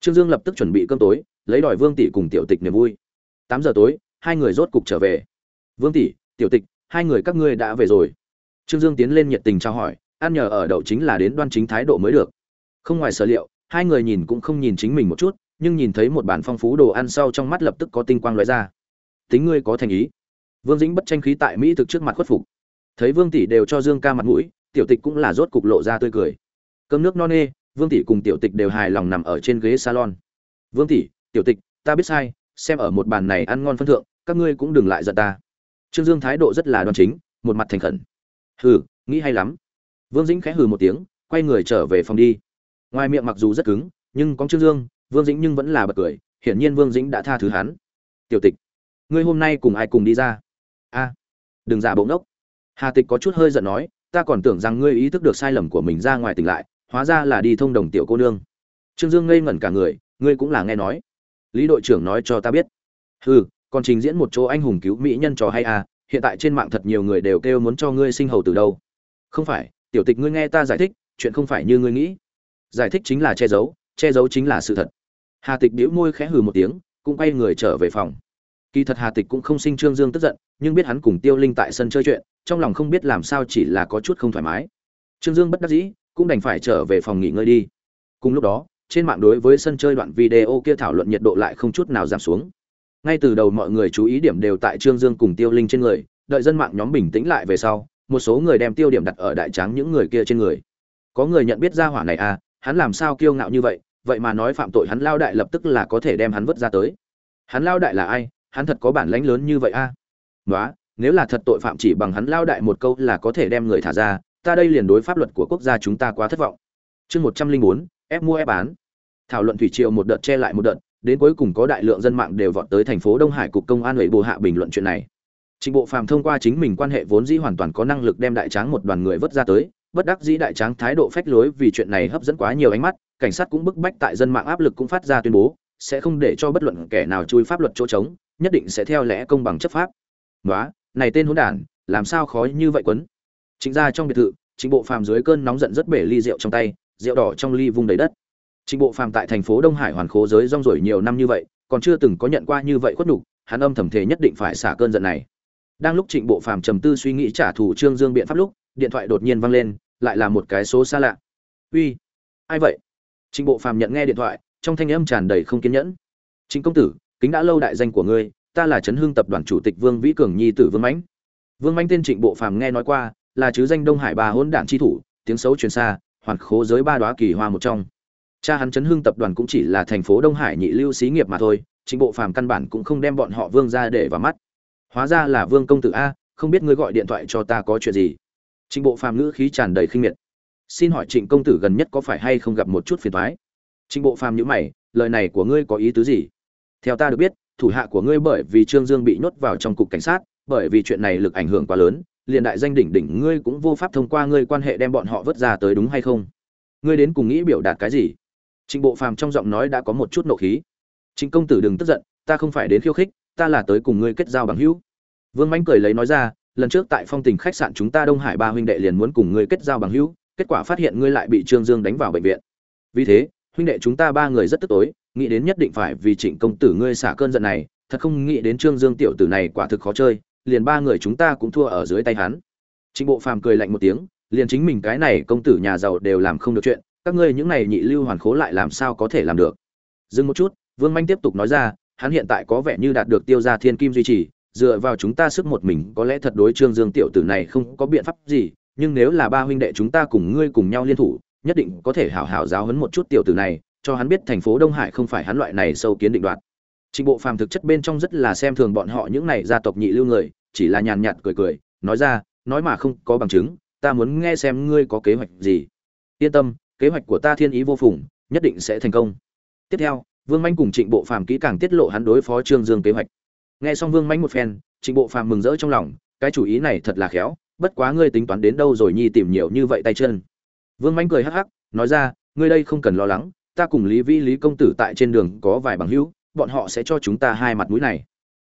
trương dương lập tức chuẩn bị cơm tối, lấy đòi vương tỷ cùng tiểu tịch niềm vui. Tám giờ tối, hai người rốt cục trở về. Vương tỷ, tiểu tịch, hai người các ngươi đã về rồi. Trương dương tiến lên nhiệt tình trao hỏi, ăn nhờ ở đậu chính là đến đoan chính thái độ mới được. Không ngoài sở liệu, hai người nhìn cũng không nhìn chính mình một chút, nhưng nhìn thấy một bản phong phú đồ ăn sau trong mắt lập tức có tinh quang lóe ra. Tính ngươi có thành ý. Vương dĩnh bất tranh khí tại mỹ thực trước mặt khuất phục. Thấy vương tỷ đều cho dương ca mặt mũi, tiểu tịch cũng là rốt cục lộ ra tươi cười. Cơm nước no nê vương tỷ cùng tiểu tịch đều hài lòng nằm ở trên ghế salon. Vương tỷ, tiểu tịch, ta biết sai, xem ở một bàn này ăn ngon phân thượng, các ngươi cũng đừng lại giận ta. Trương dương thái độ rất là đoan chính, một mặt thành khẩn. Hừ, nghĩ hay lắm. Vương dĩnh khẽ hừ một tiếng, quay người trở về phòng đi. Ngoài miệng mặc dù rất cứng, nhưng có trương dương, vương dĩnh nhưng vẫn là bật cười, hiển nhiên vương dĩnh đã tha thứ hắn. Tiểu tịch, ngươi hôm nay cùng ai cùng đi ra? A, đừng giả bỗng đốc hà tịch có chút hơi giận nói, ta còn tưởng rằng ngươi ý thức được sai lầm của mình ra ngoài tỉnh lại hóa ra là đi thông đồng tiểu cô nương. Trương dương ngây ngẩn cả người, ngươi cũng là nghe nói. Lý đội trưởng nói cho ta biết. Hừ, còn trình diễn một chỗ anh hùng cứu mỹ nhân trò hay à hiện tại trên mạng thật nhiều người đều kêu muốn cho ngươi sinh hầu từ đâu. Không phải, tiểu tịch ngươi nghe ta giải thích, chuyện không phải như ngươi nghĩ. Giải thích chính là che giấu che giấu chính là sự thật. Hà tịch đĩu môi khẽ hừ một tiếng, cũng quay người trở về phòng. Kỳ thật hà tịch cũng không sinh trương dương tức giận, nhưng biết hắn cùng tiêu linh tại sân chơi chuyện, trong lòng không biết làm sao chỉ là có chút không thoải mái. Trương dương bất đắc dĩ cũng đành phải trở về phòng nghỉ ngơi đi. Cùng lúc đó, trên mạng đối với sân chơi đoạn video kia thảo luận nhiệt độ lại không chút nào giảm xuống. Ngay từ đầu mọi người chú ý điểm đều tại trương dương cùng tiêu linh trên người, đợi dân mạng nhóm bình tĩnh lại về sau, một số người đem tiêu điểm đặt ở đại tráng những người kia trên người. Có người nhận biết ra hỏa này à hắn làm sao kiêu ngạo như vậy vậy mà nói phạm tội hắn lao đại lập tức là có thể đem hắn vứt ra tới. Hắn lao đại là ai, hắn thật có bản lãnh lớn như vậy a à? nói nếu là thật tội phạm chỉ bằng hắn lao đại một câu là có thể đem người thả ra ta đây liền đối pháp luật của quốc gia chúng ta quá thất vọng chương một trăm linh bốn ép mua ép bán thảo luận thủy triều một đợt che lại một đợt đến cuối cùng có đại lượng dân mạng đều vọt tới thành phố đông hải cục công an ủy bộ hạ bình luận chuyện này Trình Bộ Phàm thông qua chính mình quan hệ vốn dĩ hoàn toàn có năng lực đem đại tráng một đoàn người vớt ra tới, bất đắc dĩ đại tráng thái độ phách lối vì chuyện này hấp dẫn quá nhiều ánh mắt, cảnh sát cũng bức bách tại dân mạng áp lực cũng phát ra tuyên bố, sẽ không để cho bất luận kẻ nào chui pháp luật chỗ trống, nhất định sẽ theo lẽ công bằng chấp pháp. Ngoá, này tên hỗn đản, làm sao khó như vậy quấn. Chính ra trong biệt thự, Trình Bộ Phàm dưới cơn nóng giận rất bể ly rượu trong tay, rượu đỏ trong ly vung đầy đất. Trình Bộ Phàm tại thành phố Đông Hải hoàn khố giới rong ruổi nhiều năm như vậy, còn chưa từng có nhận qua như vậy khuất nhục, hắn âm thầm thề nhất định phải xả cơn giận này. Đang lúc trịnh bộ phàm trầm tư suy nghĩ trả thù trương dương biện pháp lúc điện thoại đột nhiên vang lên lại là một cái số xa lạ. Uy ai vậy? Trịnh bộ phàm nhận nghe điện thoại trong thanh âm tràn đầy không kiên nhẫn. Trịnh công tử kính đã lâu đại danh của ngươi ta là trấn hương tập đoàn chủ tịch vương vĩ cường nhi tử vương mãnh. Vương mãnh tên trịnh bộ phàm nghe nói qua là chứ danh đông hải ba hỗn đảng chi thủ, tiếng xấu truyền xa, hoàn khố giới ba đoá kỳ hoa một trong. Cha hắn trấn hương tập đoàn cũng chỉ là thành phố đông hải nhị lưu xí nghiệp mà thôi, chính bộ phàm căn bản cũng không đem bọn họ vương ra để vào mắt. Hóa ra là vương công tử a, không biết ngươi gọi điện thoại cho ta có chuyện gì? Trình bộ phàm ngữ khí tràn đầy khinh miệt. Xin hỏi trịnh công tử gần nhất có phải hay không gặp một chút phiền toái? Trình bộ phàm nhíu mày, lời này của ngươi có ý tứ gì? Theo ta được biết, thủ hạ của ngươi bởi vì trương dương bị nhốt vào trong cục cảnh sát, bởi vì chuyện này lực ảnh hưởng quá lớn liền đại danh đỉnh đỉnh ngươi cũng vô pháp thông qua ngươi quan hệ đem bọn họ vớt ra tới đúng hay không? Ngươi đến cùng nghĩ biểu đạt cái gì? Trịnh bộ phàm trong giọng nói đã có một chút nộ khí. Trịnh công tử đừng tức giận, ta không phải đến khiêu khích, ta là tới cùng ngươi kết giao bằng hữu. Vương mánh cười lấy nói ra, lần trước tại phong tình khách sạn chúng ta đông hải ba huynh đệ liền muốn cùng ngươi kết giao bằng hữu, kết quả phát hiện ngươi lại bị trương dương đánh vào bệnh viện. Vì thế, huynh đệ chúng ta ba người rất tức tối, nghĩ đến nhất định phải vì trịnh công tử ngươi xả cơn giận này, thật không nghĩ đến trương dương tiểu tử này quả thực khó chơi liền ba người chúng ta cũng thua ở dưới tay hắn. Trịnh bộ phàm cười lạnh một tiếng, liền chính mình cái này công tử nhà giàu đều làm không được chuyện, các ngươi những này nhị lưu hoàn khố lại làm sao có thể làm được? Dừng một chút, vương manh tiếp tục nói ra, hắn hiện tại có vẻ như đạt được tiêu gia thiên kim duy trì, dựa vào chúng ta sức một mình, có lẽ thật đối trương dương tiểu tử này không có biện pháp gì, nhưng nếu là ba huynh đệ chúng ta cùng ngươi cùng nhau liên thủ, nhất định có thể hảo hảo giáo hấn một chút tiểu tử này, cho hắn biết thành phố đông hải không phải hắn loại này sâu kiến định đoạt. Trịnh Bộ Phàm thực chất bên trong rất là xem thường bọn họ những này gia tộc nhị lưu người, chỉ là nhàn nhạt cười cười, nói ra, nói mà không có bằng chứng, ta muốn nghe xem ngươi có kế hoạch gì. Yên tâm, kế hoạch của ta thiên ý vô phùng, nhất định sẽ thành công. Tiếp theo, Vương Mạnh cùng Trịnh Bộ Phàm kỹ càng tiết lộ hắn đối phó Trương Dương kế hoạch. Nghe xong Vương Mạnh một phen, Trịnh Bộ Phàm mừng rỡ trong lòng, cái chủ ý này thật là khéo, bất quá ngươi tính toán đến đâu rồi nhi tìm nhiều như vậy tay chân. Vương Mạnh cười hắc hắc, nói ra, ngươi đây không cần lo lắng, ta cùng Lý Vi Lý công tử tại trên đường có vài bằng hữu, bọn họ sẽ cho chúng ta hai mặt mũi này.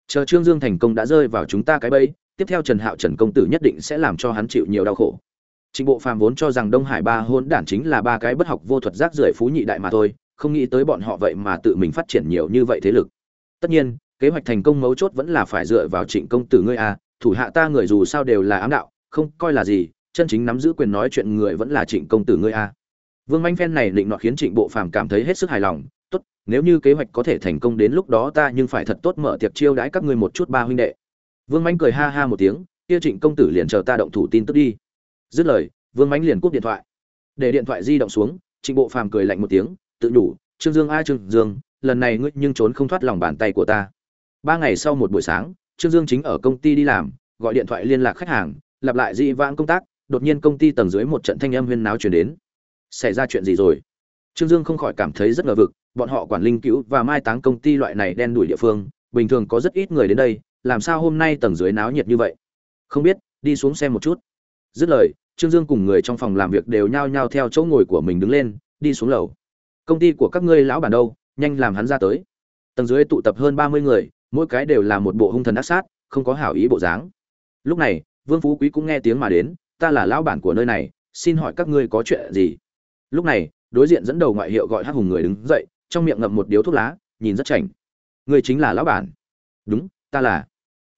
Chờ Trương Dương thành công đã rơi vào chúng ta cái bẫy, tiếp theo Trần Hạo Trần công tử nhất định sẽ làm cho hắn chịu nhiều đau khổ. Trịnh Bộ Phàm vốn cho rằng Đông Hải ba hôn đản chính là ba cái bất học vô thuật rác rưởi phú nhị đại mà thôi, không nghĩ tới bọn họ vậy mà tự mình phát triển nhiều như vậy thế lực tất nhiên kế hoạch thành công mấu chốt vẫn là phải dựa vào trịnh công tử ngươi a thủ hạ ta người dù sao đều là ám đạo không coi là gì chân chính nắm giữ quyền nói chuyện người vẫn là trịnh công tử ngươi a vương manh phen này định nọ khiến trịnh bộ phàm cảm thấy hết sức hài lòng nếu như kế hoạch có thể thành công đến lúc đó ta nhưng phải thật tốt mở tiệc chiêu đãi các ngươi một chút ba huynh đệ. Vương manh cười ha ha một tiếng, kia trịnh công tử liền chờ ta động thủ tin tức đi. Dứt lời, vương manh liền cúp điện thoại. Để điện thoại di động xuống, trịnh bộ phàm cười lạnh một tiếng, tự nhủ, trương dương a, trương dương, lần này ngươi nhưng trốn không thoát lòng bàn tay của ta. Ba ngày sau một buổi sáng, trương dương chính ở công ty đi làm, gọi điện thoại liên lạc khách hàng, lặp lại dị vãng công tác, đột nhiên công ty tầng dưới một trận thanh âm huyên náo chuyển đến. Xảy ra chuyện gì rồi? Trương dương không khỏi cảm thấy rất ngờ vực, bọn họ quản linh cứu và mai táng công ty loại này đen đuổi địa phương, bình thường có rất ít người đến đây, làm sao hôm nay tầng dưới náo nhiệt như vậy? Không biết, đi xuống xem một chút. Dứt lời, trương dương cùng người trong phòng làm việc đều nhao nhao theo chỗ ngồi của mình đứng lên, đi xuống lầu. Công ty của các ngươi lão bản đâu? Nhanh làm hắn ra tới. Tầng dưới tụ tập hơn ba mươi người, mỗi cái đều là một bộ hung thần ác sát, không có hảo ý bộ dáng. Lúc này, vương phú quý cũng nghe tiếng mà đến, ta là lão bản của nơi này, xin hỏi các ngươi có chuyện gì? Lúc này đối diện dẫn đầu ngoại hiệu gọi hắc hùng người đứng dậy, trong miệng ngậm một điếu thuốc lá, nhìn rất chảnh. Người chính là lão bản. Đúng, ta là.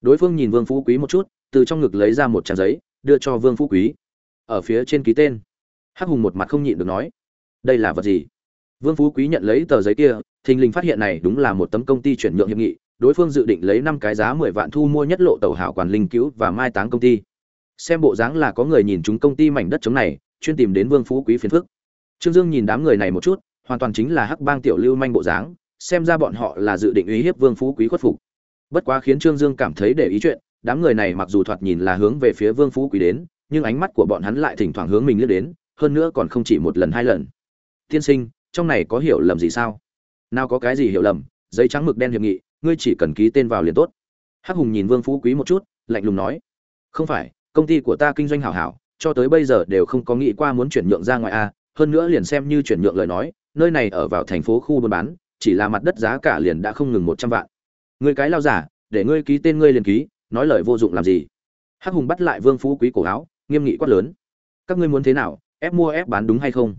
Đối phương nhìn vương phú quý một chút, từ trong ngực lấy ra một trang giấy, đưa cho vương phú quý. Ở phía trên ký tên. Hắc hùng một mặt không nhịn được nói, đây là vật gì? Vương phú quý nhận lấy tờ giấy kia, thình lình phát hiện này đúng là một tấm công ty chuyển nhượng hiệp nghị, đối phương dự định lấy năm cái giá mười vạn thu mua nhất lộ tàu hảo quản linh cứu và mai táng công ty. Xem bộ dáng là có người nhìn chúng công ty mảnh đất chống này, chuyên tìm đến vương phú quý phiền phức trương dương nhìn đám người này một chút, hoàn toàn chính là hắc bang tiểu lưu manh bộ dáng, xem ra bọn họ là dự định uy hiếp vương phú quý khuất phục. Bất quá khiến trương dương cảm thấy để ý chuyện, đám người này mặc dù thoạt nhìn là hướng về phía vương phú quý đến, nhưng ánh mắt của bọn hắn lại thỉnh thoảng hướng mình liếc đến, hơn nữa còn không chỉ một lần, hai lần. Tiên sinh, trong này có hiểu lầm gì sao? Nào có cái gì hiểu lầm, giấy trắng mực đen hiệp nghị, ngươi chỉ cần ký tên vào liền tốt. Hắc hùng nhìn vương phú quý một chút, lạnh lùng nói, không phải, công ty của ta kinh doanh hảo hảo, cho tới bây giờ đều không có nghĩ qua muốn chuyển nhượng ra ngoài a hơn nữa liền xem như chuyển nhượng lời nói, nơi này ở vào thành phố khu buôn bán, chỉ là mặt đất giá cả liền đã không ngừng một trăm vạn. Người cái lao giả, để ngươi ký tên ngươi liền ký, nói lời vô dụng làm gì? Hắc hùng bắt lại vương phú quý cổ áo, nghiêm nghị quát lớn. Các ngươi muốn thế nào, ép mua ép bán đúng hay không?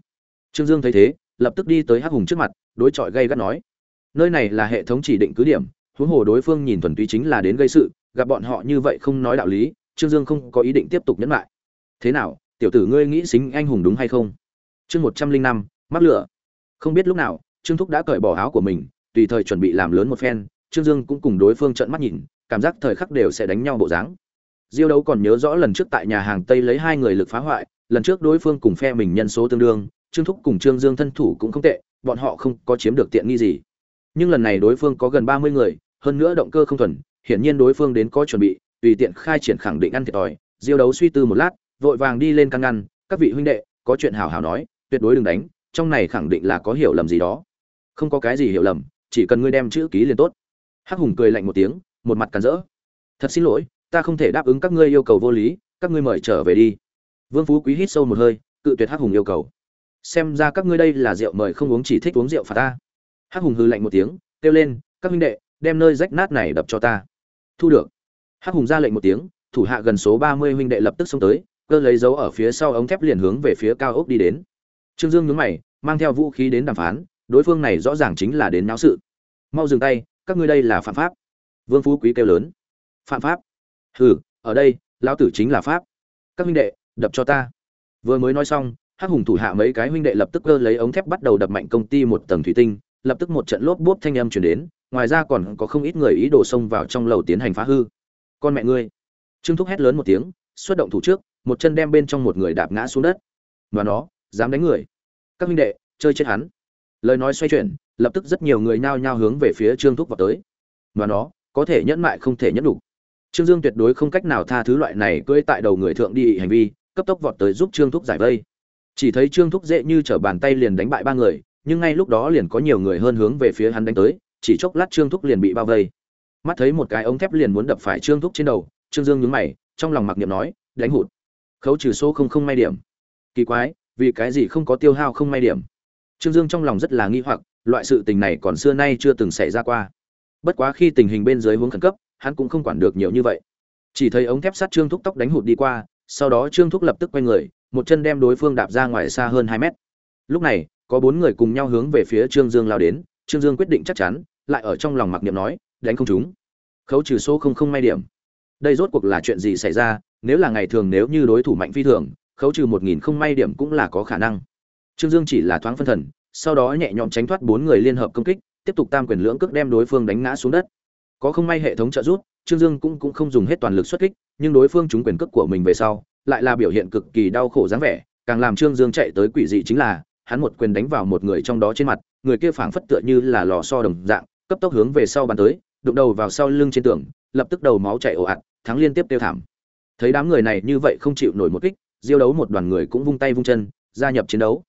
Trương dương thấy thế, lập tức đi tới hắc hùng trước mặt, đối chọi gay gắt nói. Nơi này là hệ thống chỉ định cứ điểm, huống hồ đối phương nhìn thuần túy chính là đến gây sự, gặp bọn họ như vậy không nói đạo lý, trương dương không có ý định tiếp tục nhẫn lại. Thế nào, tiểu tử ngươi nghĩ xính anh hùng đúng hay không? Chương một trăm linh năm, mắc lửa. Không biết lúc nào, trương thúc đã cởi bỏ áo của mình, tùy thời chuẩn bị làm lớn một phen, trương dương cũng cùng đối phương trợn mắt nhìn, cảm giác thời khắc đều sẽ đánh nhau bộ dáng. Diêu đấu còn nhớ rõ lần trước tại nhà hàng tây lấy hai người lực phá hoại, lần trước đối phương cùng phe mình nhân số tương đương, trương thúc cùng trương dương thân thủ cũng không tệ, bọn họ không có chiếm được tiện nghi gì. Nhưng lần này đối phương có gần ba mươi người, hơn nữa động cơ không thuần, hiển nhiên đối phương đến có chuẩn bị, tùy tiện khai triển khẳng định ăn thiệt thòi. Diêu đấu suy tư một lát, vội vàng đi lên căn ngăn, các vị huynh đệ, có chuyện hào hào nói tuyệt đối đừng đánh, trong này khẳng định là có hiểu lầm gì đó. Không có cái gì hiểu lầm, chỉ cần ngươi đem chữ ký liền tốt. Hắc hùng cười lạnh một tiếng, một mặt cắn rỡ. Thật xin lỗi, ta không thể đáp ứng các ngươi yêu cầu vô lý, các ngươi mời trở về đi. Vương phú quý hít sâu một hơi, cự tuyệt hắc hùng yêu cầu. Xem ra các ngươi đây là rượu mời không uống chỉ thích uống rượu phạt ta. Hắc hùng hư lạnh một tiếng, kêu lên, các huynh đệ, đem nơi rách nát này đập cho ta. Thu được. Hắc hùng ra lệnh một tiếng, thủ hạ gần số ba mươi huynh đệ lập tức xông tới, cơ lấy dấu ở phía sau ống thép liền hướng về phía cao ốc đi đến trương dương nhướng mày, mang theo vũ khí đến đàm phán, đối phương này rõ ràng chính là đến náo sự. Mau dừng tay, các ngươi đây là phạm pháp. Vương phú quý kêu lớn. Phạm pháp? Hừ, ở đây, lão tử chính là pháp. Các huynh đệ, đập cho ta. Vừa mới nói xong, hắc hùng thủ hạ mấy cái huynh đệ lập tức cơ lấy ống thép bắt đầu đập mạnh công ty một tầng thủy tinh, lập tức một trận lốp bốp thanh âm chuyển đến, ngoài ra còn có không ít người ý đồ xông vào trong lầu tiến hành phá hư. Con mẹ ngươi. Trương thúc hét lớn một tiếng, xuất động thủ trước, một chân đem bên trong một người đạp ngã xuống đất. Và nó dám đánh người. Các huynh đệ, chơi chết hắn. Lời nói xoay chuyển, lập tức rất nhiều người nhao nhao hướng về phía trương thúc vào tới. Và nó, có thể nhẫn mại không thể nhẫn đủ. Trương dương tuyệt đối không cách nào tha thứ loại này cưỡi tại đầu người thượng đi hành vi, cấp tốc vọt tới giúp trương thúc giải vây. Chỉ thấy trương thúc dễ như trở bàn tay liền đánh bại ba người, nhưng ngay lúc đó liền có nhiều người hơn hướng về phía hắn đánh tới, chỉ chốc lát trương thúc liền bị bao vây. Mắt thấy một cái ống thép liền muốn đập phải trương thúc trên đầu, trương dương nhún mày, trong lòng mặc niệm nói, đánh hụt. Khấu trừ số không không may điểm. Kỳ quái vì cái gì không có tiêu hao không may điểm. Trương dương trong lòng rất là nghi hoặc, loại sự tình này còn xưa nay chưa từng xảy ra qua. Bất quá khi tình hình bên dưới hướng khẩn cấp, hắn cũng không quản được nhiều như vậy. Chỉ thấy ống thép sắt trương thúc tóc đánh hụt đi qua, sau đó trương thúc lập tức quay người, một chân đem đối phương đạp ra ngoài xa hơn hai mét. Lúc này, có bốn người cùng nhau hướng về phía trương dương lao đến, trương dương quyết định chắc chắn, lại ở trong lòng mặc niệm nói, đánh không chúng khấu trừ số không không may điểm. Đây rốt cuộc là chuyện gì xảy ra, nếu là ngày thường nếu như đối thủ mạnh phi thường khấu trừ một nghìn không may điểm cũng là có khả năng. Trương dương chỉ là thoáng phân thần, sau đó nhẹ nhõm tránh thoát bốn người liên hợp công kích, tiếp tục tam quyền lưỡng cước đem đối phương đánh ngã xuống đất. Có không may hệ thống trợ giúp, trương dương cũng cũng không dùng hết toàn lực xuất kích, nhưng đối phương trúng quyền cước của mình về sau, lại là biểu hiện cực kỳ đau khổ dáng vẻ, càng làm trương dương chạy tới quỷ dị chính là, hắn một quyền đánh vào một người trong đó trên mặt, người kia phảng phất tựa như là lò so đồng dạng, cấp tốc hướng về sau bàn tới, đụng đầu vào sau lưng trên tường, lập tức đầu máu chảy ồ ạt, thắng liên tiếp tiêu thảm. Thấy đám người này như vậy không chịu nổi một kích diêu đấu một đoàn người cũng vung tay vung chân, gia nhập chiến đấu.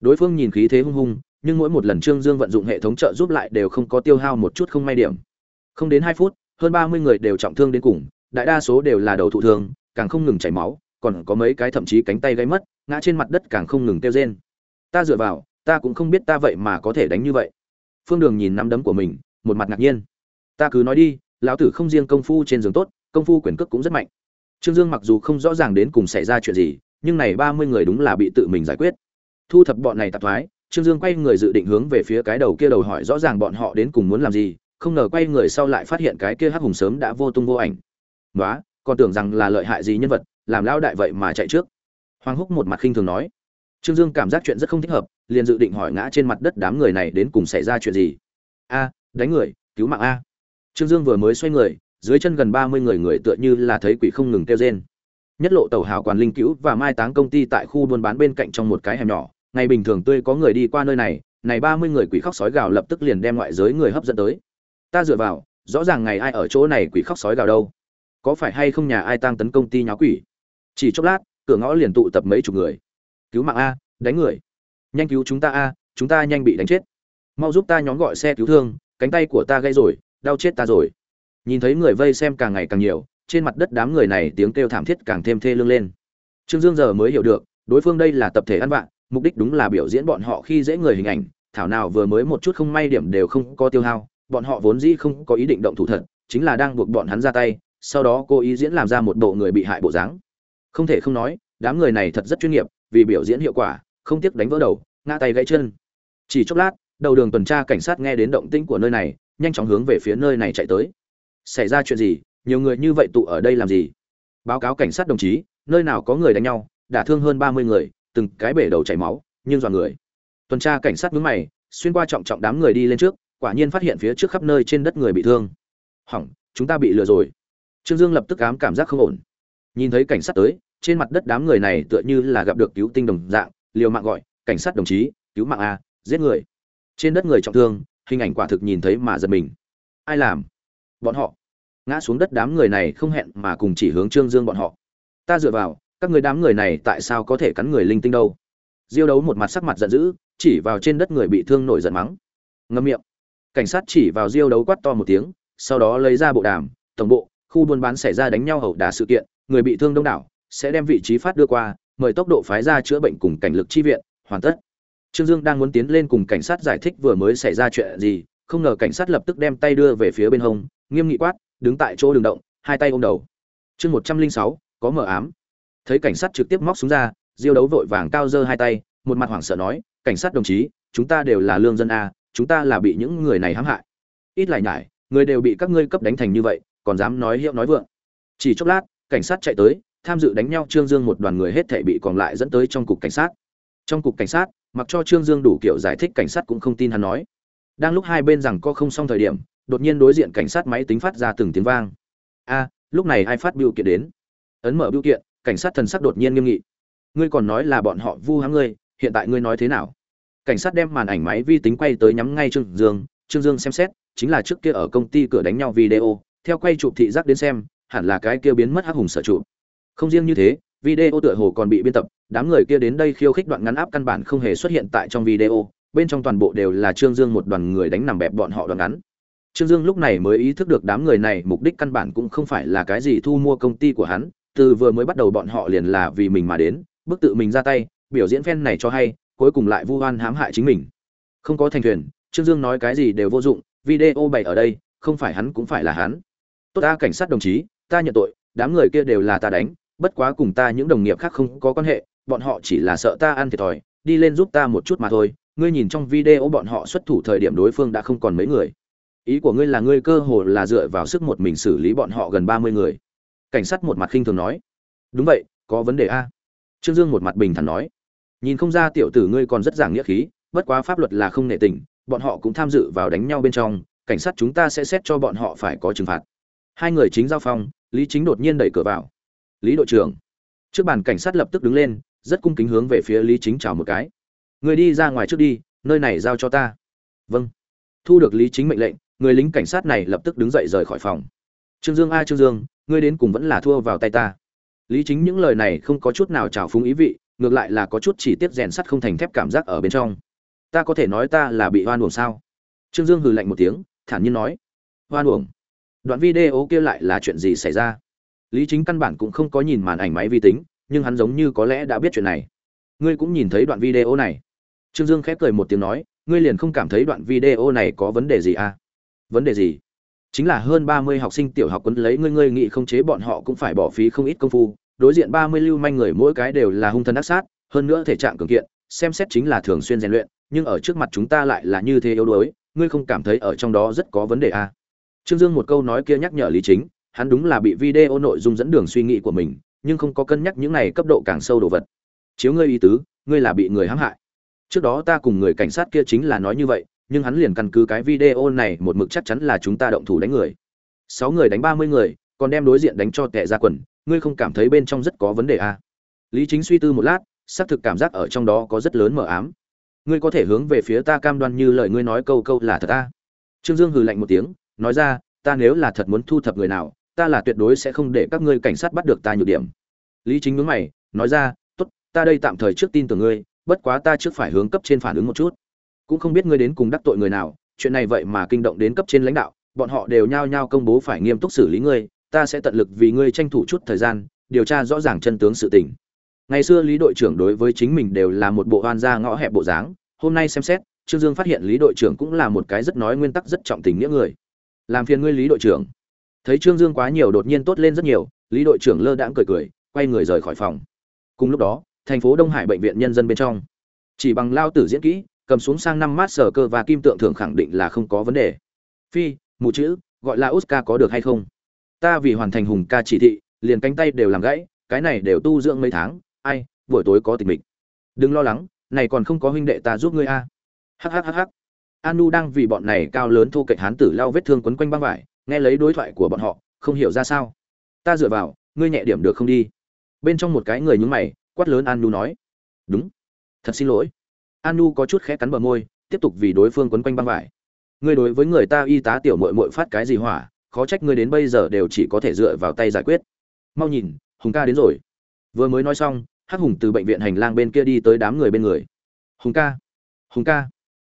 Đối phương nhìn khí thế hung hung, nhưng mỗi một lần trương dương vận dụng hệ thống trợ giúp lại đều không có tiêu hao một chút không may điểm. Không đến hai phút, hơn ba mươi người đều trọng thương đến cùng, đại đa số đều là đầu thụ thương, càng không ngừng chảy máu, còn có mấy cái thậm chí cánh tay gãy mất, ngã trên mặt đất càng không ngừng kêu rên. Ta dựa vào, ta cũng không biết ta vậy mà có thể đánh như vậy. Phương đường nhìn nắm đấm của mình, một mặt ngạc nhiên. Ta cứ nói đi, lão tử không riêng công phu trên giường tốt, công phu quyền cước cũng rất mạnh trương dương mặc dù không rõ ràng đến cùng xảy ra chuyện gì nhưng này ba mươi người đúng là bị tự mình giải quyết. Thu thập bọn này tạp thoái trương dương quay người dự định hướng về phía cái đầu kia đầu hỏi rõ ràng bọn họ đến cùng muốn làm gì không ngờ quay người sau lại phát hiện cái kia hắc hùng sớm đã vô tung vô ảnh. "Nóa, còn tưởng rằng là lợi hại gì nhân vật làm lao đại vậy mà chạy trước. Hoàng húc một mặt khinh thường nói. Trương dương cảm giác chuyện rất không thích hợp liền dự định hỏi ngã trên mặt đất đám người này đến cùng xảy ra chuyện gì. A đánh người cứu mạng a. Trương dương vừa mới xoay người dưới chân gần ba mươi người người tựa như là thấy quỷ không ngừng kêu rên. Nhất lộ tàu hào quản linh cứu và mai táng công ty tại khu buôn bán bên cạnh trong một cái hẻm nhỏ. Ngày bình thường tươi có người đi qua nơi này này ba mươi người quỷ khóc sói gào lập tức liền đem ngoại giới người hấp dẫn tới. Ta dựa vào, rõ ràng ngày ai ở chỗ này quỷ khóc sói gào đâu? Có phải hay không nhà ai tăng tấn công ty nháo quỷ? Chỉ chốc lát, cửa ngõ liền tụ tập mấy chục người. Cứu mạng a, đánh người. Nhanh cứu chúng ta a, chúng ta nhanh bị đánh chết. Mau giúp ta nhóm gọi xe cứu thương, cánh tay của ta gãy rồi, đau chết ta rồi nhìn thấy người vây xem càng ngày càng nhiều, trên mặt đất đám người này tiếng kêu thảm thiết càng thêm thê lương lên. Trương dương giờ mới hiểu được, đối phương đây là tập thể ăn vạ, mục đích đúng là biểu diễn bọn họ khi dễ người hình ảnh, thảo nào vừa mới một chút không may điểm đều không có tiêu hao, bọn họ vốn dĩ không có ý định động thủ thật, chính là đang buộc bọn hắn ra tay, sau đó cô ý diễn làm ra một bộ người bị hại bộ dáng. Không thể không nói, đám người này thật rất chuyên nghiệp, vì biểu diễn hiệu quả, không tiếc đánh vỡ đầu, ngã tay gãy chân. Chỉ chốc lát, đầu đường tuần tra cảnh sát nghe đến động tĩnh của nơi này, nhanh chóng hướng về phía nơi này chạy tới xảy ra chuyện gì, nhiều người như vậy tụ ở đây làm gì? Báo cáo cảnh sát đồng chí, nơi nào có người đánh nhau, đả thương hơn ba mươi người, từng cái bể đầu chảy máu, nhưng dọa người. Tuần tra cảnh sát mướn mày, xuyên qua trọng trọng đám người đi lên trước, quả nhiên phát hiện phía trước khắp nơi trên đất người bị thương. Hỏng, chúng ta bị lừa rồi. Trương dương lập tức ám cảm giác không ổn. Nhìn thấy cảnh sát tới, trên mặt đất đám người này tựa như là gặp được cứu tinh đồng dạng, liều mạng gọi, cảnh sát đồng chí, cứu mạng a, giết người. Trên đất người trọng thương, hình ảnh quả thực nhìn thấy mà giật mình. Ai làm? Bọn họ ngã xuống đất đám người này không hẹn mà cùng chỉ hướng trương dương bọn họ. Ta dựa vào, các người đám người này tại sao có thể cắn người linh tinh đâu? Diêu đấu một mặt sắc mặt giận dữ, chỉ vào trên đất người bị thương nổi giận mắng. Ngâm miệng. Cảnh sát chỉ vào diêu đấu quát to một tiếng, sau đó lấy ra bộ đàm, tổng bộ, khu buôn bán xảy ra đánh nhau hậu đả sự kiện, người bị thương đông đảo, sẽ đem vị trí phát đưa qua, mời tốc độ phái ra chữa bệnh cùng cảnh lực chi viện, hoàn tất. Trương dương đang muốn tiến lên cùng cảnh sát giải thích vừa mới xảy ra chuyện gì, không ngờ cảnh sát lập tức đem tay đưa về phía bên hông, nghiêm nghị quát đứng tại chỗ đường động, hai tay ôm đầu. Chương một trăm linh sáu, có mở ám. Thấy cảnh sát trực tiếp móc súng ra, diêu đấu vội vàng cao giơ hai tay, một mặt hoảng sợ nói, cảnh sát đồng chí, chúng ta đều là lương dân a, chúng ta là bị những người này hãm hại. Ít lại nhải, người đều bị các ngươi cấp đánh thành như vậy, còn dám nói hiệu nói vượng. Chỉ chốc lát, cảnh sát chạy tới, tham dự đánh nhau trương dương một đoàn người hết thể bị còn lại dẫn tới trong cục cảnh sát. Trong cục cảnh sát, mặc cho trương dương đủ kiểu giải thích, cảnh sát cũng không tin hắn nói. Đang lúc hai bên rằng có không xong thời điểm đột nhiên đối diện cảnh sát máy tính phát ra từng tiếng vang. A, lúc này ai phát biểu kiện đến? Ấn mở biểu kiện, cảnh sát thần sắc đột nhiên nghiêm nghị. Ngươi còn nói là bọn họ vu hãm ngươi, hiện tại ngươi nói thế nào? Cảnh sát đem màn ảnh máy vi tính quay tới nhắm ngay trương dương. Trương dương xem xét, chính là trước kia ở công ty cửa đánh nhau video, theo quay chụp thị giác đến xem, hẳn là cái kia biến mất hắc hùng sở chụp. Không riêng như thế, video tựa hồ còn bị biên tập, đám người kia đến đây khiêu khích đoạn ngắn áp căn bản không hề xuất hiện tại trong video, bên trong toàn bộ đều là trương dương một đoàn người đánh nằm bẹp bọn họ đoạn ngắn trương dương lúc này mới ý thức được đám người này mục đích căn bản cũng không phải là cái gì thu mua công ty của hắn, từ vừa mới bắt đầu bọn họ liền là vì mình mà đến, bức tự mình ra tay, biểu diễn phen này cho hay, cuối cùng lại vu oan hãm hại chính mình. Không có thành thuyền, trương dương nói cái gì đều vô dụng, video bày ở đây, không phải hắn cũng phải là hắn. Tốt ta cảnh sát đồng chí, ta nhận tội, đám người kia đều là ta đánh, bất quá cùng ta những đồng nghiệp khác không có quan hệ, bọn họ chỉ là sợ ta ăn thiệt thòi, đi lên giúp ta một chút mà thôi. Ngươi nhìn trong video bọn họ xuất thủ thời điểm đối phương đã không còn mấy người ý của ngươi là ngươi cơ hồ là dựa vào sức một mình xử lý bọn họ gần ba mươi người. Cảnh sát một mặt khinh thường nói. Đúng vậy, có vấn đề a. Trương dương một mặt bình thản nói. Nhìn không ra tiểu tử ngươi còn rất giảng nghĩa khí, bất quá pháp luật là không nệ tình, bọn họ cũng tham dự vào đánh nhau bên trong, cảnh sát chúng ta sẽ xét cho bọn họ phải có trừng phạt. Hai người chính giao phong, lý chính đột nhiên đẩy cửa vào. Lý đội trưởng. Trước bàn cảnh sát lập tức đứng lên, rất cung kính hướng về phía lý chính chào một cái. Người đi ra ngoài trước đi, nơi này giao cho ta. Vâng. Thu được lý chính mệnh lệnh người lính cảnh sát này lập tức đứng dậy rời khỏi phòng. Trương dương, a trương dương, ngươi đến cùng vẫn là thua vào tay ta. Lý chính những lời này không có chút nào trào phúng ý vị, ngược lại là có chút chỉ tiết rèn sắt không thành thép cảm giác ở bên trong. Ta có thể nói ta là bị hoan uổng sao? Trương dương hừ lạnh một tiếng, thản nhiên nói. Hoan uổng? Đoạn video kia lại là chuyện gì xảy ra? Lý chính căn bản cũng không có nhìn màn ảnh máy vi tính, nhưng hắn giống như có lẽ đã biết chuyện này. Ngươi cũng nhìn thấy đoạn video này. Trương dương khép cười một tiếng nói, ngươi liền không cảm thấy đoạn video này có vấn đề gì à? Vấn đề gì? Chính là hơn ba mươi học sinh tiểu học quấn lấy ngươi ngươi nghị không chế bọn họ cũng phải bỏ phí không ít công phu. Đối diện ba mươi lưu manh người mỗi cái đều là hung thần ác sát, hơn nữa thể trạng cường kiện, xem xét chính là thường xuyên rèn luyện, nhưng ở trước mặt chúng ta lại là như thế yếu đuối, ngươi không cảm thấy ở trong đó rất có vấn đề à? Trương dương một câu nói kia nhắc nhở lý chính, hắn đúng là bị video nội dung dẫn đường suy nghĩ của mình, nhưng không có cân nhắc những này cấp độ càng sâu đồ vật. Chiếu ngươi ý tứ, ngươi là bị người hãm hại. Trước đó ta cùng người cảnh sát kia chính là nói như vậy nhưng hắn liền căn cứ cái video này một mực chắc chắn là chúng ta động thủ đánh người. Sáu người đánh ba mươi người, còn đem đối diện đánh cho tệ ra quần, ngươi không cảm thấy bên trong rất có vấn đề à? lý chính suy tư một lát, xác thực cảm giác ở trong đó có rất lớn mờ ám. Ngươi có thể hướng về phía ta cam đoan như lời ngươi nói câu câu là thật ta trương dương hừ lạnh một tiếng, nói ra, ta nếu là thật muốn thu thập người nào, ta là tuyệt đối sẽ không để các ngươi cảnh sát bắt được ta nhược điểm. Lý chính nhướng mày, nói ra, tốt, ta đây tạm thời trước tin tưởng ngươi, bất quá ta trước phải hướng cấp trên phản ứng một chút cũng không biết ngươi đến cùng đắc tội người nào, chuyện này vậy mà kinh động đến cấp trên lãnh đạo, bọn họ đều nhao nhao công bố phải nghiêm túc xử lý ngươi, ta sẽ tận lực vì ngươi tranh thủ chút thời gian, điều tra rõ ràng chân tướng sự tình. Ngày xưa lý đội trưởng đối với chính mình đều là một bộ oan gia ngõ hẹp bộ dáng, hôm nay xem xét, trương dương phát hiện lý đội trưởng cũng là một cái rất nói nguyên tắc rất trọng tình nghĩa người. Làm phiền ngươi lý đội trưởng. Thấy trương dương quá nhiều đột nhiên tốt lên rất nhiều, lý đội trưởng lơ đãng cười cười, quay người rời khỏi phòng. Cùng lúc đó, thành phố đông hải bệnh viện nhân dân bên trong. Chỉ bằng lao tử diễn kỹ cầm xuống sang năm mát sở cơ và kim tượng thường khẳng định là không có vấn đề. Phi, mù chữ, gọi là oscar có được hay không? Ta vì hoàn thành hùng ca chỉ thị, liền cánh tay đều làm gãy, cái này đều tu dưỡng mấy tháng, ai, buổi tối có tình mình đừng lo lắng, này còn không có huynh đệ ta giúp ngươi a. Hhhh anu đang vì bọn này cao lớn thu cạnh hán tử lao vết thương quấn quanh băng vải, nghe lấy đối thoại của bọn họ, không hiểu ra sao. Ta dựa vào, ngươi nhẹ điểm được không đi? Bên trong một cái người nhúng mày, quát lớn anu nói. Đúng. Thật xin lỗi anu có chút khẽ cắn bờ môi, tiếp tục vì đối phương quấn quanh băng vải. Ngươi đối với người ta y tá tiểu mội mội phát cái gì hỏa, khó trách ngươi đến bây giờ đều chỉ có thể dựa vào tay giải quyết. Mau nhìn, hùng ca đến rồi. Vừa mới nói xong, hắc hùng từ bệnh viện hành lang bên kia đi tới đám người bên người. Hùng ca hùng ca.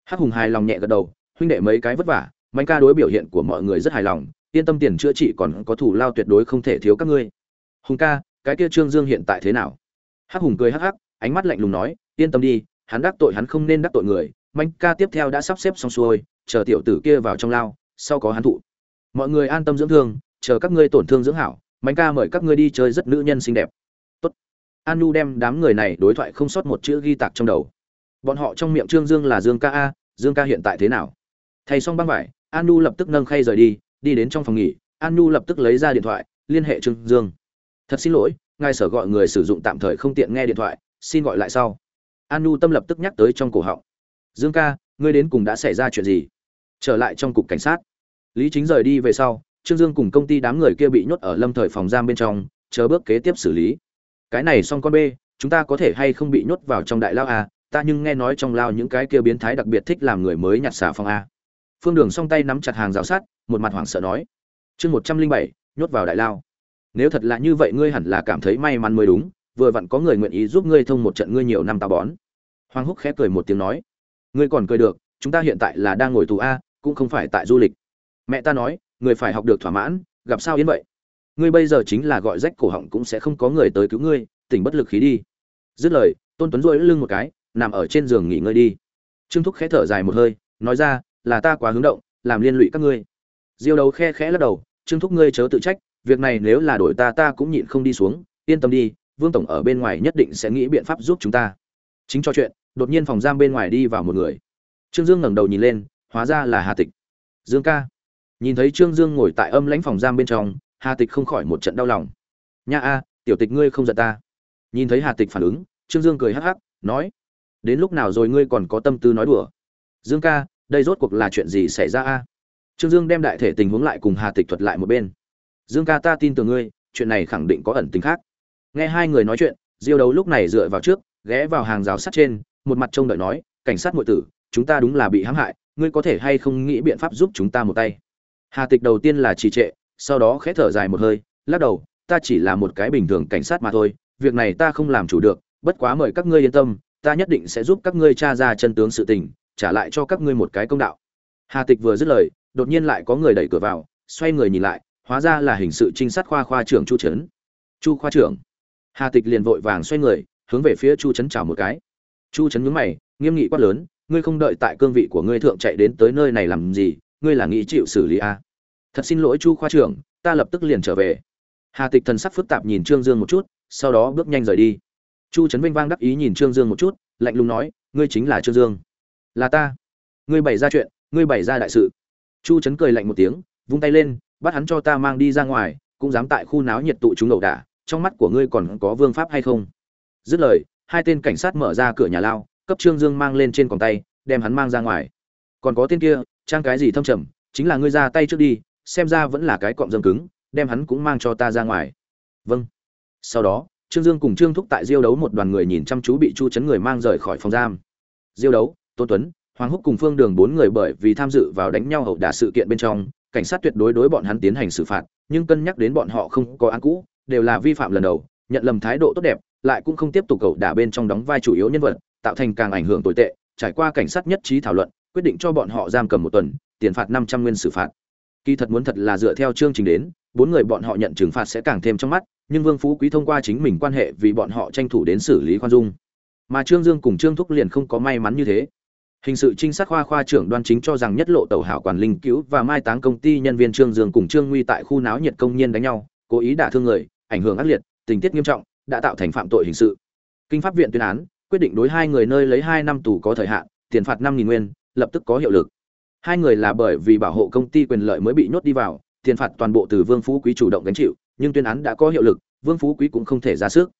Hắc hùng hài lòng nhẹ gật đầu, huynh đệ mấy cái vất vả mạnh ca đối biểu hiện của mọi người rất hài lòng, yên tâm tiền chữa trị còn có thủ lao tuyệt đối không thể thiếu các ngươi. Hùng ca, cái kia trương dương hiện tại thế nào? Hắc hùng cười hắc hắc, ánh mắt lạnh lùng nói, yên tâm đi hắn đắc tội hắn không nên đắc tội người mạnh ca tiếp theo đã sắp xếp xong xuôi, chờ tiểu tử kia vào trong lao, sau có hắn thụ. Mọi người an tâm dưỡng thương, chờ các ngươi tổn thương dưỡng hảo mạnh ca mời các ngươi đi chơi rất nữ nhân xinh đẹp. Tốt. An nu đem đám người này đối thoại không sót một chữ ghi tạc trong đầu. Bọn họ trong miệng trương dương là dương ca a, dương ca hiện tại thế nào? Thay xong băng vải an nu lập tức nâng khay rời đi đi đến trong phòng nghỉ an nu lập tức lấy ra điện thoại, liên hệ trương dương. Thật xin lỗi, ngài sở gọi người sử dụng tạm thời không tiện nghe điện thoại, xin gọi lại sau an nu tâm lập tức nhắc tới trong cổ họng. Dương ca, ngươi đến cùng đã xảy ra chuyện gì? Trở lại trong cục cảnh sát. Lý chính rời đi về sau, trương dương cùng công ty đám người kia bị nhốt ở lâm thời phòng giam bên trong, chờ bước kế tiếp xử lý. Cái này xong con b chúng ta có thể hay không bị nhốt vào trong đại lao a ta nhưng nghe nói trong lao những cái kia biến thái đặc biệt thích làm người mới nhặt xả phòng a. Phương đường song tay nắm chặt hàng rào sát một mặt hoảng sợ nói. Chương một trăm linh bảy, nhốt vào đại lao. Nếu thật là như vậy ngươi hẳn là cảm thấy may mắn mới đúng vừa vặn có người nguyện ý giúp ngươi thông một trận ngươi nhiều năm tao bón. Hoàng húc khẽ cười một tiếng nói, ngươi còn cười được, chúng ta hiện tại là đang ngồi tù a, cũng không phải tại du lịch. Mẹ ta nói, người phải học được thỏa mãn, gặp sao yên vậy? Ngươi bây giờ chính là gọi rách cổ họng cũng sẽ không có người tới cứu ngươi, tỉnh bất lực khí đi. Dứt lời, tôn tuấn rỗi lưng một cái, nằm ở trên giường nghỉ ngơi đi. Trương thúc khẽ thở dài một hơi, nói ra, là ta quá hướng động, làm liên lụy các ngươi. Diêu đầu khe khẽ lắc đầu, trương thúc ngươi chớ tự trách, việc này nếu là đổi ta ta cũng nhịn không đi xuống, yên tâm đi vương tổng ở bên ngoài nhất định sẽ nghĩ biện pháp giúp chúng ta. Chính cho chuyện, đột nhiên phòng giam bên ngoài đi vào một người. Trương dương ngẩng đầu nhìn lên, hóa ra là hà tịch. Dương ca. Nhìn thấy trương dương ngồi tại âm lãnh phòng giam bên trong, hà tịch không khỏi một trận đau lòng. Nha a, tiểu tịch ngươi không giận ta. Nhìn thấy hà tịch phản ứng, trương dương cười hắc hắc, nói, đến lúc nào rồi ngươi còn có tâm tư nói đùa? Dương ca, đây rốt cuộc là chuyện gì xảy ra a? Trương dương đem đại thể tình huống lại cùng hà tịch thuật lại một bên. Dương ca ta tin tưởng ngươi, chuyện này khẳng định có ẩn tính khác nghe hai người nói chuyện, diêu đấu lúc này dựa vào trước, ghé vào hàng rào sắt trên, một mặt trông đợi nói, cảnh sát muội tử, chúng ta đúng là bị hãm hại, ngươi có thể hay không nghĩ biện pháp giúp chúng ta một tay? Hà tịch đầu tiên là trì trệ, sau đó khẽ thở dài một hơi, lắc đầu, ta chỉ là một cái bình thường cảnh sát mà thôi, việc này ta không làm chủ được, bất quá mời các ngươi yên tâm, ta nhất định sẽ giúp các ngươi tra ra chân tướng sự tình, trả lại cho các ngươi một cái công đạo. Hà tịch vừa dứt lời, đột nhiên lại có người đẩy cửa vào, xoay người nhìn lại, hóa ra là hình sự trinh sát khoa khoa trưởng chu trấn. Chu khoa trưởng? Hà tịch liền vội vàng xoay người, hướng về phía chu trấn chào một cái. Chu trấn nhướng mày, nghiêm nghị quát lớn, ngươi không đợi tại cương vị của ngươi thượng chạy đến tới nơi này làm gì? Ngươi là nghĩ chịu xử lý a à? thật xin lỗi chu khoa trưởng, ta lập tức liền trở về. Hà tịch thần sắc phức tạp nhìn trương dương một chút, sau đó bước nhanh rời đi. Chu trấn vinh vang đắc ý nhìn trương dương một chút, lạnh lùng nói, ngươi chính là trương dương. Là ta. Ngươi bày ra chuyện, ngươi bày ra đại sự. Chu trấn cười lạnh một tiếng, vung tay lên, bắt hắn cho ta mang đi ra ngoài, cũng dám tại khu náo nhiệt tụ chúng ẩu đả trong mắt của ngươi còn có vương pháp hay không? Dứt lời, hai tên cảnh sát mở ra cửa nhà lao, cấp trương dương mang lên trên còng tay, đem hắn mang ra ngoài. Còn có tên kia, trang cái gì thâm trầm, chính là ngươi ra tay trước đi, xem ra vẫn là cái cọng dâm cứng, đem hắn cũng mang cho ta ra ngoài. Vâng. Sau đó, trương dương cùng trương thúc tại diêu đấu một đoàn người nhìn chăm chú bị chu chấn người mang rời khỏi phòng giam. Diêu đấu tôn tuấn, hoàng húc cùng phương đường bốn người bởi vì tham dự vào đánh nhau hậu đả sự kiện bên trong, cảnh sát tuyệt đối đối bọn hắn tiến hành xử phạt, nhưng cân nhắc đến bọn họ không có án cũ đều là vi phạm lần đầu, nhận lầm thái độ tốt đẹp, lại cũng không tiếp tục cầu đả bên trong đóng vai chủ yếu nhân vật, tạo thành càng ảnh hưởng tồi tệ, trải qua cảnh sát nhất trí thảo luận, quyết định cho bọn họ giam cầm một tuần, tiền phạt năm trăm nguyên xử phạt. Kỳ thật muốn thật là dựa theo chương trình đến, bốn người bọn họ nhận trừng phạt sẽ càng thêm trong mắt, nhưng vương phú quý thông qua chính mình quan hệ vì bọn họ tranh thủ đến xử lý khoan dung. Mà trương dương cùng trương thúc liền không có may mắn như thế. Hình sự trinh sát khoa khoa trưởng đoan chính cho rằng nhất lộ tàu hảo quản linh cứu và mai táng công ty nhân viên trương dương cùng trương nguy tại khu náo nhiệt công nhân đánh nhau, cố ý đả thương người ảnh hưởng ác liệt, tình tiết nghiêm trọng, đã tạo thành phạm tội hình sự. Kinh pháp viện tuyên án, quyết định đối hai người nơi lấy hai năm tù có thời hạn, tiền phạt năm nghìn nguyên, lập tức có hiệu lực. Hai người là bởi vì bảo hộ công ty quyền lợi mới bị nhốt đi vào, tiền phạt toàn bộ từ vương phú quý chủ động gánh chịu, nhưng tuyên án đã có hiệu lực, vương phú quý cũng không thể ra sức.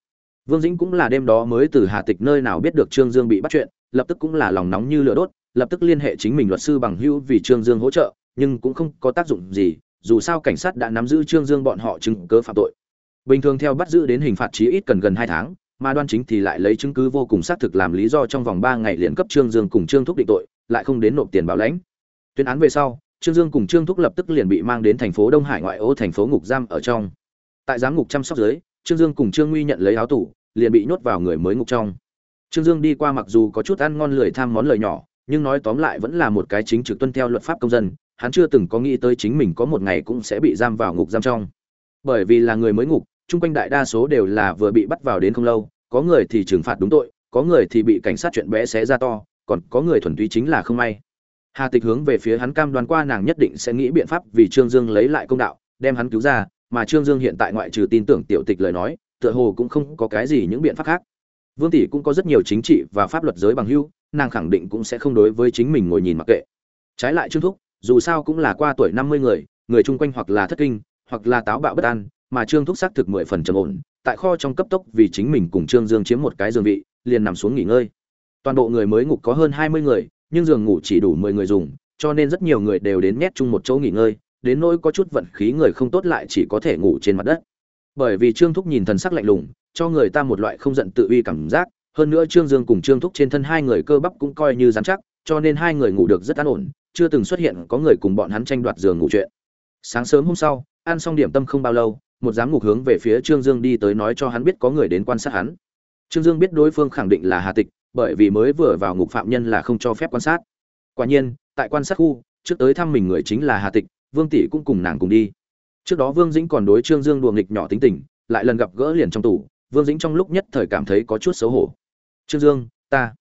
Vương dĩnh cũng là đêm đó mới từ hà tịch nơi nào biết được trương dương bị bắt chuyện, lập tức cũng là lòng nóng như lửa đốt, lập tức liên hệ chính mình luật sư bằng hữu vì trương dương hỗ trợ, nhưng cũng không có tác dụng gì, dù sao cảnh sát đã nắm giữ trương dương bọn họ chứng cớ phạm tội bình thường theo bắt giữ đến hình phạt chí ít cần gần hai tháng, mà đoan chính thì lại lấy chứng cứ vô cùng xác thực làm lý do trong vòng ba ngày liền cấp trương dương cùng trương thúc định tội, lại không đến nộp tiền bảo lãnh. Tuyên án về sau, trương dương cùng trương thúc lập tức liền bị mang đến thành phố đông hải ngoại ô thành phố ngục giam ở trong. Tại giám ngục chăm sóc dưới, trương dương cùng trương nguy nhận lấy áo tủ, liền bị nhốt vào người mới ngục trong. Trương dương đi qua mặc dù có chút ăn ngon lười tham món lời nhỏ, nhưng nói tóm lại vẫn là một cái chính trực tuân theo luật pháp công dân, hắn chưa từng có nghĩ tới chính mình có một ngày cũng sẽ bị giam vào ngục giam trong. Bởi vì là người mới ngục chung quanh đại đa số đều là vừa bị bắt vào đến không lâu, có người thì trừng phạt đúng tội, có người thì bị cảnh sát chuyện bé xé ra to, còn có người thuần túy chính là không may. Hà tịch hướng về phía hắn cam đoan qua nàng nhất định sẽ nghĩ biện pháp vì trương dương lấy lại công đạo, đem hắn cứu ra, mà trương dương hiện tại ngoại trừ tin tưởng tiểu tịch lời nói, tựa hồ cũng không có cái gì những biện pháp khác. Vương tỷ cũng có rất nhiều chính trị và pháp luật giới bằng hưu nàng khẳng định cũng sẽ không đối với chính mình ngồi nhìn mặc kệ. Trái lại trương thúc, dù sao cũng là qua tuổi năm mươi người người chung quanh hoặc là thất kinh, hoặc là táo bạo bất an mà trương thúc xác thực mười phần trầm ổn, tại kho trong cấp tốc vì chính mình cùng trương dương chiếm một cái giường vị, liền nằm xuống nghỉ ngơi. Toàn bộ người mới ngục có hơn hai mươi người, nhưng giường ngủ chỉ đủ mười người dùng, cho nên rất nhiều người đều đến nhét chung một chỗ nghỉ ngơi, đến nỗi có chút vận khí người không tốt lại chỉ có thể ngủ trên mặt đất. Bởi vì trương thúc nhìn thần sắc lạnh lùng, cho người ta một loại không giận tự uy cảm giác, hơn nữa trương dương cùng trương thúc trên thân hai người cơ bắp cũng coi như dán chắc, cho nên hai người ngủ được rất an ổn, chưa từng xuất hiện có người cùng bọn hắn tranh đoạt giường ngủ chuyện. Sáng sớm hôm sau, ăn xong điểm tâm không bao lâu một giám ngục hướng về phía trương dương đi tới nói cho hắn biết có người đến quan sát hắn. Trương dương biết đối phương khẳng định là hà tịch, bởi vì mới vừa vào ngục phạm nhân là không cho phép quan sát. Quả nhiên, tại quan sát khu, trước tới thăm mình người chính là hà tịch, vương tỷ cũng cùng nàng cùng đi. Trước đó vương dĩnh còn đối trương dương đùa nghịch nhỏ tính tình, lại lần gặp gỡ liền trong tủ vương dĩnh trong lúc nhất thời cảm thấy có chút xấu hổ. Trương dương, ta.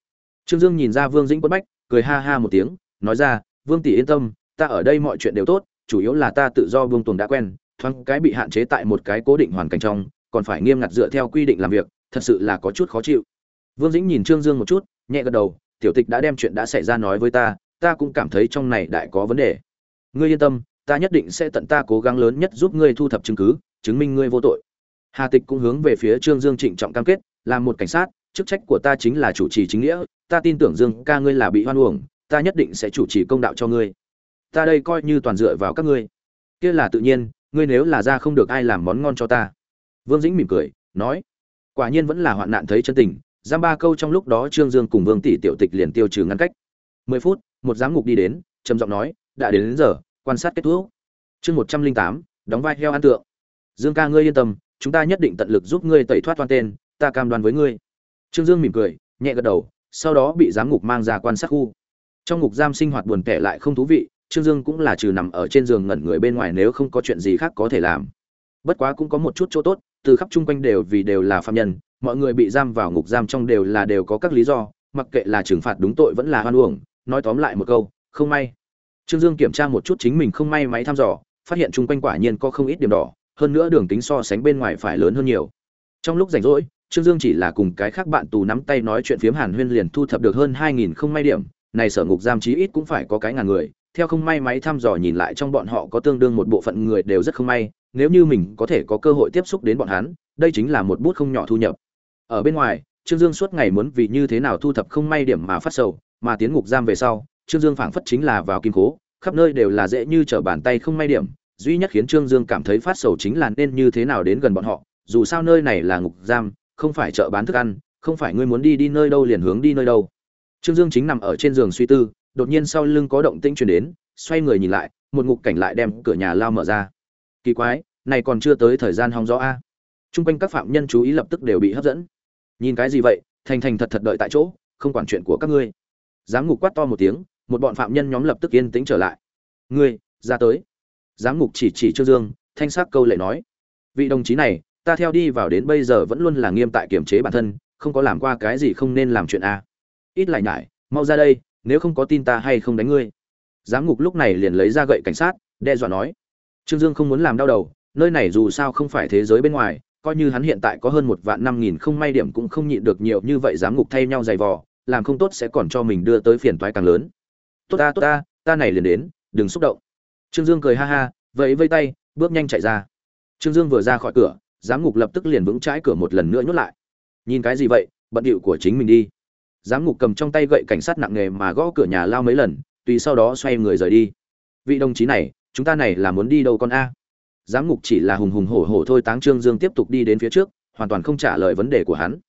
Trương dương nhìn ra vương dĩnh quất bách, cười ha ha một tiếng, nói ra, vương tỷ yên tâm, ta ở đây mọi chuyện đều tốt, chủ yếu là ta tự do vương tuồng đã quen thoáng cái bị hạn chế tại một cái cố định hoàn cảnh trong, còn phải nghiêm ngặt dựa theo quy định làm việc, thật sự là có chút khó chịu. Vương dĩnh nhìn trương dương một chút, nhẹ gật đầu, tiểu tịch đã đem chuyện đã xảy ra nói với ta ta cũng cảm thấy trong này đại có vấn đề. Ngươi yên tâm, ta nhất định sẽ tận ta cố gắng lớn nhất giúp ngươi thu thập chứng cứ, chứng minh ngươi vô tội. Hà tịch cũng hướng về phía trương dương trịnh trọng cam kết làm một cảnh sát, chức trách của ta chính là chủ trì chính nghĩa, ta tin tưởng dương ca ngươi là bị hoan uổng, ta nhất định sẽ chủ trì công đạo cho ngươi. Ta đây coi như toàn dựa vào các ngươi. Kia là tự nhiên ngươi nếu là ra không được ai làm món ngon cho ta. Vương dĩnh mỉm cười nói quả nhiên vẫn là hoạn nạn thấy chân tình giam ba câu trong lúc đó trương dương cùng vương tỷ tiểu tịch liền tiêu trừ ngăn cách. Mười phút một giám ngục đi đến trầm giọng nói đã đến, đến giờ quan sát kết thúc. Chương một trăm linh tám đóng vai heo ăn tượng. Dương ca ngươi yên tâm chúng ta nhất định tận lực giúp ngươi tẩy thoát toàn tên ta cam đoan với ngươi. Trương dương mỉm cười nhẹ gật đầu sau đó bị giám ngục mang ra quan sát khu. Trong ngục giam sinh hoạt buồn tẻ lại không thú vị trương dương cũng là trừ nằm ở trên giường ngẩn người bên ngoài nếu không có chuyện gì khác có thể làm. Bất quá cũng có một chút chỗ tốt, từ khắp chung quanh đều vì đều là phạm nhân, mọi người bị giam vào ngục giam trong đều là đều có các lý do, mặc kệ là trừng phạt đúng tội vẫn là hoan uổng, nói tóm lại một câu, không may. Trương dương kiểm tra một chút chính mình không may máy thăm dò, phát hiện chung quanh quả nhiên có không ít điểm đỏ, hơn nữa đường tính so sánh bên ngoài phải lớn hơn nhiều. Trong lúc rảnh rỗi, trương dương chỉ là cùng cái khác bạn tù nắm tay nói chuyện phiếm hàn huyên liền thu thập được hơn hai nghìn không may điểm, này sở ngục giam chí ít cũng phải có cái ngàn người theo không may máy thăm dò nhìn lại trong bọn họ có tương đương một bộ phận người đều rất không may, nếu như mình có thể có cơ hội tiếp xúc đến bọn hắn, đây chính là một bút không nhỏ thu nhập. Ở bên ngoài, trương dương suốt ngày muốn vì như thế nào thu thập không may điểm mà phát sầu, mà tiến ngục giam về sau, trương dương phảng phất chính là vào kim cố khắp nơi đều là dễ như trở bàn tay không may điểm, duy nhất khiến trương dương cảm thấy phát sầu chính là nên như thế nào đến gần bọn họ, dù sao nơi này là ngục giam, không phải chợ bán thức ăn, không phải ngươi muốn đi đi nơi đâu liền hướng đi nơi đâu. Trương dương chính nằm ở trên giường suy tư đột nhiên sau lưng có động tĩnh truyền đến, xoay người nhìn lại, một ngục cảnh lại đem cửa nhà lao mở ra. Kỳ quái, này còn chưa tới thời gian hóng gió a. Trung quanh các phạm nhân chú ý lập tức đều bị hấp dẫn. Nhìn cái gì vậy, thành thành thật thật đợi tại chỗ, không quản chuyện của các ngươi. Giám ngục quát to một tiếng, một bọn phạm nhân nhóm lập tức yên tĩnh trở lại. Ngươi, ra tới. Giám ngục chỉ chỉ trương dương, thanh sắc câu lệ nói. Vị đồng chí này, ta theo đi vào đến bây giờ vẫn luôn là nghiêm tại kiểm chế bản thân, không có làm qua cái gì không nên làm chuyện a. Ít lại nhải, mau ra đây nếu không có tin ta hay không đánh ngươi. Giám ngục lúc này liền lấy ra gậy cảnh sát, đe dọa nói. Trương dương không muốn làm đau đầu, nơi này dù sao không phải thế giới bên ngoài, coi như hắn hiện tại có hơn một vạn năm nghìn không may điểm cũng không nhịn được nhiều như vậy giám ngục thay nhau giày vò, làm không tốt sẽ còn cho mình đưa tới phiền toái càng lớn. Tốt ta tốt ta ta này liền đến, đừng xúc động. Trương dương cười ha ha, vẫy vây tay, bước nhanh chạy ra. Trương dương vừa ra khỏi cửa, giám ngục lập tức liền vững trái cửa một lần nữa nhốt lại. Nhìn cái gì vậy, bận điệu của chính mình đi giám ngục cầm trong tay gậy cảnh sát nặng nề mà gõ cửa nhà lao mấy lần, tùy sau đó xoay người rời đi. Vị đồng chí này, chúng ta này là muốn đi đâu con a? Giám ngục chỉ là hùng hùng hổ hổ thôi, táng trương dương tiếp tục đi đến phía trước, hoàn toàn không trả lời vấn đề của hắn.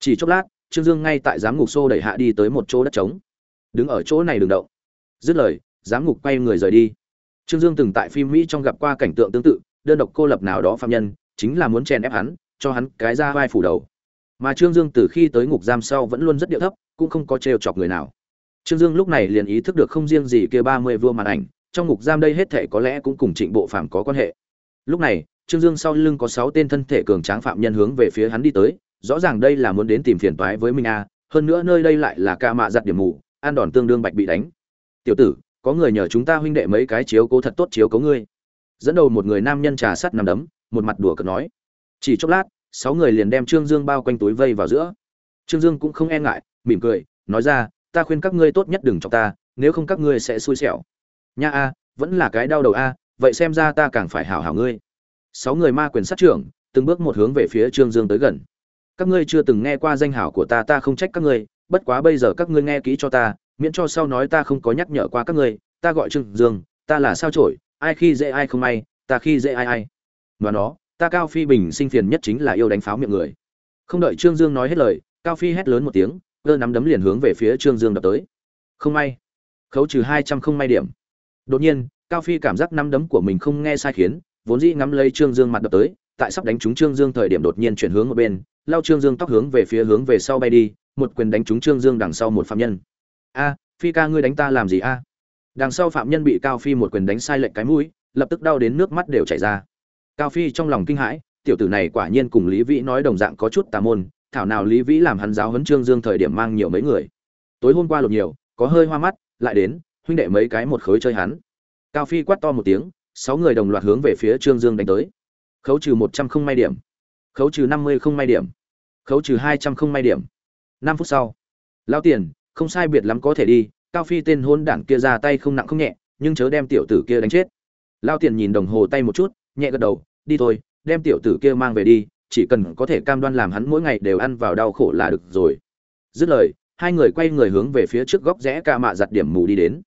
Chỉ chốc lát, trương dương ngay tại giám ngục xô đẩy hạ đi tới một chỗ đất trống. Đứng ở chỗ này đừng động. Dứt lời, giám ngục quay người rời đi. Trương dương từng tại phim mỹ trong gặp qua cảnh tượng tương tự, đơn độc cô lập nào đó phạm nhân, chính là muốn chèn ép hắn, cho hắn cái ra vai phủ đầu mà trương dương từ khi tới ngục giam sau vẫn luôn rất điệu thấp, cũng không có trêu chọc người nào. Trương dương lúc này liền ý thức được không riêng gì kia ba mươi vua màn ảnh, trong ngục giam đây hết thể có lẽ cũng cùng trịnh bộ phạm có quan hệ. Lúc này, trương dương sau lưng có sáu tên thân thể cường tráng phạm nhân hướng về phía hắn đi tới, rõ ràng đây là muốn đến tìm phiền toái với mình a, hơn nữa nơi đây lại là ca mạ giặt điểm mù, an đòn tương đương bạch bị đánh. Tiểu tử, có người nhờ chúng ta huynh đệ mấy cái chiếu cố thật tốt chiếu cố ngươi. Dẫn đầu một người nam nhân trà sắt nằm đấm, một mặt đùa cợt nói. Chỉ chốc lát sáu người liền đem trương dương bao quanh túi vây vào giữa. Trương dương cũng không e ngại mỉm cười nói ra ta khuyên các ngươi tốt nhất đừng cho ta nếu không các ngươi sẽ xui xẻo. Nha a vẫn là cái đau đầu a vậy xem ra ta càng phải hảo hảo ngươi. Sáu người ma quyền sát trưởng từng bước một hướng về phía trương dương tới gần. Các ngươi chưa từng nghe qua danh hảo của ta ta không trách các ngươi bất quá bây giờ các ngươi nghe kỹ cho ta miễn cho sau nói ta không có nhắc nhở qua các ngươi ta gọi trương dương ta là sao chổi, ai khi dễ ai không may ta khi dễ ai ai. Và nó ta cao phi bình sinh phiền nhất chính là yêu đánh pháo miệng người. Không đợi trương dương nói hết lời, cao phi hét lớn một tiếng, cơ nắm đấm liền hướng về phía trương dương đập tới. Không may. Khấu trừ hai trăm không may điểm. Đột nhiên, cao phi cảm giác nắm đấm của mình không nghe sai khiến, vốn dĩ ngắm lấy trương dương mặt đập tới, tại sắp đánh trúng trương dương thời điểm đột nhiên chuyển hướng một bên, lao trương dương tóc hướng về phía hướng về sau bay đi, một quyền đánh trúng trương dương đằng sau một phạm nhân. A, phi ca ngươi đánh ta làm gì a? Đằng sau phạm nhân bị cao phi một quyền đánh sai lệnh cái mũi, lập tức đau đến nước mắt đều chảy ra cao phi trong lòng kinh hãi, tiểu tử này quả nhiên cùng lý vĩ nói đồng dạng có chút tà môn, thảo nào lý vĩ làm hắn giáo huấn trương dương thời điểm mang nhiều mấy người. Tối hôm qua lột nhiều, có hơi hoa mắt, lại đến, huynh đệ mấy cái một khối chơi hắn. Cao phi quát to một tiếng, sáu người đồng loạt hướng về phía trương dương đánh tới. Khấu trừ một trăm không may điểm. Khấu trừ năm mươi không may điểm. Khấu trừ hai trăm không may điểm. Năm phút sau lão tiền, không sai biệt lắm có thể đi, cao phi tên hôn đảng kia ra tay không nặng không nhẹ, nhưng chớ đem tiểu tử kia đánh chết. Lao tiền nhìn đồng hồ tay một chút, nhẹ gật đầu đi thôi, đem tiểu tử kia mang về đi, chỉ cần có thể cam đoan làm hắn mỗi ngày đều ăn vào đau khổ là được rồi. Dứt lời, hai người quay người hướng về phía trước góc rẽ ca mạ giặt điểm mù đi đến.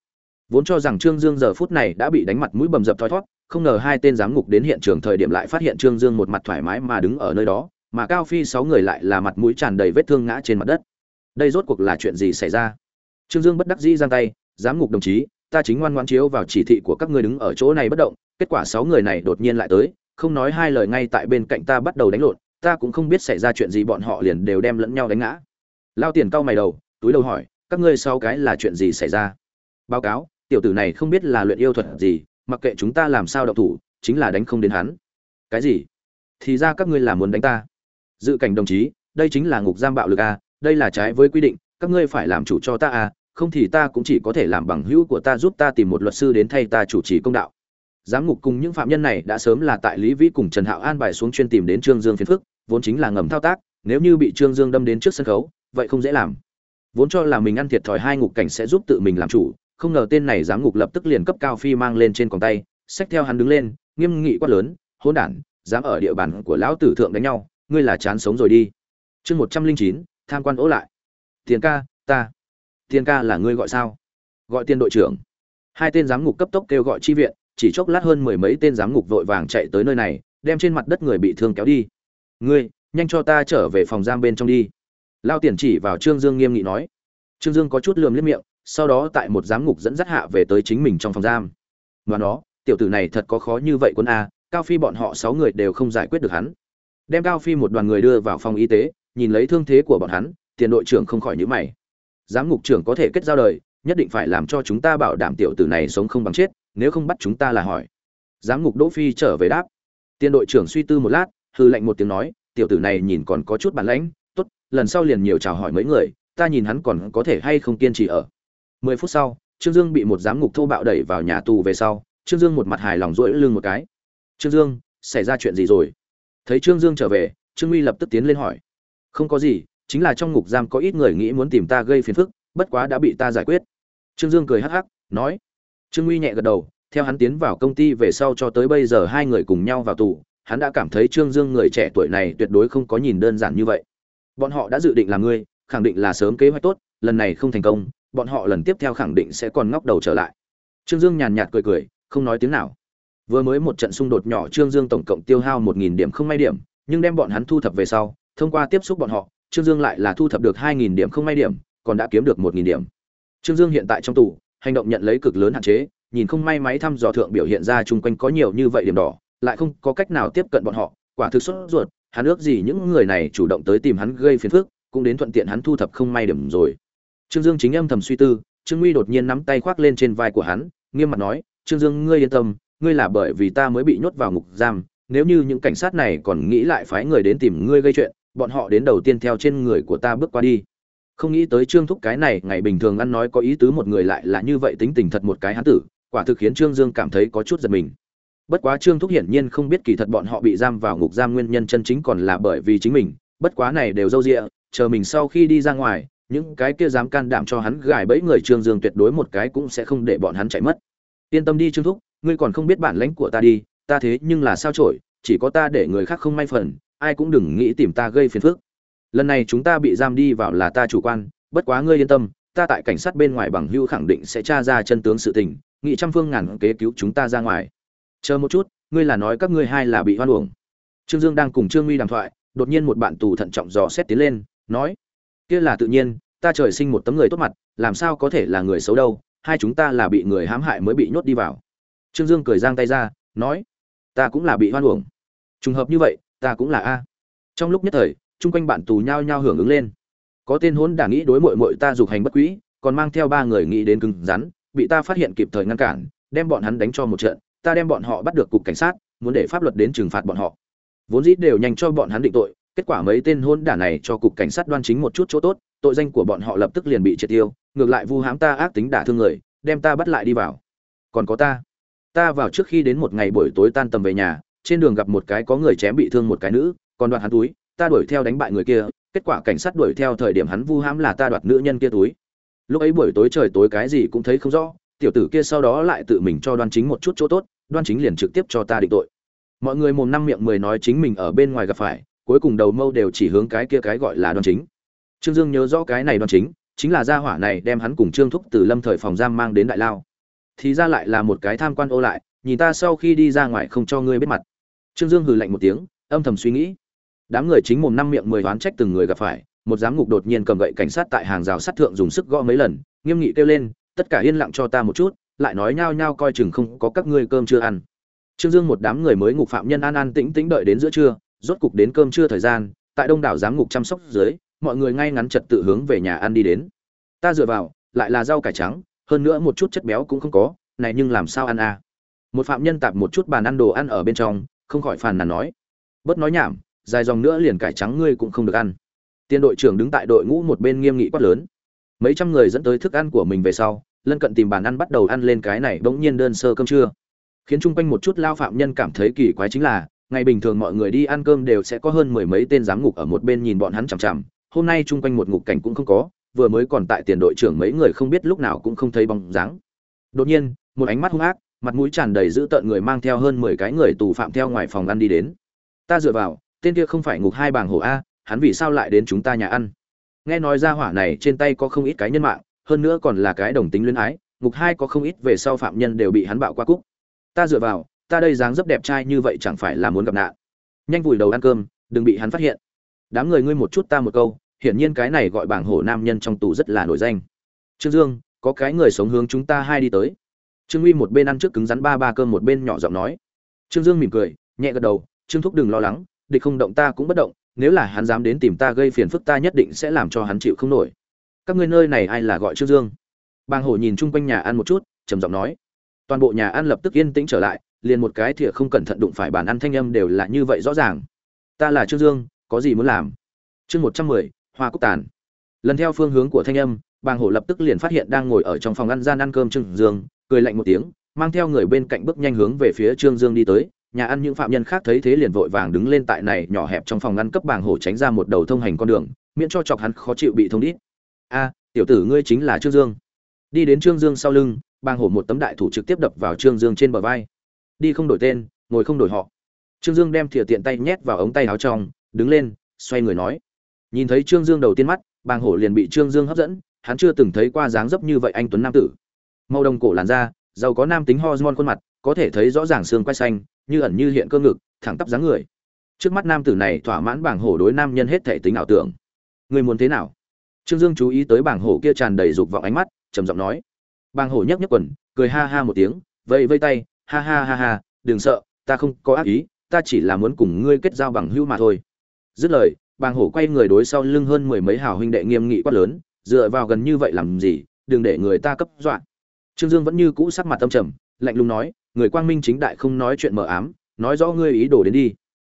Vốn cho rằng trương dương giờ phút này đã bị đánh mặt mũi bầm dập thoi thót không ngờ hai tên giám ngục đến hiện trường thời điểm lại phát hiện trương dương một mặt thoải mái mà đứng ở nơi đó, mà cao phi sáu người lại là mặt mũi tràn đầy vết thương ngã trên mặt đất. Đây rốt cuộc là chuyện gì xảy ra? Trương dương bất đắc dĩ giang tay, giám ngục đồng chí, ta chính ngoan ngoãn chiếu vào chỉ thị của các ngươi đứng ở chỗ này bất động, kết quả sáu người này đột nhiên lại tới không nói hai lời ngay tại bên cạnh ta bắt đầu đánh lộn, ta cũng không biết xảy ra chuyện gì, bọn họ liền đều đem lẫn nhau đánh ngã. Lao tiền cau mày đầu, túi đầu hỏi, các ngươi sau cái là chuyện gì xảy ra? Báo cáo, tiểu tử này không biết là luyện yêu thuật gì, mặc kệ chúng ta làm sao đậu thủ, chính là đánh không đến hắn. Cái gì? Thì ra các ngươi là muốn đánh ta. Dự cảnh đồng chí, đây chính là ngục giam bạo lực a đây là trái với quy định, các ngươi phải làm chủ cho ta a không thì ta cũng chỉ có thể làm bằng hữu của ta giúp ta tìm một luật sư đến thay ta chủ trì công đạo giám ngục cùng những phạm nhân này đã sớm là tại lý vĩ cùng trần hạo an bài xuống chuyên tìm đến trương dương phiền phức, vốn chính là ngầm thao tác, nếu như bị trương dương đâm đến trước sân khấu, vậy không dễ làm. Vốn cho là mình ăn thiệt thòi hai ngục cảnh sẽ giúp tự mình làm chủ, không ngờ tên này giám ngục lập tức liền cấp cao phi mang lên trên còng tay, xách theo hắn đứng lên, nghiêm nghị quát lớn, hỗn đản, dám ở địa bàn của lão tử thượng đánh nhau, ngươi là chán sống rồi đi. Chương một trăm linh chín, tham quan ố lại. Tiền ca, ta. Tiền ca là ngươi gọi sao? Gọi tiền đội trưởng. Hai tên giám ngục cấp tốc kêu gọi chi viện chỉ chốc lát hơn mười mấy tên giám ngục vội vàng chạy tới nơi này, đem trên mặt đất người bị thương kéo đi. Ngươi, nhanh cho ta trở về phòng giam bên trong đi. Lao tiền chỉ vào trương dương nghiêm nghị nói. Trương dương có chút lườm liếc miệng, sau đó tại một giám ngục dẫn dắt hạ về tới chính mình trong phòng giam. Và nó tiểu tử này thật có khó như vậy quân a, cao phi bọn họ sáu người đều không giải quyết được hắn. Đem cao phi một đoàn người đưa vào phòng y tế, nhìn lấy thương thế của bọn hắn, tiền đội trưởng không khỏi nhíu mày. Giám ngục trưởng có thể kết giao đời, nhất định phải làm cho chúng ta bảo đảm tiểu tử này sống không bằng chết nếu không bắt chúng ta là hỏi. Giám ngục đỗ phi trở về đáp. Tiền đội trưởng suy tư một lát hư lệnh một tiếng nói, tiểu tử này nhìn còn có chút bản lãnh, tốt, lần sau liền nhiều chào hỏi mấy người, ta nhìn hắn còn có thể hay không kiên trì ở. Mười phút sau, trương dương bị một giám ngục thô bạo đẩy vào nhà tù về sau, trương dương một mặt hài lòng rỗi lưng một cái. Trương dương, xảy ra chuyện gì rồi? Thấy trương dương trở về, trương uy lập tức tiến lên hỏi. Không có gì, chính là trong ngục giam có ít người nghĩ muốn tìm ta gây phiền phức, bất quá đã bị ta giải quyết. Trương dương cười hắc hắc, nói trương uy nhẹ gật đầu, theo hắn tiến vào công ty về sau cho tới bây giờ hai người cùng nhau vào tù, hắn đã cảm thấy trương dương người trẻ tuổi này tuyệt đối không có nhìn đơn giản như vậy. Bọn họ đã dự định làm ngươi, khẳng định là sớm kế hoạch tốt, lần này không thành công, bọn họ lần tiếp theo khẳng định sẽ còn ngóc đầu trở lại. Trương dương nhàn nhạt cười cười, không nói tiếng nào. Vừa mới một trận xung đột nhỏ trương dương tổng cộng tiêu hao một nghìn điểm không may điểm, nhưng đem bọn hắn thu thập về sau, thông qua tiếp xúc bọn họ, trương dương lại là thu thập được hai nghìn điểm không may điểm, còn đã kiếm được một nghìn điểm. Trương dương hiện tại trong tù hành động nhận lấy cực lớn hạn chế, nhìn không may máy thăm dò thượng biểu hiện ra chung quanh có nhiều như vậy điểm đỏ, lại không có cách nào tiếp cận bọn họ, quả thực xuất ruột, hắn ước gì những người này chủ động tới tìm hắn gây phiền phức, cũng đến thuận tiện hắn thu thập không may điểm rồi. Trương dương chính âm thầm suy tư, trương nguy đột nhiên nắm tay khoác lên trên vai của hắn, nghiêm mặt nói, trương dương, ngươi yên tâm, ngươi là bởi vì ta mới bị nhốt vào ngục giam, nếu như những cảnh sát này còn nghĩ lại phái người đến tìm ngươi gây chuyện, bọn họ đến đầu tiên theo trên người của ta bước qua đi không nghĩ tới trương thúc cái này, ngày bình thường ăn nói có ý tứ một người lại là như vậy tính tình thật một cái hán tử, quả thực khiến trương dương cảm thấy có chút giật mình. Bất quá trương thúc hiển nhiên không biết kỳ thật bọn họ bị giam vào ngục giam nguyên nhân chân chính còn là bởi vì chính mình, bất quá này đều dâu dịa, chờ mình sau khi đi ra ngoài, những cái kia dám can đảm cho hắn gài bẫy người trương dương tuyệt đối một cái cũng sẽ không để bọn hắn chạy mất. Yên tâm đi trương thúc, ngươi còn không biết bản lãnh của ta đi, ta thế nhưng là sao trổi, chỉ có ta để người khác không may phần, ai cũng đừng nghĩ tìm ta gây phiền phức lần này chúng ta bị giam đi vào là ta chủ quan, bất quá ngươi yên tâm, ta tại cảnh sát bên ngoài bằng hưu khẳng định sẽ tra ra chân tướng sự tình, nghị trăm phương ngàn kế cứu chúng ta ra ngoài. Chờ một chút, ngươi là nói các ngươi hai là bị hoan uổng. Trương dương đang cùng trương nguy đàm thoại, đột nhiên một bạn tù thận trọng dò xét tiến lên, nói, kia là tự nhiên, ta trời sinh một tấm người tốt mặt, làm sao có thể là người xấu đâu, hai chúng ta là bị người hãm hại mới bị nhốt đi vào. Trương dương cười giang tay ra, nói, ta cũng là bị hoan uổng. Trùng hợp như vậy, ta cũng là a. Trong lúc nhất thời chung quanh bạn tù nhao nhao hưởng ứng lên. Có tên hốn đả nghĩ đối mội mội ta dục hành bất quỹ còn mang theo ba người nghĩ đến cứng rắn, bị ta phát hiện kịp thời ngăn cản, đem bọn hắn đánh cho một trận, ta đem bọn họ bắt được cục cảnh sát, muốn để pháp luật đến trừng phạt bọn họ. Vốn dĩ đều nhanh cho bọn hắn định tội, kết quả mấy tên hôn đả này cho cục cảnh sát đoan chính một chút chỗ tốt, tội danh của bọn họ lập tức liền bị triệt tiêu, ngược lại vu hãm ta ác tính đả thương người, đem ta bắt lại đi vào. Còn có ta ta vào trước khi đến một ngày buổi tối tan tầm về nhà, trên đường gặp một cái có người chém bị thương một cái nữ, còn đoạn hắn túi ta đuổi theo đánh bại người kia, kết quả cảnh sát đuổi theo thời điểm hắn vu hãm là ta đoạt nữ nhân kia túi. Lúc ấy buổi tối trời tối cái gì cũng thấy không rõ, tiểu tử kia sau đó lại tự mình cho đoan chính một chút chỗ tốt, đoan chính liền trực tiếp cho ta định tội. Mọi người mồm năm miệng mười nói chính mình ở bên ngoài gặp phải, cuối cùng đầu mâu đều chỉ hướng cái kia cái gọi là đoan chính. Trương dương nhớ rõ cái này đoan chính chính là gia hỏa này đem hắn cùng trương thúc từ lâm thời phòng giam mang đến đại lao. Thì ra lại là một cái tham quan ô lại, nhìn ta sau khi đi ra ngoài không cho ngươi biết mặt. Trương dương hừ lạnh một tiếng, âm thầm suy nghĩ đám người chính mồm năm miệng mười đoán trách từng người gặp phải, một giám ngục đột nhiên cầm gậy cảnh sát tại hàng rào sắt thượng dùng sức gõ mấy lần, nghiêm nghị kêu lên, tất cả yên lặng cho ta một chút, lại nói nhao nhao coi chừng không có các ngươi cơm chưa ăn. Trương dương một đám người mới ngục phạm nhân an an tĩnh tĩnh đợi đến giữa trưa, rốt cục đến cơm trưa thời gian, tại đông đảo giám ngục chăm sóc dưới, mọi người ngay ngắn trật tự hướng về nhà ăn đi đến. Ta dựa vào, lại là rau cải trắng, hơn nữa một chút chất béo cũng không có, này nhưng làm sao ăn à? Một phạm nhân tạp một chút bàn ăn đồ ăn ở bên trong, không khỏi phàn nàn nói. Bớt nói nhảm dài dòng nữa liền cải trắng ngươi cũng không được ăn. Tiên đội trưởng đứng tại đội ngũ một bên nghiêm nghị quát lớn. Mấy trăm người dẫn tới thức ăn của mình về sau, lân cận tìm bàn ăn bắt đầu ăn lên cái này bỗng nhiên đơn sơ cơm trưa. Khiến chung quanh một chút lao phạm nhân cảm thấy kỳ quái chính là, ngày bình thường mọi người đi ăn cơm đều sẽ có hơn mười mấy tên giám ngục ở một bên nhìn bọn hắn chằm chằm. Hôm nay chung quanh một ngục cảnh cũng không có, vừa mới còn tại tiền đội trưởng mấy người không biết lúc nào cũng không thấy bóng dáng. Đột nhiên, một ánh mắt hung ác, mặt mũi tràn đầy dữ tợn người mang theo hơn mười cái người tù phạm theo ngoài phòng ăn đi đến. Ta dựa vào tên kia không phải ngục hai bảng hổ a, hắn vì sao lại đến chúng ta nhà ăn? Nghe nói ra hỏa này trên tay có không ít cái nhân mạng, hơn nữa còn là cái đồng tính luyến ái, ngục hai có không ít về sau phạm nhân đều bị hắn bạo qua cúc. Ta dựa vào, ta đây dáng dấp đẹp trai như vậy chẳng phải là muốn gặp nạn. Nhanh vùi đầu ăn cơm, đừng bị hắn phát hiện. Đám người ngươi một chút ta một câu, hiển nhiên cái này gọi bảng hổ nam nhân trong tù rất là nổi danh. Trương dương, có cái người sống hướng chúng ta hai đi tới. Trương uy một bên ăn trước cứng rắn ba ba cơm một bên nhỏ giọng nói. Trương dương mỉm cười, nhẹ gật đầu, trương thúc đừng lo lắng địch không động ta cũng bất động, nếu là hắn dám đến tìm ta gây phiền phức ta nhất định sẽ làm cho hắn chịu không nổi. Các ngươi nơi này ai là gọi trương dương? Bàng hổ nhìn chung quanh nhà ăn một chút, trầm giọng nói. Toàn bộ nhà ăn lập tức yên tĩnh trở lại, liền một cái thìa không cẩn thận đụng phải bàn ăn thanh âm đều là như vậy rõ ràng. Ta là trương dương, có gì muốn làm? Chương một trăm mười, hoa cúc tàn. Lần theo phương hướng của thanh âm, bàng hổ lập tức liền phát hiện đang ngồi ở trong phòng ăn gian ăn cơm trương dương, cười lạnh một tiếng, mang theo người bên cạnh bước nhanh hướng về phía trương dương đi tới nhà ăn những phạm nhân khác thấy thế liền vội vàng đứng lên tại này nhỏ hẹp trong phòng ngăn cấp bảng hổ tránh ra một đầu thông hành con đường, miễn cho chọc hắn khó chịu bị thông đít. A, tiểu tử ngươi chính là trương dương. Đi đến trương dương sau lưng, bàng hổ một tấm đại thủ trực tiếp đập vào trương dương trên bờ vai. Đi không đổi tên, ngồi không đổi họ. Trương dương đem thìa tiện tay nhét vào ống tay áo trong, đứng lên, xoay người nói. Nhìn thấy trương dương đầu tiên mắt, bàng hổ liền bị trương dương hấp dẫn, hắn chưa từng thấy qua dáng dấp như vậy anh tuấn nam tử. Màu đồng cổ làn da, giàu có nam tính hormone khuôn mặt, có thể thấy rõ ràng xương quai xanh như ẩn như hiện cơ ngực, thẳng tắp dáng người. Trước mắt nam tử này thỏa mãn bảng hổ đối nam nhân hết thể tính ảo tưởng. Người muốn thế nào? Trương dương chú ý tới bảng hổ kia tràn đầy dục vọng ánh mắt, trầm giọng nói. Bảng hổ nhấc nhấc quần, cười ha ha một tiếng vây vây tay, ha ha ha ha, đừng sợ, ta không có ác ý, ta chỉ là muốn cùng ngươi kết giao bằng hữu mà thôi. Dứt lời bàng hổ quay người đối sau lưng hơn mười mấy hào huynh đệ nghiêm nghị quát lớn, dựa vào gần như vậy làm gì, đừng để người ta cấp dọa. Trương dương vẫn như cũ sắc mặt tâm trầm, lạnh lùng nói người quang minh chính đại không nói chuyện mờ ám, nói rõ ngươi ý đồ đến đi.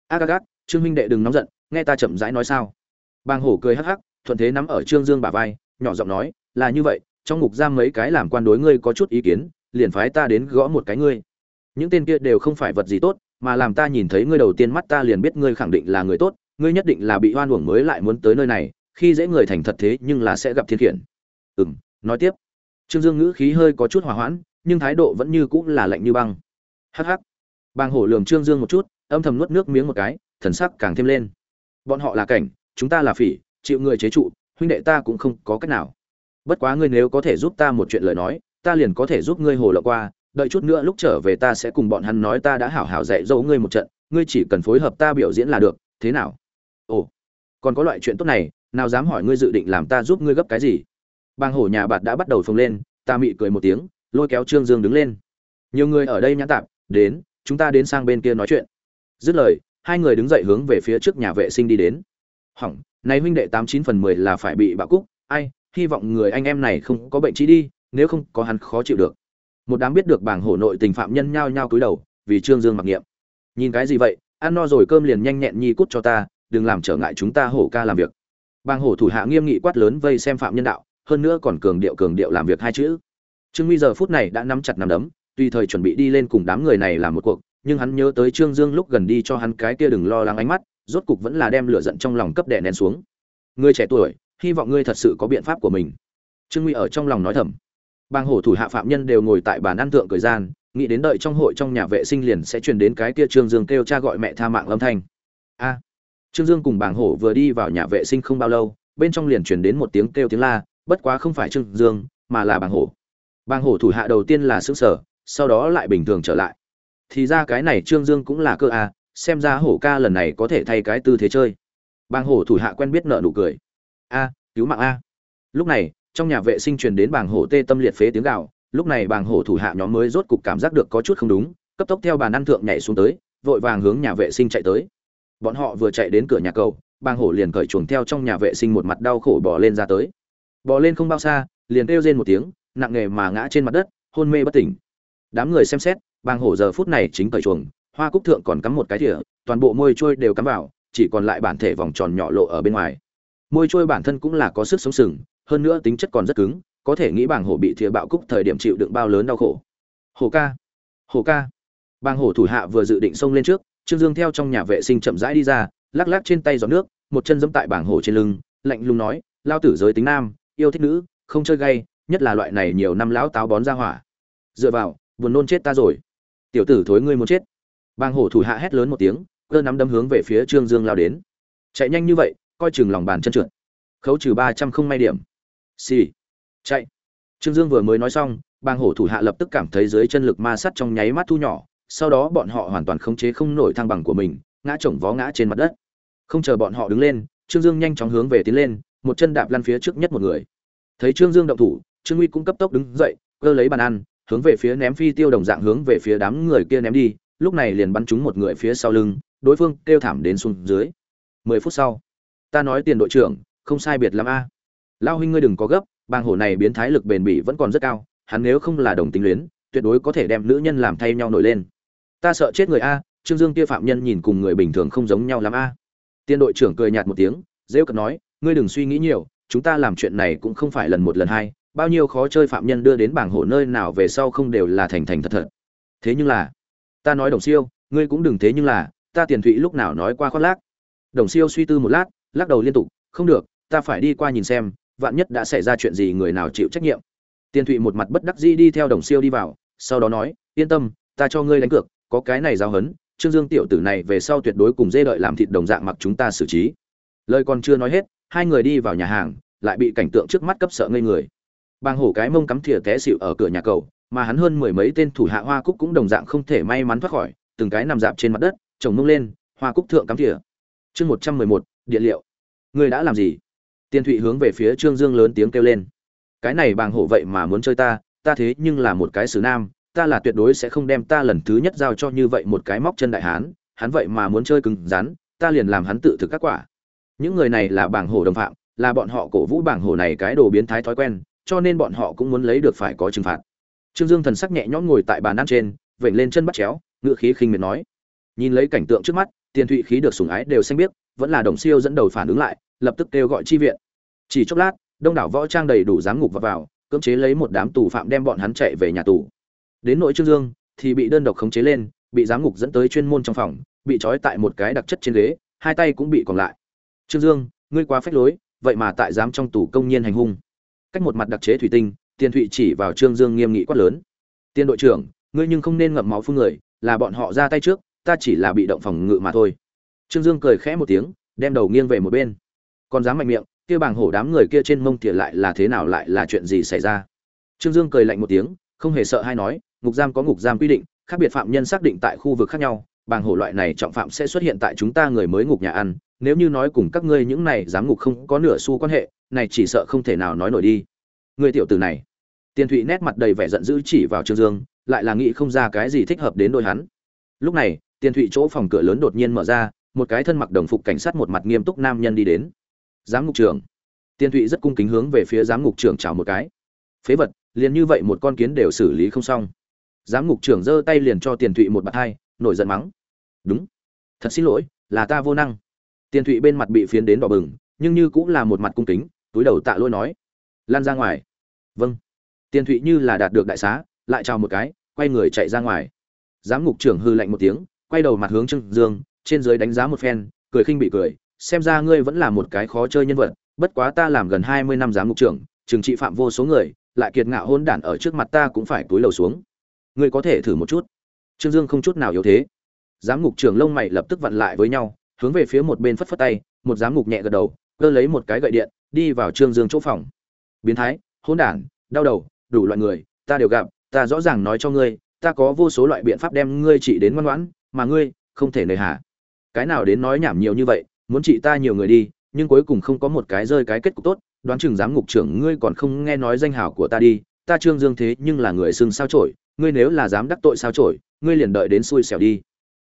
A gác trương minh đệ đừng nóng giận, nghe ta chậm rãi nói sao. Bàng hổ cười hắc hắc, thuận thế nắm ở trương dương bả vai, nhỏ giọng nói, là như vậy, trong ngục giam mấy cái làm quan đối ngươi có chút ý kiến, liền phái ta đến gõ một cái ngươi. Những tên kia đều không phải vật gì tốt, mà làm ta nhìn thấy ngươi đầu tiên mắt ta liền biết ngươi khẳng định là người tốt, ngươi nhất định là bị oan uổng mới lại muốn tới nơi này, khi dễ người thành thật thế nhưng là sẽ gặp thiên khiển. Ừ m nói tiếp. Trương dương ngữ khí hơi có chút hòa hoãn nhưng thái độ vẫn như cũng là lạnh như băng. Hh bàng hổ lườm trương dương một chút, âm thầm nuốt nước miếng một cái, thần sắc càng thêm lên. Bọn họ là cảnh, chúng ta là phỉ, chịu người chế trụ, huynh đệ ta cũng không có cách nào. Bất quá ngươi nếu có thể giúp ta một chuyện lời nói, ta liền có thể giúp ngươi hồ lộ qua, đợi chút nữa lúc trở về ta sẽ cùng bọn hắn nói ta đã hảo hảo dạy dỗ ngươi một trận, ngươi chỉ cần phối hợp ta biểu diễn là được, thế nào? Ồ, còn có loại chuyện tốt này, nào dám hỏi ngươi dự định làm ta giúp ngươi gấp cái gì? Bang hổ nhà bạt đã bắt đầu phồng lên, ta mị cười một tiếng lôi kéo trương dương đứng lên. Nhiều người ở đây nhãn tạp, đến, chúng ta đến sang bên kia nói chuyện. Dứt lời, hai người đứng dậy hướng về phía trước nhà vệ sinh đi đến. Hỏng, này huynh đệ tám chín phần mười là phải bị bạo cúc. Ai, hy vọng người anh em này không có bệnh trí đi, nếu không có hắn khó chịu được. Một đám biết được bảng hổ nội tình phạm nhân nhao nhao cúi đầu, vì trương dương mặc niệm. Nhìn cái gì vậy? Ăn no rồi cơm liền nhanh nhẹn nhi cút cho ta, đừng làm trở ngại chúng ta hổ ca làm việc. Bàng hổ thủ hạ nghiêm nghị quát lớn vây xem phạm nhân đạo, hơn nữa còn cường điệu cường điệu làm việc hai chữ trương nguy giờ phút này đã nắm chặt nắm đấm, tùy thời chuẩn bị đi lên cùng đám người này làm một cuộc, nhưng hắn nhớ tới trương dương lúc gần đi cho hắn cái kia đừng lo lắng ánh mắt, rốt cục vẫn là đem lửa giận trong lòng cấp đè nén xuống. Người trẻ tuổi, hy vọng ngươi thật sự có biện pháp của mình. Trương nguy ở trong lòng nói thầm. Bang hổ thủ hạ phạm nhân đều ngồi tại bàn ăn thượng cười gian, nghĩ đến đợi trong hội trong nhà vệ sinh liền sẽ truyền đến cái kia trương dương kêu cha gọi mẹ tha mạng âm thanh. A! Trương dương cùng bàng hổ vừa đi vào nhà vệ sinh không bao lâu, bên trong liền truyền đến một tiếng kêu tiếng la, bất quá không phải trương dương, mà là bàng hổ bàng hổ thủ hạ đầu tiên là xứng sở, sau đó lại bình thường trở lại. Thì ra cái này trương dương cũng là cơ a xem ra hổ ca lần này có thể thay cái tư thế chơi. Bàng hổ thủ hạ quen biết nợ nụ cười. A, cứu mạng a. Lúc này, trong nhà vệ sinh truyền đến bàng hổ tê tâm liệt phế tiếng gạo lúc này bàng hổ thủ hạ nhóm mới rốt cục cảm giác được có chút không đúng, cấp tốc theo bàn ăn thượng nhảy xuống tới, vội vàng hướng nhà vệ sinh chạy tới. Bọn họ vừa chạy đến cửa nhà cầu, bàng hổ liền cởi chuồng theo trong nhà vệ sinh một mặt đau khổ bỏ lên ra tới. Bỏ lên không bao xa, liền kêu rên một tiếng nặng nề mà ngã trên mặt đất, hôn mê bất tỉnh. Đám người xem xét bàng hổ giờ phút này chính cởi chuồng, hoa cúc thượng còn cắm một cái thỉa toàn bộ môi trôi đều cắm vào, chỉ còn lại bản thể vòng tròn nhỏ lộ ở bên ngoài. Môi trôi bản thân cũng là có sức sống sừng, hơn nữa tính chất còn rất cứng, có thể nghĩ bàng hổ bị thìa bạo cúc thời điểm chịu đựng bao lớn đau khổ. Hổ ca hổ ca. Bàng hổ thủ hạ vừa dự định xông lên trước, trương dương theo trong nhà vệ sinh chậm rãi đi ra, lắc lắc trên tay giọt nước, một chân dẫm tại bảng hổ trên lưng, lạnh lùng nói, lao tử giới tính nam, yêu thích nữ, không chơi gay nhất là loại này nhiều năm lão táo bón ra hỏa. Dựa vào, buồn nôn chết ta rồi. Tiểu tử thối ngươi muốn chết. Bang hổ thủ hạ hét lớn một tiếng, cơ nắm đấm hướng về phía trương dương lao đến. Chạy nhanh như vậy, coi chừng lòng bàn chân trượt. Khấu trừ ba trăm không may điểm. Xì、sì. chạy. Trương dương vừa mới nói xong bang hổ thủ hạ lập tức cảm thấy dưới chân lực ma sắt trong nháy mắt thu nhỏ, sau đó bọn họ hoàn toàn khống chế không nổi thăng bằng của mình, ngã chồng vó ngã trên mặt đất. Không chờ bọn họ đứng lên, trương dương nhanh chóng hướng về tiến lên, một chân đạp lăn phía trước nhất một người. Thấy trương dương động thủ trương uy cũng cấp tốc đứng dậy, cơ lấy bàn ăn, hướng về phía ném phi tiêu đồng dạng hướng về phía đám người kia ném đi, lúc này liền bắn trúng một người phía sau lưng, đối phương kêu thảm đến xuống dưới. Mười phút sau, ta nói tiền đội trưởng, không sai biệt lắm a. Lao huynh ngươi đừng có gấp, bang hổ này biến thái lực bền bỉ vẫn còn rất cao, hắn nếu không là đồng tính luyến, tuyệt đối có thể đem nữ nhân làm thay nhau nổi lên. Ta sợ chết người a, trương dương kia phạm nhân nhìn cùng người bình thường không giống nhau lắm a. Tiên đội trưởng cười nhạt một tiếng dễ cận nói, ngươi đừng suy nghĩ nhiều, chúng ta làm chuyện này cũng không phải lần một lần hai bao nhiêu khó chơi phạm nhân đưa đến bảng hổ nơi nào về sau không đều là thành thành thật thật. Thế nhưng là, ta nói đồng siêu, ngươi cũng đừng thế nhưng là, ta tiền thụy lúc nào nói qua khoác lác. Đồng siêu suy tư một lát, lắc đầu liên tục, không được, ta phải đi qua nhìn xem, vạn nhất đã xảy ra chuyện gì người nào chịu trách nhiệm. Tiền thụy một mặt bất đắc dĩ đi theo đồng siêu đi vào, sau đó nói, yên tâm, ta cho ngươi đánh cược, có cái này giao hấn, trương dương tiểu tử này về sau tuyệt đối cùng dê đợi làm thịt đồng dạng mặc chúng ta xử trí. Lời còn chưa nói hết, hai người đi vào nhà hàng, lại bị cảnh tượng trước mắt cấp sợ ngây người. Bàng hổ cái mông cắm thìa té xịu ở cửa nhà cầu, mà hắn hơn mười mấy tên thủ hạ hoa cúc cũng đồng dạng không thể may mắn thoát khỏi, từng cái nằm dạp trên mặt đất, chồng mông lên, hoa cúc thượng cắm thìa. Chương một trăm mười một, điện liệu. Người đã làm gì? Tiên thụy hướng về phía trương dương lớn tiếng kêu lên. Cái này bàng hổ vậy mà muốn chơi ta ta thế nhưng là một cái xử nam, ta là tuyệt đối sẽ không đem ta lần thứ nhất giao cho như vậy một cái móc chân đại hán, hắn vậy mà muốn chơi cứng rắn, ta liền làm hắn tự thực các quả. Những người này là bảng hổ đồng phạm, là bọn họ cổ vũ bảng hổ này cái đồ biến thái thói quen cho nên bọn họ cũng muốn lấy được phải có trừng phạt. Trương dương thần sắc nhẹ nhõm ngồi tại bàn ăn trên vểnh lên chân bắt chéo ngựa khí khinh miệt nói. Nhìn lấy cảnh tượng trước mắt tiền thụy khí được sủng ái đều xanh biết vẫn là đồng siêu dẫn đầu phản ứng lại lập tức kêu gọi chi viện. Chỉ chốc lát đông đảo võ trang đầy đủ giám ngục vào, vào cưỡng chế lấy một đám tù phạm đem bọn hắn chạy về nhà tù. Đến nội trương dương thì bị đơn độc khống chế lên bị giám ngục dẫn tới chuyên môn trong phòng bị trói tại một cái đặc chất trên ghế hai tay cũng bị còn lại. Trương dương ngươi quá phách lối vậy mà tại giám trong tù công nhiên hành hung cách một mặt đặc chế thủy tinh, tiền thụy chỉ vào trương dương nghiêm nghị quát lớn. Tiên đội trưởng, ngươi nhưng không nên ngậm máu phun người, là bọn họ ra tay trước, ta chỉ là bị động phòng ngự mà thôi. Trương dương cười khẽ một tiếng, đem đầu nghiêng về một bên. Còn dám mạnh miệng, kia bàng hổ đám người kia trên mông tỉa lại là thế nào lại là chuyện gì xảy ra? Trương dương cười lạnh một tiếng, không hề sợ hay nói, ngục giam có ngục giam quy định, khác biệt phạm nhân xác định tại khu vực khác nhau bàng hổ loại này trọng phạm sẽ xuất hiện tại chúng ta người mới ngục nhà ăn, nếu như nói cùng các ngươi những này giám ngục không có nửa xu quan hệ, này chỉ sợ không thể nào nói nổi đi. Người tiểu tử này. Tiền thụy nét mặt đầy vẻ giận dữ chỉ vào trương dương, lại là nghĩ không ra cái gì thích hợp đến đôi hắn. Lúc này, Tiền thụy chỗ phòng cửa lớn đột nhiên mở ra, một cái thân mặc đồng phục cảnh sát một mặt nghiêm túc nam nhân đi đến. Giám ngục trưởng. Tiền thụy rất cung kính hướng về phía giám ngục trưởng chào một cái. Phế vật, liền như vậy một con kiến đều xử lý không xong. Giám ngục trưởng giơ tay liền cho tiền thụy một bạt hai nổi giận mắng. Đúng. Thật xin lỗi, là ta vô năng. Tiền thụy bên mặt bị phiến đến đỏ bừng, nhưng như cũng là một mặt cung kính, túi đầu tạ lỗi nói. Lan ra ngoài. Vâng. Tiền thụy như là đạt được đại xá, lại chào một cái, quay người chạy ra ngoài. Giám ngục trưởng hư lạnh một tiếng, quay đầu mặt hướng trương dương, trên dưới đánh giá một phen, cười khinh bị cười. Xem ra ngươi vẫn là một cái khó chơi nhân vật, bất quá ta làm gần hai mươi năm giám ngục trưởng, trừng trị phạm vô số người, lại kiệt ngạo hôn đản ở trước mặt ta cũng phải túi lầu xuống. Ngươi có thể thử một chút trương dương không chút nào yếu thế. Giám ngục trưởng lông mày lập tức vặn lại với nhau, hướng về phía một bên phất phất tay, một giám ngục nhẹ gật đầu, cơ lấy một cái gậy điện, đi vào trương dương chỗ phòng. Biến thái hôn đản, đau đầu, đủ loại người, ta đều gặp, ta rõ ràng nói cho ngươi, ta có vô số loại biện pháp đem ngươi trị đến ngoan ngoãn, mà ngươi không thể nề hà. Cái nào đến nói nhảm nhiều như vậy, muốn trị ta nhiều người đi, nhưng cuối cùng không có một cái rơi cái kết cục tốt, đoán chừng giám ngục trưởng ngươi còn không nghe nói danh hảo của ta đi, ta trương dương thế nhưng là người xưng sao trổi ngươi nếu là dám đắc tội sao trổi ngươi liền đợi đến xui xẻo đi.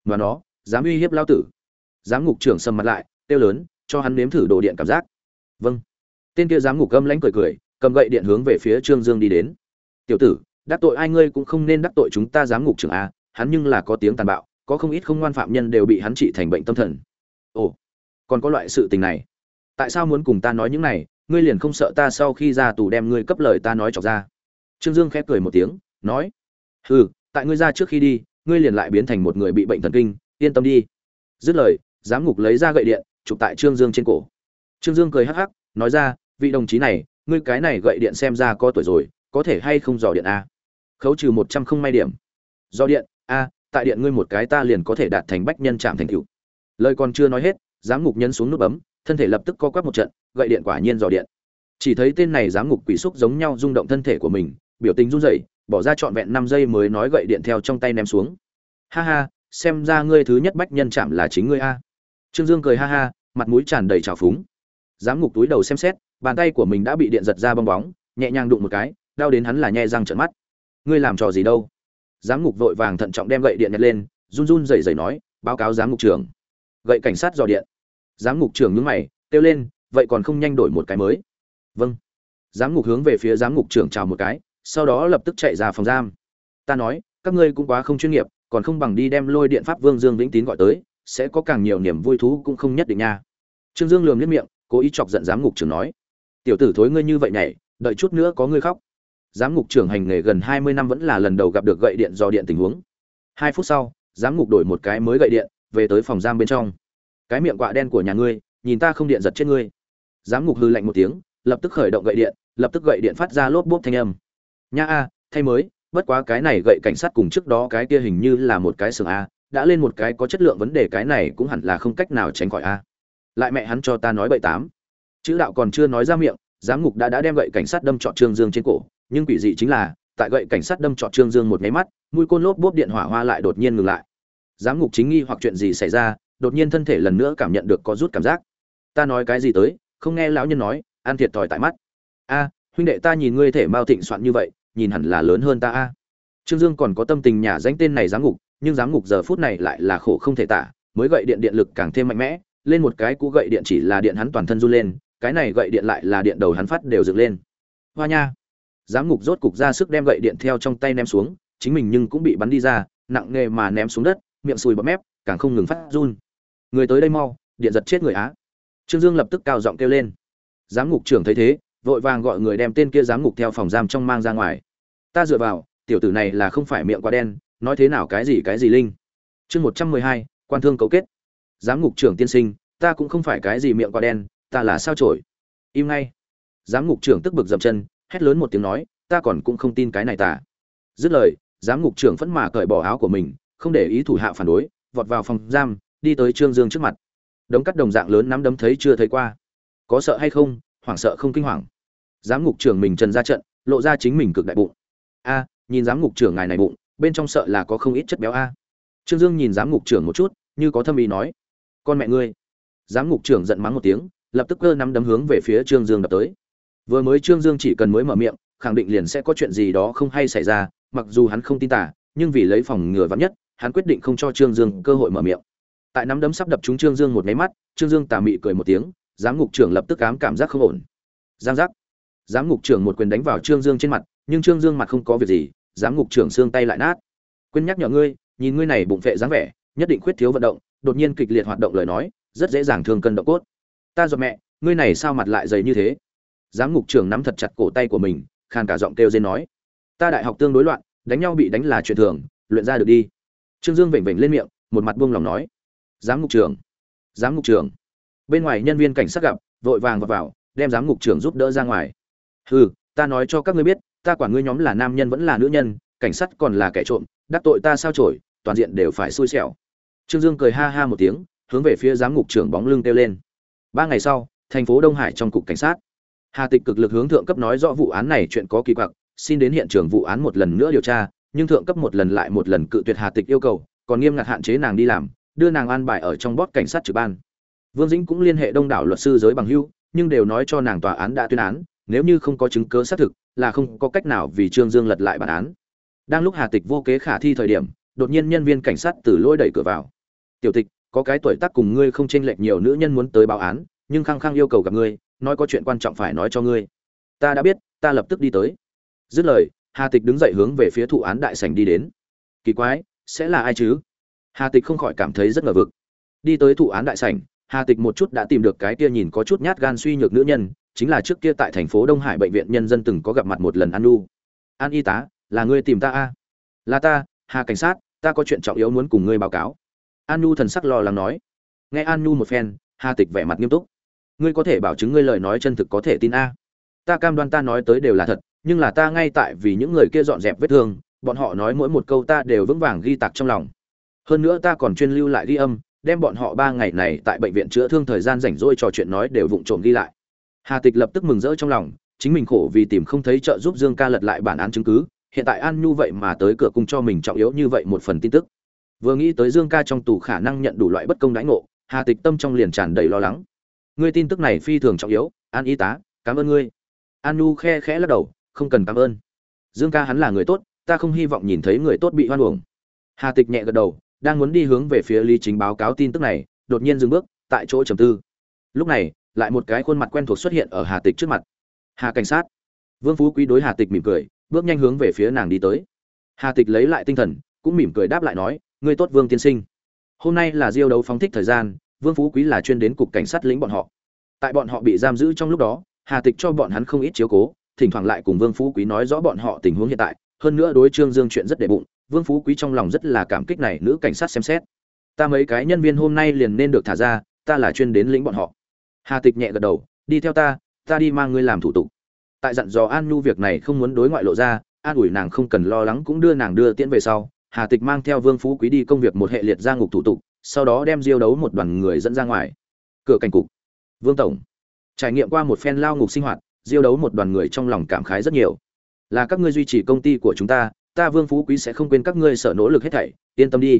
Và nó, dám uy hiếp lao tử. Giám ngục trưởng sầm mặt lại tiêu lớn, cho hắn nếm thử đồ điện cảm giác. Vâng. Tên kia giám ngục âm lãnh cười cười, cầm gậy điện hướng về phía trương dương đi đến. Tiểu tử, đắc tội ai ngươi cũng không nên đắc tội chúng ta giám ngục trưởng a, hắn nhưng là có tiếng tàn bạo, có không ít không ngoan phạm nhân đều bị hắn trị thành bệnh tâm thần. Ồ, còn có loại sự tình này. Tại sao muốn cùng ta nói những này, ngươi liền không sợ ta sau khi ra tù đem ngươi cấp lời ta nói chọc ra? Trương dương khép cười một tiếng, nói, hừ tại ngươi ra trước khi đi, ngươi liền lại biến thành một người bị bệnh thần kinh, yên tâm đi. Dứt lời, giám ngục lấy ra gậy điện, chụp tại trương dương trên cổ. Trương dương cười hắc hắc, nói ra, vị đồng chí này, ngươi cái này gậy điện xem ra có tuổi rồi, có thể hay không dò điện a? Khấu trừ một trăm không may điểm. Do điện, a, tại điện ngươi một cái ta liền có thể đạt thành bách nhân trạm thành cựu lời còn chưa nói hết, giám ngục nhấn xuống nút bấm, thân thể lập tức co quắp một trận, gậy điện quả nhiên dò điện. Chỉ thấy tên này giám ngục quỷ xúc giống nhau rung động thân thể của mình, biểu tình run rẩy bỏ ra trọn vẹn năm giây mới nói gậy điện theo trong tay ném xuống. Ha ha, xem ra ngươi thứ nhất bách nhân chạm là chính ngươi a. Trương dương cười ha ha, mặt mũi tràn đầy trào phúng. Giám ngục túi đầu xem xét, bàn tay của mình đã bị điện giật ra bong bóng, nhẹ nhàng đụng một cái, đau đến hắn là nhẹ răng trợn mắt. Ngươi làm trò gì đâu? Giám ngục vội vàng thận trọng đem gậy điện nhặt lên, run run rẩy rẩy nói, báo cáo giám ngục trưởng. Gậy cảnh sát dò điện. Giám ngục trưởng nhướng mày, kêu lên, vậy còn không nhanh đổi một cái mới? Vâng. Giám ngục hướng về phía giám ngục trưởng chào một cái sau đó lập tức chạy ra phòng giam. Ta nói, các ngươi cũng quá không chuyên nghiệp, còn không bằng đi đem lôi điện pháp vương dương vĩnh tín gọi tới, sẽ có càng nhiều niềm vui thú cũng không nhất định nha. Trương dương lườm liếc miệng, cố ý chọc giận giám ngục trưởng nói. Tiểu tử thối ngươi như vậy nhảy, đợi chút nữa có ngươi khóc. Giám ngục trưởng hành nghề gần hai mươi năm vẫn là lần đầu gặp được gậy điện do điện tình huống. Hai phút sau, giám ngục đổi một cái mới gậy điện, về tới phòng giam bên trong. Cái miệng quạ đen của nhà ngươi, nhìn ta không điện giật chết ngươi. Giám ngục hư lạnh một tiếng, lập tức khởi động gậy điện, lập tức gậy điện phát ra lốp bốp thanh âm nha a, thay mới, bất quá cái này gậy cảnh sát cùng trước đó cái kia hình như là một cái sừng a, đã lên một cái có chất lượng vấn đề cái này cũng hẳn là không cách nào tránh khỏi a. Lại mẹ hắn cho ta nói bậy tám. Chữ đạo còn chưa nói ra miệng, giám ngục đã đã đem gậy cảnh sát đâm trọn trương dương trên cổ, nhưng quỷ dị chính là, tại gậy cảnh sát đâm trọn trương dương một nháy mắt, mũi côn lốp bốp điện hỏa hoa lại đột nhiên ngừng lại. Giám ngục chính nghi hoặc chuyện gì xảy ra, đột nhiên thân thể lần nữa cảm nhận được có rút cảm giác. Ta nói cái gì tới, không nghe lão nhân nói, ăn thiệt thòi tại mắt. A, huynh đệ ta nhìn ngươi thể mao thịnh soạn như vậy nhìn hẳn là lớn hơn ta a. Trương dương còn có tâm tình nhà danh tên này giám ngục, nhưng giám ngục giờ phút này lại là khổ không thể tả, mới gậy điện điện lực càng thêm mạnh mẽ, lên một cái cú gậy điện chỉ là điện hắn toàn thân run lên, cái này gậy điện lại là điện đầu hắn phát đều dựng lên. Hoa nha! Giám ngục rốt cục ra sức đem gậy điện theo trong tay ném xuống, chính mình nhưng cũng bị bắn đi ra, nặng nề mà ném xuống đất, miệng sùi bọt mép, càng không ngừng phát run. Người tới đây mau, điện giật chết người á. Trương dương lập tức cao giọng kêu lên. Giám ngục trưởng thấy thế vội vàng gọi người đem tên kia giám ngục theo phòng giam trong mang ra ngoài. Ta dựa vào, tiểu tử này là không phải miệng quá đen, nói thế nào cái gì cái gì linh? Chương một trăm mười hai, quan thương cấu kết. Giám ngục trưởng tiên sinh, ta cũng không phải cái gì miệng quá đen, ta là sao trổi im ngay. Giám ngục trưởng tức bực dậm chân, hét lớn một tiếng nói, ta còn cũng không tin cái này tả dứt lời, giám ngục trưởng phẫn mà cởi bỏ áo của mình, không để ý thủ hạ phản đối, vọt vào phòng giam, đi tới trương dương trước mặt. Đống cắt đồng dạng lớn nắm đấm thấy chưa thấy qua. Có sợ hay không? Hoảng sợ không kinh hoàng giám ngục trưởng mình trần ra trận, lộ ra chính mình cực đại bụng. A, nhìn giám ngục trưởng ngài này bụng, bên trong sợ là có không ít chất béo a. Trương dương nhìn giám ngục trưởng một chút, như có thâm ý nói, con mẹ ngươi. Giám ngục trưởng giận mắng một tiếng, lập tức cơ nắm đấm hướng về phía trương dương đập tới. Vừa mới trương dương chỉ cần mới mở miệng, khẳng định liền sẽ có chuyện gì đó không hay xảy ra, mặc dù hắn không tin tả, nhưng vì lấy phòng ngừa vắng nhất, hắn quyết định không cho trương dương cơ hội mở miệng. Tại nắm đấm sắp đập trúng trương dương một máy mắt, trương dương tà mị cười một tiếng, giám ngục trưởng lập tức cám cảm giác không ổn. Giang giác giám ngục trưởng một quyền đánh vào trương dương trên mặt nhưng trương dương mặt không có việc gì giám ngục trưởng xương tay lại nát. Quên nhắc nhở ngươi nhìn ngươi này bụng vệ dáng vẻ nhất định khuyết thiếu vận động đột nhiên kịch liệt hoạt động lời nói rất dễ dàng thương cân động cốt. Ta dọn mẹ ngươi này sao mặt lại dày như thế? Giám ngục trưởng nắm thật chặt cổ tay của mình khan cả giọng kêu dên nói. Ta đại học tương đối loạn đánh nhau bị đánh là chuyện thường luyện ra được đi. Trương dương vểnh vểnh lên miệng một mặt buông lòng nói. Giám ngục trưởng giám ngục trưởng. Bên ngoài nhân viên cảnh sát gặp vội vàng vào, vào đem giám ngục trưởng giúp đỡ ra ngoài hừ, ta nói cho các ngươi biết, ta quản ngươi nhóm là nam nhân vẫn là nữ nhân, cảnh sát còn là kẻ trộm, đắc tội ta sao chổi, toàn diện đều phải xui xẻo. Trương dương cười ha ha một tiếng, hướng về phía giám ngục trưởng bóng lưng kêu lên. Ba ngày sau, thành phố đông hải trong cục cảnh sát. Hà tịch cực lực hướng thượng cấp nói rõ vụ án này chuyện có kỳ quặc, xin đến hiện trường vụ án một lần nữa điều tra, nhưng thượng cấp một lần lại một lần cự tuyệt hà tịch yêu cầu, còn nghiêm ngặt hạn chế nàng đi làm, đưa nàng an bài ở trong bót cảnh sát trực ban. Vương dĩnh cũng liên hệ đông đảo luật sư giới bằng hữu, nhưng đều nói cho nàng tòa án đã tuyên án nếu như không có chứng cứ xác thực, là không có cách nào vì trương dương lật lại bản án. Đang lúc hà tịch vô kế khả thi thời điểm, đột nhiên nhân viên cảnh sát từ lôi đẩy cửa vào. Tiểu tịch, có cái tuổi tác cùng ngươi không chênh lệch nhiều nữ nhân muốn tới báo án, nhưng khăng khăng yêu cầu gặp ngươi, nói có chuyện quan trọng phải nói cho ngươi. Ta đã biết, ta lập tức đi tới. Dứt lời, hà tịch đứng dậy hướng về phía thụ án đại sảnh đi đến. Kỳ quái, sẽ là ai chứ? Hà tịch không khỏi cảm thấy rất ngờ vực. Đi tới thụ án đại sảnh, hà tịch một chút đã tìm được cái kia nhìn có chút nhát gan suy nhược nữ nhân chính là trước kia tại thành phố đông hải bệnh viện nhân dân từng có gặp mặt một lần an nu an y tá, là ngươi tìm ta a? À? là ta, hà cảnh sát, ta có chuyện trọng yếu muốn cùng ngươi báo cáo. An nu thần sắc lo lắng nói. Nghe an nu một phen, hà tịch vẻ mặt nghiêm túc. Ngươi có thể bảo chứng ngươi lời nói chân thực có thể tin a? Ta cam đoan ta nói tới đều là thật, nhưng là ta ngay tại vì những người kia dọn dẹp vết thương, bọn họ nói mỗi một câu ta đều vững vàng ghi tạc trong lòng. Hơn nữa ta còn chuyên lưu lại ghi âm, đem bọn họ ba ngày này tại bệnh viện chữa thương thời gian rảnh rỗi trò chuyện nói đều vụng trộm ghi lại hà tịch lập tức mừng rỡ trong lòng, chính mình khổ vì tìm không thấy trợ giúp dương ca lật lại bản án chứng cứ, hiện tại an nhu vậy mà tới cửa cung cho mình trọng yếu như vậy một phần tin tức. Vừa nghĩ tới dương ca trong tù khả năng nhận đủ loại bất công đãi ngộ, hà tịch tâm trong liền tràn đầy lo lắng. Ngươi tin tức này phi thường trọng yếu, an y tá, cảm ơn ngươi. An nhu khe khẽ lắc đầu, không cần cảm ơn. Dương ca hắn là người tốt, ta không hy vọng nhìn thấy người tốt bị hoan uổng. Hà tịch nhẹ gật đầu, đang muốn đi hướng về phía lý chính báo cáo tin tức này, đột nhiên dừng bước, tại chỗ trầm tư. Lúc này lại một cái khuôn mặt quen thuộc xuất hiện ở hà tịch trước mặt. Hà cảnh sát. Vương phú quý đối hà tịch mỉm cười, bước nhanh hướng về phía nàng đi tới. Hà tịch lấy lại tinh thần, cũng mỉm cười đáp lại nói, ngươi tốt vương tiên sinh. Hôm nay là diêu đấu phóng thích thời gian, vương phú quý là chuyên đến cục cảnh sát lĩnh bọn họ. Tại bọn họ bị giam giữ trong lúc đó, hà tịch cho bọn hắn không ít chiếu cố, thỉnh thoảng lại cùng vương phú quý nói rõ bọn họ tình huống hiện tại. Hơn nữa đối trương dương chuyện rất đệ bụng, vương phú quý trong lòng rất là cảm kích này nữ cảnh sát xem xét. Ta mấy cái nhân viên hôm nay liền nên được thả ra, ta là chuyên đến lĩnh bọn họ hà tịch nhẹ gật đầu, đi theo ta ta đi mang ngươi làm thủ tục. Tại dặn dò an nhu việc này không muốn đối ngoại lộ ra, an ủi nàng không cần lo lắng cũng đưa nàng đưa tiễn về sau, hà tịch mang theo vương phú quý đi công việc một hệ liệt ra ngục thủ tục, sau đó đem diêu đấu một đoàn người dẫn ra ngoài. Cửa cảnh cục. Vương tổng. Trải nghiệm qua một phen lao ngục sinh hoạt, diêu đấu một đoàn người trong lòng cảm khái rất nhiều. Là các ngươi duy trì công ty của chúng ta ta vương phú quý sẽ không quên các ngươi sở nỗ lực hết thảy, yên tâm đi.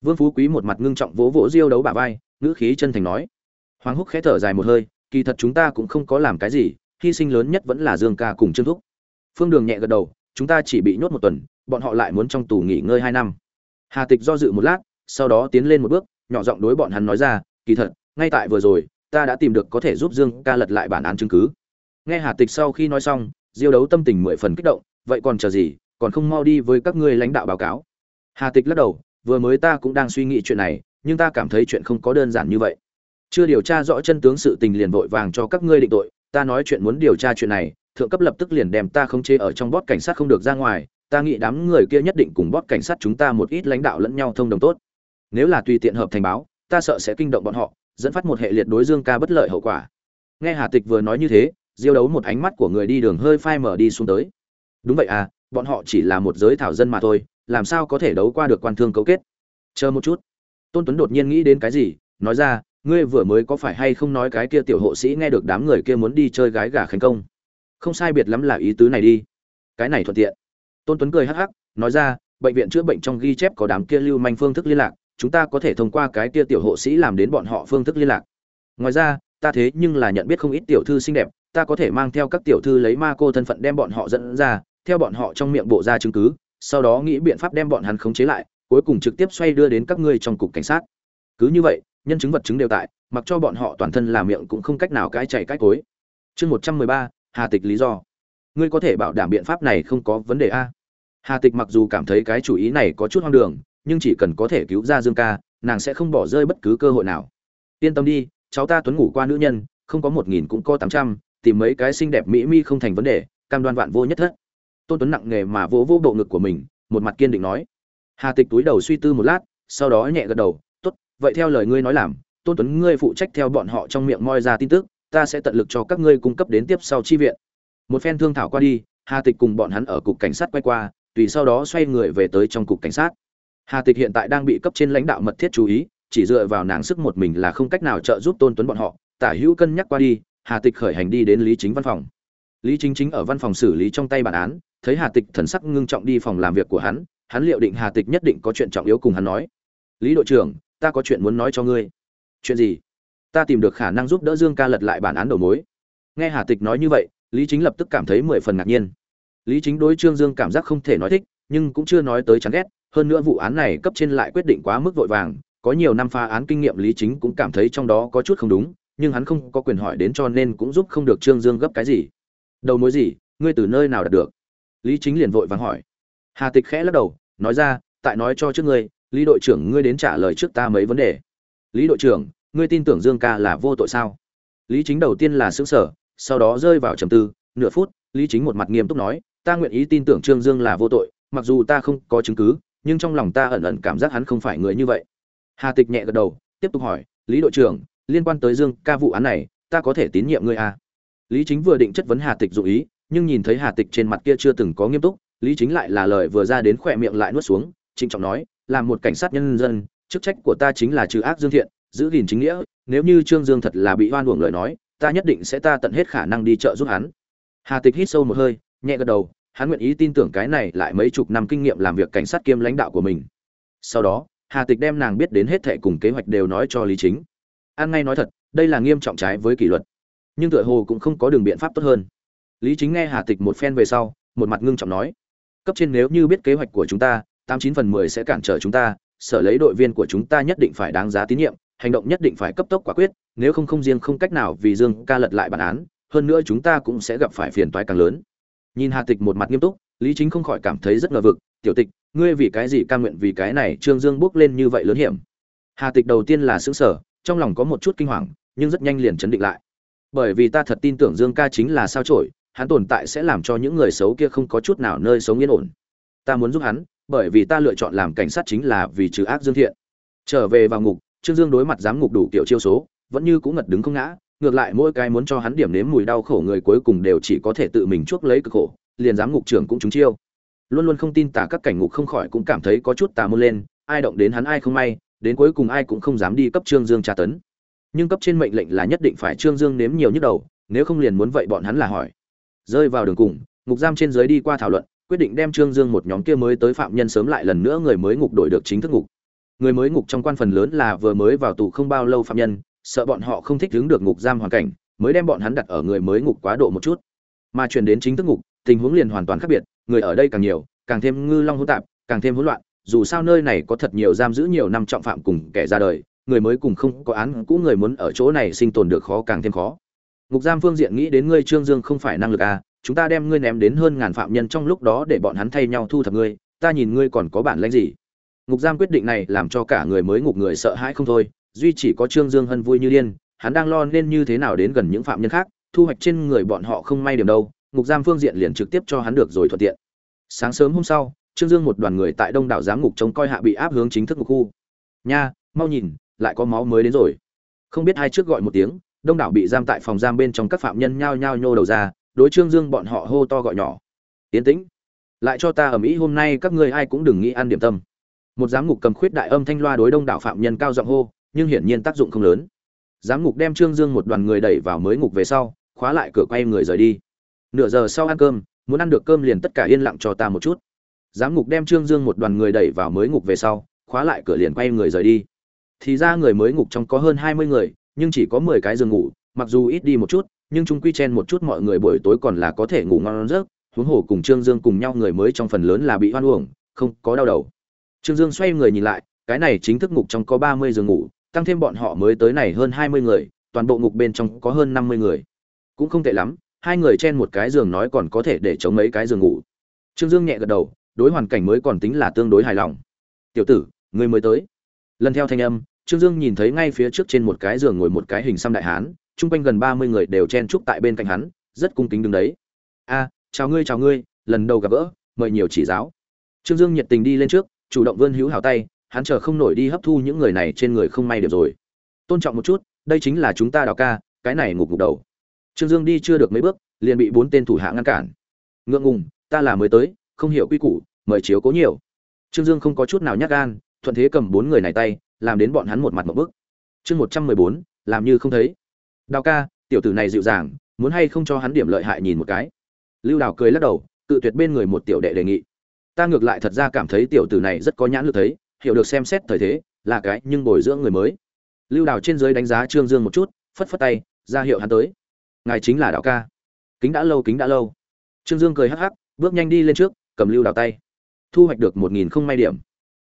Vương phú quý một mặt ngưng trọng vỗ vỗ diêu đấu bả vai, ngữ khí chân thành nói hoàng húc khẽ thở dài một hơi, kỳ thật chúng ta cũng không có làm cái gì, hy sinh lớn nhất vẫn là dương ca cùng trương thúc. Phương đường nhẹ gật đầu, chúng ta chỉ bị nhốt một tuần, bọn họ lại muốn trong tù nghỉ ngơi hai năm. Hà tịch do dự một lát, sau đó tiến lên một bước, nhỏ giọng đối bọn hắn nói ra, kỳ thật, ngay tại vừa rồi, ta đã tìm được có thể giúp dương ca lật lại bản án chứng cứ. Nghe hà tịch sau khi nói xong, diêu đấu tâm tình mười phần kích động, vậy còn chờ gì, còn không mau đi với các ngươi lãnh đạo báo cáo. Hà tịch lắc đầu, vừa mới ta cũng đang suy nghĩ chuyện này, nhưng ta cảm thấy chuyện không có đơn giản như vậy chưa điều tra rõ chân tướng sự tình liền vội vàng cho các ngươi định tội, ta nói chuyện muốn điều tra chuyện này, thượng cấp lập tức liền đem ta không chế ở trong bót cảnh sát không được ra ngoài, ta nghĩ đám người kia nhất định cùng bót cảnh sát chúng ta một ít lãnh đạo lẫn nhau thông đồng tốt. Nếu là tùy tiện hợp thành báo, ta sợ sẽ kinh động bọn họ, dẫn phát một hệ liệt đối dương ca bất lợi hậu quả. Nghe hà tịch vừa nói như thế, diêu đấu một ánh mắt của người đi đường hơi phai mở đi xuống tới. Đúng vậy à bọn họ chỉ là một giới thảo dân mà thôi, làm sao có thể đấu qua được quan thương cấu kết? Chờ một chút. Tôn tuấn đột nhiên nghĩ đến cái gì, nói ra ngươi vừa mới có phải hay không nói cái kia tiểu hộ sĩ nghe được đám người kia muốn đi chơi gái gà khánh công? Không sai biệt lắm là ý tứ này đi. Cái này thuận tiện. Tôn tuấn cười hắc hắc, nói ra, bệnh viện chữa bệnh trong ghi chép có đám kia lưu manh phương thức liên lạc, chúng ta có thể thông qua cái kia tiểu hộ sĩ làm đến bọn họ phương thức liên lạc. Ngoài ra, ta thế nhưng là nhận biết không ít tiểu thư xinh đẹp, ta có thể mang theo các tiểu thư lấy ma cô thân phận đem bọn họ dẫn ra, theo bọn họ trong miệng bộ ra chứng cứ, sau đó nghĩ biện pháp đem bọn hắn khống chế lại, cuối cùng trực tiếp xoay đưa đến các ngươi trong cục cảnh sát. Cứ như vậy nhân chứng vật chứng đều tại, mặc cho bọn họ toàn thân làm miệng cũng không cách nào cãi chạy cãi cối. Chương một trăm mười ba, hà tịch lý do. Ngươi có thể bảo đảm biện pháp này không có vấn đề a? Hà tịch mặc dù cảm thấy cái chủ ý này có chút hoang đường, nhưng chỉ cần có thể cứu ra dương ca, nàng sẽ không bỏ rơi bất cứ cơ hội nào. Yên tâm đi, cháu ta tuấn ngủ qua nữ nhân, không có một nghìn cũng có tám trăm, tìm mấy cái xinh đẹp mỹ mi không thành vấn đề, cam đoan vạn vô nhất thất. Tôn tuấn nặng nghề mà vỗ vỗ bộ ngực của mình, một mặt kiên định nói. Hà tịch túi đầu suy tư một lát, sau đó nhẹ gật đầu vậy theo lời ngươi nói làm, tôn tuấn ngươi phụ trách theo bọn họ trong miệng moi ra tin tức, ta sẽ tận lực cho các ngươi cung cấp đến tiếp sau chi viện. Một phen thương thảo qua đi, hà tịch cùng bọn hắn ở cục cảnh sát quay qua, tùy sau đó xoay người về tới trong cục cảnh sát. Hà tịch hiện tại đang bị cấp trên lãnh đạo mật thiết chú ý, chỉ dựa vào nàng sức một mình là không cách nào trợ giúp tôn tuấn bọn họ. Tả hữu cân nhắc qua đi, hà tịch khởi hành đi đến lý chính văn phòng. Lý chính chính ở văn phòng xử lý trong tay bản án, thấy hà tịch thần sắc ngưng trọng đi phòng làm việc của hắn hắn liệu định hà tịch nhất định có chuyện trọng yếu cùng hắn nói. Lý đội trưởng ta có chuyện muốn nói cho ngươi. Chuyện gì? Ta tìm được khả năng giúp đỡ dương ca lật lại bản án đầu mối. Nghe hà tịch nói như vậy, lý chính lập tức cảm thấy mười phần ngạc nhiên. Lý chính đối trương dương cảm giác không thể nói thích, nhưng cũng chưa nói tới chán ghét, hơn nữa vụ án này cấp trên lại quyết định quá mức vội vàng, có nhiều năm phá án kinh nghiệm lý chính cũng cảm thấy trong đó có chút không đúng, nhưng hắn không có quyền hỏi đến cho nên cũng giúp không được trương dương gấp cái gì. Đầu mối gì, ngươi từ nơi nào đạt được? Lý chính liền vội vàng hỏi. Hà tịch khẽ lắc đầu, nói ra, tại nói cho trước ngươi lý đội trưởng, ngươi đến trả lời trước ta mấy vấn đề. Lý đội trưởng, ngươi tin tưởng dương ca là vô tội sao? Lý chính đầu tiên là xứng sở sau đó rơi vào trầm tư. Nửa phút, lý chính một mặt nghiêm túc nói, ta nguyện ý tin tưởng trương dương là vô tội, mặc dù ta không có chứng cứ, nhưng trong lòng ta ẩn ẩn cảm giác hắn không phải người như vậy. Hà tịch nhẹ gật đầu, tiếp tục hỏi, lý đội trưởng, liên quan tới dương ca vụ án này, ta có thể tín nhiệm ngươi à? lý chính vừa định chất vấn hà tịch dụ ý, nhưng nhìn thấy hà tịch trên mặt kia chưa từng có nghiêm túc, lý chính lại là lời vừa ra đến khỏe miệng lại nuốt xuống, trịnh trọng nói là một cảnh sát nhân dân, chức trách của ta chính là trừ ác dương thiện, giữ gìn chính nghĩa, nếu như trương dương thật là bị oan uổng lời nói, ta nhất định sẽ ta tận hết khả năng đi trợ giúp hắn. Hà tịch hít sâu một hơi, nhẹ gật đầu, hắn nguyện ý tin tưởng cái này lại mấy chục năm kinh nghiệm làm việc cảnh sát kiêm lãnh đạo của mình. Sau đó, hà tịch đem nàng biết đến hết thệ cùng kế hoạch đều nói cho lý chính. An ngay nói thật, đây là nghiêm trọng trái với kỷ luật, nhưng tựa hồ cũng không có đường biện pháp tốt hơn. Lý chính nghe hà tịch một phen về sau, một mặt ngưng trọng nói, cấp trên nếu như biết kế hoạch của chúng ta tám chín phần mười sẽ cản trở chúng ta, sở lấy đội viên của chúng ta nhất định phải đáng giá tín nhiệm, hành động nhất định phải cấp tốc quả quyết, nếu không không riêng không cách nào vì dương ca lật lại bản án, hơn nữa chúng ta cũng sẽ gặp phải phiền toái càng lớn. Nhìn hà tịch một mặt nghiêm túc, lý chính không khỏi cảm thấy rất ngờ vực, tiểu tịch, ngươi vì cái gì ca nguyện vì cái này trương dương bước lên như vậy lớn hiểm? Hà tịch đầu tiên là xứng sở trong lòng có một chút kinh hoàng, nhưng rất nhanh liền chấn định lại. Bởi vì ta thật tin tưởng dương ca chính là sao trổi hắn tồn tại sẽ làm cho những người xấu kia không có chút nào nơi sống yên ổn. Ta muốn giúp hắn bởi vì ta lựa chọn làm cảnh sát chính là vì trừ ác dương thiện. Trở về vào ngục, trương dương đối mặt giám ngục đủ kiểu chiêu số, vẫn như cũng ngật đứng không ngã, ngược lại mỗi cái muốn cho hắn điểm nếm mùi đau khổ người cuối cùng đều chỉ có thể tự mình chuốc lấy cực khổ, liền giám ngục trưởng cũng trúng chiêu. Luôn luôn không tin tả các cảnh ngục không khỏi cũng cảm thấy có chút tà môn lên, ai động đến hắn ai không may, đến cuối cùng ai cũng không dám đi cấp trương dương tra tấn. Nhưng cấp trên mệnh lệnh là nhất định phải trương dương nếm nhiều nhức đầu, nếu không liền muốn vậy bọn hắn là hỏi. Rơi vào đường cùng, ngục giam trên dưới đi qua thảo luận quyết định đem trương dương một nhóm kia mới tới phạm nhân sớm lại lần nữa người mới ngục đổi được chính thức ngục. Người mới ngục trong quan phần lớn là vừa mới vào tù không bao lâu phạm nhân, sợ bọn họ không thích đứng được ngục giam hoàn cảnh, mới đem bọn hắn đặt ở người mới ngục quá độ một chút. Mà chuyển đến chính thức ngục, tình huống liền hoàn toàn khác biệt, người ở đây càng nhiều, càng thêm ngư long hỗn tạp, càng thêm hỗn loạn, dù sao nơi này có thật nhiều giam giữ nhiều năm trọng phạm cùng kẻ ra đời, người mới cùng không có án cũ người muốn ở chỗ này sinh tồn được khó càng thêm khó. Ngục giam phương diện nghĩ đến ngươi trương dương không phải năng lực à chúng ta đem ngươi ném đến hơn ngàn phạm nhân trong lúc đó để bọn hắn thay nhau thu thập ngươi, ta nhìn ngươi còn có bản lãnh gì? Ngục giam quyết định này làm cho cả người mới ngục người sợ hãi không thôi, duy chỉ có trương dương hân vui như điên, hắn đang lo nên như thế nào đến gần những phạm nhân khác, thu hoạch trên người bọn họ không may điểm đâu, ngục giam phương diện liền trực tiếp cho hắn được rồi thuận tiện. Sáng sớm hôm sau, trương dương một đoàn người tại đông đảo giám ngục trông coi hạ bị áp hướng chính thức ngục khu. Nha, mau nhìn, lại có máu mới đến rồi. Không biết hai trước gọi một tiếng, đông đảo bị giam tại phòng giam bên trong các phạm nhân nhao nhao nhô đầu ra đối trương dương bọn họ hô to gọi nhỏ. Yên tĩnh, lại cho ta ở mỹ hôm nay các ngươi ai cũng đừng nghĩ ăn điểm tâm. Một giám ngục cầm khuyết đại âm thanh loa đối đông đảo phạm nhân cao giọng hô, nhưng hiển nhiên tác dụng không lớn. Giám ngục đem trương dương một đoàn người đẩy vào mới ngục về sau, khóa lại cửa quay người rời đi. Nửa giờ sau ăn cơm, muốn ăn được cơm liền tất cả yên lặng cho ta một chút. Giám ngục đem trương dương một đoàn người đẩy vào mới ngục về sau, khóa lại cửa liền quay người rời đi. Thì ra người mới ngục trong có hơn hai mươi người, nhưng chỉ có mười cái giường ngủ, mặc dù ít đi một chút nhưng chúng quy chen một chút mọi người buổi tối còn là có thể ngủ ngon giấc, huống hồ cùng trương dương cùng nhau người mới trong phần lớn là bị hoan uổng, không có đau đầu. Trương dương xoay người nhìn lại, cái này chính thức ngục trong có ba mươi giường ngủ, tăng thêm bọn họ mới tới này hơn hai mươi người, toàn bộ ngục bên trong có hơn năm mươi người. Cũng không tệ lắm, hai người chen một cái giường nói còn có thể để chống mấy cái giường ngủ. Trương dương nhẹ gật đầu, đối hoàn cảnh mới còn tính là tương đối hài lòng. Tiểu tử, người mới tới. Lần theo thanh âm, trương dương nhìn thấy ngay phía trước trên một cái giường ngồi một cái hình xăm đại hán chung quanh gần ba mươi người đều chen chúc tại bên cạnh hắn, rất cung kính đứng đấy. A, chào ngươi chào ngươi, lần đầu gặp gỡ, mời nhiều chỉ giáo. Trương dương nhiệt tình đi lên trước, chủ động vươn hữu hào tay, hắn chờ không nổi đi hấp thu những người này trên người không may được rồi. Tôn trọng một chút, đây chính là chúng ta đào ca, cái này ngục ngục đầu. Trương dương đi chưa được mấy bước, liền bị bốn tên thủ hạ ngăn cản. Ngượng ngùng, ta là mới tới, không hiểu quy củ, mời chiếu cố nhiều. Trương dương không có chút nào nhát gan, thuận thế cầm bốn người này tay, làm đến bọn hắn một mặt một bức. Chương một trăm mười bốn, làm như không thấy đào ca, tiểu tử này dịu dàng, muốn hay không cho hắn điểm lợi hại nhìn một cái? Lưu đào cười lắc đầu tự tuyệt bên người một tiểu đệ đề nghị. Ta ngược lại thật ra cảm thấy tiểu tử này rất có nhãn lực thấy, hiểu được xem xét thời thế, là cái nhưng bồi dưỡng người mới. Lưu đào trên dưới đánh giá trương dương một chút, phất phất tay, ra hiệu hắn tới. Ngài chính là đạo ca. Kính đã lâu, kính đã lâu. Trương dương cười hắc hắc, bước nhanh đi lên trước, cầm lưu đào tay. Thu hoạch được một nghìn không may điểm.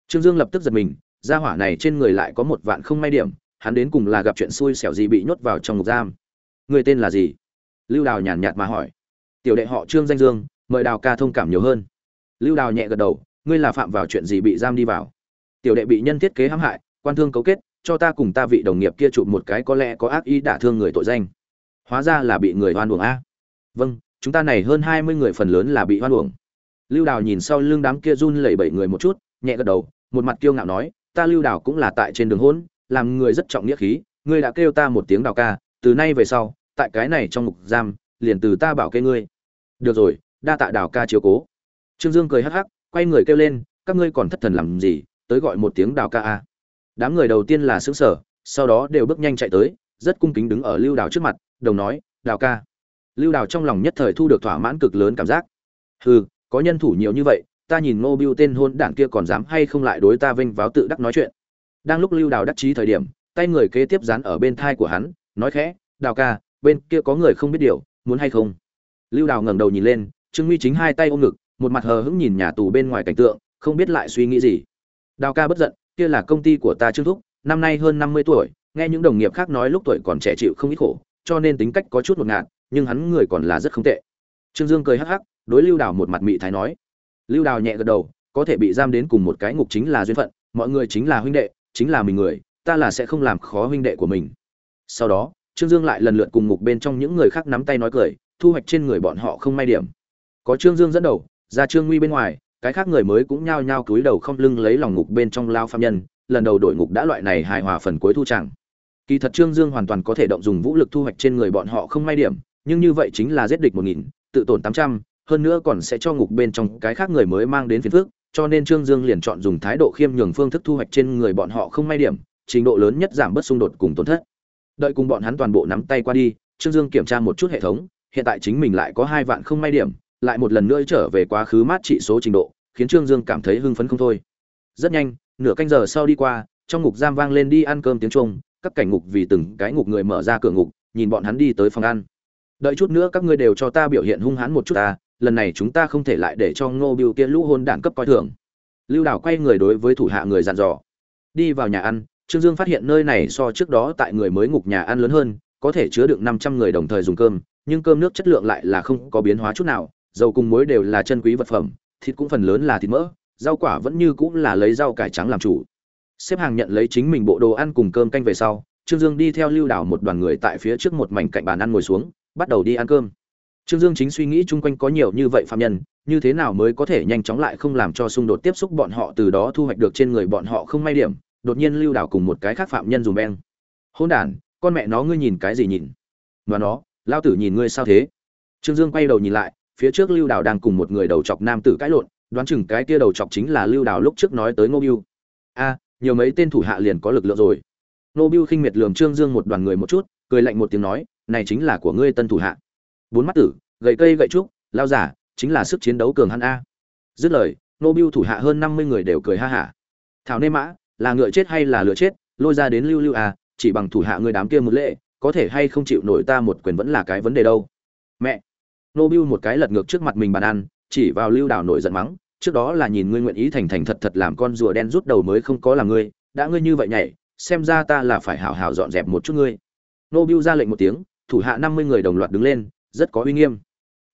Trương dương lập tức giật mình, gia hỏa này trên người lại có một vạn không may điểm hắn đến cùng là gặp chuyện xui xẻo gì bị nhốt vào trong ngục giam. Người tên là gì? Lưu đào nhàn nhạt mà hỏi. Tiểu đệ họ trương danh dương, mời đào ca thông cảm nhiều hơn. Lưu đào nhẹ gật đầu, ngươi là phạm vào chuyện gì bị giam đi vào? Tiểu đệ bị nhân thiết kế hãm hại, quan thương cấu kết, cho ta cùng ta vị đồng nghiệp kia chụp một cái có lẽ có ác ý đả thương người tội danh. Hóa ra là bị người hoan uổng a. Vâng chúng ta này hơn hai mươi người phần lớn là bị hoan uổng. Lưu đào nhìn sau lưng đám kia run lẩy bẩy người một chút, nhẹ gật đầu, một mặt kiêu ngạo nói, ta lưu đào cũng là tại trên đường hôn làm người rất trọng nghĩa khí, ngươi đã kêu ta một tiếng đào ca, từ nay về sau, tại cái này trong ngục giam, liền từ ta bảo kê ngươi. Được rồi, đa tạ đào ca chiếu cố. Trương dương cười hắc hắc, quay người kêu lên, các ngươi còn thất thần làm gì, tới gọi một tiếng đào ca a đám người đầu tiên là xứng sở, sau đó đều bước nhanh chạy tới, rất cung kính đứng ở lưu đào trước mặt, đồng nói, đào ca. Lưu đào trong lòng nhất thời thu được thỏa mãn cực lớn cảm giác. Hừ, có nhân thủ nhiều như vậy, ta nhìn ngô biêu tên hôn đảng kia còn dám hay không lại đối ta vinh váo tự đắc nói chuyện đang lúc lưu đào đắc chí thời điểm, tay người kế tiếp dán ở bên thai của hắn, nói khẽ, đào ca, bên kia có người không biết điều, muốn hay không? Lưu đào ngẩng đầu nhìn lên, trương nguy chính hai tay ôm ngực, một mặt hờ hững nhìn nhà tù bên ngoài cảnh tượng, không biết lại suy nghĩ gì. Đào ca bất giận, kia là công ty của ta trương thúc, năm nay hơn năm mươi tuổi, nghe những đồng nghiệp khác nói lúc tuổi còn trẻ chịu không ít khổ, cho nên tính cách có chút ngột ngạt, nhưng hắn người còn là rất không tệ. Trương dương cười hắc hắc, đối lưu đào một mặt mị thái nói. Lưu đào nhẹ gật đầu, có thể bị giam đến cùng một cái ngục chính là duyên phận, mọi người chính là huynh đệ chính là mình người, ta là sẽ không làm khó huynh đệ của mình. Sau đó, trương dương lại lần lượt cùng ngục bên trong những người khác nắm tay nói cười, thu hoạch trên người bọn họ không may điểm. Có trương dương dẫn đầu, ra trương nguy bên ngoài, cái khác người mới cũng nhao nhao cúi đầu không lưng lấy lòng ngục bên trong lao phạm nhân, lần đầu đổi ngục đã loại này hài hòa phần cuối thu chẳng. Kỳ thật trương dương hoàn toàn có thể động dùng vũ lực thu hoạch trên người bọn họ không may điểm, nhưng như vậy chính là giết địch một nghìn, tự tổn tám trăm, hơn nữa còn sẽ cho ngục bên trong cái khác người mới mang đến phiền phức cho nên trương dương liền chọn dùng thái độ khiêm nhường phương thức thu hoạch trên người bọn họ không may điểm, trình độ lớn nhất giảm bớt xung đột cùng tổn thất. Đợi cùng bọn hắn toàn bộ nắm tay qua đi, trương dương kiểm tra một chút hệ thống, hiện tại chính mình lại có hai vạn không may điểm, lại một lần nữa trở về quá khứ mát trị số trình độ, khiến trương dương cảm thấy hưng phấn không thôi. Rất nhanh, nửa canh giờ sau đi qua, trong ngục giam vang lên đi ăn cơm tiếng chuông các cảnh ngục vì từng cái ngục người mở ra cửa ngục, nhìn bọn hắn đi tới phòng ăn. Đợi chút nữa các ngươi đều cho ta biểu hiện hung hãn một chút ta lần này chúng ta không thể lại để cho ngô biêu kia lũ hôn đản cấp coi thường. Lưu đào quay người đối với thủ hạ người dặn dò. Đi vào nhà ăn, trương dương phát hiện nơi này so trước đó tại người mới ngục nhà ăn lớn hơn, có thể chứa được năm trăm người đồng thời dùng cơm, nhưng cơm nước chất lượng lại là không có biến hóa chút nào, dầu cùng muối đều là chân quý vật phẩm, thịt cũng phần lớn là thịt mỡ, rau quả vẫn như cũng là lấy rau cải trắng làm chủ. Xếp hàng nhận lấy chính mình bộ đồ ăn cùng cơm canh về sau, trương dương đi theo lưu đảo một đoàn người tại phía trước một mảnh cạnh bàn ăn ngồi xuống, bắt đầu đi ăn cơm trương dương chính suy nghĩ chung quanh có nhiều như vậy phạm nhân như thế nào mới có thể nhanh chóng lại không làm cho xung đột tiếp xúc bọn họ từ đó thu hoạch được trên người bọn họ không may điểm đột nhiên lưu đảo cùng một cái khác phạm nhân dùng beng. Hỗn đản, con mẹ nó ngươi nhìn cái gì nhìn? Mà nó lao tử nhìn ngươi sao thế? Trương dương quay đầu nhìn lại phía trước lưu đảo đang cùng một người đầu chọc nam tử cãi lộn đoán chừng cái kia đầu chọc chính là lưu đảo lúc trước nói tới ngô Bưu. a nhiều mấy tên thủ hạ liền có lực lượng rồi. Ngô Bưu khinh miệt lườm trương dương một đoàn người một chút cười lạnh một tiếng nói này chính là của ngươi tân thủ hạ bốn mắt tử, gậy cây gậy trúc, lao giả, chính là sức chiến đấu cường hắn a. Dứt lời nô biêu thủ hạ hơn năm mươi người đều cười ha hả. Thảo nê mã, là ngựa chết hay là lựa chết, lôi ra đến lưu lưu à chỉ bằng thủ hạ ngươi đám kia một lệ, có thể hay không chịu nổi ta một quyền vẫn là cái vấn đề đâu. Mẹ! Nô biêu một cái lật ngược trước mặt mình bàn ăn, chỉ vào lưu đảo nổi giận mắng, trước đó là nhìn ngươi nguyện ý thành thành thật thật làm con rùa đen rút đầu mới không có là ngươi, đã ngươi như vậy nhảy, xem ra ta là phải hào hào dọn dẹp một chút ngươi. Nô biêu ra lệnh một tiếng, thủ hạ năm mươi người đồng loạt đứng lên rất có uy nghiêm.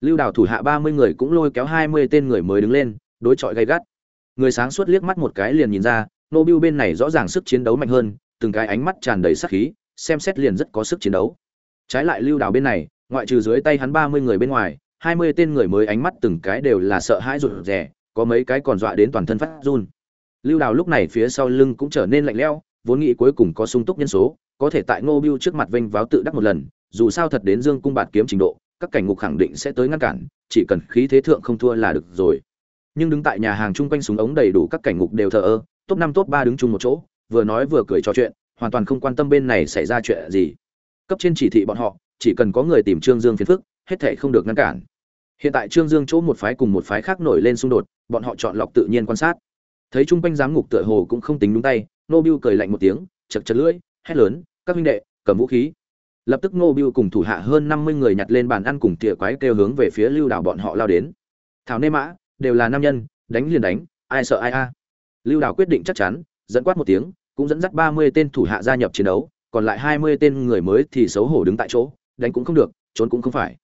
Lưu Đào thủ hạ ba mươi người cũng lôi kéo hai mươi tên người mới đứng lên, đối chọi gay gắt. Người sáng suốt liếc mắt một cái liền nhìn ra, nô bưu bên này rõ ràng sức chiến đấu mạnh hơn, từng cái ánh mắt tràn đầy sắc khí, xem xét liền rất có sức chiến đấu. Trái lại lưu Đào bên này, ngoại trừ dưới tay hắn ba mươi người bên ngoài, hai mươi tên người mới ánh mắt từng cái đều là sợ hãi rụt rè, có mấy cái còn dọa đến toàn thân phát run. Lưu đào lúc này phía sau lưng cũng trở nên lạnh lẽo, vốn nghĩ cuối cùng có sung túc nhân số, có thể tại ngô bưu trước mặt vênh váo tự đắc một lần, dù sao thật đến dương cung bạt kiếm trình độ các cảnh ngục khẳng định sẽ tới ngăn cản, chỉ cần khí thế thượng không thua là được rồi. Nhưng đứng tại nhà hàng chung quanh súng ống đầy đủ các cảnh ngục đều thờ ơ, top năm, top ba đứng chung một chỗ, vừa nói vừa cười trò chuyện, hoàn toàn không quan tâm bên này xảy ra chuyện gì. Cấp trên chỉ thị bọn họ, chỉ cần có người tìm trương dương phiền phức, hết thể không được ngăn cản. Hiện tại trương dương chỗ một phái cùng một phái khác nổi lên xung đột, bọn họ chọn lọc tự nhiên quan sát. Thấy chung quanh giám ngục tựa hồ cũng không tính đúng tay, nô biu cười lạnh một tiếng, chật chật lưỡi, hét lớn, các huynh đệ, cầm vũ khí lập tức Ngô Biêu cùng thủ hạ hơn năm mươi người nhặt lên bàn ăn cùng tỉa quái kêu hướng về phía lưu đảo bọn họ lao đến. Thảo nê mã, đều là nam nhân, đánh liền đánh, ai sợ ai a? Lưu đảo quyết định chắc chắn, dẫn quát một tiếng, cũng dẫn dắt ba mươi tên thủ hạ gia nhập chiến đấu, còn lại hai mươi tên người mới thì xấu hổ đứng tại chỗ, đánh cũng không được, trốn cũng không phải.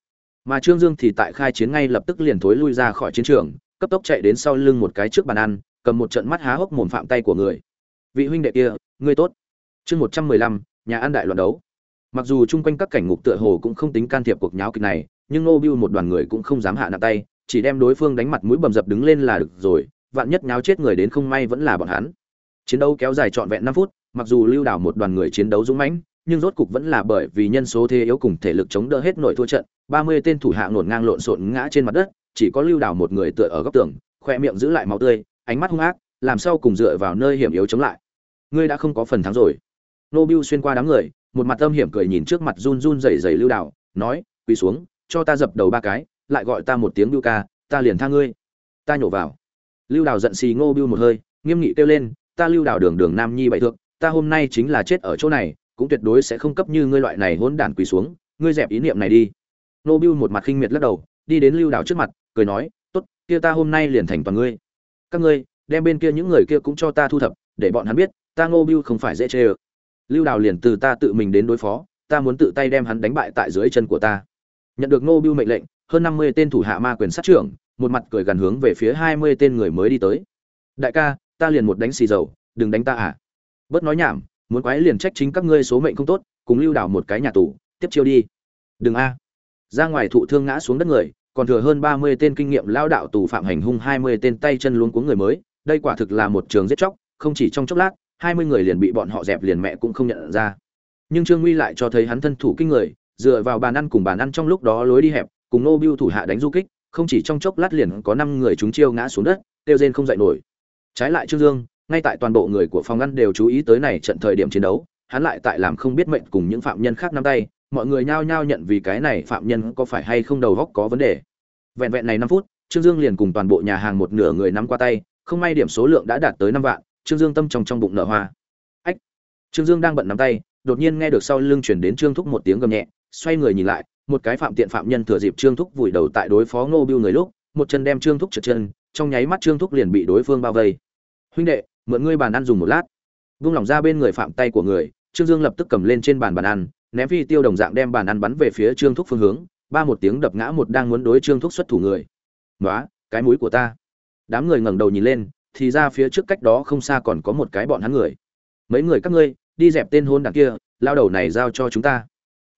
Mà trương dương thì tại khai chiến ngay lập tức liền thối lui ra khỏi chiến trường, cấp tốc chạy đến sau lưng một cái trước bàn ăn, cầm một trận mắt há hốc mồm phạm tay của người. Vị huynh đệ kia, ngươi tốt. Chương một trăm mười lăm, nhà ăn đại loạn đấu mặc dù chung quanh các cảnh ngục tựa hồ cũng không tính can thiệp cuộc nháo kịch này, nhưng nô bưu một đoàn người cũng không dám hạ nặng tay, chỉ đem đối phương đánh mặt mũi bầm dập đứng lên là được rồi, vạn nhất nháo chết người đến không may vẫn là bọn hắn. Chiến đấu kéo dài trọn vẹn năm phút, mặc dù lưu đảo một đoàn người chiến đấu dũng mãnh, nhưng rốt cục vẫn là bởi vì nhân số thế yếu cùng thể lực chống đỡ hết nội thua trận, ba mươi tên thủ hạ ngổn ngang lộn xộn ngã trên mặt đất, chỉ có lưu đảo một người tựa ở góc tường, khoe miệng giữ lại máu tươi, ánh mắt hung ác, làm sao cùng dựa vào nơi hiểm yếu chống lại. Ngươi đã không có phần thắng rồi nô bưu xuyên qua đám người, một mặt âm hiểm cười nhìn trước mặt run run rẩy rẩy lưu đảo nói, quỳ xuống, cho ta dập đầu ba cái, lại gọi ta một tiếng bưu ca, ta liền tha ngươi. Ta nhổ vào. Lưu đảo giận xì ngô bưu một hơi, nghiêm nghị kêu lên, ta lưu đảo đường đường nam nhi bậy thượng ta hôm nay chính là chết ở chỗ này, cũng tuyệt đối sẽ không cấp như ngươi loại này hỗn đản quỳ xuống, ngươi dẹp ý niệm này đi. Nô bưu một mặt khinh miệt lắc đầu, đi đến lưu đảo trước mặt, cười nói, tốt, kia ta hôm nay liền thành toàn ngươi. Các ngươi, đem bên kia những người kia cũng cho ta thu thập, để bọn hắn biết, ta ngô bưu không phải dễ chê ơ lưu đào liền từ ta tự mình đến đối phó, ta muốn tự tay đem hắn đánh bại tại dưới chân của ta. Nhận được ngô bưu mệnh lệnh, hơn năm mươi tên thủ hạ ma quyền sát trưởng, một mặt cười gần hướng về phía hai mươi tên người mới đi tới. Đại ca, ta liền một đánh xì dầu, đừng đánh ta à? Bớt nói nhảm, muốn quái liền trách chính các ngươi số mệnh không tốt, cùng lưu đảo một cái nhà tù, tiếp chiêu đi. Đừng a. Ra ngoài thụ thương ngã xuống đất người, còn thừa hơn ba mươi tên kinh nghiệm lao đạo tù phạm hành hung hai mươi tên tay chân luống cuống người mới, đây quả thực là một trường giết chóc, không chỉ trong chốc lát hai mươi người liền bị bọn họ dẹp liền mẹ cũng không nhận ra. Nhưng trương nguy lại cho thấy hắn thân thủ kinh người, dựa vào bàn ăn cùng bàn ăn trong lúc đó lối đi hẹp, cùng nô biêu thủ hạ đánh du kích, không chỉ trong chốc lát liền có năm người chúng chiêu ngã xuống đất, kêu rên không dậy nổi. Trái lại trương dương, ngay tại toàn bộ người của phòng ngăn đều chú ý tới này trận thời điểm chiến đấu, hắn lại tại làm không biết mệnh cùng những phạm nhân khác nắm tay, mọi người nhao nhao nhận vì cái này phạm nhân có phải hay không đầu góc có vấn đề. Vẹn vẹn này năm phút, trương dương liền cùng toàn bộ nhà hàng một nửa người nắm qua tay, không may điểm số lượng đã đạt tới năm vạn trương dương tâm trong trong bụng nở hoa. Ách! Trương dương đang bận nắm tay, đột nhiên nghe được sau lưng chuyển đến trương thúc một tiếng gầm nhẹ, xoay người nhìn lại, một cái phạm tiện phạm nhân thừa dịp trương thúc vùi đầu tại đối phó ngô biêu người lúc, một chân đem trương thúc trượt chân, trong nháy mắt trương thúc liền bị đối phương bao vây. Huynh đệ, mượn ngươi bàn ăn dùng một lát. Vung lỏng ra bên người phạm tay của người, trương dương lập tức cầm lên trên bàn bàn ăn, ném phi tiêu đồng dạng đem bàn ăn bắn về phía trương thúc phương hướng, ba một tiếng đập ngã một đang muốn đối trương thúc xuất thủ người. Nói cái mũi của ta. Đám người ngẩng đầu nhìn lên thì ra phía trước cách đó không xa còn có một cái bọn hắn người. Mấy người các ngươi, đi dẹp tên hôn đảng kia, lao đầu này giao cho chúng ta.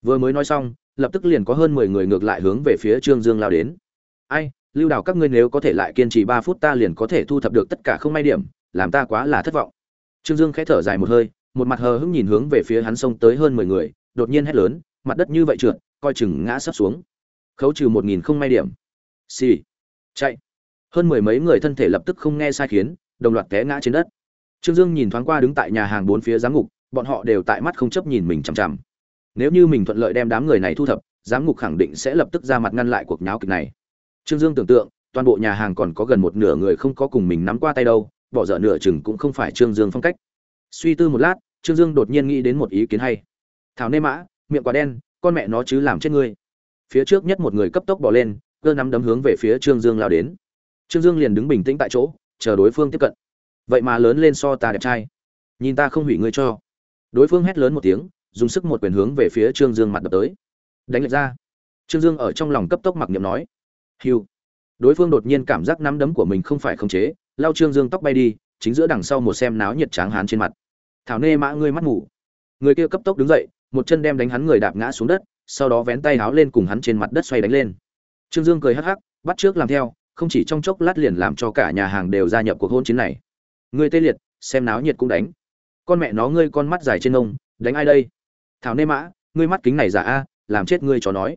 Vừa mới nói xong, lập tức liền có hơn mười người ngược lại hướng về phía trương dương lao đến. Ai, lưu đào các ngươi nếu có thể lại kiên trì ba phút ta liền có thể thu thập được tất cả không may điểm, làm ta quá là thất vọng. Trương dương khẽ thở dài một hơi, một mặt hờ hững nhìn hướng về phía hắn xông tới hơn mười người, đột nhiên hét lớn, mặt đất như vậy trượt, coi chừng ngã sấp xuống. Khấu trừ một nghìn không may điểm. Xì、sì. chạy hơn mười mấy người thân thể lập tức không nghe sai khiến, đồng loạt té ngã trên đất. Trương dương nhìn thoáng qua đứng tại nhà hàng bốn phía giám ngục, bọn họ đều tại mắt không chấp nhìn mình chằm chằm. Nếu như mình thuận lợi đem đám người này thu thập, giám ngục khẳng định sẽ lập tức ra mặt ngăn lại cuộc nháo kịch này. Trương dương tưởng tượng, toàn bộ nhà hàng còn có gần một nửa người không có cùng mình nắm qua tay đâu, bỏ dở nửa chừng cũng không phải trương dương phong cách. Suy tư một lát, trương dương đột nhiên nghĩ đến một ý kiến hay. Thảo nê mã, miệng quả đen, con mẹ nó chứ làm chết ngươi. Phía trước nhất một người cấp tốc bỏ lên, cơ nắm đấm hướng về phía trương dương lao đến trương dương liền đứng bình tĩnh tại chỗ, chờ đối phương tiếp cận. Vậy mà lớn lên so ta đẹp trai. Nhìn ta không hủy ngươi cho. Đối phương hét lớn một tiếng, dùng sức một quyền hướng về phía trương dương mặt đập tới. Đánh lệch ra. Trương dương ở trong lòng cấp tốc mặc niệm nói. Hiu đối phương đột nhiên cảm giác nắm đấm của mình không phải khống chế, lao trương dương tóc bay đi, chính giữa đằng sau một xem náo nhiệt tráng hán trên mặt. Thảo nê mã ngươi mắt ngủ. người kia cấp tốc đứng dậy, một chân đem đánh hắn người đạp ngã xuống đất, sau đó vén tay háo lên cùng hắn trên mặt đất xoay đánh lên. Trương dương cười hắc hắc, bắt trước làm theo không chỉ trong chốc lát liền làm cho cả nhà hàng đều gia nhập cuộc hôn chiến này. Ngươi tê liệt, xem náo nhiệt cũng đánh. Con mẹ nó ngươi con mắt dài trên ông, đánh ai đây? Thảo nê mã, ngươi mắt kính này giả a, làm chết ngươi chó nói.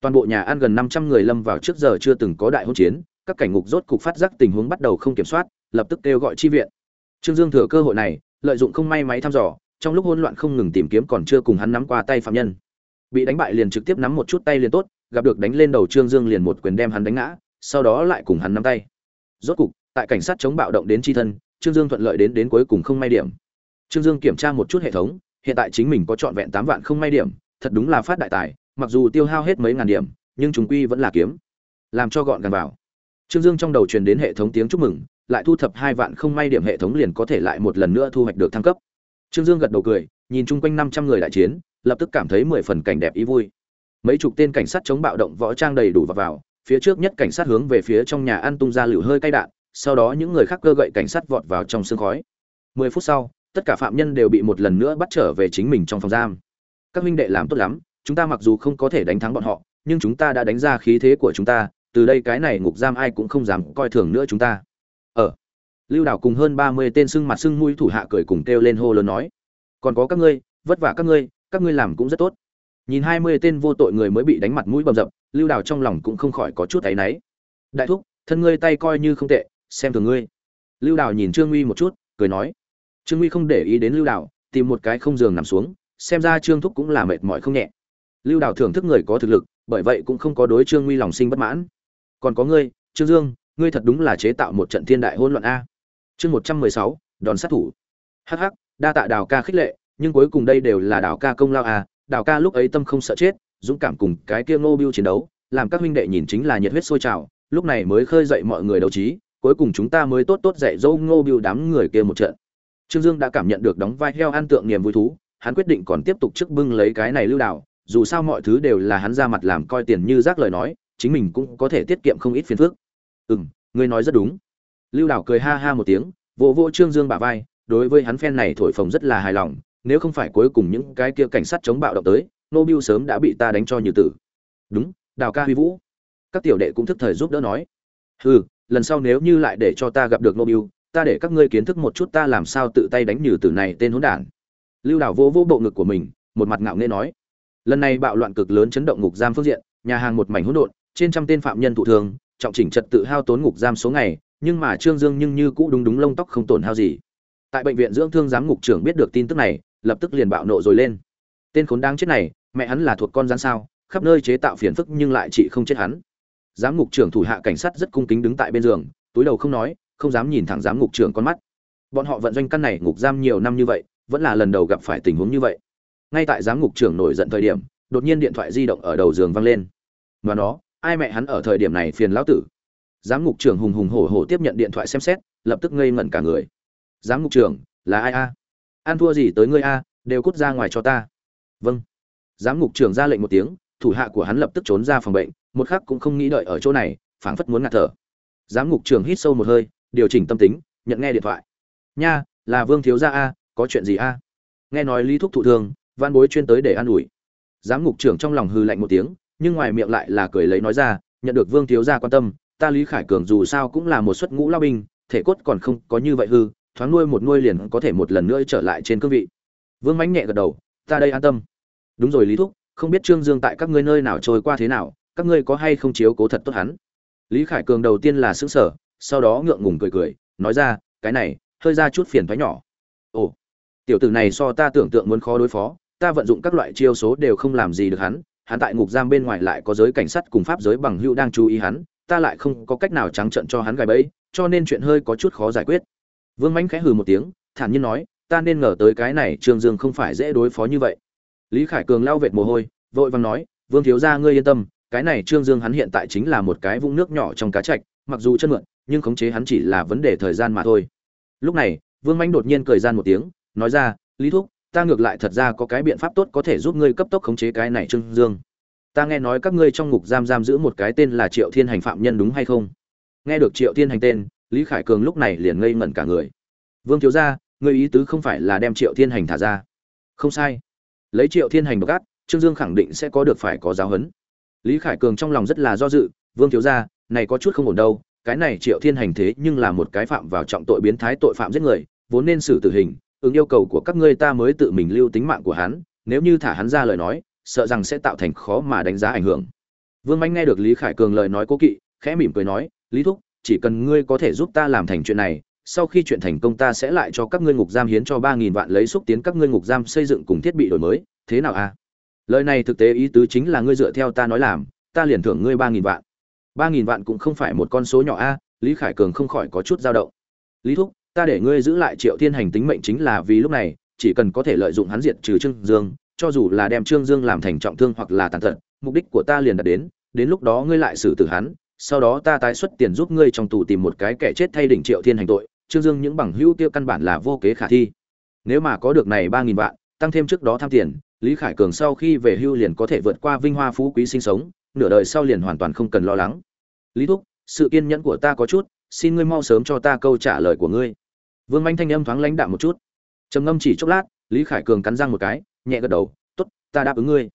Toàn bộ nhà ăn gần năm trăm người lâm vào trước giờ chưa từng có đại hôn chiến, các cảnh ngục rốt cục phát giác tình huống bắt đầu không kiểm soát, lập tức kêu gọi chi viện. Trương dương thừa cơ hội này, lợi dụng không may máy thăm dò, trong lúc hỗn loạn không ngừng tìm kiếm còn chưa cùng hắn nắm qua tay phạm nhân. Bị đánh bại liền trực tiếp nắm một chút tay liền tốt, gặp được đánh lên đầu trương dương liền một quyền đem hắn đánh ngã sau đó lại cùng hắn nắm tay. Rốt cục tại cảnh sát chống bạo động đến chi thân trương dương thuận lợi đến đến cuối cùng không may điểm. Trương dương kiểm tra một chút hệ thống hiện tại chính mình có trọn vẹn tám vạn không may điểm thật đúng là phát đại tài mặc dù tiêu hao hết mấy ngàn điểm nhưng chúng quy vẫn là kiếm. Làm cho gọn gàng vào. Trương dương trong đầu truyền đến hệ thống tiếng chúc mừng lại thu thập hai vạn không may điểm hệ thống liền có thể lại một lần nữa thu hoạch được thăng cấp. Trương dương gật đầu cười nhìn chung quanh năm trăm người đại chiến lập tức cảm thấy mười phần cảnh đẹp ý vui. Mấy chục tên cảnh sát chống bạo động võ trang đầy đủ vào, vào phía trước nhất cảnh sát hướng về phía trong nhà ăn tung ra lửa hơi cay đạn, sau đó những người khác cơ gậy cảnh sát vọt vào trong sương khói. Mười phút sau, tất cả phạm nhân đều bị một lần nữa bắt trở về chính mình trong phòng giam. Các huynh đệ làm tốt lắm, chúng ta mặc dù không có thể đánh thắng bọn họ, nhưng chúng ta đã đánh ra khí thế của chúng ta, từ đây cái này ngục giam ai cũng không dám coi thường nữa chúng ta. Ở lưu đảo cùng hơn ba mươi tên sưng mặt sưng mũi thủ hạ cười cùng kêu lên hô lớn nói, còn có các ngươi, vất vả các ngươi các ngươi làm cũng rất tốt. Nhìn hai mươi tên vô tội người mới bị đánh mặt mũi bầm dập lưu đào trong lòng cũng không khỏi có chút áy náy. Đại thúc, thân ngươi tay coi như không tệ, xem thường ngươi. Lưu đào nhìn trương uy một chút, cười nói. Trương uy không để ý đến lưu đào, tìm một cái không giường nằm xuống, xem ra trương thúc cũng là mệt mỏi không nhẹ. Lưu đào thưởng thức người có thực lực, bởi vậy cũng không có đối trương uy lòng sinh bất mãn. Còn có ngươi, trương dương, ngươi thật đúng là chế tạo một trận thiên đại hôn loạn a. Chương một trăm mười sáu, đòn sát thủ. Hh đa tạ đào ca khích lệ, nhưng cuối cùng đây đều là đào ca công lao a đào ca lúc ấy tâm không sợ chết dũng cảm cùng cái kia ngô biêu chiến đấu làm các huynh đệ nhìn chính là nhiệt huyết sôi trào lúc này mới khơi dậy mọi người đấu trí cuối cùng chúng ta mới tốt tốt dạy dỗ ngô biêu đám người kia một trận. Trương dương đã cảm nhận được đóng vai heo ăn tượng niềm vui thú hắn quyết định còn tiếp tục trước bưng lấy cái này lưu đạo, dù sao mọi thứ đều là hắn ra mặt làm coi tiền như rác lời nói chính mình cũng có thể tiết kiệm không ít phiền phức. Ừ ngươi nói rất đúng. Lưu Đào cười ha ha một tiếng vỗ vỗ trương dương bả vai đối với hắn phen này thổi phồng rất là hài lòng nếu không phải cuối cùng những cái kia cảnh sát chống bạo động tới nô biu sớm đã bị ta đánh cho như tử. Đúng, đào ca huy vũ. Các tiểu đệ cũng thức thời giúp đỡ nói. Hừ, lần sau nếu như lại để cho ta gặp được nô biu ta để các ngươi kiến thức một chút ta làm sao tự tay đánh như tử này tên hỗn đản. Lưu đào vô vô bộ ngực của mình, một mặt ngạo nghễ nói. Lần này bạo loạn cực lớn chấn động ngục giam phương diện, nhà hàng một mảnh hỗn độn, trên trăm tên phạm nhân thụ thương, trọng chỉnh trật tự hao tốn ngục giam số ngày, nhưng mà trương dương nhưng như cũ đúng đúng lông tóc không tổn hao gì. Tại bệnh viện dưỡng thương giám ngục trưởng biết được tin tức này, lập tức liền bạo nộ rồi lên. Tên khốn đáng chết này mẹ hắn là thuộc con rắn sao, khắp nơi chế tạo phiền phức nhưng lại chị không chết hắn. Giám ngục trưởng thủ hạ cảnh sát rất cung kính đứng tại bên giường, túi đầu không nói, không dám nhìn thẳng giám ngục trưởng con mắt. Bọn họ vận doanh căn này ngục giam nhiều năm như vậy, vẫn là lần đầu gặp phải tình huống như vậy. Ngay tại giám ngục trưởng nổi giận thời điểm, đột nhiên điện thoại di động ở đầu giường vang lên. Và nó, ai mẹ hắn ở thời điểm này phiền lão tử? Giám ngục trưởng hùng hùng hổ hổ tiếp nhận điện thoại xem xét, lập tức ngây ngẩn cả người. Giám ngục trưởng, là ai a? An thua gì tới ngươi a, đều cút ra ngoài cho ta. Vâng giám ngục trưởng ra lệnh một tiếng, thủ hạ của hắn lập tức trốn ra phòng bệnh, một khắc cũng không nghĩ đợi ở chỗ này, phảng phất muốn ngạt thở. Giám ngục trưởng hít sâu một hơi, điều chỉnh tâm tính, nhận nghe điện thoại. Nha, là vương thiếu gia a, có chuyện gì a? Nghe nói lý thúc thụ thương văn bối chuyên tới để an ủi. Giám ngục trưởng trong lòng hư lạnh một tiếng, nhưng ngoài miệng lại là cười lấy nói ra, nhận được vương thiếu gia quan tâm, ta lý khải cường dù sao cũng là một suất ngũ lao binh, thể cốt còn không có như vậy hư, thoáng nuôi một nuôi liền có thể một lần nữa trở lại trên cương vị. Vương mánh nhẹ gật đầu, ta đây an tâm đúng rồi lý thúc, không biết trương dương tại các ngươi nơi nào trôi qua thế nào, các ngươi có hay không chiếu cố thật tốt hắn? Lý khải cường đầu tiên là xứng sở sau đó ngượng ngùng cười cười, nói ra, cái này, hơi ra chút phiền thoái nhỏ. Ồ, tiểu tử này so ta tưởng tượng muốn khó đối phó, ta vận dụng các loại chiêu số đều không làm gì được hắn hắn tại ngục giam bên ngoài lại có giới cảnh sát cùng pháp giới bằng hữu đang chú ý hắn, ta lại không có cách nào trắng trận cho hắn gài bẫy, cho nên chuyện hơi có chút khó giải quyết. Vương mãnh khẽ hừ một tiếng, thản nhiên nói, ta nên ngờ tới cái này trương dương không phải dễ đối phó như vậy lý khải cường lau vệt mồ hôi, vội vàng nói, vương thiếu gia ngươi yên tâm, cái này trương dương hắn hiện tại chính là một cái vũng nước nhỏ trong cá trạch, mặc dù chân mượn, nhưng khống chế hắn chỉ là vấn đề thời gian mà thôi. Lúc này, vương Mạnh đột nhiên cười gian một tiếng, nói ra, lý thúc, ta ngược lại thật ra có cái biện pháp tốt có thể giúp ngươi cấp tốc khống chế cái này trương dương. Ta nghe nói các ngươi trong ngục giam giam giữ một cái tên là triệu thiên hành phạm nhân đúng hay không? Nghe được triệu thiên hành tên, lý khải cường lúc này liền ngây ngẩn cả người. Vương thiếu gia, ngươi ý tứ không phải là đem triệu thiên hành thả ra? Không sai lấy triệu thiên hành gắt trương dương khẳng định sẽ có được phải có giáo huấn. Lý khải cường trong lòng rất là do dự, vương thiếu gia, này có chút không ổn đâu, cái này triệu thiên hành thế nhưng là một cái phạm vào trọng tội biến thái tội phạm giết người, vốn nên xử tử hình, ứng yêu cầu của các ngươi ta mới tự mình lưu tính mạng của hắn, nếu như thả hắn ra lời nói, sợ rằng sẽ tạo thành khó mà đánh giá ảnh hưởng. Vương manh nghe được lý khải cường lời nói cố kỵ, khẽ mỉm cười nói, lý thúc, chỉ cần ngươi có thể giúp ta làm thành chuyện này sau khi chuyện thành công ta sẽ lại cho các ngươi ngục giam hiến cho ba nghìn vạn lấy xúc tiến các ngươi ngục giam xây dựng cùng thiết bị đổi mới. Thế nào a lời này thực tế ý tứ chính là ngươi dựa theo ta nói làm, ta liền thưởng ngươi ba nghìn vạn. ba nghìn vạn cũng không phải một con số nhỏ a, lý khải cường không khỏi có chút dao động. Lý thúc, ta để ngươi giữ lại triệu thiên hành tính mệnh chính là vì lúc này, chỉ cần có thể lợi dụng hắn diệt trừ trương dương, cho dù là đem trương dương làm thành trọng thương hoặc là tàn tật, mục đích của ta liền đạt đến đến lúc đó ngươi lại xử tử hắn, sau đó ta tái xuất tiền giúp ngươi trong tù tìm một cái kẻ chết thay đỉnh triệu thiên hành tội trương dương những bằng hữu kia căn bản là vô kế khả thi. Nếu mà có được này ba nghìn vạn, tăng thêm trước đó tham tiền, lý khải cường sau khi về hưu liền có thể vượt qua vinh hoa phú quý sinh sống, nửa đời sau liền hoàn toàn không cần lo lắng. Lý thúc, sự kiên nhẫn của ta có chút, xin ngươi mau sớm cho ta câu trả lời của ngươi. Vương Mạnh thanh âm thoáng lãnh đạm một chút. Trầm ngâm chỉ chốc lát, lý khải cường cắn răng một cái, nhẹ gật đầu, tốt, ta đáp ứng ngươi.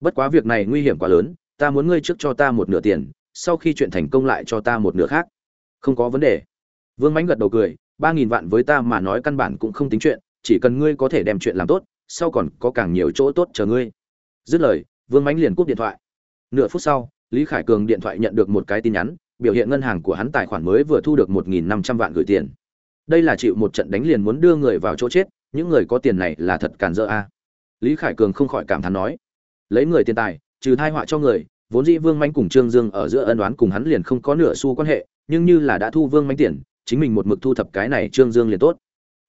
Bất quá việc này nguy hiểm quá lớn, ta muốn ngươi trước cho ta một nửa tiền, sau khi chuyện thành công lại cho ta một nửa khác. Không có vấn đề vương Mãnh gật đầu cười, ba nghìn vạn với ta mà nói căn bản cũng không tính chuyện, chỉ cần ngươi có thể đem chuyện làm tốt, sau còn có càng nhiều chỗ tốt chờ ngươi. Dứt lời, vương Mãnh liền cúp điện thoại. Nửa phút sau, lý khải cường điện thoại nhận được một cái tin nhắn, biểu hiện ngân hàng của hắn tài khoản mới vừa thu được một nghìn năm trăm vạn gửi tiền. Đây là chịu một trận đánh liền muốn đưa người vào chỗ chết, những người có tiền này là thật càn dỡ a. Lý khải cường không khỏi cảm thán nói, lấy người tiền tài, trừ thai họa cho người, vốn dĩ vương manh cùng trương dương ở giữa ân oán cùng hắn liền không có nửa xu quan hệ, nhưng như là đã thu vương manh tiền chính mình một mực thu thập cái này trương dương liền tốt.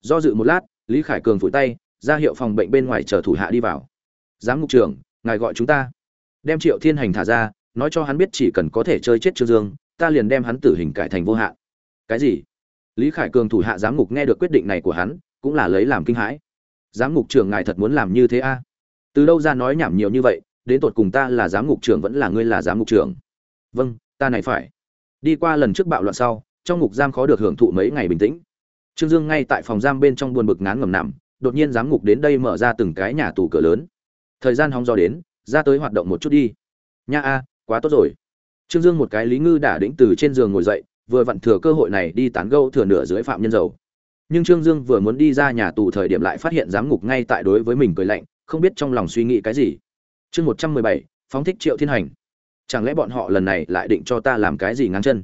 Do dự một lát, lý khải cường phủi tay, ra hiệu phòng bệnh bên ngoài chờ thủ hạ đi vào. Giám ngục trưởng, ngài gọi chúng ta. Đem triệu thiên hành thả ra, nói cho hắn biết chỉ cần có thể chơi chết trương dương, ta liền đem hắn tử hình cải thành vô hạn. Cái gì? Lý khải cường thủ hạ giám ngục nghe được quyết định này của hắn, cũng là lấy làm kinh hãi. Giám ngục trưởng ngài thật muốn làm như thế a? Từ đâu ra nói nhảm nhiều như vậy, đến tột cùng ta là giám ngục trưởng vẫn là ngươi là giám ngục trưởng? Vâng ta này phải. Đi qua lần trước bạo loạn sau trong ngục giam khó được hưởng thụ mấy ngày bình tĩnh. Trương dương ngay tại phòng giam bên trong buồn bực ngán ngầm nằm, đột nhiên giám ngục đến đây mở ra từng cái nhà tù cửa lớn. Thời gian hóng gió đến, ra tới hoạt động một chút đi. Nha a, quá tốt rồi. Trương dương một cái lý ngư đã đĩnh từ trên giường ngồi dậy, vừa vặn thừa cơ hội này đi tán gẫu thừa nửa dưới phạm nhân dầu. Nhưng trương dương vừa muốn đi ra nhà tù thời điểm lại phát hiện giám ngục ngay tại đối với mình cười lạnh, không biết trong lòng suy nghĩ cái gì. Chương một trăm mười bảy, phóng thích triệu thiên hành. Chẳng lẽ bọn họ lần này lại định cho ta làm cái gì ngang chân?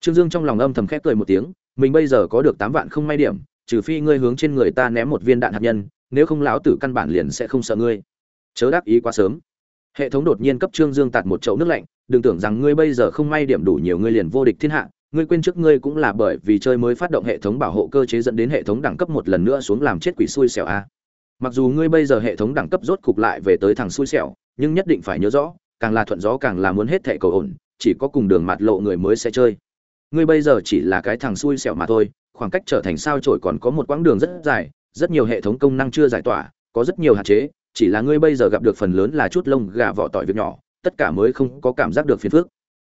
Trương dương trong lòng âm thầm khép cười một tiếng, mình bây giờ có được tám vạn không may điểm, trừ phi ngươi hướng trên người ta ném một viên đạn hạt nhân, nếu không lão tử căn bản liền sẽ không sợ ngươi. Chớ đáp ý quá sớm. Hệ thống đột nhiên cấp trương dương tạt một chậu nước lạnh, đừng tưởng rằng ngươi bây giờ không may điểm đủ nhiều ngươi liền vô địch thiên hạ, ngươi quên trước ngươi cũng là bởi vì chơi mới phát động hệ thống bảo hộ cơ chế dẫn đến hệ thống đẳng cấp một lần nữa xuống làm chết quỷ xui xẻo a. Mặc dù ngươi bây giờ hệ thống đẳng cấp rốt cục lại về tới thằng xui xẻo, nhưng nhất định phải nhớ rõ, càng là thuận gió càng là muốn hết thệ cầu ổn, chỉ có cùng đường mặt lộ người mới sẽ chơi ngươi bây giờ chỉ là cái thằng xui xẻo mà thôi, khoảng cách trở thành sao trổi còn có một quãng đường rất dài, rất nhiều hệ thống công năng chưa giải tỏa, có rất nhiều hạn chế, chỉ là ngươi bây giờ gặp được phần lớn là chút lông gà vỏ tỏi việc nhỏ, tất cả mới không có cảm giác được phiền phức.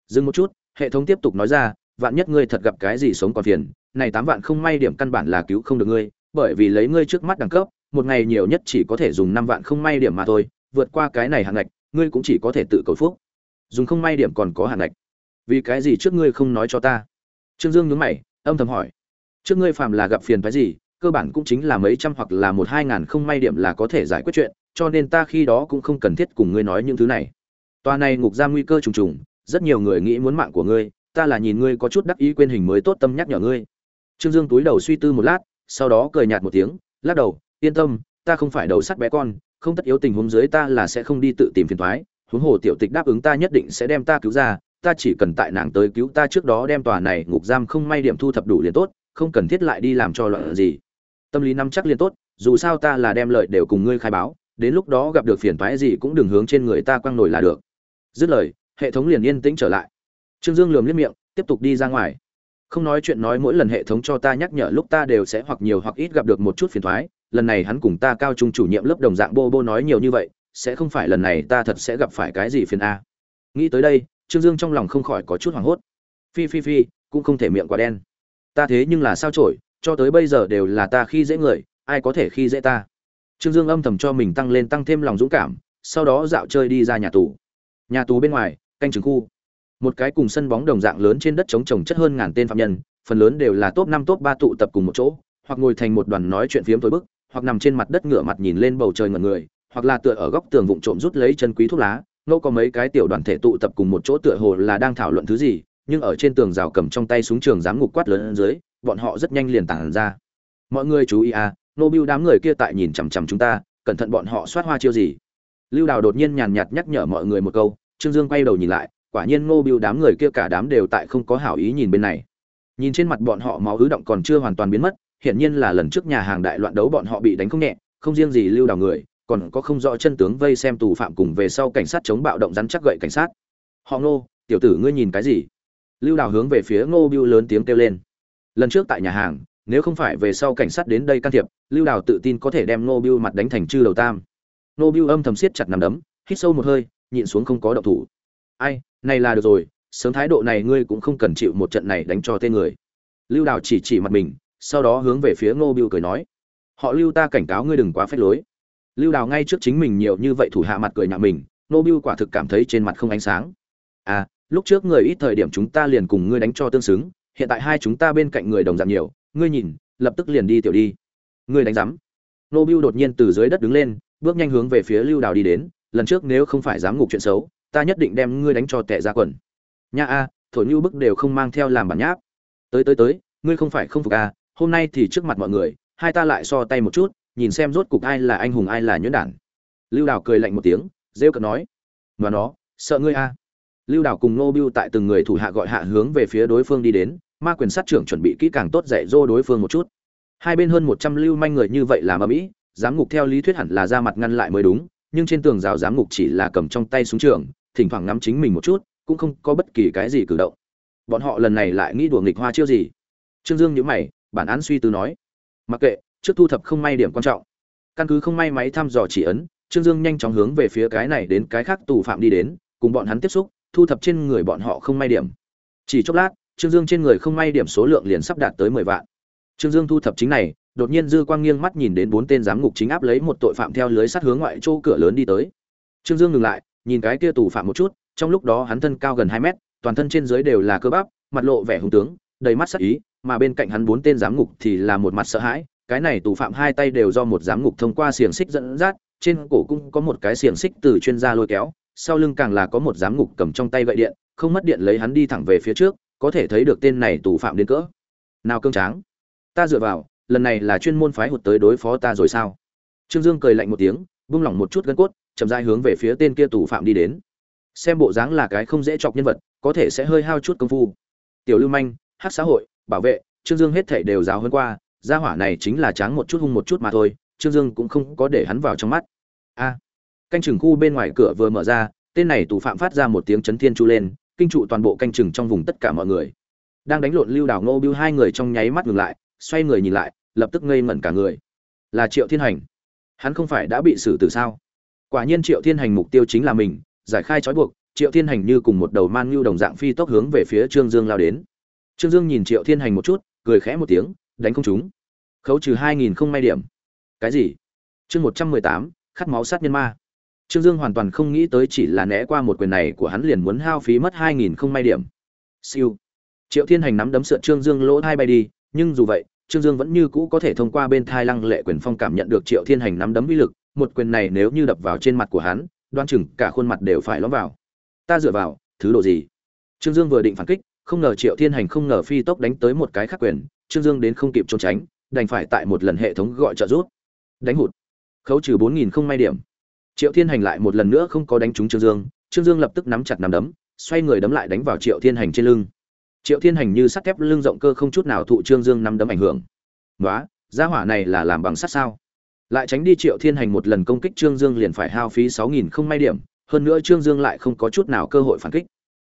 Dừng một chút, hệ thống tiếp tục nói ra, vạn nhất ngươi thật gặp cái gì sống còn phiền, này tám vạn không may điểm căn bản là cứu không được ngươi, bởi vì lấy ngươi trước mắt đẳng cấp, một ngày nhiều nhất chỉ có thể dùng năm vạn không may điểm mà thôi, vượt qua cái này hạn ngạch, ngươi cũng chỉ có thể tự cầu phúc. Dùng không may điểm còn có hạn ngạch vì cái gì trước ngươi không nói cho ta? Trương dương nhướng mày, âm thầm hỏi. Trước ngươi phàm là gặp phiền phái gì, cơ bản cũng chính là mấy trăm hoặc là một hai ngàn không may điểm là có thể giải quyết chuyện, cho nên ta khi đó cũng không cần thiết cùng ngươi nói những thứ này. Tòa này ngục giam nguy cơ trùng trùng, rất nhiều người nghĩ muốn mạng của ngươi, ta là nhìn ngươi có chút đắc ý quên hình mới tốt tâm nhắc nhở ngươi. Trương dương túi đầu suy tư một lát, sau đó cười nhạt một tiếng, lắc đầu, yên tâm, ta không phải đầu sắt bé con, không tất yếu tình huống dưới ta là sẽ không đi tự tìm phiền thoái, huống hồ tiểu tịch đáp ứng ta nhất định sẽ đem ta cứu ra ta chỉ cần tại nàng tới cứu ta trước đó đem tòa này ngục giam không may điểm thu thập đủ liền tốt, không cần thiết lại đi làm cho loạn gì. Tâm lý nắm chắc liền tốt, dù sao ta là đem lợi đều cùng ngươi khai báo, đến lúc đó gặp được phiền toái gì cũng đừng hướng trên người ta quăng nổi là được. Dứt lời, hệ thống liền yên tĩnh trở lại. Trương dương lườm liếc miệng, tiếp tục đi ra ngoài. Không nói chuyện nói mỗi lần hệ thống cho ta nhắc nhở lúc ta đều sẽ hoặc nhiều hoặc ít gặp được một chút phiền toái. lần này hắn cùng ta cao trung chủ nhiệm lớp đồng dạng bô bô nói nhiều như vậy, sẽ không phải lần này ta thật sẽ gặp phải cái gì phiền a. Nghĩ tới đây trương dương trong lòng không khỏi có chút hoảng hốt. Phi phi phi, cũng không thể miệng quá đen. Ta thế nhưng là sao trổi cho tới bây giờ đều là ta khi dễ người, ai có thể khi dễ ta? Trương dương âm thầm cho mình tăng lên tăng thêm lòng dũng cảm, sau đó dạo chơi đi ra nhà tù. Nhà tù bên ngoài, canh trường khu. Một cái cùng sân bóng đồng dạng lớn trên đất chống trồng chất hơn ngàn tên phạm nhân, phần lớn đều là top năm, top ba tụ tập cùng một chỗ, hoặc ngồi thành một đoàn nói chuyện phiếm tối bức, hoặc nằm trên mặt đất ngửa mặt nhìn lên bầu trời ngẩn người, hoặc là tựa ở góc tường vụng trộm rút lấy chân quý thuốc lá ngẫu có mấy cái tiểu đoàn thể tụ tập cùng một chỗ tựa hồ là đang thảo luận thứ gì, nhưng ở trên tường rào cầm trong tay súng trường giám ngục quát lớn dưới, bọn họ rất nhanh liền tản ra. Mọi người chú ý à nô bưu đám người kia tại nhìn chằm chằm chúng ta, cẩn thận bọn họ soát hoa chiêu gì. Lưu đào đột nhiên nhàn nhạt nhắc nhở mọi người một câu, trương dương quay đầu nhìn lại, quả nhiên ngô bưu đám người kia cả đám đều tại không có hảo ý nhìn bên này. Nhìn trên mặt bọn họ máu ứ động còn chưa hoàn toàn biến mất, hiển nhiên là lần trước nhà hàng đại loạn đấu bọn họ bị đánh không nhẹ, không riêng gì lưu đào người còn có không rõ chân tướng vây xem tù phạm cùng về sau cảnh sát chống bạo động rắn chắc gậy cảnh sát. Họ ngô, tiểu tử ngươi nhìn cái gì? Lưu đào hướng về phía ngô bưu lớn tiếng kêu lên. Lần trước tại nhà hàng, nếu không phải về sau cảnh sát đến đây can thiệp, lưu đào tự tin có thể đem ngô bưu mặt đánh thành chư đầu tam. Ngô bưu âm thầm siết chặt nằm đấm, hít sâu một hơi, nhịn xuống không có động thủ. Ai, này là được rồi, sớm thái độ này ngươi cũng không cần chịu một trận này đánh cho tên người. Lưu đào chỉ chỉ mặt mình, sau đó hướng về phía ngô bưu cười nói. Họ lưu ta cảnh cáo ngươi đừng quá phép lối lưu đào ngay trước chính mình nhiều như vậy thủ hạ mặt cười nhạo mình ngô bưu quả thực cảm thấy trên mặt không ánh sáng. À lúc trước người ít thời điểm chúng ta liền cùng ngươi đánh cho tương xứng, hiện tại hai chúng ta bên cạnh người đồng dạng nhiều, ngươi nhìn, lập tức liền đi tiểu đi. Ngươi đánh giám. Nô bưu đột nhiên từ dưới đất đứng lên, bước nhanh hướng về phía lưu đào đi đến, lần trước nếu không phải dám ngục chuyện xấu, ta nhất định đem ngươi đánh cho tệ ra quần. Nha a, thổi như bức đều không mang theo làm bản nháp. Tới tới tới, ngươi không phải không phục a hôm nay thì trước mặt mọi người, hai ta lại so tay một chút nhìn xem rốt cục ai là anh hùng, ai là nhuyễn đản. Lưu đào cười lạnh một tiếng, rêu cợt nói và nó, sợ ngươi a. Lưu đào cùng nô bưu tại từng người thủ hạ gọi hạ hướng về phía đối phương đi đến, ma quyền sát trưởng chuẩn bị kỹ càng tốt dạy dỗ đối phương một chút. Hai bên hơn một trăm lưu manh người như vậy làm ở mỹ, giám ngục theo lý thuyết hẳn là ra mặt ngăn lại mới đúng, nhưng trên tường rào giám ngục chỉ là cầm trong tay súng trường, thỉnh thoảng ngắm chính mình một chút, cũng không có bất kỳ cái gì cử động. Bọn họ lần này lại nghĩ đùa nghịch hoa chiêu gì? Trương dương nhữ mày, bản án suy tư nói, mặc kệ trước thu thập không may điểm quan trọng. Căn cứ không may máy thăm dò chỉ ấn, trương dương nhanh chóng hướng về phía cái này đến cái khác tù phạm đi đến, cùng bọn hắn tiếp xúc, thu thập trên người bọn họ không may điểm. Chỉ chốc lát, trương dương trên người không may điểm số lượng liền sắp đạt tới mười vạn. Trương dương thu thập chính này, đột nhiên dư quang nghiêng mắt nhìn đến bốn tên giám ngục chính áp lấy một tội phạm theo lưới sắt hướng ngoại chỗ cửa lớn đi tới. Trương dương ngừng lại, nhìn cái kia tù phạm một chút, trong lúc đó hắn thân cao gần hai mét, toàn thân trên dưới đều là cơ bắp, mặt lộ vẻ hùng tướng, đầy mắt sắc ý, mà bên cạnh hắn bốn tên giám ngục thì là một mặt sợ hãi cái này tù phạm hai tay đều do một giám ngục thông qua xiềng xích dẫn dắt, trên cổ cũng có một cái xiềng xích từ chuyên gia lôi kéo, sau lưng càng là có một giám ngục cầm trong tay gậy điện, không mất điện lấy hắn đi thẳng về phía trước, có thể thấy được tên này tù phạm đến cỡ. Nào cương tráng. Ta dựa vào, lần này là chuyên môn phái hụt tới đối phó ta rồi sao? Trương dương cười lạnh một tiếng, buông lỏng một chút gân cốt, chậm rãi hướng về phía tên kia tù phạm đi đến. Xem bộ dáng là cái không dễ chọc nhân vật, có thể sẽ hơi hao chút công phu. Tiểu lưu manh hát xã hội, bảo vệ, trương dương hết thảy đều giáo hơn qua gia hỏa này chính là tráng một chút hung một chút mà thôi, trương dương cũng không có để hắn vào trong mắt. A, canh chừng khu bên ngoài cửa vừa mở ra, tên này tù phạm phát ra một tiếng chấn thiên chu lên, kinh trụ toàn bộ canh chừng trong vùng tất cả mọi người. Đang đánh lộn lưu đảo ngô bưu hai người trong nháy mắt ngừng lại, xoay người nhìn lại, lập tức ngây ngẩn cả người. Là triệu thiên hành. Hắn không phải đã bị xử tử sao? Quả nhiên triệu thiên hành mục tiêu chính là mình, giải khai trói buộc, triệu thiên hành như cùng một đầu man ngưu đồng dạng phi tốc hướng về phía trương dương lao đến. Trương dương nhìn triệu thiên hành một chút, cười khẽ một tiếng đánh không trúng. Khấu trừ hai nghìn không may điểm. Cái gì? Chương một trăm mười tám, khát máu sát nhân ma. Trương dương hoàn toàn không nghĩ tới chỉ là né qua một quyền này của hắn liền muốn hao phí mất hai nghìn không may điểm. Siêu. Triệu thiên hành nắm đấm sượt trương dương lỗ hai bay đi, nhưng dù vậy, trương dương vẫn như cũ có thể thông qua bên thai lăng lệ quyền phong cảm nhận được triệu thiên hành nắm đấm uy lực, một quyền này nếu như đập vào trên mặt của hắn, đoan chừng cả khuôn mặt đều phải lõm vào. Ta dựa vào, thứ độ gì? Trương dương vừa định phản kích, không ngờ triệu thiên hành không ngờ phi tốc đánh tới một cái khắc quyền trương dương đến không kịp trốn tránh đành phải tại một lần hệ thống gọi trợ rút đánh hụt. Khấu trừ bốn nghìn không may điểm. Triệu thiên hành lại một lần nữa không có đánh trúng trương dương. Trương dương lập tức nắm chặt nắm đấm xoay người đấm lại đánh vào triệu thiên hành trên lưng. Triệu thiên hành như sắt thép lưng rộng cơ không chút nào thụ trương dương nắm đấm ảnh hưởng. "Nóa, gia hỏa này là làm bằng sắt sao? Lại tránh đi triệu thiên hành một lần công kích trương dương liền phải hao phí sáu nghìn không may điểm hơn nữa trương dương lại không có chút nào cơ hội phản kích.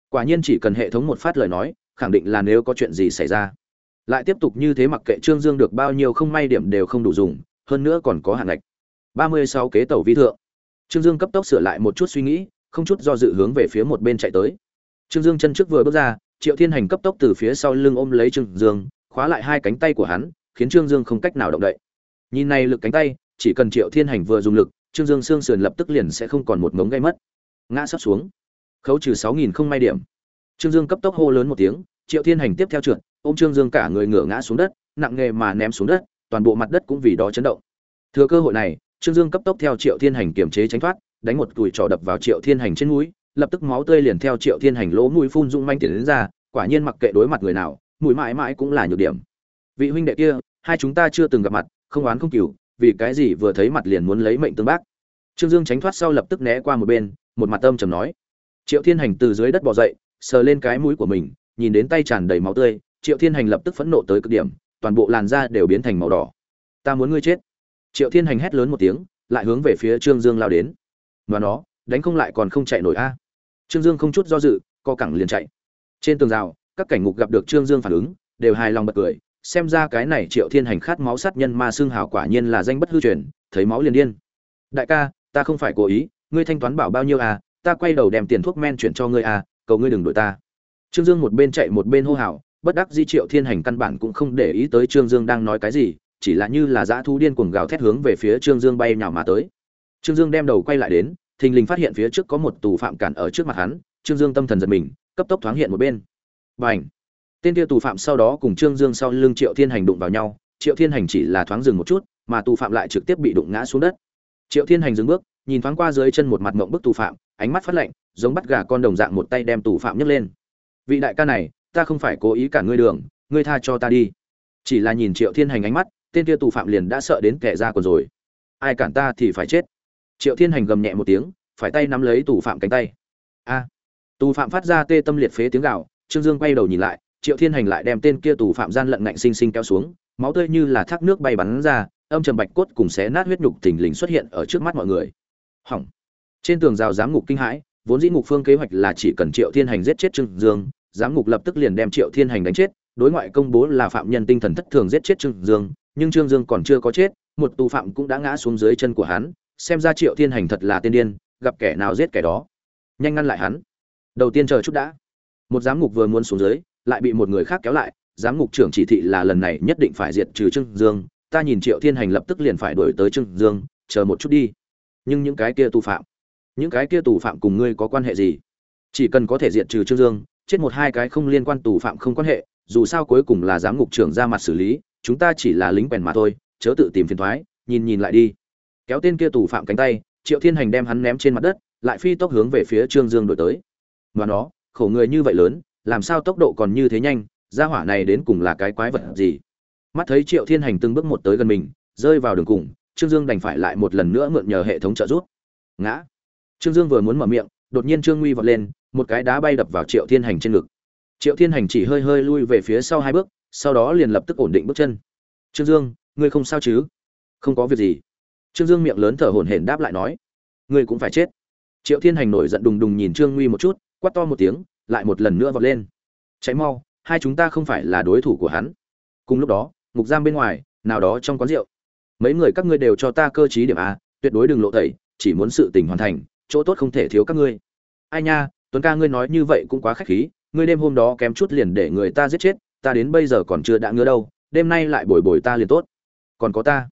Quả nhiên chỉ cần hệ thống một phát lời nói khẳng định là nếu có chuyện gì xảy ra lại tiếp tục như thế mặc kệ trương dương được bao nhiêu không may điểm đều không đủ dùng, hơn nữa còn có hạn ngạch. Ba mươi sáu kế tàu vi thượng. Trương dương cấp tốc sửa lại một chút suy nghĩ, không chút do dự hướng về phía một bên chạy tới. Trương dương chân trước vừa bước ra, triệu thiên hành cấp tốc từ phía sau lưng ôm lấy trương dương, khóa lại hai cánh tay của hắn, khiến trương dương không cách nào động đậy. Nhìn này lực cánh tay, chỉ cần triệu thiên hành vừa dùng lực, trương dương xương sườn lập tức liền sẽ không còn một mống gây mất. Ngã sắp xuống. Khấu trừ sáu nghìn không may điểm. Trương dương cấp tốc hô lớn một tiếng, triệu thiên hành tiếp theo trượt ôm trương dương cả người ngửa ngã xuống đất, nặng nghề mà ném xuống đất, toàn bộ mặt đất cũng vì đó chấn động. Thừa cơ hội này, trương dương cấp tốc theo triệu thiên hành kiềm chế tránh thoát, đánh một cùi trò đập vào triệu thiên hành trên mũi, lập tức máu tươi liền theo triệu thiên hành lỗ mũi phun rung manh tiền đến ra, quả nhiên mặc kệ đối mặt người nào, mũi mãi mãi cũng là nhược điểm. Vị huynh đệ kia, hai chúng ta chưa từng gặp mặt, không oán không cừu, vì cái gì vừa thấy mặt liền muốn lấy mệnh tương bác. Trương dương tránh thoát sau lập tức né qua một bên, một mặt âm trầm nói. Triệu thiên hành từ dưới đất bò dậy, sờ lên cái mũi của mình, nhìn đến tay tràn đầy máu tươi triệu thiên hành lập tức phẫn nộ tới cực điểm, toàn bộ làn da đều biến thành màu đỏ. Ta muốn ngươi chết. Triệu thiên hành hét lớn một tiếng, lại hướng về phía trương dương lao đến. Và nó, đánh không lại còn không chạy nổi a. Trương dương không chút do dự, co cẳng liền chạy. Trên tường rào, các cảnh ngục gặp được trương dương phản ứng, đều hài lòng bật cười, xem ra cái này triệu thiên hành khát máu sát nhân ma xương hào quả nhiên là danh bất hư truyền, thấy máu liền điên. Đại ca, ta không phải cố ý, ngươi thanh toán bảo bao nhiêu à ta quay đầu đem tiền thuốc men chuyển cho ngươi à cầu ngươi đừng đuổi ta. Trương dương một bên chạy một bên hô hào bất đắc di triệu thiên hành căn bản cũng không để ý tới trương dương đang nói cái gì, chỉ là như là dã thu điên cuồng gào thét hướng về phía trương dương bay nhào mà tới. Trương dương đem đầu quay lại đến, thình lình phát hiện phía trước có một tù phạm cản ở trước mặt hắn, trương dương tâm thần giật mình, cấp tốc thoáng hiện một bên. Và ảnh tên kia tù phạm sau đó cùng trương dương sau lưng triệu thiên hành đụng vào nhau, triệu thiên hành chỉ là thoáng dừng một chút, mà tù phạm lại trực tiếp bị đụng ngã xuống đất. Triệu thiên hành dừng bước, nhìn thoáng qua dưới chân một mặt mộng bức tù phạm, ánh mắt phát lạnh, giống bắt gà con đồng dạng một tay đem tù phạm nhấc lên. Vị đại ca này ta không phải cố ý cả ngươi đường, ngươi tha cho ta đi. Chỉ là nhìn triệu thiên hành ánh mắt, tên kia tù phạm liền đã sợ đến kẻ ra còn rồi. Ai cản ta thì phải chết. Triệu thiên hành gầm nhẹ một tiếng, phải tay nắm lấy tù phạm cánh tay. A. Tù phạm phát ra tê tâm liệt phế tiếng gạo trương dương quay đầu nhìn lại, triệu thiên hành lại đem tên kia tù phạm gian lận ngạnh sinh sinh kéo xuống, máu tươi như là thác nước bay bắn ra, âm trầm bạch cốt cùng xé nát huyết nhục thình lình xuất hiện ở trước mắt mọi người. Hỏng. Trên tường rào giám ngục kinh hãi, vốn dĩ ngục phương kế hoạch là chỉ cần triệu thiên hành giết chết trương dương giám ngục lập tức liền đem triệu thiên hành đánh chết, đối ngoại công bố là phạm nhân tinh thần thất thường giết chết trương dương, nhưng trương dương còn chưa có chết, một tù phạm cũng đã ngã xuống dưới chân của hắn, xem ra triệu thiên hành thật là tiên điên, gặp kẻ nào giết kẻ đó. Nhanh ngăn lại hắn. Đầu tiên chờ chút đã. Một giám ngục vừa muốn xuống dưới, lại bị một người khác kéo lại, giám ngục trưởng chỉ thị là lần này nhất định phải diệt trừ trương dương, ta nhìn triệu thiên hành lập tức liền phải đổi tới trương dương, chờ một chút đi. Nhưng những cái kia tù phạm, những cái kia tù phạm cùng ngươi có quan hệ gì? Chỉ cần có thể diệt trừ trương dương chết một hai cái không liên quan tù phạm không quan hệ, dù sao cuối cùng là giám ngục trưởng ra mặt xử lý, chúng ta chỉ là lính quèn mà thôi, chớ tự tìm phiền thoái, nhìn nhìn lại đi. Kéo tên kia tù phạm cánh tay, triệu thiên hành đem hắn ném trên mặt đất, lại phi tốc hướng về phía trương dương đổi tới. Và nó, khổ người như vậy lớn, làm sao tốc độ còn như thế nhanh, gia hỏa này đến cùng là cái quái vật gì? Mắt thấy triệu thiên hành từng bước một tới gần mình, rơi vào đường cùng, trương dương đành phải lại một lần nữa mượn nhờ hệ thống trợ giúp. Ngã. Trương dương vừa muốn mở miệng, đột nhiên trương nguy vọt lên một cái đá bay đập vào triệu thiên hành trên ngực. Triệu thiên hành chỉ hơi hơi lui về phía sau hai bước, sau đó liền lập tức ổn định bước chân. Trương dương, ngươi không sao chứ? Không có việc gì. Trương dương miệng lớn thở hổn hển đáp lại nói, ngươi cũng phải chết. Triệu thiên hành nổi giận đùng đùng nhìn trương nguy một chút, quát to một tiếng, lại một lần nữa vọt lên. Cháy mau, hai chúng ta không phải là đối thủ của hắn. Cùng lúc đó, ngục giam bên ngoài, nào đó trong quán rượu. Mấy người các ngươi đều cho ta cơ t điểm a, tuyệt đối đừng lộ tẩy, chỉ muốn sự tình hoàn thành, chỗ tốt không thể thiếu các ngươi. Ai nha tuấn ca ngươi nói như vậy cũng quá khách khí, ngươi đêm hôm đó kém chút liền để người ta giết chết, ta đến bây giờ còn chưa đã ngứa đâu, đêm nay lại bồi bồi ta liền tốt. Còn có ta,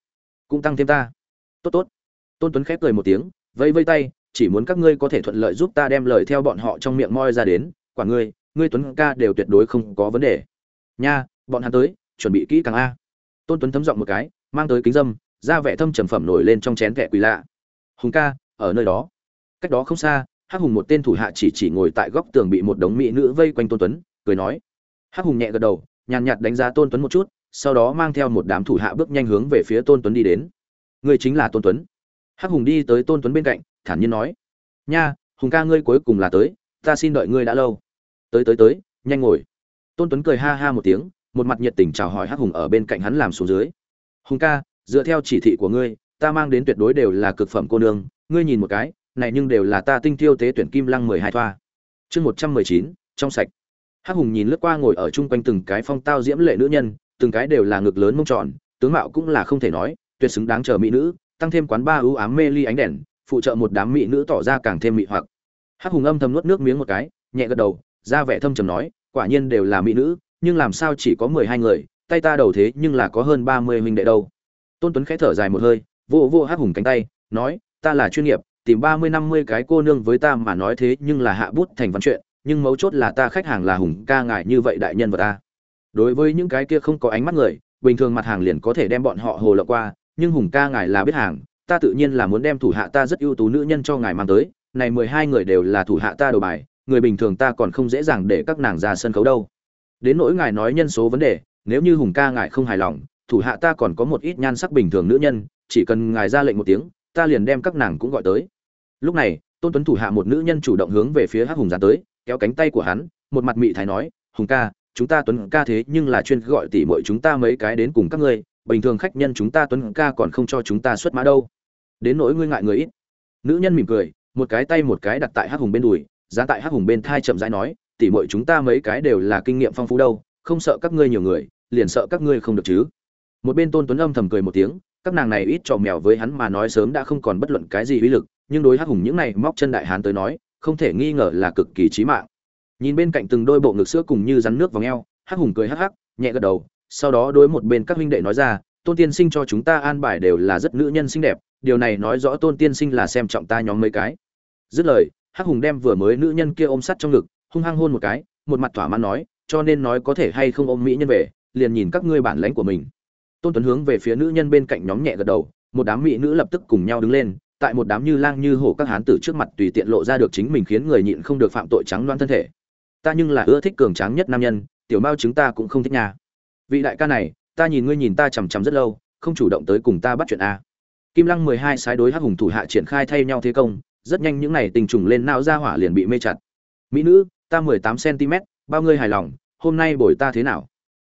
cũng tăng thêm ta. Tốt tốt. Tôn tuấn khép cười một tiếng, vẫy vây tay, chỉ muốn các ngươi có thể thuận lợi giúp ta đem lời theo bọn họ trong miệng moi ra đến, quả ngươi ngươi tuấn ca đều tuyệt đối không có vấn đề. Nha, bọn hắn tới, chuẩn bị kỹ càng a. Tôn tuấn thấm giọng một cái, mang tới kính dâm ra vẻ thâm trầm phẩm nổi lên trong chén kẹ quỳ lạ. Hùng ca, ở nơi đó. Cách đó không xa hắc hùng một tên thủ hạ chỉ chỉ ngồi tại góc tường bị một đống mỹ nữ vây quanh tôn tuấn, cười nói. Hắc hùng nhẹ gật đầu, nhàn nhạt đánh giá tôn tuấn một chút, sau đó mang theo một đám thủ hạ bước nhanh hướng về phía tôn tuấn đi đến. Người chính là tôn tuấn. Hắc hùng đi tới tôn tuấn bên cạnh, thản nhiên nói. Nha, hùng ca ngươi cuối cùng là tới, ta xin đợi ngươi đã lâu. Tới tới tới, nhanh ngồi. Tôn tuấn cười ha ha một tiếng, một mặt nhiệt tình chào hỏi hắc hùng ở bên cạnh hắn làm xuống dưới. Hùng ca, dựa theo chỉ thị của ngươi, ta mang đến tuyệt đối đều là cực phẩm cô nương, ngươi nhìn một cái này nhưng đều là ta tinh tiêu tế tuyển kim lăng mười hai thoa. Chương một trăm mười chín, trong sạch. Hắc hùng nhìn lướt qua ngồi ở chung quanh từng cái phong tao diễm lệ nữ nhân, từng cái đều là ngực lớn mông tròn, tướng mạo cũng là không thể nói, tuyệt xứng đáng chờ mỹ nữ, tăng thêm quán ba ưu ám mê ly ánh đèn, phụ trợ một đám mỹ nữ tỏ ra càng thêm mị hoặc. Hắc hùng âm thầm nuốt nước miếng một cái, nhẹ gật đầu, ra vẻ thâm trầm nói, quả nhiên đều là mỹ nữ, nhưng làm sao chỉ có mười hai người, tay ta đầu thế nhưng là có hơn ba mươi huynh đệ đâu. Tôn tuấn khẽ thở dài một hơi vô vô hắc hùng cánh tay, nói, ta là chuyên nghiệp tìm ba mươi năm mươi cái cô nương với ta mà nói thế nhưng là hạ bút thành văn chuyện, nhưng mấu chốt là ta khách hàng là hùng ca ngài như vậy đại nhân vật ta. Đối với những cái kia không có ánh mắt người, bình thường mặt hàng liền có thể đem bọn họ hồ lộng qua, nhưng hùng ca ngài là biết hàng, ta tự nhiên là muốn đem thủ hạ ta rất ưu tú nữ nhân cho ngài mang tới, này mười hai người đều là thủ hạ ta đồ bài, người bình thường ta còn không dễ dàng để các nàng ra sân khấu đâu. Đến nỗi ngài nói nhân số vấn đề, nếu như hùng ca ngài không hài lòng, thủ hạ ta còn có một ít nhan sắc bình thường nữ nhân, chỉ cần ngài ra lệnh một tiếng ta liền đem các nàng cũng gọi tới. Lúc này, tôn tuấn thủ hạ một nữ nhân chủ động hướng về phía hắc hùng dán tới, kéo cánh tay của hắn, một mặt mị thái nói, hùng ca, chúng ta tuấn ca thế nhưng là chuyên gọi tỉ mọi chúng ta mấy cái đến cùng các ngươi, bình thường khách nhân chúng ta tuấn ca còn không cho chúng ta xuất mã đâu. Đến nỗi ngươi ngại người ít. Nữ nhân mỉm cười, một cái tay một cái đặt tại hắc hùng bên đùi, giá tại hắc hùng bên thai chậm rãi nói, tỉ mọi chúng ta mấy cái đều là kinh nghiệm phong phú đâu, không sợ các ngươi nhiều người, liền sợ các ngươi không được chứ. Một bên tôn tuấn âm thầm cười một tiếng các nàng này ít trò mèo với hắn mà nói sớm đã không còn bất luận cái gì uy lực, nhưng đối hắc hùng những này móc chân đại hán tới nói, không thể nghi ngờ là cực kỳ chí mạng. Nhìn bên cạnh từng đôi bộ ngực sữa cùng như rắn nước vào ngheo hắc hùng cười hắc hắc, nhẹ gật đầu, sau đó đối một bên các huynh đệ nói ra, tôn tiên sinh cho chúng ta an bài đều là rất nữ nhân xinh đẹp, điều này nói rõ tôn tiên sinh là xem trọng ta nhóm mấy cái. Dứt lời, hắc hùng đem vừa mới nữ nhân kia ôm sắt trong ngực, hung hăng hôn một cái, một mặt thỏa mãn nói, cho nên nói có thể hay không ôm mỹ nhân về, liền nhìn các ngươi bản lãnh của mình tôn tuấn hướng về phía nữ nhân bên cạnh nhóm nhẹ gật đầu, một đám mỹ nữ lập tức cùng nhau đứng lên, tại một đám như lang như hổ các hán tử trước mặt tùy tiện lộ ra được chính mình khiến người nhịn không được phạm tội trắng loan thân thể. Ta nhưng là ưa thích cường tráng nhất nam nhân, tiểu mao chúng ta cũng không thích nhà vị đại ca này, ta nhìn ngươi nhìn ta chằm chằm rất lâu, không chủ động tới cùng ta bắt chuyện a kim lăng mười hai sái đối hắc hùng thủ hạ triển khai thay nhau thế công, rất nhanh những này tình trùng lên não ra hỏa liền bị mê chặt. Mỹ nữ, ta mười tám cm bao ngươi hài lòng, hôm nay bồi ta thế nào?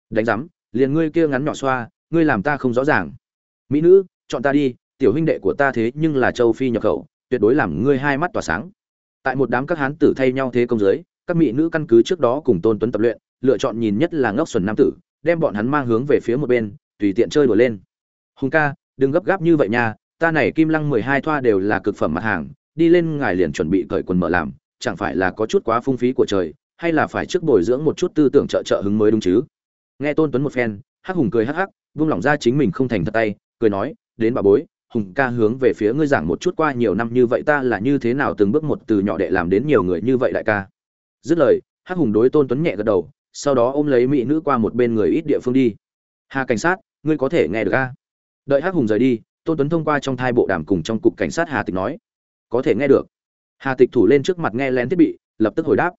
Đánh giám, liền ngươi kia ngắn nhỏ xoa ngươi làm ta không rõ ràng. Mỹ nữ, chọn ta đi, tiểu huynh đệ của ta thế nhưng là châu phi nhập khẩu, tuyệt đối làm ngươi hai mắt tỏa sáng. Tại một đám các hán tử thay nhau thế công giới các mỹ nữ căn cứ trước đó cùng tôn tuấn tập luyện, lựa chọn nhìn nhất là ngốc xuẩn nam tử, đem bọn hắn mang hướng về phía một bên, tùy tiện chơi đùa lên. Hùng ca, đừng gấp gáp như vậy nha, ta này kim lăng mười hai thoa đều là cực phẩm mặt hàng, đi lên ngài liền chuẩn bị cởi quần mở làm, chẳng phải là có chút quá phung phí của trời, hay là phải trước bồi dưỡng một chút tư tưởng trợ trợ hứng mới đúng chứ? Nghe tôn tuấn một phen, hắc hùng cười hắc hắc vung lòng ra chính mình không thành thật tay, cười nói, đến bà bối, hùng ca hướng về phía ngươi giảng một chút qua nhiều năm như vậy ta là như thế nào từng bước một từ nhỏ đệ làm đến nhiều người như vậy đại ca? Dứt lời, hắc hùng đối tôn tuấn nhẹ gật đầu, sau đó ôm lấy mỹ nữ qua một bên người ít địa phương đi. Hà cảnh sát, ngươi có thể nghe được ca đợi hắc hùng rời đi, tôn tuấn thông qua trong thai bộ đàm cùng trong cục cảnh sát hà tịch nói, có thể nghe được. Hà tịch thủ lên trước mặt nghe lén thiết bị, lập tức hồi đáp.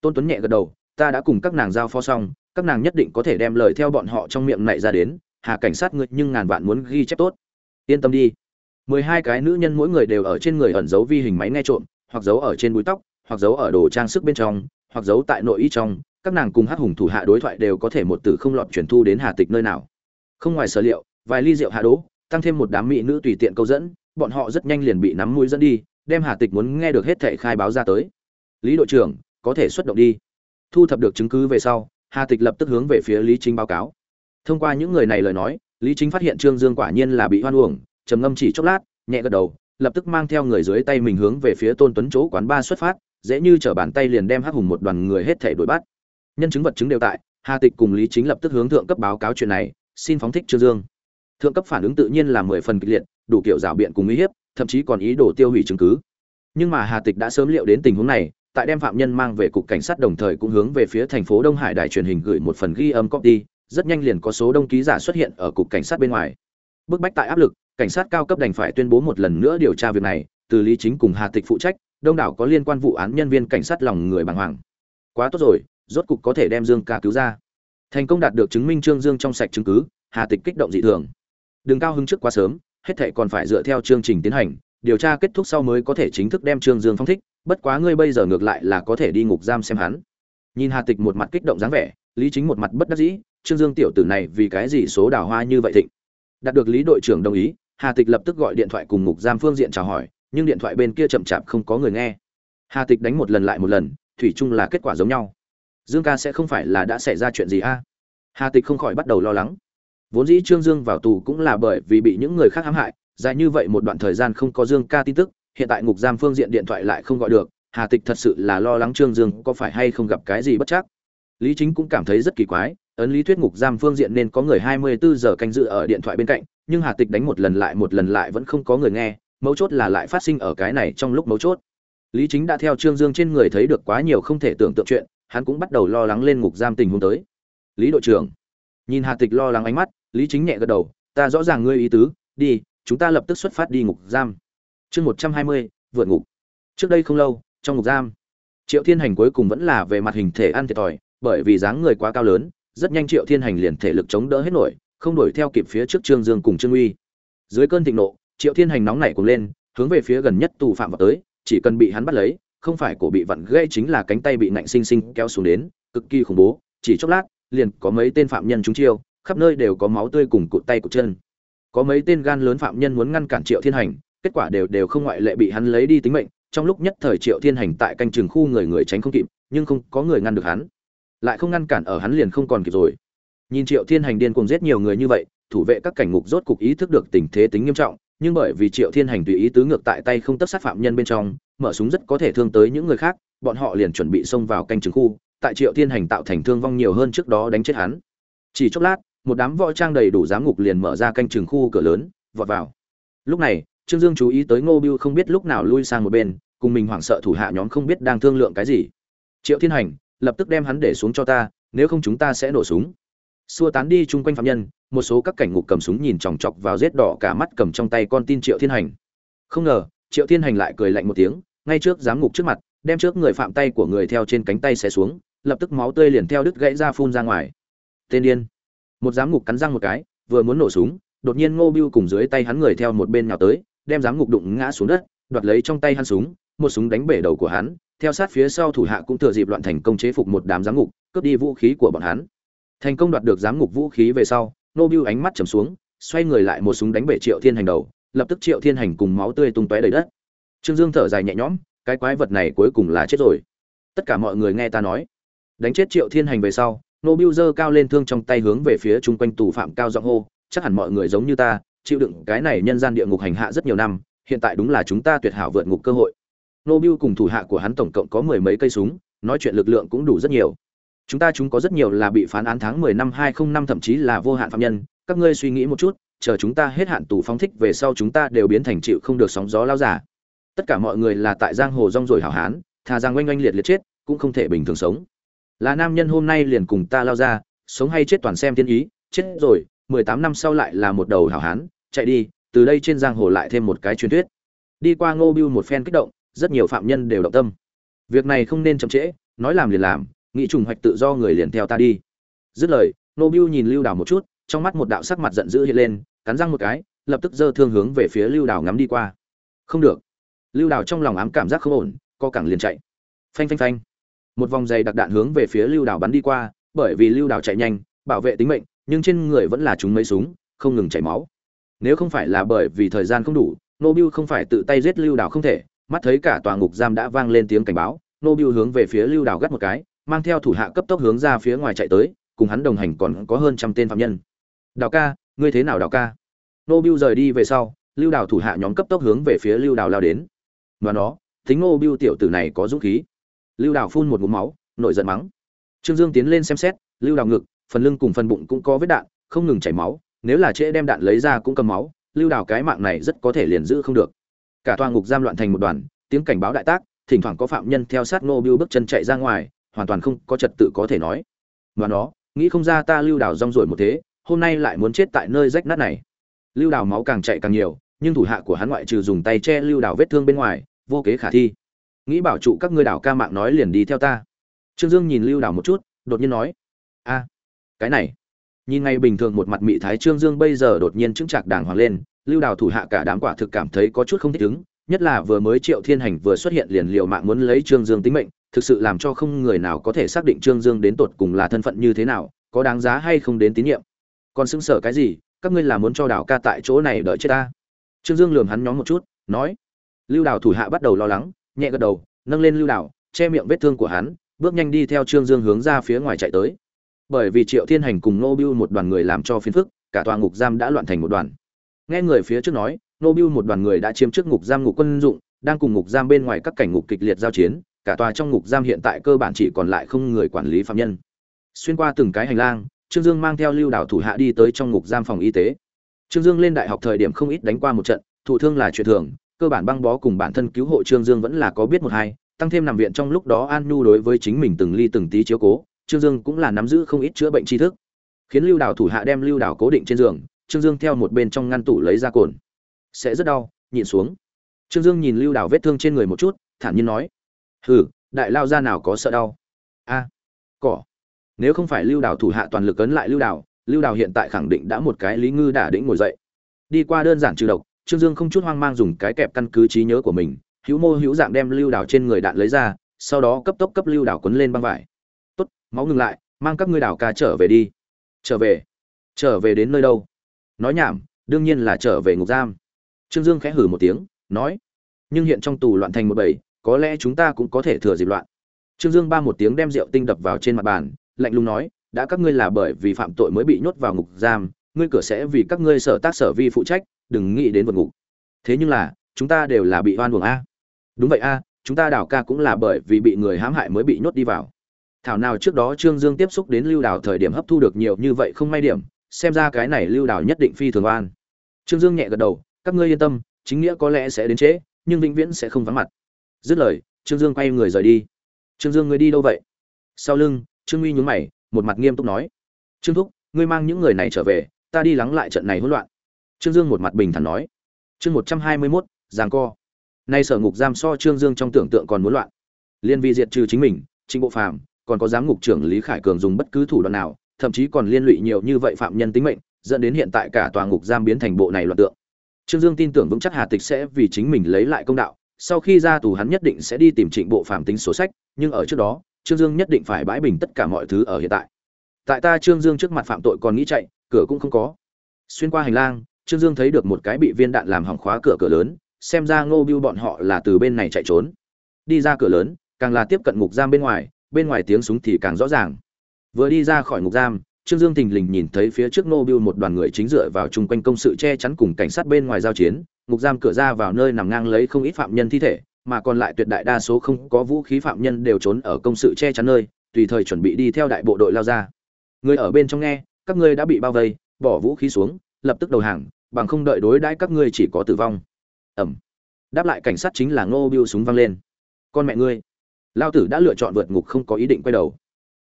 Tôn tuấn nhẹ gật đầu, ta đã cùng các nàng giao phó xong, các nàng nhất định có thể đem lời theo bọn họ trong miệng này ra đến hà cảnh sát ngươi nhưng ngàn vạn muốn ghi chép tốt. Yên tâm đi. Mười hai cái nữ nhân mỗi người đều ở trên người ẩn giấu vi hình máy nghe trộm, hoặc giấu ở trên búi tóc, hoặc giấu ở đồ trang sức bên trong, hoặc giấu tại nội y trong. Các nàng cùng hát hùng thủ hạ đối thoại đều có thể một từ không lọt truyền thu đến hà tịch nơi nào. Không ngoài sở liệu, vài ly rượu hạ đố tăng thêm một đám mỹ nữ tùy tiện câu dẫn, bọn họ rất nhanh liền bị nắm mũi dẫn đi, đem hà tịch muốn nghe được hết thệ khai báo ra tới. Lý đội trưởng, có thể xuất động đi. Thu thập được chứng cứ về sau, hà tịch lập tức hướng về phía lý chính báo cáo thông qua những người này lời nói, lý chính phát hiện trương dương quả nhiên là bị hoan uổng, trầm ngâm chỉ chốc lát, nhẹ gật đầu, lập tức mang theo người dưới tay mình hướng về phía tôn tuấn chỗ quán ba xuất phát, dễ như trở bàn tay liền đem hắc hùng một đoàn người hết thể đuổi bắt. Nhân chứng vật chứng đều tại, hà tịch cùng lý chính lập tức hướng thượng cấp báo cáo chuyện này, xin phóng thích trương dương. Thượng cấp phản ứng tự nhiên là mười phần kịch liệt, đủ kiểu rảo biện cùng uy hiếp, thậm chí còn ý đồ tiêu hủy chứng cứ. Nhưng mà hà tịch đã sớm liệu đến tình huống này, tại đem phạm nhân mang về cục cảnh sát đồng thời cũng hướng về phía thành phố đông hải đài truyền hình gửi một phần ghi âm copy rất nhanh liền có số đông ký giả xuất hiện ở cục cảnh sát bên ngoài. Bức bách tại áp lực, cảnh sát cao cấp đành phải tuyên bố một lần nữa điều tra việc này, từ lý chính cùng hà tịch phụ trách, đông đảo có liên quan vụ án nhân viên cảnh sát lòng người bàng hoàng. Quá tốt rồi, rốt cục có thể đem dương ca cứu ra. Thành công đạt được chứng minh trương dương trong sạch chứng cứ, hà tịch kích động dị thường. Đừng cao hứng trước quá sớm, hết thệ còn phải dựa theo chương trình tiến hành, điều tra kết thúc sau mới có thể chính thức đem trương dương phong thích, bất quá ngươi bây giờ ngược lại là có thể đi ngục giam xem hắn. Nhìn hà tịch một mặt kích động dáng vẻ, lý chính một mặt bất đắc dĩ trương dương tiểu tử này vì cái gì số đào hoa như vậy thịnh? Đạt được lý đội trưởng đồng ý, hà tịch lập tức gọi điện thoại cùng ngục giam phương diện chào hỏi, nhưng điện thoại bên kia chậm chạp không có người nghe. Hà tịch đánh một lần lại một lần, thủy chung là kết quả giống nhau. Dương ca sẽ không phải là đã xảy ra chuyện gì a? Hà tịch không khỏi bắt đầu lo lắng. Vốn dĩ trương dương vào tù cũng là bởi vì bị những người khác hãm hại, dài như vậy một đoạn thời gian không có dương ca tin tức, hiện tại ngục giam phương diện điện thoại lại không gọi được, hà tịch thật sự là lo lắng trương dương có phải hay không gặp cái gì bất chắc. Lý chính cũng cảm thấy rất kỳ quái ấn lý thuyết ngục giam phương diện nên có người hai mươi bốn giờ canh dự ở điện thoại bên cạnh, nhưng hà tịch đánh một lần lại một lần lại vẫn không có người nghe, mấu chốt là lại phát sinh ở cái này trong lúc mấu chốt. Lý chính đã theo trương dương trên người thấy được quá nhiều không thể tưởng tượng chuyện, hắn cũng bắt đầu lo lắng lên ngục giam tình huống tới. Lý đội trưởng, nhìn hà tịch lo lắng ánh mắt, lý chính nhẹ gật đầu, ta rõ ràng ngươi ý tứ, đi, chúng ta lập tức xuất phát đi ngục giam. Chương một trăm hai mươi, vượt ngục. Trước đây không lâu, trong ngục giam, triệu thiên hành cuối cùng vẫn là về mặt hình thể ăn thiệt thòi, bởi vì dáng người quá cao lớn rất nhanh triệu thiên hành liền thể lực chống đỡ hết nổi, không đuổi theo kịp phía trước trương dương cùng trương uy. Dưới cơn thịnh nộ, triệu thiên hành nóng nảy cuồng lên, hướng về phía gần nhất tù phạm vào tới, chỉ cần bị hắn bắt lấy, không phải cổ bị vặn gãy chính là cánh tay bị nạnh sinh sinh kéo xuống đến, cực kỳ khủng bố, chỉ chốc lát, liền có mấy tên phạm nhân trúng chiêu, khắp nơi đều có máu tươi cùng cụt tay cụt chân. Có mấy tên gan lớn phạm nhân muốn ngăn cản triệu thiên hành, kết quả đều đều không ngoại lệ bị hắn lấy đi tính mệnh, trong lúc nhất thời triệu thiên hành tại canh trường khu người người tránh không kịp, nhưng không có người ngăn được hắn lại không ngăn cản ở hắn liền không còn kịp rồi. Nhìn triệu thiên hành điên cuồng giết nhiều người như vậy, thủ vệ các cảnh ngục rốt cục ý thức được tình thế tính nghiêm trọng, nhưng bởi vì triệu thiên hành tùy ý tứ ngược tại tay không tất sát phạm nhân bên trong, mở súng rất có thể thương tới những người khác, bọn họ liền chuẩn bị xông vào canh trường khu, tại triệu thiên hành tạo thành thương vong nhiều hơn trước đó đánh chết hắn. Chỉ chốc lát, một đám võ trang đầy đủ giám ngục liền mở ra canh trường khu cửa lớn, vọt vào. Lúc này, trương dương chú ý tới ngô biêu không biết lúc nào lui sang một bên, cùng mình hoảng sợ thủ hạ nhóm không biết đang thương lượng cái gì. Triệu thiên hành lập tức đem hắn để xuống cho ta, nếu không chúng ta sẽ nổ súng. Xua tán đi chung quanh phạm nhân, một số các cảnh ngục cầm súng nhìn chòng chọc vào rết đỏ cả mắt cầm trong tay con tin triệu thiên hành. Không ngờ, triệu thiên hành lại cười lạnh một tiếng, ngay trước giám ngục trước mặt, đem trước người phạm tay của người theo trên cánh tay xé xuống, lập tức máu tươi liền theo đứt gãy ra phun ra ngoài. Tên điên. Một giám ngục cắn răng một cái, vừa muốn nổ súng, đột nhiên ngô biu cùng dưới tay hắn người theo một bên nhào tới, đem giám ngục đụng ngã xuống đất, đoạt lấy trong tay hắn súng, một súng đánh bể đầu của hắn theo sát phía sau thủ hạ cũng thừa dịp loạn thành công chế phục một đám giám ngục, cướp đi vũ khí của bọn hắn. Thành công đoạt được giám ngục vũ khí về sau nô Bưu ánh mắt trầm xuống, xoay người lại một súng đánh bể triệu thiên hành đầu, lập tức triệu thiên hành cùng máu tươi tung tóe đầy đất. Trương dương thở dài nhẹ nhõm, cái quái vật này cuối cùng là chết rồi. Tất cả mọi người nghe ta nói. Đánh chết triệu thiên hành về sau nô Bưu giơ cao lên thương trong tay hướng về phía chung quanh tù phạm cao giọng hô, chắc hẳn mọi người giống như ta, chịu đựng cái này nhân gian địa ngục hành hạ rất nhiều năm, hiện tại đúng là chúng ta tuyệt hảo vượt ngục cơ hội nô biêu cùng thủ hạ của hắn tổng cộng có mười mấy cây súng, nói chuyện lực lượng cũng đủ rất nhiều. Chúng ta chúng có rất nhiều là bị phán án tháng mười năm hai không năm thậm chí là vô hạn phạm nhân. Các ngươi suy nghĩ một chút, chờ chúng ta hết hạn tù phóng thích về sau chúng ta đều biến thành chịu không được sóng gió lao giả. Tất cả mọi người là tại giang hồ rong rồi hảo hán, thà rằng oanh oanh liệt liệt chết, cũng không thể bình thường sống. Là nam nhân hôm nay liền cùng ta lao ra, sống hay chết toàn xem thiên ý, chết rồi, mười tám năm sau lại là một đầu hảo hán, chạy đi, từ đây trên giang hồ lại thêm một cái truyền thuyết. Đi qua ngô biêu một phen kích động rất nhiều phạm nhân đều động tâm. Việc này không nên chậm trễ, nói làm liền làm nghĩ trùng hoạch tự do người liền theo ta đi. Dứt lời nô biu nhìn lưu đào một chút, trong mắt một đạo sắc mặt giận dữ hiện lên, cắn răng một cái, lập tức giơ thương hướng về phía lưu đào ngắm đi qua. Không được. Lưu đào trong lòng ám cảm giác không ổn, co cẳng liền chạy. Phanh phanh phanh. Một vòng dày đặc đạn hướng về phía lưu đào bắn đi qua, bởi vì lưu đào chạy nhanh, bảo vệ tính mệnh, nhưng trên người vẫn là chúng mấy súng, không ngừng chảy máu. Nếu không phải là bởi vì thời gian không đủ nô biu không phải tự tay giết lưu đào không thể mắt thấy cả tòa ngục giam đã vang lên tiếng cảnh báo nô biêu hướng về phía lưu đào gắt một cái, mang theo thủ hạ cấp tốc hướng ra phía ngoài chạy tới, cùng hắn đồng hành còn có hơn trăm tên phạm nhân. Đào ca, ngươi thế nào đào ca? Nô biêu rời đi về sau, lưu đào thủ hạ nhóm cấp tốc hướng về phía lưu đào lao đến. Và nó tính nô biêu tiểu tử này có dũng khí. Lưu đào phun một ngụm máu, nổi giận mắng. Trương dương tiến lên xem xét, lưu đào ngực, phần lưng cùng phần bụng cũng có vết đạn, không ngừng chảy máu, nếu là trễ đem đạn lấy ra cũng cầm máu, lưu đào cái mạng này rất có thể liền giữ không được cả toa ngục giam loạn thành một đoàn, tiếng cảnh báo đại tác, thỉnh thoảng có phạm nhân theo sát nô biu bước chân chạy ra ngoài, hoàn toàn không có trật tự có thể nói. Và nó, nghĩ không ra ta lưu đào rong rồi một thế, hôm nay lại muốn chết tại nơi rách nát này. Lưu đào máu càng chạy càng nhiều, nhưng thủ hạ của hắn ngoại trừ dùng tay che lưu đào vết thương bên ngoài, vô kế khả thi. Nghĩ bảo trụ các ngươi đảo ca mạng nói liền đi theo ta. Trương dương nhìn lưu đào một chút, đột nhiên nói, a, cái này. Nhìn ngay bình thường một mặt mị thái trương dương bây giờ đột nhiên chứng chạc đàng hoàng lên lưu đào thủ hạ cả đám quả thực cảm thấy có chút không thích ứng nhất là vừa mới triệu thiên hành vừa xuất hiện liền liệu mạng muốn lấy trương dương tính mệnh thực sự làm cho không người nào có thể xác định Trương Dương đến tột cùng là thân phận như thế nào, có đáng giá hay không đến tín nhiệm. Còn xứng sở cái gì, các ngươi là muốn cho Đào ca tại chỗ này đợi chết ta? Trương Dương lườm hắn nhóm một chút, nói. Lưu Đào thủ hạ bắt đầu lo lắng, nhẹ gật đầu, nâng lên Lưu Đào, che miệng vết thương của hắn, bước nhanh đi theo Trương Dương hướng ra phía ngoài chạy tới. Bởi vì Triệu Thiên Hành cùng Nô Bưu một đoàn người làm cho phiền phức, cả tòa ngục giam đã loạn thành một đoàn. Nghe người phía trước nói, Nô Bưu một đoàn người đã chiếm trước ngục giam ngục quân dụng, đang cùng ngục giam bên ngoài các cảnh ngục kịch liệt giao chiến, cả tòa trong ngục giam hiện tại cơ bản chỉ còn lại không người quản lý phạm nhân. Xuyên qua từng cái hành lang trương dương mang theo lưu đảo thủ hạ đi tới trong ngục giam phòng y tế. Trương dương lên đại học thời điểm không ít đánh qua một trận thụ thương là chuyện thường cơ bản băng bó cùng bản thân cứu hộ trương dương vẫn là có biết một hai tăng thêm nằm viện trong lúc đó an nhu đối với chính mình từng ly từng tí chiếu cố trương dương cũng là nắm giữ không ít chữa bệnh tri thức. Khiến lưu đảo thủ hạ đem lưu đảo cố định trên giường trương dương theo một bên trong ngăn tủ lấy ra cồn. Sẽ rất đau Nhìn xuống. Trương dương nhìn lưu đào vết thương trên người một chút, thản nhiên nói, hừ, đại lao ra nào có sợ đau? A, cỏ. Nếu không phải lưu đào thủ hạ toàn lực ấn lại lưu đào lưu đào hiện tại khẳng định đã một cái lý ngư đả đĩnh ngồi dậy. Đi qua đơn giản trừ độc, trương dương không chút hoang mang dùng cái kẹp căn cứ trí nhớ của mình, hữu mô hữu dạng đem lưu đào trên người đạn lấy ra, sau đó cấp tốc cấp lưu đào quấn lên băng vải. Tốt, máu ngừng lại, mang các ngươi đào ca trở về đi. Trở về? Trở về đến nơi đâu? Nói nhảm, đương nhiên là trở về ngục giam. Trương dương khẽ hử một tiếng, nói, nhưng hiện trong tù loạn thành một bầy, có lẽ chúng ta cũng có thể thừa dịp loạn. Trương dương ba một tiếng đem rượu tinh đập vào trên mặt bàn, lạnh lùng nói, đã các ngươi là bởi vì phạm tội mới bị nhốt vào ngục giam, ngươi cửa sẽ vì các ngươi sở tác sở vi phụ trách, đừng nghĩ đến vượt ngục. Thế nhưng là, chúng ta đều là bị oan uổng a. Đúng vậy a, chúng ta đào ca cũng là bởi vì bị người hãm hại mới bị nhốt đi vào. Thảo nào trước đó trương dương tiếp xúc đến lưu đào thời điểm hấp thu được nhiều như vậy không may điểm xem ra cái này lưu đảo nhất định phi thường oan. Trương dương nhẹ gật đầu, các ngươi yên tâm, chính nghĩa có lẽ sẽ đến trễ, nhưng vĩnh viễn sẽ không vắng mặt. Dứt lời, trương dương quay người rời đi. Trương dương ngươi đi đâu vậy? Sau lưng, trương uy nhún mày, một mặt nghiêm túc nói. Trương thúc, ngươi mang những người này trở về, ta đi lắng lại trận này hỗn loạn. Trương dương một mặt bình thản nói. Chương một trăm hai mươi mốt giàng co. Nay sở ngục giam so trương dương trong tưởng tượng còn muốn loạn. Liên vi diệt trừ chính mình, trịnh bộ phàm, còn có giám ngục trưởng lý khải cường dùng bất cứ thủ đoạn nào thậm chí còn liên lụy nhiều như vậy phạm nhân tính mệnh, dẫn đến hiện tại cả tòa ngục giam biến thành bộ này loạn tượng. Trương dương tin tưởng vững chắc hà tịch sẽ vì chính mình lấy lại công đạo, sau khi ra tù hắn nhất định sẽ đi tìm trịnh bộ phàm tính sổ sách, nhưng ở trước đó, trương dương nhất định phải bãi bình tất cả mọi thứ ở hiện tại. Tại ta trương dương trước mặt phạm tội còn nghĩ chạy, cửa cũng không có. Xuyên qua hành lang, trương dương thấy được một cái bị viên đạn làm hỏng khóa cửa cửa lớn, xem ra ngô bưu bọn họ là từ bên này chạy trốn. Đi ra cửa lớn, càng là tiếp cận ngục giam bên ngoài bên ngoài tiếng súng thì càng rõ ràng vừa đi ra khỏi ngục giam, trương dương thình lình nhìn thấy phía trước nô biêu một đoàn người chính dựa vào chung quanh công sự che chắn cùng cảnh sát bên ngoài giao chiến, ngục giam cửa ra vào nơi nằm ngang lấy không ít phạm nhân thi thể, mà còn lại tuyệt đại đa số không có vũ khí phạm nhân đều trốn ở công sự che chắn nơi, tùy thời chuẩn bị đi theo đại bộ đội lao ra. Người ở bên trong nghe, các ngươi đã bị bao vây, bỏ vũ khí xuống, lập tức đầu hàng, bằng không đợi đối đãi các ngươi chỉ có tử vong. Ẩm. Đáp lại cảnh sát chính là ngô biêu súng văng lên. Con mẹ ngươi. Lao tử đã lựa chọn vượt ngục không có ý định quay đầu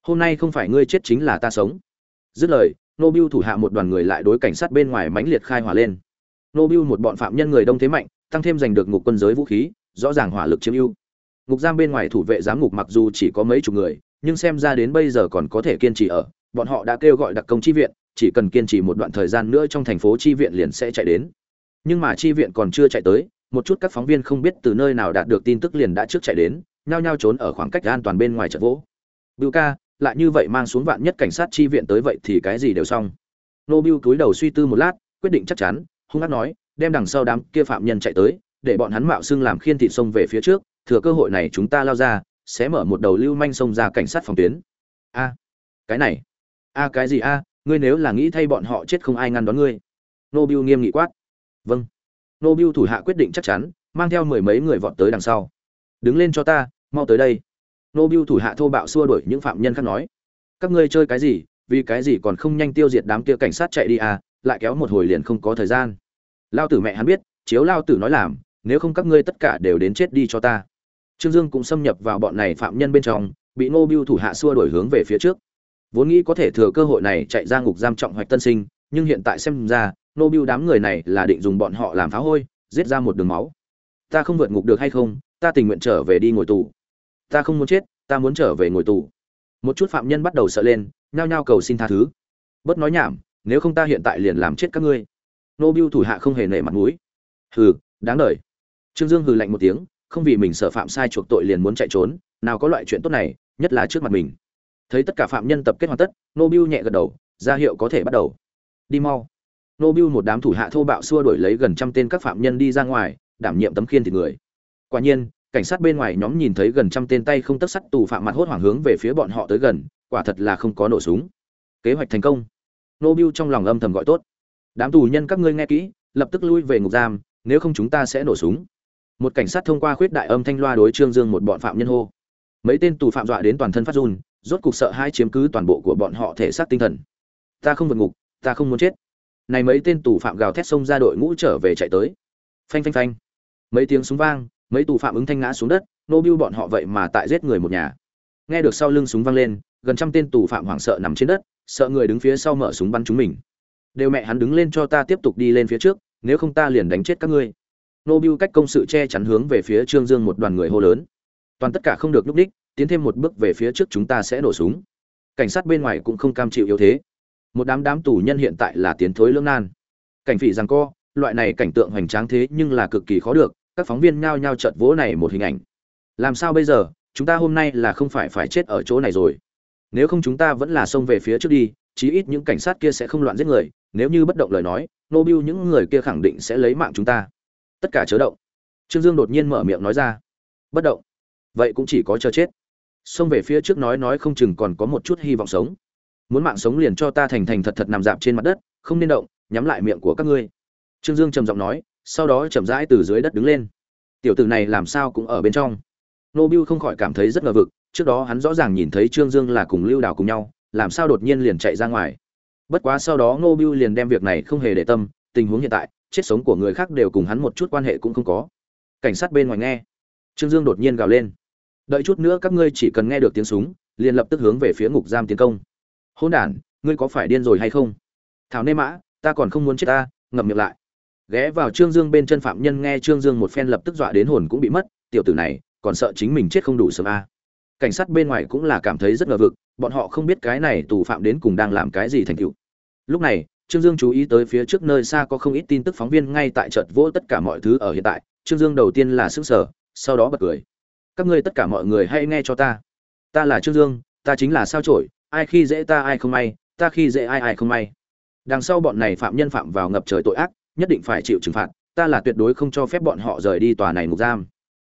hôm nay không phải ngươi chết chính là ta sống. Dứt lời ngô biêu thủ hạ một đoàn người lại đối cảnh sát bên ngoài mãnh liệt khai hỏa lên. Ngô biêu một bọn phạm nhân người đông thế mạnh, tăng thêm giành được ngục quân giới vũ khí, rõ ràng hỏa lực chiếm ưu. Ngục giam bên ngoài thủ vệ giám ngục mặc dù chỉ có mấy chục người, nhưng xem ra đến bây giờ còn có thể kiên trì ở. Bọn họ đã kêu gọi đặc công chi viện, chỉ cần kiên trì một đoạn thời gian nữa trong thành phố chi viện liền sẽ chạy đến. Nhưng mà chi viện còn chưa chạy tới, một chút các phóng viên không biết từ nơi nào đạt được tin tức liền đã trước chạy đến, nhao nhao trốn ở khoảng cách an toàn bên ngoài trận vỗ. Bưu ca lại như vậy mang xuống vạn nhất cảnh sát chi viện tới vậy thì cái gì đều xong. Nô bưu túi đầu suy tư một lát, quyết định chắc chắn, hung hát nói, đem đằng sau đám kia phạm nhân chạy tới, để bọn hắn mạo xưng làm khiên thịt sông về phía trước, thừa cơ hội này chúng ta lao ra, sẽ mở một đầu lưu manh sông ra cảnh sát phòng tuyến. A, cái này, a, cái gì a, ngươi nếu là nghĩ thay bọn họ chết không ai ngăn đón ngươi. Nô bưu nghiêm nghị quát. Vâng. Nô bưu thủ hạ quyết định chắc chắn, mang theo mười mấy người vọt tới đằng sau. Đứng lên cho ta, mau tới đây nô biêu thủ hạ thô bạo xua đuổi những phạm nhân khác nói, các ngươi chơi cái gì? Vì cái gì còn không nhanh tiêu diệt đám kia cảnh sát chạy đi à? Lại kéo một hồi liền không có thời gian. Lao tử mẹ hắn biết, chiếu lao tử nói làm, nếu không các ngươi tất cả đều đến chết đi cho ta. Trương dương cũng xâm nhập vào bọn này phạm nhân bên trong, bị nô biêu thủ hạ xua đuổi hướng về phía trước. Vốn nghĩ có thể thừa cơ hội này chạy ra ngục giam trọng hoạch tân sinh, nhưng hiện tại xem ra nô biêu đám người này là định dùng bọn họ làm phá hôi, giết ra một đường máu. Ta không vượt ngục được hay không? Ta tình nguyện trở về đi ngồi tù ta không muốn chết, ta muốn trở về ngồi tù. Một chút phạm nhân bắt đầu sợ lên, nhao nhao cầu xin tha thứ. Bớt nói nhảm, nếu không ta hiện tại liền làm chết các ngươi. Nô biêu thủ hạ không hề nể mặt mũi. Hừ, đáng đời. Trương dương hừ lạnh một tiếng, không vì mình sợ phạm sai chuộc tội liền muốn chạy trốn, nào có loại chuyện tốt này, nhất là trước mặt mình. Thấy tất cả phạm nhân tập kết hoàn tất nô biêu nhẹ gật đầu, ra hiệu có thể bắt đầu. Đi mau. Nô biêu một đám thủ hạ thô bạo xua đuổi lấy gần trăm tên các phạm nhân đi ra ngoài, đảm nhiệm tấm khiên thịt người. Quả nhiên cảnh sát bên ngoài nhóm nhìn thấy gần trăm tên tay không tấc sắt tù phạm mặt hốt hoảng hướng về phía bọn họ tới gần, quả thật là không có nổ súng. Kế hoạch thành công. Nô bưu trong lòng âm thầm gọi tốt. Đám tù nhân các ngươi nghe kỹ, lập tức lui về ngục giam, nếu không chúng ta sẽ nổ súng. Một cảnh sát thông qua khuyết đại âm thanh loa đối trương dương một bọn phạm nhân hô. Mấy tên tù phạm dọa đến toàn thân phát run, rốt cục sợ hai chiếm cứ toàn bộ của bọn họ thể xác tinh thần. Ta không vượt ngục, ta không muốn chết. Này mấy tên tù phạm gào thét xông ra đội ngũ trở về chạy tới. Phanh phanh phanh. Mấy tiếng súng vang mấy tù phạm ứng thanh ngã xuống đất, nô bưu bọn họ vậy mà tại giết người một nhà. Nghe được sau lưng súng vang lên, gần trăm tên tù phạm hoảng sợ nằm trên đất, sợ người đứng phía sau mở súng bắn chúng mình. Đều mẹ hắn đứng lên cho ta tiếp tục đi lên phía trước, nếu không ta liền đánh chết các ngươi. Nô bưu cách công sự che chắn hướng về phía trương dương một đoàn người hô lớn. Toàn tất cả không được núp đích, tiến thêm một bước về phía trước chúng ta sẽ nổ súng. Cảnh sát bên ngoài cũng không cam chịu yếu thế. Một đám đám tù nhân hiện tại là tiến thối lưỡng nan. Cảnh phỉ rằng co, loại này cảnh tượng hoành tráng thế nhưng là cực kỳ khó được các phóng viên nhao nhao chợt vỗ này một hình ảnh. Làm sao bây giờ? Chúng ta hôm nay là không phải phải chết ở chỗ này rồi. Nếu không chúng ta vẫn là xông về phía trước đi, chí ít những cảnh sát kia sẽ không loạn giết người. Nếu như bất động lời nói nô bưu những người kia khẳng định sẽ lấy mạng chúng ta. Tất cả chớ động. Trương dương đột nhiên mở miệng nói ra. Bất động. Vậy cũng chỉ có chờ chết. Xông về phía trước nói nói không chừng còn có một chút hy vọng sống. Muốn mạng sống liền cho ta thành thành thật thật nằm dạp trên mặt đất, không nên động, nhắm lại miệng của các ngươi. Trương dương trầm giọng nói sau đó chậm rãi từ dưới đất đứng lên. Tiểu tử này làm sao cũng ở bên trong. Nô bưu không khỏi cảm thấy rất ngờ vực, trước đó hắn rõ ràng nhìn thấy trương dương là cùng lưu đào cùng nhau, làm sao đột nhiên liền chạy ra ngoài. Bất quá sau đó nô bưu liền đem việc này không hề để tâm, tình huống hiện tại, chết sống của người khác đều cùng hắn một chút quan hệ cũng không có. Cảnh sát bên ngoài nghe. Trương dương đột nhiên gào lên. Đợi chút nữa các ngươi chỉ cần nghe được tiếng súng, liền lập tức hướng về phía ngục giam tiến công. Hôn đ ngươi có phải điên rồi hay không? Thảo nê mã, ta còn không muốn chết ta, ngậm miệng lại ghé vào trương dương bên chân phạm nhân nghe trương dương một phen lập tức dọa đến hồn cũng bị mất, tiểu tử này, còn sợ chính mình chết không đủ sớm a. À. cảnh sát bên ngoài cũng là cảm thấy rất ngờ vực, bọn họ không biết cái này tù phạm đến cùng đang làm cái gì thành cựu lúc này, trương dương chú ý tới phía trước nơi xa có không ít tin tức phóng viên ngay tại trận vỗ tất cả mọi thứ ở hiện tại, trương dương đầu tiên là sức sở sau đó bật cười. Các ngươi tất cả mọi người hãy nghe cho ta. Ta là trương dương, ta chính là sao trổi ai khi dễ ta ai không may, ta khi dễ ai ai không may. Đằng sau bọn này phạm nhân phạm vào ngập trời tội ác nhất định phải chịu trừng phạt, ta là tuyệt đối không cho phép bọn họ rời đi tòa này ngục giam.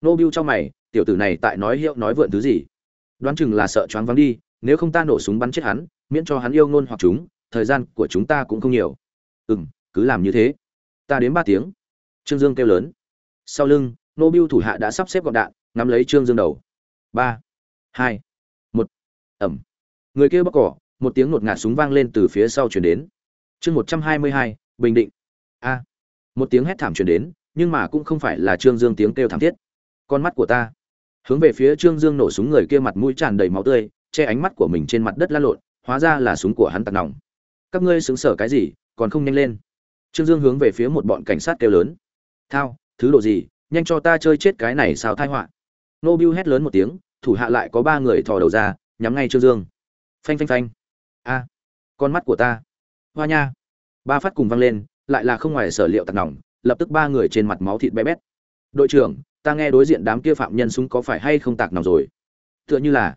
Nô bưu trong mày, tiểu tử này tại nói hiệu nói vượn thứ gì? Đoán chừng là sợ choáng vắng đi, nếu không ta nổ súng bắn chết hắn, miễn cho hắn yêu ngôn hoặc chúng, thời gian của chúng ta cũng không nhiều. Ừ m cứ làm như thế. Ta đến ba tiếng. Trương dương kêu lớn. Sau lưng nô bưu thủ hạ đã sắp xếp gọn đạn ngắm lấy trương dương đầu. Ba, hai, một. Ẩm. Người kia bóc cỏ, một tiếng ngột ngạt súng vang lên từ phía sau chuyển đến. Chương một trăm hai mươi hai, bình định một tiếng hét thảm truyền đến, nhưng mà cũng không phải là trương dương tiếng kêu thảm thiết. Con mắt của ta. Hướng về phía trương dương nổ súng người kia mặt mũi tràn đầy máu tươi, che ánh mắt của mình trên mặt đất lăn lộn, hóa ra là súng của hắn tặc nòng. Các ngươi xứng sở cái gì, còn không nhanh lên. Trương dương hướng về phía một bọn cảnh sát kêu lớn. Thao, thứ độ gì, nhanh cho ta chơi chết cái này sao thai họa. Nô biu hét lớn một tiếng, thủ hạ lại có ba người thò đầu ra, nhắm ngay trương dương. Phanh phanh phanh. A, con mắt của ta. Hoa nha. Ba phát cùng văng lên lại là không ngoài sở liệu tặc nòng, lập tức ba người trên mặt máu thịt bé bét. Đội trưởng, ta nghe đối diện đám kia phạm nhân súng có phải hay không tạc nòng rồi? Tựa như là.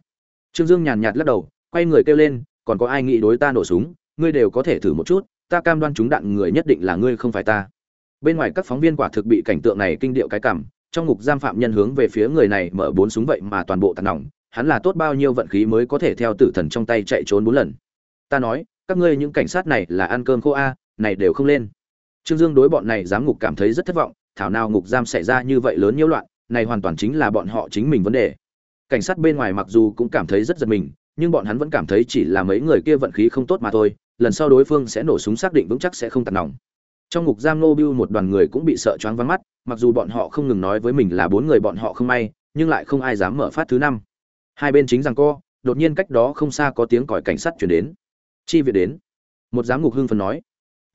Trương dương nhàn nhạt lắc đầu, quay người kêu lên, còn có ai nghĩ đối ta nổ súng? Ngươi đều có thể thử một chút, ta cam đoan chúng đạn người nhất định là ngươi không phải ta. Bên ngoài các phóng viên quả thực bị cảnh tượng này kinh điệu cái cảm, trong ngục giam phạm nhân hướng về phía người này mở bốn súng vậy mà toàn bộ tạt nòng, hắn là tốt bao nhiêu vận khí mới có thể theo tử thần trong tay chạy trốn bốn lần. Ta nói, các ngươi những cảnh sát này là ăn cơm khô a này đều không lên. Trương dương đối bọn này giám ngục cảm thấy rất thất vọng, thảo nào ngục giam xảy ra như vậy lớn nhiễu loạn, này hoàn toàn chính là bọn họ chính mình vấn đề. Cảnh sát bên ngoài mặc dù cũng cảm thấy rất giật mình, nhưng bọn hắn vẫn cảm thấy chỉ là mấy người kia vận khí không tốt mà thôi, lần sau đối phương sẽ nổ súng xác định vững chắc sẽ không tạt nòng. Trong ngục giam nô bưu một đoàn người cũng bị sợ choáng vắng mắt, mặc dù bọn họ không ngừng nói với mình là bốn người bọn họ không may, nhưng lại không ai dám mở phát thứ năm. Hai bên chính rằng co, đột nhiên cách đó không xa có tiếng còi cảnh sát chuyển đến. Chi viện đến. Một giám ngục hưng phần nói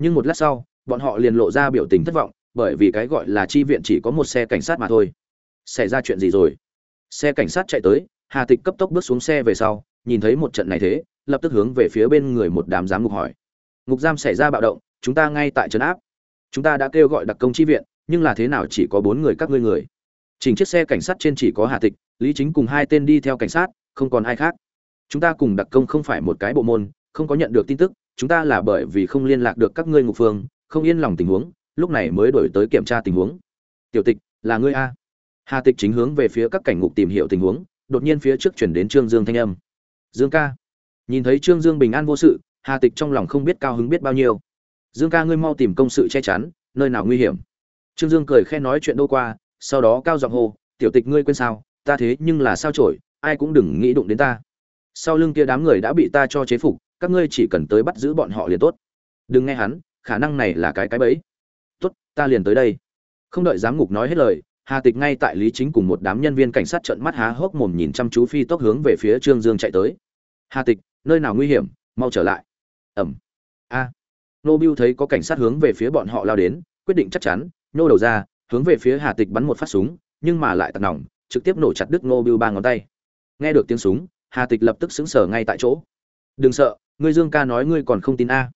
nhưng một lát sau, bọn họ liền lộ ra biểu tình thất vọng, bởi vì cái gọi là chi viện chỉ có một xe cảnh sát mà thôi. Xảy ra chuyện gì rồi? Xe cảnh sát chạy tới, hà tịch cấp tốc bước xuống xe về sau, nhìn thấy một trận này thế, lập tức hướng về phía bên người một đám giám ngục hỏi. Ngục giam xảy ra bạo động, chúng ta ngay tại trấn áp. Chúng ta đã kêu gọi đặc công chi viện, nhưng là thế nào chỉ có bốn người các ngươi người. Chỉnh chiếc xe cảnh sát trên chỉ có hà tịch, lý chính cùng hai tên đi theo cảnh sát, không còn ai khác. Chúng ta cùng đặc công không phải một cái bộ môn, không có nhận được tin tức chúng ta là bởi vì không liên lạc được các ngươi ngục phương, không yên lòng tình huống, lúc này mới đổi tới kiểm tra tình huống. Tiểu tịch, là ngươi a? Hà tịch chính hướng về phía các cảnh ngục tìm hiểu tình huống, đột nhiên phía trước chuyển đến trương dương thanh âm. Dương ca. Nhìn thấy trương dương bình an vô sự, hà tịch trong lòng không biết cao hứng biết bao nhiêu. Dương ca ngươi mau tìm công sự che chắn, nơi nào nguy hiểm? Trương dương cười khe nói chuyện đâu qua, sau đó cao giọng hô, tiểu tịch ngươi quên sao? Ta thế nhưng là sao trổi, ai cũng đừng nghĩ đụng đến ta. Sau lưng kia đám người đã bị ta cho chế phục các ngươi chỉ cần tới bắt giữ bọn họ liền tốt. Đừng nghe hắn, khả năng này là cái cái bẫy. Tốt, ta liền tới đây. Không đợi giám ngục nói hết lời, hà tịch ngay tại lý chính cùng một đám nhân viên cảnh sát trợn mắt há hốc mồm nhìn chăm chú phi tốc hướng về phía trương dương chạy tới. Hà tịch, nơi nào nguy hiểm, mau trở lại. Ẩm. A. Nô bưu thấy có cảnh sát hướng về phía bọn họ lao đến, quyết định chắc chắn, nhô đầu ra, hướng về phía hà tịch bắn một phát súng, nhưng mà lại tặc nòng, trực tiếp nổ chặt đứt Nô bưu ba ngón tay. Nghe được tiếng súng, hà tịch lập tức xứng sở ngay tại chỗ. Đừng sợ ngươi dương ca nói ngươi còn không tin a.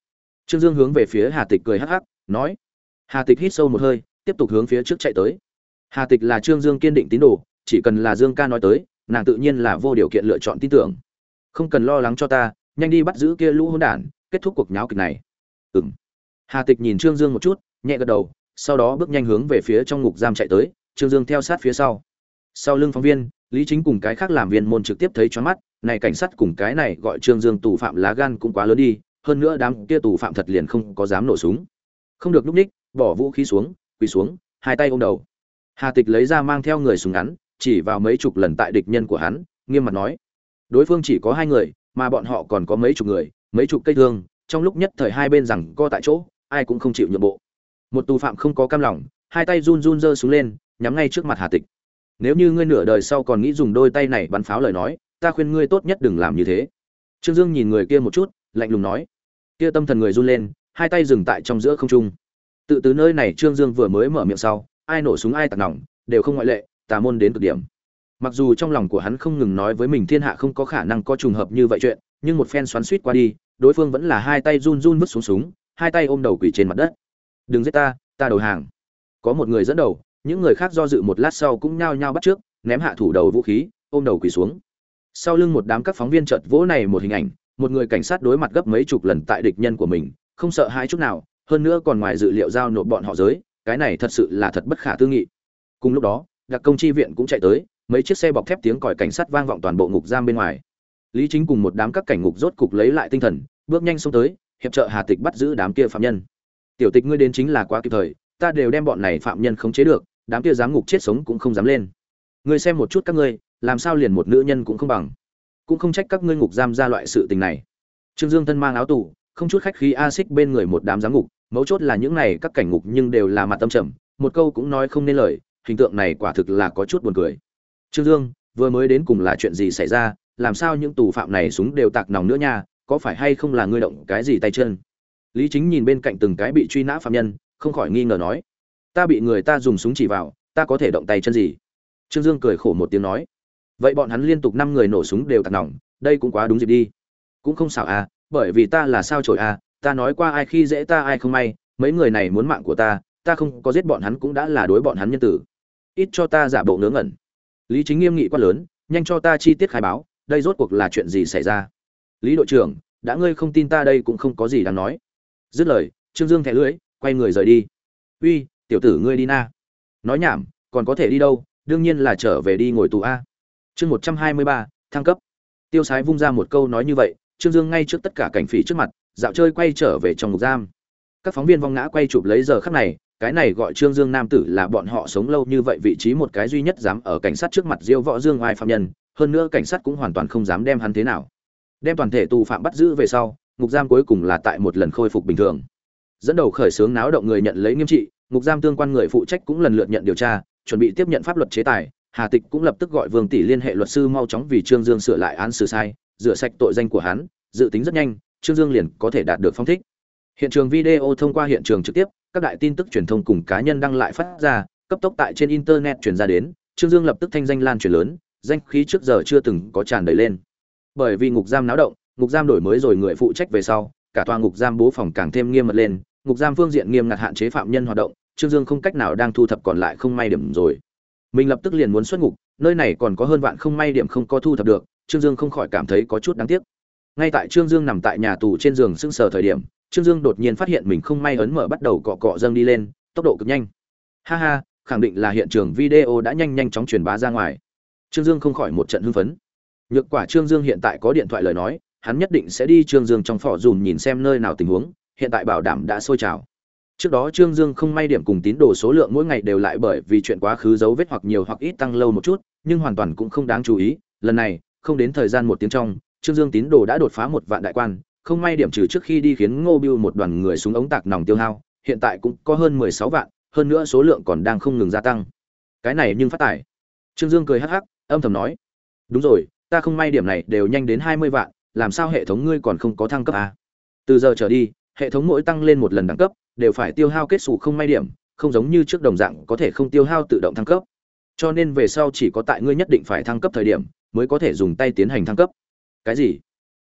Trương dương hướng về phía hà tịch cười hắc hắc, nói. Hà tịch hít sâu một hơi, tiếp tục hướng phía trước chạy tới. Hà tịch là trương dương kiên định tín đồ, chỉ cần là dương ca nói tới, nàng tự nhiên là vô điều kiện lựa chọn tin tưởng. Không cần lo lắng cho ta, nhanh đi bắt giữ kia lũ hỗn đản, kết thúc cuộc nháo kịch này. Ừng hà tịch nhìn trương dương một chút, nhẹ gật đầu, sau đó bước nhanh hướng về phía trong ngục giam chạy tới, trương dương theo sát phía sau. Sau lưng phóng viên, lý chính cùng cái khác làm viên môn trực tiếp thấy choáng mắt này cảnh sát cùng cái này gọi trương dương tù phạm lá gan cũng quá lớn đi, hơn nữa đám kia tù phạm thật liền không có dám nổ súng. Không được núp ních, bỏ vũ khí xuống, quỳ xuống, hai tay ôm đầu. Hà tịch lấy ra mang theo người súng ngắn, chỉ vào mấy chục lần tại địch nhân của hắn, nghiêm mặt nói. Đối phương chỉ có hai người, mà bọn họ còn có mấy chục người, mấy chục cây thương, trong lúc nhất thời hai bên rằng co tại chỗ, ai cũng không chịu nhượng bộ. Một tù phạm không có cam lòng, hai tay run run giơ xuống lên, nhắm ngay trước mặt hà tịch. Nếu như ngươi nửa đời sau còn nghĩ dùng đôi tay này bắn pháo lời nói ta khuyên ngươi tốt nhất đừng làm như thế. Trương dương nhìn người kia một chút, lạnh lùng nói. Kia tâm thần người run lên, hai tay dừng tại trong giữa không trung. Tự từ nơi này trương dương vừa mới mở miệng sau, ai nổ súng ai tạt nòng, đều không ngoại lệ, tà môn đến cực điểm. Mặc dù trong lòng của hắn không ngừng nói với mình thiên hạ không có khả năng có trùng hợp như vậy chuyện, nhưng một phen xoắn suýt qua đi, đối phương vẫn là hai tay run run vứt xuống súng, hai tay ôm đầu quỷ trên mặt đất. Đừng giết ta ta đầu hàng. Có một người dẫn đầu, những người khác do dự một lát sau cũng nhao nhao bắt trước, ném hạ thủ đầu vũ khí, ôm đầu quỳ xuống sau lưng một đám các phóng viên chợt vỗ này một hình ảnh, một người cảnh sát đối mặt gấp mấy chục lần tại địch nhân của mình, không sợ hai chút nào, hơn nữa còn ngoài dự liệu giao nộp bọn họ giới, cái này thật sự là thật bất khả tư nghị. Cùng lúc đó, đặc công tri viện cũng chạy tới, mấy chiếc xe bọc thép tiếng còi cảnh sát vang vọng toàn bộ ngục giam bên ngoài. Lý chính cùng một đám các cảnh ngục rốt cục lấy lại tinh thần, bước nhanh xông tới, hiệp trợ hà tịch bắt giữ đám kia phạm nhân. Tiểu tịch ngươi đến chính là quá kịp thời, ta đều đem bọn này phạm nhân khống chế được, đám kia giám ngục chết sống cũng không dám lên. Ngươi xem một chút các ngươi làm sao liền một nữ nhân cũng không bằng? Cũng không trách các ngươi ngục giam ra loại sự tình này. Trương dương thân mang áo tù, không chút khách khí a xích bên người một đám giám ngục, mấu chốt là những này các cảnh ngục nhưng đều là mặt tâm trầm, một câu cũng nói không nên lời, hình tượng này quả thực là có chút buồn cười. Trương dương, vừa mới đến cùng là chuyện gì xảy ra? Làm sao những tù phạm này súng đều tạc nòng nữa nha? Có phải hay không là ngươi động cái gì tay chân? Lý chính nhìn bên cạnh từng cái bị truy nã phạm nhân, không khỏi nghi ngờ nói, ta bị người ta dùng súng chỉ vào, ta có thể động tay chân gì? Trương dương cười khổ một tiếng nói vậy bọn hắn liên tục năm người nổ súng đều tạt nòng, đây cũng quá đúng dịp đi. Cũng không xảo à bởi vì ta là sao trội à ta nói qua ai khi dễ ta ai không may, mấy người này muốn mạng của ta ta không có giết bọn hắn cũng đã là đối bọn hắn nhân tử. Ít cho ta giả bộ ngớ ngẩn. Lý chính nghiêm nghị quá lớn, nhanh cho ta chi tiết khai báo, đây rốt cuộc là chuyện gì xảy ra? Lý đội trưởng, đã ngươi không tin ta đây cũng không có gì đáng nói. Dứt lời, trương dương thẻ lưới, quay người rời đi. Uy, tiểu tử ngươi đi na. Nói nhảm, còn có thể đi đâu, đương nhiên là trở về đi ngồi tù a chương một trăm hai mươi ba, thăng cấp. Tiêu sái vung ra một câu nói như vậy, trương dương ngay trước tất cả cảnh phỉ trước mặt, dạo chơi quay trở về trong ngục giam. Các phóng viên vong ngã quay chụp lấy giờ khắc này, cái này gọi trương dương nam tử là bọn họ sống lâu như vậy vị trí một cái duy nhất dám ở cảnh sát trước mặt diêu võ dương oai phạm nhân, hơn nữa cảnh sát cũng hoàn toàn không dám đem hắn thế nào. Đem toàn thể tù phạm bắt giữ về sau, ngục giam cuối cùng là tại một lần khôi phục bình thường. Dẫn đầu khởi xướng náo động người nhận lấy nghiêm trị, ngục giam tương quan người phụ trách cũng lần lượt nhận điều tra, chuẩn bị tiếp nhận pháp luật chế tài hà tịch cũng lập tức gọi vương tỷ liên hệ luật sư mau chóng vì trương dương sửa lại án xử sai, rửa sạch tội danh của hắn, dự tính rất nhanh, trương dương liền có thể đạt được phong thích. Hiện trường video thông qua hiện trường trực tiếp, các đại tin tức truyền thông cùng cá nhân đăng lại phát ra, cấp tốc tại trên internet truyền ra đến, trương dương lập tức thanh danh lan truyền lớn, danh khí trước giờ chưa từng có tràn đầy lên. Bởi vì ngục giam náo động, ngục giam đổi mới rồi người phụ trách về sau, cả tòa ngục giam bố phòng càng thêm nghiêm mật lên, ngục giam phương diện nghiêm ngặt hạn chế phạm nhân hoạt động, trương dương không cách nào đang thu thập còn lại không may điểm rồi mình lập tức liền muốn xuất ngục, nơi này còn có hơn vạn không may điểm không có thu thập được, trương dương không khỏi cảm thấy có chút đáng tiếc. Ngay tại trương dương nằm tại nhà tù trên giường sưng sờ thời điểm, trương dương đột nhiên phát hiện mình không may ấn mở bắt đầu cọ cọ dâng đi lên, tốc độ cực nhanh. Ha ha, khẳng định là hiện trường video đã nhanh nhanh chóng truyền bá ra ngoài. Trương dương không khỏi một trận hưng phấn. Nhược quả trương dương hiện tại có điện thoại lời nói, hắn nhất định sẽ đi trương dương trong phỏ dùm nhìn xem nơi nào tình huống, hiện tại bảo đảm đã sôi trào trước đó trương dương không may điểm cùng tín đồ số lượng mỗi ngày đều lại bởi vì chuyện quá khứ dấu vết hoặc nhiều hoặc ít tăng lâu một chút, nhưng hoàn toàn cũng không đáng chú ý. Lần này, không đến thời gian một tiếng trong, trương dương tín đồ đã đột phá một vạn đại quan, không may điểm trừ trước khi đi khiến ngô biêu một đoàn người xuống ống tạc nòng tiêu hao, hiện tại cũng có hơn mười sáu vạn, hơn nữa số lượng còn đang không ngừng gia tăng. Cái này nhưng phát tài. Trương dương cười hắc hắc, âm thầm nói, đúng rồi, ta không may điểm này đều nhanh đến hai mươi vạn, làm sao hệ thống ngươi còn không có thăng cấp à? từ giờ trở đi, hệ thống mỗi tăng lên một lần đẳng cấp đều phải tiêu hao kết xù không may điểm, không giống như trước đồng dạng có thể không tiêu hao tự động thăng cấp. Cho nên về sau chỉ có tại ngươi nhất định phải thăng cấp thời điểm, mới có thể dùng tay tiến hành thăng cấp. Cái gì?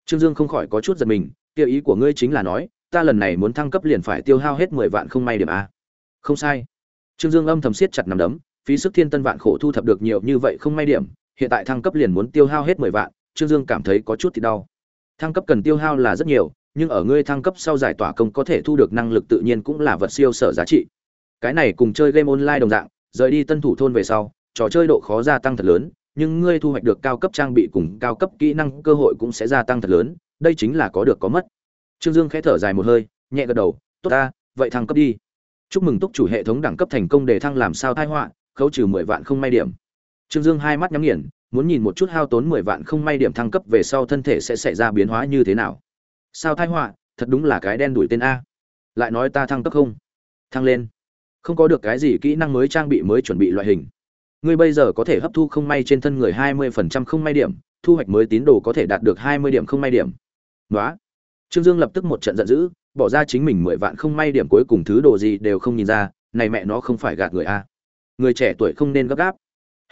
Trương dương không khỏi có chút giật mình, kia ý của ngươi chính là nói, ta lần này muốn thăng cấp liền phải tiêu hao hết mười vạn không may điểm a. Không sai. Trương dương âm thầm siết chặt nằm đấm, phí sức thiên tân vạn khổ thu thập được nhiều như vậy không may điểm, hiện tại thăng cấp liền muốn tiêu hao hết mười vạn, trương dương cảm thấy có chút thì đau. Thăng cấp cần tiêu hao là rất nhiều nhưng ở ngươi thăng cấp sau giải tỏa công có thể thu được năng lực tự nhiên cũng là vật siêu sở giá trị. Cái này cùng chơi game online đồng dạng, rời đi tân thủ thôn về sau, trò chơi độ khó gia tăng thật lớn, nhưng ngươi thu hoạch được cao cấp trang bị cùng cao cấp kỹ năng cơ hội cũng sẽ gia tăng thật lớn, đây chính là có được có mất. Trương dương khẽ thở dài một hơi, nhẹ gật đầu, tốt ta, vậy thăng cấp đi. Chúc mừng túc chủ hệ thống đẳng cấp thành công để thăng làm sao thai họa, khấu trừ mười vạn không may điểm. Trương dương hai mắt nhắm nghiền, muốn nhìn một chút hao tốn mười vạn không may điểm thăng cấp về sau thân thể sẽ xảy ra biến hóa như thế nào sao thai họa thật đúng là cái đen đuổi tên a. Lại nói ta thăng cấp không? Thăng lên. Không có được cái gì kỹ năng mới trang bị mới chuẩn bị loại hình. Ngươi bây giờ có thể hấp thu không may trên thân người hai mươi phần trăm không may điểm thu hoạch mới tín đồ có thể đạt được hai mươi điểm không may điểm. Đó, trương dương lập tức một trận giận dữ bỏ ra chính mình mười vạn không may điểm cuối cùng thứ đồ gì đều không nhìn ra này mẹ nó không phải gạt người a. Người trẻ tuổi không nên gấp gáp.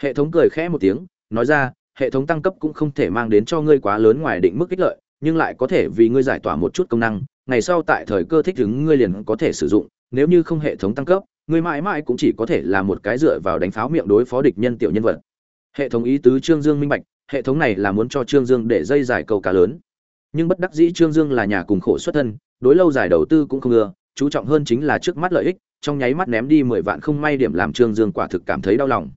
Hệ thống cười khẽ một tiếng nói ra hệ thống tăng cấp cũng không thể mang đến cho ngươi quá lớn ngoài định mức ích lợi nhưng lại có thể vì ngươi giải tỏa một chút công năng, ngày sau tại thời cơ thích ứng ngươi liền có thể sử dụng, nếu như không hệ thống tăng cấp, ngươi mãi mãi cũng chỉ có thể là một cái dựa vào đánh pháo miệng đối phó địch nhân tiểu nhân vật. Hệ thống ý tứ trương dương minh bạch, hệ thống này là muốn cho trương dương để dây giải câu cá lớn. Nhưng bất đắc dĩ trương dương là nhà cùng khổ xuất thân, đối lâu dài đầu tư cũng không ưa, chú trọng hơn chính là trước mắt lợi ích, trong nháy mắt ném đi mười vạn không may điểm làm trương dương quả thực cảm thấy đau lòng.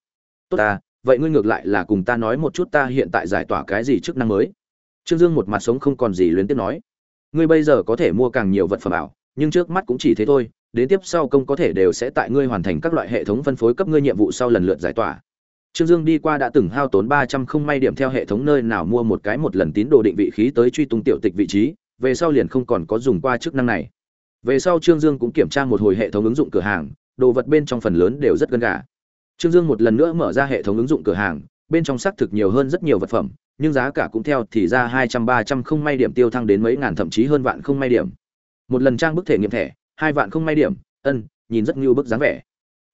Tốt ta, vậy ngươi ngược lại là cùng ta nói một chút ta hiện tại giải tỏa cái gì chức năng mới? Trương dương một mặt sống không còn gì luyến tiếc nói, ngươi bây giờ có thể mua càng nhiều vật phẩm ảo, nhưng trước mắt cũng chỉ thế thôi, đến tiếp sau công có thể đều sẽ tại ngươi hoàn thành các loại hệ thống phân phối cấp ngươi nhiệm vụ sau lần lượt giải tỏa. Trương dương đi qua đã từng hao tốn ba trăm không may điểm theo hệ thống nơi nào mua một cái một lần tín đồ định vị khí tới truy tung tiểu tịch vị trí, về sau liền không còn có dùng qua chức năng này. Về sau trương dương cũng kiểm tra một hồi hệ thống ứng dụng cửa hàng, đồ vật bên trong phần lớn đều rất gần gà. Trương dương một lần nữa mở ra hệ thống ứng dụng cửa hàng bên trong xác thực nhiều hơn rất nhiều vật phẩm, nhưng giá cả cũng theo thì ra hai trăm, ba trăm không may điểm tiêu thăng đến mấy ngàn, thậm chí hơn vạn không may điểm. Một lần trang bức thể nghiệm thẻ, hai vạn không may điểm, ân, nhìn rất như bức dáng vẻ.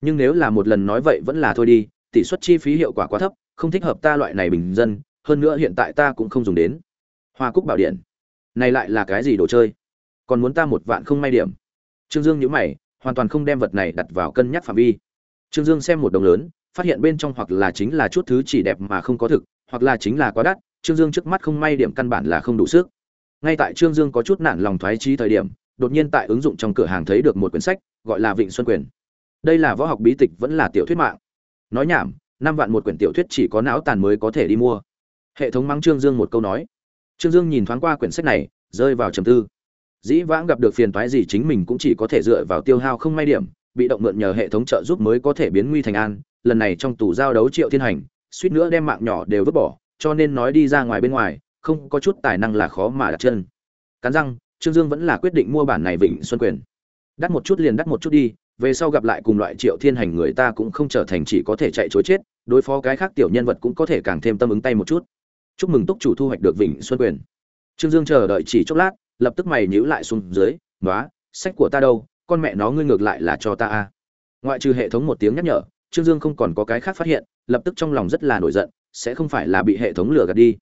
Nhưng nếu là một lần nói vậy vẫn là thôi đi, tỷ suất chi phí hiệu quả quá thấp, không thích hợp ta loại này bình dân, hơn nữa hiện tại ta cũng không dùng đến. Hoa cúc bảo điện. Này lại là cái gì đồ chơi? Còn muốn ta một vạn không may điểm? Trương dương nhíu mày, hoàn toàn không đem vật này đặt vào cân nhắc phạm vi. Trương dương xem một đồng lớn phát hiện bên trong hoặc là chính là chút thứ chỉ đẹp mà không có thực, hoặc là chính là quá đắt, trương dương trước mắt không may điểm căn bản là không đủ sức. Ngay tại trương dương có chút nản lòng thoái trí thời điểm, đột nhiên tại ứng dụng trong cửa hàng thấy được một quyển sách, gọi là vịnh xuân quyền. Đây là võ học bí tịch vẫn là tiểu thuyết mạng. Nói nhảm, năm vạn một quyển tiểu thuyết chỉ có não tàn mới có thể đi mua. Hệ thống mắng trương dương một câu nói. Trương dương nhìn thoáng qua quyển sách này, rơi vào trầm tư. Dĩ vãng gặp được phiền toái gì chính mình cũng chỉ có thể dựa vào tiêu hao không may điểm, bị động mượn nhờ hệ thống trợ giúp mới có thể biến nguy thành an lần này trong tù giao đấu triệu thiên hành, suýt nữa đem mạng nhỏ đều vứt bỏ, cho nên nói đi ra ngoài bên ngoài, không có chút tài năng là khó mà đặt chân. Cắn răng, trương dương vẫn là quyết định mua bản này vịnh xuân quyền. Đắt một chút liền đắt một chút đi, về sau gặp lại cùng loại triệu thiên hành người ta cũng không trở thành chỉ có thể chạy chối chết, đối phó cái khác tiểu nhân vật cũng có thể càng thêm tâm ứng tay một chút. Chúc mừng túc chủ thu hoạch được vịnh xuân quyền. Trương dương chờ đợi chỉ chốc lát, lập tức mày nhíu lại xuống dưới nói sách của ta đâu? Con mẹ nó ngươi ngược lại là cho ta a. Ngoại trừ hệ thống một tiếng nhắc nhở trương dương không còn có cái khác phát hiện, lập tức trong lòng rất là nổi giận, sẽ không phải là bị hệ thống lừa gạt đi.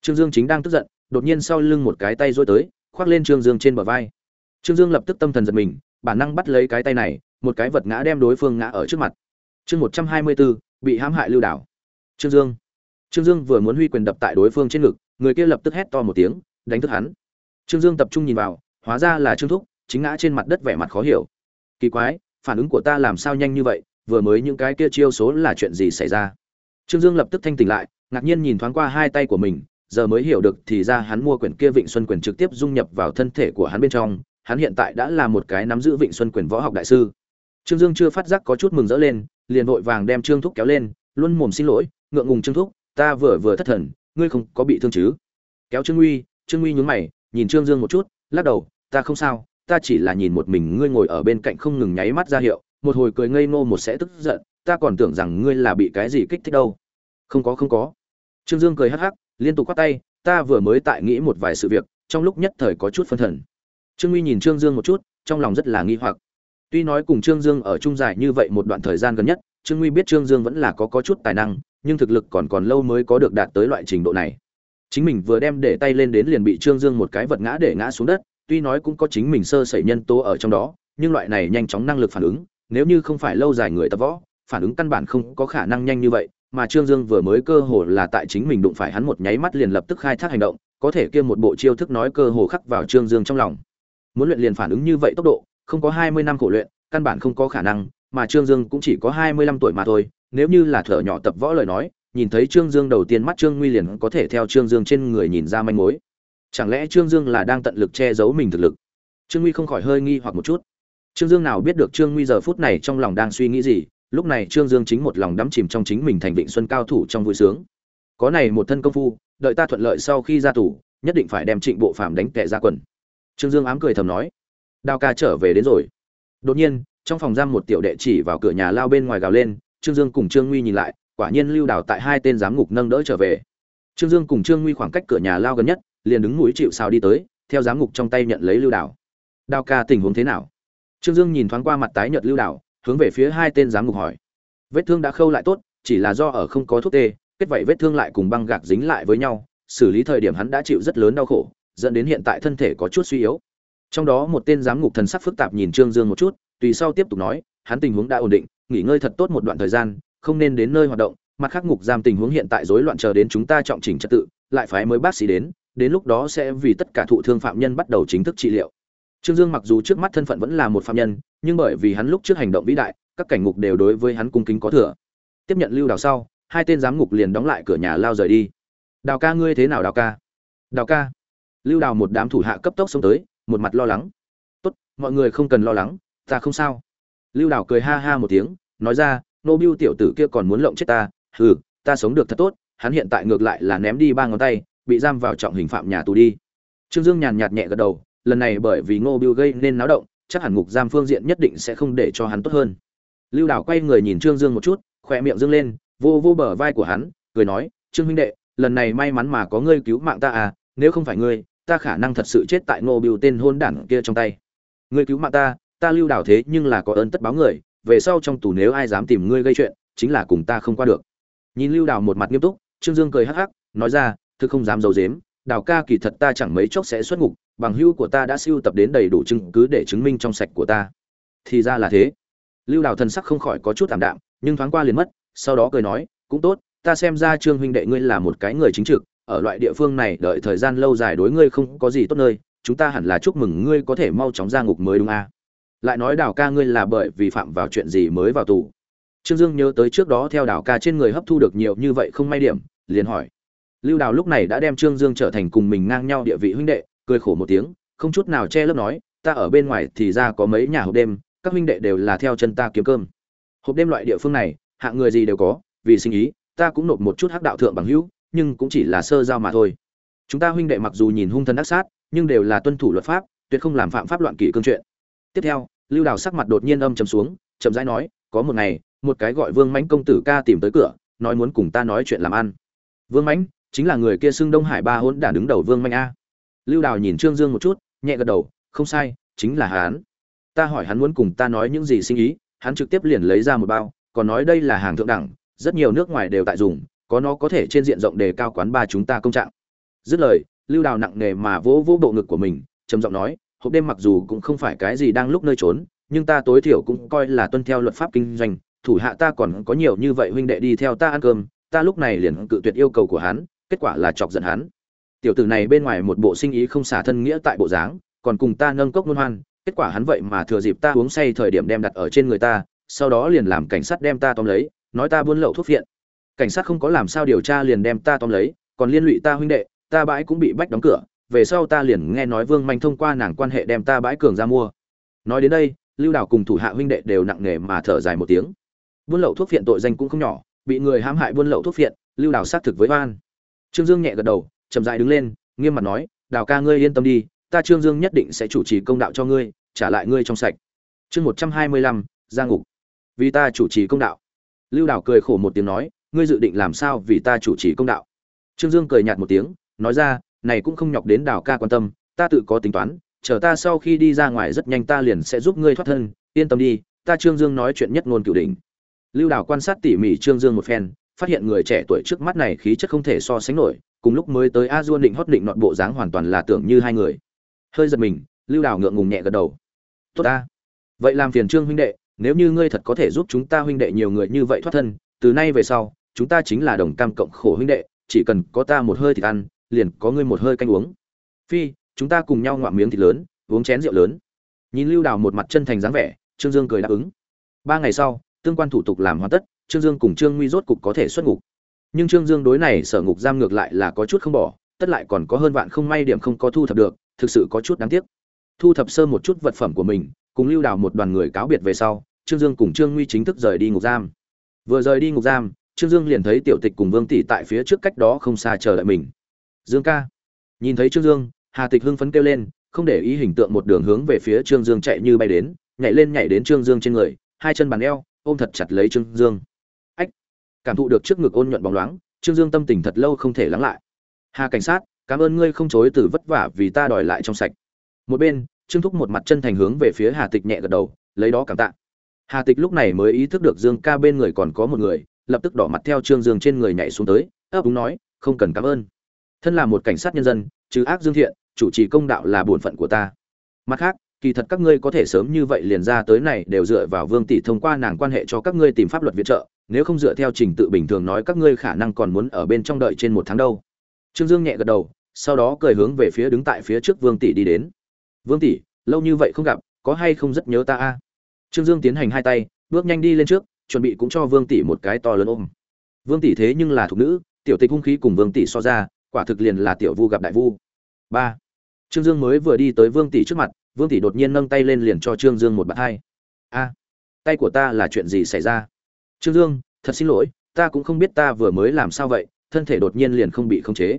Trương dương chính đang tức giận, đột nhiên sau lưng một cái tay rối tới, khoác lên trương dương trên bờ vai. Trương dương lập tức tâm thần giật mình, bản năng bắt lấy cái tay này, một cái vật ngã đem đối phương ngã ở trước mặt. Chương một trăm hai mươi bốn, bị hãm hại lưu đảo. Trương dương. Trương dương vừa muốn huy quyền đập tại đối phương trên ngực, người kia lập tức hét to một tiếng, đánh thức hắn. Trương dương tập trung nhìn vào, hóa ra là trương thúc, chính ngã trên mặt đất vẻ mặt khó hiểu. Kỳ quái, phản ứng của ta làm sao nhanh như vậy vừa mới những cái kia chiêu số là chuyện gì xảy ra trương dương lập tức thanh tỉnh lại ngạc nhiên nhìn thoáng qua hai tay của mình giờ mới hiểu được thì ra hắn mua quyển kia Vịnh Xuân quyền trực tiếp dung nhập vào thân thể của hắn bên trong, hắn hiện tại đã là một cái nắm giữ Vịnh Xuân quyền võ học đại sư. Trương Dương chưa phát giác có chút mừng rỡ lên, liền vội vàng đem Trương Thúc kéo lên, luôn mồm xin lỗi, ngượng ngùng Trương Thúc, ta vừa vừa thất thần, ngươi không có bị thương chứ? Kéo Trương Uy, Trương Uy nhún mày, nhìn Trương Dương một chút, lắc đầu, ta không sao, ta chỉ là nhìn một mình ngươi ngồi ở bên cạnh không ngừng nháy mắt ra hiệu, một hồi cười ngây ngô một sẽ tức giận, ta còn tưởng rằng ngươi là bị cái gì kích thích đâu. Không có không có. Trương Dương cười hắc hắc, liên tục quát tay ta vừa mới tại nghĩ một vài sự việc trong lúc nhất thời có chút phân thần trương uy nhìn trương dương một chút trong lòng rất là nghi hoặc tuy nói cùng trương dương ở chung dài như vậy một đoạn thời gian gần nhất trương uy biết trương dương vẫn là có có chút tài năng nhưng thực lực còn còn lâu mới có được đạt tới loại trình độ này chính mình vừa đem để tay lên đến liền bị trương dương một cái vật ngã để ngã xuống đất tuy nói cũng có chính mình sơ sẩy nhân tố ở trong đó nhưng loại này nhanh chóng năng lực phản ứng nếu như không phải lâu dài người tập võ, phản ứng căn bản không có khả năng nhanh như vậy, mà trương dương vừa mới cơ hồ là tại chính mình đụng phải hắn một nháy mắt liền lập tức khai thác hành động, có thể kia một bộ chiêu thức nói cơ hồ khắc vào trương dương trong lòng. Muốn luyện liền phản ứng như vậy tốc độ, không có hai mươi năm khổ luyện, căn bản không có khả năng, mà trương dương cũng chỉ có hai mươi lăm tuổi mà thôi, nếu như là thở nhỏ tập võ lời nói, nhìn thấy trương dương đầu tiên mắt trương nguy liền có thể theo trương dương trên người nhìn ra manh mối. Chẳng lẽ trương dương là đang tận lực che giấu mình thực lực? Trương nguy không khỏi hơi nghi hoặc một chút trương dương nào biết được trương nguy giờ phút này trong lòng đang suy nghĩ gì, lúc này trương dương chính một lòng đắm chìm trong chính mình thành vịnh xuân cao thủ trong vui sướng. Có này một thân công phu, đợi ta thuận lợi sau khi ra tù, nhất định phải đem trịnh bộ phạm đánh tè ra quần. Trương dương ám cười thầm nói, đao ca trở về đến rồi. Đột nhiên, trong phòng giam một tiểu đệ chỉ vào cửa nhà lao bên ngoài gào lên, trương dương cùng trương nguy nhìn lại, quả nhiên lưu đào tại hai tên giám ngục nâng đỡ trở về. Trương dương cùng trương nguy khoảng cách cửa nhà lao gần nhất, liền đứng mũi chịu sào đi tới, theo giám ngục trong tay nhận lấy lưu đào. Đao ca tình huống thế nào? Trương dương nhìn thoáng qua mặt tái nhợt lưu đào, hướng về phía hai tên giám ngục hỏi. Vết thương đã khâu lại tốt, chỉ là do ở không có thuốc tê, kết vậy vết thương lại cùng băng gạc dính lại với nhau, xử lý thời điểm hắn đã chịu rất lớn đau khổ, dẫn đến hiện tại thân thể có chút suy yếu. Trong đó một tên giám ngục thần sắc phức tạp nhìn trương dương một chút, tùy sau tiếp tục nói, hắn tình huống đã ổn định, nghỉ ngơi thật tốt một đoạn thời gian, không nên đến nơi hoạt động, mặt khác ngục giam tình huống hiện tại rối loạn chờ đến chúng ta trọng chỉnh trật tự, lại phái mới bác sĩ đến đến lúc đó sẽ vì tất cả thụ thương phạm nhân bắt đầu chính thức trị liệu trương dương mặc dù trước mắt thân phận vẫn là một phạm nhân, nhưng bởi vì hắn lúc trước hành động vĩ đại, các cảnh ngục đều đối với hắn cung kính có thừa. Tiếp nhận lưu đào sau, hai tên giám ngục liền đóng lại cửa nhà lao rời đi. Đào ca ngươi thế nào đào ca? Đào ca. Lưu đào một đám thủ hạ cấp tốc xông tới, một mặt lo lắng. Tốt, mọi người không cần lo lắng, ta không sao. Lưu đào cười ha ha một tiếng, nói ra nô Bưu tiểu tử kia còn muốn lộng chết ta, hừ, ta sống được thật tốt, hắn hiện tại ngược lại là ném đi ba ngón tay, bị giam vào trọng hình phạm nhà tù đi. Trương dương nhàn nhạt nhẹ gật đầu lần này bởi vì ngô biêu gây nên náo động chắc hẳn ngục giam phương diện nhất định sẽ không để cho hắn tốt hơn. Lưu đào quay người nhìn trương dương một chút khỏe miệng dương lên vô vô bờ vai của hắn cười nói trương huynh đệ lần này may mắn mà có ngươi cứu mạng ta à nếu không phải ngươi ta khả năng thật sự chết tại ngô biêu tên hôn đản kia trong tay. Ngươi cứu mạng ta ta lưu Đào thế nhưng là có ơn tất báo người về sau trong tù nếu ai dám tìm ngươi gây chuyện chính là cùng ta không qua được. Nhìn lưu Đào một mặt nghiêm túc trương dương cười hắc hắc nói ra thư không dám giấu giếm, đào ca kỳ thật ta chẳng mấy chốc sẽ xuất ngục bằng hữu của ta đã siêu tập đến đầy đủ chứng cứ để chứng minh trong sạch của ta. Thì ra là thế. Lưu đào thần sắc không khỏi có chút ảm đạm, nhưng thoáng qua liền mất, sau đó cười nói, cũng tốt, ta xem ra trương huynh đệ ngươi là một cái người chính trực, ở loại địa phương này đợi thời gian lâu dài đối ngươi không có gì tốt nơi, chúng ta hẳn là chúc mừng ngươi có thể mau chóng ra ngục mới đúng à. lại nói đào ca ngươi là bởi vì phạm vào chuyện gì mới vào tù? Trương dương nhớ tới trước đó theo đào ca trên người hấp thu được nhiều như vậy không may điểm, liền hỏi. Lưu đào lúc này đã đem trương dương trở thành cùng mình ngang nhau địa vị huynh đệ cười khổ một tiếng, không chút nào che lấp nói, ta ở bên ngoài thì ra có mấy nhà hộp đêm, các huynh đệ đều là theo chân ta kiếm cơm. Hộp đêm loại địa phương này, hạng người gì đều có, vì sinh ý, ta cũng nộp một chút hắc đạo thượng bằng hữu, nhưng cũng chỉ là sơ giao mà thôi. Chúng ta huynh đệ mặc dù nhìn hung thần ác sát, nhưng đều là tuân thủ luật pháp, tuyệt không làm phạm pháp loạn kỷ cương chuyện. Tiếp theo, lưu đào sắc mặt đột nhiên âm trầm xuống, chậm rãi nói, có một ngày, một cái gọi vương mãnh công tử ca tìm tới cửa, nói muốn cùng ta nói chuyện làm ăn. Vương mãnh, chính là người kia xưng đông hải ba hỗn đản đứng đầu vương mãnh a lưu đào nhìn trương dương một chút, nhẹ gật đầu, không sai, chính là hắn. Ta hỏi hắn muốn cùng ta nói những gì sinh ý, hắn trực tiếp liền lấy ra một bao, còn nói đây là hàng thượng đẳng, rất nhiều nước ngoài đều tại dùng, có nó có thể trên diện rộng đề cao quán ba chúng ta công trạng. Dứt lời, lưu đào nặng nề mà vỗ vỗ bộ ngực của mình, trầm giọng nói, hộp đêm mặc dù cũng không phải cái gì đang lúc nơi trốn, nhưng ta tối thiểu cũng coi là tuân theo luật pháp kinh doanh, thủ hạ ta còn có nhiều như vậy huynh đệ đi theo ta ăn cơm, ta lúc này liền cự tuyệt yêu cầu của hắn, kết quả là chọc giận hắn tiểu tử này bên ngoài một bộ sinh ý không xả thân nghĩa tại bộ dáng, còn cùng ta nâng cốc luân hoan, kết quả hắn vậy mà thừa dịp ta uống say thời điểm đem đặt ở trên người ta, sau đó liền làm cảnh sát đem ta tóm lấy, nói ta buôn lậu thuốc viện cảnh sát không có làm sao điều tra liền đem ta tóm lấy, còn liên lụy ta huynh đệ, ta bãi cũng bị bách đóng cửa, về sau ta liền nghe nói vương manh thông qua nàng quan hệ đem ta bãi cường ra mua. Nói đến đây, lưu đảo cùng thủ hạ huynh đệ đều nặng nề mà thở dài một tiếng. Buôn lậu thuốc phiện tội danh cũng không nhỏ, bị người hãm hại buôn lậu thuốc phiện, lưu đảo xác thực với oan. Trương dương nhẹ gật đầu chậm rãi đứng lên, nghiêm mặt nói, đào ca ngươi yên tâm đi, ta trương dương nhất định sẽ chủ trì công đạo cho ngươi, trả lại ngươi trong sạch. Chương một trăm hai mươi lăm ra ngục. Vì ta chủ trì công đạo. Lưu đảo cười khổ một tiếng nói, ngươi dự định làm sao vì ta chủ trì công đạo? Trương dương cười nhạt một tiếng, nói ra, này cũng không nhọc đến đảo ca quan tâm, ta tự có tính toán, chờ ta sau khi đi ra ngoài rất nhanh ta liền sẽ giúp ngươi thoát thân, yên tâm đi, ta trương dương nói chuyện nhất ngôn cửu đỉnh. Lưu đào quan sát tỉ mỉ trương dương một phen, phát hiện người trẻ tuổi trước mắt này khí chất không thể so sánh nổi cùng lúc mới tới a duôn định hót định nọn bộ dáng hoàn toàn là tưởng như hai người. Hơi giật mình, lưu đào ngượng ngùng nhẹ gật đầu. Tốt ta. Vậy làm phiền trương huynh đệ, nếu như ngươi thật có thể giúp chúng ta huynh đệ nhiều người như vậy thoát thân, từ nay về sau, chúng ta chính là đồng cam cộng khổ huynh đệ, chỉ cần có ta một hơi thịt ăn, liền có ngươi một hơi canh uống. Phi, chúng ta cùng nhau ngoạm miếng thịt lớn, uống chén rượu lớn. Nhìn lưu đào một mặt chân thành dáng vẻ, trương dương cười đáp ứng. Ba ngày sau, tương quan thủ tục làm hoàn tất, trương dương cùng trương nguy rốt cục có thể xuất ngục nhưng trương dương đối này sở ngục giam ngược lại là có chút không bỏ, tất lại còn có hơn vạn không may điểm không có thu thập được, thực sự có chút đáng tiếc. Thu thập sơ một chút vật phẩm của mình, cùng lưu đào một đoàn người cáo biệt về sau, trương dương cùng trương nguy chính thức rời đi ngục giam. Vừa rời đi ngục giam, trương dương liền thấy tiểu tịch cùng vương tỷ tại phía trước cách đó không xa chờ đợi mình. Dương ca. Nhìn thấy trương dương, hà tịch hưng phấn kêu lên, không để ý hình tượng một đường hướng về phía trương dương chạy như bay đến, nhảy lên nhảy đến trương dương trên người, hai chân bàn eo, ôm thật chặt lấy trương dương cảm thụ được trước ngực ôn nhuận bóng loáng, trương dương tâm tình thật lâu không thể lắng lại. Hà cảnh sát, cảm ơn ngươi không chối từ vất vả vì ta đòi lại trong sạch. Một bên, trương thúc một mặt chân thành hướng về phía hà tịch nhẹ gật đầu, lấy đó cảm tạ. Hà tịch lúc này mới ý thức được dương ca bên người còn có một người, lập tức đỏ mặt theo trương dương trên người nhảy xuống tới, ấp úng nói, không cần cảm ơn. Thân là một cảnh sát nhân dân, trừ ác dương thiện, chủ trì công đạo là bổn phận của ta. Mặt khác, kỳ thật các ngươi có thể sớm như vậy liền ra tới này đều dựa vào vương tỷ thông qua nàng quan hệ cho các ngươi tìm pháp luật viện trợ nếu không dựa theo trình tự bình thường nói các ngươi khả năng còn muốn ở bên trong đợi trên một tháng đâu. Trương dương nhẹ gật đầu, sau đó cười hướng về phía đứng tại phía trước vương tỷ đi đến. Vương tỷ, lâu như vậy không gặp, có hay không rất nhớ ta a? Trương dương tiến hành hai tay, bước nhanh đi lên trước, chuẩn bị cũng cho vương tỷ một cái to lớn ôm. Vương tỷ thế nhưng là thục nữ, tiểu tịch hung khí cùng vương tỷ so ra, quả thực liền là tiểu vu gặp đại vu. Ba. Trương dương mới vừa đi tới vương tỷ trước mặt, vương tỷ đột nhiên nâng tay lên liền cho trương dương một bàn hai. A, tay của ta là chuyện gì xảy ra? Trương dương, thật xin lỗi, ta cũng không biết ta vừa mới làm sao vậy, thân thể đột nhiên liền không bị khống chế.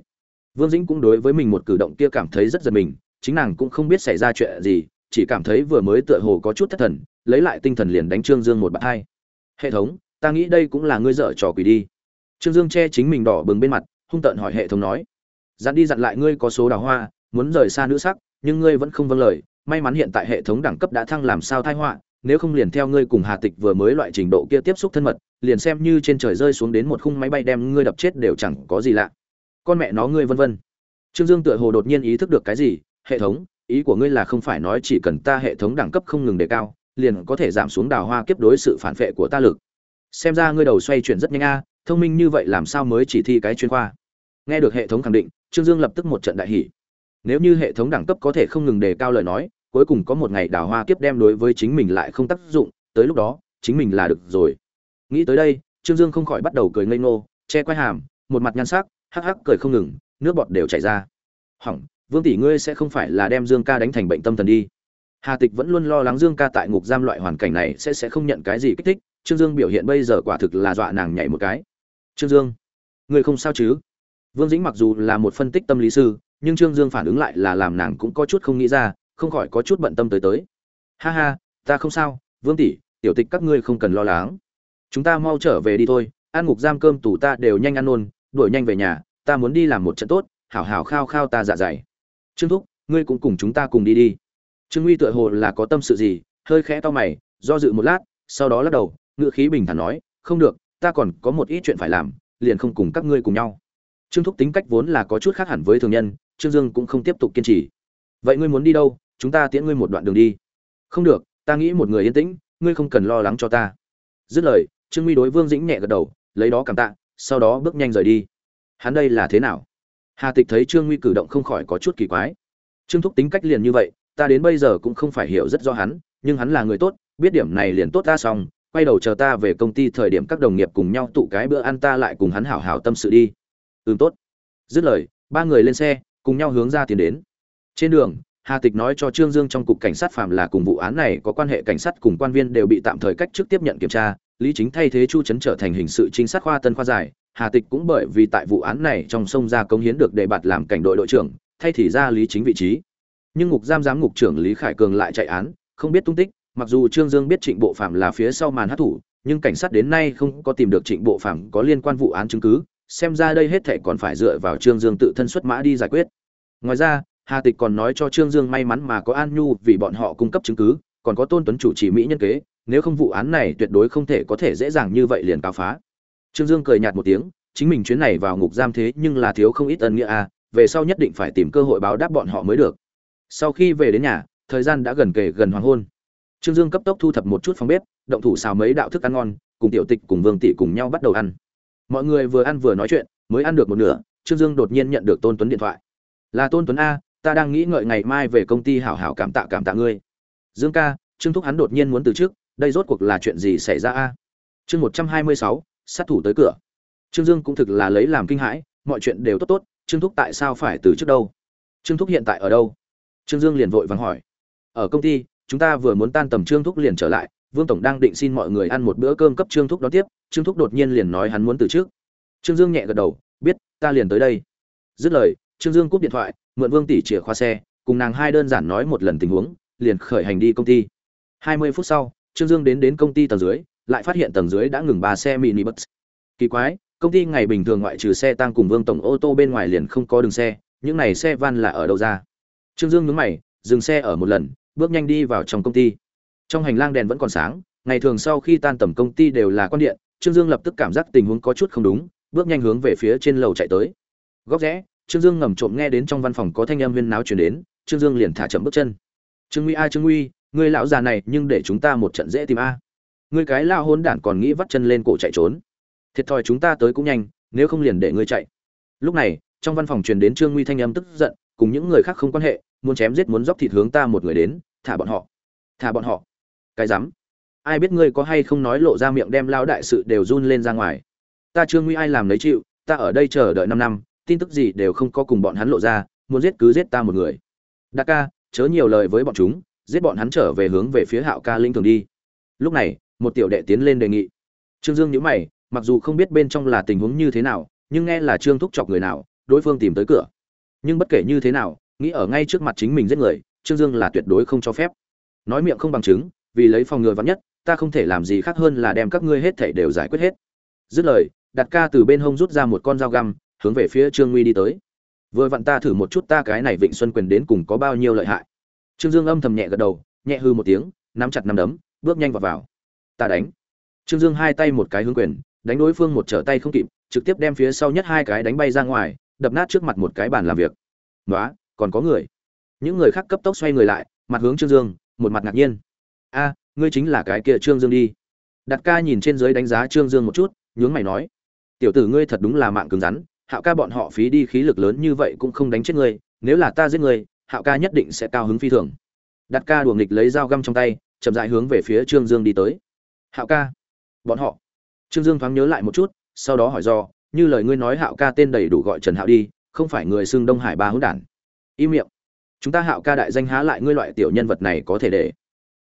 Vương dĩnh cũng đối với mình một cử động kia cảm thấy rất giật mình, chính nàng cũng không biết xảy ra chuyện gì, chỉ cảm thấy vừa mới tựa hồ có chút thất thần, lấy lại tinh thần liền đánh trương dương một bạt hai. Hệ thống, ta nghĩ đây cũng là ngươi dở trò quỷ đi. Trương dương che chính mình đỏ bừng bên mặt, hung tợn hỏi hệ thống nói. Dặn đi dặn lại ngươi có số đào hoa, muốn rời xa nữ sắc, nhưng ngươi vẫn không vâng lời, may mắn hiện tại hệ thống đẳng cấp đã thăng làm sao thai họa nếu không liền theo ngươi cùng hà tịch vừa mới loại trình độ kia tiếp xúc thân mật, liền xem như trên trời rơi xuống đến một khung máy bay đem ngươi đập chết đều chẳng có gì lạ. Con mẹ nó ngươi vân vân. Trương dương tựa hồ đột nhiên ý thức được cái gì, hệ thống, ý của ngươi là không phải nói chỉ cần ta hệ thống đẳng cấp không ngừng đề cao, liền có thể giảm xuống đào hoa kiếp đối sự phản vệ của ta lực. Xem ra ngươi đầu xoay chuyển rất nhanh a, thông minh như vậy làm sao mới chỉ thi cái chuyên khoa? Nghe được hệ thống khẳng định, trương dương lập tức một trận đại hỉ. Nếu như hệ thống đẳng cấp có thể không ngừng đề cao lời nói cuối cùng có một ngày đào hoa kiếp đem đối với chính mình lại không tác dụng, tới lúc đó, chính mình là được rồi. Nghĩ tới đây, trương dương không khỏi bắt đầu cười ngây ngô, che quay hàm, một mặt nhan sắc, hắc hắc cười không ngừng, nước bọt đều chảy ra. Hỏng, vương tỷ ngươi sẽ không phải là đem dương ca đánh thành bệnh tâm thần đi. Hà tịch vẫn luôn lo lắng dương ca tại ngục giam loại hoàn cảnh này sẽ sẽ không nhận cái gì kích thích, trương dương biểu hiện bây giờ quả thực là dọa nàng nhảy một cái. Trương dương, ngươi không sao chứ? Vương dĩnh mặc dù là một phân tích tâm lý sư, nhưng trương dương phản ứng lại là làm nàng cũng có chút không nghĩ ra không khỏi có chút bận tâm tới tới. Ha ha, ta không sao, vương tỷ, tiểu tịch các ngươi không cần lo lắng. Chúng ta mau trở về đi thôi, ăn ngục giam cơm tủ ta đều nhanh ăn nôn đuổi nhanh về nhà, ta muốn đi làm một trận tốt, hảo hảo khao khao ta dạ dày. Trương thúc, ngươi cũng cùng chúng ta cùng đi đi. Trương uy tựa hồ là có tâm sự gì, hơi khẽ to mày, do dự một lát, sau đó lắc đầu ngựa khí bình thản nói, không được, ta còn có một ít chuyện phải làm, liền không cùng các ngươi cùng nhau. Trương thúc tính cách vốn là có chút khác hẳn với thường nhân, trương dương cũng không tiếp tục kiên trì. Vậy ngươi muốn đi đâu? Chúng ta tiễn ngươi một đoạn đường đi. Không được, ta nghĩ một người yên tĩnh, ngươi không cần lo lắng cho ta. Dứt lời, trương nguy đối vương dĩnh nhẹ gật đầu, lấy đó cảm tạ, sau đó bước nhanh rời đi. Hắn đây là thế nào? Hà tịch thấy trương nguy cử động không khỏi có chút kỳ quái. Trương thúc tính cách liền như vậy, ta đến bây giờ cũng không phải hiểu rất rõ hắn, nhưng hắn là người tốt, biết điểm này liền tốt ta xong, quay đầu chờ ta về công ty thời điểm các đồng nghiệp cùng nhau tụ cái bữa ăn ta lại cùng hắn hảo hảo tâm sự đi. Ừm, tốt. Dứt lời, ba người lên xe, cùng nhau hướng ra tiến đến. Trên đường hà tịch nói cho trương dương trong cục cảnh sát phạm là cùng vụ án này có quan hệ cảnh sát cùng quan viên đều bị tạm thời cách trước tiếp nhận kiểm tra, lý chính thay thế chu trấn trở thành hình sự trinh sát khoa tân khoa giải. Hà tịch cũng bởi vì tại vụ án này trong sông ra công hiến được đề bạt làm cảnh đội đội trưởng, thay thì ra lý chính vị trí. Nhưng ngục giam giám ngục trưởng lý khải cường lại chạy án, không biết tung tích, mặc dù trương dương biết trịnh bộ phạm là phía sau màn hát thủ nhưng cảnh sát đến nay không có tìm được trịnh bộ phạm có liên quan vụ án chứng cứ, xem ra đây hết thể còn phải dựa vào trương dương tự thân xuất mã đi giải quyết. Ngoài ra hà tịch còn nói cho trương dương may mắn mà có an nhu vì bọn họ cung cấp chứng cứ, còn có tôn tuấn chủ trì mỹ nhân kế, nếu không vụ án này tuyệt đối không thể có thể dễ dàng như vậy liền cáo phá. Trương dương cười nhạt một tiếng, chính mình chuyến này vào ngục giam thế nhưng là thiếu không ít ân nghĩa à về sau nhất định phải tìm cơ hội báo đáp bọn họ mới được. Sau khi về đến nhà, thời gian đã gần kề gần hoàng hôn. Trương dương cấp tốc thu thập một chút phòng bếp, động thủ xào mấy đạo thức ăn ngon, cùng tiểu tịch cùng vương tỷ cùng nhau bắt đầu ăn. Mọi người vừa ăn vừa nói chuyện, mới ăn được một nửa, trương dương đột nhiên nhận được tôn tuấn điện thoại. Là tôn tuấn a ta đang nghĩ ngợi ngày mai về công ty hảo hảo cảm tạ cảm tạ ngươi. Dương ca, trương thúc hắn đột nhiên muốn từ trước, đây rốt cuộc là chuyện gì xảy ra a? Chương một trăm hai mươi sáu, sát thủ tới cửa. Trương dương cũng thực là lấy làm kinh hãi, mọi chuyện đều tốt tốt, trương thúc tại sao phải từ trước đâu? Trương thúc hiện tại ở đâu? Trương dương liền vội vàng hỏi. Ở công ty, chúng ta vừa muốn tan tầm trương thúc liền trở lại, vương tổng đang định xin mọi người ăn một bữa cơm cấp trương thúc đón tiếp, trương thúc đột nhiên liền nói hắn muốn từ trước. Trương dương nhẹ gật đầu, biết, ta liền tới đây. Dứt lời, trương dương cúp điện thoại mượn vương tỷ chìa khóa xe, cùng nàng hai đơn giản nói một lần tình huống, liền khởi hành đi công ty. Hai mươi phút sau, trương dương đến đến công ty tầng dưới, lại phát hiện tầng dưới đã ngừng ba xe mini bus kỳ quái, công ty ngày bình thường ngoại trừ xe tăng cùng vương tổng ô tô bên ngoài liền không có đường xe, những này xe van là ở đâu ra? Trương dương nhướng mày, dừng xe ở một lần, bước nhanh đi vào trong công ty. Trong hành lang đèn vẫn còn sáng, ngày thường sau khi tan tầm công ty đều là con điện, trương dương lập tức cảm giác tình huống có chút không đúng, bước nhanh hướng về phía trên lầu chạy tới. Góc rẽ trương dương ngầm trộm nghe đến trong văn phòng có thanh âm huyên náo chuyển đến, trương dương liền thả chậm bước chân. Trương nguy a, trương nguy, ngươi lão già này nhưng để chúng ta một trận dễ tìm a. Ngươi cái lão hôn đản còn nghĩ vắt chân lên cổ chạy trốn. Thiệt thòi chúng ta tới cũng nhanh, nếu không liền để ngươi chạy. Lúc này, trong văn phòng truyền đến trương nguy thanh âm tức giận, cùng những người khác không quan hệ, muốn chém giết muốn dóc thịt hướng ta một người đến, thả bọn họ. Thả bọn họ? Cái rắm. Ai biết ngươi có hay không nói lộ ra miệng đem lao đại sự đều run lên ra ngoài. Ta trương nguy ai làm lấy chịu, ta ở đây chờ đợi năm năm tin tức gì đều không có cùng bọn hắn lộ ra, muốn giết cứ giết ta một người. Đa ca, chớ nhiều lời với bọn chúng, giết bọn hắn trở về hướng về phía hạo ca linh thường đi. Lúc này, một tiểu đệ tiến lên đề nghị. Trương dương nhữ mày, mặc dù không biết bên trong là tình huống như thế nào, nhưng nghe là trương thúc chọc người nào, đối phương tìm tới cửa. Nhưng bất kể như thế nào, nghĩ ở ngay trước mặt chính mình giết người, trương dương là tuyệt đối không cho phép. Nói miệng không bằng chứng, vì lấy phòng ngừa vắn nhất, ta không thể làm gì khác hơn là đem các ngươi hết thảy đều giải quyết hết. Dứt lời đặt ca từ bên hông rút ra một con dao găm hướng về phía trương nguy đi tới. Vừa vặn ta thử một chút ta cái này vịnh xuân quyền đến cùng có bao nhiêu lợi hại. Trương dương âm thầm nhẹ gật đầu, nhẹ hư một tiếng, nắm chặt nắm đấm, bước nhanh vào vào. Ta đánh. Trương dương hai tay một cái hướng quyền, đánh đối phương một trở tay không kịp, trực tiếp đem phía sau nhất hai cái đánh bay ra ngoài, đập nát trước mặt một cái bàn làm việc. Nói còn có người. Những người khác cấp tốc xoay người lại, mặt hướng trương dương, một mặt ngạc nhiên. A, ngươi chính là cái kia trương dương đi. Đặt ca nhìn trên dưới đánh giá trương dương một chút, nhướng mày nói. Tiểu tử ngươi thật đúng là mạng cứng rắn hạo ca bọn họ phí đi khí lực lớn như vậy cũng không đánh chết ngươi, nếu là ta giết ngươi, hạo ca nhất định sẽ cao hứng phi thường. Đặt ca đùa nghịch lấy dao găm trong tay, chậm dại hướng về phía trương dương đi tới. Hạo ca, bọn họ. Trương dương thoáng nhớ lại một chút, sau đó hỏi do, như lời ngươi nói hạo ca tên đầy đủ gọi trần hạo đi, không phải người xưng đông hải ba hữu đản. Im miệng. Chúng ta hạo ca đại danh há lại ngươi loại tiểu nhân vật này có thể để.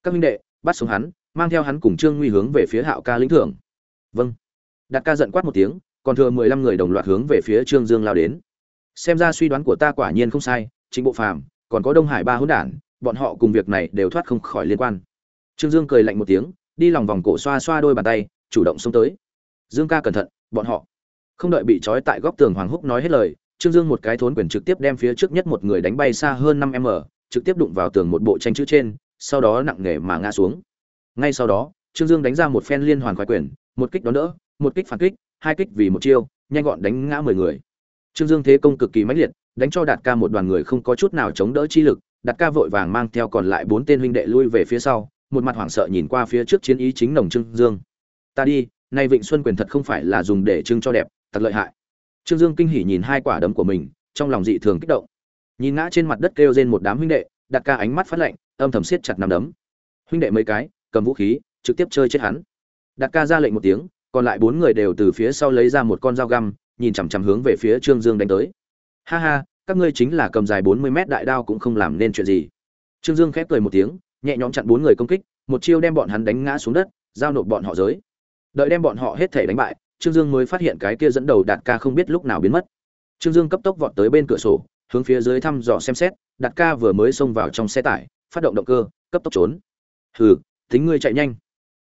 Các minh đệ, bắt xuống hắn, mang theo hắn cùng trương nguy hướng về phía hạo ca lĩnh thưởng. Vâng. Đạt ca giận quát một tiếng còn thừa mười lăm người đồng loạt hướng về phía trương dương lao đến. Xem ra suy đoán của ta quả nhiên không sai chính bộ phàm, còn có đông hải ba hỗn đản, bọn họ cùng việc này đều thoát không khỏi liên quan. Trương dương cười lạnh một tiếng, đi lòng vòng cổ xoa xoa đôi bàn tay, chủ động xông tới. Dương ca cẩn thận, bọn họ. Không đợi bị trói tại góc tường hoàng húc nói hết lời, trương dương một cái thốn quyền trực tiếp đem phía trước nhất một người đánh bay xa hơn năm m trực tiếp đụng vào tường một bộ tranh chữ trên, sau đó nặng nề mà ngã xuống. Ngay sau đó, trương dương đánh ra một phen liên hoàn quái quyền, một kích đón đỡ, một kích phản kích hai kích vì một chiêu, nhanh gọn đánh ngã mười người. Trương dương thế công cực kỳ mãnh liệt, đánh cho đạt ca một đoàn người không có chút nào chống đỡ chi lực, đạt ca vội vàng mang theo còn lại bốn tên huynh đệ lui về phía sau, một mặt hoảng sợ nhìn qua phía trước chiến ý chính nồng trương dương. Ta đi, nay vịnh xuân quyền thật không phải là dùng để trưng cho đẹp, thật lợi hại. Trương dương kinh hỉ nhìn hai quả đấm của mình, trong lòng dị thường kích động. Nhìn ngã trên mặt đất kêu trên một đám huynh đệ đặt ca ánh mắt phát lạnh, âm thầm siết chặt nằm đấm. Huynh đệ mấy cái, cầm vũ khí, trực tiếp chơi chết hắn. Đặt ca ra lệnh một tiếng còn lại bốn người đều từ phía sau lấy ra một con dao găm, nhìn chằm chằm hướng về phía trương dương đánh tới. Ha ha, các ngươi chính là cầm dài bốn mươi mét đại đao cũng không làm nên chuyện gì. Trương dương khép cười một tiếng, nhẹ nhõm chặn bốn người công kích, một chiêu đem bọn hắn đánh ngã xuống đất, giao nộp bọn họ giới. Đợi đem bọn họ hết thể đánh bại, trương dương mới phát hiện cái kia dẫn đầu đạt ca không biết lúc nào biến mất. Trương dương cấp tốc vọt tới bên cửa sổ, hướng phía dưới thăm dò xem xét, đạt ca vừa mới xông vào trong xe tải, phát động động cơ, cấp tốc trốn. Hừ tính ngươi chạy nhanh.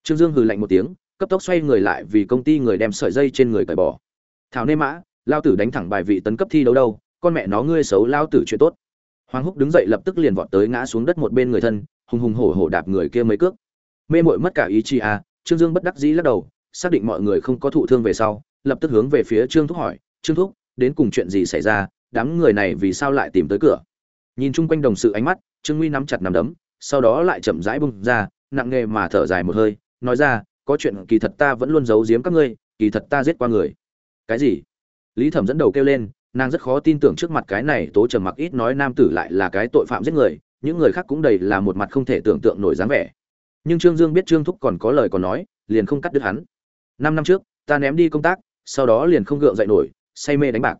Trương dương hừ lạnh một tiếng cấp tốc xoay người lại vì công ty người đem sợi dây trên người cởi bỏ. Thảo nê mã, lao tử đánh thẳng bài vị tấn cấp thi đấu đâu, con mẹ nó ngươi xấu lao tử chuyện tốt. Hoàng húc đứng dậy lập tức liền vọt tới ngã xuống đất một bên người thân, hùng hùng hổ hổ đạp người kia mấy cước. Mê mội mất cả ý chí à trương dương bất đắc dĩ lắc đầu, xác định mọi người không có thụ thương về sau, lập tức hướng về phía trương thúc hỏi, trương thúc, đến cùng chuyện gì xảy ra? Đám người này vì sao lại tìm tới cửa? Nhìn chung quanh đồng sự ánh mắt, trương nguy nắm chặt nằm đấm, sau đó lại chậm rãi bung ra, nặng nghề mà thở dài một hơi, nói ra có chuyện kỳ thật ta vẫn luôn giấu giếm các ngươi, kỳ thật ta giết qua người. Cái gì? Lý thẩm dẫn đầu kêu lên, nàng rất khó tin tưởng trước mặt cái này tố trầm mặc ít nói nam tử lại là cái tội phạm giết người, những người khác cũng đầy là một mặt không thể tưởng tượng nổi dáng vẻ. Nhưng trương dương biết trương thúc còn có lời còn nói, liền không cắt đứt hắn. Năm năm trước, ta ném đi công tác, sau đó liền không gượng dậy nổi, say mê đánh bạc.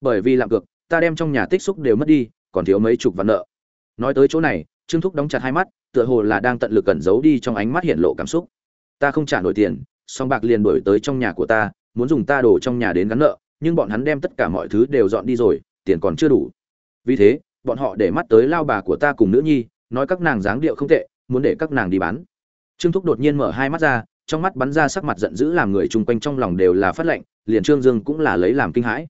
Bởi vì làm cược, ta đem trong nhà tích xúc đều mất đi, còn thiếu mấy chục vạn nợ. Nói tới chỗ này, trương thúc đóng chặt hai mắt, tựa hồ là đang tận lực cẩn giấu đi trong ánh mắt hiện lộ cảm xúc ta không trả nổi tiền, song bạc liền đổi tới trong nhà của ta, muốn dùng ta đổ trong nhà đến gắn nợ, nhưng bọn hắn đem tất cả mọi thứ đều dọn đi rồi, tiền còn chưa đủ. Vì thế, bọn họ để mắt tới lao bà của ta cùng nữ nhi, nói các nàng dáng điệu không tệ, muốn để các nàng đi bán. Trương thúc đột nhiên mở hai mắt ra, trong mắt bắn ra sắc mặt giận dữ làm người chung quanh trong lòng đều là phát lệnh liền trương dương cũng là lấy làm kinh hãi.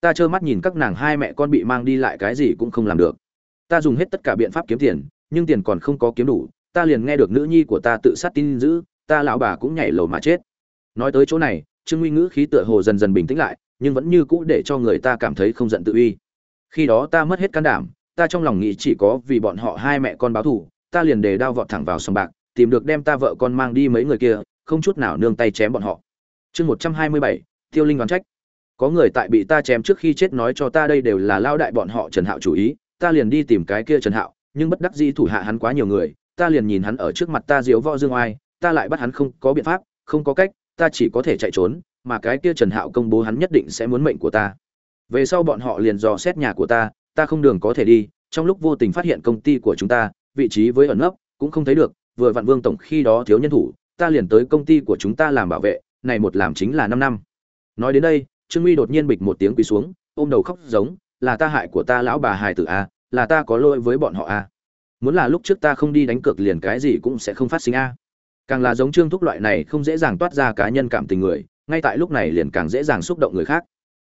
Ta trơ mắt nhìn các nàng hai mẹ con bị mang đi lại cái gì cũng không làm được. Ta dùng hết tất cả biện pháp kiếm tiền, nhưng tiền còn không có kiếm đủ, ta liền nghe được nữ nhi của ta tự sát tin dữ ta lão bà cũng nhảy lầu mà chết. Nói tới chỗ này, trương nguy ngữ khí tựa hồ dần dần bình tĩnh lại, nhưng vẫn như cũ để cho người ta cảm thấy không giận tự uy. Khi đó ta mất hết can đảm, ta trong lòng nghĩ chỉ có vì bọn họ hai mẹ con báo thù, ta liền đề đao vọt thẳng vào sòng bạc, tìm được đem ta vợ con mang đi mấy người kia, không chút nào nương tay chém bọn họ. Chương một trăm hai mươi bảy, tiêu linh đoán trách. Có người tại bị ta chém trước khi chết nói cho ta đây đều là lao đại bọn họ trần hạo chủ ý, ta liền đi tìm cái kia trần hạo, nhưng bất đắc dĩ thủ hạ hắn quá nhiều người, ta liền nhìn hắn ở trước mặt ta diếu võ dương oai ta lại bắt hắn không có biện pháp, không có cách, ta chỉ có thể chạy trốn, mà cái kia trần hạo công bố hắn nhất định sẽ muốn mệnh của ta. Về sau bọn họ liền dò xét nhà của ta ta không đường có thể đi, trong lúc vô tình phát hiện công ty của chúng ta, vị trí với ẩn nấp, cũng không thấy được, vừa Vạn vương tổng khi đó thiếu nhân thủ, ta liền tới công ty của chúng ta làm bảo vệ, này một làm chính là năm năm. Nói đến đây, trương uy đột nhiên bịch một tiếng quỳ xuống, ôm đầu khóc giống, là ta hại của ta lão bà hài tử a, là ta có lỗi với bọn họ a. Muốn là lúc trước ta không đi đánh cược liền cái gì cũng sẽ không phát sinh a càng là giống trương thúc loại này không dễ dàng toát ra cá nhân cảm tình người, ngay tại lúc này liền càng dễ dàng xúc động người khác.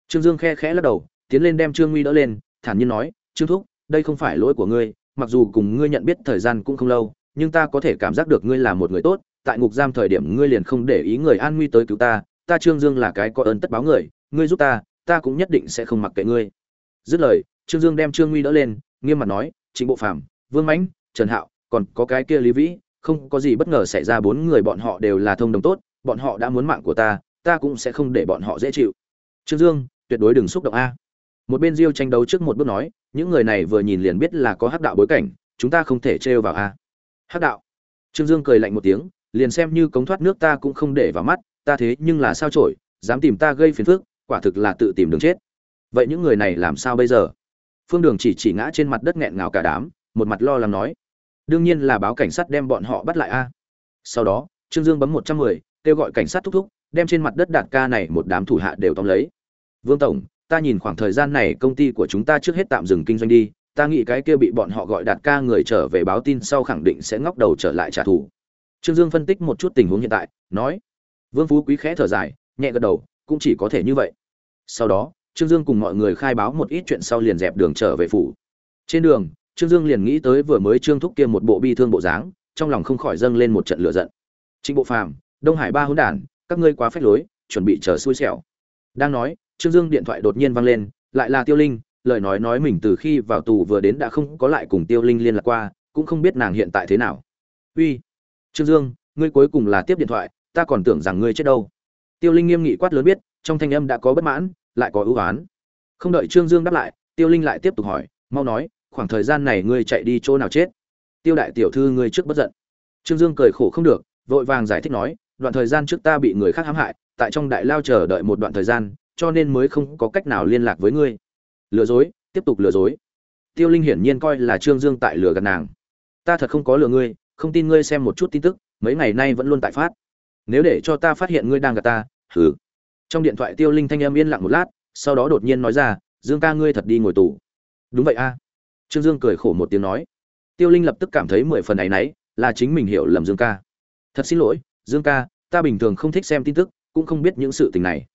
Trương dương khe khẽ lắc đầu, tiến lên đem trương uy đỡ lên, thản nhiên nói, trương thúc, đây không phải lỗi của ngươi, mặc dù cùng ngươi nhận biết thời gian cũng không lâu, nhưng ta có thể cảm giác được ngươi là một người tốt, tại ngục giam thời điểm ngươi liền không để ý người an nguy tới cứu ta ta trương dương là cái có ơn tất báo người, ngươi giúp ta ta cũng nhất định sẽ không mặc kệ ngươi. Dứt lời, trương dương đem trương nguy đỡ lên, nghiêm mặt nói, trịnh bộ phàm, vương mãnh, trần hạo, còn có cái kia lý vĩ không có gì bất ngờ xảy ra, bốn người bọn họ đều là thông đồng tốt, bọn họ đã muốn mạng của ta ta cũng sẽ không để bọn họ dễ chịu. Trương dương, tuyệt đối đừng xúc động a. Một bên diêu tranh đấu trước một bước nói, những người này vừa nhìn liền biết là có hắc đạo bối cảnh, chúng ta không thể trêu vào a. Hắc đạo. Trương dương cười lạnh một tiếng, liền xem như cống thoát nước ta cũng không để vào mắt, ta thế nhưng là sao trổi dám tìm ta gây phiền phức, quả thực là tự tìm đường chết. Vậy những người này làm sao bây giờ? Phương đường chỉ chỉ ngã trên mặt đất nghẹn ngào cả đám, một mặt lo lắng nói đương nhiên là báo cảnh sát đem bọn họ bắt lại a. Sau đó, trương dương bấm một trăm mười, kêu gọi cảnh sát thúc thúc, đem trên mặt đất đạt ca này một đám thủ hạ đều tóm lấy. Vương tổng, ta nhìn khoảng thời gian này công ty của chúng ta trước hết tạm dừng kinh doanh đi, ta nghĩ cái kia bị bọn họ gọi đạt ca người trở về báo tin sau khẳng định sẽ ngóc đầu trở lại trả thù. Trương dương phân tích một chút tình huống hiện tại, nói. Vương phú quý khẽ thở dài, nhẹ gật đầu, cũng chỉ có thể như vậy. Sau đó, trương dương cùng mọi người khai báo một ít chuyện sau liền dẹp đường trở về phủ. Trên đường trương dương liền nghĩ tới vừa mới trương thúc kia một bộ bi thương bộ dáng, trong lòng không khỏi dâng lên một trận lửa giận. Trịnh bộ phàm, đông hải ba hỗn đản, các ngươi quá phách lối, chuẩn bị chờ xui xẻo. Đang nói, trương dương điện thoại đột nhiên vang lên, lại là tiêu linh, lời nói nói mình từ khi vào tù vừa đến đã không có lại cùng tiêu linh liên lạc qua, cũng không biết nàng hiện tại thế nào. Uy, trương dương, ngươi cuối cùng là tiếp điện thoại, ta còn tưởng rằng ngươi chết đâu. Tiêu linh nghiêm nghị quát lớn biết, trong thanh âm đã có bất mãn, lại có ưu oán. Không đợi trương dương đáp lại, tiêu linh lại tiếp tục hỏi, mau nói khoảng thời gian này ngươi chạy đi chỗ nào chết? Tiêu đại tiểu thư ngươi trước bất giận. Trương dương cười khổ không được, vội vàng giải thích nói, đoạn thời gian trước ta bị người khác hãm hại, tại trong đại lao chờ đợi một đoạn thời gian, cho nên mới không có cách nào liên lạc với ngươi. Lừa dối, tiếp tục lừa dối. Tiêu linh hiển nhiên coi là trương dương tại lừa gạt nàng. Ta thật không có lừa ngươi, không tin ngươi xem một chút tin tức, mấy ngày nay vẫn luôn tại phát. Nếu để cho ta phát hiện ngươi đang gạt ta, hừ. Trong điện thoại tiêu linh thanh âm yên lặng một lát, sau đó đột nhiên nói ra, dương ca ngươi thật đi ngồi tù. Đúng vậy a trương dương cười khổ một tiếng nói. Tiêu linh lập tức cảm thấy mười phần ấ y n ấ y là chính mình hiểu lầm dương ca. Thật xin lỗi, dương ca, ta bình thường không thích xem tin tức, cũng không biết những sự tình này.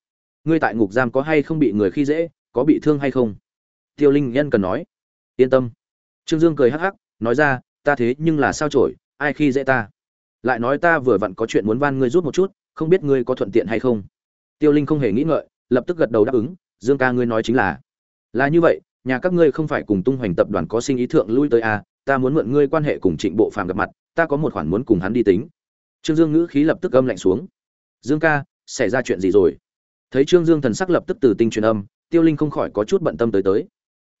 Ngươi tại ngục giam có hay không bị người khi dễ, có bị thương hay không? Tiêu linh nhân cần nói. Yên tâm. Trương dương cười hắc hắc, nói ra, ta thế nhưng là sao chổi, ai khi dễ ta? Lại nói ta vừa vặn có chuyện muốn van ngươi rút một chút, không biết ngươi có thuận tiện hay không? Tiêu linh không hề nghĩ ngợi, lập tức gật đầu đáp ứng, dương ca ngươi nói chính là. Là như vậy nhà các ngươi không phải cùng tung hoành tập đoàn có sinh ý thượng lui tới à, ta muốn mượn ngươi quan hệ cùng trịnh bộ phàm gặp mặt ta có một khoản muốn cùng hắn đi tính. Trương dương ngữ khí lập tức âm lạnh xuống. Dương ca xảy ra chuyện gì rồi? Thấy trương dương thần sắc lập tức từ tinh truyền âm tiêu linh không khỏi có chút bận tâm tới tới.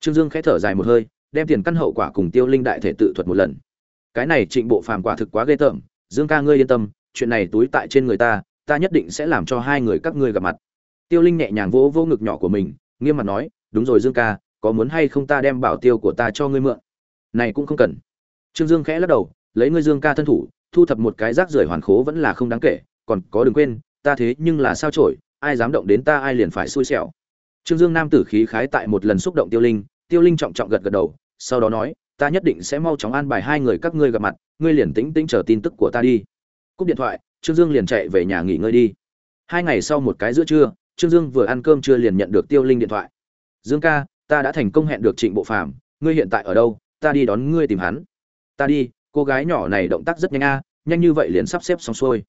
Trương dương khẽ thở dài một hơi đem tiền căn hậu quả cùng tiêu linh đại thể tự thuật một lần. Cái này trịnh bộ phàm quả thực quá ghê tởm. Dương ca ngươi yên tâm chuyện này túi tại trên người ta ta nhất định sẽ làm cho hai người các ngươi gặp mặt. Tiêu linh nhẹ nhàng vỗ vỗ ngực nhỏ của mình nghiêm mặt nói đúng rồi dương ca có muốn hay không ta đem bảo tiêu của ta cho ngươi mượn? Này cũng không cần. Trương dương khẽ lắc đầu, lấy ngươi dương ca thân thủ, thu thập một cái rác rưởi hoàn khố vẫn là không đáng kể, còn có đừng quên, ta thế nhưng là sao trổi ai dám động đến ta ai liền phải xui xẻo. Trương dương nam tử khí khái tại một lần xúc động tiêu linh tiêu linh trọng trọng gật gật đầu, sau đó nói, ta nhất định sẽ mau chóng an bài hai người các ngươi gặp mặt, ngươi liền tĩnh tĩnh chờ tin tức của ta đi. Cúp điện thoại, trương dương liền chạy về nhà nghỉ ngơi đi. Hai ngày sau một cái giữa trưa, trương dương vừa ăn cơm trưa liền nhận được tiêu linh điện thoại. Dương ca ta đã thành công hẹn được trịnh bộ phàm, ngươi hiện tại ở đâu? Ta đi đón ngươi tìm hắn. Ta đi, cô gái nhỏ này động tác rất nhanh a, nhanh như vậy liền sắp xếp xong xuôi.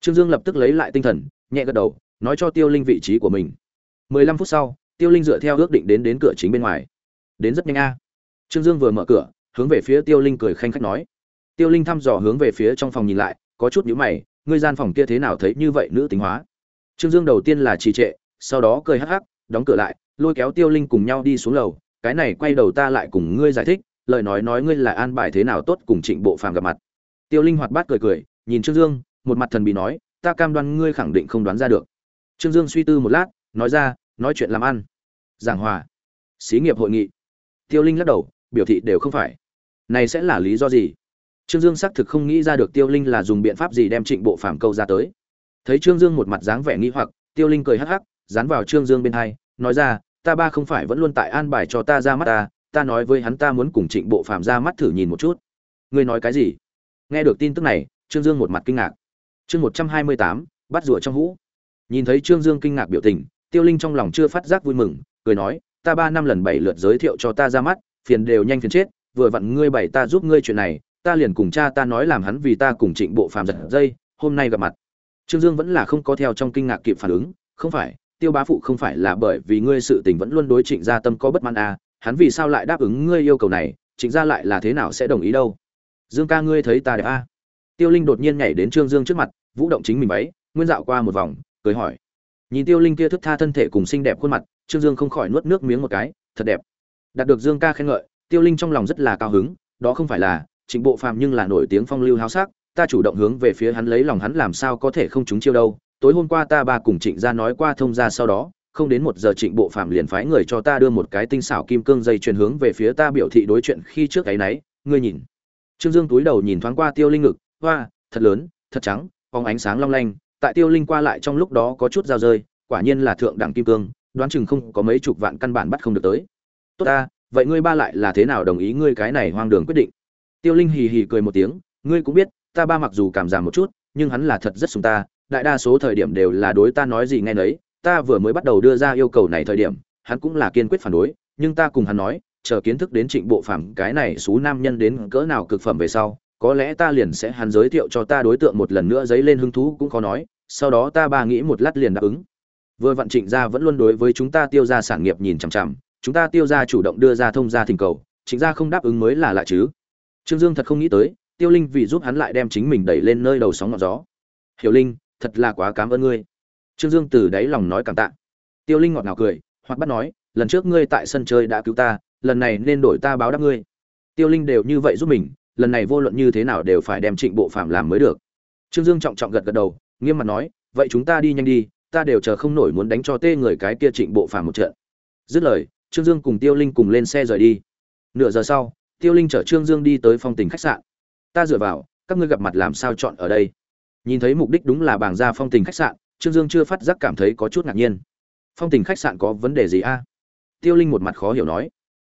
Trương dương lập tức lấy lại tinh thần, nhẹ gật đầu, nói cho tiêu linh vị trí của mình. Mười lăm phút sau, tiêu linh dựa theo ước định đến đến cửa chính bên ngoài. Đến rất nhanh a. Trương dương vừa mở cửa, hướng về phía tiêu linh cười khanh khách nói. Tiêu linh thăm dò hướng về phía trong phòng nhìn lại, có chút nhữ mày, ngươi gian phòng kia thế nào thấy như vậy nữ tính hóa? Trương dương đầu tiên là trì trệ, sau đó cười hắc hắc, đóng cửa lại lôi kéo tiêu linh cùng nhau đi xuống lầu, cái này quay đầu ta lại cùng ngươi giải thích, lời nói nói ngươi là an bài thế nào tốt cùng trịnh bộ phàm gặp mặt. Tiêu linh hoạt bát cười cười, nhìn trương dương, một mặt thần bí nói, ta cam đoan ngươi khẳng định không đoán ra được. Trương dương suy tư một lát, nói ra, nói chuyện làm ăn. Giảng hòa. Xí nghiệp hội nghị. Tiêu linh lắc đầu, biểu thị đều không phải. Này sẽ là lý do gì? Trương dương xác thực không nghĩ ra được tiêu linh là dùng biện pháp gì đem trịnh bộ phàm câu ra tới. Thấy trương dương một mặt dáng vẻ nghi hoặc, tiêu linh cười hắc hắc, dán vào trương dương bên hai, nói ra ta ba không phải vẫn luôn tại an bài cho ta ra mắt ta ta nói với hắn ta muốn cùng trịnh bộ phàm ra mắt thử nhìn một chút. Ngươi nói cái gì? Nghe được tin tức này, trương dương một mặt kinh ngạc. Chương một trăm hai mươi tám, bắt rủa trong hũ. Nhìn thấy trương dương kinh ngạc biểu tình, tiêu linh trong lòng chưa phát giác vui mừng, cười nói, ta ba năm lần bảy lượt giới thiệu cho ta ra mắt, phiền đều nhanh phiền chết, vừa vặn ngươi bảy ta giúp ngươi chuyện này, ta liền cùng cha ta nói làm hắn vì ta cùng trịnh bộ phàm giật dây, hôm nay gặp mặt. Trương dương vẫn là không có theo trong kinh ngạc kịp phản ứng, không phải tiêu bá phụ không phải là bởi vì ngươi sự tình vẫn luôn đối trịnh gia tâm có bất mãn à, hắn vì sao lại đáp ứng ngươi yêu cầu này trịnh gia lại là thế nào sẽ đồng ý đâu? Dương ca ngươi thấy ta đẹp à? tiêu linh đột nhiên nhảy đến trương dương trước mặt vũ động chính mình váy nguyên dạo qua một vòng cười hỏi. Nhìn tiêu linh kia thức tha thân thể cùng xinh đẹp khuôn mặt trương dương không khỏi nuốt nước miếng một cái thật đẹp. Đạt được dương ca khen ngợi tiêu linh trong lòng rất là cao hứng đó không phải là trịnh bộ phàm nhưng là nổi tiếng phong lưu háo sắc ta chủ động hướng về phía hắn lấy lòng hắn làm sao có thể không trúng chiêu đâu tối hôm qua ta ba cùng trịnh gia nói qua thông gia sau đó, không đến một giờ trịnh bộ Phạm liền phái người cho ta đưa một cái tinh xảo kim cương dây truyền hướng về phía ta biểu thị đối chuyện khi trước ấy nấy, ngươi nhìn. Trương dương túi đầu nhìn thoáng qua tiêu linh ngực, hoa, thật lớn, thật trắng, phóng ánh sáng long lanh, tại tiêu linh qua lại trong lúc đó có chút dao rơi, quả nhiên là thượng đẳng kim cương, đoán chừng không có mấy chục vạn căn bản bắt không được tới. Tốt ta, vậy ngươi ba lại là thế nào đồng ý ngươi cái này hoang đường quyết định? Tiêu linh hì hì cười một tiếng, ngươi cũng biết, ta ba mặc dù cảm giảm một chút, nhưng hắn là thật rất sùng ta đại đa số thời điểm đều là đối ta nói gì nghe nấy, ta vừa mới bắt đầu đưa ra yêu cầu này thời điểm, hắn cũng là kiên quyết phản đối, nhưng ta cùng hắn nói, chờ kiến thức đến trịnh bộ phàm cái này xú nam nhân đến cỡ nào cực phẩm về sau, có lẽ ta liền sẽ hắn giới thiệu cho ta đối tượng một lần nữa dấy lên hứng thú cũng khó nói, sau đó ta ba nghĩ một lát liền đáp ứng. Vừa vặn trịnh gia vẫn luôn đối với chúng ta tiêu ra sản nghiệp nhìn chằm chằm, chúng ta tiêu ra chủ động đưa ra thông gia thỉnh cầu, trịnh gia không đáp ứng mới là lạ chứ. Trương dương thật không nghĩ tới, tiêu linh vì giúp hắn lại đem chính mình đẩy lên nơi đầu sóng ngọn gió. Hiểu linh thật là quá cảm ơn ngươi. Trương dương từ đáy lòng nói cảm tạ. Tiêu linh ngọt ngào cười, hoặc bắt nói, lần trước ngươi tại sân chơi đã cứu ta, lần này nên đổi ta báo đáp ngươi. Tiêu linh đều như vậy giúp mình, lần này vô luận như thế nào đều phải đem trịnh bộ phạm làm mới được. Trương dương trọng trọng gật gật đầu, nghiêm mặt nói, vậy chúng ta đi nhanh đi, ta đều chờ không nổi muốn đánh cho tê người cái kia trịnh bộ phạm một trận. Dứt lời, trương dương cùng tiêu linh cùng lên xe rời đi. Nửa giờ sau, tiêu linh chở trương dương đi tới phong tình khách sạn. Ta dựa vào, các ngươi gặp mặt làm sao chọn ở đây? Nhìn thấy mục đích đúng là bảng gia phong tình khách sạn, trương dương chưa phát giác cảm thấy có chút ngạc nhiên. Phong tình khách sạn có vấn đề gì a? Tiêu linh một mặt khó hiểu nói.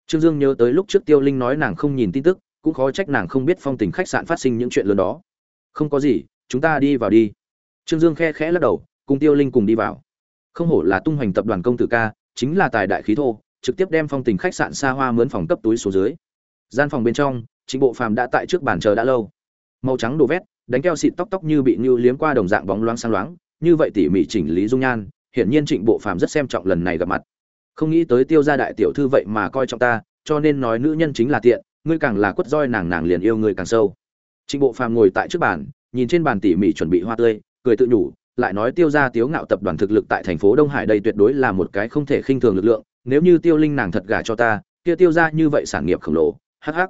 Trương dương nhớ tới lúc trước tiêu linh nói nàng không nhìn tin tức, cũng khó trách nàng không biết phong tình khách sạn phát sinh những chuyện lớn đó. Không có gì, chúng ta đi vào đi. Trương dương khe khẽ lắc đầu, cùng tiêu linh cùng đi vào. Không hổ là tung hoành tập đoàn công tử ca, chính là tài đại khí thô, trực tiếp đem phong tình khách sạn xa hoa mướn phòng cấp túi số dưới. Gian phòng bên trong chính bộ phàm đã tại trước bàn chờ đã lâu. Màu trắng đồ vét đánh keo xịt tóc tóc như bị như liếm qua đồng dạng bóng loáng sáng loáng, như vậy tỉ mỉ chỉnh lý dung nhan, hiển nhiên trịnh bộ phàm rất xem trọng lần này gặp mặt. Không nghĩ tới tiêu gia đại tiểu thư vậy mà coi trọng ta, cho nên nói nữ nhân chính là tiện, ngươi càng là quất roi nàng nàng liền yêu ngươi càng sâu. Trịnh bộ phàm ngồi tại trước bàn, nhìn trên bàn tỉ mỉ chuẩn bị hoa tươi, cười tự nhủ, lại nói tiêu gia tiếu ngạo tập đoàn thực lực tại thành phố đông hải đây tuyệt đối là một cái không thể khinh thường lực lượng, nếu như tiêu linh nàng thật gả cho ta, kia tiêu gia như vậy sản nghiệp khổng lồ, hắc hắc.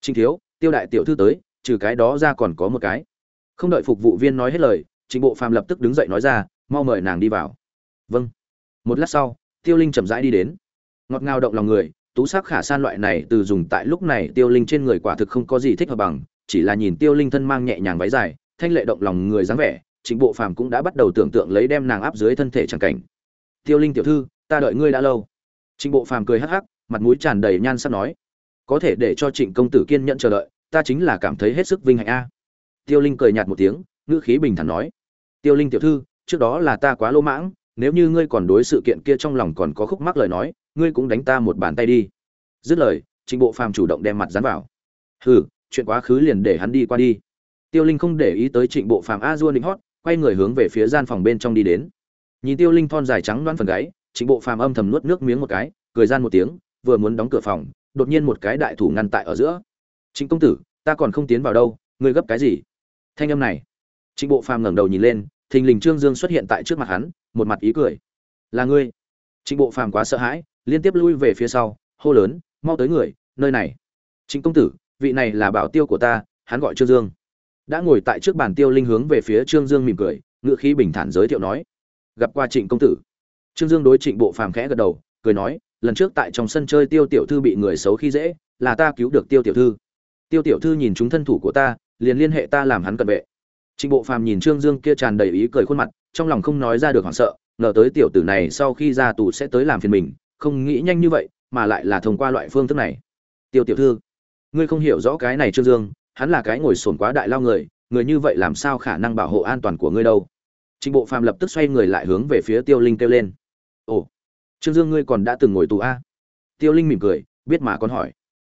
Trịnh thiếu, tiêu đại tiểu thư tới, trừ cái đó ra còn có một cái không đợi phục vụ viên nói hết lời trịnh bộ phàm lập tức đứng dậy nói ra, mau mời nàng đi vào. Vâng. Một lát sau, tiêu linh chậm rãi đi đến. Ngọt ngào động lòng người, tú sắc khả san loại này từ dùng tại lúc này tiêu linh trên người quả thực không có gì thích hợp bằng, chỉ là nhìn tiêu linh thân mang nhẹ nhàng váy dài, thanh lệ động lòng người dáng vẻ trịnh bộ phàm cũng đã bắt đầu tưởng tượng lấy đem nàng áp dưới thân thể chẳng cảnh. Tiêu linh tiểu thư, ta đợi ngươi đã lâu. Trịnh bộ phàm cười hắc hắc, mặt mũi tràn đầy nhan sắc nói, có thể để cho trịnh công tử kiên nhẫn chờ đợi, ta chính là cảm thấy hết sức vinh hạnh a tiêu linh cười nhạt một tiếng, ngữ khí bình thản nói, tiêu linh tiểu thư, trước đó là ta quá lỗ mãng, nếu như ngươi còn đối sự kiện kia trong lòng còn có khúc mắc lời nói, ngươi cũng đánh ta một bàn tay đi. Dứt lời trịnh bộ phàm chủ động đem mặt dán vào. Hừ, chuyện quá khứ liền để hắn đi qua đi. Tiêu linh không để ý tới trịnh bộ phàm a dua định hót, quay người hướng về phía gian phòng bên trong đi đến. Nhìn tiêu linh thon dài trắng đoan phần gáy trịnh bộ phàm âm thầm nuốt nước miếng một cái, cười gian một tiếng, vừa muốn đóng cửa phòng, đột nhiên một cái đại thủ ngăn tại ở giữa. Trịnh công tử, ta còn không tiến vào đâu, ngươi gấp cái gì? Thanh âm này. Trịnh bộ phàm ngẩng đầu nhìn lên, thình lình trương dương xuất hiện tại trước mặt hắn, một mặt ý cười. Là ngươi? Trịnh bộ phàm quá sợ hãi, liên tiếp lui về phía sau, hô lớn, mau tới người, nơi này. Trịnh công tử, vị này là bảo tiêu của ta, hắn gọi trương dương. Đã ngồi tại trước bàn tiêu linh hướng về phía trương dương mỉm cười, ngựa khí bình thản giới thiệu nói, gặp qua trịnh công tử. Trương dương đối trịnh bộ phàm khẽ gật đầu, cười nói, lần trước tại trong sân chơi tiêu tiểu thư bị người xấu khi dễ, là ta cứu được tiêu tiểu thư. Tiêu tiểu thư nhìn chúng thân thủ của ta liền liên hệ ta làm hắn cận vệ. Trịnh bộ phàm nhìn trương dương kia tràn đầy ý cười khuôn mặt, trong lòng không nói ra được hoảng sợ, ngờ tới tiểu tử này sau khi ra tù sẽ tới làm phiền mình, không nghĩ nhanh như vậy, mà lại là thông qua loại phương thức này. Tiêu tiểu thư, ngươi không hiểu rõ cái này trương dương, hắn là cái ngồi sồn quá đại lao người người như vậy làm sao khả năng bảo hộ an toàn của ngươi đâu? Trịnh bộ phàm lập tức xoay người lại hướng về phía tiêu linh kêu lên. Ồ, trương dương ngươi còn đã từng ngồi tù a? À? tiêu linh mỉm cười, biết mà còn hỏi.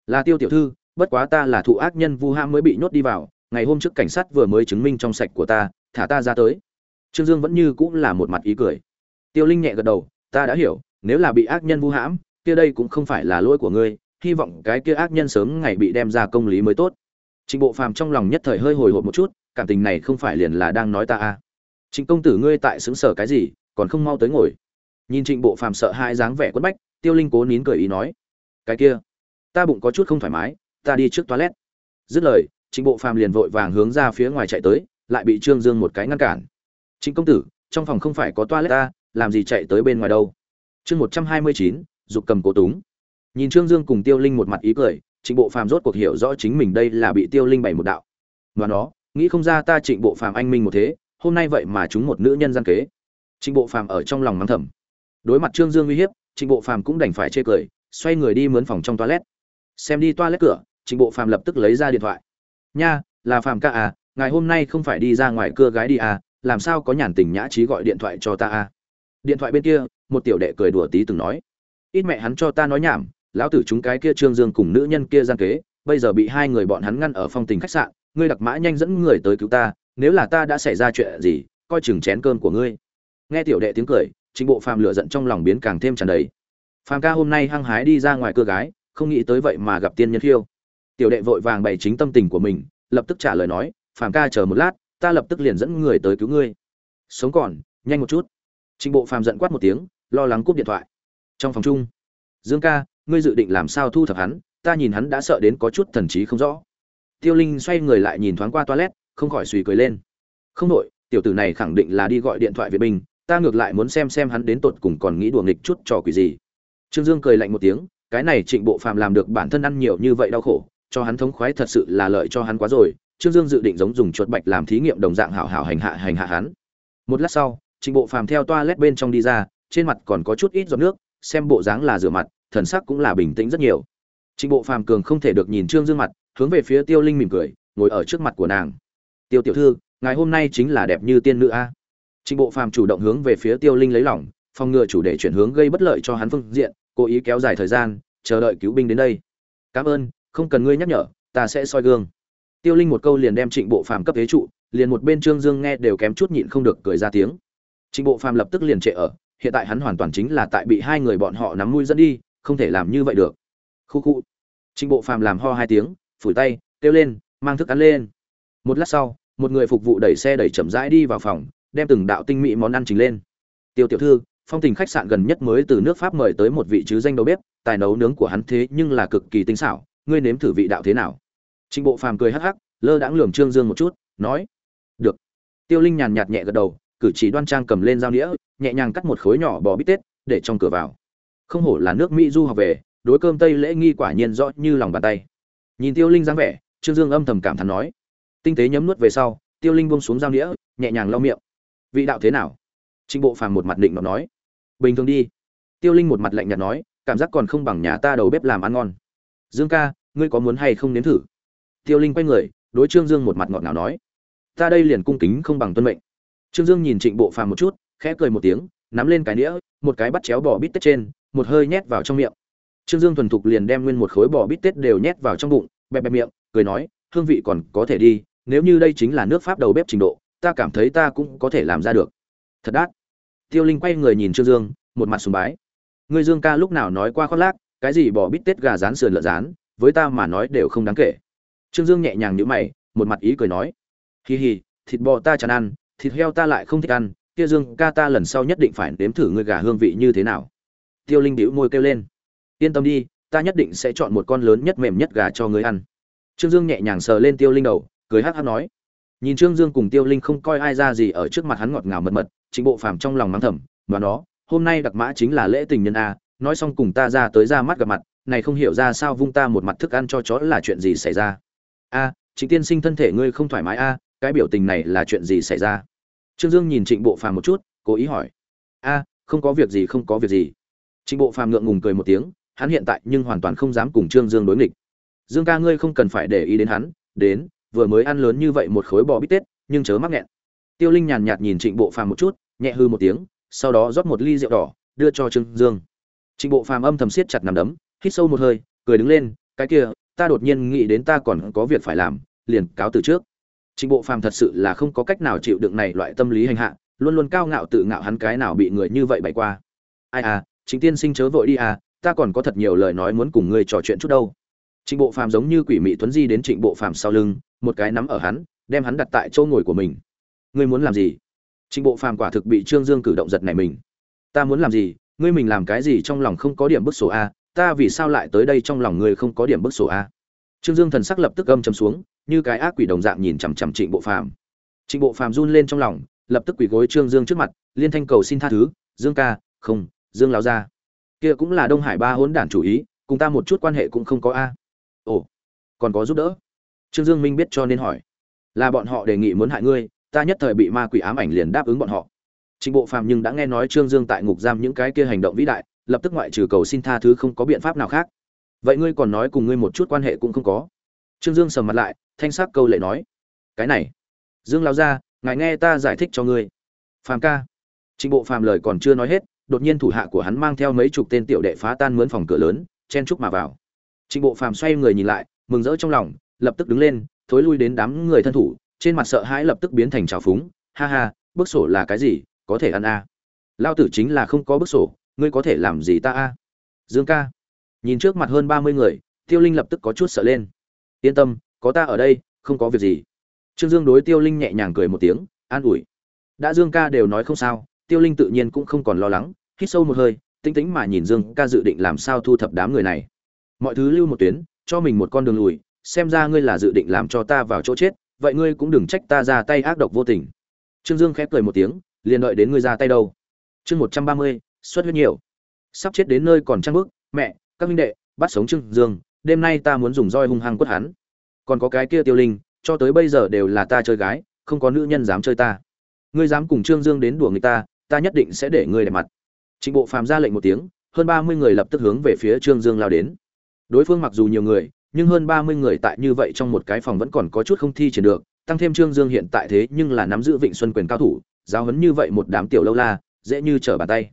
Là tiêu tiểu thư bất quá ta là thụ ác nhân vu ham mới bị nhốt đi vào, ngày hôm trước cảnh sát vừa mới chứng minh trong sạch của ta, thả ta ra tới. Trương dương vẫn như cũng là một mặt ý cười. Tiêu linh nhẹ gật đầu, ta đã hiểu, nếu là bị ác nhân vu hãm, kia đây cũng không phải là lỗi của ngươi, hy vọng cái kia ác nhân sớm ngày bị đem ra công lý mới tốt. Trịnh bộ phàm trong lòng nhất thời hơi hồi hộp một chút, cảm tình này không phải liền là đang nói ta à. trịnh công tử ngươi tại xứng sở cái gì, còn không mau tới ngồi. Nhìn trịnh bộ phàm sợ hai dáng vẻ quất bách, tiêu linh cố nín cười ý nói, cái kia, ta bụng có chút không thoải mái ta đi trước toilet. Dứt lời, trịnh bộ phàm liền vội vàng hướng ra phía ngoài chạy tới, lại bị trương dương một cái ngăn cản. Trịnh công tử, trong phòng không phải có toilet ta, làm gì chạy tới bên ngoài đâu? Chương một trăm hai mươi chín, dục cầm cố túng. Nhìn trương dương cùng tiêu linh một mặt ý cười, trịnh bộ phàm rốt cuộc hiểu rõ chính mình đây là bị tiêu linh bày một đạo. Và nó, nghĩ không ra ta trịnh bộ phàm anh minh một thế, hôm nay vậy mà chúng một nữ nhân gian kế. Trịnh bộ phàm ở trong lòng mắng thầm. Đối mặt trương dương uy hiếp, trịnh bộ phàm cũng đành phải chê cười, xoay người đi mướn phòng trong toilet. Xem đi toilet cửa trịnh bộ phàm lập tức lấy ra điện thoại. Nha, là phàm ca à ngày hôm nay không phải đi ra ngoài cưa gái đi à làm sao có nhàn tình nhã trí gọi điện thoại cho ta à? Điện thoại bên kia, một tiểu đệ cười đùa tí từng nói. Ít mẹ hắn cho ta nói nhảm, lão tử chúng cái kia trương dương cùng nữ nhân kia gian kế, bây giờ bị hai người bọn hắn ngăn ở phong tình khách sạn, ngươi đặc mã nhanh dẫn người tới cứu ta, nếu là ta đã xảy ra chuyện gì, coi chừng chén cơm của ngươi. Nghe tiểu đệ tiếng cười chính bộ phàm lựa giận trong lòng biến càng thêm tràn đầy. Phàm ca hôm nay hăng hái đi ra ngoài cưa gái, không nghĩ tới vậy mà gặp tiên nhân khiêu tiểu đệ vội vàng bày chính tâm tình của mình, lập tức trả lời nói, phàm ca chờ một lát, ta lập tức liền dẫn người tới cứu ngươi. Sống còn, nhanh một chút. Trịnh bộ phàm giận quát một tiếng, lo lắng cúp điện thoại. Trong phòng chung, dương ca, ngươi dự định làm sao thu thập hắn? Ta nhìn hắn đã sợ đến có chút thần trí không rõ. Tiêu linh xoay người lại nhìn thoáng qua toilet, không khỏi suy cười lên. Không đội tiểu tử này khẳng định là đi gọi điện thoại vệ binh, ta ngược lại muốn xem xem hắn đến tột cùng còn nghĩ đùa nghịch chút trò quỷ gì. Trương dương cười lạnh một tiếng, cái này trịnh bộ phàm làm được bản thân ăn nhiều như vậy đau khổ cho hắn thống khoái thật sự là lợi cho hắn quá rồi, trương dương dự định giống dùng chuột bạch làm thí nghiệm đồng dạng hảo hảo hành hạ hành hạ hắn. Một lát sau, trịnh bộ phàm theo toa lét bên trong đi ra, trên mặt còn có chút ít giọt nước, xem bộ dáng là rửa mặt, thần sắc cũng là bình tĩnh rất nhiều. Trịnh bộ phàm cường không thể được nhìn trương dương mặt, hướng về phía tiêu linh mỉm cười, ngồi ở trước mặt của nàng. Tiêu tiểu thư ngày hôm nay chính là đẹp như tiên nữ a. Trịnh bộ phàm chủ động hướng về phía tiêu linh lấy lòng, phòng ngừa chủ đề chuyển hướng gây bất lợi cho hắn phương diện, cố ý kéo dài thời gian, chờ đợi cứu binh đến đây. Cảm ơn không cần ngươi nhắc nhở, ta sẽ soi gương. Tiêu linh một câu liền đem trịnh bộ phàm cấp thế trụ, liền một bên trương dương nghe đều kém chút nhịn không được cười ra tiếng. Trịnh bộ phàm lập tức liền trệ ở, hiện tại hắn hoàn toàn chính là tại bị hai người bọn họ nắm mũi dẫn đi, không thể làm như vậy được. Khu khu. Trịnh bộ phàm làm ho hai tiếng, phủi tay, kêu lên, mang thức ăn lên. Một lát sau, một người phục vụ đẩy xe đẩy chậm rãi đi vào phòng, đem từng đạo tinh mỹ món ăn trình lên. Tiêu tiểu thư, phong tình khách sạn gần nhất mới từ nước pháp mời tới một vị chứ danh đầu bếp, tài nấu nướng của hắn thế nhưng là cực kỳ tinh xảo ngươi nếm thử vị đạo thế nào? Trịnh bộ phàm cười hắc hắc, lơ đãng lường trương dương một chút, nói, được. Tiêu linh nhàn nhạt nhẹ gật đầu, cử chỉ đoan trang cầm lên dao nĩa, nhẹ nhàng cắt một khối nhỏ bò bít tết, để trong cửa vào. Không hổ là nước mỹ du học về, đối cơm tây lễ nghi quả nhiên rõ như lòng bàn tay. Nhìn tiêu linh dáng vẻ, trương dương âm thầm cảm thán nói, tinh tế nhấm nuốt về sau, tiêu linh buông xuống dao nĩa, nhẹ nhàng lau miệng. Vị đạo thế nào? Trịnh bộ phàm một mặt định nó nói. Bình thường đi. Tiêu linh một mặt lạnh nhạt nói, cảm giác còn không bằng nhà ta đầu bếp làm ăn ngon dương ca, ngươi có muốn hay không nếm thử? Tiêu linh quay người, đối trương dương một mặt ngọt ngào nói. Ta đây liền cung kính không bằng tuân mệnh. Trương dương nhìn trịnh bộ phàm một chút, khẽ cười một tiếng, nắm lên cái đĩa, một cái bắt chéo bò bít tết trên, một hơi nhét vào trong miệng. Trương dương thuần thục liền đem nguyên một khối bò bít tết đều nhét vào trong bụng, bẹp bẹp miệng, cười nói, hương vị còn có thể đi, nếu như đây chính là nước pháp đầu bếp trình độ, ta cảm thấy ta cũng có thể làm ra được. Thật đắt tiêu linh quay người nhìn trương dương, một mặt sùng bái. Ngươi dương ca lúc nào nói qua khoác lác cái gì bỏ bít tết gà rán sườn lợn rán, với ta mà nói đều không đáng kể. Trương dương nhẹ nhàng nhữ mày, một mặt ý cười nói hì hì thịt bò ta chẳng ăn, thịt heo ta lại không thích ăn, kia dương ca ta lần sau nhất định phải nếm thử người gà hương vị như thế nào. Tiêu linh đĩu môi kêu lên, yên tâm đi, ta nhất định sẽ chọn một con lớn nhất mềm nhất gà cho ngươi ăn. Trương dương nhẹ nhàng sờ lên tiêu linh đầu, cười hát hát nói, nhìn trương dương cùng tiêu linh không coi ai ra gì ở trước mặt hắn ngọt ngào mật mật chính bộ phàm trong lòng mắng thầm và nó, hôm nay đặc mã chính là lễ tình nhân a nói xong cùng ta ra tới ra mắt gặp mặt, này không hiểu ra sao vung ta một mặt thức ăn cho chó là chuyện gì xảy ra. A, trịnh tiên sinh thân thể ngươi không thoải mái a, cái biểu tình này là chuyện gì xảy ra? Trương dương nhìn trịnh bộ phàm một chút, cố ý hỏi. A, không có việc gì, không có việc gì. Trịnh bộ phàm ngượng ngùng cười một tiếng, hắn hiện tại nhưng hoàn toàn không dám cùng trương dương đối nghịch. Dương ca ngươi không cần phải để ý đến hắn, đến, vừa mới ăn lớn như vậy một khối bò bít tết, nhưng chớ mắc nghẹn. Tiêu linh nhàn nhạt nhìn trịnh bộ phàm một chút, nhẹ hư một tiếng, sau đó rót một ly rượu đỏ, đưa cho trương dương trịnh bộ phàm âm thầm siết chặt nằm đấm, hít sâu một hơi, cười đứng lên, cái kia, ta đột nhiên nghĩ đến ta còn có việc phải làm, liền cáo từ trước. Trịnh bộ phàm thật sự là không có cách nào chịu đựng này loại tâm lý hành hạ, luôn luôn cao ngạo tự ngạo hắn cái nào bị người như vậy bày qua. Ai à chính tiên sinh chớ vội đi à ta còn có thật nhiều lời nói muốn cùng ngươi trò chuyện chút đâu. Trịnh bộ phàm giống như quỷ mị tuấn di đến trịnh bộ phàm sau lưng, một cái nắm ở hắn, đem hắn đặt tại chỗ ngồi của mình. Ngươi muốn làm gì? Trịnh bộ phàm quả thực bị trương dương cử động giật này mình. Ta muốn làm gì? Ngươi mình làm cái gì trong lòng không có điểm bức sổ a, ta vì sao lại tới đây trong lòng ngươi không có điểm bức sổ a? Trương dương thần sắc lập tức âm chầm xuống, như cái ác quỷ đồng dạng nhìn chằm chằm trịnh bộ phàm. Trịnh bộ phàm run lên trong lòng, lập tức quỳ gối trương dương trước mặt, liên thanh cầu xin tha thứ, dương ca, không, dương láo ra kia cũng là đông hải ba hỗn đản chủ ý, cùng ta một chút quan hệ cũng không có a. Ồ, còn có giúp đỡ? Trương dương minh biết cho nên hỏi. Là bọn họ đề nghị muốn hại ngươi, ta nhất thời bị ma quỷ ám ảnh liền đáp ứng bọn họ. Trình bộ phàm nhưng đã nghe nói trương dương tại ngục giam những cái kia hành động vĩ đại, lập tức ngoại trừ cầu xin tha thứ không có biện pháp nào khác. Vậy ngươi còn nói cùng ngươi một chút quan hệ cũng không có. Trương dương sầm mặt lại, thanh sắc câu lệ nói, cái này, dương lao ra ngài nghe ta giải thích cho ngươi. Phàm ca. Trình bộ phàm lời còn chưa nói hết, đột nhiên thủ hạ của hắn mang theo mấy chục tên tiểu đệ phá tan mướn phòng cửa lớn, chen chúc mà vào. Trình bộ phàm xoay người nhìn lại, mừng rỡ trong lòng, lập tức đứng lên, thối lui đến đám người thân thủ, trên mặt sợ hãi lập tức biến thành trào phúng, ha ha, bức sổ là cái gì? Có thể ăn a. À. lao tử chính là không có bức sổ, ngươi có thể làm gì ta a? Dương ca. Nhìn trước mặt hơn ba mươi người, tiêu linh lập tức có chút sợ lên. Yên tâm, có ta ở đây, không có việc gì. Trương dương đối tiêu linh nhẹ nhàng cười một tiếng, an ủi. Đã dương ca đều nói không sao, tiêu linh tự nhiên cũng không còn lo lắng, hít sâu một hơi tinh tĩnh mà nhìn dương ca dự định làm sao thu thập đám người này. Mọi thứ lưu một tuyến, cho mình một con đường lùi, xem ra ngươi là dự định làm cho ta vào chỗ chết, vậy ngươi cũng đừng trách ta ra tay ác độc vô tình. Trương dương khép cười một tiếng liền đợi đến ngươi ra tay đâu. Chương một trăm ba mươi xuất huyết nhiều. Sắp chết đến nơi còn trăng bước mẹ các minh đệ bắt sống trương dương đêm nay ta muốn dùng roi hung hăng quất hắn. Còn có cái kia tiêu linh cho tới bây giờ đều là ta chơi gái không có nữ nhân dám chơi ta. Ngươi dám cùng trương dương đến đùa người ta ta nhất định sẽ để ngươi đẹp mặt. Trịnh bộ phàm ra lệnh một tiếng hơn ba mươi người lập tức hướng về phía trương dương lao đến. Đối phương mặc dù nhiều người nhưng hơn ba mươi người tại như vậy trong một cái phòng vẫn còn có chút không thi triển được, tăng thêm Trương Dương hiện tại thế nhưng là nắm giữ Vịnh Xuân quyền cao thủ, giáo huấn như vậy một đám tiểu lâu la, dễ như trở bàn tay.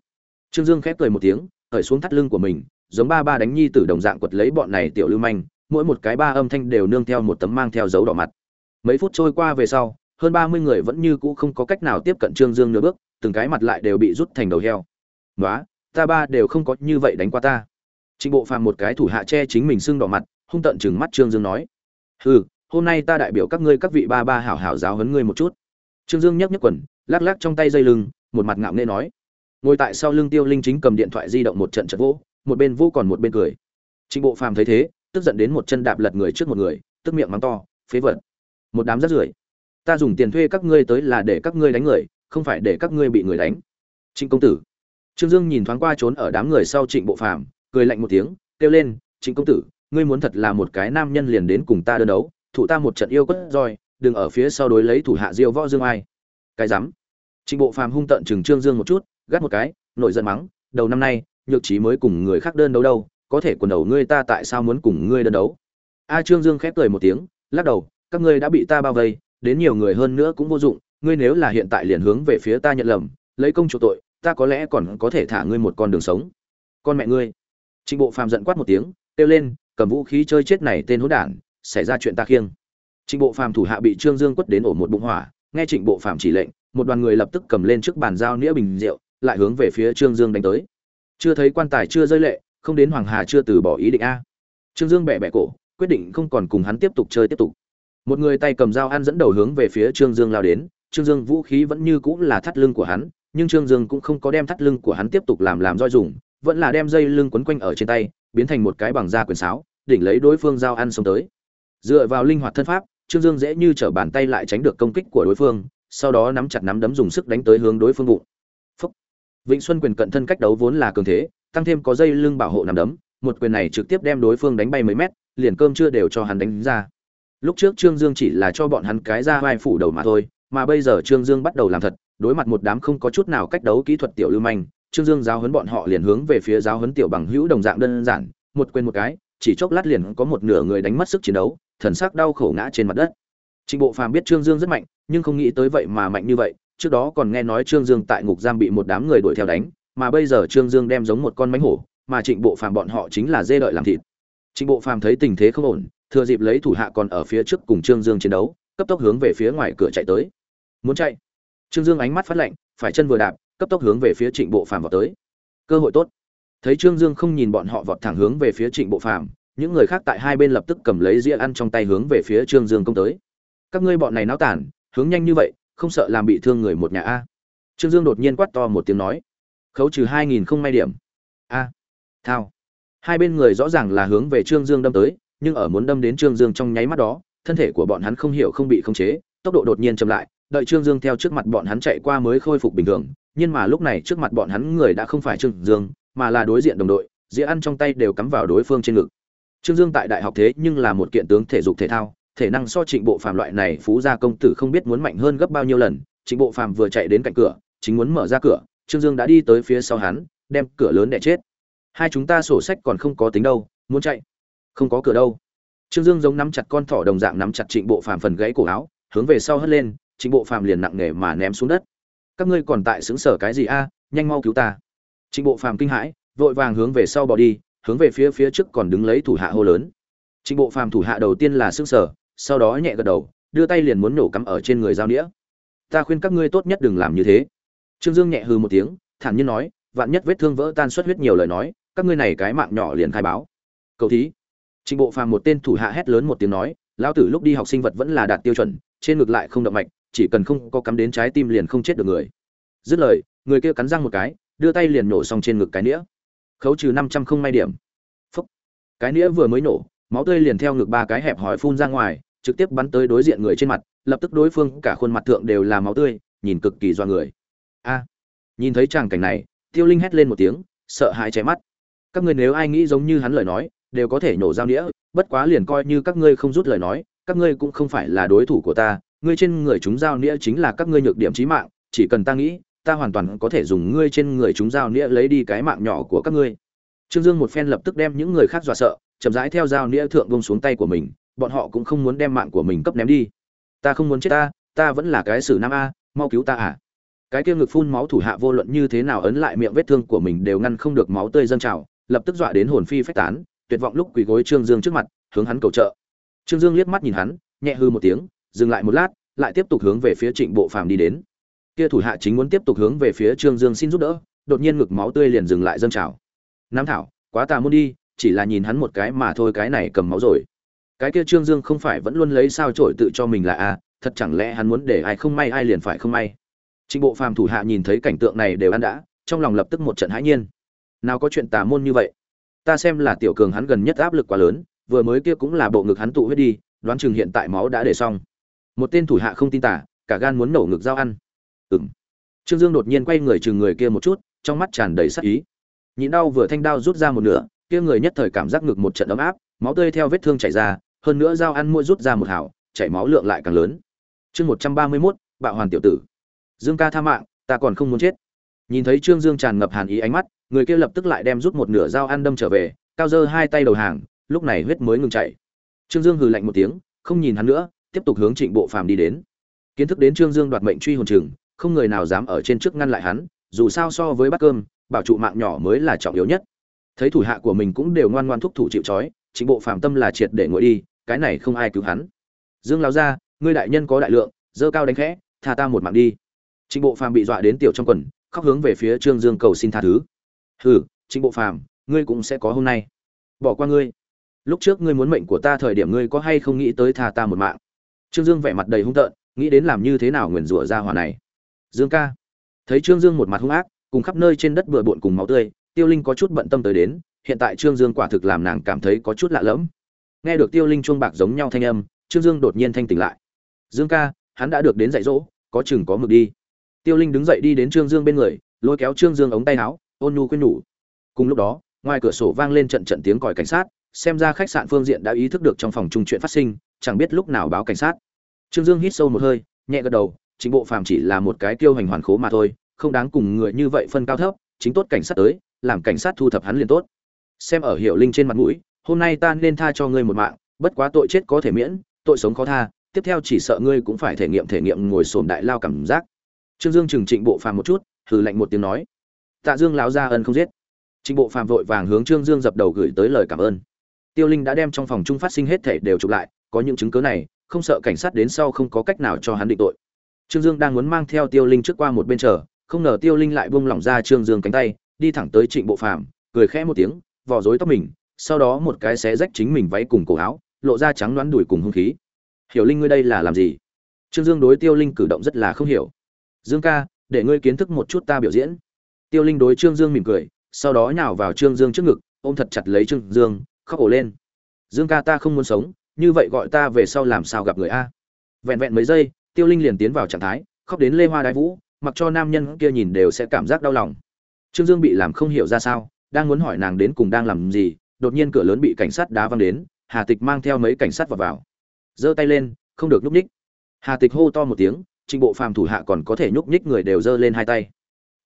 Trương Dương khép cười một tiếng, cởi xuống thắt lưng của mình, giống ba ba đánh nhi tử đồng dạng quật lấy bọn này tiểu lưu manh, mỗi một cái ba âm thanh đều nương theo một tấm mang theo dấu đỏ mặt. Mấy phút trôi qua về sau hơn ba mươi người vẫn như cũ không có cách nào tiếp cận trương dương nửa bước từng cái mặt lại đều bị rút thành đầu heo. "Nóa, ta ba đều không có như vậy đánh qua ta. Trịnh bộ phàm một cái thủ hạ che chính mình sưng đỏ mặt hung tận chừng mắt trương dương nói. Hừ hôm nay ta đại biểu các ngươi các vị ba ba hảo hảo giáo huấn ngươi một chút. Trương dương nhấc nhấc quần lắc lắc trong tay dây lưng, một mặt ngạo nghễ nói. Ngồi tại sau lưng tiêu linh chính cầm điện thoại di động một trận trận vỗ, một bên vô còn một bên cười. Trịnh bộ phàm thấy thế, tức giận đến một chân đạp lật người trước một người, tức miệng mắng to, phế vật, một đám rác rưởi. Ta dùng tiền thuê các ngươi tới là để các ngươi đánh người, không phải để các ngươi bị người đánh. Trịnh công tử. Trương dương nhìn thoáng qua trốn ở đám người sau trịnh bộ phàm, cười lạnh một tiếng, kêu lên, trịnh công tử, ngươi muốn thật là một cái nam nhân liền đến cùng ta đơn đấu thủ ta một trận yêu quất roi, đừng ở phía sau đối lấy thủ hạ diêu võ dương ai cái dám trịnh bộ phàm hung tận chừng trương dương một chút, gắt một cái, nổi giận mắng, đầu năm nay, nhược trí mới cùng người khác đơn đấu đâu, có thể quần đầu ngươi ta tại sao muốn cùng ngươi đơn đấu? A trương dương khép cười một tiếng, lắc đầu, các ngươi đã bị ta bao vây, đến nhiều người hơn nữa cũng vô dụng, ngươi nếu là hiện tại liền hướng về phía ta nhận lầm, lấy công chủ tội, ta có lẽ còn có thể thả ngươi một con đường sống. Con mẹ ngươi. Trịnh bộ phàm giận quát một tiếng, kêu lên, cầm vũ khí chơi chết này tên hỗn đản, xảy ra chuyện ta khiêng. Trịnh bộ phàm thủ hạ bị trương dương quất đến ổ một bụng hỏa nghe trịnh bộ phạm chỉ lệnh, một đoàn người lập tức cầm lên trước bàn dao nĩa bình rượu, lại hướng về phía trương dương đánh tới. Chưa thấy quan tài chưa rơi lệ, không đến hoàng hà chưa từ bỏ ý định a. Trương dương bẻ bẻ cổ, quyết định không còn cùng hắn tiếp tục chơi tiếp tục. Một người tay cầm dao ăn dẫn đầu hướng về phía trương dương lao đến, trương dương vũ khí vẫn như cũng là thắt lưng của hắn, nhưng trương dương cũng không có đem thắt lưng của hắn tiếp tục làm làm roi dùng vẫn là đem dây lưng quấn quanh ở trên tay, biến thành một cái bằng da quyền sáo, đỉnh lấy đối phương dao ăn xông tới. Dựa vào linh hoạt thân pháp trương dương dễ như trở bàn tay lại tránh được công kích của đối phương, sau đó nắm chặt nắm đấm dùng sức đánh tới hướng đối phương bụng Phốc. vịnh xuân quyền cận thân cách đấu vốn là cường thế, tăng thêm có dây lưng bảo hộ nắm đấm, một quyền này trực tiếp đem đối phương đánh bay mấy mét, liền cơm chưa đều cho hắn đánh ra lúc trước trương dương chỉ là cho bọn hắn cái ra vai phủ đầu mà thôi, mà bây giờ trương dương bắt đầu làm thật, đối mặt một đám không có chút nào cách đấu kỹ thuật tiểu lưu manh, trương dương giáo huấn bọn họ liền hướng về phía giáo huấn tiểu bằng hữu đồng dạng đơn giản, một quên một cái, chỉ chốc lát liền có một nửa người đánh mất sức chiến đấu thần sắc đau khổ ngã trên mặt đất. Trịnh bộ phàm biết trương dương rất mạnh, nhưng không nghĩ tới vậy mà mạnh như vậy, trước đó còn nghe nói trương dương tại ngục giam bị một đám người đuổi theo đánh, mà bây giờ trương dương đem giống một con mãnh hổ, mà trịnh bộ phàm bọn họ chính là dê đợi làm thịt. Trịnh bộ phàm thấy tình thế không ổn, thừa dịp lấy thủ hạ còn ở phía trước cùng trương dương chiến đấu, cấp tốc hướng về phía ngoài cửa chạy tới. Muốn chạy? Trương dương ánh mắt phát lạnh, phải chân vừa đạp, cấp tốc hướng về phía trịnh bộ phàm vọt tới. Cơ hội tốt. Thấy trương dương không nhìn bọn họ vọt thẳng hướng về phía trịnh bộ phàm những người khác tại hai bên lập tức cầm lấy dĩa ăn trong tay hướng về phía trương dương công tới. Các ngươi bọn này náo tản, hướng nhanh như vậy, không sợ làm bị thương người một nhà a. Trương dương đột nhiên quát to một tiếng nói. Khấu trừ hai nghìn không may điểm. A. Thao. Hai bên người rõ ràng là hướng về trương dương đâm tới, nhưng ở muốn đâm đến trương dương trong nháy mắt đó, thân thể của bọn hắn không hiểu không bị khống chế, tốc độ đột nhiên chậm lại, đợi trương dương theo trước mặt bọn hắn chạy qua mới khôi phục bình thường. Nhưng mà lúc này trước mặt bọn hắn người đã không phải trương dương, mà là đối diện đồng đội, dĩa ăn trong tay đều cắm vào đối phương trên ngực trương dương tại đại học thế nhưng là một kiện tướng thể dục thể thao, thể năng so trịnh bộ phàm loại này phú gia công tử không biết muốn mạnh hơn gấp bao nhiêu lần. Trịnh bộ phàm vừa chạy đến cạnh cửa, chính muốn mở ra cửa, trương dương đã đi tới phía sau hắn, đem cửa lớn đè chết. Hai chúng ta sổ sách còn không có tính đâu, muốn chạy? Không có cửa đâu. Trương dương giống nắm chặt con thỏ đồng dạng nắm chặt trịnh bộ phàm phần gãy cổ áo, hướng về sau hất lên, trịnh bộ phàm liền nặng nề mà ném xuống đất. Các ngươi còn tại xứng sở cái gì a? Nhanh mau cứu ta. Trịnh bộ phàm kinh hãi, vội vàng hướng về sau bỏ đi hướng về phía phía trước còn đứng lấy thủ hạ hô lớn. Trịnh bộ phàm thủ hạ đầu tiên là xứng sở sau đó nhẹ gật đầu, đưa tay liền muốn nổ cắm ở trên người giao nĩa. Ta khuyên các ngươi tốt nhất đừng làm như thế. Trương dương nhẹ hư một tiếng, thản nhiên nói, vạn nhất vết thương vỡ tan xuất huyết nhiều lời nói, các ngươi này cái mạng nhỏ liền khai báo. Cầu thí. Trịnh bộ phàm một tên thủ hạ hét lớn một tiếng nói, lão tử lúc đi học sinh vật vẫn là đạt tiêu chuẩn, trên ngực lại không động mạch, chỉ cần không có cắm đến trái tim liền không chết được người. Dứt lời, người kia cắn răng một cái, đưa tay liền nổ xong trên ngực cái nĩa khấu trừ năm trăm không may điểm. Phúc. Cái nĩa vừa mới nổ, máu tươi liền theo ngực ba cái hẹp hỏi phun ra ngoài, trực tiếp bắn tới đối diện người trên mặt, lập tức đối phương cả khuôn mặt thượng đều là máu tươi, nhìn cực kỳ do người. A. Nhìn thấy tràng cảnh này, tiêu linh hét lên một tiếng, sợ hãi cháy mắt. Các ngươi nếu ai nghĩ giống như hắn lời nói, đều có thể nổ dao đĩa bất quá liền coi như các ngươi không rút lời nói, các ngươi cũng không phải là đối thủ của ta, ngươi trên người chúng dao nĩa chính là các ngươi nhược điểm chí mạng, chỉ cần ta nghĩ ta hoàn toàn có thể dùng ngươi trên người chúng dao nĩa lấy đi cái mạng nhỏ của các ngươi. Trương dương một phen lập tức đem những người khác dọa sợ, chậm rãi theo dao nĩa thượng bông xuống tay của mình, bọn họ cũng không muốn đem mạng của mình cấp ném đi. Ta không muốn chết ta ta vẫn là cái sử nam a, mau cứu ta à. Cái kia ngực phun máu thủ hạ vô luận như thế nào ấn lại miệng vết thương của mình đều ngăn không được máu tươi dâng trào, lập tức dọa đến hồn phi phách tán, tuyệt vọng lúc quỳ gối trương dương trước mặt, hướng hắn cầu trợ. Trương dương liếc mắt nhìn hắn, nhẹ hư một tiếng, dừng lại một lát, lại tiếp tục hướng về phía trịnh bộ phàm đi đến kia thủ hạ chính muốn tiếp tục hướng về phía trương dương xin giúp đỡ, đột nhiên ngực máu tươi liền dừng lại dâng trào. Nam thảo, quá tà môn đi, chỉ là nhìn hắn một cái mà thôi, cái này cầm máu rồi. Cái kia trương dương không phải vẫn luôn lấy sao trổi tự cho mình là a, thật chẳng lẽ hắn muốn để ai không may, ai liền phải không may? Trịnh bộ phàm thủ hạ nhìn thấy cảnh tượng này đều ăn đã, trong lòng lập tức một trận hãi nhiên. Nào có chuyện tà môn như vậy? Ta xem là tiểu cường hắn gần nhất áp lực quá lớn, vừa mới kia cũng là bộ ngực hắn tụ huyết đi, đoán chừng hiện tại máu đã để xong. Một tên thủ hạ không tin tả cả gan muốn nổ ngực dao ăn. Ừm. trương dương đột nhiên quay người chừng người kia một chút, trong mắt tràn đầy sắc ý. Nhịn đau vừa thanh đao rút ra một nửa, kia người nhất thời cảm giác ngực một trận ấm áp, máu tươi theo vết thương chảy ra, hơn nữa dao ăn môi rút ra một hảo chảy máu lượng lại càng lớn. Chương một trăm ba mươi mốt, bạo hoàn tiểu tử. Dương ca tha mạng, ta còn không muốn chết. Nhìn thấy trương dương tràn ngập hàn ý ánh mắt, người kia lập tức lại đem rút một nửa dao ăn đâm trở về, cao dơ hai tay đầu hàng, lúc này huyết mới ngừng chảy. Trương dương hừ lạnh một tiếng, không nhìn hắn nữa, tiếp tục hướng trịnh bộ phàm đi đến. Kiến thức đến trương dương đoạt mệnh truy hồn chừng không người nào dám ở trên trước ngăn lại hắn, dù sao so với bát cơm, bảo trụ mạng nhỏ mới là trọng yếu nhất. Thấy thủ hạ của mình cũng đều ngoan ngoan thúc thủ chịu trói chính bộ phàm tâm là triệt để ngồi đi, cái này không ai cứu hắn. Dương lao ra ngươi đại nhân có đại lượng, dơ cao đánh khẽ, tha ta một mạng đi. Trịnh bộ phàm bị dọa đến tiểu trong quần, khóc hướng về phía trương dương cầu xin tha thứ. Hừ, trịnh bộ phàm, ngươi cũng sẽ có hôm nay. Bỏ qua ngươi. Lúc trước ngươi muốn mệnh của ta thời điểm ngươi có hay không nghĩ tới tha ta một mạng? Trương dương vẻ mặt đầy hung tợn, nghĩ đến làm như thế nào nguyền rủa ra hỏa này dương ca. Thấy trương dương một mặt hung ác, cùng khắp nơi trên đất bừa bộn cùng máu tươi, tiêu linh có chút bận tâm tới đến, hiện tại trương dương quả thực làm nàng cảm thấy có chút lạ lẫm. Nghe được tiêu linh chuông bạc giống nhau thanh âm, trương dương đột nhiên thanh tỉnh lại. Dương ca, hắn đã được đến dạy dỗ, có chừng có mực đi. Tiêu linh đứng dậy đi đến trương dương bên người, lôi kéo trương dương ống tay áo, ôn nhu khuyên nhủ. Cùng lúc đó, ngoài cửa sổ vang lên trận trận tiếng còi cảnh sát, xem ra khách sạn phương diện đã ý thức được trong phòng chung chuyện phát sinh, chẳng biết lúc nào báo cảnh sát. Trương dương hít sâu một hơi, nhẹ gật đầu chính bộ phàm chỉ là một cái kiêu hành hoàn khố mà thôi, không đáng cùng người như vậy phân cao thấp, chính tốt cảnh sát tới, làm cảnh sát thu thập hắn liền tốt. Xem ở hiệu linh trên mặt mũi, hôm nay ta nên tha cho ngươi một mạng, bất quá tội chết có thể miễn, tội sống khó tha, tiếp theo chỉ sợ ngươi cũng phải thể nghiệm thể nghiệm ngồi sồn đại lao cảm giác. Trương dương trừng trịnh bộ phàm một chút, hừ lạnh một tiếng nói. Tạ dương lão gia ân không giết. Trịnh bộ phàm vội vàng hướng trương dương dập đầu gửi tới lời cảm ơn. Tiêu linh đã đem trong phòng chung phát sinh hết thể đều chụp lại, có những chứng cứ này, không sợ cảnh sát đến sau không có cách nào cho hắn định tội trương dương đang muốn mang theo tiêu linh trước qua một bên chờ, không ngờ tiêu linh lại buông lỏng ra trương dương cánh tay, đi thẳng tới trịnh bộ phàm, cười khẽ một tiếng, vò rối tóc mình, sau đó một cái xé rách chính mình váy cùng cổ áo, lộ ra trắng đoán đùi cùng hung khí. Hiểu linh ngươi đây là làm gì? Trương dương đối tiêu linh cử động rất là không hiểu. Dương ca, để ngươi kiến thức một chút ta biểu diễn. Tiêu linh đối trương dương mỉm cười, sau đó nhào vào trương dương trước ngực, ôm thật chặt lấy trương dương, khóc ồ lên. Dương ca ta không muốn sống, như vậy gọi ta về sau làm sao gặp người a? Vẹn vẹn mấy giây tiêu linh liền tiến vào trạng thái, khóc đến lê hoa đái vũ, mặc cho nam nhân kia nhìn đều sẽ cảm giác đau lòng. Trương dương bị làm không hiểu ra sao, đang muốn hỏi nàng đến cùng đang làm gì, đột nhiên cửa lớn bị cảnh sát đá văng đến, hà tịch mang theo mấy cảnh sát vào vào. Giơ tay lên, không được nhúc nhích. Hà tịch hô to một tiếng, trình bộ phàm thủ hạ còn có thể nhúc nhích người đều giơ lên hai tay.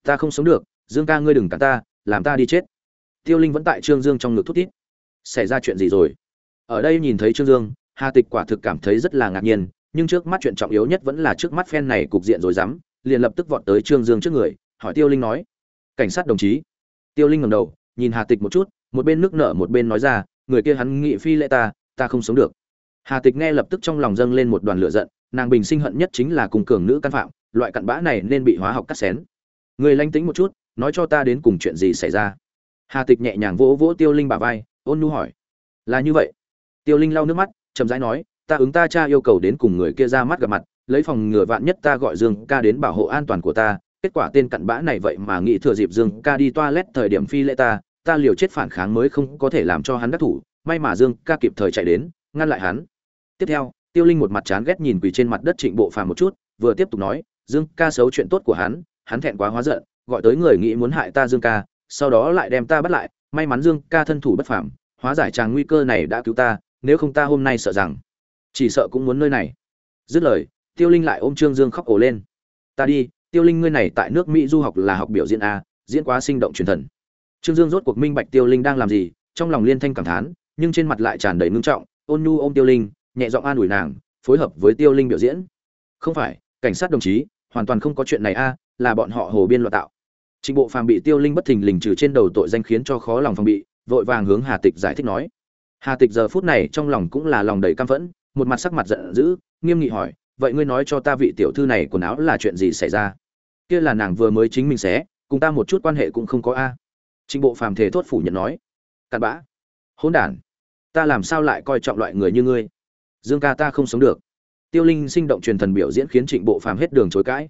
Ta không sống được, dương ca ngươi đừng cản ta, làm ta đi chết. Tiêu linh vẫn tại trương dương trong ngực thút thít. Xảy ra chuyện gì rồi? Ở đây nhìn thấy trương dương, hà tịch quả thực cảm thấy rất là ngạc nhiên nhưng trước mắt chuyện trọng yếu nhất vẫn là trước mắt phen này cục diện rồi dám, liền lập tức vọt tới trương dương trước người, hỏi tiêu linh nói. Cảnh sát đồng chí. Tiêu linh ngầm đầu, nhìn hà tịch một chút, một bên nước nở một bên nói ra, người kia hắn nghị phi lệ ta ta không sống được. Hà tịch nghe lập tức trong lòng dâng lên một đoàn lửa giận, nàng bình sinh hận nhất chính là cùng cường nữ căn phạm, loại cặn bã này nên bị hóa học cắt xén. Người lanh tính một chút, nói cho ta đến cùng chuyện gì xảy ra. Hà tịch nhẹ nhàng vỗ vỗ tiêu linh bà vai, ôn nu hỏi. Là như vậy. Tiêu linh lau nước mắt, chậm rãi nói ta ứng ta cha yêu cầu đến cùng người kia ra mắt gặp mặt, lấy phòng ngừa vạn nhất ta gọi dương ca đến bảo hộ an toàn của ta, kết quả tên cặn bã này vậy mà nghĩ thừa dịp dương ca đi toilet thời điểm phi lễ ta ta liều chết phản kháng mới không có thể làm cho hắn đắc thủ, may mà dương ca kịp thời chạy đến, ngăn lại hắn. Tiếp theo, tiêu linh một mặt chán ghét nhìn quỳ trên mặt đất trịnh bộ phàm một chút, vừa tiếp tục nói, dương ca xấu chuyện tốt của hắn hắn thẹn quá hóa giận, gọi tới người nghĩ muốn hại ta dương ca, sau đó lại đem ta bắt lại, may mắn dương ca thân thủ bất phàm, hóa giải tràng nguy cơ này đã cứu ta, nếu không ta hôm nay sợ rằng chỉ sợ cũng muốn nơi này. Dứt lời, tiêu linh lại ôm trương dương khóc ổ lên. Ta đi, tiêu linh ngươi này tại nước mỹ du học là học biểu diễn a, diễn quá sinh động truyền thần. Trương dương rốt cuộc minh bạch tiêu linh đang làm gì, trong lòng liên thanh cảm thán, nhưng trên mặt lại tràn đầy ngưng trọng, ôn nhu ôm tiêu linh, nhẹ giọng an ủi nàng, phối hợp với tiêu linh biểu diễn. Không phải, cảnh sát đồng chí, hoàn toàn không có chuyện này a, là bọn họ hồ biên loạn tạo. Trình bộ phàm bị tiêu linh bất thình lình trừ trên đầu tội danh khiến cho khó lòng phòng bị, vội vàng hướng hà tịch giải thích nói. Hà tịch giờ phút này trong lòng cũng là lòng đầy căm phẫn một mặt sắc mặt giận dữ, nghiêm nghị hỏi, vậy ngươi nói cho ta vị tiểu thư này quần áo là chuyện gì xảy ra? Kia là nàng vừa mới chính mình xé, cùng ta một chút quan hệ cũng không có a. Trịnh bộ phàm thể thốt phủ nhận nói, cặn bã, hỗn đản, ta làm sao lại coi trọng loại người như ngươi? Dương ca ta không sống được. Tiêu linh sinh động truyền thần biểu diễn khiến trịnh bộ phàm hết đường chối cãi.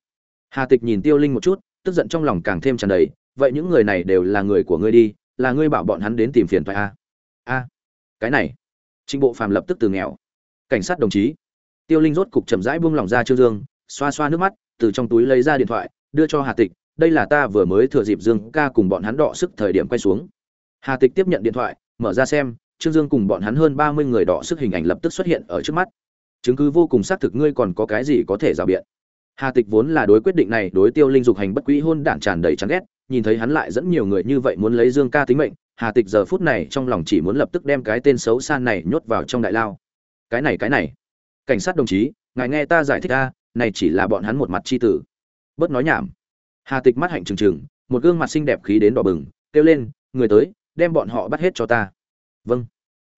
Hà tịch nhìn tiêu linh một chút, tức giận trong lòng càng thêm tràn đầy, vậy những người này đều là người của ngươi đi, là ngươi bảo bọn hắn đến tìm phiền phải a? A, cái này. Trịnh bộ phàm lập tức từ nghèo cảnh sát đồng chí. Tiêu linh rốt cục chậm rãi buông lỏng ra trương dương, xoa xoa nước mắt, từ trong túi lấy ra điện thoại, đưa cho hà tịch, đây là ta vừa mới thừa dịp dương ca cùng bọn hắn đọ sức thời điểm quay xuống. Hà tịch tiếp nhận điện thoại, mở ra xem, trương dương cùng bọn hắn hơn ba mươi người đọ sức hình ảnh lập tức xuất hiện ở trước mắt. Chứng cứ vô cùng xác thực, ngươi còn có cái gì có thể rào biện? Hà tịch vốn là đối quyết định này, đối tiêu linh dục hành bất quỹ hôn đản tràn đầy chán ghét, nhìn thấy hắn lại dẫn nhiều người như vậy muốn lấy dương ca tính mệnh, hà tịch giờ phút này trong lòng chỉ muốn lập tức đem cái tên xấu xa này nhốt vào trong đại lao cái này cái này. Cảnh sát đồng chí, ngài nghe ta giải thích ta này chỉ là bọn hắn một mặt chi tử. Bớt nói nhảm. Hà tịch mắt hạnh trừng trừng, một gương mặt xinh đẹp khí đến đỏ bừng, kêu lên, người tới, đem bọn họ bắt hết cho ta. Vâng.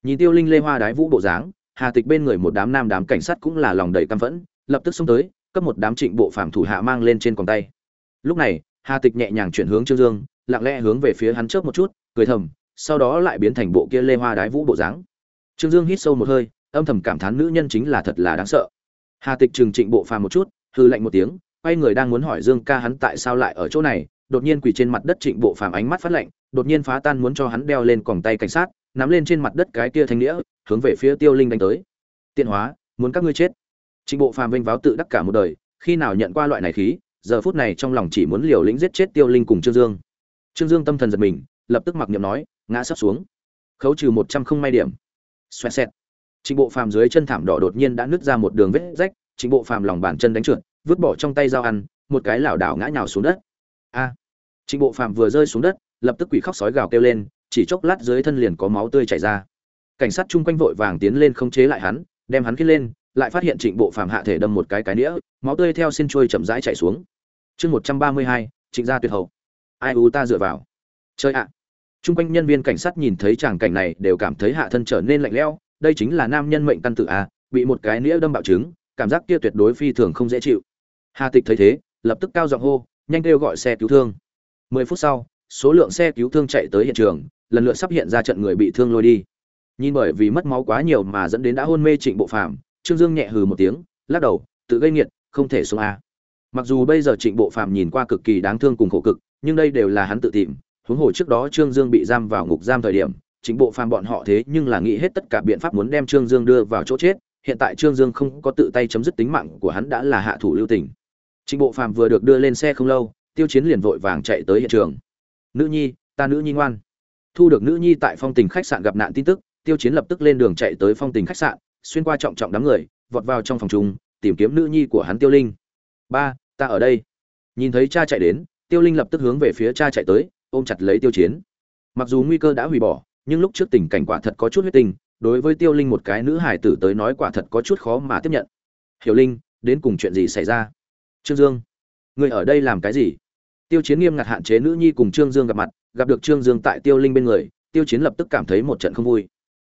Nhìn tiêu linh lê hoa đái vũ bộ dáng, hà tịch bên người một đám nam đám cảnh sát cũng là lòng đầy căm phẫn, lập tức xông tới, cấp một đám trịnh bộ phạm thủ hạ mang lên trên còng tay. Lúc này, hà tịch nhẹ nhàng chuyển hướng trương dương, lặng lẽ hướng về phía hắn trước một chút, cười thầm, sau đó lại biến thành bộ kia lê hoa đái vũ bộ dáng. Trương dương hít sâu một hơi âm thầm cảm thán nữ nhân chính là thật là đáng sợ. Hà tịch trừng trịnh bộ phàm một chút hư lạnh một tiếng, quay người đang muốn hỏi dương ca hắn tại sao lại ở chỗ này, đột nhiên quỳ trên mặt đất trịnh bộ phàm ánh mắt phát lạnh, đột nhiên phá tan muốn cho hắn đeo lên còng tay cảnh sát, nắm lên trên mặt đất cái kia thanh nghĩa hướng về phía tiêu linh đánh tới. Tiện hóa, muốn các ngươi chết. Trịnh bộ phàm vênh váo tự đắc cả một đời, khi nào nhận qua loại này khí, giờ phút này trong lòng chỉ muốn liều lĩnh giết chết tiêu linh cùng trương dương. Trương dương tâm thần giật mình, lập tức mặc niệm nói, ngã sắp xuống. Khấu trừ một trăm không may điểm. Xoẹt xẹt trịnh bộ phàm dưới chân thảm đỏ đột nhiên đã nứt ra một đường vết rách trịnh bộ phàm lòng bàn chân đánh trượt, vứt bỏ trong tay dao ăn, một cái lảo đảo ngã nhào xuống đất. A! Trịnh bộ phàm vừa rơi xuống đất, lập tức quỷ khóc sói gào kêu lên, chỉ chốc lát dưới thân liền có máu tươi chảy ra. Cảnh sát chung quanh vội vàng tiến lên không chế lại hắn, đem hắn kết lên, lại phát hiện trịnh bộ phàm hạ thể đâm một cái cái nĩa, máu tươi theo xin trôi chậm rãi chảy xuống. Chương một trăm ba mươi hai, trịnh gia tuyệt hậu. Ai u ta dựa vào? Chơi ạ! Chung quanh nhân viên cảnh sát nhìn thấy tràng cảnh này đều cảm thấy hạ thân trở nên lạnh lẽo đây chính là nam nhân mệnh căn tự a à, bị một cái nĩa đâm bạo trứng, cảm giác kia tuyệt đối phi thường không dễ chịu. Hà tịch thấy thế, lập tức cao giọng hô, nhanh kêu gọi xe cứu thương. Mười phút sau, số lượng xe cứu thương chạy tới hiện trường, lần lượt sắp hiện ra trận người bị thương lôi đi. Nhìn bởi vì mất máu quá nhiều mà dẫn đến đã hôn mê trịnh bộ phàm, trương dương nhẹ hừ một tiếng, lắc đầu, tự gây nghiệt, không thể xuống a à. mặc dù bây giờ trịnh bộ phàm nhìn qua cực kỳ đáng thương cùng khổ cực, nhưng đây đều là hắn tự tìm, huống hồ trước đó trương dương bị giam vào ngục giam thời điểm chính bộ phàm bọn họ thế nhưng là nghĩ hết tất cả biện pháp muốn đem trương dương đưa vào chỗ chết, hiện tại trương dương không có tự tay chấm dứt tính mạng của hắn đã là hạ thủ lưu tình. Chính bộ phàm vừa được đưa lên xe không lâu, tiêu chiến liền vội vàng chạy tới hiện trường. Nữ nhi, ta nữ nhi ngoan. Thu được nữ nhi tại phong tình khách sạn gặp nạn tin tức, tiêu chiến lập tức lên đường chạy tới phong tình khách sạn, xuyên qua trọng trọng đám người, vọt vào trong phòng chung, tìm kiếm nữ nhi của hắn tiêu linh. Ba, ta ở đây. Nhìn thấy cha chạy đến, tiêu linh lập tức hướng về phía cha chạy tới, ôm chặt lấy tiêu chiến. Mặc dù nguy cơ đã hủy bỏ nhưng lúc trước tình cảnh quả thật có chút huyết tình đối với tiêu linh một cái nữ hải tử tới nói quả thật có chút khó mà tiếp nhận. Hiểu linh, đến cùng chuyện gì xảy ra? Trương dương. Người ở đây làm cái gì? Tiêu chiến nghiêm ngặt hạn chế nữ nhi cùng trương dương gặp mặt, gặp được trương dương tại tiêu linh bên người, tiêu chiến lập tức cảm thấy một trận không vui.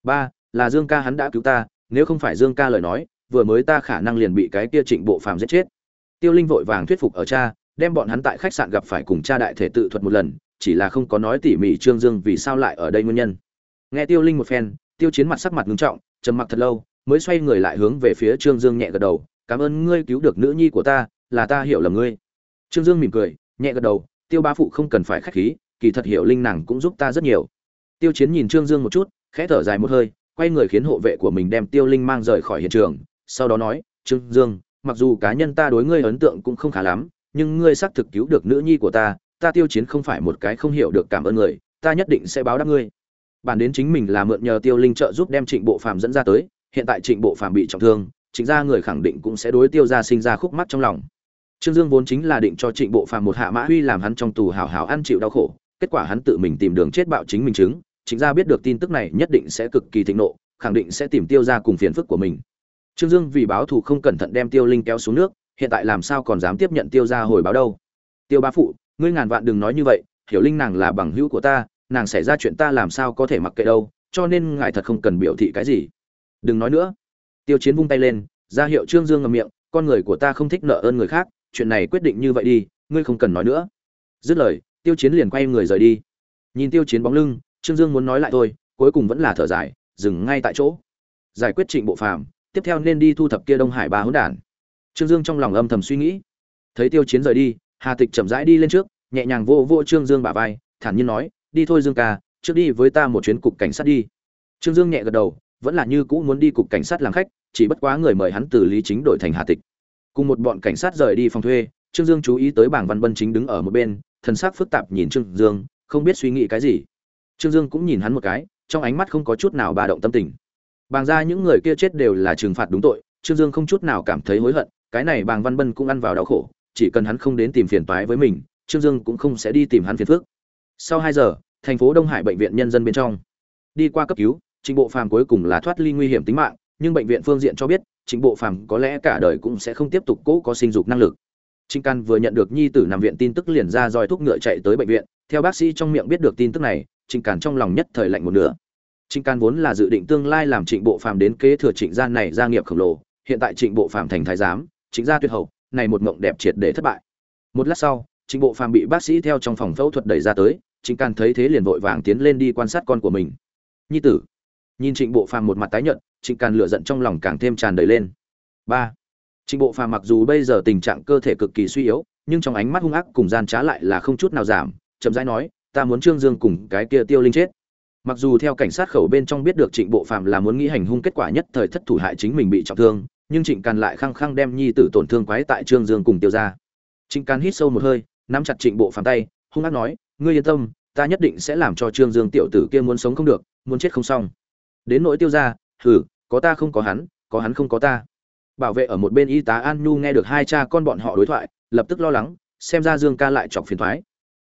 Ba, là dương ca hắn đã cứu ta, nếu không phải dương ca lời nói, vừa mới ta khả năng liền bị cái kia trịnh bộ phàm giết chết. Tiêu linh vội vàng thuyết phục ở cha, đem bọn hắn tại khách sạn gặp phải cùng cha đại thể tự thuật một lần chỉ là không có nói tỉ mỉ trương dương vì sao lại ở đây nguyên nhân. Nghe tiêu linh một phen, tiêu chiến mặt sắc mặt ngưng trọng, trầm mặc thật lâu, mới xoay người lại hướng về phía trương dương nhẹ gật đầu, cảm ơn ngươi cứu được nữ nhi của ta, là ta hiểu lầm ngươi. Trương dương mỉm cười, nhẹ gật đầu, tiêu ba phụ không cần phải khách khí, kỳ thật hiểu linh nàng cũng giúp ta rất nhiều. Tiêu chiến nhìn trương dương một chút, khẽ thở dài một hơi, quay người khiến hộ vệ của mình đem tiêu linh mang rời khỏi hiện trường, sau đó nói, trương dương, mặc dù cá nhân ta đối ngươi ấn tượng cũng không khá lắm, nhưng ngươi xác thực cứu được nữ nhi của ta ta tiêu chiến không phải một cái không hiểu được cảm ơn người, ta nhất định sẽ báo đáp ngươi. Bản đến chính mình là mượn nhờ tiêu linh trợ giúp đem trịnh bộ phàm dẫn ra tới, hiện tại trịnh bộ phàm bị trọng thương chính ra người khẳng định cũng sẽ đối tiêu ra sinh ra khúc mắt trong lòng. Trương dương vốn chính là định cho trịnh bộ phàm một hạ mã huy làm hắn trong tù hào hào ăn chịu đau khổ, kết quả hắn tự mình tìm đường chết bạo chính mình chứng chính ra biết được tin tức này nhất định sẽ cực kỳ thịnh nộ, khẳng định sẽ tìm tiêu ra cùng phiền phức của mình. Trương dương vì báo thù không cẩn thận đem tiêu linh kéo xuống nước, hiện tại làm sao còn dám tiếp nhận tiêu ra hồi báo đâu? Tiêu bá phụ ngươi ngàn vạn đừng nói như vậy, hiểu linh nàng là bằng hữu của ta, nàng xảy ra chuyện ta làm sao có thể mặc kệ đâu, cho nên ngài thật không cần biểu thị cái gì. Đừng nói nữa. Tiêu chiến vung tay lên, ra hiệu trương dương ngậm miệng, con người của ta không thích nợ ơn người khác, chuyện này quyết định như vậy đi, ngươi không cần nói nữa. Dứt lời, tiêu chiến liền quay người rời đi. Nhìn tiêu chiến bóng lưng, trương dương muốn nói lại thôi, cuối cùng vẫn là thở dài, dừng ngay tại chỗ. Giải quyết trịnh bộ phàm, tiếp theo nên đi thu thập kia đông hải ba hỗn đản. Trương dương trong lòng âm thầm suy nghĩ. Thấy tiêu chiến rời đi hà tịch chậm rãi đi lên trước, nhẹ nhàng vô vô trương dương bả vai, thản nhiên nói, đi thôi dương ca, trước đi với ta một chuyến cục cảnh sát đi. Trương dương nhẹ gật đầu, vẫn là như cũ muốn đi cục cảnh sát làm khách, chỉ bất quá người mời hắn từ lý chính đổi thành hà tịch. Cùng một bọn cảnh sát rời đi phòng thuê, trương dương chú ý tới bảng văn bân chính đứng ở một bên, thần sắc phức tạp nhìn trương dương, không biết suy nghĩ cái gì. Trương dương cũng nhìn hắn một cái, trong ánh mắt không có chút nào bà động tâm tình. Bàng ra những người kia chết đều là trừng phạt đúng tội, trương dương không chút nào cảm thấy hối hận, cái này bàng văn bân cũng ăn vào đau khổ chỉ cần hắn không đến tìm phiền toái với mình trương dương cũng không sẽ đi tìm hắn phiền phức sau hai giờ thành phố đông hải bệnh viện nhân dân bên trong đi qua cấp cứu Trịnh Bộ Phàm cuối cùng là thoát ly nguy hiểm tính mạng, nhưng bệnh viện phương diện cho biết, Trịnh Bộ Phàm có lẽ cả đời cũng sẽ không tiếp tục cố có sinh dục năng lực. Trịnh Can vừa nhận được nhi tử nằm viện tin tức liền ra roi thuốc ngựa chạy tới bệnh viện, theo bác sĩ trong miệng biết được tin tức này, Trịnh Càn trong lòng nhất thời lạnh một nửa. Trịnh Can vốn là dự định tương lai làm Trịnh Bộ Phàm đến kế thừa Trịnh gia này gia nghiệp khổng lồ, hiện tại Trịnh Bộ Phàm thành thái giám, Trịnh gia tuyệt hậu, này một mộng đẹp triệt để thất bại. Một lát sau, Trịnh Bộ Phàm bị bác sĩ theo trong phòng phẫu thuật đẩy ra tới, Trịnh Can thấy thế liền vội vàng tiến lên đi quan sát con của mình. Nhi tử, nhìn trịnh bộ phàm một mặt tái nhợt trịnh càn lửa giận trong lòng càng thêm tràn đầy lên ba trịnh bộ phàm mặc dù bây giờ tình trạng cơ thể cực kỳ suy yếu nhưng trong ánh mắt hung ác cùng gian trá lại là không chút nào giảm chậm rãi nói ta muốn trương dương cùng cái kia tiêu linh chết mặc dù theo cảnh sát khẩu bên trong biết được trịnh bộ phàm là muốn nghĩ hành hung kết quả nhất thời thất thủ hại chính mình bị trọng thương nhưng trịnh càn lại khăng khăng đem nhi tử tổn thương quái tại trương dương cùng tiêu ra trịnh càn hít sâu một hơi, nắm chặt trịnh bộ phàm tay, hung ác nói, ngươi yên tâm, ta nhất định sẽ làm cho trương dương tiểu tử kia muốn sống không được, muốn chết không xong. Đến nỗi tiêu ra thử có ta không có hắn có hắn không có ta. Bảo vệ ở một bên y tá an nhu nghe được hai cha con bọn họ đối thoại, lập tức lo lắng, xem ra dương ca lại chọc phiền thoái.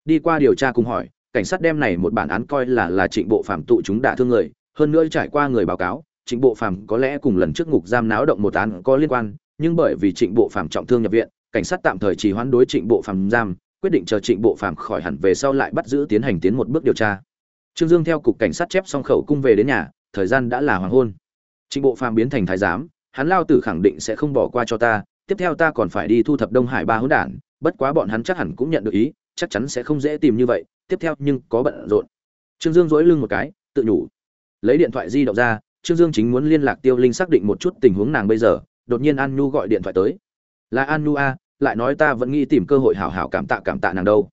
Đi qua điều tra cùng hỏi, cảnh sát đem này một bản án coi là là trịnh bộ phạm tụ chúng đả thương người, hơn nữa trải qua người báo cáo trịnh bộ phạm có lẽ cùng lần trước ngục giam náo động một án có liên quan, nhưng bởi vì trịnh bộ phạm trọng thương nhập viện, cảnh sát tạm thời chỉ hoãn đối trịnh bộ phạm giam, quyết định chờ trịnh bộ phạm khỏi hẳn về sau lại bắt giữ tiến hành tiến một bước điều tra. Trương dương theo cục cảnh sát chép xong khẩu cung về đến nhà, thời gian đã là hoàng hôn. Trịnh bộ phàm biến thành thái giám, hắn lao tử khẳng định sẽ không bỏ qua cho ta, tiếp theo ta còn phải đi thu thập đông hải ba hỗn đản, bất quá bọn hắn chắc hẳn cũng nhận được ý, chắc chắn sẽ không dễ tìm như vậy, tiếp theo nhưng có bận rộn. Trương dương dỗi lưng một cái, tự nhủ. Lấy điện thoại di động ra trương dương chính muốn liên lạc tiêu linh xác định một chút tình huống nàng bây giờ, đột nhiên an nhu gọi điện thoại tới. Là an nhu a, lại nói ta vẫn nghĩ tìm cơ hội hảo hảo cảm tạ cảm tạ nàng đâu.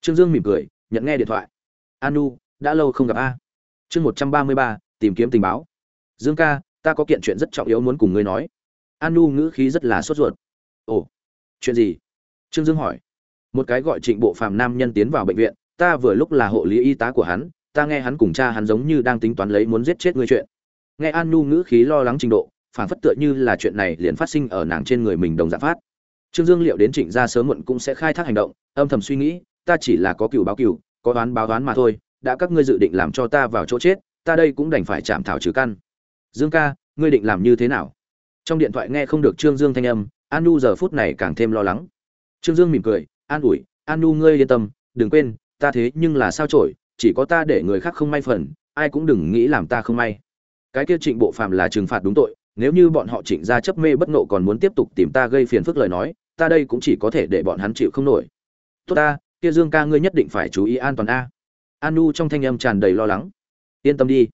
Trương dương mỉm cười, nhận nghe điện thoại. An nhu, đã lâu không gặp a. Chương một trăm ba mươi ba, tìm kiếm tình báo. Dương ca, ta có kiện chuyện rất trọng yếu muốn cùng ngươi nói. An nu ngữ khí rất là sốt ruột. Ồ, chuyện gì? Trương dương hỏi. Một cái gọi trịnh bộ phàm nam nhân tiến vào bệnh viện, ta vừa lúc là hộ lý y tá của hắn, ta nghe hắn cùng cha hắn giống như đang tính toán lấy muốn giết chết ngươi chuyện nghe an nu ngữ khí lo lắng trình độ phản phất tựa như là chuyện này liền phát sinh ở nàng trên người mình đồng dạng phát. Trương dương liệu đến trịnh gia sớm muộn cũng sẽ khai thác hành động, âm thầm suy nghĩ, ta chỉ là có cựu báo cựu, có đoán báo đoán mà thôi, đã các ngươi dự định làm cho ta vào chỗ chết, ta đây cũng đành phải chạm thảo trừ căn. Dương ca, ngươi định làm như thế nào? Trong điện thoại nghe không được trương dương thanh âm, an nu giờ phút này càng thêm lo lắng. Trương dương mỉm cười, an ủi, an nu ngươi yên tâm, đừng quên, ta thế nhưng là sao trổi chỉ có ta để người khác không may phần, ai cũng đừng nghĩ làm ta không may cái kia trịnh bộ phàm là trừng phạt đúng tội, nếu như bọn họ trịnh ra chấp mê bất nộ còn muốn tiếp tục tìm ta gây phiền phức lời nói, ta đây cũng chỉ có thể để bọn hắn chịu không nổi. Tốt ta, kia dương ca ngươi nhất định phải chú ý an toàn a. An nu trong thanh âm tràn đầy lo lắng. Yên tâm đi.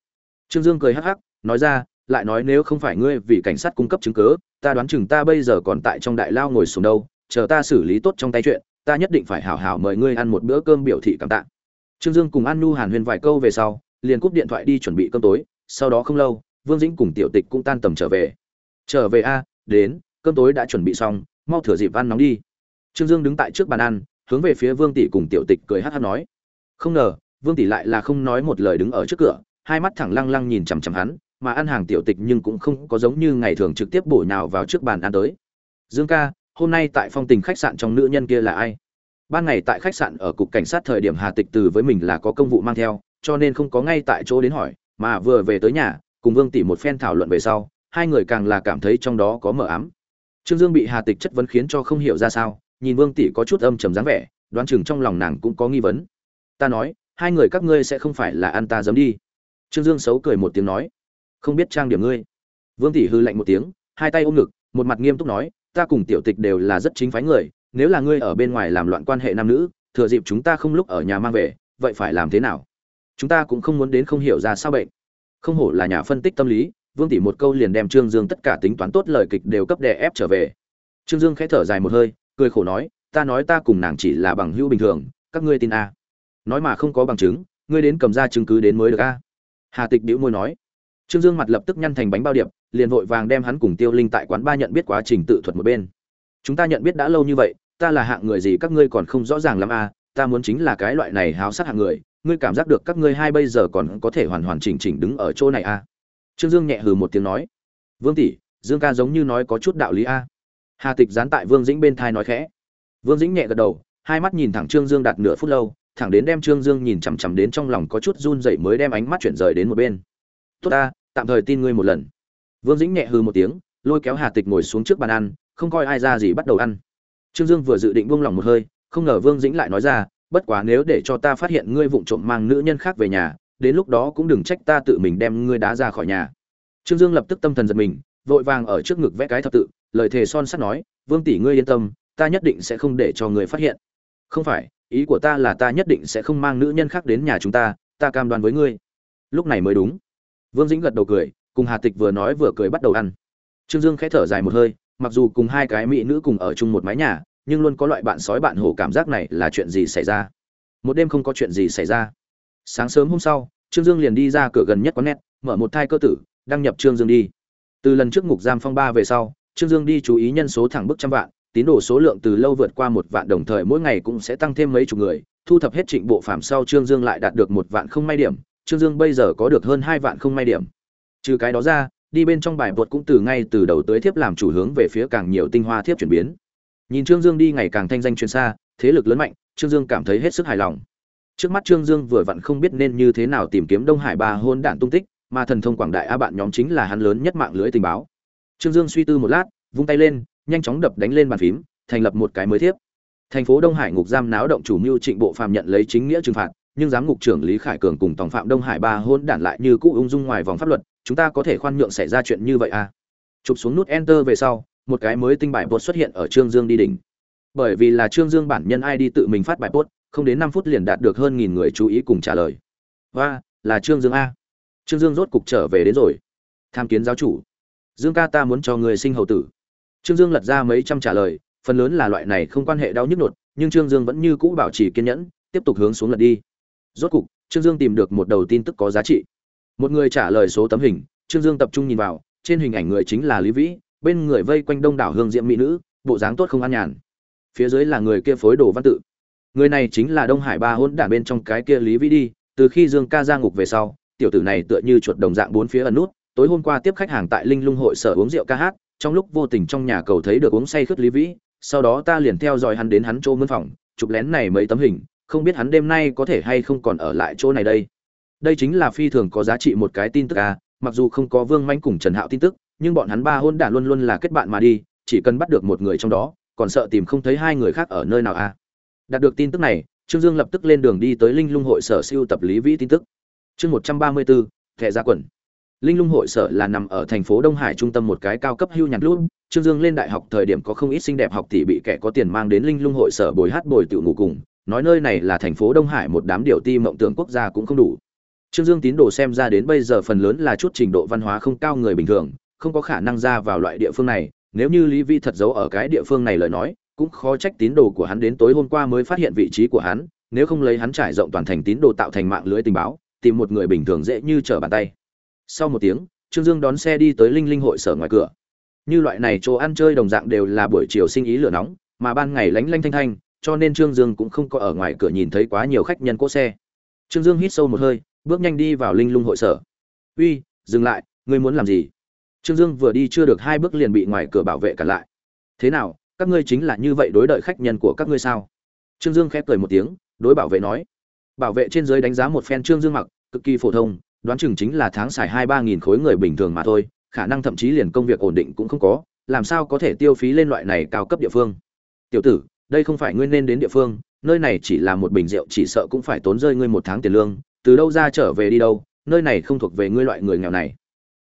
Trương dương cười hắc hắc, nói ra, lại nói nếu không phải ngươi vì cảnh sát cung cấp chứng cứ, ta đoán chừng ta bây giờ còn tại trong đại lao ngồi xuống đâu, chờ ta xử lý tốt trong tay chuyện, ta nhất định phải hảo hảo mời ngươi ăn một bữa cơm biểu thị cảm tạ. Trương dương cùng an nu hàn huyên vài câu về sau, liền cúp điện thoại đi chuẩn bị cơm tối sau đó không lâu vương dĩnh cùng tiểu tịch cũng tan tầm trở về trở về a đến cơm tối đã chuẩn bị xong mau thửa dịp ăn nóng đi trương dương đứng tại trước bàn ăn hướng về phía vương tỷ cùng tiểu tịch cười hát hát nói không ngờ Vương tỷ lại là không nói một lời đứng ở trước cửa, hai mắt thẳng lăng lăng nhìn chằm chằm hắn, mà ăn hàng tiểu tịch nhưng cũng không có giống như ngày thường trực tiếp bổ nhào vào trước bàn ăn tới. Dương ca, hôm nay tại phong tình khách sạn trong nữ nhân kia là ai? Ban ngày tại khách sạn ở cục cảnh sát thời điểm Hà Tịch từ với mình là có công vụ mang theo, cho nên không có ngay tại chỗ đến hỏi, mà vừa về tới nhà, cùng Vương tỷ một phen thảo luận về sau, hai người càng là cảm thấy trong đó có mờ ám. Trương Dương bị Hà Tịch chất vấn khiến cho không hiểu ra sao, nhìn Vương tỷ có chút âm trầm dáng vẻ, đoán chừng trong lòng nàng cũng có nghi vấn. Ta nói, hai người các ngươi sẽ không phải là ăn ta dấm đi trương dương xấu cười một tiếng nói không biết trang điểm ngươi vương tỷ hư lạnh một tiếng hai tay ôm ngực một mặt nghiêm túc nói ta cùng tiểu tịch đều là rất chính phái người nếu là ngươi ở bên ngoài làm loạn quan hệ nam nữ thừa dịp chúng ta không lúc ở nhà mang về vậy phải làm thế nào chúng ta cũng không muốn đến không hiểu ra sao bệnh. Không hổ là nhà phân tích tâm lý, vương tỷ một câu liền đem trương dương tất cả tính toán tốt lời kịch đều cấp đè ép trở về. Trương dương khẽ thở dài một hơi, cười khổ nói, ta nói ta cùng nàng chỉ là bằng hữu bình thường, các ngươi tin a? Nói mà không có bằng chứng, ngươi đến cầm ra chứng cứ đến mới được a. Hà tịch đĩu môi nói. Trương dương mặt lập tức nhăn thành bánh bao điệp, liền vội vàng đem hắn cùng tiêu linh tại quán ba nhận biết quá trình tự thuật một bên. Chúng ta nhận biết đã lâu như vậy, ta là hạng người gì các ngươi còn không rõ ràng lắm a, ta muốn chính là cái loại này háo sát hạng người ngươi cảm giác được các ngươi hai bây giờ còn có thể hoàn hoàn chỉnh chỉnh đứng ở chỗ này a trương dương nhẹ hừ một tiếng nói. Vương tỷ, dương ca giống như nói có chút đạo lý a. Hà tịch dán tại vương dĩnh bên thai nói khẽ. Vương dĩnh nhẹ gật đầu, hai mắt nhìn thẳng trương dương đạt nửa phút lâu, thẳng đến đem trương dương nhìn chằm chằm đến trong lòng có chút run dậy mới đem ánh mắt chuyển rời đến một bên. Tốt ta, tạm thời tin ngươi một lần. Vương dĩnh nhẹ hừ một tiếng, lôi kéo hà tịch ngồi xuống trước bàn ăn, không coi ai ra gì bắt đầu ăn. Trương dương vừa dự định buông lỏng một hơi, không ngờ vương dĩnh lại nói ra bất quá nếu để cho ta phát hiện ngươi vụng trộm mang nữ nhân khác về nhà, đến lúc đó cũng đừng trách ta tự mình đem ngươi đá ra khỏi nhà. Trương dương lập tức tâm thần giật mình, vội vàng ở trước ngực vẽ cái thập tự, lời thề son sắt nói, vương tỷ ngươi yên tâm, ta nhất định sẽ không để cho người phát hiện. Không phải, ý của ta là ta nhất định sẽ không mang nữ nhân khác đến nhà chúng ta ta cam đoan với ngươi. Lúc này mới đúng. Vương dĩnh gật đầu cười, cùng hà tịch vừa nói vừa cười bắt đầu ăn. Trương dương khẽ thở dài một hơi, mặc dù cùng hai cái mỹ nữ cùng ở chung một mái nhà nhưng luôn có loại bạn sói bạn hổ cảm giác này là chuyện gì xảy ra? Một đêm không có chuyện gì xảy ra. Sáng sớm hôm sau, trương dương liền đi ra cửa gần nhất quán net, mở một thai cơ tử, đăng nhập trương dương đi. Từ lần trước ngục giam phong ba về sau, trương dương đi chú ý nhân số thẳng bức trăm vạn, tín đồ số lượng từ lâu vượt qua một vạn đồng thời mỗi ngày cũng sẽ tăng thêm mấy chục người, thu thập hết trịnh bộ phạm sau trương dương lại đạt được một vạn không may điểm, trương dương bây giờ có được hơn hai vạn không may điểm. Trừ cái đó ra, đi bên trong bài bột cũng từ ngay từ đầu tới thiếp làm chủ hướng về phía càng nhiều tinh hoa thiếp chuyển biến nhìn trương dương đi ngày càng thanh danh truyền xa, thế lực lớn mạnh, trương dương cảm thấy hết sức hài lòng. Trước mắt trương dương vừa vặn không biết nên như thế nào tìm kiếm đông hải ba hôn đạn tung tích, mà thần thông quảng đại a bạn nhóm chính là hắn lớn nhất mạng lưới tình báo. Trương dương suy tư một lát, vung tay lên, nhanh chóng đập đánh lên bàn phím, thành lập một cái mới thiếp. Thành phố đông hải ngục giam náo động chủ mưu trịnh bộ phạm nhận lấy chính nghĩa trừng phạt, nhưng giám ngục trưởng lý khải cường cùng tổng phạm đông hải ba hôn đản lại như cũ ung dung ngoài vòng pháp luật, chúng ta có thể khoan nhượng xảy ra chuyện như vậy à? Chụp xuống nút enter về sau một cái mới tinh bài bột xuất hiện ở trương dương đi đỉnh. Bởi vì là trương dương bản nhân id tự mình phát bài post, không đến năm phút liền đạt được hơn nghìn người chú ý cùng trả lời. Và, là trương dương a. Trương dương rốt cục trở về đến rồi. Tham kiến giáo chủ. Dương ca ta muốn cho người sinh hầu tử. Trương dương lật ra mấy trăm trả lời, phần lớn là loại này không quan hệ đau nhức nột, nhưng trương dương vẫn như cũ bảo trì kiên nhẫn, tiếp tục hướng xuống lật đi. Rốt cục, trương dương tìm được một đầu tin tức có giá trị. Một người trả lời số tấm hình, trương dương tập trung nhìn vào, trên hình ảnh người chính là lý vĩ bên người vây quanh đông đảo hương diễm mỹ nữ, bộ dáng tốt không an nhàn. Phía dưới là người kia phối đồ văn tự. Người này chính là đông hải ba hôn đản bên trong cái kia lý vĩ đi, từ khi dương ca ra ngục về sau, tiểu tử này tựa như chuột đồng dạng bốn phía ẩn nút, tối hôm qua tiếp khách hàng tại linh lung hội sở uống rượu ca hát, trong lúc vô tình trong nhà cầu thấy được uống say khướt lý vĩ, sau đó ta liền theo dõi hắn đến hắn chỗ mân phòng, chụp lén này mấy tấm hình, không biết hắn đêm nay có thể hay không còn ở lại chỗ này đây. Đây chính là phi thường có giá trị một cái tin tức à mặc dù không có vương manh cùng trần hạo tin tức nhưng bọn hắn ba hôn đản luôn luôn là kết bạn mà đi, chỉ cần bắt được một người trong đó, còn sợ tìm không thấy hai người khác ở nơi nào à? Đạt được tin tức này, trương dương lập tức lên đường đi tới linh lung hội sở siêu tập lý vĩ tin tức. Chương một trăm ba mươi bốn thẻ ra quần. Linh lung hội sở là nằm ở thành phố đông hải trung tâm một cái cao cấp hưu nhặt luôn trương dương lên đại học thời điểm có không ít xinh đẹp học tỷ bị kẻ có tiền mang đến linh lung hội sở bồi hát bồi tự ngủ cùng. Nói nơi này là thành phố đông hải, một đám điều ti mộng tưởng quốc gia cũng không đủ. Trương dương tín đồ xem ra đến bây giờ phần lớn là chút trình độ văn hóa không cao người bình thường không có khả năng ra vào loại địa phương này, nếu như lý vi thật giấu ở cái địa phương này lời nói, cũng khó trách tín đồ của hắn đến tối hôm qua mới phát hiện vị trí của hắn, nếu không lấy hắn trải rộng toàn thành tín đồ tạo thành mạng lưới tình báo, tìm một người bình thường dễ như trở bàn tay. Sau một tiếng, trương dương đón xe đi tới linh linh hội sở ngoài cửa. Như loại này chỗ ăn chơi đồng dạng đều là buổi chiều sinh ý lửa nóng, mà ban ngày lánh lanh thanh thanh, cho nên trương dương cũng không có ở ngoài cửa nhìn thấy quá nhiều khách nhân cỗ xe. Trương dương hít sâu một hơi, bước nhanh đi vào linh lung hội sở. Uy, dừng lại, ngươi muốn làm gì? Trương dương vừa đi chưa được hai bước liền bị ngoài cửa bảo vệ cản lại. Thế nào, các ngươi chính là như vậy đối đợi khách nhân của các ngươi sao? Trương dương khép cười một tiếng, đối bảo vệ nói. Bảo vệ trên dưới đánh giá một phen trương dương mặc, cực kỳ phổ thông, đoán chừng chính là tháng xài hai ba nghìn khối người bình thường mà thôi, khả năng thậm chí liền công việc ổn định cũng không có, làm sao có thể tiêu phí lên loại này cao cấp địa phương? Tiểu tử, đây không phải ngươi nên đến địa phương, nơi này chỉ là một bình rượu, chỉ sợ cũng phải tốn rơi ngươi một tháng tiền lương, từ đâu ra trở về đi đâu, nơi này không thuộc về ngươi loại người nghèo này.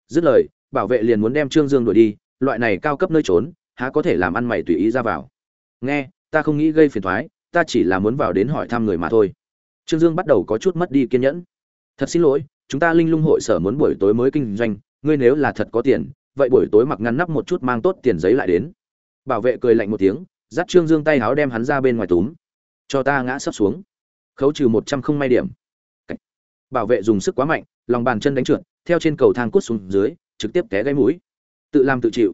Dứt lời bảo vệ liền muốn đem trương dương đuổi đi, loại này cao cấp nơi trốn, há có thể làm ăn mày tùy ý ra vào. Nghe, ta không nghĩ gây phiền thoái ta chỉ là muốn vào đến hỏi thăm người mà thôi. Trương dương bắt đầu có chút mất đi kiên nhẫn. Thật xin lỗi, chúng ta linh lung hội sở muốn buổi tối mới kinh doanh, ngươi nếu là thật có tiền, vậy buổi tối mặc ngăn nắp một chút mang tốt tiền giấy lại đến. Bảo vệ cười lạnh một tiếng, dắt trương dương tay háo đem hắn ra bên ngoài túm. Cho ta ngã sấp xuống. Khấu trừ một trăm không may điểm. Bảo vệ dùng sức quá mạnh, lòng bàn chân đánh trượt, theo trên cầu thang cút xuống dưới trực tiếp té gáy mũi. Tự làm tự chịu.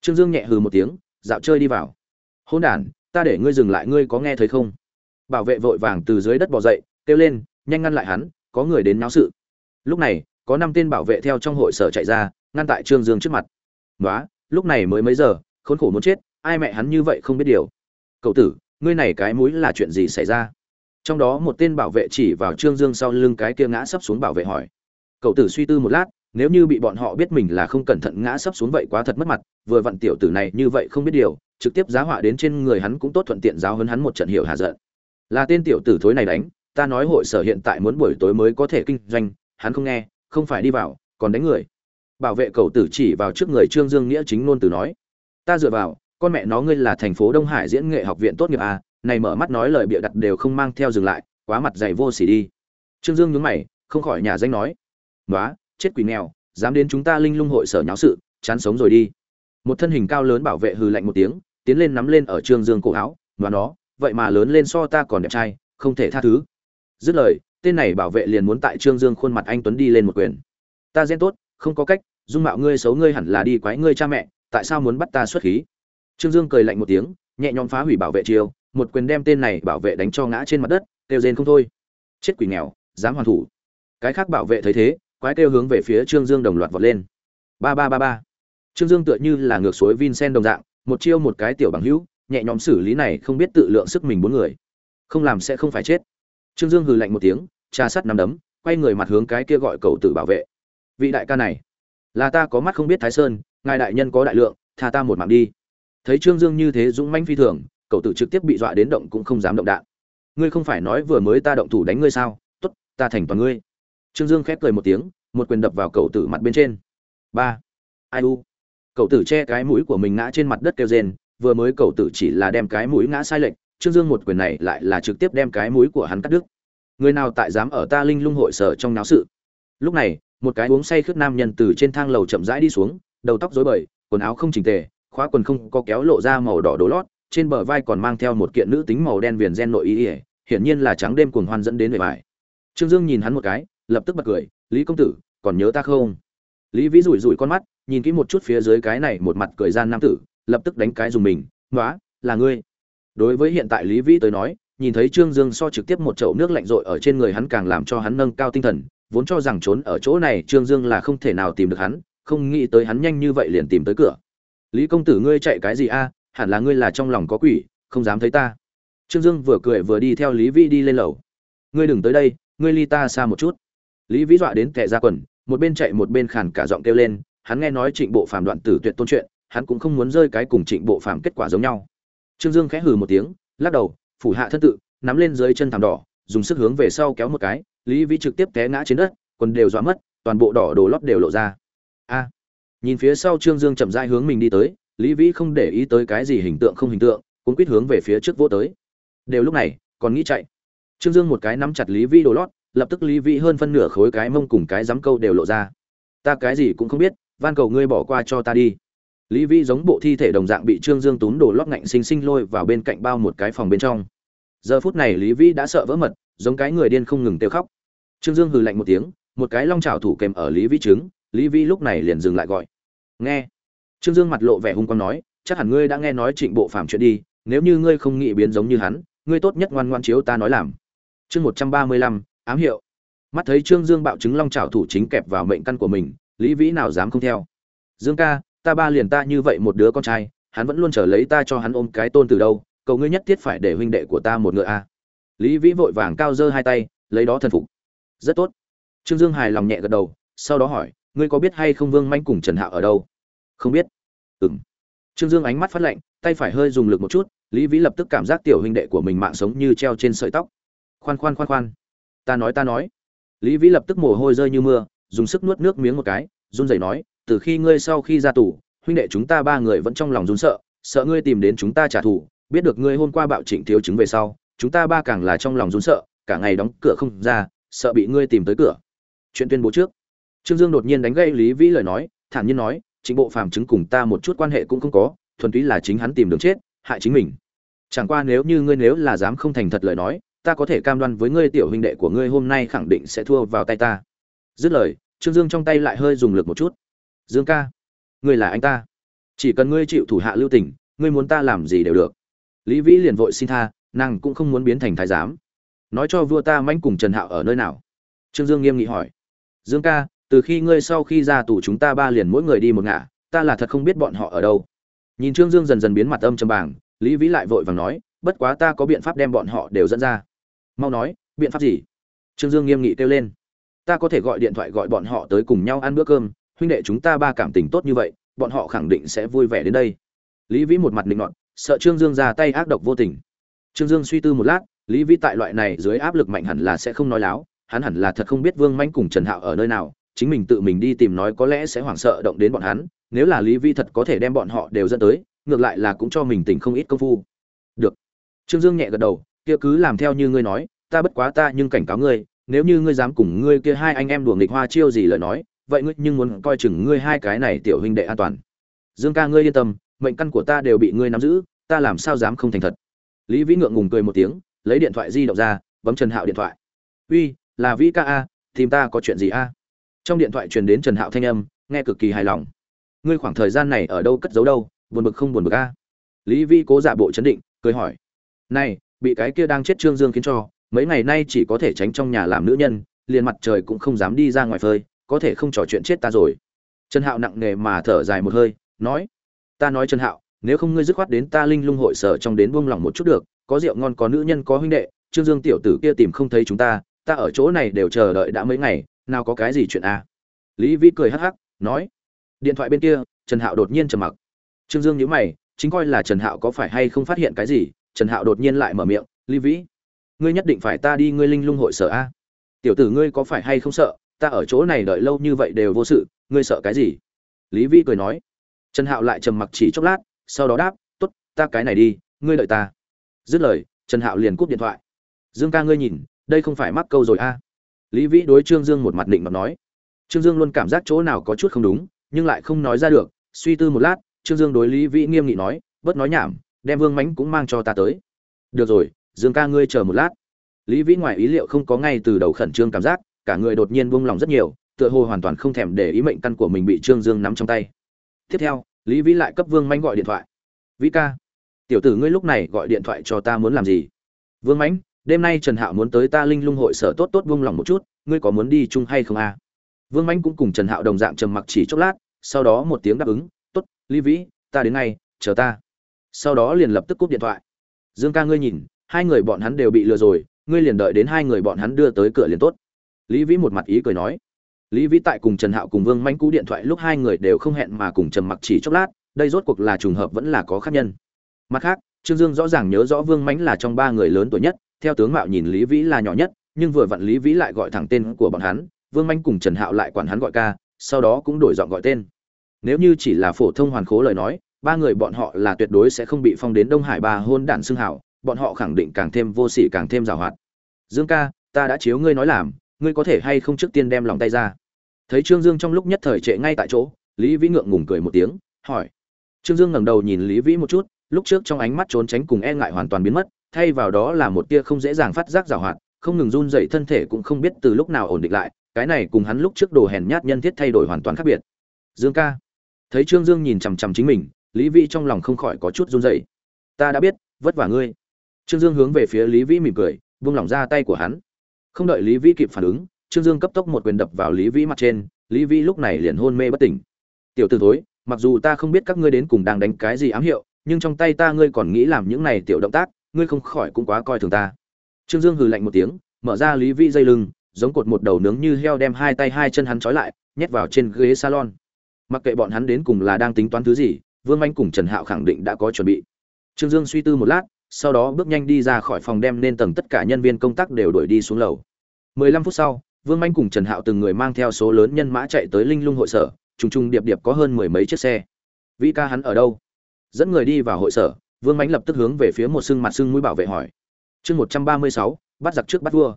Trương dương nhẹ hừ một tiếng, dạo chơi đi vào. Hôn đản, ta để ngươi dừng lại, ngươi có nghe thấy không? Bảo vệ vội vàng từ dưới đất bỏ dậy, kêu lên, nhanh ngăn lại hắn, có người đến náo sự. Lúc này, có năm tên bảo vệ theo trong hội sở chạy ra, ngăn tại trương dương trước mặt. Nói lúc này mới mấy giờ, khốn khổ muốn chết, ai mẹ hắn như vậy không biết điều. Cậu tử, ngươi này cái mũi là chuyện gì xảy ra? Trong đó một tên bảo vệ chỉ vào trương dương sau lưng cái kia ngã sấp xuống bảo vệ hỏi. Cậu tử suy tư một lát nếu như bị bọn họ biết mình là không cẩn thận ngã sấp xuống vậy quá thật mất mặt vừa vặn tiểu tử này như vậy không biết điều trực tiếp giá họa đến trên người hắn cũng tốt thuận tiện giáo hơn hắn một trận hiểu hạ giận. Là tên tiểu tử thối này đánh ta nói hội sở hiện tại muốn buổi tối mới có thể kinh doanh hắn không nghe không phải đi vào còn đánh người. Bảo vệ cầu tử chỉ vào trước người trương dương nghĩa chính ngôn từ nói ta dựa vào con mẹ nó ngươi là thành phố đông hải diễn nghệ học viện tốt nghiệp à, này mở mắt nói lời bịa đặt đều không mang theo dừng lại quá mặt dày vô xỉ đi. Trương dương nhướng mày không khỏi nhà danh nói nói chết quỷ nghèo, dám đến chúng ta linh lung hội sở nháo sự, chán sống rồi đi. Một thân hình cao lớn bảo vệ hừ lạnh một tiếng, tiến lên nắm lên ở trương dương cổ áo và nó vậy mà lớn lên so ta còn đẹp trai, không thể tha thứ. Dứt lời, tên này bảo vệ liền muốn tại trương dương khuôn mặt anh tuấn đi lên một quyền. Ta ghen tốt, không có cách, dung mạo ngươi xấu ngươi hẳn là đi quái ngươi cha mẹ, tại sao muốn bắt ta xuất khí? Trương dương cười lạnh một tiếng, nhẹ nhõm phá hủy bảo vệ chiêu, một quyền đem tên này bảo vệ đánh cho ngã trên mặt đất, kêu rên không thôi. Chết quỷ nghèo, dám hoàn thủ. Cái khác bảo vệ thấy thế quái kêu hướng về phía trương dương đồng loạt vọt lên. Ba ba ba ba. Trương dương tựa như là ngược suối vincent đồng dạng một chiêu một cái tiểu bằng hữu nhẹ nhõm xử lý này không biết tự lượng sức mình bốn người. Không làm sẽ không phải chết. Trương dương hừ lạnh một tiếng trà sắt nắm đấm quay người mặt hướng cái kia gọi cầu tử bảo vệ. Vị đại ca này là ta có mắt không biết thái sơn ngài đại nhân có đại lượng tha ta một mạng đi. Thấy trương dương như thế dũng mãnh phi thường cậu tử trực tiếp bị dọa đến động cũng không dám động đạn. Ngươi không phải nói vừa mới ta động thủ đánh ngươi sao? Tốt, ta thành toàn ngươi trương dương khép cười một tiếng, một quyền đập vào cậu tử mặt bên trên. Ba. Ai u? Cậu tử che cái mũi của mình ngã trên mặt đất kêu rên, vừa mới cậu tử chỉ là đem cái mũi ngã sai lệch, trương dương một quyền này lại là trực tiếp đem cái mũi của hắn cắt đứt. Người nào tại dám ở ta linh lung hội sở trong náo sự? Lúc này, một cái uống say khướt nam nhân từ trên thang lầu chậm rãi đi xuống, đầu tóc rối bời, quần áo không chỉnh tề, khóa quần không có kéo lộ ra màu đỏ đố lót, trên bờ vai còn mang theo một kiện nữ tính màu đen viền gen nội y ỉa hiển nhiên là trắng đêm cuồng hoan dẫn đến người bại. trương dương nhìn hắn một cái lập tức bật cười, lý công tử, còn nhớ ta không? Lý vĩ rủi rủi con mắt, nhìn kỹ một chút phía dưới cái này một mặt cười gian nam tử, lập tức đánh cái dùng mình nói là ngươi. Đối với hiện tại lý vĩ tới nói, nhìn thấy trương dương so trực tiếp một chậu nước lạnh rội ở trên người hắn càng làm cho hắn nâng cao tinh thần, vốn cho rằng trốn ở chỗ này trương dương là không thể nào tìm được hắn, không nghĩ tới hắn nhanh như vậy liền tìm tới cửa. Lý công tử, ngươi chạy cái gì a? Hẳn là ngươi là trong lòng có quỷ, không dám thấy ta. Trương dương vừa cười vừa đi theo lý vĩ đi lên lầu. Ngươi đừng tới đây, ngươi ly ta xa một chút lý vĩ dọa đến tệ ra quần, một bên chạy một bên khàn cả giọng kêu lên, hắn nghe nói trịnh bộ phàm đoạn tử tuyệt tôn chuyện, hắn cũng không muốn rơi cái cùng trịnh bộ phàm kết quả giống nhau. Trương dương khẽ hừ một tiếng, lắc đầu, phủ hạ thân tự, nắm lên dưới chân thảm đỏ, dùng sức hướng về sau kéo một cái, lý vĩ trực tiếp té ngã trên đất, quần đều dọa mất, toàn bộ đỏ đồ lót đều lộ ra. A! Nhìn phía sau trương dương chậm rãi hướng mình đi tới, lý vĩ không để ý tới cái gì hình tượng không hình tượng cũng quýt hướng về phía trước vỗ tới. Đều lúc này, còn nghĩ chạy. Trương dương một cái nắm chặt lý vĩ đồ lót lập tức lý vĩ hơn phân nửa khối cái mông cùng cái giấm câu đều lộ ra. Ta cái gì cũng không biết, van cầu ngươi bỏ qua cho ta đi. Lý vĩ giống bộ thi thể đồng dạng bị trương dương túm đồ lót ngạnh sinh sinh lôi vào bên cạnh bao một cái phòng bên trong. Giờ phút này lý vĩ đã sợ vỡ mật, giống cái người điên không ngừng kêu khóc. Trương dương hừ lạnh một tiếng, một cái long chảo thủ kèm ở lý vĩ trứng, lý vĩ lúc này liền dừng lại gọi. Nghe. Trương dương mặt lộ vẻ hung quang nói, chắc hẳn ngươi đã nghe nói trịnh bộ phạm chuyện đi, nếu như ngươi không nghĩ biến giống như hắn, ngươi tốt nhất ngoan ngoan chiếu ta nói làm. Chương một trăm ba mươi lăm ám hiệu. Mắt thấy trương dương bạo chứng long trào thủ chính kẹp vào mệnh căn của mình, lý vĩ nào dám không theo? Dương ca, ta ba liền ta như vậy một đứa con trai, hắn vẫn luôn trở lấy ta cho hắn ôm cái tôn từ đâu, cầu ngươi nhất thiết phải để huynh đệ của ta một ngựa a. Lý vĩ vội vàng cao giơ hai tay, lấy đó thần phục. Rất tốt. Trương dương hài lòng nhẹ gật đầu, sau đó hỏi, ngươi có biết hay không vương manh cùng trần hạo ở đâu? Không biết. Ừng trương dương ánh mắt phát lạnh, tay phải hơi dùng lực một chút, lý vĩ lập tức cảm giác tiểu huynh đệ của mình mạng sống như treo trên sợi tóc. Khoan khoan khoan khoan ta nói ta nói. Lý vĩ lập tức mồ hôi rơi như mưa, dùng sức nuốt nước miếng một cái, run rẩy nói, từ khi ngươi sau khi ra tù, huynh đệ chúng ta ba người vẫn trong lòng run sợ sợ ngươi tìm đến chúng ta trả thù, biết được ngươi hôm qua bạo trịnh thiếu chứng về sau, chúng ta ba càng là trong lòng run sợ, cả ngày đóng cửa không ra, sợ bị ngươi tìm tới cửa. Chuyện tuyên bố trước. Trương dương đột nhiên đánh gây lý vĩ lời nói, thản nhiên nói chính bộ phàm chứng cùng ta một chút quan hệ cũng không có, thuần túy là chính hắn tìm đường chết, hại chính mình. Chẳng qua nếu như ngươi nếu là dám không thành thật lời nói ta có thể cam đoan với ngươi tiểu huynh đệ của ngươi hôm nay khẳng định sẽ thua vào tay ta. Dứt lời, trương dương trong tay lại hơi dùng lực một chút. Dương ca, ngươi là anh ta. Chỉ cần ngươi chịu thủ hạ lưu tình, ngươi muốn ta làm gì đều được. Lý vĩ liền vội xin tha, nàng cũng không muốn biến thành thái giám. Nói cho vua ta manh cùng trần hạo ở nơi nào? Trương dương nghiêm nghị hỏi. Dương ca, từ khi ngươi sau khi ra tù chúng ta ba liền mỗi người đi một ngả, ta là thật không biết bọn họ ở đâu. Nhìn trương dương dần dần biến mặt âm trầm bảng lý vĩ lại vội vàng nói, bất quá ta có biện pháp đem bọn họ đều dẫn ra mau nói, biện pháp gì? Trương dương nghiêm nghị kêu lên. Ta có thể gọi điện thoại gọi bọn họ tới cùng nhau ăn bữa cơm, huynh đệ chúng ta ba cảm tình tốt như vậy, bọn họ khẳng định sẽ vui vẻ đến đây. Lý vĩ một mặt định ngọn sợ trương dương ra tay ác độc vô tình. Trương dương suy tư một lát, lý vĩ tại loại này dưới áp lực mạnh hẳn là sẽ không nói láo, hắn hẳn là thật không biết vương manh cùng trần hạo ở nơi nào, chính mình tự mình đi tìm nói có lẽ sẽ hoảng sợ động đến bọn hắn, nếu là lý vĩ thật có thể đem bọn họ đều dẫn tới, ngược lại là cũng cho mình tỉnh không ít công phu. Được. Trương dương nhẹ gật đầu kia cứ làm theo như ngươi nói, ta bất quá ta nhưng cảnh cáo ngươi, nếu như ngươi dám cùng ngươi kia hai anh em đùa nghịch hoa chiêu gì lời nói, vậy ngươi nhưng muốn coi chừng ngươi hai cái này tiểu huynh đệ an toàn. Dương ca ngươi yên tâm, mệnh căn của ta đều bị ngươi nắm giữ, ta làm sao dám không thành thật. Lý vĩ ngượng ngùng cười một tiếng, lấy điện thoại di động ra, bấm trần hạo điện thoại. Uy, là vĩ ca a, tìm ta có chuyện gì a? Trong điện thoại truyền đến trần hạo thanh âm, nghe cực kỳ hài lòng. Ngươi khoảng thời gian này ở đâu cất giấu đâu, buồn bực không buồn bực a? Lý vĩ cố giả bộ chấn định, cười hỏi. Này bị cái kia đang chết trương dương khiến cho, mấy ngày nay chỉ có thể tránh trong nhà làm nữ nhân, liền mặt trời cũng không dám đi ra ngoài phơi, có thể không trò chuyện chết ta rồi. Trần hạo nặng nề mà thở dài một hơi, nói, ta nói trần hạo, nếu không ngươi dứt khoát đến ta linh lung hội sở trong đến buông lỏng một chút được, có rượu ngon, có nữ nhân, có huynh đệ, trương dương tiểu tử kia tìm không thấy chúng ta ta ở chỗ này đều chờ đợi đã mấy ngày, nào có cái gì chuyện à? lý vĩ cười hắc hắc, nói, điện thoại bên kia. Trần hạo đột nhiên trầm mặc. Trương dương nhớ mày, chính coi là trần hạo có phải hay không phát hiện cái gì trần hạo đột nhiên lại mở miệng, lý vĩ, ngươi nhất định phải ta đi ngươi linh lung hội sở a. Tiểu tử ngươi có phải hay không sợ, ta ở chỗ này đợi lâu như vậy đều vô sự, ngươi sợ cái gì? Lý vĩ cười nói. Trần hạo lại trầm mặc chỉ chốc lát, sau đó đáp t ố t ta cái này đi, ngươi đợi ta. Dứt lời, trần hạo liền cúp điện thoại. Dương ca ngươi nhìn, đây không phải mắc câu rồi a. Lý vĩ đối trương dương một mặt định mà nói. Trương dương luôn cảm giác chỗ nào có chút không đúng, nhưng lại không nói ra được. Suy tư một lát, trương dương đối lý vĩ nghiêm nghị nói, bớt nói nhảm đem vương mánh cũng mang cho ta tới. Được rồi, dương ca ngươi chờ một lát. Lý vĩ ngoài ý liệu không có ngay từ đầu khẩn trương cảm giác, cả người đột nhiên buông lòng rất nhiều, tựa hồ hoàn toàn không thèm để ý mệnh căn của mình bị trương dương nắm trong tay. Tiếp theo, lý vĩ lại cấp vương mánh gọi điện thoại. Vĩ ca, tiểu tử ngươi lúc này gọi điện thoại cho ta muốn làm gì? Vương mánh đêm nay trần hạo muốn tới ta linh lung hội sở tốt tốt buông lòng một chút, ngươi có muốn đi chung hay không a? Vương mánh cũng cùng trần hạo đồng dạng trầm mặc chỉ chốc lát, sau đó một tiếng đáp ứng, tốt, lý vĩ, ta đến ngay, chờ ta sau đó liền lập tức cúp điện thoại. Dương ca ngươi nhìn, hai người bọn hắn đều bị lừa rồi, ngươi liền đợi đến hai người bọn hắn đưa tới cửa liền tốt. Lý vĩ một mặt ý cười nói. Lý vĩ tại cùng trần hạo cùng vương manh cú điện thoại lúc hai người đều không hẹn mà cùng trầm mặc chỉ chốc lát, đây rốt cuộc là trùng hợp vẫn là có khác nhân. Mặt khác, trương dương rõ ràng nhớ rõ vương mánh là trong ba người lớn tuổi nhất, theo tướng mạo nhìn lý vĩ là nhỏ nhất, nhưng vừa vặn lý vĩ lại gọi thẳng tên của bọn hắn, vương mánh cùng trần hạo lại quản hắn gọi ca, sau đó cũng đổi giọng gọi tên. Nếu như chỉ là phổ thông hoàn khố lời nói ba người bọn họ là tuyệt đối sẽ không bị phong đến đông hải ba hôn đản xưng hảo, bọn họ khẳng định càng thêm vô sỉ càng thêm giàu hoạt. Dương ca, ta đã chiếu ngươi nói làm, ngươi có thể hay không trước tiên đem lòng tay ra? Thấy trương dương trong lúc nhất thời trệ ngay tại chỗ, lý vĩ ngượng ngùng cười một tiếng, hỏi. Trương dương ngẩng đầu nhìn lý vĩ một chút, lúc trước trong ánh mắt trốn tránh cùng e ngại hoàn toàn biến mất, thay vào đó là một tia không dễ dàng phát giác giàu hoạt, không ngừng run dậy thân thể cũng không biết từ lúc nào ổn định lại, cái này cùng hắn lúc trước đồ hèn nhát nhân thiết thay đổi hoàn toàn khác biệt. Dương ca. Thấy trương dương nhìn chằm chằm chính mình lý vĩ trong lòng không khỏi có chút run dậy ta đã biết, vất vả ngươi. Trương dương hướng về phía lý vĩ mỉm cười vung lỏng ra tay của hắn. Không đợi lý vĩ kịp phản ứng, trương dương cấp tốc một quyền đập vào lý vĩ mặt trên, lý vĩ lúc này liền hôn mê bất tỉnh. Tiểu t ử thối, mặc dù ta không biết các ngươi đến cùng đang đánh cái gì ám hiệu, nhưng trong tay ta ngươi còn nghĩ làm những này tiểu động tác, ngươi không khỏi cũng quá coi thường ta. Trương dương hừ lạnh một tiếng, mở ra lý vĩ dây lưng, giống cột một đầu nướng như heo đem hai tay hai chân hắn trói lại, nhét vào trên ghế salon. Mặc kệ bọn hắn đến cùng là đang tính toán thứ gì vương anh cùng trần hạo khẳng định đã có chuẩn bị. Trương dương suy tư một lát, sau đó bước nhanh đi ra khỏi phòng đem nên tầng tất cả nhân viên công tác đều đuổi đi xuống lầu. 15 phút sau, vương Anh cùng trần hạo từng người mang theo số lớn nhân mã chạy tới linh lung hội sở, trùng trùng điệp điệp có hơn mười mấy chiếc xe. Vĩ ca hắn ở đâu? Dẫn người đi vào hội sở, vương mánh lập tức hướng về phía một xương mặt xương mũi bảo vệ hỏi. Chương một trăm ba mươi sáu, bắt giặc trước bắt vua.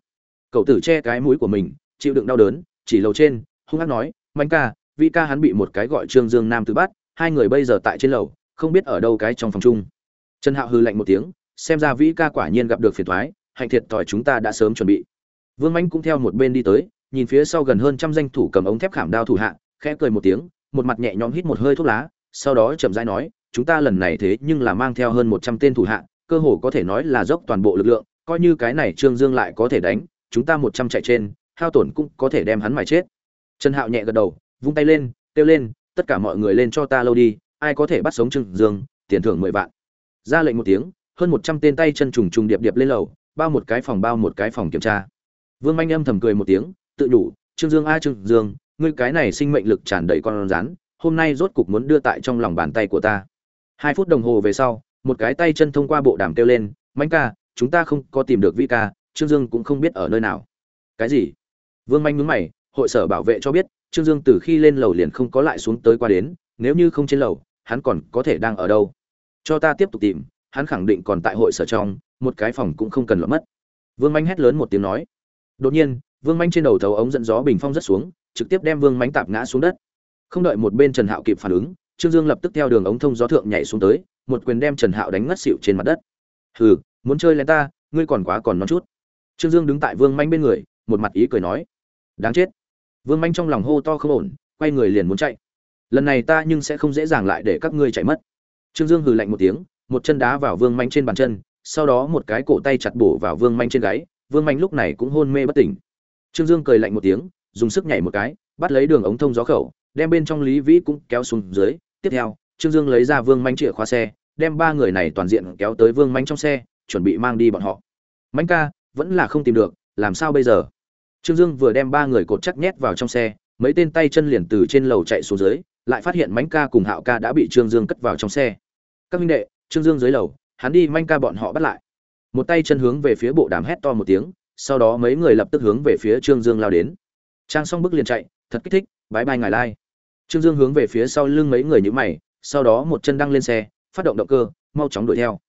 Cậu tử che cái mũi của mình, chịu đựng đau đớn, chỉ lầu trên, hung hăng nói mạnh ca, vĩ ca hắn bị một cái gọi trương dương nam tử bắt hai người bây giờ tại trên lầu, không biết ở đâu cái trong phòng chung. Trần hạo hư lạnh một tiếng, xem ra vĩ ca quả nhiên gặp được phiền thoái hạnh thiệt thòi chúng ta đã sớm chuẩn bị. Vương Anh cũng theo một bên đi tới, nhìn phía sau gần hơn trăm danh thủ cầm ống thép khảm đao thủ hạ, khẽ cười một tiếng, một mặt nhẹ nhõm hít một hơi thuốc lá, sau đó chậm rãi nói, chúng ta lần này thế nhưng là mang theo hơn một trăm tên thủ hạ, cơ hồ có thể nói là dốc toàn bộ lực lượng, coi như cái này trương dương lại có thể đánh, chúng ta một trăm chạy trên, hao tổn cũng có thể đem hắn mà chết. Trần hạo nhẹ gật đầu, vung tay lên, kêu lên tất cả mọi người lên cho ta lâu đi, ai có thể bắt sống trương dương, tiền thưởng mười vạn. Ra lệnh một tiếng, hơn một trăm tên tay chân trùng trùng điệp điệp lên lầu, bao một cái phòng bao một cái phòng kiểm tra. Vương manh âm thầm cười một tiếng, tự đủ, trương dương a, trương dương, ngươi cái này sinh mệnh lực tràn đầy con rắn, hôm nay rốt cục muốn đưa tại trong lòng bàn tay của ta. Hai phút đồng hồ về sau, một cái tay chân thông qua bộ đàm kêu lên, manh ca, chúng ta không có tìm được vĩ ca, trương dương cũng không biết ở nơi nào. Cái gì? Vương manh mướn mày, hội sở bảo vệ cho biết trương dương từ khi lên lầu liền không có lại xuống tới qua đến, nếu như không trên lầu, hắn còn có thể đang ở đâu? Cho ta tiếp tục tìm, hắn khẳng định còn tại hội sở trong, một cái phòng cũng không cần lọt mất. Vương Mạnh hét lớn một tiếng nói. Đột nhiên, vương Mạnh trên đầu thấu ống dẫn gió bình phong rất xuống, trực tiếp đem vương Mạnh tạp ngã xuống đất. Không đợi một bên trần hạo kịp phản ứng, trương dương lập tức theo đường ống thông gió thượng nhảy xuống tới, một quyền đem trần hạo đánh ngất xỉu trên mặt đất. Hừ, muốn chơi lên ta, ngươi còn quá còn non chút. Trương dương đứng tại vương Mạnh bên người, một mặt ý cười nói. Đáng chết vương manh trong lòng hô to không ổn, quay người liền muốn chạy. Lần này ta nhưng sẽ không dễ dàng lại để các ngươi chạy mất. Trương dương hừ lạnh một tiếng, một chân đá vào vương manh trên bàn chân, sau đó một cái cổ tay chặt bổ vào vương manh trên gáy, vương manh lúc này cũng hôn mê bất tỉnh. Trương dương cười lạnh một tiếng, dùng sức nhảy một cái, bắt lấy đường ống thông gió khẩu, đem bên trong lý vĩ cũng kéo xuống dưới. Tiếp theo, trương dương lấy ra vương manh chìa khóa xe, đem ba người này toàn diện kéo tới vương manh trong xe, chuẩn bị mang đi bọn họ. Manh ca, vẫn là không tìm được, làm sao bây giờ? Trương dương vừa đem ba người cột chắc nhét vào trong xe, mấy tên tay chân liền từ trên lầu chạy xuống dưới, lại phát hiện mánh ca cùng hạo ca đã bị trương dương cất vào trong xe. Các huynh đệ, trương dương dưới lầu, hắn đi Mãnh ca bọn họ bắt lại. Một tay chân hướng về phía bộ đàm hét to một tiếng, sau đó mấy người lập tức hướng về phía trương dương lao đến. Trang xong bước liền chạy, thật kích thích, bái bai ngài lai. Trương dương hướng về phía sau lưng mấy người như mày, sau đó một chân đăng lên xe, phát động động cơ, mau chóng đuổi theo.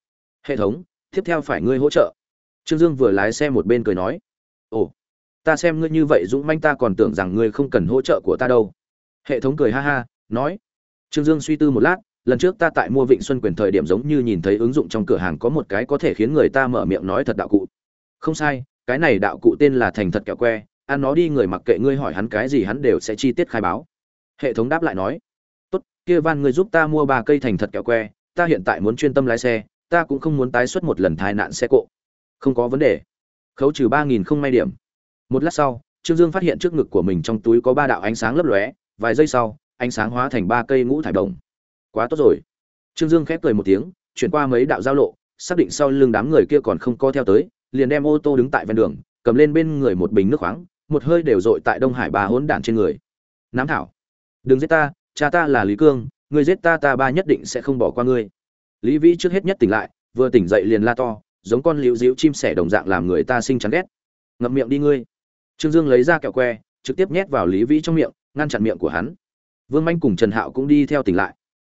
Hệ thống, tiếp theo phải ngươi hỗ trợ. Trương dương vừa lái xe một bên cười nói. Ồ ta xem ngươi như vậy dũng manh ta còn tưởng rằng ngươi không cần hỗ trợ của ta đâu. Hệ thống cười ha ha, nói. Trương dương suy tư một lát, lần trước ta tại mua vịnh xuân quyền thời điểm giống như nhìn thấy ứng dụng trong cửa hàng có một cái có thể khiến người ta mở miệng nói thật đạo cụ. Không sai, cái này đạo cụ tên là thành thật kẹo que, ăn nó đi người mặc kệ ngươi hỏi hắn cái gì hắn đều sẽ chi tiết khai báo. Hệ thống đáp lại nói. Tốt, kia van ngươi giúp ta mua ba cây thành thật kẹo que, ta hiện tại muốn chuyên tâm lái xe, ta cũng không muốn tái xuất một lần tai nạn xe cộ. Không có vấn đề. Khấu trừ ba nghìn không may điểm một lát sau, trương dương phát hiện trước ngực của mình trong túi có ba đạo ánh sáng lấp lóe, vài giây sau, ánh sáng hóa thành ba cây ngũ thải đồng quá tốt rồi. Trương dương khép cười một tiếng, chuyển qua mấy đạo giao lộ, xác định sau lưng đám người kia còn không co theo tới, liền đem ô tô đứng tại ven đường, cầm lên bên người một bình nước khoáng, một hơi đều dội tại đông hải bà hỗn đản trên người. Nám thảo. Đừng giết ta, cha ta là lý cương, ngươi giết ta ta ba nhất định sẽ không bỏ qua ngươi. Lý vĩ trước hết nhất tỉnh lại, vừa tỉnh dậy liền la to, giống con liễu diễu chim sẻ đồng dạng làm người ta sinh chán ghét. Ngậm miệng đi ngươi trương dương lấy ra kẹo que, trực tiếp nhét vào lý vĩ trong miệng, ngăn chặn miệng của hắn. Vương manh cùng trần hạo cũng đi theo tỉnh lại.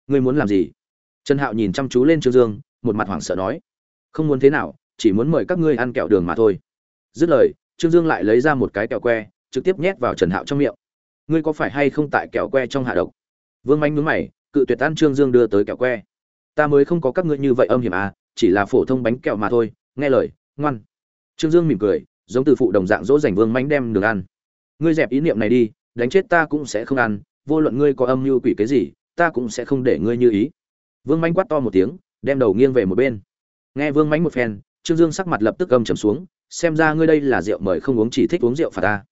Ngươi muốn làm gì? Trần hạo nhìn chăm chú lên trương dương, một mặt hoảng sợ nói. Không muốn thế nào, chỉ muốn mời các ngươi ăn kẹo đường mà thôi. Dứt lời, trương dương lại lấy ra một cái kẹo que, trực tiếp nhét vào trần hạo trong miệng. Ngươi có phải hay không tại kẹo que trong hạ độc? Vương manh nhướng mày, cự tuyệt ăn trương dương đưa tới kẹo que. Ta mới không có các ngươi như vậy âm hiểm à chỉ là phổ thông bánh kẹo mà thôi, nghe lời, ngoan. Trương dương mỉm cười giống từ phụ đồng dạng dỗ dành vương mánh đem đường ăn. Ngươi dẹp ý niệm này đi, đánh chết ta cũng sẽ không ăn, vô luận ngươi có âm mưu quỷ cái gì, ta cũng sẽ không để ngươi như ý. Vương mánh quát to một tiếng, đem đầu nghiêng về một bên. Nghe vương mánh một phen, trương dương sắc mặt lập tức gầm trầm xuống, xem ra ngươi đây là rượu mời không uống chỉ thích uống rượu phạt ta.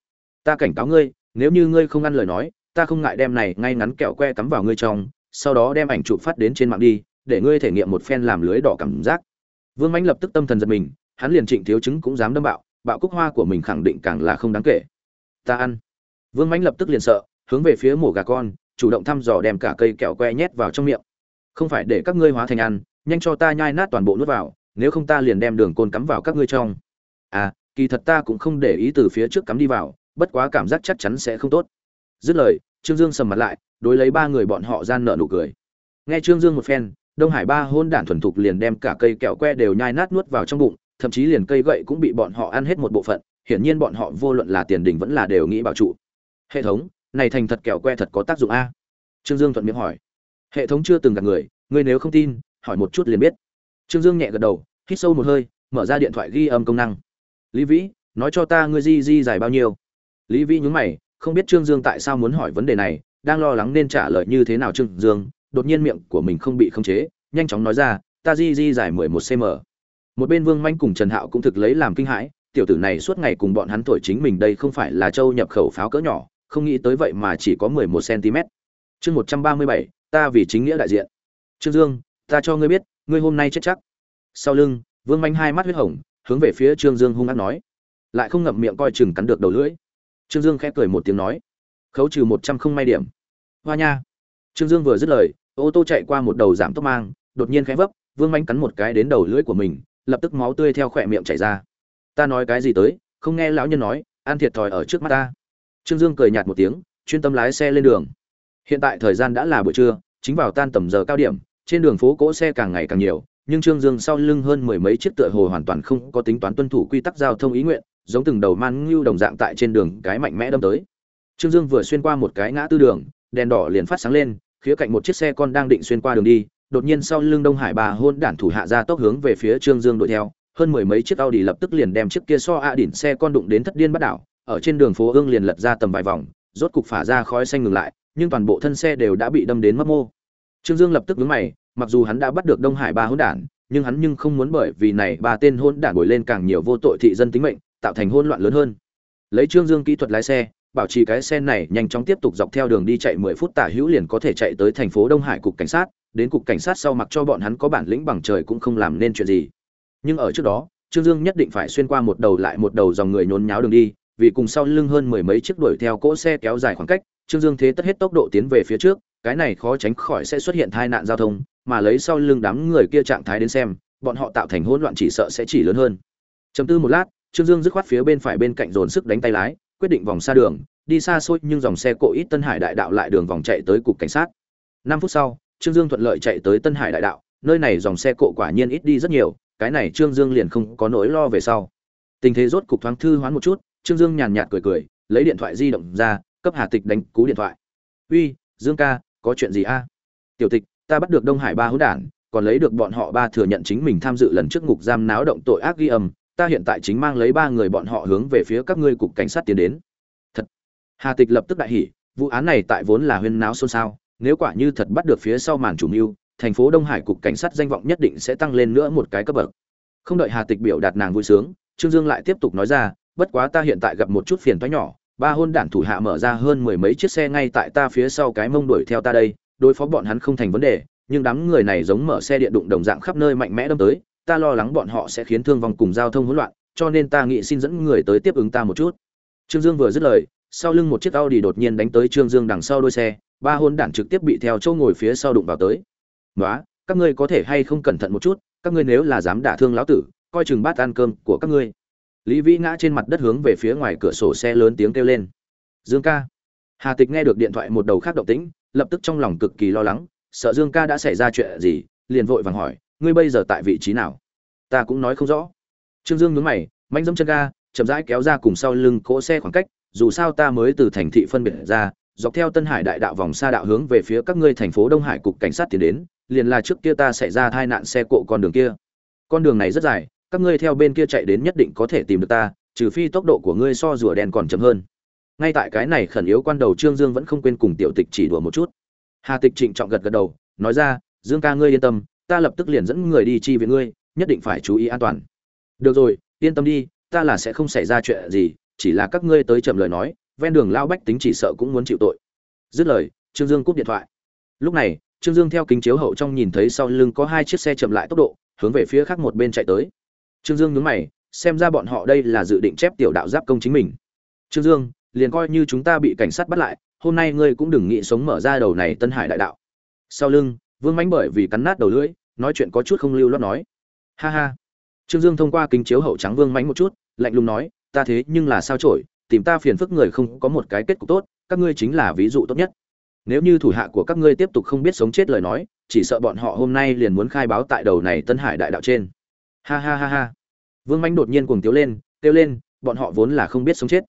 Ta cảnh cáo ngươi, nếu như ngươi không ăn lời nói, ta không ngại đem này ngay ngắn kẹo que cắm vào ngươi trong, sau đó đem ảnh chụp phát đến trên mạng đi, để ngươi thể nghiệm một phen làm lưới đỏ cảm giác. Vương mãnh lập tức tâm thần giật mình, hắn liền trịnh thiếu chứng cũng dám đâm bạo bạo cúc hoa của mình khẳng định càng là không đáng kể. Ta ăn. Vương mãnh lập tức liền sợ, hướng về phía mổ gà con, chủ động thăm dò đem cả cây kẹo que nhét vào trong miệng. Không phải để các ngươi hóa thành ăn, nhanh cho ta nhai nát toàn bộ nuốt vào, nếu không ta liền đem đường côn cắm vào các ngươi trong. À kỳ thật ta cũng không để ý từ phía trước cắm đi vào, bất quá cảm giác chắc chắn sẽ không tốt. Dứt lời, trương dương sầm mặt lại, đối lấy ba người bọn họ gian nợ nụ cười. Nghe trương dương một phen, đông hải ba hôn đản thuần thục liền đem cả cây kẹo que đều nhai nát nuốt vào trong bụng thậm chí liền cây gậy cũng bị bọn họ ăn hết một bộ phận, hiển nhiên bọn họ vô luận là tiền đình vẫn là đều nghĩ bảo trụ. Hệ thống, này thành thật kẹo que thật có tác dụng a? Trương dương thuận miệng hỏi. Hệ thống chưa từng gặp người ngươi nếu không tin, hỏi một chút liền biết. Trương dương nhẹ gật đầu, hít sâu một hơi, mở ra điện thoại ghi âm công năng. Lý vĩ, nói cho ta ngươi di di dài bao nhiêu? Lý vĩ nhúng mày, không biết trương dương tại sao muốn hỏi vấn đề này, đang lo lắng nên trả lời như thế nào trương dương, đột nhiên miệng của mình không bị khống chế, nhanh chóng nói ra, ta di di dài mười một cm một bên vương manh cùng trần hạo cũng thực lấy làm kinh hãi, tiểu tử này suốt ngày cùng bọn hắn thổi chính mình đây không phải là châu nhập khẩu pháo cỡ nhỏ, không nghĩ tới vậy mà chỉ có mười một cm. Chương một trăm ba mươi bảy, ta vì chính nghĩa đại diện. Trương dương, ta cho ngươi biết, ngươi hôm nay chết chắc. Sau lưng, vương manh hai mắt huyết hồng, hướng về phía trương dương hung hát nói. Lại không ngậm miệng coi chừng cắn được đầu lưỡi. Trương dương khẽ cười một tiếng nói. Khấu trừ một trăm không may điểm. Hoa nha. Trương dương vừa dứt lời, ô tô chạy qua một đầu giảm tốc mang, đột nhiên khẽ vấp, vương manh cắn một cái đến đầu lưỡi của mình lập tức máu tươi theo khỏe miệng chảy ra. Ta nói cái gì tới, không nghe lão nhân nói, ăn thiệt thòi ở trước mắt ta. Trương dương cười nhạt một tiếng, chuyên tâm lái xe lên đường. Hiện tại thời gian đã là buổi trưa, chính vào tan tầm giờ cao điểm, trên đường phố cỗ xe càng ngày càng nhiều, nhưng trương dương sau lưng hơn mười mấy chiếc tựa hồ hoàn toàn không có tính toán tuân thủ quy tắc giao thông ý nguyện, giống từng đầu man ngưu đồng dạng tại trên đường cái mạnh mẽ đâm tới. Trương dương vừa xuyên qua một cái ngã tư đường, đèn đỏ liền phát sáng lên, khía cạnh một chiếc xe con đang định xuyên qua đường đi đột nhiên sau lưng đông hải bà hôn đản thủ hạ ra tốc hướng về phía trương dương đuổi theo hơn mười mấy chiếc Audi lập tức liền đem chiếc kia so a đỉnh xe con đụng đến thất điên bắt đảo, ở trên đường phố ương liền lật ra tầm vài vòng, rốt cục phả ra khói xanh ngừng lại, nhưng toàn bộ thân xe đều đã bị đâm đến mất mô. Trương Dương lập tức nhướng mày, mặc dù hắn đã bắt được Đông Hải ba hỗn đản, nhưng hắn nhưng không muốn bởi vì này ba tên hỗn đản bồi lên càng nhiều vô tội thị dân tính mệnh, tạo thành hỗn loạn lớn hơn. Lấy Trương Dương kỹ thuật lái xe, bảo trì cái xe này nhanh chóng tiếp tục dọc theo đường đi chạy 10 phút tả hữu liền có thể chạy tới thành phố Đông Hải cục cảnh sát, đến cục cảnh sát sau mặc cho bọn hắn có bản lĩnh bằng trời cũng không làm nên chuyện gì. Nhưng ở trước đó, Trương Dương nhất định phải xuyên qua một đầu lại một đầu dòng người nhốn nháo đường đi, vì cùng sau lưng hơn mười mấy chiếc đuổi theo cỗ xe kéo dài khoảng cách, Trương Dương thế tất hết tốc độ tiến về phía trước, cái này khó tránh khỏi sẽ xuất hiện tai nạn giao thông, mà lấy sau lưng đám người kia trạng thái đến xem, bọn họ tạo thành hỗn loạn chỉ sợ sẽ chỉ lớn hơn. Chầm tư một lát, Trương Dương dứt khoát phía bên phải bên cạnh dồn sức đánh tay lái, quyết định vòng xa đường, đi xa xôi nhưng dòng xe cộ ít Tân Hải đại đạo lại đường vòng chạy tới cục cảnh sát. Năm phút sau, Trương Dương thuận lợi chạy tới Tân Hải đại đạo, nơi này dòng xe cộ quả nhiên ít đi rất nhiều, cái này Trương Dương liền không có nỗi lo về sau. Tình thế rốt cục thoáng thư hoán một chút, Trương Dương nhàn nhạt cười cười, lấy điện thoại di động ra, cấp Hà Tịch đánh cú điện thoại. "Uy, Dương ca, có chuyện gì a?" "Tiểu Tịch, ta bắt được Đông Hải ba hữu đản, còn lấy được bọn họ ba thừa nhận chính mình tham dự lần trước ngục giam náo động tội ác ghi âm, ta hiện tại chính mang lấy ba người bọn họ hướng về phía các ngươi cục cảnh sát tiến đến." "Thật?" Hà Tịch lập tức đại hỉ, vụ án này tại vốn là huyên náo xôn xao, nếu quả như thật bắt được phía sau màn chủ mưu, thành phố Đông Hải cục cảnh sát danh vọng nhất định sẽ tăng lên nữa một cái cấp bậc. Không đợi Hà Tịch biểu đạt nàng vui sướng, Trương Dương lại tiếp tục nói ra, bất quá ta hiện tại gặp một chút phiền toái nhỏ, ba hôn đản thủ hạ mở ra hơn mười mấy chiếc xe ngay tại ta phía sau cái mông đuổi theo ta đây, đối phó bọn hắn không thành vấn đề, nhưng đám người này giống mở xe điện đụng đồng dạng khắp nơi mạnh mẽ đâm tới, ta lo lắng bọn họ sẽ khiến thương vong cùng giao thông hỗn loạn, cho nên ta nghĩ xin dẫn người tới tiếp ứng ta một chút. Trương Dương vừa dứt lời, sau lưng một chiếc Audi đột nhiên đánh tới Trương Dương đằng sau đuôi xe, ba hôn đản trực tiếp bị theo chỗ ngồi phía sau đụng vào tới. "Nóa, các ngươi có thể hay không cẩn thận một chút các ngươi nếu là dám đả thương lão tử coi chừng bát ăn cơm của các ngươi lý vĩ ngã trên mặt đất hướng về phía ngoài cửa sổ xe lớn tiếng kêu lên dương ca hà tịch nghe được điện thoại một đầu khác động tĩnh lập tức trong lòng cực kỳ lo lắng sợ dương ca đã xảy ra chuyện gì liền vội vàng hỏi ngươi bây giờ tại vị trí nào ta cũng nói không rõ trương dương nhướng mày manh dẫm chân ga chậm rãi kéo ra cùng sau lưng cỗ xe khoảng cách dù sao ta mới từ thành thị phân biệt ra dọc theo tân hải đại đạo vòng xa đạo hướng về phía các ngươi thành phố đông hải cục cảnh sát tiến đến liền là trước kia ta xảy ra tai nạn xe cộ con đường kia. Con đường này rất dài, các ngươi theo bên kia chạy đến nhất định có thể tìm được ta, trừ phi tốc độ của ngươi so rùa đen còn chậm hơn. Ngay tại cái này khẩn yếu quan đầu Trương Dương vẫn không quên cùng tiểu tịch chỉ đùa một chút. Hà Tịch trịnh trọng gật gật đầu, nói ra, "Dương ca ngươi yên tâm, ta lập tức liền dẫn người đi chi viện ngươi, nhất định phải chú ý an toàn." "Được rồi, yên tâm đi, ta là sẽ không xảy ra chuyện gì, chỉ là các ngươi tới chậm lời nói, ven đường lao bách tính chỉ sợ cũng muốn chịu tội." Dứt lời, Trương Dương cúp điện thoại. Lúc này, Trương Dương theo kính chiếu hậu trong nhìn thấy sau lưng có hai chiếc xe chậm lại tốc độ, hướng về phía khác một bên chạy tới. Trương Dương nhướng mày, xem ra bọn họ đây là dự định chép tiểu đạo giáp công chính mình. Trương Dương, liền coi như chúng ta bị cảnh sát bắt lại, hôm nay ngươi cũng đừng nghĩ sống mở ra đầu này Tân Hải đại đạo. Sau lưng, Vương Mánh bởi vì cắn nát đầu lưỡi, nói chuyện có chút không lưu loát nói. Ha ha. Trương Dương thông qua kính chiếu hậu trắng Vương Mánh một chút, lạnh lùng nói, ta thế nhưng là sao chổi, tìm ta phiền phức người không có một cái kết cục tốt các ngươi chính là ví dụ tốt nhất nếu như thủ hạ của các ngươi tiếp tục không biết sống chết lời nói chỉ sợ bọn họ hôm nay liền muốn khai báo tại đầu này tân hải đại đạo trên ha ha ha ha vương mánh đột nhiên cuồng tiếu lên kêu lên bọn họ vốn là không biết sống chết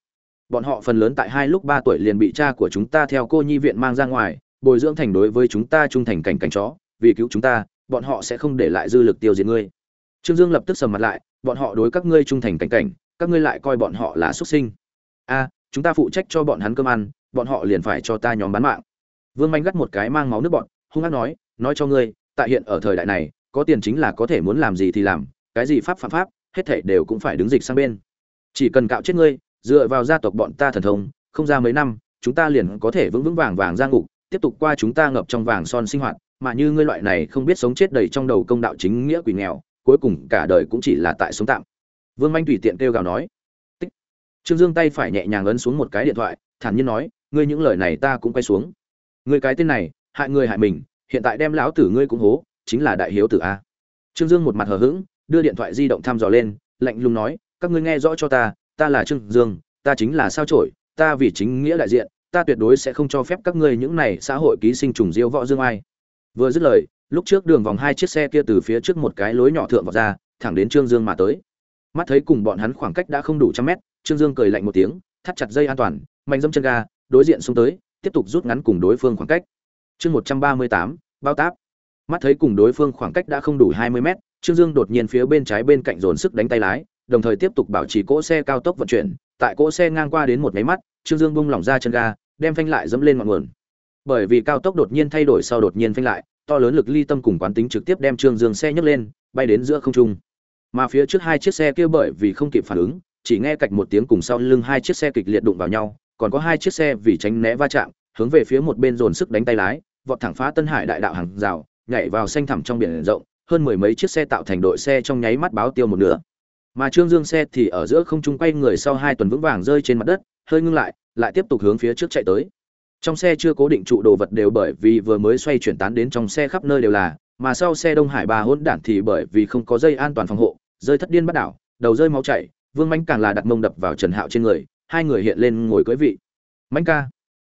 bọn họ phần lớn tại hai lúc ba tuổi liền bị cha của chúng ta theo cô nhi viện mang ra ngoài bồi dưỡng thành đối với chúng ta trung thành cảnh cảnh chó vì cứu chúng ta bọn họ sẽ không để lại dư lực tiêu diệt ngươi. Trương dương lập tức sầm mặt lại, bọn họ đối các ngươi trung thành cảnh cảnh, các ngươi lại coi bọn họ là xuất sinh. A, chúng ta phụ trách cho bọn hắn cơm ăn, bọn họ liền phải cho ta nhóm bán mạng. Vương manh gắt một cái mang máu nước bọn, hung hăng nói nói cho ngươi, tại hiện ở thời đại này, có tiền chính là có thể muốn làm gì thì làm, cái gì pháp phạm pháp, hết thảy đều cũng phải đứng dịch sang bên. Chỉ cần cạo chết ngươi, dựa vào gia tộc bọn ta thần thông, không ra mấy năm, chúng ta liền có thể vững vững vàng vàng ra ngục, tiếp tục qua chúng ta ngập trong vàng son sinh hoạt mà như ngươi loại này không biết sống chết đầy trong đầu công đạo chính nghĩa quỷ nghèo, cuối cùng cả đời cũng chỉ là tại sống tạm. Vương manh tùy tiện kêu gào nói. Tích. Trương dương tay phải nhẹ nhàng ấn xuống một cái điện thoại, thản nhiên nói, ngươi những lời này ta cũng quay xuống. Ngươi cái tên này, hại người hại mình, hiện tại đem lão tử ngươi cũng hố, chính là đại hiếu tử a. Trương dương một mặt hờ hững, đưa điện thoại di động thăm dò lên, lạnh lùng nói, các ngươi nghe rõ cho ta ta là trương dương, ta chính là sao trổi ta vì chính nghĩa đại diện, ta tuyệt đối sẽ không cho phép các ngươi những này xã hội ký sinh trùng diêu võ dương ai vừa dứt lời, lúc trước đường vòng hai chiếc xe kia từ phía trước một cái lối nhỏ thượng vào ra, thẳng đến trương dương mà tới. Mắt thấy cùng bọn hắn khoảng cách đã không đủ trăm mét, trương dương cười lạnh một tiếng, thắt chặt dây an toàn, mạnh dâm chân ga, đối diện xuống tới, tiếp tục rút ngắn cùng đối phương khoảng cách. Chương một trăm ba mươi tám, bao táp. Mắt thấy cùng đối phương khoảng cách đã không đủ hai mươi mét, trương dương đột nhiên phía bên trái bên cạnh dồn sức đánh tay lái, đồng thời tiếp tục bảo trì cỗ xe cao tốc vận chuyển. Tại cỗ xe ngang qua đến một máy mắt, trương dương bung lỏng ra chân ga, đem phanh lại dẫm lên ngọn nguồn bởi vì cao tốc đột nhiên thay đổi sau đột nhiên phanh lại, to lớn lực ly tâm cùng quán tính trực tiếp đem trương dương xe nhấc lên, bay đến giữa không trung. Mà phía trước hai chiếc xe kia bởi vì không kịp phản ứng, chỉ nghe cạch một tiếng cùng sau lưng hai chiếc xe kịch liệt đụng vào nhau, còn có hai chiếc xe vì tránh né va chạm, hướng về phía một bên dồn sức đánh tay lái, vọt thẳng phá tân hải đại đạo hàng rào, nhảy vào xanh thẳm trong biển rộng, hơn mười mấy chiếc xe tạo thành đội xe trong nháy mắt báo tiêu một nửa. Mà trương dương xe thì ở giữa không trung quay người sau hai tuần vững vàng rơi trên mặt đất, hơi ngưng lại lại tiếp tục hướng phía trước chạy tới trong xe chưa cố định trụ đồ vật đều bởi vì vừa mới xoay chuyển tán đến trong xe khắp nơi đều là, mà sau xe đông hải ba hỗn đản thì bởi vì không có dây an toàn phòng hộ, rơi thất điên bắt đảo, đầu rơi máu chảy, vương mánh càng là đặt mông đập vào trần hạo trên người, hai người hiện lên ngồi cưới vị. Mánh ca.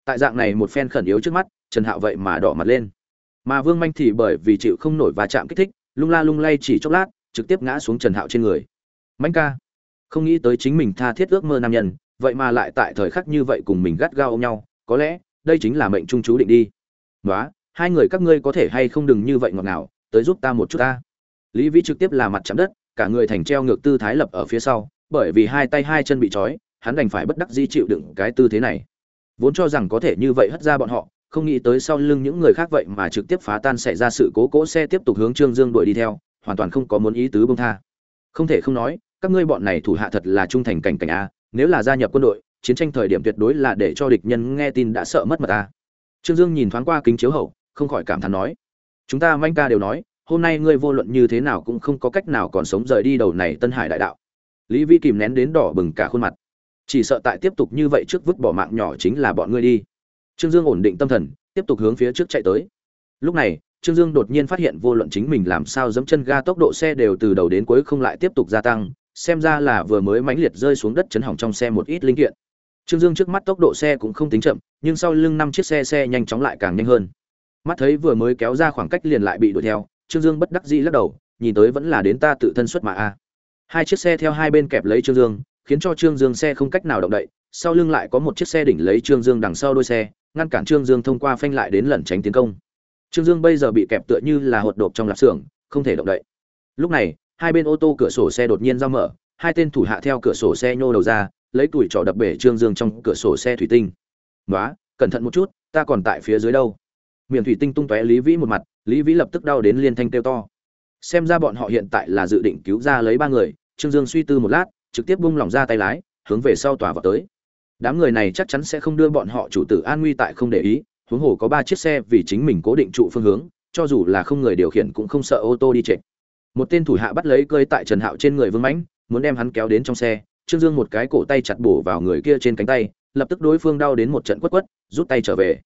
Tại dạng này một phen khẩn yếu trước mắt, trần hạo vậy mà đỏ mặt lên. Mà vương manh thì bởi vì chịu không nổi va chạm kích thích, lung la lung lay chỉ chốc lát, trực tiếp ngã xuống trần hạo trên người. Mánh ca. Không nghĩ tới chính mình tha thiết ước mơ nam nhân, vậy mà lại tại thời khắc như vậy cùng mình gắt gao ôm nhau, có lẽ đây chính là mệnh trung chú định đi. Nói hai người các ngươi có thể hay không đừng như vậy ngọt ngào, tới giúp ta một chút ta. Lý vĩ trực tiếp là mặt chạm đất, cả người thành treo ngược tư thái lập ở phía sau, bởi vì hai tay hai chân bị trói, hắn đành phải bất đắc di chịu đựng cái tư thế này. Vốn cho rằng có thể như vậy hất ra bọn họ, không nghĩ tới sau lưng những người khác vậy mà trực tiếp phá tan xảy ra sự cố cỗ xe tiếp tục hướng trương dương đuổi đi theo, hoàn toàn không có muốn ý tứ bông tha. Không thể không nói, các ngươi bọn này thủ hạ thật là trung thành cảnh cảnh a, nếu là gia nhập quân đội chiến tranh thời điểm tuyệt đối là để cho địch nhân nghe tin đã sợ mất mật ta. Trương dương nhìn thoáng qua kính chiếu hậu, không khỏi cảm thán nói, chúng ta manh ca đều nói, hôm nay ngươi vô luận như thế nào cũng không có cách nào còn sống rời đi đầu này tân hải đại đạo. Lý vi kìm nén đến đỏ bừng cả khuôn mặt. Chỉ sợ tại tiếp tục như vậy trước vứt bỏ mạng nhỏ chính là bọn ngươi đi. Trương dương ổn định tâm thần, tiếp tục hướng phía trước chạy tới. Lúc này, trương dương đột nhiên phát hiện vô luận chính mình làm sao dẫm chân ga tốc độ xe đều từ đầu đến cuối không lại tiếp tục gia tăng, xem ra là vừa mới mãnh liệt rơi xuống đất chấn hỏng trong xe một ít linh kiện trương dương trước mắt tốc độ xe cũng không tính chậm, nhưng sau lưng năm chiếc xe xe nhanh chóng lại càng nhanh hơn. Mắt thấy vừa mới kéo ra khoảng cách liền lại bị đuổi theo, trương dương bất đắc dĩ lắc đầu, nhìn tới vẫn là đến ta tự thân xuất mà a. Hai chiếc xe theo hai bên kẹp lấy trương dương, khiến cho trương dương xe không cách nào động đậy, sau lưng lại có một chiếc xe đỉnh lấy trương dương đằng sau đôi xe, ngăn cản trương dương thông qua phanh lại đến lẩn tránh tiến công. Trương dương bây giờ bị kẹp tựa như là hột đột trong lạp xưởng, không thể động đậy. Lúc này, hai bên ô tô cửa sổ xe đột nhiên giao mở, hai tên thủ hạ theo cửa sổ xe nhô đầu ra lấy tuổi trỏ đập bể trương dương trong cửa sổ xe thủy tinh. Nói cẩn thận một chút, ta còn tại phía dưới đâu. Miệng thủy tinh tung tóe lý vĩ một mặt, lý vĩ lập tức đau đến liên thanh kêu to. Xem ra bọn họ hiện tại là dự định cứu ra lấy ba người, trương dương suy tư một lát, trực tiếp bung lỏng ra tay lái, hướng về sau tòa vào tới. Đám người này chắc chắn sẽ không đưa bọn họ chủ tử an nguy tại không để ý, huống hồ có ba chiếc xe vì chính mình cố định trụ phương hướng, cho dù là không người điều khiển cũng không sợ ô tô đi trệch một tên thủ hạ bắt lấy cơi tại trần hạo trên người vương mãnh, muốn đem hắn kéo đến trong xe trương dương một cái cổ tay chặt bổ vào người kia trên cánh tay, lập tức đối phương đau đến một trận quất quất, rút tay trở về.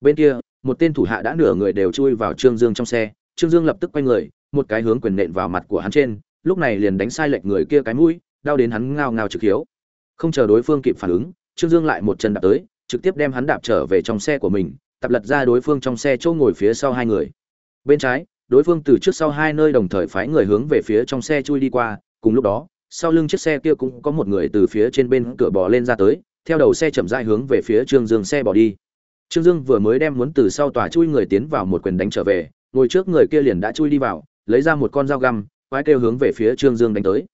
Bên kia, một tên thủ hạ đã nửa người đều chui vào trương dương trong xe, trương dương lập tức quay người, một cái hướng quyền nện vào mặt của hắn trên, lúc này liền đánh sai lệch người kia cái mũi, đau đến hắn ngao ngao trực hiếu. Không chờ đối phương kịp phản ứng, trương dương lại một chân đạp tới, trực tiếp đem hắn đạp trở về trong xe của mình, tập lật ra đối phương trong xe chỗ ngồi phía sau hai người. Bên trái, đối phương từ trước sau hai nơi đồng thời phái người hướng về phía trong xe chui đi qua, cùng lúc đó sau lưng chiếc xe kia cũng có một người từ phía trên bên cửa bò lên ra tới, theo đầu xe chậm rãi hướng về phía trương dương xe bỏ đi. Trương dương vừa mới đem muốn từ sau tòa chui người tiến vào một quyền đánh trở về, ngồi trước người kia liền đã chui đi vào, lấy ra một con dao găm, quái kêu hướng về phía trương dương đánh tới.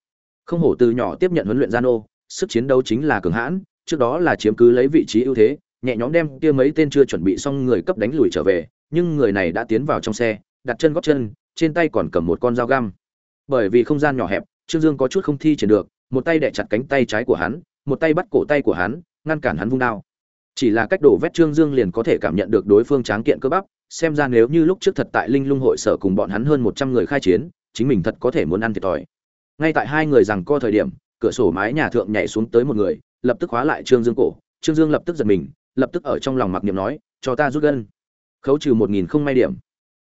Không hổ từ nhỏ tiếp nhận huấn luyện gian ô, sức chiến đấu chính là cường hãn, trước đó là chiếm cứ lấy vị trí ưu thế, nhẹ nhõm đem kia mấy tên chưa chuẩn bị xong người cấp đánh lùi trở về, nhưng người này đã tiến vào trong xe, đặt chân góp chân, trên tay còn cầm một con dao găm. Bởi vì không gian nhỏ hẹp trương dương có chút không thi triển được, một tay đè chặt cánh tay trái của hắn, một tay bắt cổ tay của hắn, ngăn cản hắn vung đao. Chỉ là cách đổ vét trương dương liền có thể cảm nhận được đối phương tráng kiện cơ bắp, xem ra nếu như lúc trước thật tại linh lung hội sở cùng bọn hắn hơn một trăm người khai chiến, chính mình thật có thể muốn ăn thiệt thòi. Ngay tại hai người rằng co thời điểm, cửa sổ mái nhà thượng nhảy xuống tới một người, lập tức khóa lại trương dương cổ. Trương dương lập tức giật mình, lập tức ở trong lòng mặc niệm nói, cho ta rút gân. Khấu trừ một nghìn không may điểm.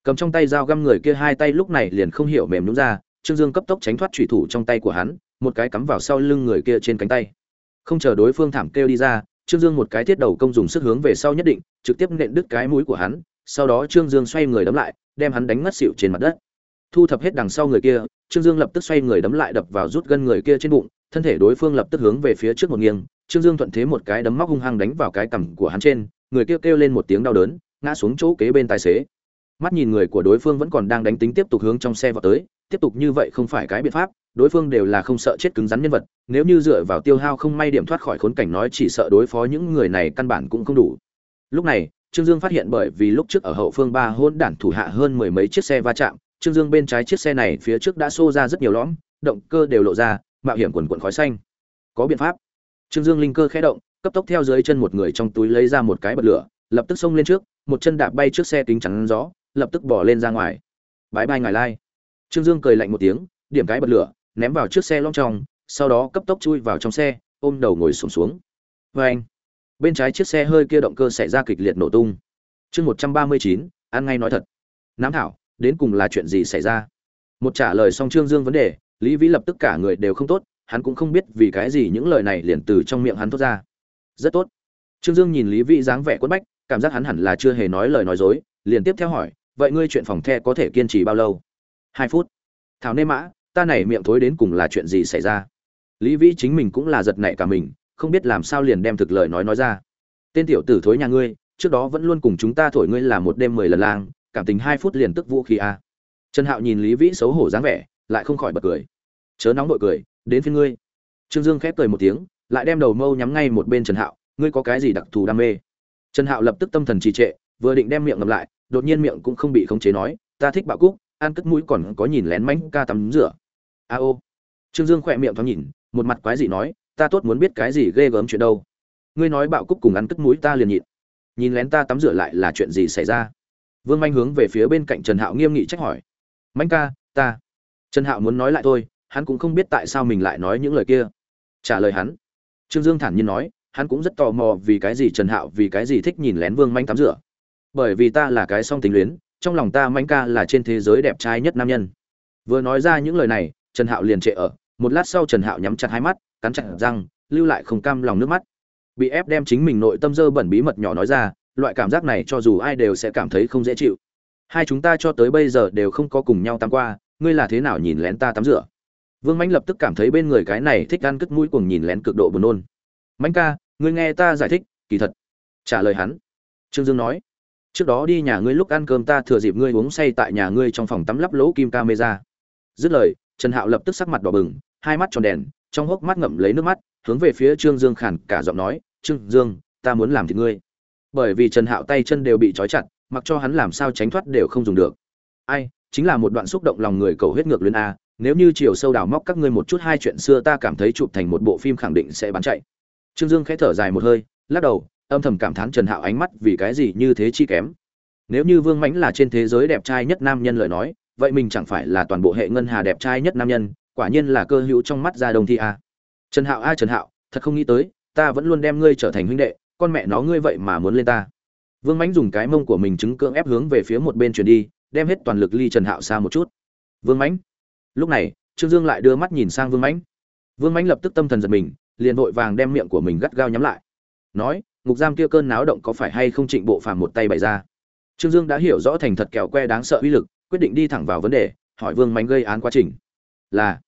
Cầm trong tay dao găm người kia hai tay lúc này liền không hiểu mềm nhúng ra trương dương cấp tốc tránh thoát chủy thủ trong tay của hắn, một cái cắm vào sau lưng người kia trên cánh tay. Không chờ đối phương thảm kêu đi ra, trương dương một cái thiết đầu công dùng sức hướng về sau nhất định, trực tiếp nện đứt cái mũi của hắn, sau đó trương dương xoay người đấm lại, đem hắn đánh ngất xỉu trên mặt đất. Thu thập hết đằng sau người kia, trương dương lập tức xoay người đấm lại đập vào rút gân người kia trên bụng, thân thể đối phương lập tức hướng về phía trước một nghiêng, trương dương thuận thế một cái đấm móc hung hăng đánh vào cái cằm của hắn trên, người kia kêu lên một tiếng đau đớn, ngã xuống chỗ kế bên tài xế. Mắt nhìn người của đối phương vẫn còn đang đánh tính tiếp tục hướng trong xe vào tới tiếp tục như vậy không phải cái biện pháp, đối phương đều là không sợ chết cứng rắn nhân vật, nếu như dựa vào tiêu hao không may điểm thoát khỏi khốn cảnh nói chỉ sợ đối phó những người này căn bản cũng không đủ. Lúc này, trương dương phát hiện bởi vì lúc trước ở hậu phương ba hôn đản thủ hạ hơn mười mấy chiếc xe va chạm, trương dương bên trái chiếc xe này phía trước đã xô ra rất nhiều lõm, động cơ đều lộ ra, mạo hiểm quần quần khói xanh. Có biện pháp. Trương dương linh cơ khẽ động, cấp tốc theo dưới chân một người trong túi lấy ra một cái bật lửa, lập tức xông lên trước, một chân đạp bay trước xe kính chắn gió, lập tức bỏ lên ra ngoài. Bãi bay ngài lai trương dương cười lạnh một tiếng điểm cái bật lửa ném vào trước xe long trong sau đó cấp tốc chui vào trong xe ôm đầu ngồi sụp xuống, xuống. anh bên trái chiếc xe hơi kia động cơ xảy ra kịch liệt nổ tung. Chương một trăm ba mươi chín ăn ngay nói thật. Nám thảo đến cùng là chuyện gì xảy ra? Một trả lời xong trương dương vấn đề lý vĩ lập tức cả người đều không tốt hắn cũng không biết vì cái gì những lời này liền từ trong miệng hắn thốt ra. Rất tốt. Trương dương nhìn lý vĩ dáng vẻ quất bách cảm giác hắn hẳn là chưa hề nói lời nói dối liền tiếp theo hỏi vậy ngươi chuyện phòng the có thể kiên trì bao lâu? Hai phút. Thảo nê mã, ta này miệng thối đến cùng là chuyện gì xảy ra? Lý vĩ chính mình cũng là giật nảy cả mình, không biết làm sao liền đem thực lời nói nói ra. Tên tiểu tử thối nhà ngươi, trước đó vẫn luôn cùng chúng ta thổi ngươi là một đêm mười lần lang, cảm tình hai phút liền tức vũ khí a. À. trần hạo nhìn lý vĩ xấu hổ dáng vẻ, lại không khỏi bật cười. Chớ nóng đội cười, đến phía ngươi. Trương dương khép cười một tiếng, lại đem đầu mâu nhắm ngay một bên trần hạo, ngươi có cái gì đặc thù đam mê? Trần hạo lập tức tâm thần trì trệ, vừa định đem miệng ngậm lại, đột nhiên miệng cũng không bị khống chế nói, ta thích bạo cúc ăn cất mũi còn có nhìn lén mánh ca tắm rửa. A ô. Trương dương khỏe miệng thoáng nhìn, một mặt quái dị nói, ta tốt muốn biết cái gì ghê gớm chuyện đâu. Ngươi nói bạo cúc cùng ăn cất mũi ta liền nhịn. Nhìn lén ta tắm rửa lại là chuyện gì xảy ra? Vương manh hướng về phía bên cạnh trần hạo nghiêm nghị trách hỏi manh ca, ta. Trần hạo muốn nói lại thôi, hắn cũng không biết tại sao mình lại nói những lời kia. Trả lời hắn. Trương dương thản nhiên nói, hắn cũng rất tò mò vì cái gì trần hạo vì cái gì thích nhìn lén vương manh tắm rửa. Bởi vì ta là cái song tình luyến trong lòng ta manh ca là trên thế giới đẹp trai nhất nam nhân. Vừa nói ra những lời này, trần hạo liền trệ ở. Một lát sau trần hạo nhắm chặt hai mắt, cắn chặt răng, lưu lại không cam lòng nước mắt. Bị ép đem chính mình nội tâm dơ bẩn bí mật nhỏ nói ra, loại cảm giác này cho dù ai đều sẽ cảm thấy không dễ chịu. Hai chúng ta cho tới bây giờ đều không có cùng nhau tắm qua, ngươi là thế nào nhìn lén ta tắm rửa? Vương mãnh lập tức cảm thấy bên người cái này thích ăn cất mũi cuồng nhìn lén cực độ buồn nôn. Mãnh ca, ngươi nghe ta giải thích, kỳ thật. Trả lời hắn. Trương dương nói trước đó đi nhà ngươi lúc ăn cơm ta thừa dịp ngươi uống say tại nhà ngươi trong phòng tắm lắp lỗ kim camera. Dứt lời, trần hạo lập tức sắc mặt đỏ bừng, hai mắt tròn đèn, trong hốc mắt ngậm lấy nước mắt, hướng về phía trương dương khản cả giọng nói, trương dương, ta muốn làm thì ngươi. Bởi vì trần hạo tay chân đều bị trói chặt, mặc cho hắn làm sao tránh thoát đều không dùng được. Ai, chính là một đoạn xúc động lòng người cầu huyết ngược lên a, nếu như chiều sâu đào móc các ngươi một chút hai chuyện xưa ta cảm thấy chụp thành một bộ phim khẳng định sẽ bán chạy. Trương dương khẽ thở dài một hơi, lắc đầu âm thầm cảm thán trần hạo ánh mắt vì cái gì như thế chi kém. Nếu như vương mãnh là trên thế giới đẹp trai nhất nam nhân lời nói, vậy mình chẳng phải là toàn bộ hệ ngân hà đẹp trai nhất nam nhân, quả nhiên là cơ hữu trong mắt gia đồng thi a. Trần hạo a trần hạo, thật không nghĩ tới, ta vẫn luôn đem ngươi trở thành huynh đệ, con mẹ nó ngươi vậy mà muốn lên ta. Vương mãnh dùng cái mông của mình chứng cưỡng ép hướng về phía một bên chuyển đi, đem hết toàn lực ly trần hạo xa một chút. Vương mãnh. Lúc này, trương dương lại đưa mắt nhìn sang vương mãnh. Vương mãnh lập tức tâm thần giật mình, liền vội vàng đem miệng của mình gắt gao nhắm lại. Nói ngục giam kia cơn náo động có phải hay không trịnh bộ phàm một tay bày ra? Trương dương đã hiểu rõ thành thật kẹo que đáng sợ uy lực, quyết định đi thẳng vào vấn đề, hỏi vương mánh gây án quá trình. Là,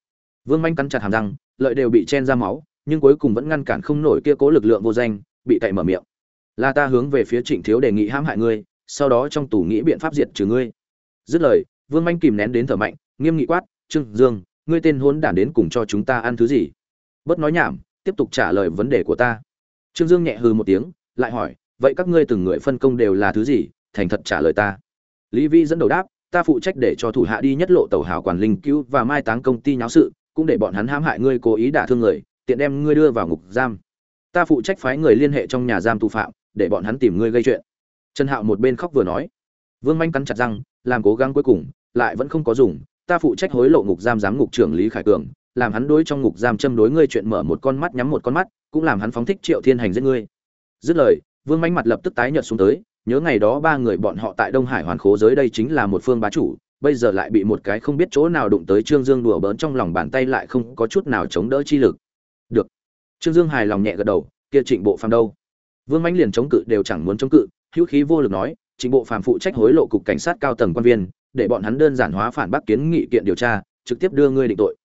vương mánh cắn chặt hàm răng, lợi đều bị chen ra máu, nhưng cuối cùng vẫn ngăn cản không nổi kia cố lực lượng vô danh, bị cậy mở miệng. Là ta hướng về phía trịnh thiếu đề nghị hãm hại ngươi, sau đó trong tù nghĩ biện pháp diệt trừ ngươi. Dứt lời, vương manh kìm nén đến thở mạnh, nghiêm nghị quát, trương dương, ngươi tên hốn đản đến cùng cho chúng ta ăn thứ gì? Bớt nói nhảm, tiếp tục trả lời vấn đề của ta trương dương nhẹ hừ một tiếng, lại hỏi, vậy các ngươi từng người phân công đều là thứ gì, thành thật trả lời ta? Lý vi dẫn đầu đáp, ta phụ trách để cho thủ hạ đi nhất lộ tàu hào quản linh cứu và mai táng công ty nháo sự, cũng để bọn hắn hãm hại ngươi cố ý đả thương người, tiện đem ngươi đưa vào ngục giam. Ta phụ trách phái người liên hệ trong nhà giam tù phạm, để bọn hắn tìm ngươi gây chuyện. Trần hạo một bên khóc vừa nói. Vương manh cắn chặt răng, làm cố gắng cuối cùng, lại vẫn không có dùng. Ta phụ trách hối lộ ngục giam giám ngục trưởng lý khải cường, làm hắn đối trong ngục giam châm đối ngươi chuyện mở một con mắt nhắm một con mắt cũng làm hắn phóng thích triệu thiên hành giết ngươi. Dứt lời, vương Mánh mặt lập tức tái nhợt xuống tới, nhớ ngày đó ba người bọn họ tại đông hải hoàn khố giới đây chính là một phương bá chủ, bây giờ lại bị một cái không biết chỗ nào đụng tới trương dương đùa bỡn trong lòng bàn tay lại không có chút nào chống đỡ chi lực. Được. Trương dương hài lòng nhẹ gật đầu, kia trịnh bộ phàm đâu? Vương mãnh liền chống cự đều chẳng muốn chống cự, hữu khí vô lực nói, trịnh bộ phàm phụ trách hối lộ cục cảnh sát cao tầng quan viên, để bọn hắn đơn giản hóa phản bác kiến nghị kiện điều tra, trực tiếp đưa ngươi định tội.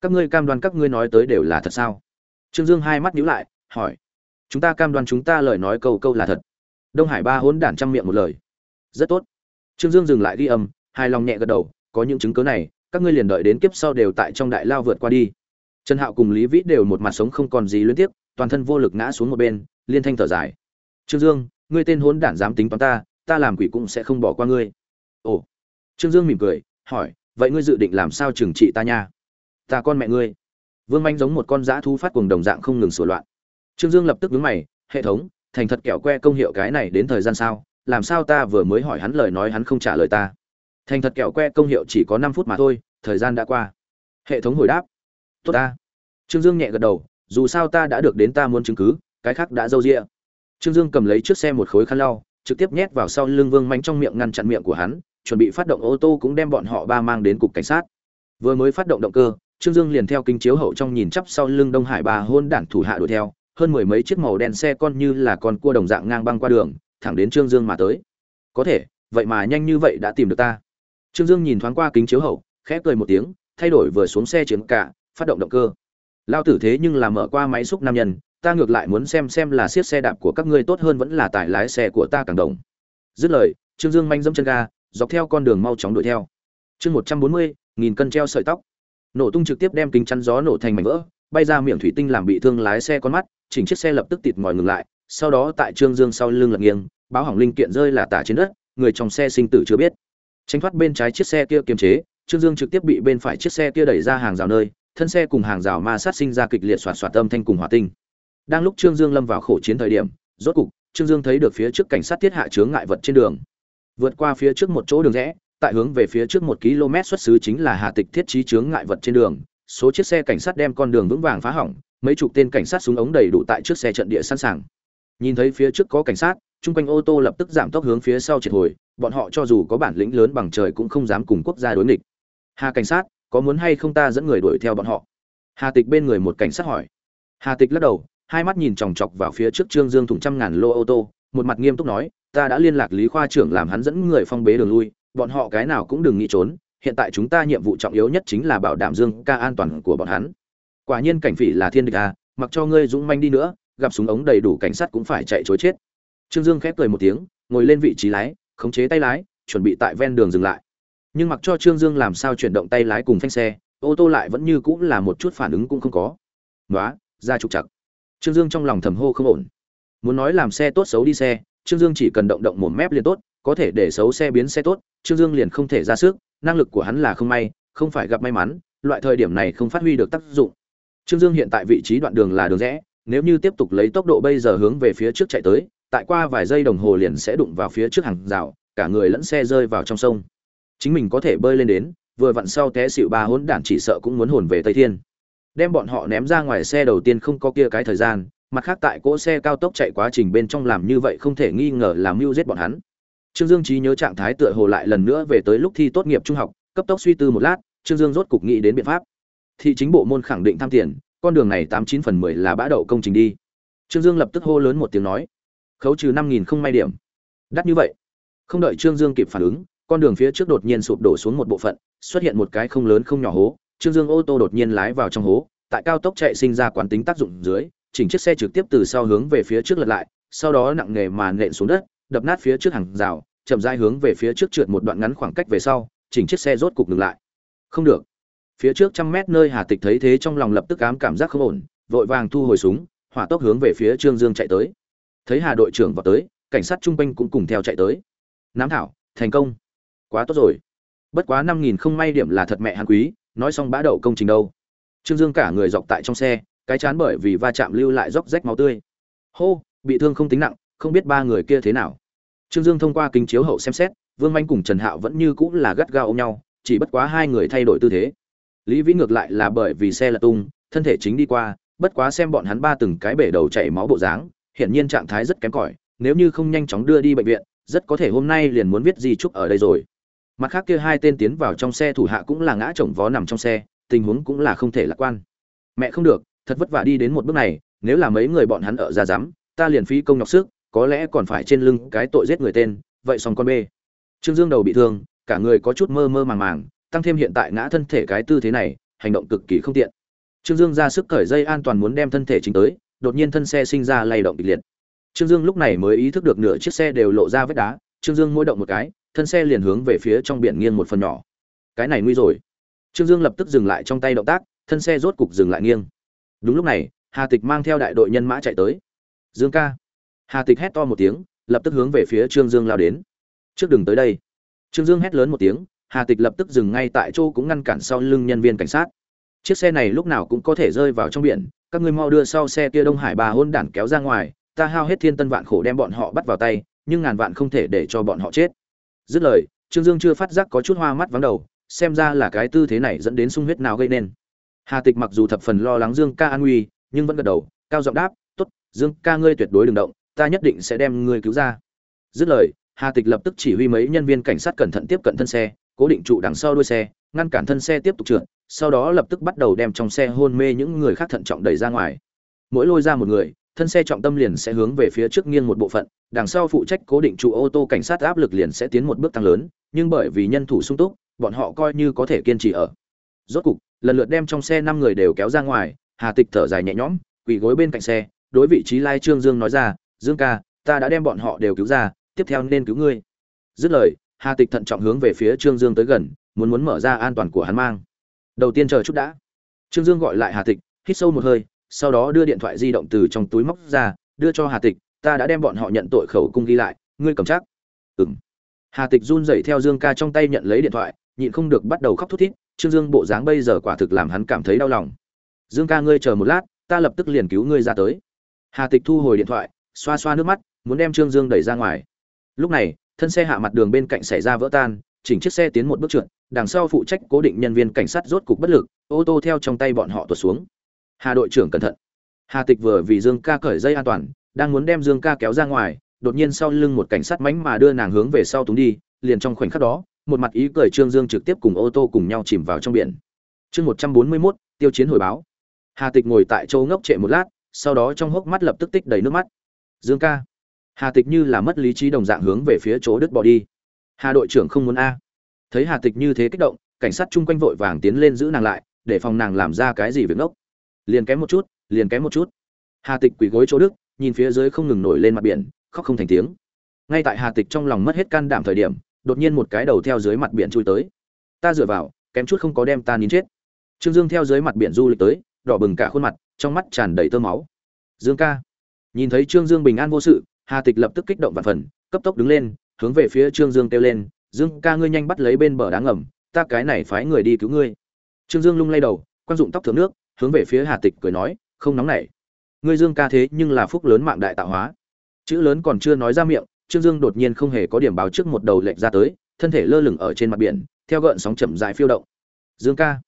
Các ngươi cam đoan các ngươi nói tới đều là thật sao? Trương dương hai mắt nhíu lại, hỏi, chúng ta cam đoan chúng ta lời nói câu câu là thật? Đông hải ba hỗn đản trăm miệng một lời, rất tốt. Trương dương dừng lại ghi âm, hài lòng nhẹ gật đầu, có những chứng cứ này, các ngươi liền đợi đến kiếp sau đều tại trong đại lao vượt qua đi. Trần hạo cùng lý vĩ đều một mặt sống không còn gì liên tiếp toàn thân vô lực ngã xuống một bên, liên thanh thở dài, trương dương, ngươi tên hỗn đản dám tính toán ta ta làm quỷ cũng sẽ không bỏ qua ngươi. Ồ. Trương dương mỉm cười, hỏi, vậy ngươi dự định làm sao trừng trị ta nha? Ta con mẹ ngươi vương manh giống một con dã thu phát cuồng đồng dạng không ngừng sửa loạn. Trương dương lập tức vướng mày, hệ thống, thành thật kẹo que công hiệu cái này đến thời gian sao? Làm sao ta vừa mới hỏi hắn lời nói hắn không trả lời ta? Thành thật kẹo que công hiệu chỉ có năm phút mà thôi, thời gian đã qua. Hệ thống hồi đáp, tốt ta. Trương dương nhẹ gật đầu, dù sao ta đã được đến ta muốn chứng cứ, cái khác đã dâu dịa. trương dương cầm lấy chiếc xe một khối khăn lau, trực tiếp nhét vào sau lưng vương manh trong miệng ngăn chặn miệng của hắn, chuẩn bị phát động ô tô cũng đem bọn họ ba mang đến cục cảnh sát. Vừa mới phát động động cơ trương dương liền theo kính chiếu hậu trong nhìn chắp sau lưng đông hải bà hôn đản thủ hạ đuổi theo, hơn mười mấy chiếc màu đen xe con như là con cua đồng dạng ngang băng qua đường, thẳng đến trương dương mà tới. Có thể, vậy mà nhanh như vậy đã tìm được ta. Trương dương nhìn thoáng qua kính chiếu hậu, khẽ cười một tiếng, thay đổi vừa xuống xe chiến cả, phát động động cơ. Lao tử thế nhưng là mở qua máy xúc nam nhân, ta ngược lại muốn xem xem là siết xe đạp của các ngươi tốt hơn vẫn là tải lái xe của ta càng đồng. Dứt lời, trương dương manh dẫm chân ga, dọc theo con đường mau chóng đuổi theo. Chương một trăm bốn mươi, nghìn cân treo sợi tóc nổ tung trực tiếp đem kính chắn gió nổ thành mảnh vỡ, bay ra miệng thủy tinh làm bị thương lái xe con mắt, chỉnh chiếc xe lập tức tịt ngòi ngừng lại, sau đó tại trương dương sau lưng lật nghiêng, báo hỏng linh kiện rơi là tả trên đất, người trong xe sinh tử chưa biết. Tránh thoát bên trái chiếc xe kia kiềm chế, trương dương trực tiếp bị bên phải chiếc xe kia đẩy ra hàng rào nơi, thân xe cùng hàng rào ma sát sinh ra kịch liệt xoạt xoạt âm thanh cùng hỏa tinh. Đang lúc trương dương lâm vào khổ chiến thời điểm, rốt cục, trương dương thấy được phía trước cảnh sát thiết hạ chướng ngại vật trên đường. Vượt qua phía trước một chỗ đường rẽ tại hướng về phía trước một km xuất xứ chính là hà tịch thiết trí chướng ngại vật trên đường. Số chiếc xe cảnh sát đem con đường vững vàng phá hỏng, mấy chục tên cảnh sát súng ống đầy đủ tại trước xe trận địa sẵn sàng. Nhìn thấy phía trước có cảnh sát, chung quanh ô tô lập tức giảm tốc hướng phía sau triệt hồi, bọn họ cho dù có bản lĩnh lớn bằng trời cũng không dám cùng quốc gia đối nghịch. Hà cảnh sát, có muốn hay không ta dẫn người đuổi theo bọn họ? Hà tịch bên người một cảnh sát hỏi. Hà tịch lắc đầu, hai mắt nhìn chòng chọc vào phía trước trương dương thủng trăm ngàn lô ô tô, một mặt nghiêm túc nói, ta đã liên lạc lý khoa trưởng làm hắn dẫn người phong bế đường lui bọn họ cái nào cũng đừng nghĩ trốn, hiện tại chúng ta nhiệm vụ trọng yếu nhất chính là bảo đảm dương ca an toàn của bọn hắn. Quả nhiên cảnh phỉ là thiên địch à mặc cho ngươi dũng manh đi nữa, gặp súng ống đầy đủ cảnh sát cũng phải chạy chối chết. Trương dương khép cười một tiếng, ngồi lên vị trí lái, khống chế tay lái, chuẩn bị tại ven đường dừng lại. Nhưng mặc cho trương dương làm sao chuyển động tay lái cùng phanh xe, ô tô lại vẫn như cũng là một chút phản ứng cũng không có. Nói ra trục chặt trương dương trong lòng thầm hô không ổn. Muốn nói làm xe tốt xấu đi xe, trương dương chỉ cần động động một mép liền tốt có thể để xấu xe biến xe tốt, trương dương liền không thể ra sức, năng lực của hắn là không may, không phải gặp may mắn, loại thời điểm này không phát huy được tác dụng. Trương dương hiện tại vị trí đoạn đường là đường rẽ, nếu như tiếp tục lấy tốc độ bây giờ hướng về phía trước chạy tới, tại qua vài giây đồng hồ liền sẽ đụng vào phía trước hàng rào, cả người lẫn xe rơi vào trong sông. Chính mình có thể bơi lên đến, vừa vặn sau té xịu ba hỗn đản chỉ sợ cũng muốn hồn về tây thiên. Đem bọn họ ném ra ngoài xe đầu tiên không có kia cái thời gian, mặt khác tại cỗ xe cao tốc chạy quá trình bên trong làm như vậy không thể nghi ngờ làm mưu giết bọn hắn trương dương trí nhớ trạng thái tựa hồ lại lần nữa về tới lúc thi tốt nghiệp trung học, cấp tốc suy tư một lát, trương dương rốt cục nghĩ đến biện pháp. Thị chính bộ môn khẳng định tham tiền, con đường này tám chín phần mười là bã đậu công trình đi. Trương dương lập tức hô lớn một tiếng nói, khấu trừ năm nghìn không may điểm. Đắt như vậy. Không đợi trương dương kịp phản ứng, con đường phía trước đột nhiên sụp đổ xuống một bộ phận, xuất hiện một cái không lớn không nhỏ hố, trương dương ô tô đột nhiên lái vào trong hố, tại cao tốc chạy sinh ra quán tính tác dụng dưới, chỉnh chiếc xe trực tiếp từ sau hướng về phía trước lật lại, sau đó nặng nề mà nện xuống đất, đập nát phía trước hàng rào chậm rãi hướng về phía trước trượt một đoạn ngắn khoảng cách về sau, chỉnh chiếc xe rốt cục ngừng lại. Không được. Phía trước trăm mét nơi hà tịch thấy thế trong lòng lập tức ám cảm giác không ổn, vội vàng thu hồi súng, hỏa tốc hướng về phía trương dương chạy tới. Thấy hà đội trưởng vào tới, cảnh sát trung quanh cũng cùng theo chạy tới. Nám thảo, thành công. Quá tốt rồi. Bất quá năm nghìn không may điểm là thật mẹ hắn quý, nói xong bã đậu công trình đâu. Trương dương cả người dọc tại trong xe, cái chán bởi vì va chạm lưu lại róc rách máu tươi. Hô, bị thương không tính nặng, không biết ba người kia thế nào trương dương thông qua kính chiếu hậu xem xét, vương Mạnh cùng trần hạo vẫn như cũng là gắt gao ôm nhau, chỉ bất quá hai người thay đổi tư thế. Lý vĩ ngược lại là bởi vì xe lật tung, thân thể chính đi qua, bất quá xem bọn hắn ba từng cái bể đầu chảy máu bộ dáng, hiển nhiên trạng thái rất kém cỏi, nếu như không nhanh chóng đưa đi bệnh viện, rất có thể hôm nay liền muốn viết di chúc ở đây rồi. Mặt khác kia hai tên tiến vào trong xe thủ hạ cũng là ngã chồng vó nằm trong xe, tình huống cũng là không thể lạc quan. Mẹ không được, thật vất vả đi đến một bước này, nếu là mấy người bọn hắn ở ra dám, ta liền phí công nhọc sức có lẽ còn phải trên lưng cái tội giết người tên, vậy xong con bê. Trương dương đầu bị thương, cả người có chút mơ mơ màng màng, tăng thêm hiện tại ngã thân thể cái tư thế này, hành động cực kỳ không tiện. Trương dương ra sức cởi dây an toàn muốn đem thân thể chính tới, đột nhiên thân xe sinh ra lay động kịch liệt. Trương dương lúc này mới ý thức được nửa chiếc xe đều lộ ra vết đá, trương dương mỗi động một cái, thân xe liền hướng về phía trong biển nghiêng một phần nhỏ. Cái này nguy rồi. Trương dương lập tức dừng lại trong tay động tác, thân xe rốt cục dừng lại nghiêng. Đúng lúc này, hà tịch mang theo đại đội nhân mã chạy tới. Dương ca hà tịch hét to một tiếng lập tức hướng về phía trương dương lao đến. Trước đừng tới đây. Trương dương hét lớn một tiếng hà tịch lập tức dừng ngay tại chỗ cũng ngăn cản sau lưng nhân viên cảnh sát. Chiếc xe này lúc nào cũng có thể rơi vào trong biển các ngươi mau đưa sau xe kia đông hải bà hôn đản kéo ra ngoài ta hao hết thiên tân vạn khổ đem bọn họ bắt vào tay nhưng ngàn vạn không thể để cho bọn họ chết. Dứt lời trương dương chưa phát giác có chút hoa mắt vắng đầu xem ra là cái tư thế này dẫn đến sung huyết nào gây nên. Hà tịch mặc dù thập phần lo lắng dương ca an nguy nhưng vẫn gật đầu cao giọng đáp tốt, dương ca ngươi tuyệt đối đừng động ta nhất định sẽ đem ngươi cứu ra. Dứt lời, hà tịch lập tức chỉ huy mấy nhân viên cảnh sát cẩn thận tiếp cận thân xe, cố định trụ đằng sau đuôi xe, ngăn cản thân xe tiếp tục trượt, sau đó lập tức bắt đầu đem trong xe hôn mê những người khác thận trọng đẩy ra ngoài. Mỗi lôi ra một người, thân xe trọng tâm liền sẽ hướng về phía trước nghiêng một bộ phận, đằng sau phụ trách cố định trụ ô tô cảnh sát áp lực liền sẽ tiến một bước tăng lớn, nhưng bởi vì nhân thủ sung túc, bọn họ coi như có thể kiên trì ở. Rốt cục, lần lượt đem trong xe năm người đều kéo ra ngoài, hà tịch thở dài nhẹ nhõm, quỳ gối bên cạnh xe, đối vị trí lai trương dương nói ra dương ca, ta đã đem bọn họ đều cứu ra, tiếp theo nên cứu ngươi. Dứt lời, hà tịch thận trọng hướng về phía trương dương tới gần, muốn muốn mở ra an toàn của hắn mang. Đầu tiên chờ chút đã. Trương dương gọi lại hà tịch, hít sâu một hơi, sau đó đưa điện thoại di động từ trong túi móc ra, đưa cho hà tịch, ta đã đem bọn họ nhận tội khẩu cung ghi lại, ngươi cầm chắc. Ừng hà tịch run rẩy theo dương ca trong tay nhận lấy điện thoại, nhịn không được bắt đầu khóc thút thít, trương dương bộ dáng bây giờ quả thực làm hắn cảm thấy đau lòng. Dương ca, ngươi chờ một lát, ta lập tức liền cứu ngươi ra tới. Hà tịch thu hồi điện thoại xoa xoa nước mắt, muốn đem trương dương đẩy ra ngoài. Lúc này, thân xe hạ mặt đường bên cạnh xảy ra vỡ tan, chỉnh chiếc xe tiến một bước trượt, đằng sau phụ trách cố định nhân viên cảnh sát rốt cục bất lực, ô tô theo trong tay bọn họ tuột xuống. Hà đội trưởng cẩn thận. Hà tịch vừa vì dương ca cởi dây an toàn, đang muốn đem dương ca kéo ra ngoài, đột nhiên sau lưng một cảnh sát mánh mà đưa nàng hướng về sau túng đi, liền trong khoảnh khắc đó, một mặt ý cười trương dương trực tiếp cùng ô tô cùng nhau chìm vào trong biển. Chương một trăm bốn mươi mốt, tiêu chiến hồi báo. Hà tịch ngồi tại chỗ ngốc trệ một lát, sau đó trong hốc mắt lập tức tích đầy nước mắt dương ca. Hà tịch như là mất lý trí đồng dạng hướng về phía chỗ đứt bỏ đi. Hà đội trưởng không muốn a. Thấy hà tịch như thế kích động, cảnh sát chung quanh vội vàng tiến lên giữ nàng lại, để phòng nàng làm ra cái gì việc ngốc. Liền kém một chút, liền kém một chút. Hà tịch quỳ gối chỗ đức nhìn phía dưới không ngừng nổi lên mặt biển, khóc không thành tiếng. Ngay tại hà tịch trong lòng mất hết can đảm thời điểm, đột nhiên một cái đầu theo dưới mặt biển chui tới. Ta dựa vào, kém chút không có đem ta nín chết. Trương dương theo dưới mặt biển du lịch tới, đỏ bừng cả khuôn mặt, trong mắt tràn đầy tơ máu. Dương ca nhìn thấy trương dương bình an vô sự, hà tịch lập tức kích động và phần, cấp tốc đứng lên, hướng về phía trương dương kêu lên, dương ca ngươi nhanh bắt lấy bên bờ đá ngầm, ta cái này phái người đi cứu ngươi. Trương dương lung lay đầu quan dụng tóc thượng nước, hướng về phía hà tịch cười nói, không nóng nảy. Ngươi dương ca thế nhưng là phúc lớn mạng đại tạo hóa. Chữ lớn còn chưa nói ra miệng, trương dương đột nhiên không hề có điểm báo trước một đầu lệch ra tới, thân thể lơ lửng ở trên mặt biển, theo gợn sóng chậm dài phiêu động. Dương ca.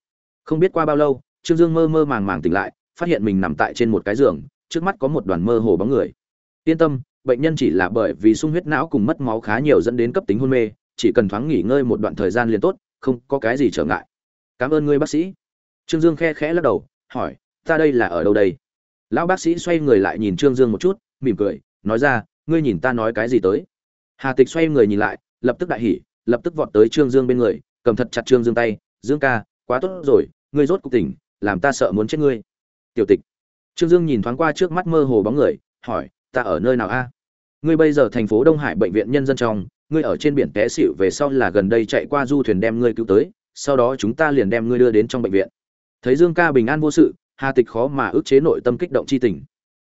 Không biết qua bao lâu, trương dương mơ mơ màng màng tỉnh lại, phát hiện mình nằm tại trên một cái giường trước mắt có một đoàn mơ hồ bóng người. Yên tâm, bệnh nhân chỉ là bởi vì sung huyết não cùng mất máu khá nhiều dẫn đến cấp tính hôn mê, chỉ cần thoáng nghỉ ngơi một đoạn thời gian liền tốt, không có cái gì trở ngại. Cảm ơn ngươi, bác sĩ. Trương dương khe khẽ lắc đầu, hỏi, ta đây là ở đâu đây? Lão bác sĩ xoay người lại nhìn trương dương một chút, mỉm cười, nói ra, ngươi nhìn ta nói cái gì tới? Hà tịch xoay người nhìn lại, lập tức đại hỉ, lập tức vọt tới trương dương bên người, cầm thật chặt trương dương tay, dương ca, quá tốt rồi, ngươi rốt cuộc tỉnh, làm ta sợ muốn chết ngươi. Tiểu tịch trương dương nhìn thoáng qua trước mắt mơ hồ bóng người hỏi ta ở nơi nào a? Ngươi bây giờ thành phố đông hải bệnh viện nhân dân trong ngươi ở trên biển té xỉu về sau là gần đây chạy qua du thuyền đem ngươi cứu tới sau đó chúng ta liền đem ngươi đưa đến trong bệnh viện. Thấy dương ca bình an vô sự hà tịch khó mà ức chế nội tâm kích động chi tình.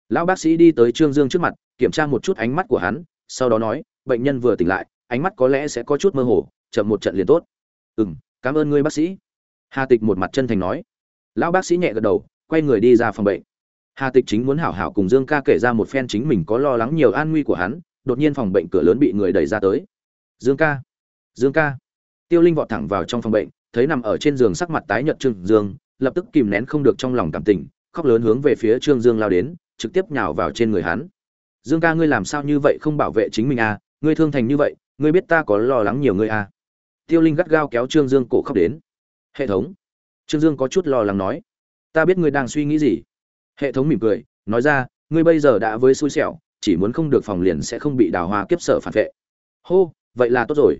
Lão bác sĩ đi tới trương dương trước mặt kiểm tra một chút ánh mắt của hắn sau đó nói bệnh nhân vừa tỉnh lại ánh mắt có lẽ sẽ có chút mơ hồ chậm một trận liền tốt. Ừm, cảm ơn ngươi bác sĩ. Hà tịch một mặt chân thành nói. Lão bác sĩ nhẹ gật đầu quay người đi ra phòng bệnh hà tịch chính muốn hảo hảo cùng dương ca kể ra một phen chính mình có lo lắng nhiều an nguy của hắn, đột nhiên phòng bệnh cửa lớn bị người đẩy ra tới. Dương ca dương ca. Tiêu linh vọt thẳng vào trong phòng bệnh, thấy nằm ở trên giường sắc mặt tái nhợt trương dương, lập tức kìm nén không được trong lòng cảm tình, khóc lớn hướng về phía trương dương lao đến, trực tiếp nhào vào trên người hắn. Dương ca, ngươi làm sao như vậy không bảo vệ chính mình à? Ngươi thương thành như vậy, ngươi biết ta có lo lắng nhiều ngươi à? Tiêu linh gắt gao kéo trương dương cổ khóc đến. Hệ thống. Trương dương có chút lo lắng nói. Ta biết ngươi đang suy nghĩ gì hệ thống mỉm cười, nói ra, ngươi bây giờ đã với xui xẻo, chỉ muốn không được phòng liền sẽ không bị đào hoa kiếp sở phản vệ. Hô, vậy là tốt rồi.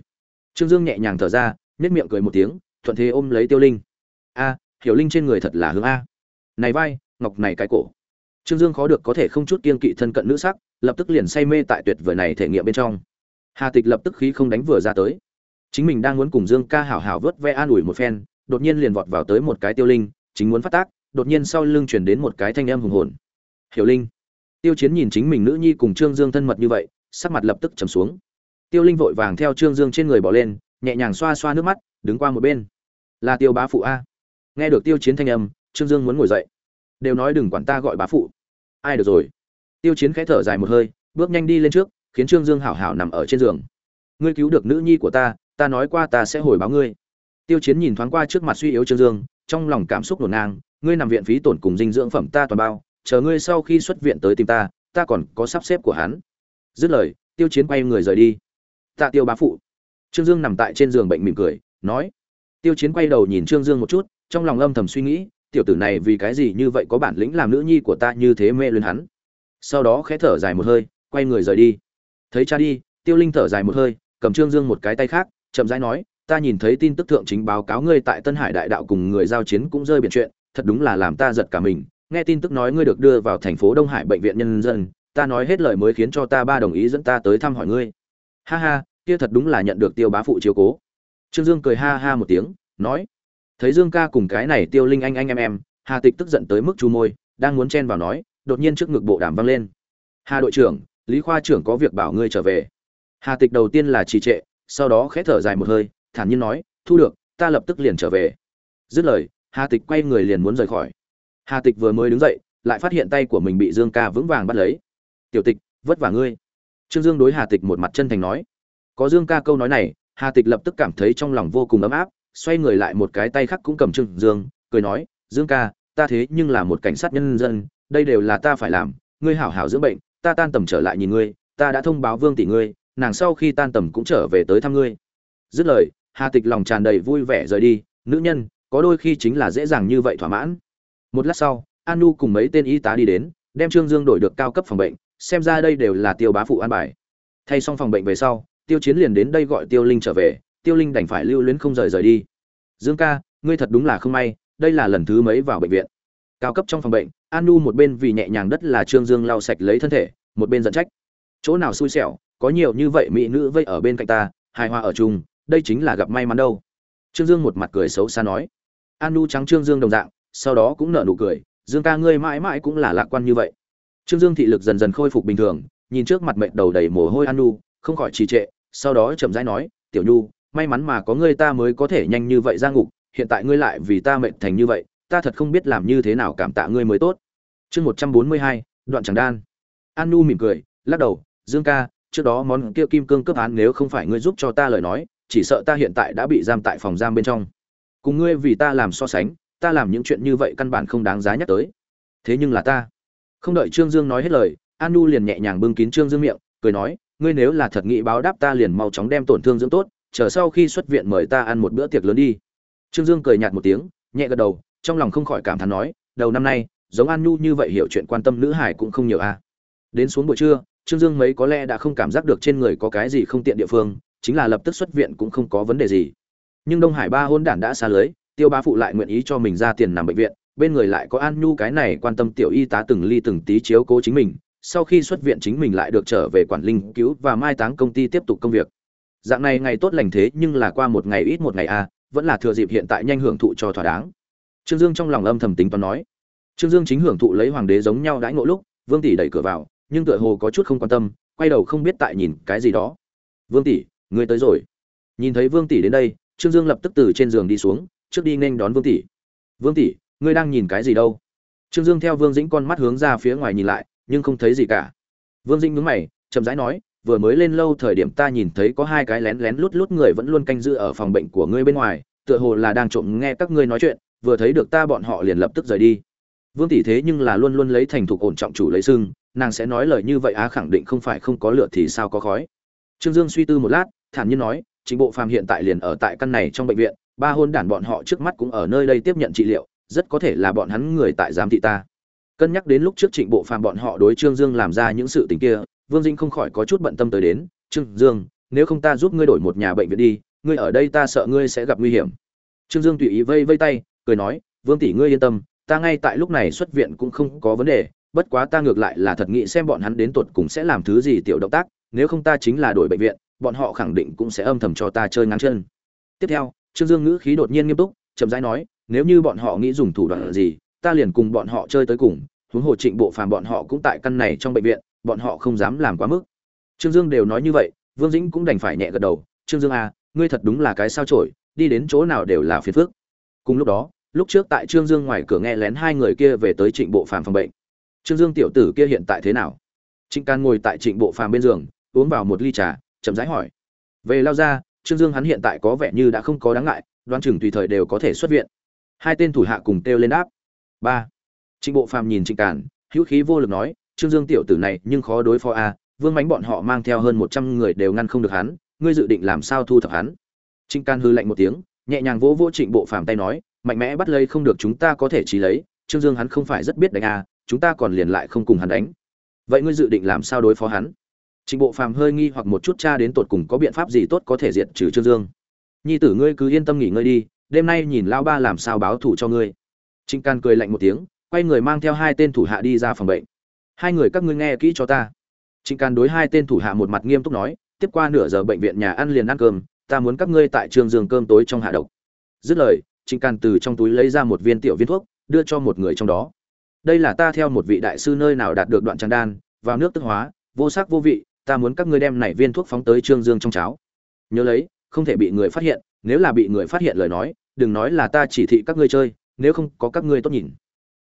Trương dương nhẹ nhàng thở ra nết miệng cười một tiếng, thuận thế ôm lấy tiêu linh. A, hiểu linh trên người thật là hướng a. Này vai, ngọc này cái cổ. Trương dương khó được có thể không chút kiên kỵ thân cận nữ sắc, lập tức liền say mê tại tuyệt vời này thể nghiệm bên trong. Hà tịch lập tức khí không đánh vừa ra tới. Chính mình đang muốn cùng dương ca hảo hảo vớt ve an ủi một phen, đột nhiên liền vọt vào tới một cái tiêu linh, chính muốn phát tác đột nhiên sau lưng chuyển đến một cái thanh âm hùng hồn. Hiểu linh. Tiêu chiến nhìn chính mình nữ nhi cùng trương dương thân mật như vậy, sắc mặt lập tức trầm xuống. Tiêu linh vội vàng theo trương dương trên người bỏ lên, nhẹ nhàng xoa xoa nước mắt, đứng qua một bên. Là tiêu bá phụ a? Nghe được tiêu chiến thanh âm, trương dương muốn ngồi dậy. Đều nói đừng quản ta gọi bá phụ. Ai được rồi. Tiêu chiến khẽ thở dài một hơi, bước nhanh đi lên trước, khiến trương dương hảo hảo nằm ở trên giường. Ngươi cứu được nữ nhi của ta ta nói qua ta sẽ hồi báo ngươi. Tiêu chiến nhìn thoáng qua trước mặt suy yếu trương dương, trong lòng cảm xúc nổn ngang ngươi nằm viện phí tổn cùng dinh dưỡng phẩm ta toàn bao, chờ ngươi sau khi xuất viện tới tìm ta ta còn có sắp xếp của hắn. Dứt lời, tiêu chiến quay người rời đi. Tạ tiêu bá phụ. Trương dương nằm tại trên giường bệnh mỉm cười, nói. Tiêu chiến quay đầu nhìn trương dương một chút, trong lòng âm thầm suy nghĩ, tiểu tử này vì cái gì như vậy có bản lĩnh làm nữ nhi của ta như thế mê luyến hắn. Sau đó khẽ thở dài một hơi, quay người rời đi. Thấy cha đi, tiêu linh thở dài một hơi, cầm trương dương một cái tay khác, chậm rãi nói, ta nhìn thấy tin tức thượng chính báo cáo ngươi tại tân hải đại đạo cùng người giao chiến cũng rơi biển chuyện thật đúng là làm ta giật cả mình, nghe tin tức nói ngươi được đưa vào thành phố đông hải bệnh viện nhân dân, ta nói hết lời mới khiến cho ta ba đồng ý dẫn ta tới thăm hỏi ngươi. Ha ha, kia thật đúng là nhận được tiêu bá phụ chiếu cố. Trương dương cười ha ha một tiếng, nói, thấy dương ca cùng cái này tiêu linh anh anh em em, hà tịch tức giận tới mức chu môi, đang muốn chen vào nói, đột nhiên trước ngực bộ đàm vang lên. Hà đội trưởng, lý khoa trưởng có việc bảo ngươi trở về. Hà tịch đầu tiên là trì trệ, sau đó khẽ thở dài một hơi, thản nhiên nói, thu được, ta lập tức liền trở về. Dứt lời hà tịch quay người liền muốn rời khỏi. Hà tịch vừa mới đứng dậy, lại phát hiện tay của mình bị dương ca vững vàng bắt lấy. Tiểu tịch, vất vả ngươi. Trương dương đối hà tịch một mặt chân thành nói. Có dương ca câu nói này, hà tịch lập tức cảm thấy trong lòng vô cùng ấm áp, xoay người lại một cái tay khác cũng cầm trương dương, cười nói, dương ca, ta thế nhưng là một cảnh sát nhân dân, đây đều là ta phải làm, ngươi hảo hảo dưỡng bệnh, ta tan tầm trở lại nhìn ngươi, ta đã thông báo vương tỷ ngươi, nàng sau khi tan tầm cũng trở về tới thăm ngươi. Dứt lời, hà tịch lòng tràn đầy vui vẻ rời đi, nữ nhân có đôi khi chính là dễ dàng như vậy thỏa mãn. Một lát sau an cùng mấy tên y tá đi đến, đem trương dương đổi được cao cấp phòng bệnh, xem ra đây đều là tiêu bá phụ an bài. Thay xong phòng bệnh về sau, tiêu chiến liền đến đây gọi tiêu linh trở về, tiêu linh đành phải lưu luyến không rời rời đi. Dương ca, ngươi thật đúng là không may, đây là lần thứ mấy vào bệnh viện? Cao cấp trong phòng bệnh an một bên vì nhẹ nhàng đất là trương dương lau sạch lấy thân thể, một bên giận trách. Chỗ nào xui xẻo, có nhiều như vậy mỹ nữ vây ở bên cạnh ta, hài hòa ở chung, đây chính là gặp may mắn đâu. Trương dương một mặt cười xấu xa nói. Anu trắng trương dương đồng dạng sau đó cũng nở nụ cười dương ca ngươi mãi mãi cũng là lạc quan như vậy. Trương dương thị lực dần dần khôi phục bình thường nhìn trước mặt mệnh đầu đầy mồ hôi Anu, không khỏi trì trệ sau đó chậm rãi nói tiểu nhu may mắn mà có ngươi ta mới có thể nhanh như vậy ra ngục hiện tại ngươi lại vì ta mệnh thành như vậy ta thật không biết làm như thế nào cảm tạ ngươi mới tốt. Chương một trăm bốn mươi hai đoạn chẳng đan. Anu mỉm cười lắc đầu dương ca trước đó món kia kim cương cấp án nếu không phải ngươi giúp cho ta lời nói chỉ sợ ta hiện tại đã bị giam tại phòng giam bên trong cùng ngươi vì ta làm so sánh, ta làm những chuyện như vậy căn bản không đáng giá nhắc tới. Thế nhưng là ta. Không đợi trương dương nói hết lời an nu liền nhẹ nhàng bưng kín trương dương miệng, cười nói, ngươi nếu là thật nghị báo đáp ta liền mau chóng đem tổn thương dưỡng tốt, chờ sau khi xuất viện mời ta ăn một bữa tiệc lớn đi. Trương dương cười nhạt một tiếng, nhẹ gật đầu, trong lòng không khỏi cảm thán nói, đầu năm nay, giống an nu như vậy hiểu chuyện quan tâm nữ hải cũng không nhiều a đến xuống buổi trưa, trương dương mấy có lẽ đã không cảm giác được trên người có cái gì không tiện địa phương, chính là lập tức xuất viện cũng không có vấn đề gì nhưng đông hải ba hôn đản đã xa lưới, tiêu bá phụ lại nguyện ý cho mình ra tiền nằm bệnh viện, bên người lại có an nhu cái này quan tâm tiểu y tá từng ly từng tí chiếu cố chính mình, sau khi xuất viện chính mình lại được trở về quản linh cứu và mai táng công ty tiếp tục công việc. Dạng này ngày tốt lành thế nhưng là qua một ngày ít một ngày a, vẫn là thừa dịp hiện tại nhanh hưởng thụ cho thỏa đáng. Trương dương trong lòng âm thầm tính toán nói. Trương dương chính hưởng thụ lấy hoàng đế giống nhau đãi ngộ lúc, vương tỷ đẩy cửa vào, nhưng tựa hồ có chút không quan tâm, quay đầu không biết tại nhìn cái gì đó. Vương tỷ, ngươi tới rồi. Nhìn thấy vương tỷ đến đây trương dương lập tức từ trên giường đi xuống, trước đi nên đón vương tỷ. Vương tỷ, ngươi đang nhìn cái gì đâu? Trương dương theo vương dĩnh con mắt hướng ra phía ngoài nhìn lại, nhưng không thấy gì cả. Vương dĩnh nhướng mày, chậm rãi nói, vừa mới lên lâu thời điểm ta nhìn thấy có hai cái lén lén lút lút người vẫn luôn canh giữ ở phòng bệnh của ngươi bên ngoài, tựa hồ là đang trộm nghe các ngươi nói chuyện, vừa thấy được ta bọn họ liền lập tức rời đi. Vương tỷ thế nhưng là luôn luôn lấy thành thục ổn trọng chủ lấy sưng nàng sẽ nói lời như vậy á khẳng định không phải không có lửa thì sao có khói. Trương dương suy tư một lát, thản nhiên nói Trịnh bộ phàm hiện tại liền ở tại căn này trong bệnh viện, ba hôn đản bọn họ trước mắt cũng ở nơi đây tiếp nhận trị liệu, rất có thể là bọn hắn người tại giám thị ta. Cân nhắc đến lúc trước trịnh bộ phàm bọn họ đối trương dương làm ra những sự tình kia, vương dinh không khỏi có chút bận tâm tới đến, trương dương, nếu không ta giúp ngươi đổi một nhà bệnh viện đi, ngươi ở đây ta sợ ngươi sẽ gặp nguy hiểm. Trương dương tùy ý vây vây tay, cười nói, vương tỷ ngươi yên tâm, ta ngay tại lúc này xuất viện cũng không có vấn đề, bất quá ta ngược lại là thật nghĩ xem bọn hắn đến tuột cùng sẽ làm thứ gì tiểu động tác, nếu không ta chính là đổi bệnh viện bọn họ khẳng định cũng sẽ âm thầm cho ta chơi ngang chân. Tiếp theo, trương dương ngữ khí đột nhiên nghiêm túc, chậm rãi nói, nếu như bọn họ nghĩ dùng thủ đoạn gì, ta liền cùng bọn họ chơi tới cùng, huống hồ trịnh bộ phàm bọn họ cũng tại căn này trong bệnh viện, bọn họ không dám làm quá mức. Trương dương đều nói như vậy, vương dĩnh cũng đành phải nhẹ gật đầu, trương dương à ngươi thật đúng là cái sao trổi đi đến chỗ nào đều là phiền phức. Cùng lúc đó, lúc trước tại trương dương ngoài cửa nghe lén hai người kia về tới trịnh bộ phàm phòng bệnh. Trương dương tiểu tử kia hiện tại thế nào? Trịnh can ngồi tại trịnh bộ phàm bên giường, uống vào một ly trà chậm rãi hỏi. Về lao ra, trương dương hắn hiện tại có vẻ như đã không có đáng ngại đoan chừng tùy thời đều có thể xuất viện. Hai tên thủ hạ cùng kêu lên áp ba. Trịnh bộ phàm nhìn trịnh cản hữu khí vô lực nói, trương dương tiểu tử này, nhưng khó đối phó a, vương mánh bọn họ mang theo hơn một trăm người đều ngăn không được hắn, ngươi dự định làm sao thu thập hắn? Trịnh can hư lạnh một tiếng, nhẹ nhàng vỗ vỗ trịnh bộ phàm tay nói, mạnh mẽ bắt lấy không được chúng ta có thể trí lấy, trương dương hắn không phải rất biết đánh a, chúng ta còn liền lại không cùng hắn đánh. Vậy ngươi dự định làm sao đối phó hắn? Trình bộ phàm hơi nghi hoặc một chút cha đến tột cùng có biện pháp gì tốt có thể diệt trừ trương dương. Nhi tử ngươi cứ yên tâm nghỉ ngơi đi, đêm nay nhìn lao ba làm sao báo thủ cho ngươi. Trịnh can cười lạnh một tiếng, quay người mang theo hai tên thủ hạ đi ra phòng bệnh. Hai người các ngươi nghe kỹ cho ta. Trịnh can đối hai tên thủ hạ một mặt nghiêm túc nói, tiếp qua nửa giờ bệnh viện nhà ăn liền ăn cơm, ta muốn các ngươi tại trường giường cơm tối trong hạ độc. Dứt lời, trịnh can từ trong túi lấy ra một viên tiểu viên thuốc, đưa cho một người trong đó. Đây là ta theo một vị đại sư nơi nào đạt được đoạn trang đan, vào nước tức hóa, vô sắc vô vị ta muốn các ngươi đem này viên thuốc phóng tới trương dương trong cháo. Nhớ lấy, không thể bị người phát hiện, nếu là bị người phát hiện lời nói, đừng nói là ta chỉ thị các ngươi chơi, nếu không có các ngươi tốt nhìn.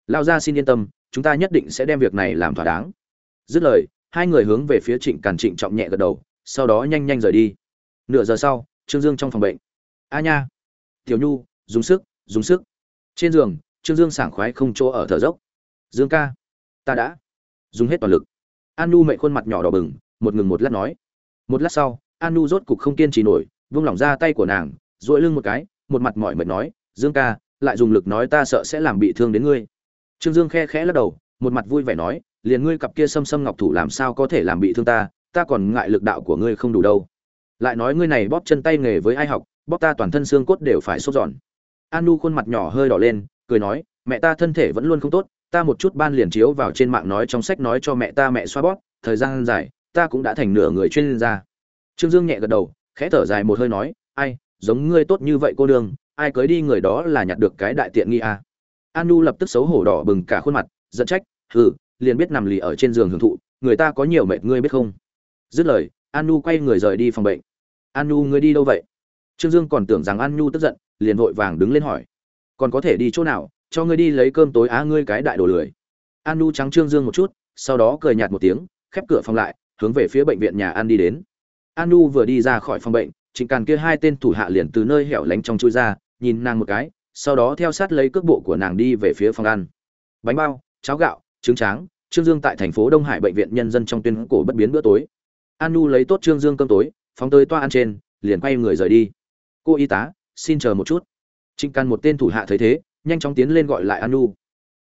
Lao ra xin yên tâm, chúng ta nhất định sẽ đem việc này làm thỏa đáng. Dứt lời, hai người hướng về phía trịnh càn trịnh trọng nhẹ gật đầu, sau đó nhanh nhanh rời đi. Nửa giờ sau, trương dương trong phòng bệnh. A nha. Tiểu nhu, dùng sức dùng sức. Trên giường, trương dương sảng khoái không chỗ ở thở dốc. Dương ca. Ta đã. Dùng hết toàn lực. An nhu mẹ khuôn mặt nhỏ đỏ bừng một ngừng một lát nói. Một lát sau, Anu rốt cục không kiên trì nổi, vung lỏng ra tay của nàng dội lưng một cái, một mặt mỏi mệt nói, dương ca, lại dùng lực nói ta sợ sẽ làm bị thương đến ngươi. Trương dương khe khẽ lắc đầu, một mặt vui vẻ nói, liền ngươi cặp kia xâm xâm ngọc thủ làm sao có thể làm bị thương ta ta còn ngại lực đạo của ngươi không đủ đâu. Lại nói ngươi này bóp chân tay nghề với ai học, bóp ta toàn thân xương cốt đều phải sốt giòn Anu khuôn mặt nhỏ hơi đỏ lên, cười nói, mẹ ta thân thể vẫn luôn không tốt, ta một chút ban liền chiếu vào trên mạng nói trong sách nói cho mẹ ta mẹ xoa bóp, thời gian dài ta cũng đã thành nửa người chuyên gia. Trương dương nhẹ gật đầu, khẽ thở dài một hơi nói, ai, giống ngươi tốt như vậy cô đương ai cưới đi người đó là nhặt được cái đại tiện nghi à. an nu lập tức xấu hổ đỏ bừng cả khuôn mặt, giận trách, hừ, liền biết nằm lì ở trên giường hưởng thụ, người ta có nhiều mệt ngươi biết không? Dứt lời an nu quay người rời đi phòng bệnh. An nu ngươi đi đâu vậy? Trương dương còn tưởng rằng an nu tức giận, liền vội vàng đứng lên hỏi, còn có thể đi chỗ nào? Cho ngươi đi lấy cơm tối á ngươi cái đại đồ lười. An nu trắng trương dương một chút, sau đó cười nhạt một tiếng, khép cửa phòng lại hướng về phía bệnh viện nhà an đi đến. An nu vừa đi ra khỏi phòng bệnh, trịnh càn kia hai tên thủ hạ liền từ nơi hẻo lánh trong chui ra, nhìn nàng một cái, sau đó theo sát lấy cước bộ của nàng đi về phía phòng ăn. Bánh bao, cháo gạo, trứng tráng, trương dương tại thành phố đông hải bệnh viện nhân dân trong tuyên cổ bất biến bữa tối. An nu lấy tốt trương dương cơm tối, phóng tới toa ăn trên, liền quay người rời đi. Cô y tá, xin chờ một chút. Trịnh càn một tên thủ hạ thấy thế, nhanh chóng tiến lên gọi lại an nu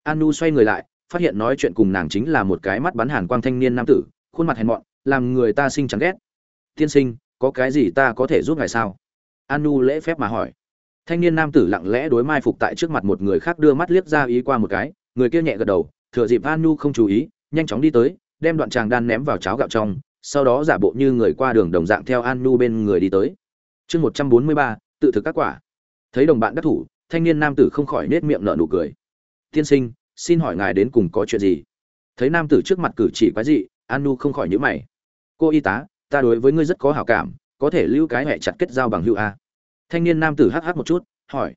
an nu xoay người lại, phát hiện nói chuyện cùng nàng chính là một cái mắt bắn hàn quang thanh niên nam tử khuôn mặt hèn mọn, làm người ta sinh chán ghét. Tiên sinh, có cái gì ta có thể giúp ngài sao? An nu lễ phép mà hỏi. Thanh niên nam tử lặng lẽ đối mai phục tại trước mặt một người khác đưa mắt liếc ra ý qua một cái, người kia nhẹ gật đầu, thừa dịp an nu không chú ý, nhanh chóng đi tới, đem đoạn tràng đan ném vào cháo gạo trong, sau đó giả bộ như người qua đường đồng dạng theo an nu bên người đi tới. Chương một trăm bốn mươi ba, tự thực các quả. Thấy đồng bạn đắc thủ, thanh niên nam tử không khỏi nết miệng nở nụ cười. Tiên sinh, xin hỏi ngài đến cùng có chuyện gì? Thấy nam tử trước mặt cử chỉ quái dị an nu không khỏi nhữ mày. Cô y tá, ta đối với ngươi rất có hảo cảm, có thể lưu cái hẹ chặt kết giao bằng hữu a. Thanh niên nam tử hắc hắc một chút, hỏi.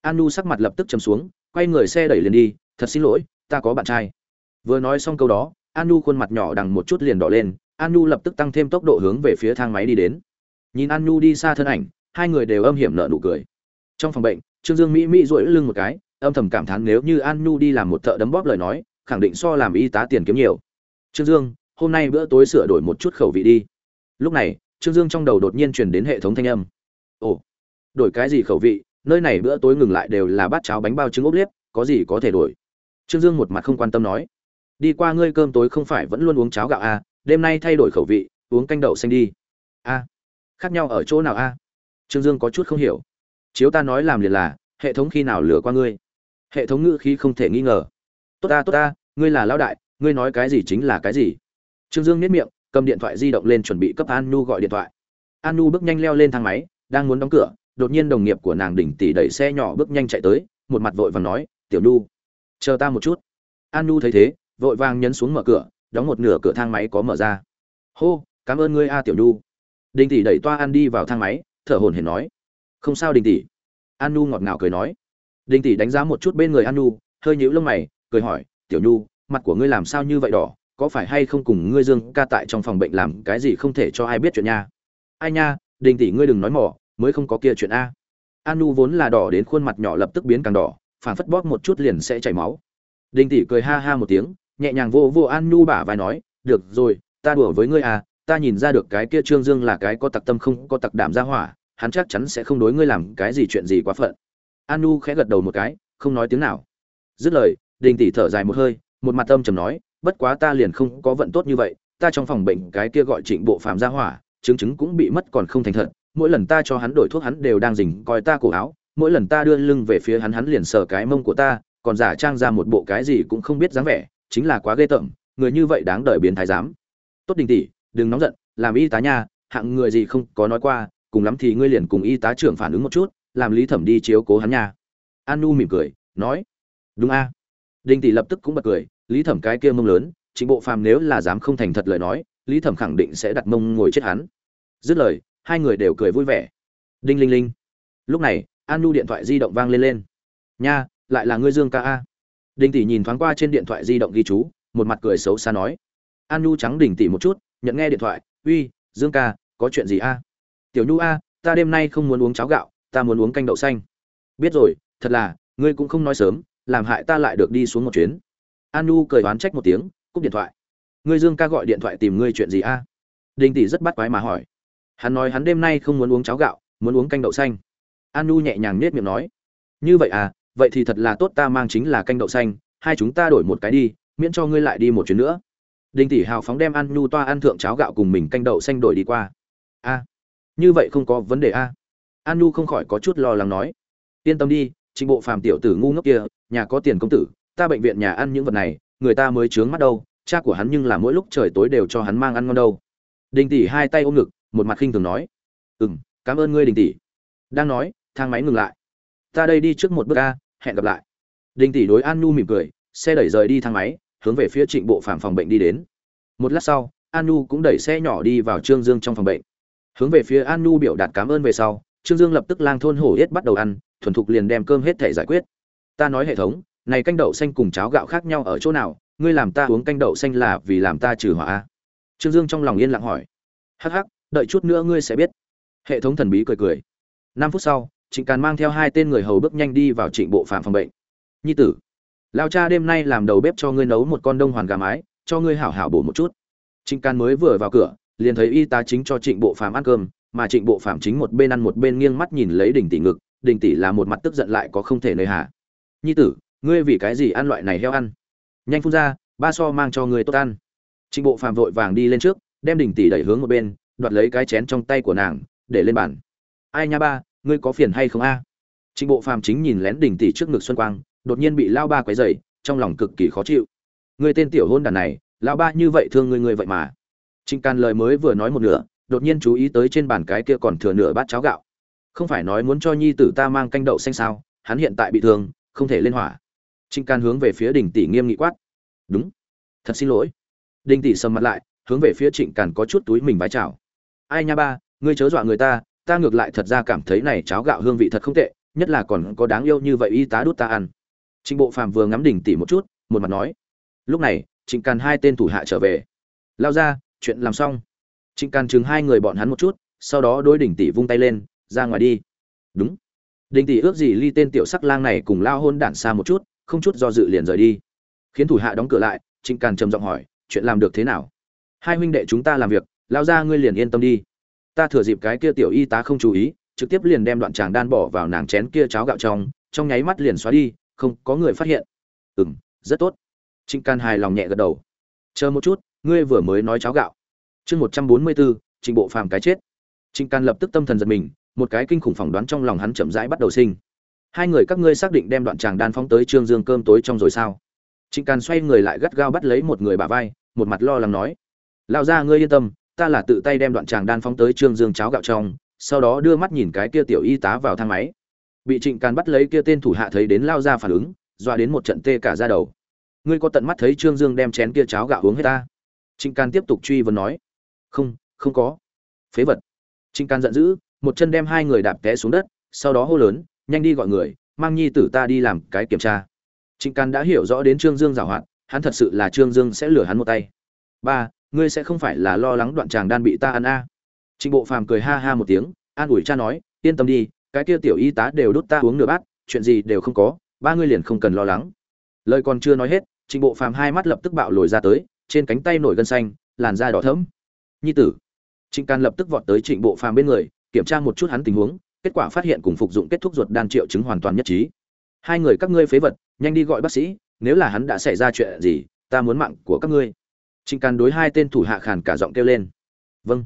An nu sắc mặt lập tức chầm xuống, quay người xe đẩy liền đi, thật xin lỗi, ta có bạn trai. Vừa nói xong câu đó, an nu khuôn mặt nhỏ đằng một chút liền đỏ lên, an nu lập tức tăng thêm tốc độ hướng về phía thang máy đi đến. Nhìn an nu đi xa thân ảnh, hai người đều âm hiểm nợ nụ cười. Trong phòng bệnh, trương dương mỹ mỹ duỗi lưng một cái, âm thầm cảm thán nếu như an nu đi làm một thợ đấm bóp lời nói, khẳng định so làm y tá tiền kiếm nhiều. Trương dương hôm nay bữa tối sửa đổi một chút khẩu vị đi. Lúc này trương dương trong đầu đột nhiên truyền đến hệ thống thanh âm. Ồ đổi cái gì khẩu vị nơi này bữa tối ngừng lại đều là bát cháo bánh bao trứng ốp liếp có gì có thể đổi? Trương dương một mặt không quan tâm nói. Đi qua ngươi cơm tối không phải vẫn luôn uống cháo gạo à, đêm nay thay đổi khẩu vị uống canh đậu xanh đi. A khác nhau ở chỗ nào a trương dương có chút không hiểu. Chiếu ta nói làm liền là hệ thống khi nào lừa qua ngươi? Hệ thống ngữ khí không thể nghi ngờ. Tốt ta tốt ta ngươi là lão đại ngươi nói cái gì chính là cái gì? Trương dương nếp miệng, cầm điện thoại di động lên chuẩn bị cấp an nu gọi điện thoại. An nu bước nhanh leo lên thang máy, đang muốn đóng cửa, đột nhiên đồng nghiệp của nàng đỉnh tỷ đẩy xe nhỏ bước nhanh chạy tới, một mặt vội vàng nói, tiểu nu chờ ta một chút. An nu thấy thế, vội vàng nhấn xuống mở cửa, đóng một nửa cửa thang máy có mở ra. Hô, cảm ơn ngươi a, tiểu nu Đỉnh tỷ đẩy toa an đi vào thang máy, thở hồn hển nói, không sao đình tỷ an nu ngọt ngào cười nói. Đình tỷ đánh giá một chút bên người an nu hơi nhíu lông mày, cười hỏi, tiểu nu mặt của ngươi làm sao như vậy đỏ? Có phải hay không cùng ngươi dương ca tại trong phòng bệnh làm cái gì không thể cho ai biết chuyện nha? Ai nha, đình tỷ ngươi đừng nói mỏ, mới không có kia chuyện a. Anu vốn là đỏ đến khuôn mặt nhỏ lập tức biến càng đỏ, phản phất bóp một chút liền sẽ chảy máu. Đình tỷ cười ha ha một tiếng, nhẹ nhàng vô vô anu bả vai nói, được rồi, ta đùa với ngươi à ta nhìn ra được cái kia trương dương là cái có tặc tâm không có tặc đảm ra hỏa, hắn chắc chắn sẽ không đối ngươi làm cái gì chuyện gì quá phận. Anu khẽ gật đầu một cái, không nói tiếng nào. Dứt lời, đình tỷ thở dài một hơi, một mặt tâm trầm nói bất quá ta liền không có vận tốt như vậy, ta trong phòng bệnh cái kia gọi trịnh bộ phàm ra hỏa, chứng chứng cũng bị mất còn không thành thật, mỗi lần ta cho hắn đổi thuốc hắn đều đang dình coi ta cổ áo, mỗi lần ta đưa lưng về phía hắn hắn liền sờ cái mông của ta, còn giả trang ra một bộ cái gì cũng không biết dáng vẻ, chính là quá ghê tởm, người như vậy đáng đợi biến thái giám tốt đình tỷ, đừng nóng giận, làm y tá nha, hạng người gì không có nói qua, cùng lắm thì ngươi liền cùng y tá trưởng phản ứng một chút, làm lý thẩm đi chiếu cố hắn nha. An nu mỉm cười, nói, đúng a. Đình tỷ lập tức cũng bật cười lý thẩm cái kia mông lớn chính bộ phàm nếu là dám không thành thật lời nói, lý thẩm khẳng định sẽ đặt mông ngồi chết hắn. Dứt lời, hai người đều cười vui vẻ. Đinh linh linh. Lúc này an nhu điện thoại di động vang lên lên. Nha, lại là ngươi dương ca a? Đinh tỷ nhìn thoáng qua trên điện thoại di động ghi chú, một mặt cười xấu xa nói. An nhu trắng đỉnh tỷ một chút, nhận nghe điện thoại. Uy, dương ca, có chuyện gì a? Tiểu nhu a, ta đêm nay không muốn uống cháo gạo, ta muốn uống canh đậu xanh. Biết rồi, thật là, ngươi cũng không nói sớm, làm hại ta lại được đi xuống một chuyến an cười oán trách một tiếng, cúp điện thoại. Ngươi dương ca gọi điện thoại tìm ngươi chuyện gì a? Đinh tỷ rất bắt quái mà hỏi. Hắn nói hắn đêm nay không muốn uống cháo gạo, muốn uống canh đậu xanh. An nhẹ nhàng nết miệng nói. Như vậy à vậy thì thật là tốt ta mang chính là canh đậu xanh, hai chúng ta đổi một cái đi, miễn cho ngươi lại đi một chuyến nữa. Đinh tỷ hào phóng đem Anu nhu toa ăn thượng cháo gạo cùng mình canh đậu xanh đổi đi qua. A, như vậy không có vấn đề a. An nhu không khỏi có chút lo lắng nói. Yên tâm đi trình bộ phàm tiểu tử ngu ngốc kia, nhà có tiền công tử ta bệnh viện nhà ăn những vật này, người ta mới trướng mắt đâu, cha của hắn nhưng là mỗi lúc trời tối đều cho hắn mang ăn ngon đâu. Đình tỷ hai tay ôm ngực, một mặt khinh thường nói. Ừ m cảm ơn ngươi, đình tỷ. Đang nói, thang máy ngừng lại. Ta đây đi trước một bước a, hẹn gặp lại. Đình tỷ đối an nhu mỉm cười, xe đẩy rời đi thang máy, hướng về phía trịnh bộ phạm phòng bệnh đi đến. Một lát sau, an nhu cũng đẩy xe nhỏ đi vào trương dương trong phòng bệnh. Hướng về phía an nhu biểu đạt cảm ơn về sau, trương dương lập tức lang thôn hổ yết bắt đầu ăn, thuần thục liền đem cơm hết thể giải quyết. Ta nói hệ thống này canh đậu xanh cùng cháo gạo khác nhau ở chỗ nào? Ngươi làm ta uống canh đậu xanh là vì làm ta trừ hỏa trương dương trong lòng yên lặng hỏi. Hắc hắc, đợi chút nữa ngươi sẽ biết. Hệ thống thần bí cười cười. Năm phút sau, trịnh càn mang theo hai tên người hầu bước nhanh đi vào trịnh bộ phạm phòng bệnh. Nhi tử lao cha đêm nay làm đầu bếp cho ngươi nấu một con đông hoàn gà mái, cho ngươi hảo hảo bổ một chút. Trịnh càn mới vừa vào cửa, liền thấy y tá chính cho trịnh bộ phạm ăn cơm, mà trịnh bộ phạm chính một bên ăn một bên nghiêng mắt nhìn lấy đình tỷ ngực. Đình tỷ là một mặt tức giận lại có không thể nơi hạ. nhi tử ngươi vì cái gì ăn loại này heo ăn? Nhanh phun ra, ba so mang cho người tốt ăn. Trịnh bộ phàm vội vàng đi lên trước, đem đình tỷ đẩy hướng một bên, đoạt lấy cái chén trong tay của nàng, để lên bàn. Ai nha ba, ngươi có phiền hay không a? Trịnh bộ phàm chính nhìn lén đình tỷ trước ngực xuân quang, đột nhiên bị lao ba quấy dày trong lòng cực kỳ khó chịu. Ngươi tên tiểu hôn đàn này, lao ba như vậy thương ngươi ngươi vậy mà. Trịnh can lời mới vừa nói một nửa, đột nhiên chú ý tới trên bàn cái kia còn thừa nửa bát cháo gạo. Không phải nói muốn cho nhi tử ta mang canh đậu xanh sao, hắn hiện tại bị thương, không thể lên hỏa trịnh can hướng về phía đình tỷ nghiêm nghị quát. Đúng. Thật xin lỗi. Đình tỷ sầm mặt lại, hướng về phía trịnh càn có chút túi mình vái chào. Ai nha ba, ngươi chớ dọa người ta ta ngược lại thật ra cảm thấy này cháo gạo hương vị thật không tệ, nhất là còn có đáng yêu như vậy y tá đút ta ăn. Trịnh bộ phàm vừa ngắm đình tỷ một chút, một mặt nói. Lúc này, trịnh càn hai tên thủ hạ trở về. Lao ra, chuyện làm xong. Trịnh càn chừng hai người bọn hắn một chút, sau đó đôi Đình tỷ vung tay lên, ra ngoài đi. Đúng. Đình tỷ ước gì ly tên tiểu sắc lang này cùng lao hôn đản xa một chút không chút do dự liền rời đi. Khiến thủ hạ đóng cửa lại, trịnh càn trầm giọng hỏi, chuyện làm được thế nào? Hai huynh đệ chúng ta làm việc lao ra ngươi liền yên tâm đi. Ta thừa dịp cái kia tiểu y tá không chú ý, trực tiếp liền đem đoạn tràng đan bỏ vào nàng chén kia cháo gạo trong trong nháy mắt liền xóa đi, không có người phát hiện. Ừ m rất tốt. Trịnh can hài lòng nhẹ gật đầu. Chờ một chút, ngươi vừa mới nói cháo gạo. Chương một trăm bốn mươi bốn, trịnh bộ phàm cái chết. Trịnh can lập tức tâm thần giật mình, một cái kinh khủng phỏng đoán trong lòng hắn chậm rãi bắt đầu sinh hai người các ngươi xác định đem đoạn tràng đan phóng tới trương dương cơm tối trong rồi sao? Trịnh can xoay người lại gắt gao bắt lấy một người bà vai, một mặt lo lắng nói. Lao ra ngươi yên tâm, ta là tự tay đem đoạn tràng đan phóng tới trương dương cháo gạo trong, sau đó đưa mắt nhìn cái kia tiểu y tá vào thang máy. Bị trịnh càn bắt lấy kia tên thủ hạ thấy đến lao ra phản ứng, dọa đến một trận tê cả ra đầu. Ngươi có tận mắt thấy trương dương đem chén kia cháo gạo uống hết ta? Trịnh càn tiếp tục truy vấn nói. Không không có. Phế vật. Trịnh càn giận dữ, một chân đem hai người đạp té xuống đất, sau đó hô lớn nhanh đi gọi người, mang nhi tử ta đi làm cái kiểm tra. Trịnh càn đã hiểu rõ đến trương dương giảo hoạt, hắn thật sự là trương dương sẽ lừa hắn một tay. Ba, ngươi sẽ không phải là lo lắng đoạn chàng đan bị ta ăn a. À. trịnh bộ phàm cười ha ha một tiếng, an ủi cha nói, yên tâm đi, cái kia tiểu y tá đều đút ta uống nửa bát, chuyện gì đều không có, ba ngươi liền không cần lo lắng. Lời còn chưa nói hết, trịnh bộ phàm hai mắt lập tức bạo lồi ra tới, trên cánh tay nổi gân xanh, làn da đỏ thẫm. Nhi tử. Trịnh can lập tức vọt tới trịnh bộ phàm bên người, kiểm tra một chút hắn tình huống kết quả phát hiện cùng phục dụng kết thúc ruột đan triệu chứng hoàn toàn nhất trí. Hai người các ngươi phế vật, nhanh đi gọi bác sĩ, nếu là hắn đã xảy ra chuyện gì, ta muốn mạng của các ngươi. Trịnh càn đối hai tên thủ hạ khàn cả giọng kêu lên. Vâng.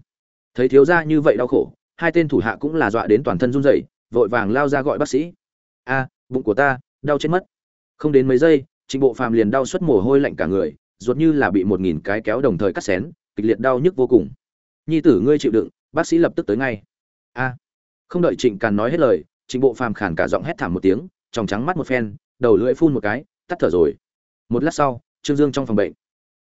Thấy thiếu gia như vậy đau khổ, hai tên thủ hạ cũng là dọa đến toàn thân run rẩy, vội vàng lao ra gọi bác sĩ. A, bụng của ta, đau chết mất. Không đến mấy giây, trịnh bộ phàm liền đau suất mồ hôi lạnh cả người, ruột như là bị một nghìn cái kéo đồng thời cắt xén, kịch liệt đau nhức vô cùng. Nhi tử ngươi chịu đựng, bác sĩ lập tức tới ngay. A không đợi trịnh càn nói hết lời, trịnh bộ phàm Khản cả giọng hét thảm một tiếng tròng trắng mắt một phen, đầu lưỡi phun một cái, tắt thở rồi. Một lát sau, trương dương trong phòng bệnh.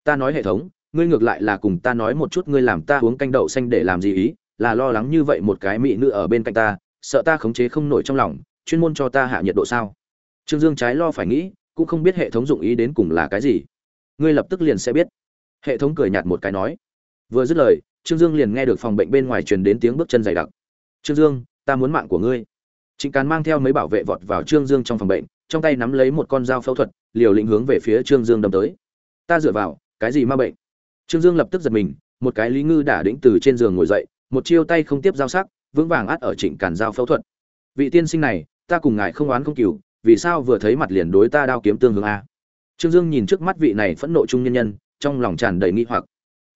Ta nói hệ thống, ngươi ngược lại là cùng ta nói một chút ngươi làm ta uống canh đậu xanh để làm gì ý, là lo lắng như vậy một cái mỹ nữ ở bên cạnh ta, sợ ta khống chế không nổi trong lòng, chuyên môn cho ta hạ nhiệt độ sao? Trương dương trái lo phải nghĩ, cũng không biết hệ thống dụng ý đến cùng là cái gì. Ngươi lập tức liền sẽ biết. Hệ thống cười nhạt một cái nói. Vừa dứt lời, trương dương liền nghe được phòng bệnh bên ngoài truyền đến tiếng bước chân dày đặc. Trương dương ta muốn mạng của ngươi. Trịnh càn mang theo mấy bảo vệ vọt vào trương dương trong phòng bệnh, trong tay nắm lấy một con dao phẫu thuật, liều lĩnh hướng về phía trương dương đâm tới. Ta dựa vào, cái gì ma bệnh? Trương dương lập tức giật mình, một cái lý ngư đả đĩnh từ trên giường ngồi dậy, một chiêu tay không tiếp dao sắc, vững vàng át ở trịnh càn dao phẫu thuật. Vị tiên sinh này, ta cùng ngài không oán không cừu, vì sao vừa thấy mặt liền đối ta đao kiếm tương hướng a? Trương dương nhìn trước mắt vị này phẫn nộ trung nhân nhân, trong lòng tràn đầy nghi hoặc.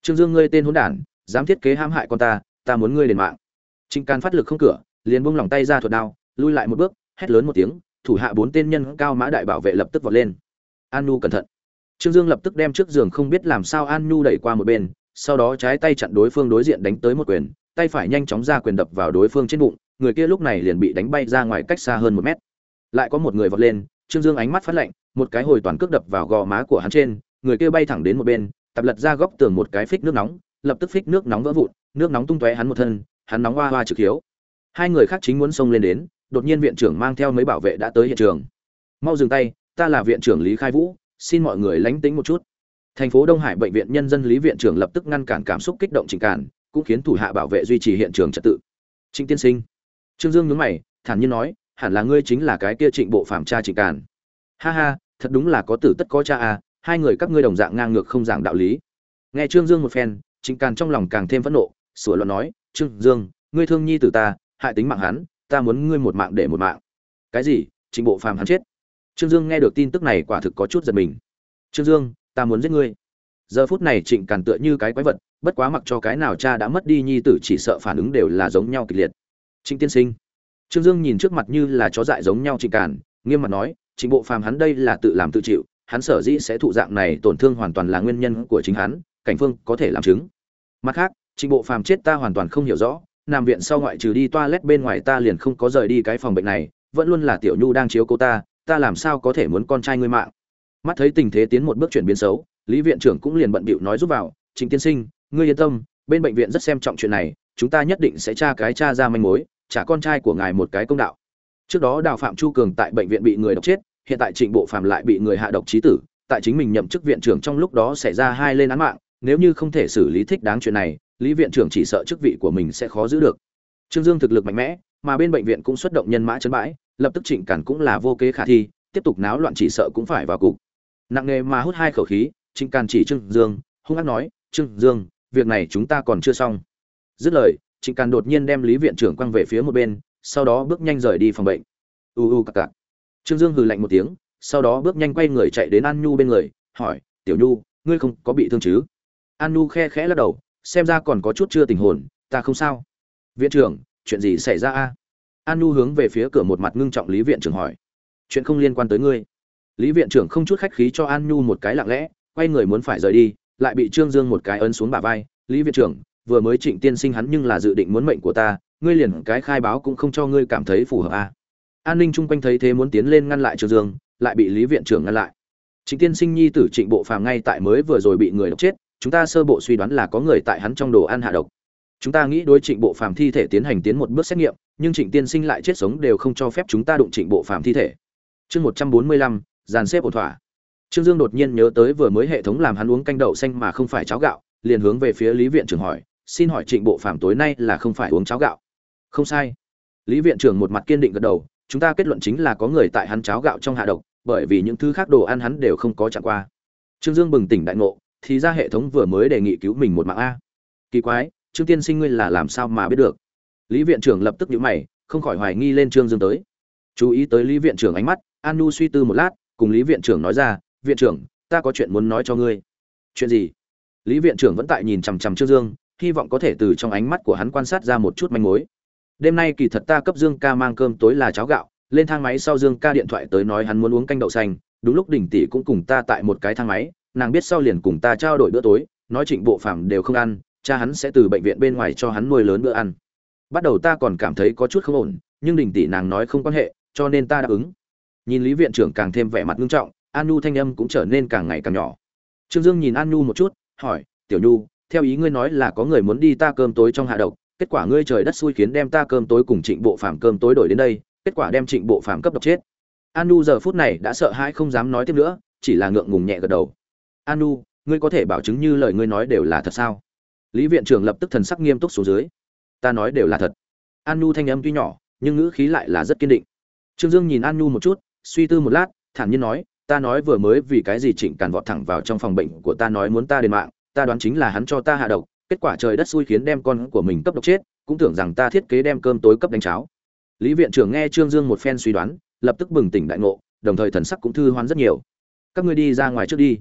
Trương dương ngươi tên hỗn đản, dám thiết kế hãm hại con ta ta muốn ngươi đền mạng. Trịnh càn phát lực không cửa liền buông lòng tay ra thuật đao, lui lại một bước, hét lớn một tiếng, thủ hạ bốn tên nhân cao mã đại bảo vệ lập tức vọt lên. An nu cẩn thận. Trương dương lập tức đem trước giường không biết làm sao an nu đẩy qua một bên, sau đó trái tay chặn đối phương đối diện đánh tới một quyền, tay phải nhanh chóng ra quyền đập vào đối phương trên bụng, người kia lúc này liền bị đánh bay ra ngoài cách xa hơn một mét. Lại có một người vọt lên, trương dương ánh mắt phát lạnh, một cái hồi toàn cước đập vào gò má của hắn trên, người kia bay thẳng đến một bên, tập lật ra góc tường một cái phích nước nóng, lập tức phích nước nóng vỡ vụn, nước nóng tung tóe hắn một thân, hắn nóng hoa hoa trực hiếu hai người khác chính muốn xông lên đến, đột nhiên viện trưởng mang theo mấy bảo vệ đã tới hiện trường. Mau dừng tay, ta là viện trưởng lý khai vũ, xin mọi người lánh tính một chút. Thành phố đông hải bệnh viện nhân dân lý viện trưởng lập tức ngăn cản cảm xúc kích động trình cản cũng khiến thủ hạ bảo vệ duy trì hiện trường trật tự. Trịnh tiên sinh. Trương dương nhướng mày, thản nhiên nói, hẳn là ngươi chính là cái kia trịnh bộ phạm cha trịnh cản ha ha, thật đúng là có tử tất có cha à hai người các ngươi đồng dạng ngang ngược không giảng đạo lý. Nghe trương dương một phen, trịnh càn trong lòng càng thêm phẫn nộ sửa luận nói, trương dương, ngươi thương nhi tử ta hại tính mạng hắn, ta muốn ngươi một mạng để một mạng. Cái gì? Trịnh bộ phàm hắn chết. Trương dương nghe được tin tức này quả thực có chút giật mình. Trương dương, ta muốn giết ngươi. Giờ phút này trịnh càn tựa như cái quái vật, bất quá mặc cho cái nào cha đã mất đi nhi tử chỉ sợ phản ứng đều là giống nhau kịch liệt. Trịnh tiên sinh. Trương dương nhìn trước mặt như là chó dại giống nhau trịnh càn, nghiêm mặt nói trịnh bộ phàm hắn đây là tự làm tự chịu, hắn sở dĩ sẽ thụ dạng này tổn thương hoàn toàn là nguyên nhân của chính hắn, cảnh phương có thể làm chứng. Mặt khác trịnh bộ phàm chết ta hoàn toàn không hiểu rõ nằm viện sau ngoại trừ đi toilet bên ngoài ta liền không có rời đi cái phòng bệnh này, vẫn luôn là tiểu nhu đang chiếu cô ta ta làm sao có thể muốn con trai ngươi mạng? Mắt thấy tình thế tiến một bước chuyển biến xấu, lý viện trưởng cũng liền bận bịu nói giúp vào, trịnh tiên sinh, ngươi yên tâm, bên bệnh viện rất xem trọng chuyện này, chúng ta nhất định sẽ tra cái tra ra manh mối, trả con trai của ngài một cái công đạo. Trước đó đào phạm chu cường tại bệnh viện bị người độc chết, hiện tại trịnh bộ phạm lại bị người hạ độc chí tử, tại chính mình nhậm chức viện trưởng trong lúc đó xảy ra hai lên án mạng nếu như không thể xử lý thích đáng chuyện này, lý viện trưởng chỉ sợ chức vị của mình sẽ khó giữ được. Trương dương thực lực mạnh mẽ, mà bên bệnh viện cũng xuất động nhân mã chấn bãi, lập tức trịnh cản cũng là vô kế khả thi, tiếp tục náo loạn chỉ sợ cũng phải vào cục. Nặng nề mà hút hai khẩu khí, trịnh càn chỉ trương dương, hung ác nói, trương dương, việc này chúng ta còn chưa xong. Dứt lời, trịnh càn đột nhiên đem lý viện trưởng quăng về phía một bên, sau đó bước nhanh rời đi phòng bệnh. U u cặc cặc. Trương dương hừ lạnh một tiếng, sau đó bước nhanh quay người chạy đến an nhu bên người, hỏi, tiểu nhu, ngươi không có bị thương chứ? Anu khe khẽ lắc đầu, xem ra còn có chút chưa tình hồn, ta không sao. Viện trưởng, chuyện gì xảy ra a? Anu hướng về phía cửa một mặt ngưng trọng lý viện trưởng hỏi. Chuyện không liên quan tới ngươi. Lý viện trưởng không chút khách khí cho an nhu một cái lặng lẽ, quay người muốn phải rời đi, lại bị trương dương một cái ấn xuống bả vai. Lý viện trưởng, vừa mới trịnh tiên sinh hắn nhưng là dự định muốn mệnh của ta, ngươi liền cái khai báo cũng không cho ngươi cảm thấy phù hợp a. An ninh chung quanh thấy thế muốn tiến lên ngăn lại trương dương, lại bị lý viện trưởng ngăn lại. Trịnh tiên sinh nhi tử trịnh bộ phàm ngay tại mới vừa rồi bị người độc chết chúng ta sơ bộ suy đoán là có người tại hắn trong đồ ăn hạ độc. Chúng ta nghĩ đối trịnh bộ phàm thi thể tiến hành tiến một bước xét nghiệm, nhưng trịnh tiên sinh lại chết sống đều không cho phép chúng ta đụng trịnh bộ phàm thi thể. Chương một trăm bốn mươi lăm, dàn xếp ổn thỏa. Trương dương đột nhiên nhớ tới vừa mới hệ thống làm hắn uống canh đậu xanh mà không phải cháo gạo, liền hướng về phía lý viện trưởng hỏi, xin hỏi trịnh bộ phàm tối nay là không phải uống cháo gạo? Không sai. Lý viện trưởng một mặt kiên định gật đầu, chúng ta kết luận chính là có người tại hắn cháo gạo trong hạ độc, bởi vì những thứ khác đồ ăn hắn đều không có chạm qua. Trương dương bừng tỉnh đại ngộ thì ra hệ thống vừa mới đề nghị cứu mình một mạng a. Kỳ quái, trương tiên sinh ngươi là làm sao mà biết được? Lý viện trưởng lập tức nhíu mày, không khỏi hoài nghi lên trương dương tới. Chú ý tới lý viện trưởng ánh mắt, an nu suy tư một lát, cùng lý viện trưởng nói ra, viện trưởng, ta có chuyện muốn nói cho ngươi. Chuyện gì? Lý viện trưởng vẫn tại nhìn chằm chằm trương dương, hy vọng có thể từ trong ánh mắt của hắn quan sát ra một chút manh mối. Đêm nay kỳ thật ta cấp dương ca mang cơm tối là cháo gạo, lên thang máy sau dương ca điện thoại tới nói hắn muốn uống canh đậu xanh, đúng lúc đình tỷ cũng cùng ta tại một cái thang máy nàng biết sau liền cùng ta trao đổi bữa tối, nói trịnh bộ phàm đều không ăn, cha hắn sẽ từ bệnh viện bên ngoài cho hắn nuôi lớn bữa ăn. Bắt đầu ta còn cảm thấy có chút không ổn, nhưng đình tỷ nàng nói không quan hệ, cho nên ta đáp ứng. Nhìn lý viện trưởng càng thêm vẻ mặt nghiêm trọng, an nhu thanh âm cũng trở nên càng ngày càng nhỏ. Trương dương nhìn an nhu một chút, hỏi, tiểu nhu, theo ý ngươi nói là có người muốn đi ta cơm tối trong hạ độc, kết quả ngươi trời đất xui khiến đem ta cơm tối cùng trịnh bộ phàm cơm tối đổi đến đây, kết quả đem trịnh bộ phàm cấp độc chết. An nhu giờ phút này đã sợ hãi không dám nói tiếp nữa, chỉ là ngượng ngùng nhẹ gật đầu. Anu, ngươi có thể bảo chứng như lời ngươi nói đều là thật sao? Lý viện trưởng lập tức thần sắc nghiêm túc xuống dưới. Ta nói đều là thật. An nhu thanh âm tuy nhỏ nhưng ngữ khí lại là rất kiên định. Trương dương nhìn an nhu một chút suy tư một lát thản nhiên nói ta nói vừa mới vì cái gì trịnh càn vọt thẳng vào trong phòng bệnh của ta nói muốn ta đền mạng ta đoán chính là hắn cho ta hạ độc kết quả trời đất xui khiến đem con của mình cấp độc chết cũng tưởng rằng ta thiết kế đem cơm tối cấp đánh cháo. Lý viện trưởng nghe trương dương một phen suy đoán lập tức bừng tỉnh đại ngộ đồng thời thần sắc cũng thư hoán rất nhiều. Các ngươi đi ra ngoài trước đi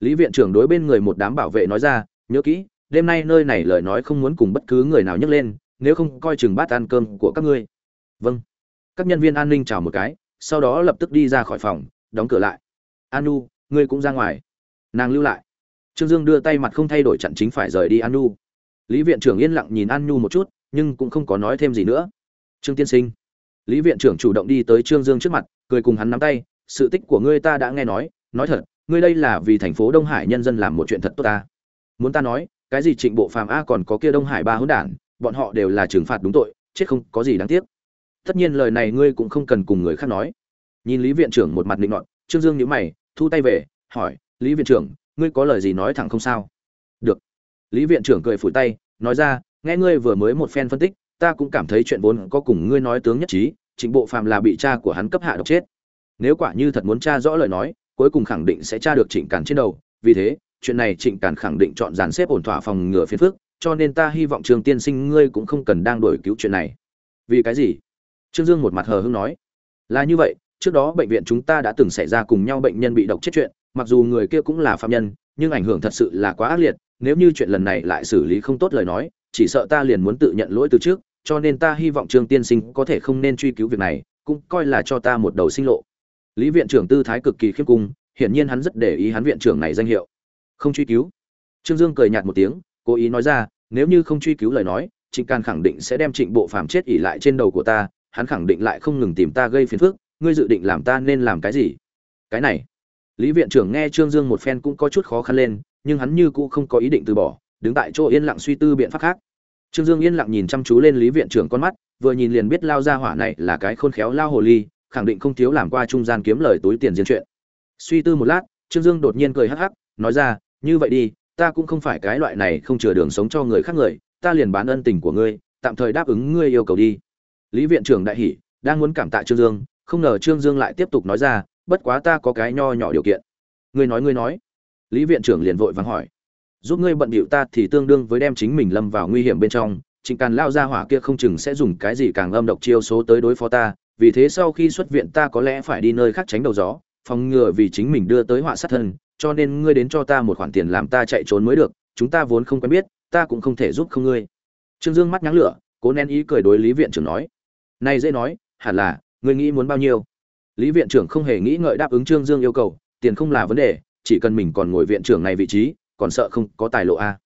lý viện trưởng đối bên người một đám bảo vệ nói ra, nhớ kỹ, đêm nay nơi này lời nói không muốn cùng bất cứ người nào nhấc lên, nếu không coi chừng bát ăn cơm của các ngươi. Vâng. Các nhân viên an ninh chào một cái, sau đó lập tức đi ra khỏi phòng, đóng cửa lại. Anu, ngươi cũng ra ngoài. Nàng lưu lại. Trương dương đưa tay mặt không thay đổi chặn chính phải rời đi anu. Lý viện trưởng yên lặng nhìn anu một chút, nhưng cũng không có nói thêm gì nữa. Trương tiên sinh. Lý viện trưởng chủ động đi tới trương dương trước mặt, cười cùng hắn nắm tay, sự tích của ngươi ta đã nghe nói nói thật ngươi đây là vì thành phố đông hải nhân dân làm một chuyện thật tốt ta. Muốn ta nói, cái gì trịnh bộ phàm a còn có kia đông hải ba hỗn đản, bọn họ đều là trừng phạt đúng tội, chết không có gì đáng tiếc. Tất nhiên lời này ngươi cũng không cần cùng người khác nói. Nhìn lý viện trưởng một mặt định nọt, trương dương nhíu mày, thu tay về, hỏi, lý viện trưởng, ngươi có lời gì nói thẳng không sao? Được. Lý viện trưởng cười phủi tay, nói ra, nghe ngươi vừa mới một phen phân tích, ta cũng cảm thấy chuyện vốn có cùng ngươi nói tướng nhất trí, trịnh bộ phàm là bị cha của hắn cấp hạ độc chết. Nếu quả như thật muốn tra rõ lời nói cuối cùng khẳng định sẽ tra được trịnh càn trên đầu. Vì thế, chuyện này trịnh càn khẳng định chọn dàn xếp ổn thỏa phòng ngừa phiền phức, cho nên ta hy vọng trường tiên sinh ngươi cũng không cần đang đổi cứu chuyện này. Vì cái gì? Trương dương một mặt hờ hưng nói. Là như vậy, trước đó bệnh viện chúng ta đã từng xảy ra cùng nhau bệnh nhân bị độc chết chuyện, mặc dù người kia cũng là phạm nhân, nhưng ảnh hưởng thật sự là quá ác liệt, nếu như chuyện lần này lại xử lý không tốt lời nói, chỉ sợ ta liền muốn tự nhận lỗi từ trước, cho nên ta hy vọng trương tiên sinh có thể không nên truy cứu việc này, cũng coi là cho ta một đầu sinh lộ lý viện trưởng tư thái cực kỳ khiêm cung, hiển nhiên hắn rất để ý hắn viện trưởng này danh hiệu. Không truy cứu. Trương dương cười nhạt một tiếng, cố ý nói ra, nếu như không truy cứu lời nói, trịnh can khẳng định sẽ đem trịnh bộ phàm chết ỉ lại trên đầu của ta, hắn khẳng định lại không ngừng tìm ta gây phiền phức, ngươi dự định làm ta nên làm cái gì? Cái này. Lý viện trưởng nghe trương dương một phen cũng có chút khó khăn lên, nhưng hắn như cũ không có ý định từ bỏ, đứng tại chỗ yên lặng suy tư biện pháp khác. Trương dương yên lặng nhìn chăm chú lên lý viện trưởng con mắt, vừa nhìn liền biết lao ra hỏa này là cái khôn khéo lao hồ ly khẳng định không thiếu làm qua trung gian kiếm lời túi tiền riêng chuyện. Suy tư một lát, trương dương đột nhiên cười hắc hắc, nói ra, như vậy đi, ta cũng không phải cái loại này không chừa đường sống cho người khác người, ta liền bán ân tình của ngươi, tạm thời đáp ứng ngươi yêu cầu đi. Lý viện trưởng đại hỉ, đang muốn cảm tạ trương dương, không ngờ trương dương lại tiếp tục nói ra, bất quá ta có cái nho nhỏ điều kiện. Ngươi nói ngươi nói. Lý viện trưởng liền vội vàng hỏi. Giúp ngươi bận bịu ta thì tương đương với đem chính mình lâm vào nguy hiểm bên trong, trịnh càn lao ra hỏa kia không chừng sẽ dùng cái gì càng âm độc chiêu số tới đối phó ta vì thế sau khi xuất viện ta có lẽ phải đi nơi khác tránh đầu gió, phòng ngừa vì chính mình đưa tới họa sát thân, cho nên ngươi đến cho ta một khoản tiền làm ta chạy trốn mới được, chúng ta vốn không quen biết, ta cũng không thể giúp không ngươi. Trương dương mắt nháng lửa, cố nén ý cười đối lý viện trưởng nói. Nay dễ nói, hẳn là, ngươi nghĩ muốn bao nhiêu? Lý viện trưởng không hề nghĩ ngợi đáp ứng trương dương yêu cầu, tiền không là vấn đề, chỉ cần mình còn ngồi viện trưởng này vị trí, còn sợ không có tài lộ a.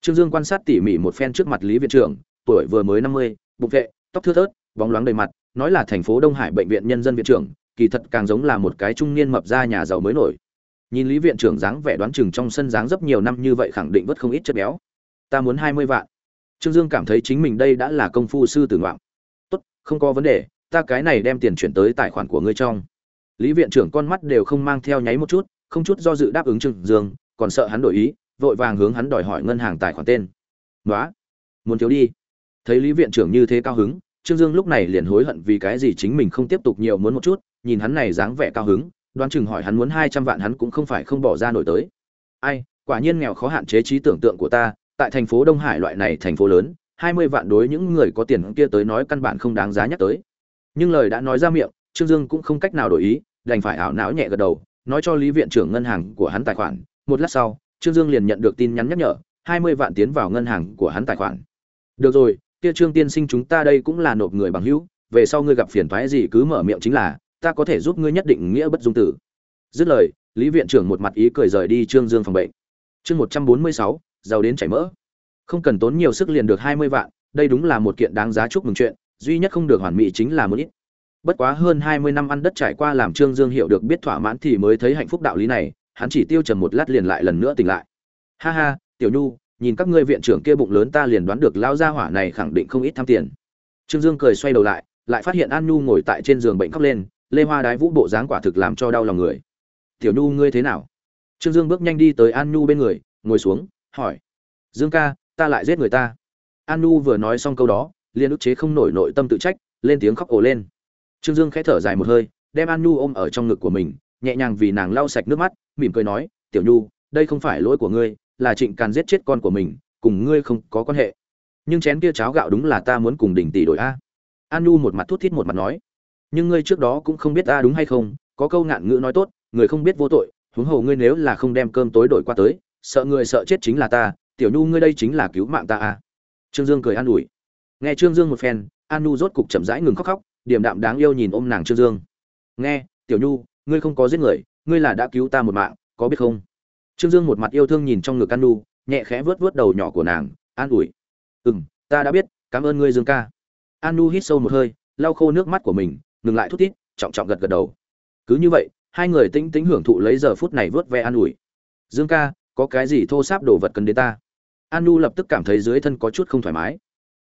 Trương dương quan sát tỉ mỉ một phen trước mặt lý viện trưởng, tuổi vừa mới năm mươi, bụng vệ, tóc thưa thớt, bóng loáng đầy mặt nói là thành phố đông hải bệnh viện nhân dân viện trưởng, kỳ thật càng giống là một cái trung niên mập ra nhà giàu mới nổi. Nhìn lý viện trưởng dáng vẻ đoán chừng trong sân dáng rất nhiều năm như vậy khẳng định vất không ít chất béo. Ta muốn hai mươi vạn. Trương dương cảm thấy chính mình đây đã là công phu sư tử ngoạn. Tốt, không có vấn đề, ta cái này đem tiền chuyển tới tài khoản của ngươi trong. Lý viện trưởng con mắt đều không mang theo nháy một chút, không chút do dự đáp ứng trương dương, còn sợ hắn đổi ý, vội vàng hướng hắn đòi hỏi ngân hàng tài khoản tên. Nói muốn thiếu đi. Thấy lý viện trưởng như thế cao hứng trương dương lúc này liền hối hận vì cái gì chính mình không tiếp tục nhiều muốn một chút, nhìn hắn này dáng vẻ cao hứng, đoán chừng hỏi hắn muốn hai trăm vạn hắn cũng không phải không bỏ ra nổi tới. Ai, quả nhiên nghèo khó hạn chế trí tưởng tượng của ta, tại thành phố đông hải loại này thành phố lớn, hai mươi vạn đối những người có tiền kia tới nói căn bản không đáng giá nhắc tới. Nhưng lời đã nói ra miệng, trương dương cũng không cách nào đổi ý, đành phải ảo não nhẹ gật đầu, nói cho lý viện trưởng ngân hàng của hắn tài khoản. Một lát sau, trương dương liền nhận được tin nhắn nhắc nhở, hai mươi vạn tiến vào ngân hàng của hắn tài khoản. Được rồi kia trương tiên sinh chúng ta đây cũng là nộp người bằng hữu, về sau ngươi gặp phiền toái gì cứ mở miệng chính là, ta có thể giúp ngươi nhất định nghĩa bất dung tử. Dứt lời, lý viện trưởng một mặt ý cười rời đi trương dương phòng bệnh. Chương một trăm bốn mươi sáu, giàu đến chảy mỡ. Không cần tốn nhiều sức liền được hai mươi vạn, đây đúng là một kiện đáng giá chúc mừng chuyện, duy nhất không được hoàn mỹ chính là một ít. Bất quá hơn hai mươi năm ăn đất trải qua làm trương dương hiểu được biết thỏa mãn thì mới thấy hạnh phúc đạo lý này, hắn chỉ tiêu trầm một lát liền lại lần nữa tỉnh lại. Ha ha, tiểu nhu nhìn các ngươi viện trưởng kia bụng lớn ta liền đoán được lao gia hỏa này khẳng định không ít tham tiền. Trương dương cười xoay đầu lại lại phát hiện an nhu ngồi tại trên giường bệnh khóc lên, lê hoa đái vũ bộ dáng quả thực làm cho đau lòng người. Tiểu nhu ngươi thế nào? Trương dương bước nhanh đi tới an nhu bên người, ngồi xuống, hỏi. Dương ca, ta lại giết người ta. An nhu vừa nói xong câu đó, liền ức chế không nổi nội tâm tự trách, lên tiếng khóc ồ lên. Trương dương khẽ thở dài một hơi, đem an nhu ôm ở trong ngực của mình, nhẹ nhàng vì nàng lau sạch nước mắt, mỉm cười nói, tiểu nhu, đây không phải lỗi của ngươi là trịnh càn giết chết con của mình, cùng ngươi không có quan hệ. Nhưng chén kia cháo gạo đúng là ta muốn cùng đỉnh tỷ đổi a. An nhu một mặt thút thít một mặt nói. Nhưng ngươi trước đó cũng không biết ta đúng hay không, có câu ngạn ngữ nói tốt, người không biết vô tội, huống hồ ngươi nếu là không đem cơm tối đổi qua tới, sợ người sợ chết chính là ta, tiểu nhu ngươi đây chính là cứu mạng ta a. trương dương cười an ủi. Nghe trương dương một phen, an nhu rốt cục chậm rãi ngừng khóc khóc điểm đạm đáng yêu nhìn ôm nàng trương dương. Nghe, tiểu nhu, ngươi không có giết người, ngươi là đã cứu ta một mạng, có biết không? Trương dương một mặt yêu thương nhìn trong ngực an nhẹ khẽ vớt vớt đầu nhỏ của nàng, an ủi. Ừ m ta đã biết, cảm ơn ngươi dương ca. An hít sâu một hơi, lau khô nước mắt của mình, ngừng lại thút thít, trọng trọng gật gật đầu. Cứ như vậy, hai người tĩnh tĩnh hưởng thụ lấy giờ phút này vớt ve an ủi. Dương ca, có cái gì thô sáp đồ vật cần đến ta? An lập tức cảm thấy dưới thân có chút không thoải mái.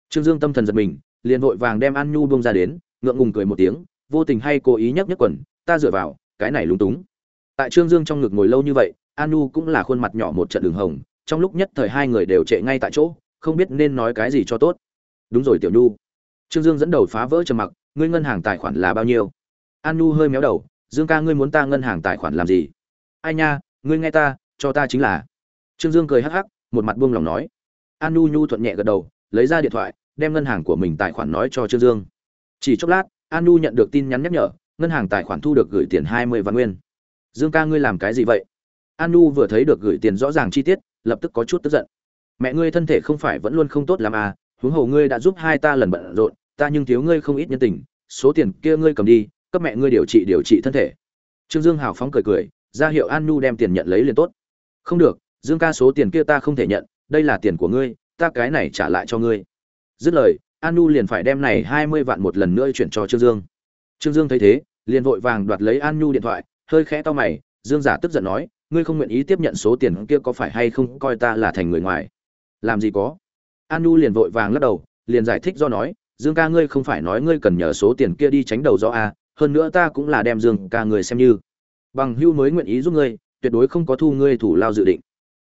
Trương dương tâm thần giật mình, liền vội vàng đem an nhu bông ra đến, ngượng ngùng cười một tiếng, vô tình hay cố ý nhấc nhấc quần, ta dựa vào, cái này lúng túng. Tại trương dương trong ngực ngồi lâu như vậy Anu cũng là khuôn mặt nhỏ một trận đường hồng, trong lúc nhất thời hai người đều trệ ngay tại chỗ, không biết nên nói cái gì cho tốt. Đúng rồi, tiểu nhu. Trương dương dẫn đầu phá vỡ trầm mặc, ngươi ngân hàng tài khoản là bao nhiêu? Anu hơi méo đầu, dương ca ngươi muốn ta ngân hàng tài khoản làm gì? Ai nha, ngươi nghe ta, cho ta chính là. Trương dương cười hắc hắc, một mặt buông lòng nói. Anu nhu thuận nhẹ gật đầu, lấy ra điện thoại, đem ngân hàng của mình tài khoản nói cho trương dương. Chỉ chốc lát, Anu nhận được tin nhắn nhắc nhở, ngân hàng tài khoản thu được gửi tiền hai mươi vạn nguyên. Dương ca ngươi làm cái gì vậy? Anu vừa thấy được gửi tiền rõ ràng chi tiết, lập tức có chút tức giận. Mẹ ngươi thân thể không phải vẫn luôn không tốt làm à huống hồ ngươi đã giúp hai ta lần bận rộn, ta nhưng thiếu ngươi không ít nhân tình, số tiền kia ngươi cầm đi, cấp mẹ ngươi điều trị điều trị thân thể. Trương dương hào phóng cười cười, ra hiệu an nu đem tiền nhận lấy liền tốt. Không được, dương ca số tiền kia ta không thể nhận, đây là tiền của ngươi, ta cái này trả lại cho ngươi. Dứt lời an nu liền phải đem này hai mươi vạn một lần nữa chuyển cho trương dương. Trương dương thấy thế, liền vội vàng đoạt lấy an nu điện thoại, hơi khẽ to mày, dương giả tức giận nói ngươi không nguyện ý tiếp nhận số tiền kia có phải hay không coi ta là thành người ngoài? Làm gì có? An nu liền vội vàng lắc đầu, liền giải thích do nói, dương ca ngươi không phải nói ngươi cần nhờ số tiền kia đi tránh đầu do a à, hơn nữa ta cũng là đem dương ca người xem như. Bằng hưu mới nguyện ý giúp ngươi, tuyệt đối không có thu ngươi thủ lao dự định.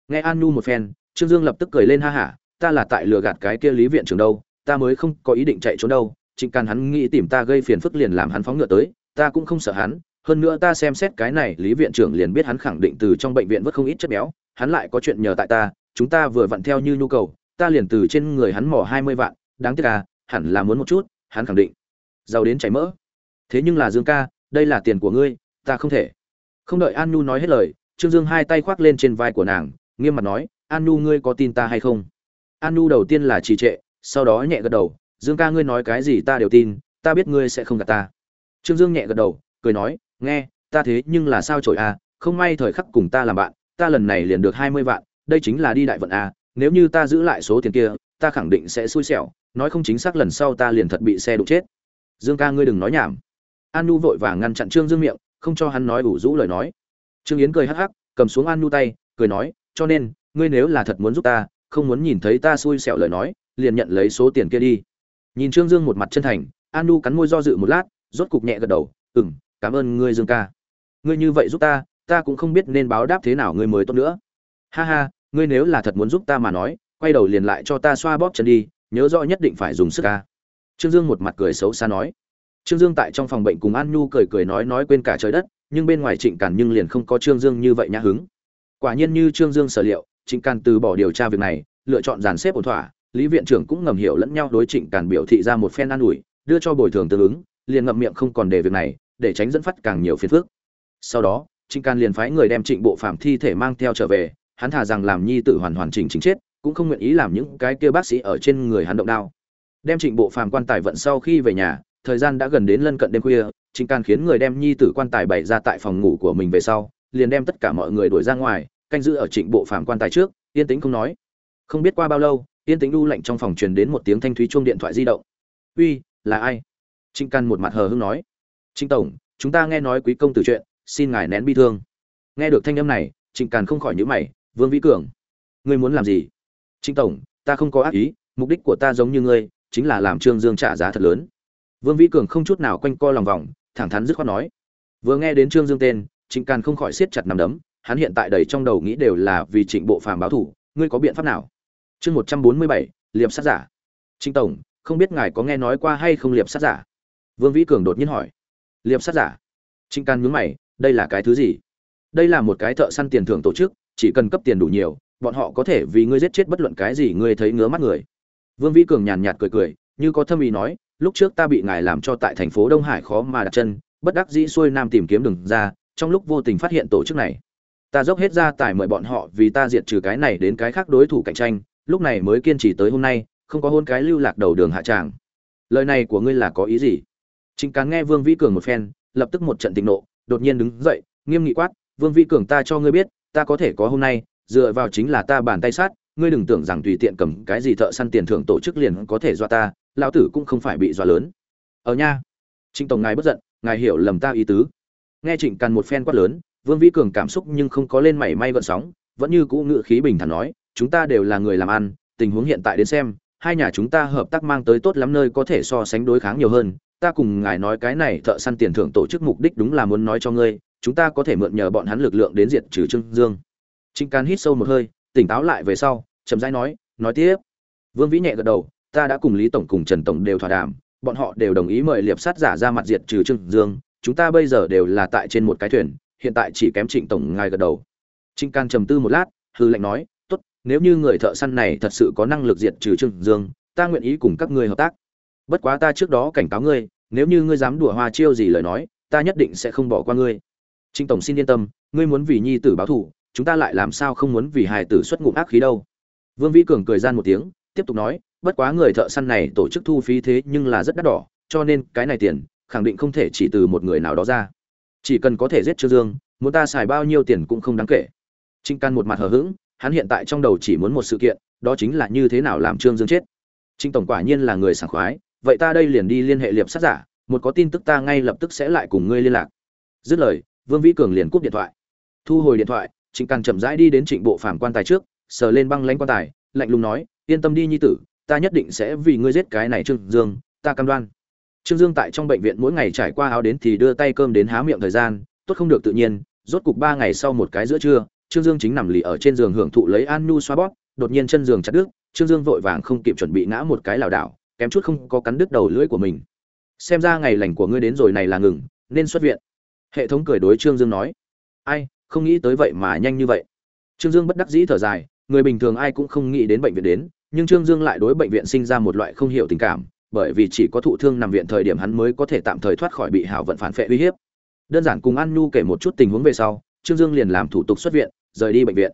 Nghe an nu một phen, trương dương lập tức cười lên ha hả, ta là tại lừa gạt cái kia lý viện trưởng đâu, ta mới không có ý định chạy trốn đâu trịnh càn hắn nghĩ tìm ta gây phiền phức liền làm hắn phóng ngựa tới, ta cũng không sợ hắn hơn nữa ta xem xét cái này, lý viện trưởng liền biết hắn khẳng định từ trong bệnh viện vớt không ít chất béo, hắn lại có chuyện nhờ tại ta, chúng ta vừa vặn theo như nhu cầu, ta liền từ trên người hắn mỏ hai mươi vạn, đáng tiếc à hẳn là muốn một chút, hắn khẳng định. Giàu đến chảy mỡ. Thế nhưng là dương ca, đây là tiền của ngươi, ta không thể. Không đợi an nhu nói hết lời, trương dương hai tay khoác lên trên vai của nàng, nghiêm mặt nói, an nhu ngươi có tin ta hay không? An nhu đầu tiên là trì trệ, sau đó nhẹ gật đầu, dương ca ngươi nói cái gì ta đều tin, ta biết ngươi sẽ không gạt ta. Trương dương nhẹ gật đầu, cười nói nghe, ta thế nhưng là sao trội à không may thời khắc cùng ta làm bạn, ta lần này liền được hai mươi vạn, đây chính là đi đại vận à nếu như ta giữ lại số tiền kia, ta khẳng định sẽ xui xẻo, nói không chính xác lần sau ta liền thật bị xe đụng chết. Dương ca ngươi đừng nói nhảm. An nu vội vàng ngăn chặn trương dương miệng, không cho hắn nói ủ rũ lời nói. Trương yến cười hắc hắc, cầm xuống an nu tay, cười nói, cho nên, ngươi nếu là thật muốn giúp ta, không muốn nhìn thấy ta xui xẻo lời nói, liền nhận lấy số tiền kia đi. Nhìn trương dương một mặt chân thành an nu cắn môi do dự một lát, rốt cục nhẹ gật đầu ừ m cảm ơn ngươi dương ca. Ngươi như vậy giúp ta ta cũng không biết nên báo đáp thế nào ngươi mới tốt nữa. Ha ha, ngươi nếu là thật muốn giúp ta mà nói, quay đầu liền lại cho ta xoa bóp chân đi, nhớ rõ nhất định phải dùng sức ca. Trương dương một mặt cười xấu xa nói. Trương dương tại trong phòng bệnh cùng an nhu cười cười nói nói quên cả trời đất, nhưng bên ngoài trịnh càn nhưng liền không có trương dương như vậy nhã hứng. Quả nhiên như trương dương sở liệu, trịnh càn từ bỏ điều tra việc này, lựa chọn dàn xếp ổn thỏa, lý viện trưởng cũng ngầm hiểu lẫn nhau đối trịnh càn biểu thị ra một phen an ủi, đưa cho bồi thường tương ứng, liền ngậm miệng không còn để việc này để tránh dẫn phát càng nhiều phiền phức. Sau đó, trịnh Can liền phái người đem trịnh bộ phạm thi thể mang theo trở về, hắn thà rằng làm nhi tử hoàn hoàn chỉnh chính chết, cũng không nguyện ý làm những cái kia bác sĩ ở trên người hắn động đao. Đem trịnh bộ phàm quan tài vận sau khi về nhà, thời gian đã gần đến lân cận đêm khuya, trịnh Can khiến người đem nhi tử quan tài bày ra tại phòng ngủ của mình về sau, liền đem tất cả mọi người đuổi ra ngoài, canh giữ ở trịnh bộ phàm quan tài trước, yên tĩnh không nói. Không biết qua bao lâu, yên tĩnh đu lạnh trong phòng truyền đến một tiếng thanh thúy chuông điện thoại di động. Uy, là ai? Trịnh Can một mặt hờ hững nói trịnh tổng, chúng ta nghe nói quý công tử chuyện, xin ngài nén bi thương. Nghe được thanh âm này, trịnh càn không khỏi nhíu mày, vương vĩ cường, ngươi muốn làm gì? Trịnh tổng, ta không có ác ý, mục đích của ta giống như ngươi, chính là làm trương dương trả giá thật lớn. Vương vĩ cường không chút nào quanh co lòng vòng, thẳng thắn dứt khoát nói. Vừa nghe đến trương dương tên, trịnh càn không khỏi siết chặt nằm đấm, hắn hiện tại đầy trong đầu nghĩ đều là vì trịnh bộ phàm báo thủ ngươi có biện pháp nào? Chương một trăm bốn mươi bảy, liệp sát giả. Trịnh tổng, không biết ngài có nghe nói qua hay không liệp sát giả? Vương vĩ cường đột nhiên hỏi liệp sát giả. Trinh can nhướng mày, đây là cái thứ gì? Đây là một cái thợ săn tiền thưởng tổ chức, chỉ cần cấp tiền đủ nhiều, bọn họ có thể vì ngươi giết chết bất luận cái gì ngươi thấy ngứa mắt người. Vương vĩ cường nhàn nhạt cười cười, như có thâm ý nói, lúc trước ta bị ngài làm cho tại thành phố đông hải khó mà đặt chân, bất đắc dĩ xuôi nam tìm kiếm đường ra, trong lúc vô tình phát hiện tổ chức này. Ta dốc hết ra tài mời bọn họ vì ta diệt trừ cái này đến cái khác đối thủ cạnh tranh, lúc này mới kiên trì tới hôm nay, không có hôn cái lưu lạc đầu đường hạ tràng. Lời này của ngươi là có ý gì? Trịnh cán nghe vương vĩ cường một phen, lập tức một trận thịnh nộ, đột nhiên đứng dậy, nghiêm nghị quát, vương vĩ cường ta cho ngươi biết, ta có thể có hôm nay, dựa vào chính là ta bàn tay sát, ngươi đừng tưởng rằng tùy tiện cầm cái gì thợ săn tiền thưởng tổ chức liền có thể dọa ta, lão tử cũng không phải bị dọa lớn. Ở nha. Trịnh tổng ngài bất giận, ngài hiểu lầm ta ý tứ. Nghe trịnh càn một phen quát lớn, vương vĩ cường cảm xúc nhưng không có lên mảy may gợn sóng, vẫn như cũ ngự khí bình thản nói, chúng ta đều là người làm ăn, tình huống hiện tại đến xem, hai nhà chúng ta hợp tác mang tới tốt lắm nơi có thể so sánh đối kháng nhiều hơn ta cùng ngài nói cái này thợ săn tiền thưởng tổ chức mục đích đúng là muốn nói cho ngươi, chúng ta có thể mượn nhờ bọn hắn lực lượng đến diệt trừ trương dương. Trịnh Can hít sâu một hơi, tỉnh táo lại về sau, chậm rãi nói nói tiếp. Vương vĩ nhẹ gật đầu, ta đã cùng lý tổng cùng trần tổng đều thỏa đàm, bọn họ đều đồng ý mời liệp sát giả ra mặt diệt trừ trương dương, chúng ta bây giờ đều là tại trên một cái thuyền, hiện tại chỉ kém trịnh tổng ngài gật đầu. Trịnh can trầm tư một lát, hư lệnh nói, tốt, nếu như người thợ săn này thật sự có năng lực diệt trừ trương dương, ta nguyện ý cùng các ngươi hợp tác bất quá ta trước đó cảnh cáo ngươi, nếu như ngươi dám đùa hoa chiêu gì lời nói, ta nhất định sẽ không bỏ qua ngươi. Trinh tổng xin yên tâm, ngươi muốn vì nhi tử báo thù, chúng ta lại làm sao không muốn vì hài tử xuất ngụm ác khí đâu. Vương vĩ cường cười gian một tiếng, tiếp tục nói, bất quá người thợ săn này tổ chức thu phí thế nhưng là rất đắt đỏ, cho nên cái này tiền, khẳng định không thể chỉ từ một người nào đó ra. Chỉ cần có thể giết trương dương, muốn ta xài bao nhiêu tiền cũng không đáng kể. Trinh Can một mặt hờ hững, hắn hiện tại trong đầu chỉ muốn một sự kiện, đó chính là như thế nào làm trương dương chết. Trinh tổng quả nhiên là người sảng khoái vậy ta đây liền đi liên hệ liệp sát giả, một có tin tức ta ngay lập tức sẽ lại cùng ngươi liên lạc. Dứt lời, vương vĩ cường liền cúp điện thoại. Thu hồi điện thoại, trịnh càng chậm rãi đi đến trịnh bộ phàm quan tài trước, sờ lên băng lãnh quan tài, lạnh lùng nói, yên tâm đi nhi tử, ta nhất định sẽ vì ngươi giết cái này trương dương, ta cam đoan. Trương dương tại trong bệnh viện mỗi ngày trải qua áo đến thì đưa tay cơm đến há miệng thời gian, tốt không được tự nhiên, rốt cục ba ngày sau một cái giữa trưa, trương dương chính nằm lì ở trên giường hưởng thụ lấy an nhu xoa bóp, đột nhiên chân giường chặt đứt, trương dương vội vàng không kịp chuẩn bị ngã một cái lảo đảo kém chút không có cắn đứt đầu lưỡi của mình. Xem ra ngày lành của ngươi đến rồi này là ngừng, nên xuất viện. Hệ thống cười đối trương dương nói. Ai, không nghĩ tới vậy mà nhanh như vậy. Trương dương bất đắc dĩ thở dài, người bình thường ai cũng không nghĩ đến bệnh viện đến, nhưng trương dương lại đối bệnh viện sinh ra một loại không hiểu tình cảm, bởi vì chỉ có thụ thương nằm viện thời điểm hắn mới có thể tạm thời thoát khỏi bị hảo vận phản phệ uy hiếp. Đơn giản cùng an nhu kể một chút tình huống về sau, trương dương liền làm thủ tục xuất viện, rời đi bệnh viện.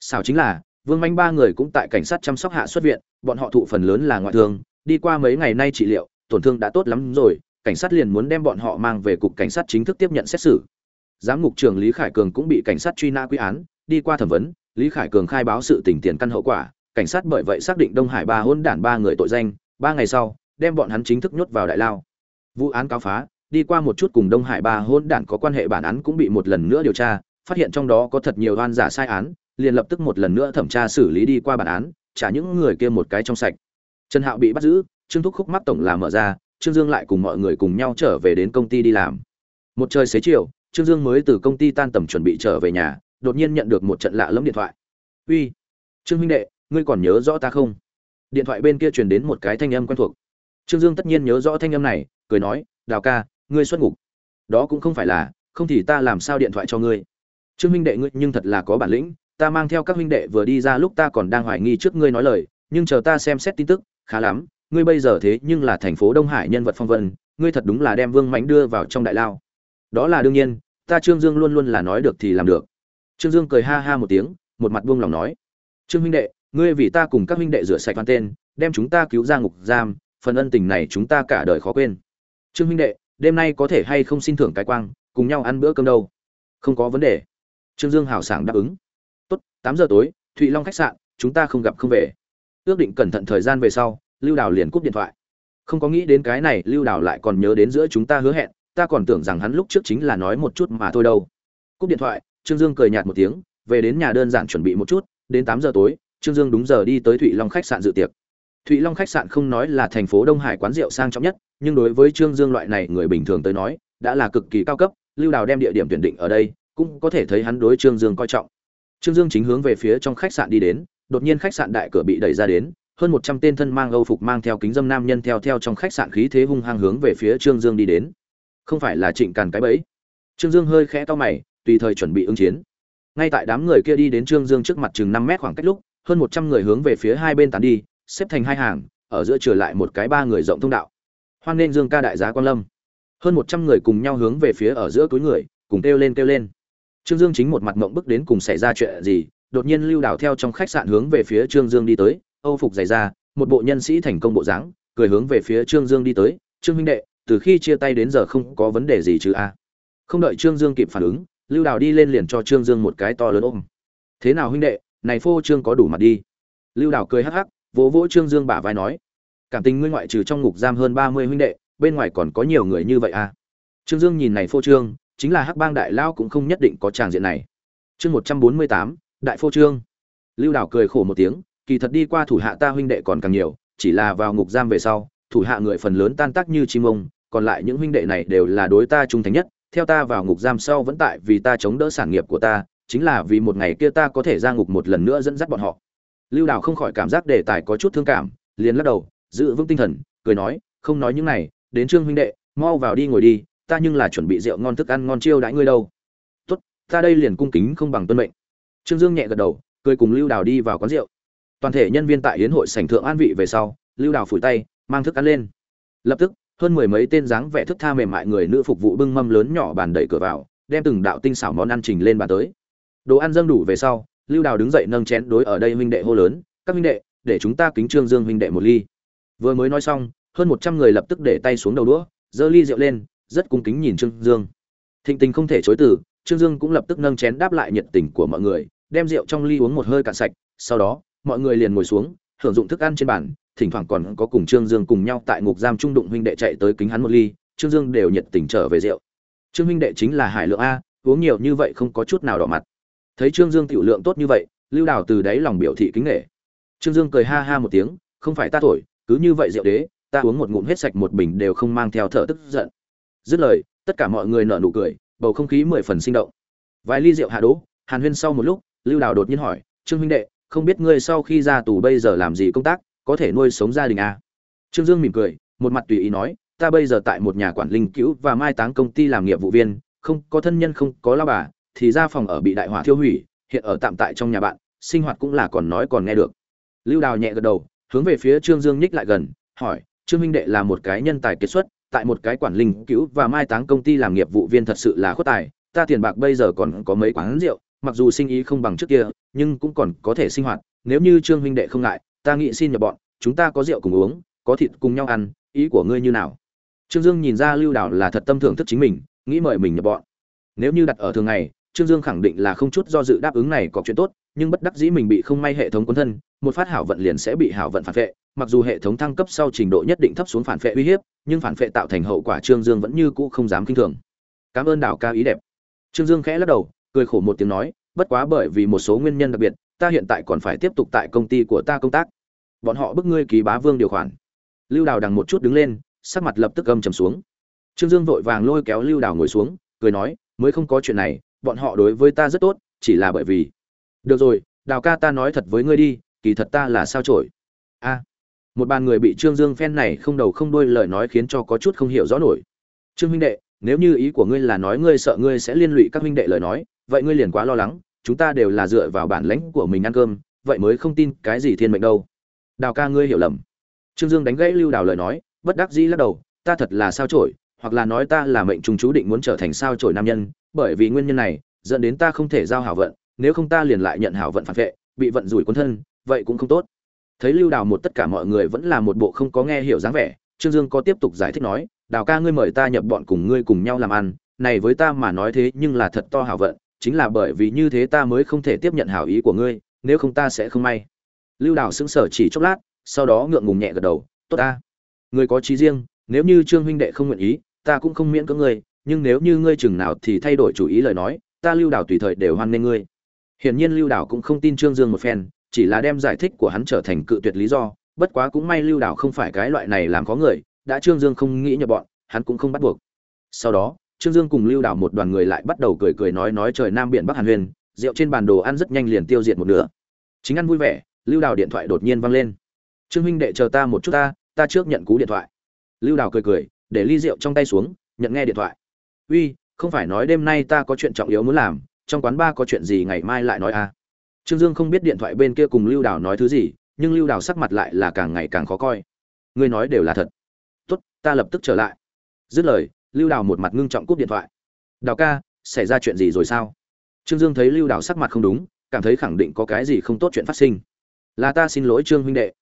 Sao chính là, vương manh ba người cũng tại cảnh sát chăm sóc hạ xuất viện, bọn họ thụ phần lớn là ngoại thương đi qua mấy ngày nay trị liệu, tổn thương đã tốt lắm rồi, cảnh sát liền muốn đem bọn họ mang về cục cảnh sát chính thức tiếp nhận xét xử. Giám ngục trưởng lý khải cường cũng bị cảnh sát truy nã quy án, đi qua thẩm vấn, lý khải cường khai báo sự tình tiền căn hậu quả, cảnh sát bởi vậy xác định đông hải ba hôn đản ba người tội danh, ba ngày sau, đem bọn hắn chính thức nhốt vào đại lao. Vụ án cáo phá, đi qua một chút cùng đông hải ba hôn đản có quan hệ bản án cũng bị một lần nữa điều tra, phát hiện trong đó có thật nhiều oan giả sai án, liền lập tức một lần nữa thẩm tra xử lý đi qua bản án, trả những người kia một cái trong sạch trần hạo bị bắt giữ, trương thúc khúc mắt tổng là mở ra, trương dương lại cùng mọi người cùng nhau trở về đến công ty đi làm. Một trời xế chiều, trương dương mới từ công ty tan tầm chuẩn bị trở về nhà, đột nhiên nhận được một trận lạ lẫm điện thoại. Uy, trương huynh đệ, ngươi còn nhớ rõ ta không? Điện thoại bên kia truyền đến một cái thanh âm quen thuộc. Trương dương tất nhiên nhớ rõ thanh âm này, cười nói, đào ca, ngươi xuất ngục. Đó cũng không phải là, không thì ta làm sao điện thoại cho ngươi? Trương huynh đệ, ngươi nhưng thật là có bản lĩnh, ta mang theo các huynh đệ vừa đi ra lúc ta còn đang hoài nghi trước ngươi nói lời, nhưng chờ ta xem xét tin tức khá lắm, ngươi bây giờ thế nhưng là thành phố đông hải nhân vật phong vân, ngươi thật đúng là đem vương mánh đưa vào trong đại lao. Đó là đương nhiên, ta trương dương luôn luôn là nói được thì làm được. Trương dương cười ha ha một tiếng, một mặt buông lòng nói. Trương huynh đệ, ngươi vì ta cùng các huynh đệ rửa sạch văn tên, đem chúng ta cứu ra ngục giam, phần ân tình này chúng ta cả đời khó quên. Trương huynh đệ, đêm nay có thể hay không xin thưởng cái quang, cùng nhau ăn bữa cơm đâu? Không có vấn đề. Trương dương hào sảng đáp ứng. Tốt, tám giờ tối, thụy long khách sạn, chúng ta không gặp không về ước định cẩn thận thời gian về sau, lưu đào liền cúp điện thoại. Không có nghĩ đến cái này, lưu đào lại còn nhớ đến giữa chúng ta hứa hẹn, ta còn tưởng rằng hắn lúc trước chính là nói một chút mà thôi đâu. Cúp điện thoại, trương dương cười nhạt một tiếng, về đến nhà đơn giản chuẩn bị một chút, đến tám giờ tối, trương dương đúng giờ đi tới thụy long khách sạn dự tiệc. Thụy long khách sạn không nói là thành phố đông hải quán rượu sang trọng nhất, nhưng đối với trương dương loại này người bình thường tới nói, đã là cực kỳ cao cấp, lưu đào đem địa điểm tuyển định ở đây, cũng có thể thấy hắn đối trương dương coi trọng. Trương dương chính hướng về phía trong khách sạn đi đến đột nhiên khách sạn đại cửa bị đẩy ra đến, hơn một trăm tên thân mang âu phục mang theo kính dâm nam nhân theo theo trong khách sạn khí thế hung hăng hướng về phía trương dương đi đến. Không phải là trịnh càn cái bẫy. Trương dương hơi khẽ to mày, tùy thời chuẩn bị ứng chiến. Ngay tại đám người kia đi đến trương dương trước mặt chừng năm mét khoảng cách lúc, hơn một trăm người hướng về phía hai bên tán đi, xếp thành hai hàng, ở giữa trở lại một cái ba người rộng thông đạo. Hoan nên dương ca đại giá quan lâm. Hơn một trăm người cùng nhau hướng về phía ở giữa túi người, cùng kêu lên kêu lên. Trương dương chính một mặt mộng bức đến cùng xảy ra chuyện gì đột nhiên lưu đảo theo trong khách sạn hướng về phía trương dương đi tới, âu phục dày ra một bộ nhân sĩ thành công bộ dáng, cười hướng về phía trương dương đi tới, trương huynh đệ, từ khi chia tay đến giờ không có vấn đề gì chứ a? Không đợi trương dương kịp phản ứng, lưu đào đi lên liền cho trương dương một cái to lớn ôm. Thế nào huynh đệ, này phô trương có đủ mặt đi. Lưu đào cười hắc hắc, vỗ vỗ trương dương bả vai nói, cảm tình ngươi ngoại trừ trong ngục giam hơn ba mươi huynh đệ, bên ngoài còn có nhiều người như vậy à trương dương nhìn này phô trương, chính là hắc bang đại lao cũng không nhất định có tràng diện này. Chương một trăm bốn mươi tám đại phô trương. Lưu đào cười khổ một tiếng, kỳ thật đi qua thủ hạ ta huynh đệ còn càng nhiều, chỉ là vào ngục giam về sau, thủ hạ người phần lớn tan tác như chim ông, còn lại những huynh đệ này đều là đối ta trung thành nhất, theo ta vào ngục giam sau vẫn tại vì ta chống đỡ sản nghiệp của ta, chính là vì một ngày kia ta có thể ra ngục một lần nữa dẫn dắt bọn họ. Lưu đào không khỏi cảm giác đề tài có chút thương cảm, liền lắc đầu, giữ vững tinh thần, cười nói, không nói những này, đến trương huynh đệ, mau vào đi ngồi đi, ta nhưng là chuẩn bị rượu ngon thức ăn ngon chiêu đãi ngươi đâu. Tốt, ta đây liền cung kính không bằng tuân mệnh trương dương nhẹ gật đầu, cười cùng lưu đào đi vào quán rượu. Toàn thể nhân viên tại hiến hội sảnh thượng an vị về sau, lưu đào phủi tay, mang thức ăn lên. Lập tức, hơn mười mấy tên dáng vẻ thức tha mềm mại người nữ phục vụ bưng mâm lớn nhỏ bàn đẩy cửa vào, đem từng đạo tinh xảo món ăn trình lên bàn tới. Đồ ăn dâng đủ về sau, lưu đào đứng dậy nâng chén đối ở đây huynh đệ hô lớn, các huynh đệ, để chúng ta kính trương dương huynh đệ một ly. Vừa mới nói xong, hơn một trăm người lập tức để tay xuống đầu đũa, giơ ly rượu lên, rất cung kính nhìn trương dương. Thịnh tình không thể chối từ, trương dương cũng lập tức nâng chén đáp lại nhiệt tình của mọi người đem rượu trong ly uống một hơi cạn sạch, sau đó, mọi người liền ngồi xuống hưởng dụng thức ăn trên bàn, thỉnh thoảng còn có cùng trương dương cùng nhau tại ngục giam trung đụng huynh đệ chạy tới kính hắn một ly, trương dương đều nhiệt tình trở về rượu. Trương huynh đệ chính là hải lượng a, uống nhiều như vậy không có chút nào đỏ mặt. Thấy trương dương tiểu lượng tốt như vậy, lưu đào từ đáy lòng biểu thị kính nghệ trương dương cười ha ha một tiếng, không phải ta thổi cứ như vậy rượu đế, ta uống một ngụm hết sạch một bình đều không mang theo thở tức giận. Dứt lời, tất cả mọi người nở nụ cười, bầu không khí mười phần sinh động. Vài ly rượu hạ đỗ, hàn huyên sau một lúc lưu đào đột nhiên hỏi, trương huynh đệ, không biết ngươi sau khi ra tù bây giờ làm gì công tác, có thể nuôi sống gia đình à? trương dương mỉm cười, một mặt tùy ý nói, ta bây giờ tại một nhà quản linh cứu và mai táng công ty làm nghiệp vụ viên, không, có thân nhân không, có lao bà, thì ra phòng ở bị đại hỏa thiêu hủy, hiện ở tạm tại trong nhà bạn, sinh hoạt cũng là còn nói còn nghe được lưu đào nhẹ gật đầu, hướng về phía trương dương nhích lại gần, hỏi, trương minh đệ là một cái nhân tài kiệt xuất, tại một cái quản linh cứu và mai táng công ty làm nghiệp vụ viên thật sự là khuất tài, ta tiền bạc bây giờ còn có mấy quán rượu mặc dù sinh ý không bằng trước kia, nhưng cũng còn có thể sinh hoạt. Nếu như trương huynh đệ không ngại, ta nghĩ xin nhập bọn, chúng ta có rượu cùng uống, có thịt cùng nhau ăn, ý của ngươi như nào? Trương dương nhìn ra lưu đào là thật tâm thưởng thức chính mình, nghĩ mời mình nhập bọn. Nếu như đặt ở thường ngày, trương dương khẳng định là không chút do dự đáp ứng này có chuyện tốt, nhưng bất đắc dĩ mình bị không may hệ thống cuốn thân, một phát hảo vận liền sẽ bị hảo vận phản vệ. Mặc dù hệ thống thăng cấp sau trình độ nhất định thấp xuống phản vệ uy hiếp, nhưng phản vệ tạo thành hậu quả trương dương vẫn như cũ không dám kinh thường. Cảm ơn đảo ca ý đẹp. Trương dương khẽ lắc đầu cười khổ một tiếng nói, bất quá bởi vì một số nguyên nhân đặc biệt, ta hiện tại còn phải tiếp tục tại công ty của ta công tác. Bọn họ bức ngươi ký bá vương điều khoản. Lưu đào đằng một chút đứng lên, sắc mặt lập tức gầm trầm xuống. Trương dương vội vàng lôi kéo lưu đào ngồi xuống, cười nói, mới không có chuyện này, bọn họ đối với ta rất tốt, chỉ là bởi vì được rồi, đào ca ta nói thật với ngươi đi, kỳ thật ta là sao trổi a. Một bàn người bị trương dương phen này không đầu không đuôi lời nói khiến cho có chút không hiểu rõ nổi. Trương huynh đệ, nếu như ý của ngươi là nói ngươi sợ ngươi sẽ liên lụy các huynh đệ lời nói vậy ngươi liền quá lo lắng, chúng ta đều là dựa vào bản lãnh của mình ăn cơm, vậy mới không tin cái gì thiên mệnh đâu. Đào ca ngươi hiểu lầm. Trương dương đánh gãy lưu đào lời nói, bất đắc dĩ lắc đầu, ta thật là sao trổi hoặc là nói ta là mệnh trùng chú định muốn trở thành sao trổi nam nhân, bởi vì nguyên nhân này, dẫn đến ta không thể giao hảo vận, nếu không ta liền lại nhận hảo vận phản vệ, bị vận rủi quân thân, vậy cũng không tốt. Thấy lưu đào một tất cả mọi người vẫn là một bộ không có nghe hiểu dáng vẻ, trương dương có tiếp tục giải thích nói, đào ca ngươi mời ta nhập bọn cùng ngươi cùng nhau làm ăn, này với ta mà nói thế nhưng là thật to hảo vận chính là bởi vì như thế ta mới không thể tiếp nhận hảo ý của ngươi, nếu không ta sẽ không may. Lưu đào sững sờ chỉ chốc lát, sau đó ngượng ngùng nhẹ gật đầu, tốt ta. Ngươi có trí riêng, nếu như trương huynh đệ không nguyện ý, ta cũng không miễn cưỡng ngươi, nhưng nếu như ngươi chừng nào thì thay đổi chủ ý lời nói, ta lưu đào tùy thời đều hoan nghênh ngươi. Hiển nhiên lưu đào cũng không tin trương dương một phen, chỉ là đem giải thích của hắn trở thành cự tuyệt lý do, bất quá cũng may lưu đào không phải cái loại này làm có người, đã trương dương không nghĩ nhập bọn, hắn cũng không bắt buộc. Sau đó trương dương cùng lưu đào một đoàn người lại bắt đầu cười cười nói nói trời nam biển bắc hàn huyền, rượu trên bàn đồ ăn rất nhanh liền tiêu diệt một nửa. Chính ăn vui vẻ, lưu đào điện thoại đột nhiên vang lên. Trương huynh đệ chờ ta một chút ta ta trước nhận cú điện thoại. Lưu đào cười cười, để ly rượu trong tay xuống, nhận nghe điện thoại. Uy, không phải nói đêm nay ta có chuyện trọng yếu muốn làm, trong quán ba có chuyện gì ngày mai lại nói à? Trương dương không biết điện thoại bên kia cùng lưu đào nói thứ gì, nhưng lưu đào sắc mặt lại là càng ngày càng khó coi. Ngươi nói đều là thật. Tốt, ta lập tức trở lại. Dứt lời lưu đào một mặt ngưng trọng cúp điện thoại. Đào ca, xảy ra chuyện gì rồi sao? Trương dương thấy lưu đào sắc mặt không đúng, cảm thấy khẳng định có cái gì không tốt chuyện phát sinh. Là ta xin lỗi trương huynh đệ.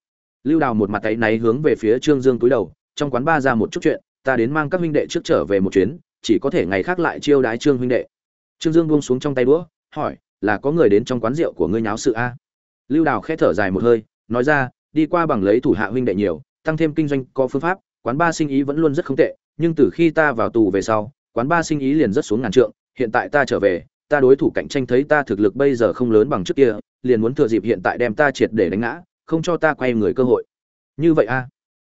Lưu đào một mặt tay náy hướng về phía trương dương cúi đầu, trong quán ba ra một chút chuyện, ta đến mang các huynh đệ trước trở về một chuyến, chỉ có thể ngày khác lại chiêu đái trương huynh đệ. Trương dương buông xuống trong tay đũa, hỏi, là có người đến trong quán rượu của ngươi nháo sự a? Lưu đào khẽ thở dài một hơi, nói ra, đi qua bằng lấy thủ hạ huynh đệ nhiều, tăng thêm kinh doanh có phương pháp, quán ba sinh ý vẫn luôn rất không tệ nhưng từ khi ta vào tù về sau, quán ba sinh ý liền rất xuống ngàn trượng, hiện tại ta trở về, ta đối thủ cạnh tranh thấy ta thực lực bây giờ không lớn bằng trước kia, liền muốn thừa dịp hiện tại đem ta triệt để đánh ngã, không cho ta quay người cơ hội. Như vậy a?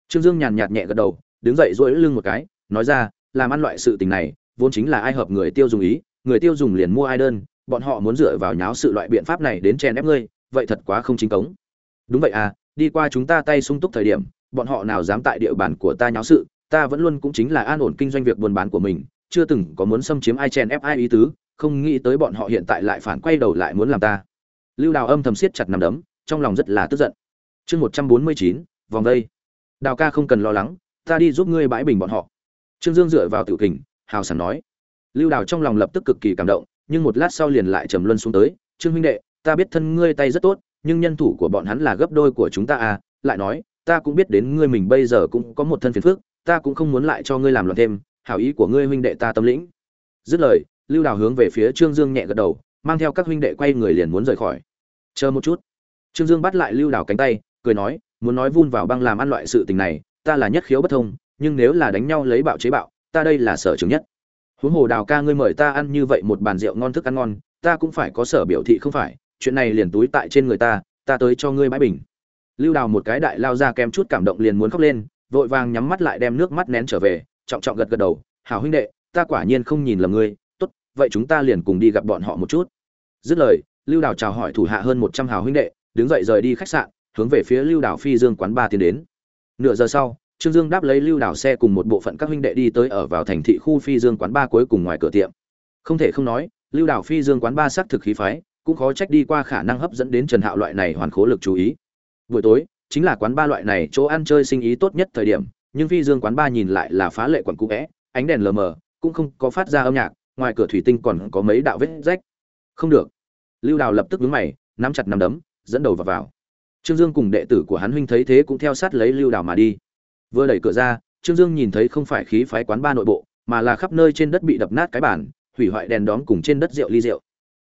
Trương dương nhàn nhạt nhẹ gật đầu, đứng dậy duỗi lưng một cái, nói ra, làm ăn loại sự tình này, vốn chính là ai hợp người tiêu dùng ý, người tiêu dùng liền mua ai đơn, bọn họ muốn dựa vào nháo sự loại biện pháp này đến chèn ép ngươi, vậy thật quá không chính cống. Đúng vậy à đi qua chúng ta tay sung túc thời điểm, bọn họ nào dám tại địa bàn của ta nháo sự ta vẫn luôn cũng chính là an ổn kinh doanh việc buôn bán của mình, chưa từng có muốn xâm chiếm ai chèn ép ai ý tứ, không nghĩ tới bọn họ hiện tại lại phản quay đầu lại muốn làm ta. Lưu đào âm thầm siết chặt nằm đấm, trong lòng rất là tức giận. Chương một trăm bốn mươi chín, vòng đây. Đào ca không cần lo lắng, ta đi giúp ngươi bãi bình bọn họ. Trương dương dựa vào tự kình, hào sảng nói. Lưu đào trong lòng lập tức cực kỳ cảm động, nhưng một lát sau liền lại trầm luân xuống tới. Trương huynh đệ, ta biết thân ngươi tay rất tốt, nhưng nhân thủ của bọn hắn là gấp đôi của chúng ta à lại nói, ta cũng biết đến ngươi mình bây giờ cũng có một thân phiền phức ta cũng không muốn lại cho ngươi làm loạn thêm, hảo ý của ngươi huynh đệ ta tâm lĩnh. Dứt lời, lưu đào hướng về phía trương dương nhẹ gật đầu, mang theo các huynh đệ quay người liền muốn rời khỏi. Chờ một chút. Trương dương bắt lại lưu đào cánh tay, cười nói, muốn nói vun vào băng làm ăn loại sự tình này, ta là nhất khiếu bất thông, nhưng nếu là đánh nhau lấy bạo chế bạo, ta đây là sở trường nhất. Huống hồ đào ca ngươi mời ta ăn như vậy một bàn rượu ngon thức ăn ngon, ta cũng phải có sở biểu thị không phải, chuyện này liền túi tại trên người ta ta tới cho ngươi bãi bình. Lưu đào một cái đại lao ra kém chút cảm động liền muốn khóc lên vội vàng nhắm mắt lại đem nước mắt nén trở về, trọng trọng gật gật đầu, hảo huynh đệ, ta quả nhiên không nhìn lầm ngươi, tốt, vậy chúng ta liền cùng đi gặp bọn họ một chút. Dứt lời, lưu đào chào hỏi thủ hạ hơn một trăm hào huynh đệ, đứng dậy rời đi khách sạn, hướng về phía lưu đào phi dương quán ba tiến đến. Nửa giờ sau, trương dương đáp lấy lưu đào xe cùng một bộ phận các huynh đệ đi tới ở vào thành thị khu phi dương quán ba cuối cùng ngoài cửa tiệm. Không thể không nói, lưu đào phi dương quán ba xác thực khí phái, cũng khó trách đi qua khả năng hấp dẫn đến trần hạo loại này hoàn khố lực chú ý. Buổi tối chính là quán ba loại này chỗ ăn chơi sinh ý tốt nhất thời điểm nhưng phi dương quán ba nhìn lại là phá lệ quận cũ vẽ ánh đèn lờ mờ cũng không có phát ra âm nhạc ngoài cửa thủy tinh còn có mấy đạo vết rách. Không được. Lưu đào lập tức vướng mày nắm chặt nắm đấm dẫn đầu vào, vào. trương dương cùng đệ tử của hắn huynh thấy thế cũng theo sát lấy lưu đào mà đi. Vừa đẩy cửa ra trương dương nhìn thấy không phải khí phái quán ba nội bộ mà là khắp nơi trên đất bị đập nát cái bản hủy hoại đèn đóm cùng trên đất rượu ly rượu.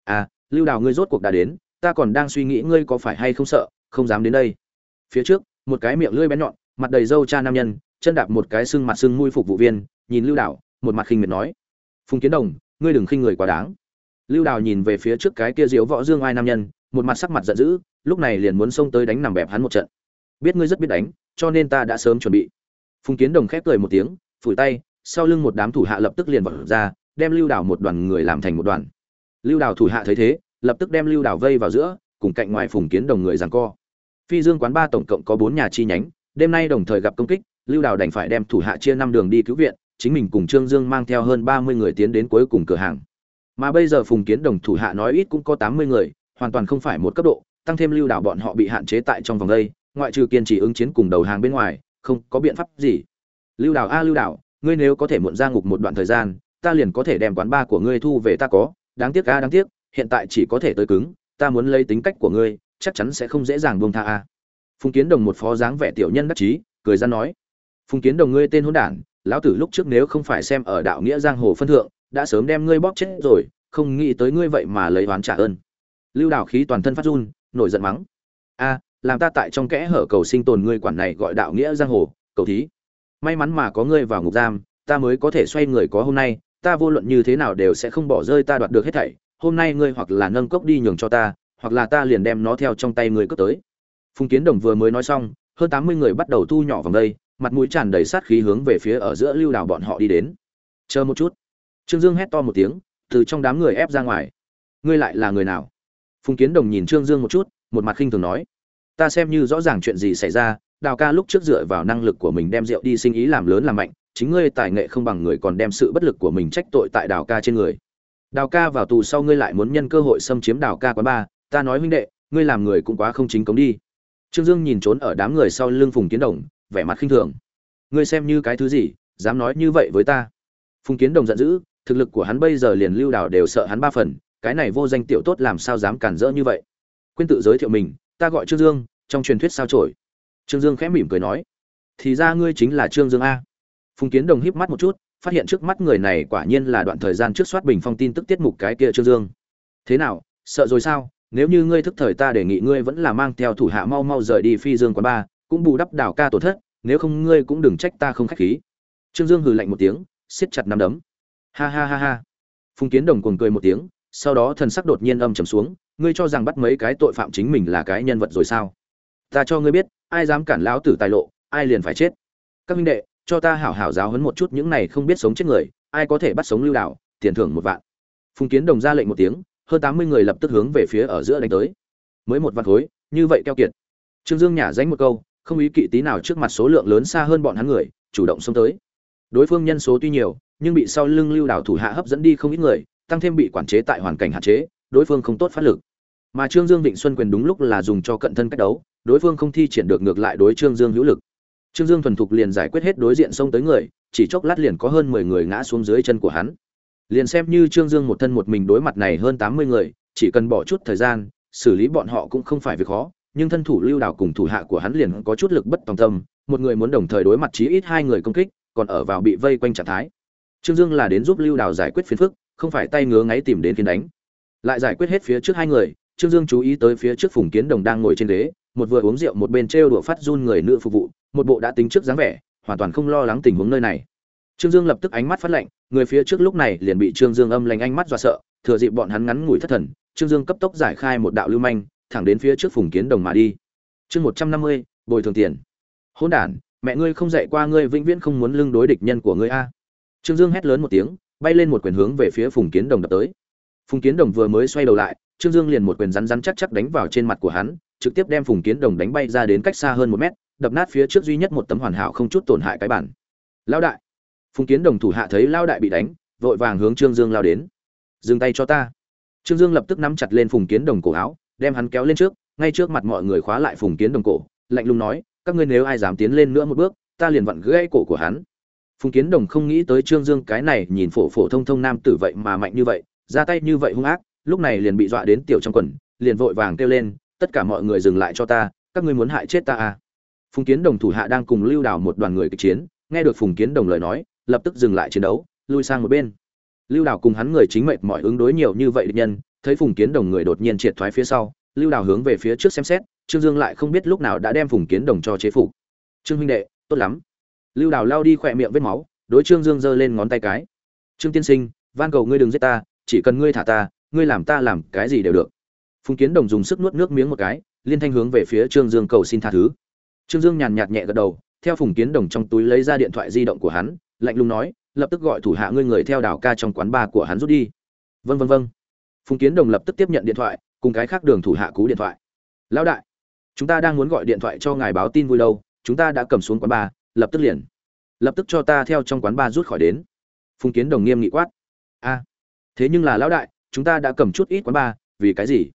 À lưu đào ngươi rốt cuộc đã đến ta còn đang suy nghĩ ngươi có phải hay không sợ không dám đến đây phía trước, một cái miệng lưỡi bén nhọn, mặt đầy râu cha nam nhân, chân đạp một cái xương mặt xương mũi phục vụ viên, nhìn lưu đào, một mặt khinh miệt nói, phùng kiến đồng, ngươi đừng khinh người quá đáng. Lưu đào nhìn về phía trước cái kia diếu võ dương ai nam nhân, một mặt sắc mặt giận dữ, lúc này liền muốn xông tới đánh nằm bẹp hắn một trận. Biết ngươi rất biết đánh, cho nên ta đã sớm chuẩn bị. Phùng kiến đồng khép cười một tiếng, phủi tay, sau lưng một đám thủ hạ lập tức liền vọt ra, đem lưu đào một đoàn người làm thành một đoàn. Lưu đào thủ hạ thấy thế, lập tức đem lưu đào vây vào giữa, cùng cạnh ngoài phùng kiến đồng người giằng co phi dương quán ba tổng cộng có bốn nhà chi nhánh đêm nay đồng thời gặp công kích lưu đào đành phải đem thủ hạ chia năm đường đi cứu viện chính mình cùng trương dương mang theo hơn ba mươi người tiến đến cuối cùng cửa hàng. Mà bây giờ phùng kiến đồng thủ hạ nói ít cũng có tám mươi người hoàn toàn không phải một cấp độ tăng thêm lưu Đào bọn họ bị hạn chế tại trong vòng đây ngoại trừ kiên trì ứng chiến cùng đầu hàng bên ngoài không có biện pháp gì. Lưu Đào a lưu Đào, ngươi nếu có thể muộn ra ngục một đoạn thời gian ta liền có thể đem quán ba của ngươi thu về ta có đáng tiếc a đáng tiếc hiện tại chỉ có thể tới cứng ta muốn lấy tính cách của ngươi chắc chắn sẽ không dễ dàng buông tha a. Phùng kiến đồng một phó dáng vẻ tiểu nhân đắc chí, cười ra nói, phùng kiến đồng ngươi tên hôn đản, lão tử lúc trước nếu không phải xem ở đạo nghĩa giang hồ phân thượng, đã sớm đem ngươi bóp chết rồi, không nghĩ tới ngươi vậy mà lấy oán trả ơn. Lưu Đạo khí toàn thân phát run, nổi giận mắng, a, làm ta tại trong kẽ hở cầu sinh tồn ngươi quản này gọi đạo nghĩa giang hồ, cầu thí. May mắn mà có ngươi vào ngục giam, ta mới có thể xoay người có hôm nay, ta vô luận như thế nào đều sẽ không bỏ rơi ta đoạt được hết thảy, hôm nay ngươi hoặc là nâng cốc đi nhường cho ta hoặc là ta liền đem nó theo trong tay người cướp tới. Phùng kiến đồng vừa mới nói xong, hơn tám mươi người bắt đầu thu nhỏ vòng đây, mặt mũi tràn đầy sát khí hướng về phía ở giữa lưu đào bọn họ đi đến. Chờ một chút. Trương dương hét to một tiếng, từ trong đám người ép ra ngoài. Ngươi lại là người nào? Phùng kiến đồng nhìn trương dương một chút, một mặt khinh thường nói. Ta xem như rõ ràng chuyện gì xảy ra, đào ca lúc trước dựa vào năng lực của mình đem rượu đi sinh ý làm lớn làm mạnh, chính ngươi tài nghệ không bằng người còn đem sự bất lực của mình trách tội tại đào ca trên người. Đào ca vào tù sau ngươi lại muốn nhân cơ hội xâm chiếm đào ca quán ba ta nói huynh đệ, ngươi làm người cũng quá không chính cống đi. Trương dương nhìn trốn ở đám người sau lưng phùng kiến đồng, vẻ mặt khinh thường. Ngươi xem như cái thứ gì, dám nói như vậy với ta? Phùng kiến đồng giận dữ, thực lực của hắn bây giờ liền lưu đảo đều sợ hắn ba phần, cái này vô danh tiểu tốt làm sao dám cản rỡ như vậy? Quên tự giới thiệu mình, ta gọi trương dương, trong truyền thuyết sao trổi trương dương khẽ mỉm cười nói, thì ra ngươi chính là trương dương a. Phùng kiến đồng híp mắt một chút, phát hiện trước mắt người này quả nhiên là đoạn thời gian trước soát bình phong tin tức tiết mục cái kia trương dương. Thế nào, sợ rồi sao? Nếu như ngươi thức thời ta đề nghị ngươi vẫn là mang theo thủ hạ mau mau rời đi phi dương quán ba, cũng bù đắp đảo ca tổn thất, nếu không ngươi cũng đừng trách ta không khách khí. Trương dương hừ lạnh một tiếng, siết chặt nắm đấm. Ha ha ha ha. Phùng kiến đồng cuồng cười một tiếng, sau đó thần sắc đột nhiên âm trầm xuống, ngươi cho rằng bắt mấy cái tội phạm chính mình là cái nhân vật rồi sao? Ta cho ngươi biết, ai dám cản lão tử tài lộ, ai liền phải chết. Các minh đệ, cho ta hảo hảo giáo huấn một chút những này không biết sống chết người, ai có thể bắt sống lưu đảo tiền thưởng một vạn. Phùng kiến đồng ra lệnh một tiếng hơn tám mươi người lập tức hướng về phía ở giữa đánh tới. Mới một vạn khối, như vậy keo kiệt. Trương dương nhả dánh một câu, không ý kỵ tí nào trước mặt số lượng lớn xa hơn bọn hắn người, chủ động xông tới. Đối phương nhân số tuy nhiều, nhưng bị sau lưng lưu đảo thủ hạ hấp dẫn đi không ít người, tăng thêm bị quản chế tại hoàn cảnh hạn chế, đối phương không tốt phát lực. Mà trương dương vịnh xuân quyền đúng lúc là dùng cho cận thân cách đấu, đối phương không thi triển được ngược lại đối trương dương hữu lực. Trương dương thuần thục liền giải quyết hết đối diện xông tới người, chỉ chốc lát liền có hơn mười người ngã xuống dưới chân của hắn liền xem như trương dương một thân một mình đối mặt này hơn tám mươi người, chỉ cần bỏ chút thời gian, xử lý bọn họ cũng không phải việc khó, nhưng thân thủ lưu đảo cùng thủ hạ của hắn liền có chút lực bất tòng tâm, một người muốn đồng thời đối mặt chí ít hai người công kích, còn ở vào bị vây quanh trạng thái. Trương dương là đến giúp lưu đảo giải quyết phiền phức, không phải tay ngứa ngáy tìm đến khiến đánh. Lại giải quyết hết phía trước hai người, trương dương chú ý tới phía trước phùng kiến đồng đang ngồi trên ghế, một vừa uống rượu một bên trêu đùa phát run người nữ phục vụ, một bộ đã tính trước dáng vẻ, hoàn toàn không lo lắng tình huống nơi này. Trương dương lập tức ánh mắt phát lạnh người phía trước lúc này liền bị trương dương âm lành ánh mắt dọa sợ, thừa dịp bọn hắn ngắn ngủi thất thần, trương dương cấp tốc giải khai một đạo lưu manh, thẳng đến phía trước phùng kiến đồng mà đi. Chương một trăm năm mươi, bồi thường tiền. Hôn đản, mẹ ngươi không dạy qua ngươi vĩnh viễn không muốn lưng đối địch nhân của ngươi a. Trương dương hét lớn một tiếng, bay lên một quyền hướng về phía phùng kiến đồng đập tới. Phùng kiến đồng vừa mới xoay đầu lại, trương dương liền một quyền rắn rắn chắc chắc đánh vào trên mặt của hắn, trực tiếp đem phùng kiến đồng đánh bay ra đến cách xa hơn một mét, đập nát phía trước duy nhất một tấm hoàn hảo không chút tổn hại cái bản lao đại phùng kiến đồng thủ hạ thấy lao đại bị đánh, vội vàng hướng trương dương lao đến. Dừng tay cho ta. Trương dương lập tức nắm chặt lên phùng kiến đồng cổ áo, đem hắn kéo lên trước, ngay trước mặt mọi người khóa lại phùng kiến đồng cổ, lạnh lùng nói, các ngươi nếu ai dám tiến lên nữa một bước, ta liền vặn gãy cổ của hắn. Phùng kiến đồng không nghĩ tới trương dương cái này nhìn phổ phổ thông thông nam tử vậy mà mạnh như vậy, ra tay như vậy hung ác, lúc này liền bị dọa đến tiểu trong quần, liền vội vàng kêu lên, tất cả mọi người dừng lại cho ta, các ngươi muốn hại chết ta à? Phùng kiến đồng thủ hạ đang cùng lưu đào một đoàn người kịch chiến, nghe được phùng kiến đồng lời nói lập tức dừng lại chiến đấu, lui sang một bên. Lưu đào cùng hắn người chính mệnh mọi ứng đối nhiều như vậy địch nhân, thấy phùng kiến đồng người đột nhiên triệt thoái phía sau, lưu đào hướng về phía trước xem xét, trương dương lại không biết lúc nào đã đem phùng kiến đồng cho chế phục. Trương huynh đệ, tốt lắm. Lưu đào lao đi khỏe miệng vết máu, đối trương dương giơ lên ngón tay cái. Trương tiên sinh, van cầu ngươi đừng giết ta, chỉ cần ngươi thả ta, ngươi làm ta làm cái gì đều được. Phùng kiến đồng dùng sức nuốt nước miếng một cái, liên thanh hướng về phía trương dương cầu xin tha thứ. Trương dương nhàn nhạt nhẹ gật đầu, theo phùng kiến đồng trong túi lấy ra điện thoại di động của hắn lạnh lùng nói, lập tức gọi thủ hạ ngươi người theo đảo ca trong quán bar của hắn rút đi. Vân vân vân phùng kiến đồng lập tức tiếp nhận điện thoại, cùng cái khác đường thủ hạ cú điện thoại. Lão đại, chúng ta đang muốn gọi điện thoại cho ngài báo tin vui đâu chúng ta đã cầm xuống quán bar, lập tức liền. Lập tức cho ta theo trong quán bar rút khỏi đến. Phùng kiến đồng nghiêm nghị quát. A, thế nhưng là lão đại, chúng ta đã cầm chút ít quán bar, vì cái gì?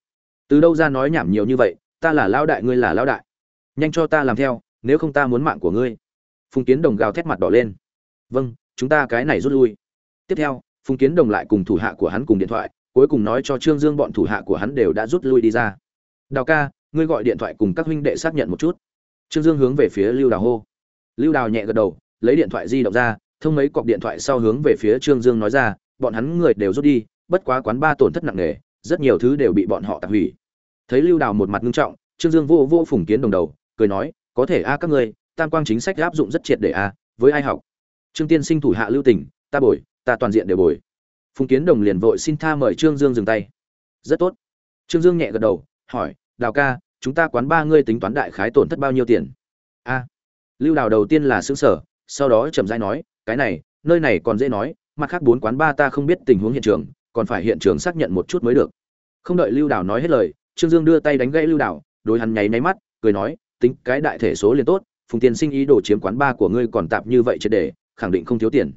Từ đâu ra nói nhảm nhiều như vậy, ta là lão đại, ngươi là lão đại. Nhanh cho ta làm theo, nếu không ta muốn mạng của ngươi. Phùng kiến đồng gào thét mặt đỏ lên vâng chúng ta cái này rút lui. Tiếp theo, phùng kiến đồng lại cùng thủ hạ của hắn cùng điện thoại, cuối cùng nói cho trương dương bọn thủ hạ của hắn đều đã rút lui đi ra. Đào ca, ngươi gọi điện thoại cùng các huynh đệ xác nhận một chút. Trương dương hướng về phía lưu đào hô. Lưu đào nhẹ gật đầu, lấy điện thoại di động ra, thông mấy cọc điện thoại sau hướng về phía trương dương nói ra, bọn hắn người đều rút đi, bất quá quán ba tổn thất nặng nề, rất nhiều thứ đều bị bọn họ tạc hủy. Thấy lưu đào một mặt nghiêm trọng, trương dương vô vô phùng kiến đồng đầu, cười nói, có thể a các ngươi, tam quang chính sách áp dụng rất triệt để a, với ai học? Trương tiên sinh thủ hạ lưu tình, ta bồi, ta toàn diện đều bồi. Phùng kiến đồng liền vội xin tha mời trương dương dừng tay. Rất tốt. Trương dương nhẹ gật đầu, hỏi, đào ca, chúng ta quán ba ngươi tính toán đại khái tổn thất bao nhiêu tiền? A. Lưu đào đầu tiên là xứng sở sau đó chậm rãi nói, cái này, nơi này còn dễ nói, mặt khác bốn quán ba ta không biết tình huống hiện trường, còn phải hiện trường xác nhận một chút mới được. Không đợi lưu đào nói hết lời, trương dương đưa tay đánh gãy lưu đào, đối hắn nháy nháy mắt, cười nói, tính cái đại thể số liền tốt, phùng tiền sinh ý đồ chiếm quán ba của ngươi còn tạp như vậy triệt để khẳng định không thiếu tiền.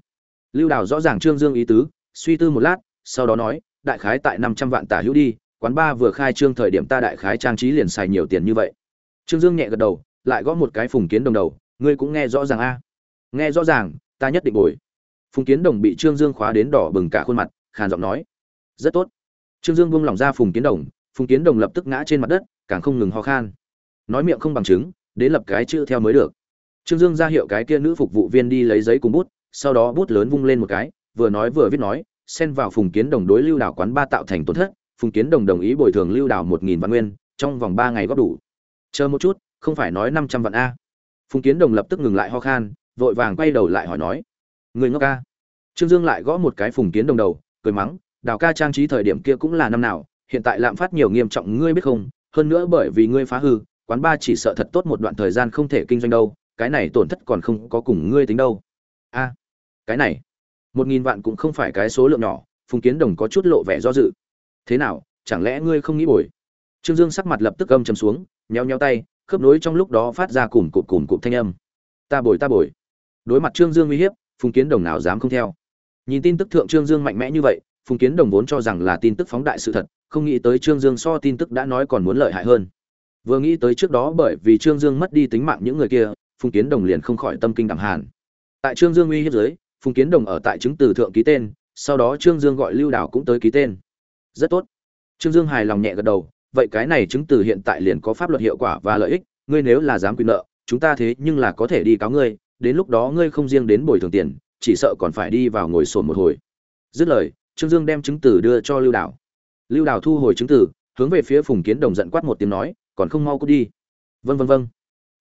Lưu đào rõ ràng trương dương ý tứ, suy tư một lát, sau đó nói, đại khái tại năm trăm vạn tả hữu đi, quán ba vừa khai trương thời điểm ta đại khái trang trí liền xài nhiều tiền như vậy. Trương dương nhẹ gật đầu, lại gõ một cái phùng kiến đồng đầu, ngươi cũng nghe rõ ràng a. Nghe rõ ràng, ta nhất định bồi. Phùng kiến đồng bị trương dương khóa đến đỏ bừng cả khuôn mặt, khàn giọng nói, rất tốt. Trương dương buông lỏng ra phùng kiến đồng, phùng kiến đồng lập tức ngã trên mặt đất, càng không ngừng ho khan. Nói miệng không bằng chứng, đến lập cái chữ theo mới được trương dương ra hiệu cái kia nữ phục vụ viên đi lấy giấy cùng bút, sau đó bút lớn vung lên một cái, vừa nói vừa viết nói, xen vào phùng kiến đồng đối lưu đảo quán ba tạo thành tổn thất, phùng kiến đồng đồng ý bồi thường lưu đảo một nghìn vạn nguyên, trong vòng ba ngày góp đủ. Chờ một chút, không phải nói năm trăm vạn a? Phùng kiến đồng lập tức ngừng lại ho khan, vội vàng quay đầu lại hỏi nói, người ngốc ca? Trương dương lại gõ một cái phùng kiến đồng đầu, cười mắng đào ca trang trí thời điểm kia cũng là năm nào, hiện tại lạm phát nhiều nghiêm trọng, ngươi biết không? Hơn nữa bởi vì ngươi phá hư, quán ba chỉ sợ thật tốt một đoạn thời gian không thể kinh doanh đâu cái này tổn thất còn không có cùng ngươi tính đâu. A, cái này, một nghìn vạn cũng không phải cái số lượng nhỏ, phùng kiến đồng có chút lộ vẻ do dự. Thế nào, chẳng lẽ ngươi không nghĩ bồi? Trương dương sắc mặt lập tức gâm chầm xuống, nheo nheo tay, khớp nối trong lúc đó phát ra cùng cụm cụm cụm thanh âm. Ta bồi ta bồi. Đối mặt trương dương uy hiếp, phùng kiến đồng nào dám không theo. Nhìn tin tức thượng trương dương mạnh mẽ như vậy, phùng kiến đồng vốn cho rằng là tin tức phóng đại sự thật, không nghĩ tới trương dương so tin tức đã nói còn muốn lợi hại hơn. Vừa nghĩ tới trước đó bởi vì trương dương mất đi tính mạng những người kia phùng kiến đồng liền không khỏi tâm kinh đẳng hàn. Tại trương dương uy hiếp dưới, phùng kiến đồng ở tại chứng từ thượng ký tên sau đó trương dương gọi lưu đảo cũng tới ký tên. Rất tốt. Trương dương hài lòng nhẹ gật đầu vậy cái này chứng từ hiện tại liền có pháp luật hiệu quả và lợi ích ngươi nếu là dám quyền nợ chúng ta thế nhưng là có thể đi cáo ngươi đến lúc đó ngươi không riêng đến bồi thường tiền chỉ sợ còn phải đi vào ngồi sồn một hồi. Dứt lời trương dương đem chứng từ đưa cho lưu đảo lưu đảo thu hồi chứng từ hướng về phía phùng kiến đồng giận quát một tiếng nói còn không mau cút đi. Vân vân vân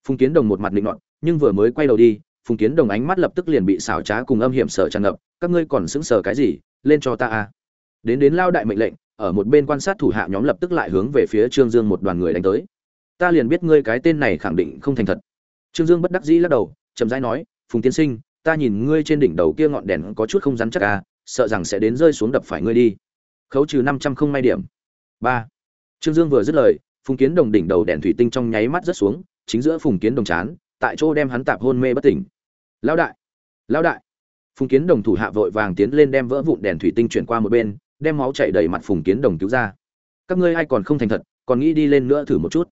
phùng kiến đồng một mặt định nọt nhưng vừa mới quay đầu đi, phùng kiến đồng ánh mắt lập tức liền bị xảo trá cùng âm hiểm sở tràn ngập, các ngươi còn sững sờ cái gì, lên cho ta a. Đến đến lao đại mệnh lệnh, ở một bên quan sát thủ hạ nhóm lập tức lại hướng về phía trương dương một đoàn người đánh tới. Ta liền biết ngươi cái tên này khẳng định không thành thật. Trương dương bất đắc dĩ lắc đầu, chậm rãi nói, phùng tiên sinh, ta nhìn ngươi trên đỉnh đầu kia ngọn đèn có chút không rắn chắc à sợ rằng sẽ đến rơi xuống đập phải ngươi đi. Khấu trừ năm trăm không may điểm. Ba. Trương dương vừa dứt lời, phùng kiến đồng đỉnh đầu đèn thủy tinh trong nháy mắt rớt xuống, chính giữa phùng kiến đồng chán tại chỗ đem hắn tạp hôn mê bất tỉnh. Lão đại lão đại. Phùng kiến đồng thủ hạ vội vàng tiến lên đem vỡ vụn đèn thủy tinh chuyển qua một bên, đem máu chảy đầy mặt phùng kiến đồng cứu ra. Các ngươi ai còn không thành thật, còn nghĩ đi lên nữa thử một chút.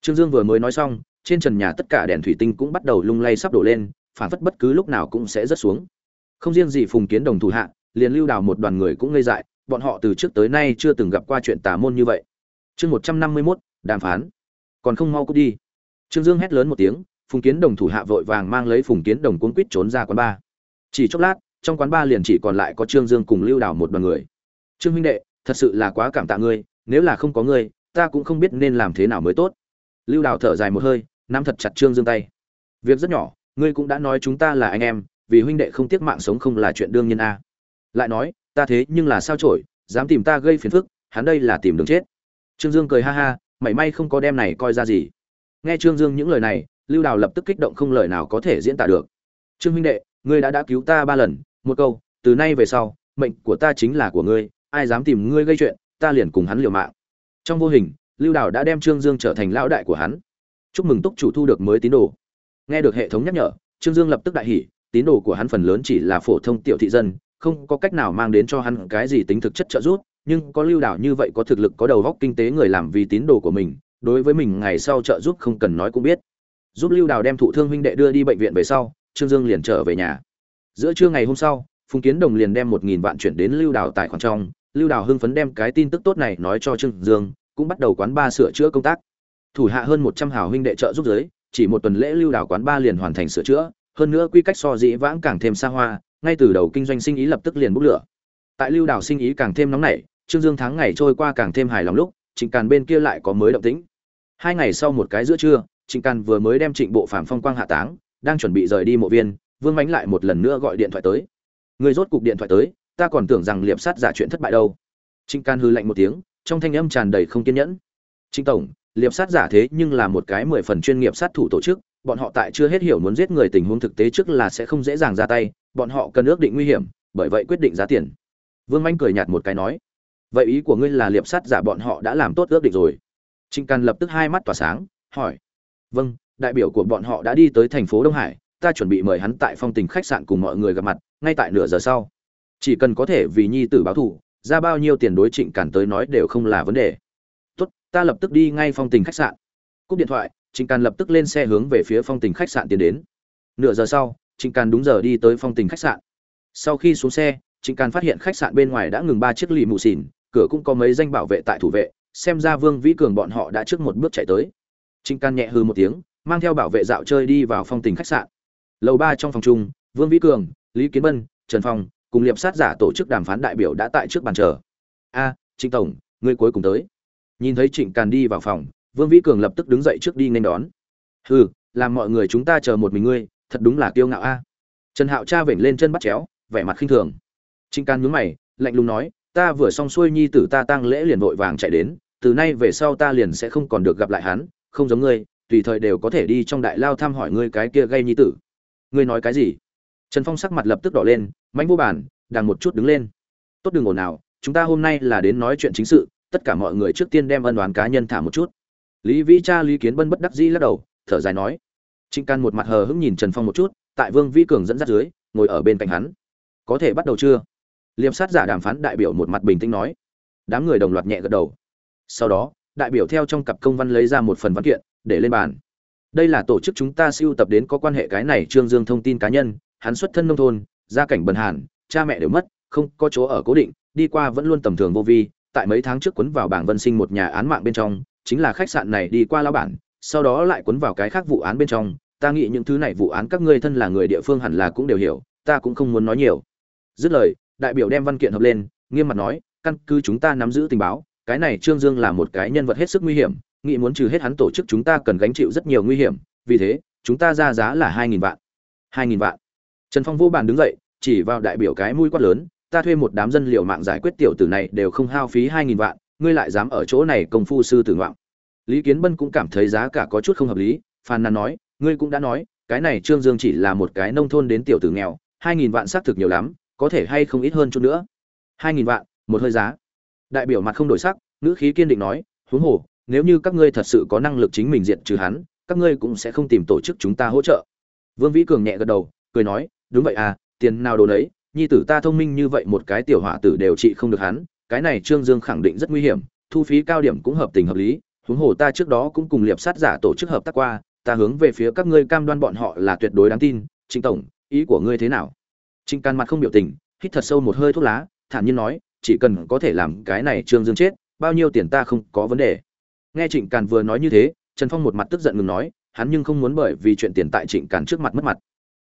Trương dương vừa mới nói xong, trên trần nhà tất cả đèn thủy tinh cũng bắt đầu lung lay sắp đổ lên, phản phất bất cứ lúc nào cũng sẽ rớt xuống. Không riêng gì phùng kiến đồng thủ hạ, liền lưu đào một đoàn người cũng ngây dại, bọn họ từ trước tới nay chưa từng gặp qua chuyện tà môn như vậy. Chương một trăm năm mươi mốt, đàm phán. Còn không mau cút đi. Trương dương hét lớn một tiếng phùng kiến đồng thủ hạ vội vàng mang lấy phùng kiến đồng cuốn quýt trốn ra quán bar chỉ chốc lát, trong quán bar liền chỉ còn lại có trương dương cùng lưu đào một đoàn người. Trương huynh đệ, thật sự là quá cảm tạ ngươi, nếu là không có ngươi, ta cũng không biết nên làm thế nào mới tốt. Lưu đào thở dài một hơi, nắm thật chặt trương dương tay. Việc rất nhỏ, ngươi cũng đã nói chúng ta là anh em, vì huynh đệ không tiếc mạng sống không là chuyện đương nhiên a. Lại nói, ta thế nhưng là sao trổi dám tìm ta gây phiền phức, hắn đây là tìm đường chết. Trương dương cười ha ha, mảy may không có đem này coi ra gì. Nghe trương dương những lời này lưu đào lập tức kích động không lời nào có thể diễn tả được. Trương huynh đệ, ngươi đã đã cứu ta ba lần, một câu, từ nay về sau, mệnh của ta chính là của ngươi, ai dám tìm ngươi gây chuyện, ta liền cùng hắn liều mạng. Trong vô hình, lưu đào đã đem trương dương trở thành lão đại của hắn. Chúc mừng túc chủ thu được mới tín đồ. Nghe được hệ thống nhắc nhở, trương dương lập tức đại hỉ, tín đồ của hắn phần lớn chỉ là phổ thông tiểu thị dân, không có cách nào mang đến cho hắn cái gì tính thực chất trợ giúp, nhưng có lưu đảo như vậy có thực lực, có đầu góc kinh tế người làm vì tín đồ của mình, đối với mình ngày sau trợ giúp không cần nói cũng biết giúp lưu đào đem thụ thương huynh đệ đưa đi bệnh viện về sau, trương dương liền trở về nhà. Giữa trưa ngày hôm sau, phùng kiến đồng liền đem một nghìn vạn chuyển đến lưu đào tài khoản trong. Lưu đào hưng phấn đem cái tin tức tốt này nói cho trương dương, cũng bắt đầu quán ba sửa chữa công tác. Thủ hạ hơn một trăm hào huynh đệ trợ giúp giới, chỉ một tuần lễ lưu Đào quán ba liền hoàn thành sửa chữa. Hơn nữa quy cách so dĩ vãng càng thêm xa hoa, ngay từ đầu kinh doanh sinh ý lập tức liền bốc lửa. Tại lưu Đào sinh ý càng thêm nóng nảy, trương dương tháng ngày trôi qua càng thêm hài lòng lúc trịnh càn bên kia lại có mới động tĩnh. Hai ngày sau một cái giữa trưa trịnh càn vừa mới đem trịnh bộ phạm phong quang hạ táng, đang chuẩn bị rời đi mộ viên, vương mánh lại một lần nữa gọi điện thoại tới. Người rốt cục điện thoại tới, ta còn tưởng rằng liệp sát giả chuyện thất bại đâu. Trịnh càn hư lạnh một tiếng, trong thanh âm tràn đầy không kiên nhẫn. Trịnh tổng, liệp sát giả thế nhưng là một cái mười phần chuyên nghiệp sát thủ tổ chức, bọn họ tại chưa hết hiểu muốn giết người tình huống thực tế trước là sẽ không dễ dàng ra tay, bọn họ cần ước định nguy hiểm, bởi vậy quyết định giá tiền. Vương manh cười nhạt một cái nói, vậy ý của ngươi là liệp sát giả bọn họ đã làm tốt ước định rồi. Trịnh càn lập tức hai mắt tỏa sáng, hỏi vâng đại biểu của bọn họ đã đi tới thành phố đông hải, ta chuẩn bị mời hắn tại phong tình khách sạn cùng mọi người gặp mặt, ngay tại nửa giờ sau. Chỉ cần có thể vì nhi tử báo thù, ra bao nhiêu tiền đối trịnh càn tới nói đều không là vấn đề. Tốt, ta lập tức đi ngay phong tình khách sạn. Cúp điện thoại, trịnh càn lập tức lên xe hướng về phía phong tình khách sạn tiến đến. Nửa giờ sau, trịnh càn đúng giờ đi tới phong tình khách sạn. Sau khi xuống xe, trịnh càn phát hiện khách sạn bên ngoài đã ngừng ba chiếc lì mù xìn cửa cũng có mấy danh bảo vệ tại thủ vệ, xem ra vương vĩ cường bọn họ đã trước một bước chạy tới trịnh Can nhẹ hừ một tiếng, mang theo bảo vệ dạo chơi đi vào phong tình khách sạn. Lầu ba trong phòng chung, vương vĩ cường, lý kiến bân, trần phong cùng liệp sát giả tổ chức đàm phán đại biểu đã tại trước bàn chờ. A, trịnh tổng, ngươi cuối cùng tới. Nhìn thấy trịnh càn đi vào phòng, vương vĩ cường lập tức đứng dậy trước đi nên đón. Hừ, làm mọi người chúng ta chờ một mình ngươi, thật đúng là kiêu ngạo a. Trần hạo cha vểnh lên chân bắt chéo, vẻ mặt khinh thường. Trịnh càn nhướng mày, lạnh lùng nói, ta vừa xong xuôi nhi tử ta tang lễ liền vội vàng chạy đến, từ nay về sau ta liền sẽ không còn được gặp lại hắn không giống ngươi, tùy thời đều có thể đi trong đại lao thăm hỏi ngươi cái kia gây nhi tử. Ngươi nói cái gì? Trần phong sắc mặt lập tức đỏ lên mánh vô bản, đằng một chút đứng lên. Tốt đừng ồn nào chúng ta hôm nay là đến nói chuyện chính sự, tất cả mọi người trước tiên đem ân đoán cá nhân thả một chút. Lý vĩ cha, lý kiến bân bất đắc dĩ lắc đầu, thở dài nói. Trịnh can một mặt hờ hững nhìn trần phong một chút, tại vương vĩ cường dẫn dắt dưới, ngồi ở bên cạnh hắn. Có thể bắt đầu chưa? Liêm sát giả đàm phán đại biểu một mặt bình tĩnh nói. Đám người đồng loạt nhẹ gật đầu. Sau đó đại biểu theo trong cặp công văn lấy ra một phần văn kiện, để lên bàn. Đây là tổ chức chúng ta siêu tập đến có quan hệ cái này trương dương thông tin cá nhân, hắn xuất thân nông thôn, gia cảnh bần hàn, cha mẹ đều mất, không có chỗ ở cố định, đi qua vẫn luôn tầm thường vô vi, tại mấy tháng trước quấn vào bảng vân sinh một nhà án mạng bên trong, chính là khách sạn này đi qua lao bản, sau đó lại quấn vào cái khác vụ án bên trong, ta nghĩ những thứ này vụ án các ngươi thân là người địa phương hẳn là cũng đều hiểu, ta cũng không muốn nói nhiều. Dứt lời, đại biểu đem văn kiện hợp lên, nghiêm mặt nói, căn cứ chúng ta nắm giữ tình báo cái này trương dương là một cái nhân vật hết sức nguy hiểm, nghĩ muốn trừ hết hắn tổ chức chúng ta cần gánh chịu rất nhiều nguy hiểm, vì thế, chúng ta ra giá là hai nghìn vạn. Hai nghìn vạn. Trần phong vô bàn đứng dậy, chỉ vào đại biểu cái mũi quát lớn, ta thuê một đám dân liệu mạng giải quyết tiểu tử này đều không hao phí hai nghìn vạn, ngươi lại dám ở chỗ này công phu sư tử ngoạn. Lý kiến bân cũng cảm thấy giá cả có chút không hợp lý, phàn nàn nói, ngươi cũng đã nói, cái này trương dương chỉ là một cái nông thôn đến tiểu tử nghèo, hai nghìn vạn xác thực nhiều lắm, có thể hay không ít hơn chút nữa. Hai nghìn vạn, một hơi giá đại biểu mặt không đổi sắc, ngữ khí kiên định nói, huống hồ, nếu như các ngươi thật sự có năng lực chính mình diện trừ hắn, các ngươi cũng sẽ không tìm tổ chức chúng ta hỗ trợ. Vương vĩ cường nhẹ gật đầu, cười nói, đúng vậy à tiền nào đồ đấy nhi tử ta thông minh như vậy một cái tiểu họa tử đều trị không được hắn, cái này trương dương khẳng định rất nguy hiểm, thu phí cao điểm cũng hợp tình hợp lý, huống hồ ta trước đó cũng cùng liệp sát giả tổ chức hợp tác qua, ta hướng về phía các ngươi cam đoan bọn họ là tuyệt đối đáng tin, trịnh tổng, ý của ngươi thế nào? Trịnh can mặt không biểu tình, hít thật sâu một hơi thuốc lá, thản nhiên nói chỉ cần có thể làm cái này trương dương chết, bao nhiêu tiền ta không có vấn đề. Nghe trịnh càn vừa nói như thế, trần phong một mặt tức giận ngừng nói, hắn nhưng không muốn bởi vì chuyện tiền tại trịnh càn trước mặt mất mặt.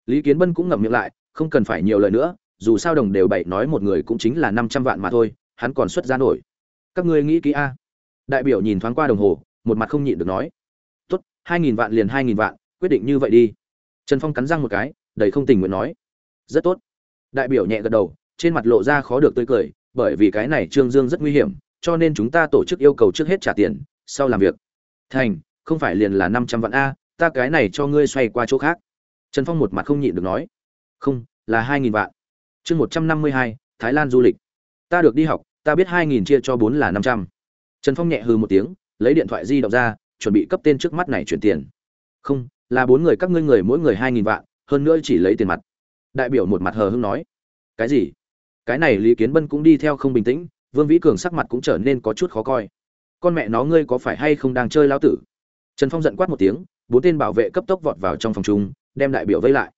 Lý kiến bân cũng ngậm miệng lại, không cần phải nhiều lời nữa, dù sao đồng đều bậy nói một người cũng chính là năm trăm vạn mà thôi, hắn còn xuất ra nổi. Các ngươi nghĩ kỹ a. Đại biểu nhìn thoáng qua đồng hồ, một mặt không nhịn được nói. Tốt, hai nghìn vạn liền hai nghìn vạn, quyết định như vậy đi. Trần phong cắn răng một cái, đầy không tình nguyện nói. Rất tốt. Đại biểu nhẹ gật đầu, trên mặt lộ ra khó được tươi cười bởi vì cái này trương dương rất nguy hiểm, cho nên chúng ta tổ chức yêu cầu trước hết trả tiền, sau làm việc. Thành, không phải liền là năm trăm vạn a, ta cái này cho ngươi xoay qua chỗ khác. Trần phong một mặt không nhịn được nói. Không, là hai nghìn vạn. Chương một trăm năm mươi hai, thái lan du lịch. Ta được đi học, ta biết hai nghìn chia cho bốn là năm trăm. Trần phong nhẹ hừ một tiếng, lấy điện thoại di động ra, chuẩn bị cấp tên trước mắt này chuyển tiền. Không, là bốn người các ngươi người mỗi người hai nghìn vạn, hơn nữa chỉ lấy tiền mặt. Đại biểu một mặt hờ hưng nói. Cái gì? Cái này lý kiến bân cũng đi theo không bình tĩnh, vương vĩ cường sắc mặt cũng trở nên có chút khó coi. Con mẹ nó ngươi có phải hay không đang chơi lão tử? Trần phong giận quát một tiếng, bốn tên bảo vệ cấp tốc vọt vào trong phòng chung, đem đại biểu vây lại.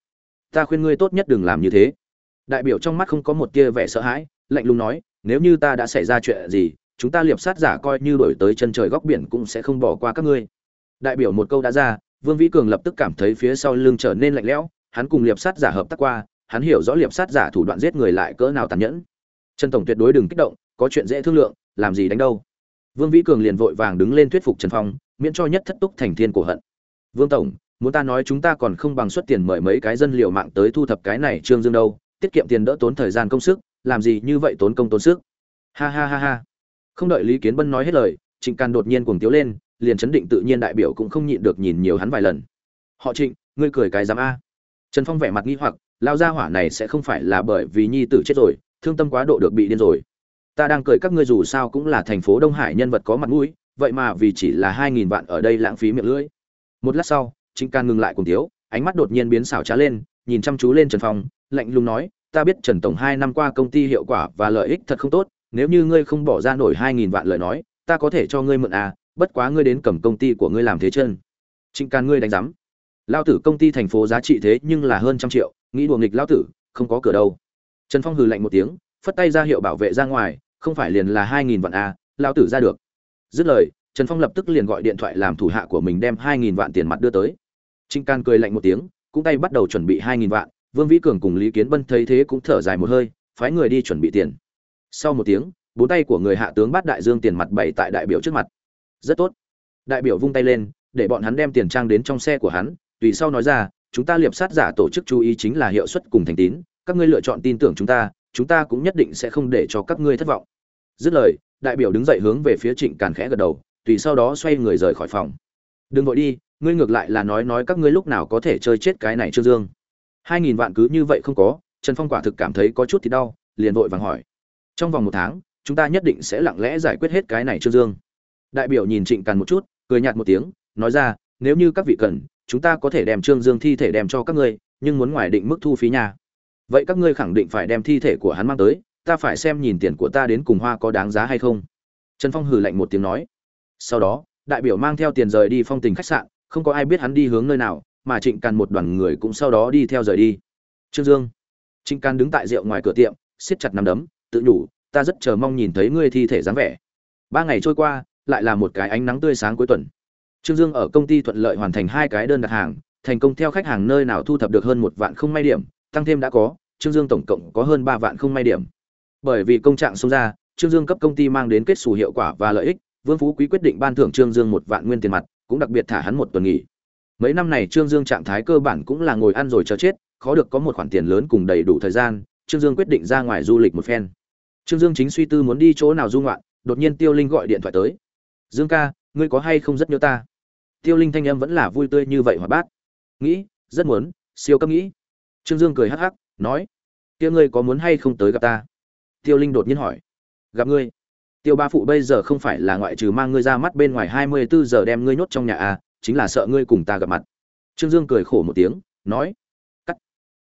Ta khuyên ngươi tốt nhất đừng làm như thế. Đại biểu trong mắt không có một tia vẻ sợ hãi, lạnh lùng nói, nếu như ta đã xảy ra chuyện gì, chúng ta liệp sát giả coi như đổi tới chân trời góc biển cũng sẽ không bỏ qua các ngươi. Đại biểu một câu đã ra, vương vĩ cường lập tức cảm thấy phía sau lưng trở nên lạnh lẽo, hắn cùng liệp sát giả hợp tác qua hắn hiểu rõ liệp sát giả thủ đoạn giết người lại cỡ nào tàn nhẫn. Trần tổng tuyệt đối đừng kích động, có chuyện dễ thương lượng, làm gì đánh đâu. Vương vĩ cường liền vội vàng đứng lên thuyết phục trần phong, miễn cho nhất thất túc thành thiên cổ hận. Vương tổng, muốn ta nói chúng ta còn không bằng xuất tiền mời mấy cái dân liệu mạng tới thu thập cái này trương dương đâu, tiết kiệm tiền đỡ tốn thời gian công sức, làm gì như vậy tốn công tốn sức. Ha ha ha ha. Không đợi lý kiến bân nói hết lời, trịnh càn đột nhiên cuồng tiếu lên, liền chấn định tự nhiên đại biểu cũng không nhịn được nhìn nhiều hắn vài lần. Họ trịnh, ngươi cười cái dám a? Trần phong vẻ mặt nghi hoặc lao gia hỏa này sẽ không phải là bởi vì nhi tử chết rồi, thương tâm quá độ được bị điên rồi. Ta đang cười các ngươi dù sao cũng là thành phố đông hải nhân vật có mặt mũi, vậy mà vì chỉ là hai nghìn vạn ở đây lãng phí miệng lưỡi. Một lát sau, trịnh can ngừng lại cùng tiếu, ánh mắt đột nhiên biến xảo trá lên, nhìn chăm chú lên trần phong, lạnh lùng nói, ta biết trần tổng hai năm qua công ty hiệu quả và lợi ích thật không tốt, nếu như ngươi không bỏ ra nổi hai nghìn vạn lời nói, ta có thể cho ngươi mượn à bất quá ngươi đến cầm công ty của ngươi làm thế chân. Trịnh can ngươi đánh giám. Lao tử công ty thành phố giá trị thế nhưng là hơn trăm triệu nghĩ đùa nghịch lao tử, không có cửa đâu. Trần phong hừ lạnh một tiếng, phất tay ra hiệu bảo vệ ra ngoài, không phải liền là hai nghìn vạn à lao tử ra được. Dứt lời, trần phong lập tức liền gọi điện thoại làm thủ hạ của mình đem hai nghìn vạn tiền mặt đưa tới. Trinh can cười lạnh một tiếng, cũng tay bắt đầu chuẩn bị hai nghìn vạn, vương vĩ cường cùng lý kiến bân thấy thế cũng thở dài một hơi, phái người đi chuẩn bị tiền. Sau một tiếng, bốn tay của người hạ tướng bắt đại dương tiền mặt bày tại đại biểu trước mặt. Rất tốt. Đại biểu vung tay lên, để bọn hắn đem tiền trang đến trong xe của hắn, tùy sau nói ra chúng ta liệp sát giả tổ chức chú ý chính là hiệu suất cùng thành tín, các ngươi lựa chọn tin tưởng chúng ta chúng ta cũng nhất định sẽ không để cho các ngươi thất vọng. Dứt lời, đại biểu đứng dậy hướng về phía trịnh càn khẽ gật đầu, tùy sau đó xoay người rời khỏi phòng. Đừng vội đi, ngươi ngược lại là nói nói các ngươi lúc nào có thể chơi chết cái này trương dương. Hai nghìn vạn cứ như vậy không có, trần phong quả thực cảm thấy có chút thì đau, liền vội vàng hỏi. Trong vòng một tháng, chúng ta nhất định sẽ lặng lẽ giải quyết hết cái này trương dương. Đại biểu nhìn trịnh càn một chút, cười nhạt một tiếng, nói ra, nếu như các vị cần chúng ta có thể đem trương dương thi thể đem cho các ngươi, nhưng muốn ngoài định mức thu phí nhà vậy các ngươi khẳng định phải đem thi thể của hắn mang tới, ta phải xem nhìn tiền của ta đến cùng hoa có đáng giá hay không. Trần phong hừ lạnh một tiếng nói. Sau đó, đại biểu mang theo tiền rời đi phong tình khách sạn, không có ai biết hắn đi hướng nơi nào, mà trịnh càn một đoàn người cũng sau đó đi theo rời đi. Trương dương. Trịnh càn đứng tại rượu ngoài cửa tiệm, siết chặt nắm đấm, tự nhủ, ta rất chờ mong nhìn thấy ngươi thi thể dáng vẻ. Ba ngày trôi qua, lại là một cái ánh nắng tươi sáng cuối tuần trương dương ở công ty thuận lợi hoàn thành hai cái đơn đặt hàng, thành công theo khách hàng nơi nào thu thập được hơn một vạn không may điểm, tăng thêm đã có, trương dương tổng cộng có hơn ba vạn không may điểm. Bởi vì công trạng xông ra, trương dương cấp công ty mang đến kết sủ hiệu quả và lợi ích, vương phú quý quyết định ban thưởng trương dương một vạn nguyên tiền mặt, cũng đặc biệt thả hắn một tuần nghỉ. Mấy năm này trương dương trạng thái cơ bản cũng là ngồi ăn rồi chờ chết, khó được có một khoản tiền lớn cùng đầy đủ thời gian, trương dương quyết định ra ngoài du lịch một phen. Trương dương chính suy tư muốn đi chỗ nào du ngoạn, đột nhiên tiêu linh gọi điện thoại tới. Dương ca, ngươi có hay không rất nhớ ta? Tiêu linh thanh em vẫn là vui tươi như vậy hoạt bát. Nghĩ, rất muốn, siêu cấp nghĩ. Trương dương cười hắc hắc, nói tiêu ngươi có muốn hay không tới gặp ta? Tiêu linh đột nhiên hỏi, gặp ngươi? Tiêu ba phụ bây giờ không phải là ngoại trừ mang ngươi ra mắt bên ngoài hai mươi bốn giờ đem ngươi nhốt trong nhà à chính là sợ ngươi cùng ta gặp mặt. Trương dương cười khổ một tiếng, nói, cắt.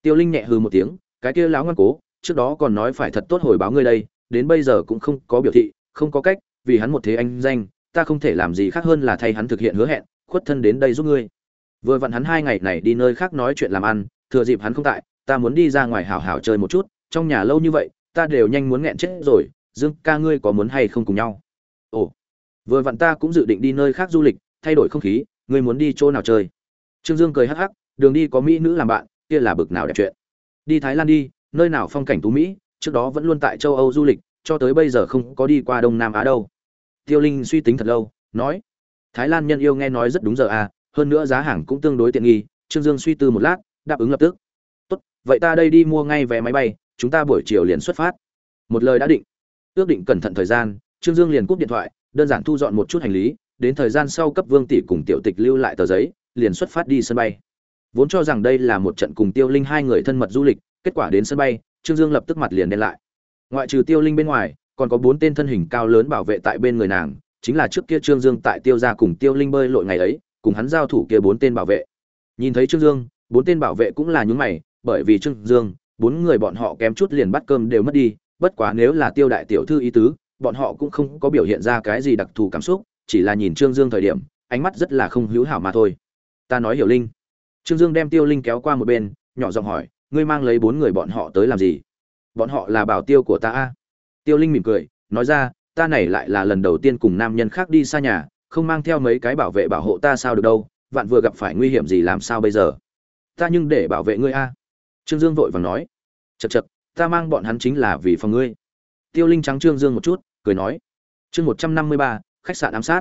Tiêu linh nhẹ hư một tiếng, cái kia láo ngoan cố, trước đó còn nói phải thật tốt hồi báo ngươi đây, đến bây giờ cũng không có biểu thị, không có cách, vì hắn một thế anh danh, ta không thể làm gì khác hơn là thay hắn thực hiện hứa hẹn khuất thân đến đây giúp ngươi. Vừa vặn hắn hai ngày này đi nơi khác nói chuyện làm ăn, thừa dịp hắn không tại, ta muốn đi ra ngoài hào hào chơi một chút, trong nhà lâu như vậy, ta đều nhanh muốn nghẹn chết rồi, dương ca ngươi có muốn hay không cùng nhau? Ồ, vừa vặn ta cũng dự định đi nơi khác du lịch, thay đổi không khí, ngươi muốn đi chỗ nào chơi? Trương dương cười hắc hắc, đường đi có mỹ nữ làm bạn, kia là bực nào đẹp chuyện. Đi thái lan đi, nơi nào phong cảnh tú mỹ, trước đó vẫn luôn tại châu âu du lịch, cho tới bây giờ không có đi qua đông nam á đâu. Tiêu linh suy tính thật lâu, nói thái lan nhân yêu nghe nói rất đúng giờ à hơn nữa giá hàng cũng tương đối tiện nghi, trương dương suy tư một lát, đáp ứng lập tức. Tốt, vậy ta đây đi mua ngay vé máy bay, chúng ta buổi chiều liền xuất phát. Một lời đã định. Ước định cẩn thận thời gian, trương dương liền cúp điện thoại, đơn giản thu dọn một chút hành lý, đến thời gian sau cấp vương tỷ cùng tiểu tịch lưu lại tờ giấy, liền xuất phát đi sân bay. Vốn cho rằng đây là một trận cùng tiêu linh hai người thân mật du lịch, kết quả đến sân bay, trương dương lập tức mặt liền đen lại. Ngoại trừ tiêu linh bên ngoài, còn có bốn tên thân hình cao lớn bảo vệ tại bên người nàng chính là trước kia trương dương tại tiêu gia cùng tiêu linh bơi lội ngày ấy, cùng hắn giao thủ kia bốn tên bảo vệ. Nhìn thấy trương dương, bốn tên bảo vệ cũng là nhướng mày, bởi vì trương dương, bốn người bọn họ kém chút liền bắt cơm đều mất đi, bất quá nếu là tiêu đại tiểu thư ý tứ, bọn họ cũng không có biểu hiện ra cái gì đặc thù cảm xúc, chỉ là nhìn trương dương thời điểm, ánh mắt rất là không hữu hảo mà thôi. Ta nói hiểu linh. Trương dương đem tiêu linh kéo qua một bên, nhỏ giọng hỏi, ngươi mang lấy bốn người bọn họ tới làm gì? Bọn họ là bảo tiêu của ta a. Tiêu linh mỉm cười, nói ra ta này lại là lần đầu tiên cùng nam nhân khác đi xa nhà, không mang theo mấy cái bảo vệ bảo hộ ta sao được đâu, vạn vừa gặp phải nguy hiểm gì làm sao bây giờ? Ta nhưng để bảo vệ ngươi a. Trương dương vội vàng nói. Chật chật ta mang bọn hắn chính là vì phòng ngươi. Tiêu linh trắng trương dương một chút, cười nói. Chương một trăm năm mươi ba, khách sạn ám sát.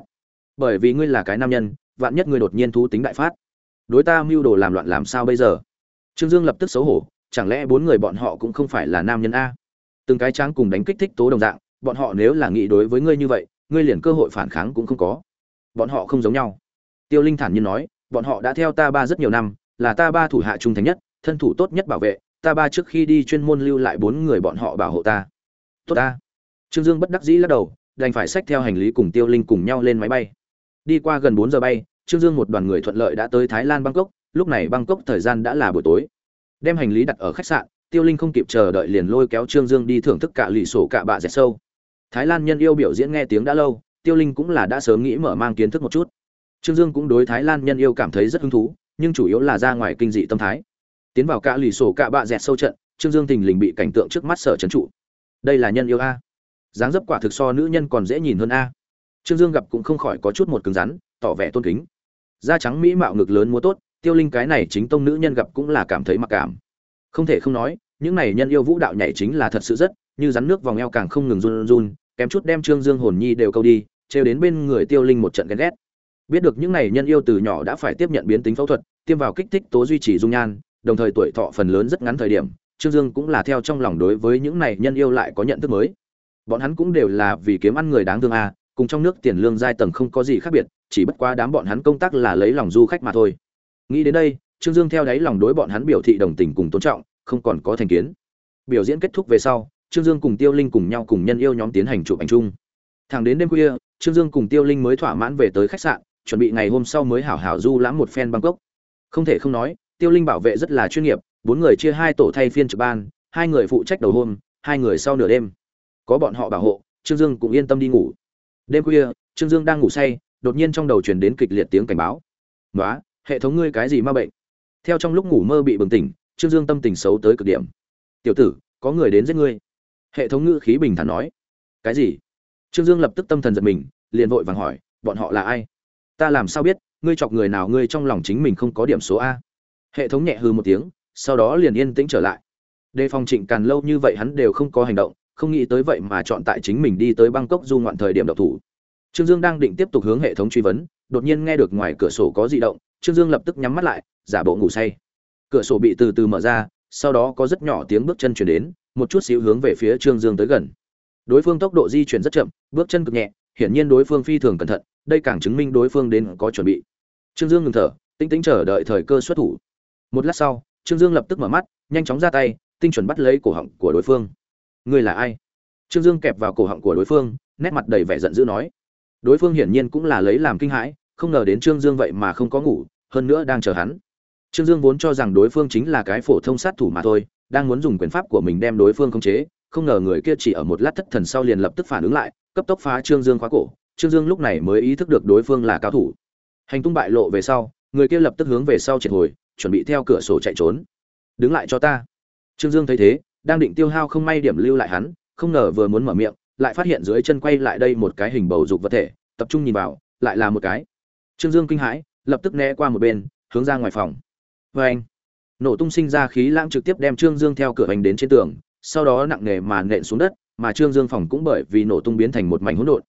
Bởi vì ngươi là cái nam nhân, vạn nhất ngươi đột nhiên thú tính đại phát, đối ta mưu đồ làm loạn làm sao bây giờ? Trương dương lập tức xấu hổ. Chẳng lẽ bốn người bọn họ cũng không phải là nam nhân a? Từng cái tráng cùng đánh kích thích tố đồng dạng bọn họ nếu là nghĩ đối với ngươi như vậy, ngươi liền cơ hội phản kháng cũng không có. Bọn họ không giống nhau. Tiêu linh thản nhiên nói, bọn họ đã theo ta ba rất nhiều năm, là ta ba thủ hạ trung thành nhất, thân thủ tốt nhất bảo vệ, ta ba trước khi đi chuyên môn lưu lại bốn người bọn họ bảo hộ ta. Tốt ta. Trương dương bất đắc dĩ lắc đầu, đành phải xách theo hành lý cùng tiêu linh cùng nhau lên máy bay. Đi qua gần bốn giờ bay, trương dương một đoàn người thuận lợi đã tới thái lan bangkok, lúc này bangkok thời gian đã là buổi tối. Đem hành lý đặt ở khách sạn, tiêu linh không kịp chờ đợi liền lôi kéo trương dương đi thưởng thức cả lì sổ cả bạ dẹt sâu thái lan nhân yêu biểu diễn nghe tiếng đã lâu, tiêu linh cũng là đã sớm nghĩ mở mang kiến thức một chút. Trương dương cũng đối thái lan nhân yêu cảm thấy rất hứng thú, nhưng chủ yếu là ra ngoài kinh dị tâm thái. Tiến vào cả lì sổ cả bạ dẹt sâu trận, trương dương thình lình bị cảnh tượng trước mắt sở trấn trụ. Đây là nhân yêu a. Dáng dấp quả thực so nữ nhân còn dễ nhìn hơn a. Trương dương gặp cũng không khỏi có chút một cứng rắn, tỏ vẻ tôn kính. Da trắng mỹ mạo ngực lớn múa tốt, tiêu linh cái này chính tông nữ nhân gặp cũng là cảm thấy mặc cảm. Không thể không nói, những này nhân yêu vũ đạo nhảy chính là thật sự rất như rắn nước vòng eo càng không ngừng run run, kém chút đem trương dương hồn nhi đều câu đi, trêu đến bên người tiêu linh một trận ghen ghét. Biết được những này nhân yêu từ nhỏ đã phải tiếp nhận biến tính phẫu thuật, tiêm vào kích thích tố duy trì dung nhan, đồng thời tuổi thọ phần lớn rất ngắn thời điểm, trương dương cũng là theo trong lòng đối với những này nhân yêu lại có nhận thức mới. Bọn hắn cũng đều là vì kiếm ăn người đáng thương a cùng trong nước tiền lương giai tầng không có gì khác biệt, chỉ bất quá đám bọn hắn công tác là lấy lòng du khách mà thôi. Nghĩ đến đây, trương dương theo đáy lòng đối bọn hắn biểu thị đồng tình cùng tôn trọng, không còn có thành kiến. Biểu diễn kết thúc về sau trương dương cùng tiêu linh cùng nhau cùng nhân yêu nhóm tiến hành chụp ảnh chung. Thẳng đến đêm khuya, trương dương cùng tiêu linh mới thỏa mãn về tới khách sạn, chuẩn bị ngày hôm sau mới hảo hảo du lãm một phen bangkok. Không thể không nói, tiêu linh bảo vệ rất là chuyên nghiệp, bốn người chia hai tổ thay phiên trực ban, hai người phụ trách đầu hôm, hai người sau nửa đêm. Có bọn họ bảo hộ, trương dương cũng yên tâm đi ngủ. Đêm khuya, trương dương đang ngủ say, đột nhiên trong đầu truyền đến kịch liệt tiếng cảnh báo. Nói hệ thống ngươi cái gì ma bệnh? Theo trong lúc ngủ mơ bị bừng tỉnh, trương dương tâm tình xấu tới cực điểm. Tiểu tử, có người đến giết ngươi hệ thống ngữ khí bình thản nói. Cái gì? Trương dương lập tức tâm thần giật mình, liền vội vàng hỏi, bọn họ là ai? Ta làm sao biết, ngươi chọc người nào ngươi trong lòng chính mình không có điểm số a? Hệ thống nhẹ hư một tiếng, sau đó liền yên tĩnh trở lại. Đề phòng trịnh càn lâu như vậy hắn đều không có hành động, không nghĩ tới vậy mà chọn tại chính mình đi tới bangkok du ngoạn thời điểm độc thủ. Trương dương đang định tiếp tục hướng hệ thống truy vấn, đột nhiên nghe được ngoài cửa sổ có di động, trương dương lập tức nhắm mắt lại, giả bộ ngủ say. Cửa sổ bị từ từ mở ra, sau đó có rất nhỏ tiếng bước chân chuyển đến một chút xíu hướng về phía trương dương tới gần. Đối phương tốc độ di chuyển rất chậm, bước chân cực nhẹ, hiển nhiên đối phương phi thường cẩn thận, đây càng chứng minh đối phương đến có chuẩn bị. Trương dương ngừng thở tinh tĩnh chờ đợi thời cơ xuất thủ. Một lát sau, trương dương lập tức mở mắt, nhanh chóng ra tay, tinh chuẩn bắt lấy cổ họng của đối phương. Ngươi là ai? Trương dương kẹp vào cổ họng của đối phương, nét mặt đầy vẻ giận dữ nói. Đối phương hiển nhiên cũng là lấy làm kinh hãi, không ngờ đến trương dương vậy mà không có ngủ, hơn nữa đang chờ hắn. Trương dương vốn cho rằng đối phương chính là cái phổ thông sát thủ mà thôi đang muốn dùng quyền pháp của mình đem đối phương khống chế, không ngờ người kia chỉ ở một lát thất thần sau liền lập tức phản ứng lại, cấp tốc phá trương dương khóa cổ. Trương dương lúc này mới ý thức được đối phương là cao thủ. Hành tung bại lộ về sau, người kia lập tức hướng về sau triệt hồi, chuẩn bị theo cửa sổ chạy trốn. Đứng lại cho ta. Trương dương thấy thế, đang định tiêu hao không may điểm lưu lại hắn, không ngờ vừa muốn mở miệng, lại phát hiện dưới chân quay lại đây một cái hình bầu dục vật thể, tập trung nhìn vào, lại là một cái. Trương dương kinh hãi, lập tức né qua một bên, hướng ra ngoài phòng. Vê anh nổ tung sinh ra khí lãng trực tiếp đem trương dương theo cửa hành đến trên tường, sau đó nặng nề mà nện xuống đất, mà trương dương phòng cũng bởi vì nổ tung biến thành một mảnh hỗn độn.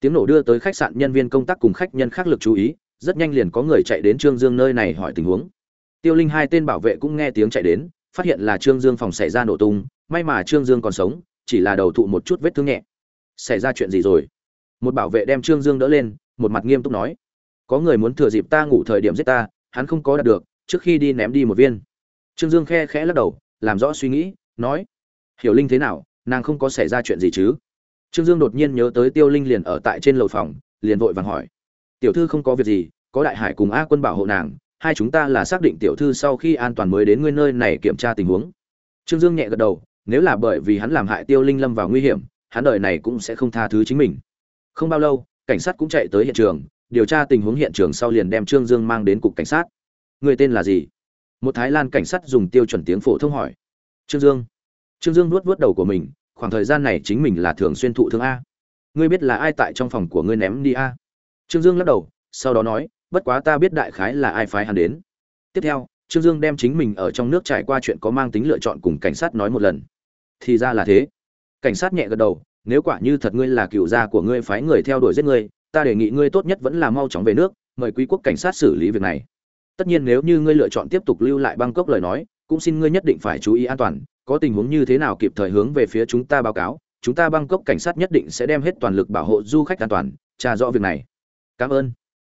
Tiếng nổ đưa tới khách sạn nhân viên công tác cùng khách nhân khác lực chú ý, rất nhanh liền có người chạy đến trương dương nơi này hỏi tình huống. Tiêu linh hai tên bảo vệ cũng nghe tiếng chạy đến, phát hiện là trương dương phòng xảy ra nổ tung, may mà trương dương còn sống, chỉ là đầu thụ một chút vết thương nhẹ. Xảy ra chuyện gì rồi? Một bảo vệ đem trương dương đỡ lên, một mặt nghiêm túc nói. Có người muốn thừa dịp ta ngủ thời điểm giết ta, hắn không có đạt được, trước khi đi ném đi một viên trương dương khe khẽ lắc đầu, làm rõ suy nghĩ, nói, hiểu linh thế nào? Nàng không có xảy ra chuyện gì chứ? Trương dương đột nhiên nhớ tới tiêu linh liền ở tại trên lầu phòng, liền vội vàng hỏi, tiểu thư không có việc gì, có đại hải cùng a quân bảo hộ nàng, hai chúng ta là xác định tiểu thư sau khi an toàn mới đến nguyên nơi này kiểm tra tình huống. Trương dương nhẹ gật đầu, nếu là bởi vì hắn làm hại tiêu linh lâm vào nguy hiểm, hắn đời này cũng sẽ không tha thứ chính mình. Không bao lâu, cảnh sát cũng chạy tới hiện trường, điều tra tình huống hiện trường sau liền đem trương dương mang đến cục cảnh sát. Người tên là gì? Một thái lan cảnh sát dùng tiêu chuẩn tiếng phổ thông hỏi. Trương dương. Trương dương nuốt vuốt đầu của mình, khoảng thời gian này chính mình là thường xuyên thụ thương a. Ngươi biết là ai tại trong phòng của ngươi ném đi a? Trương dương lắc đầu, sau đó nói, bất quá ta biết đại khái là ai phái hắn đến. Tiếp theo, trương dương đem chính mình ở trong nước trải qua chuyện có mang tính lựa chọn cùng cảnh sát nói một lần. Thì ra là thế. Cảnh sát nhẹ gật đầu, nếu quả như thật ngươi là cựu gia của ngươi phái người theo đuổi giết ngươi, ta đề nghị ngươi tốt nhất vẫn là mau chóng về nước, mời quý quốc cảnh sát xử lý việc này tất nhiên nếu như ngươi lựa chọn tiếp tục lưu lại bangkok lời nói, cũng xin ngươi nhất định phải chú ý an toàn, có tình huống như thế nào kịp thời hướng về phía chúng ta báo cáo, chúng ta bangkok cảnh sát nhất định sẽ đem hết toàn lực bảo hộ du khách an toàn, tra rõ việc này. Cảm ơn.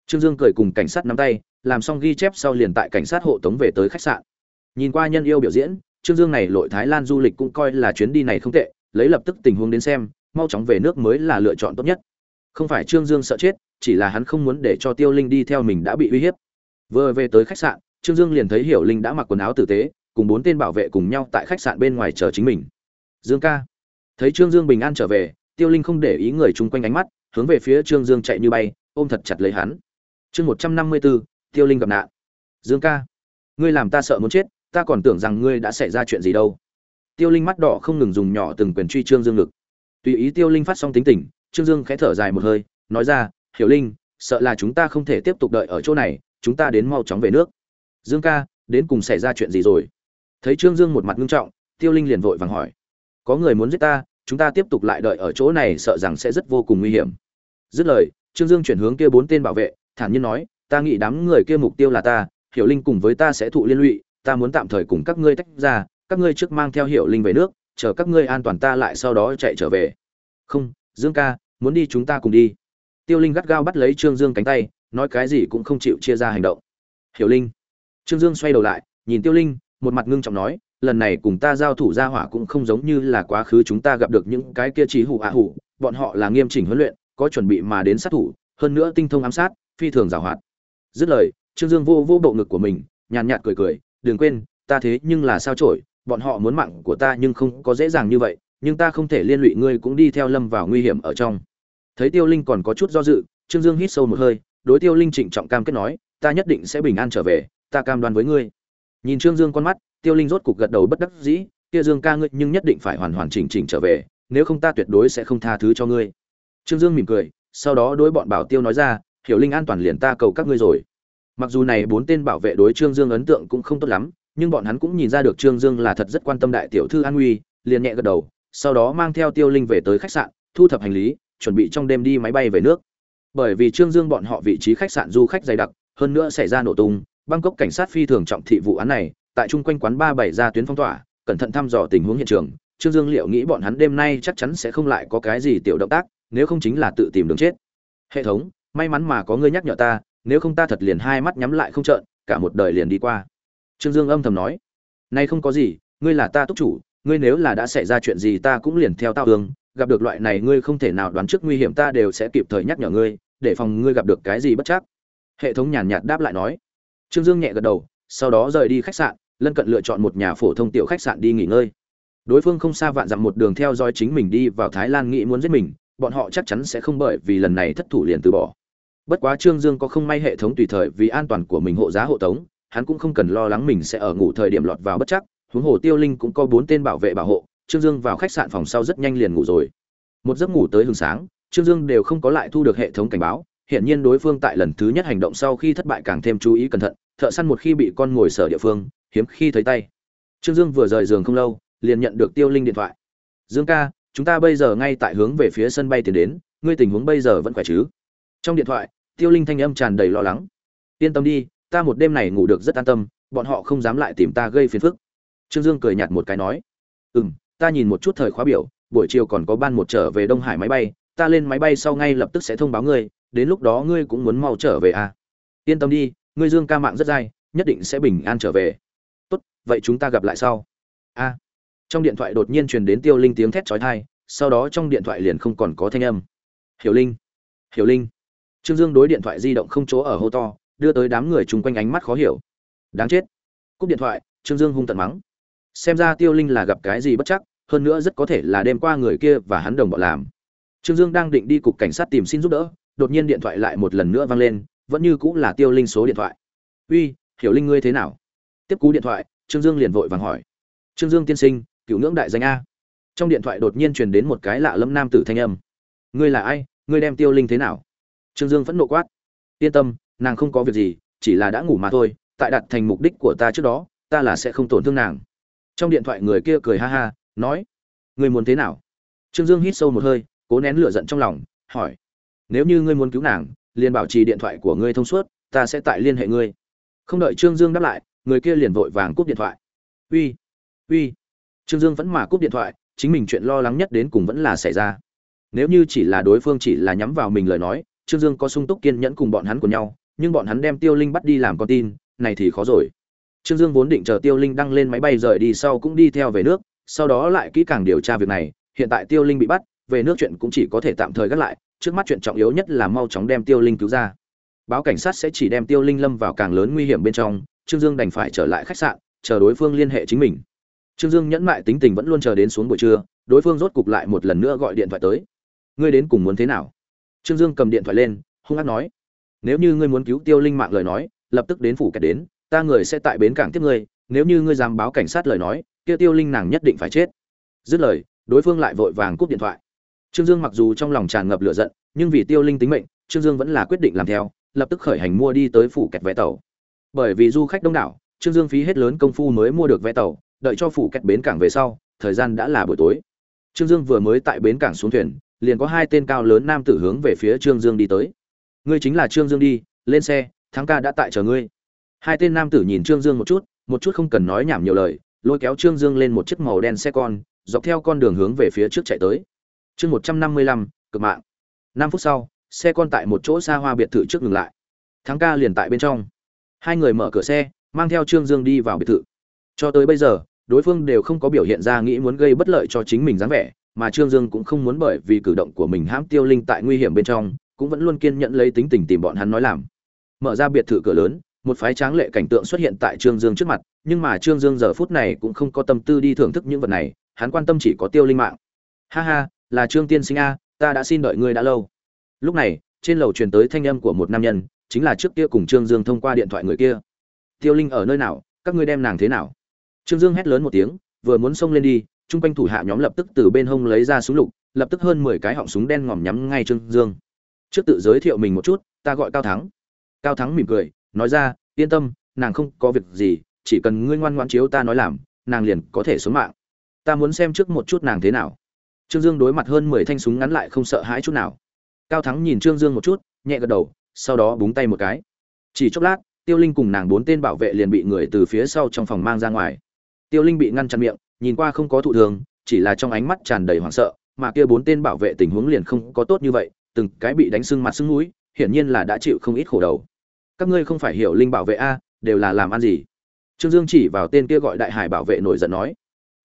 Trương dương cười cùng cảnh sát nắm tay, làm xong ghi chép sau liền tại cảnh sát hộ tống về tới khách sạn. Nhìn qua nhân yêu biểu diễn, trương dương này lội thái lan du lịch cũng coi là chuyến đi này không tệ, lấy lập tức tình huống đến xem, mau chóng về nước mới là lựa chọn tốt nhất. Không phải trương dương sợ chết, chỉ là hắn không muốn để cho tiêu linh đi theo mình đã bị uy hiếp vừa về tới khách sạn, trương dương liền thấy hiểu linh đã mặc quần áo tử tế, cùng bốn tên bảo vệ cùng nhau tại khách sạn bên ngoài chờ chính mình. Dương ca. Thấy trương dương bình an trở về, tiêu linh không để ý người chung quanh ánh mắt, hướng về phía trương dương chạy như bay, ôm thật chặt lấy hắn. Chương một trăm năm mươi bốn tiêu linh gặp nạn. Dương ca. Ngươi làm ta sợ muốn chết, ta còn tưởng rằng ngươi đã xảy ra chuyện gì đâu. Tiêu linh mắt đỏ không ngừng dùng nhỏ từng quyền truy trương dương ngực. Tùy ý tiêu linh phát xong tính tình, trương dương khẽ thở dài một hơi, nói ra, hiểu linh, sợ là chúng ta không thể tiếp tục đợi ở chỗ này chúng ta đến mau chóng về nước. Dương ca, đến cùng xảy ra chuyện gì rồi? Thấy trương dương một mặt ngưng trọng, tiêu linh liền vội vàng hỏi. Có người muốn giết ta, chúng ta tiếp tục lại đợi ở chỗ này sợ rằng sẽ rất vô cùng nguy hiểm. Dứt lời, trương dương chuyển hướng kia bốn tên bảo vệ, thản nhiên nói, ta nghĩ đám người kia mục tiêu là ta, hiểu linh cùng với ta sẽ thụ liên lụy, ta muốn tạm thời cùng các ngươi tách ra, các ngươi trước mang theo hiểu linh về nước, chờ các ngươi an toàn ta lại sau đó chạy trở về. Không, dương ca, muốn đi chúng ta cùng đi. Tiêu linh gắt gao bắt lấy trương dương cánh tay nói cái gì cũng không chịu chia ra hành động. Hiểu linh. Trương dương xoay đầu lại, nhìn tiêu linh, một mặt ngưng trọng nói, lần này cùng ta giao thủ gia hỏa cũng không giống như là quá khứ chúng ta gặp được những cái kia trí hủ ạ hủ, bọn họ là nghiêm chỉnh huấn luyện, có chuẩn bị mà đến sát thủ, hơn nữa tinh thông ám sát, phi thường giảo hoạt. Dứt lời, trương dương vô vô bộ ngực của mình, nhàn nhạt cười cười, đừng quên, ta thế nhưng là sao trổi bọn họ muốn mạng của ta nhưng không có dễ dàng như vậy, nhưng ta không thể liên lụy ngươi cũng đi theo lâm vào nguy hiểm ở trong. Thấy tiêu linh còn có chút do dự, trương dương hít sâu một hơi đối tiêu linh trịnh trọng cam kết nói, ta nhất định sẽ bình an trở về, ta cam đoan với ngươi. Nhìn trương dương con mắt, tiêu linh rốt cục gật đầu bất đắc dĩ, kia dương ca ngươi nhưng nhất định phải hoàn hoàn chỉnh chỉnh trở về, nếu không ta tuyệt đối sẽ không tha thứ cho ngươi. Trương dương mỉm cười, sau đó đối bọn bảo tiêu nói ra, hiểu linh an toàn liền ta cầu các ngươi rồi. Mặc dù này bốn tên bảo vệ đối trương dương ấn tượng cũng không tốt lắm, nhưng bọn hắn cũng nhìn ra được trương dương là thật rất quan tâm đại tiểu thư an nguy, liền nhẹ gật đầu, sau đó mang theo tiêu linh về tới khách sạn, thu thập hành lý, chuẩn bị trong đêm đi máy bay về nước bởi vì trương dương bọn họ vị trí khách sạn du khách dày đặc, hơn nữa xảy ra nổ tung, bangkok cảnh sát phi thường trọng thị vụ án này, tại chung quanh quán ba bảy ra tuyến phong tỏa, cẩn thận thăm dò tình huống hiện trường. Trương dương liệu nghĩ bọn hắn đêm nay chắc chắn sẽ không lại có cái gì tiểu động tác, nếu không chính là tự tìm đường chết. Hệ thống, may mắn mà có ngươi nhắc nhở ta, nếu không ta thật liền hai mắt nhắm lại không trợn, cả một đời liền đi qua. Trương dương âm thầm nói, nay không có gì, ngươi là ta túc chủ, ngươi nếu là đã xảy ra chuyện gì ta cũng liền theo tao đường, gặp được loại này ngươi không thể nào đoán trước nguy hiểm ta đều sẽ kịp thời nhắc nhở ngươi để phòng ngươi gặp được cái gì bất chắc. Hệ thống nhàn nhạt đáp lại nói. Trương dương nhẹ gật đầu, sau đó rời đi khách sạn, lân cận lựa chọn một nhà phổ thông tiểu khách sạn đi nghỉ ngơi. Đối phương không xa vạn dặm một đường theo dõi chính mình đi vào thái lan nghĩ muốn giết mình, bọn họ chắc chắn sẽ không bởi vì lần này thất thủ liền từ bỏ. Bất quá trương dương có không may hệ thống tùy thời vì an toàn của mình hộ giá hộ tống, hắn cũng không cần lo lắng mình sẽ ở ngủ thời điểm lọt vào bất chắc, huống hồ tiêu linh cũng có bốn tên bảo vệ bảo hộ, trương dương vào khách sạn phòng sau rất nhanh liền ngủ rồi. Một giấc ngủ tới hừng sáng trương dương đều không có lại thu được hệ thống cảnh báo hiện nhiên đối phương tại lần thứ nhất hành động sau khi thất bại càng thêm chú ý cẩn thận, thợ săn một khi bị con ngồi sở địa phương, hiếm khi thấy tay. Trương dương vừa rời giường không lâu, liền nhận được tiêu linh điện thoại. Dương ca, chúng ta bây giờ ngay tại hướng về phía sân bay tiến đến, ngươi tình huống bây giờ vẫn khỏe chứ? Trong điện thoại, tiêu linh thanh âm tràn đầy lo lắng. Yên tâm đi, ta một đêm này ngủ được rất an tâm, bọn họ không dám lại tìm ta gây phiền phức. Trương dương cười nhạt một cái nói. Ừ ta nhìn một chút thời khóa biểu, buổi chiều còn có ban một trở về đông hải máy bay ta lên máy bay sau ngay lập tức sẽ thông báo ngươi, đến lúc đó ngươi cũng muốn mau trở về à. yên tâm đi, ngươi dương ca mạng rất dai, nhất định sẽ bình an trở về. Tốt, vậy chúng ta gặp lại sau. A trong điện thoại đột nhiên truyền đến tiêu linh tiếng thét trói thai sau đó trong điện thoại liền không còn có thanh âm. Hiểu linh hiểu linh. Trương dương đối điện thoại di động không chỗ ở hô to, đưa tới đám người chung quanh ánh mắt khó hiểu. Đáng chết. Cúp điện thoại, trương dương hung tận mắng. Xem ra tiêu linh là gặp cái gì bất chắc, hơn nữa rất có thể là đêm qua người kia và hắn đồng bọn làm trương dương đang định đi cục cảnh sát tìm xin giúp đỡ, đột nhiên điện thoại lại một lần nữa vang lên, vẫn như cũng là tiêu linh số điện thoại. Uy, hiểu linh ngươi thế nào? Tiếp cú điện thoại, trương dương liền vội vàng hỏi. Trương dương tiên sinh, cựu ngưỡng đại danh a. Trong điện thoại đột nhiên truyền đến một cái lạ lâm nam tử thanh âm. Ngươi là ai? Ngươi đem tiêu linh thế nào? Trương dương phẫn nộ quát. Yên tâm, nàng không có việc gì, chỉ là đã ngủ mà thôi, tại đặt thành mục đích của ta trước đó, ta là sẽ không tổn thương nàng. Trong điện thoại người kia cười ha ha, nói, ngươi muốn thế nào? Trương dương hít sâu một hơi cố nén lửa giận trong lòng, hỏi, nếu như ngươi muốn cứu nàng, liền bảo trì điện thoại của ngươi thông suốt, ta sẽ tại liên hệ ngươi. Không đợi trương dương đáp lại, người kia liền vội vàng cúp điện thoại. Uy uy. Trương dương vẫn mà cúp điện thoại, chính mình chuyện lo lắng nhất đến cùng vẫn là xảy ra. Nếu như chỉ là đối phương chỉ là nhắm vào mình lời nói, trương dương có sung túc kiên nhẫn cùng bọn hắn của nhau, nhưng bọn hắn đem tiêu linh bắt đi làm con tin, này thì khó rồi. Trương dương vốn định chờ tiêu linh đăng lên máy bay rời đi sau cũng đi theo về nước, sau đó lại kỹ càng điều tra việc này, hiện tại tiêu linh bị bắt về nước chuyện cũng chỉ có thể tạm thời gác lại, trước mắt chuyện trọng yếu nhất là mau chóng đem tiêu linh cứu ra. Báo cảnh sát sẽ chỉ đem tiêu linh lâm vào càng lớn nguy hiểm bên trong, trương dương đành phải trở lại khách sạn, chờ đối phương liên hệ chính mình. Trương dương nhẫn mại tính tình vẫn luôn chờ đến xuống buổi trưa, đối phương rốt cục lại một lần nữa gọi điện thoại tới. Ngươi đến cùng muốn thế nào? Trương dương cầm điện thoại lên, hung hát nói. Nếu như ngươi muốn cứu tiêu linh mạng lời nói, lập tức đến phủ kẹt đến, ta người sẽ tại bến cảng tiếp ngươi, nếu như ngươi dám báo cảnh sát lời nói, kia tiêu linh nàng nhất định phải chết. Dứt lời, đối phương lại vội vàng cúp điện thoại trương dương mặc dù trong lòng tràn ngập lửa giận, nhưng vì tiêu linh tính mệnh, trương dương vẫn là quyết định làm theo, lập tức khởi hành mua đi tới phủ kẹt vé tàu. Bởi vì du khách đông đảo, trương dương phí hết lớn công phu mới mua được vé tàu, đợi cho phủ kẹt bến cảng về sau, thời gian đã là buổi tối. Trương dương vừa mới tại bến cảng xuống thuyền, liền có hai tên cao lớn nam tử hướng về phía trương dương đi tới. Ngươi chính là trương dương đi, lên xe, thắng ca đã tại chờ ngươi. Hai tên nam tử nhìn trương dương một chút một chút không cần nói nhảm nhiều lời, lôi kéo trương dương lên một chiếc màu đen xe con, dọc theo con đường hướng về phía trước chạy tới chương một trăm năm mươi lăm, cực mạng. Năm phút sau, xe con tại một chỗ xa hoa biệt thự trước ngừng lại. Thắng ca liền tại bên trong. Hai người mở cửa xe, mang theo trương dương đi vào biệt thự. Cho tới bây giờ, đối phương đều không có biểu hiện ra nghĩ muốn gây bất lợi cho chính mình dáng vẻ, mà trương dương cũng không muốn bởi vì cử động của mình hãm tiêu linh tại nguy hiểm bên trong, cũng vẫn luôn kiên nhẫn lấy tính tình tìm bọn hắn nói làm. Mở ra biệt thự cửa lớn, một phái tráng lệ cảnh tượng xuất hiện tại trương dương trước mặt, nhưng mà trương dương giờ phút này cũng không có tâm tư đi thưởng thức những vật này, hắn quan tâm chỉ có tiêu linh mạng. Ha ha là trương tiên sinh a, ta đã xin đợi ngươi đã lâu. Lúc này, trên lầu truyền tới thanh âm của một nam nhân, chính là trước kia cùng trương dương thông qua điện thoại người kia. Tiêu linh ở nơi nào, các ngươi đem nàng thế nào? Trương dương hét lớn một tiếng, vừa muốn xông lên đi, chung quanh thủ hạ nhóm lập tức từ bên hông lấy ra súng lục, lập tức hơn mười cái họng súng đen ngòm nhắm ngay trương dương. Trước tự giới thiệu mình một chút, ta gọi cao thắng. Cao thắng mỉm cười, nói ra, yên tâm, nàng không có việc gì, chỉ cần ngươi ngoan ngoãn chiếu ta nói làm, nàng liền có thể sống mạng. Ta muốn xem trước một chút nàng thế nào trương dương đối mặt hơn mười thanh súng ngắn lại không sợ hãi chút nào. Cao thắng nhìn trương dương một chút, nhẹ gật đầu, sau đó búng tay một cái. Chỉ chốc lát, tiêu linh cùng nàng bốn tên bảo vệ liền bị người từ phía sau trong phòng mang ra ngoài. Tiêu linh bị ngăn chặn miệng, nhìn qua không có thụ thường, chỉ là trong ánh mắt tràn đầy hoảng sợ, mà kia bốn tên bảo vệ tình huống liền không có tốt như vậy, từng cái bị đánh sưng mặt sưng mũi, hiển nhiên là đã chịu không ít khổ đầu. Các ngươi không phải hiểu linh bảo vệ a, đều là làm ăn gì? Trương dương chỉ vào tên kia gọi đại hải bảo vệ nổi giận nói,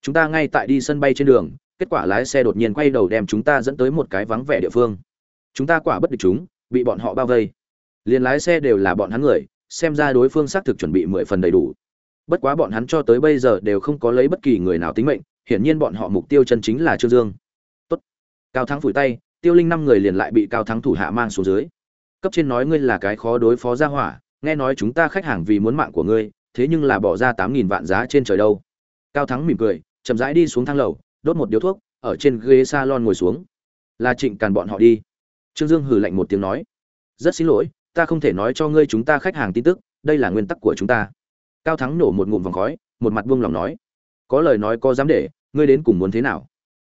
chúng ta ngay tại đi sân bay trên đường kết quả lái xe đột nhiên quay đầu đem chúng ta dẫn tới một cái vắng vẻ địa phương. Chúng ta quả bất địch chúng, bị bọn họ bao vây. Liền lái xe đều là bọn hắn người, xem ra đối phương xác thực chuẩn bị mười phần đầy đủ. Bất quá bọn hắn cho tới bây giờ đều không có lấy bất kỳ người nào tính mệnh, hiển nhiên bọn họ mục tiêu chân chính là trương dương. Tốt. cao thắng phủi tay, tiêu linh năm người liền lại bị cao thắng thủ hạ mang xuống dưới. Cấp trên nói ngươi là cái khó đối phó ra hỏa, nghe nói chúng ta khách hàng vì muốn mạng của ngươi, thế nhưng là bỏ ra tám nghìn vạn giá trên trời đâu. Cao thắng mỉm cười, chậm rãi đi xuống thang lầu đốt một điếu thuốc, ở trên ghế salon ngồi xuống. Là trịnh càn bọn họ đi. Trương dương hừ lạnh một tiếng nói, rất xin lỗi, ta không thể nói cho ngươi chúng ta khách hàng tin tức, đây là nguyên tắc của chúng ta. Cao thắng nổ một ngụm vòng khói, một mặt buông lòng nói, có lời nói có dám để, ngươi đến cùng muốn thế nào?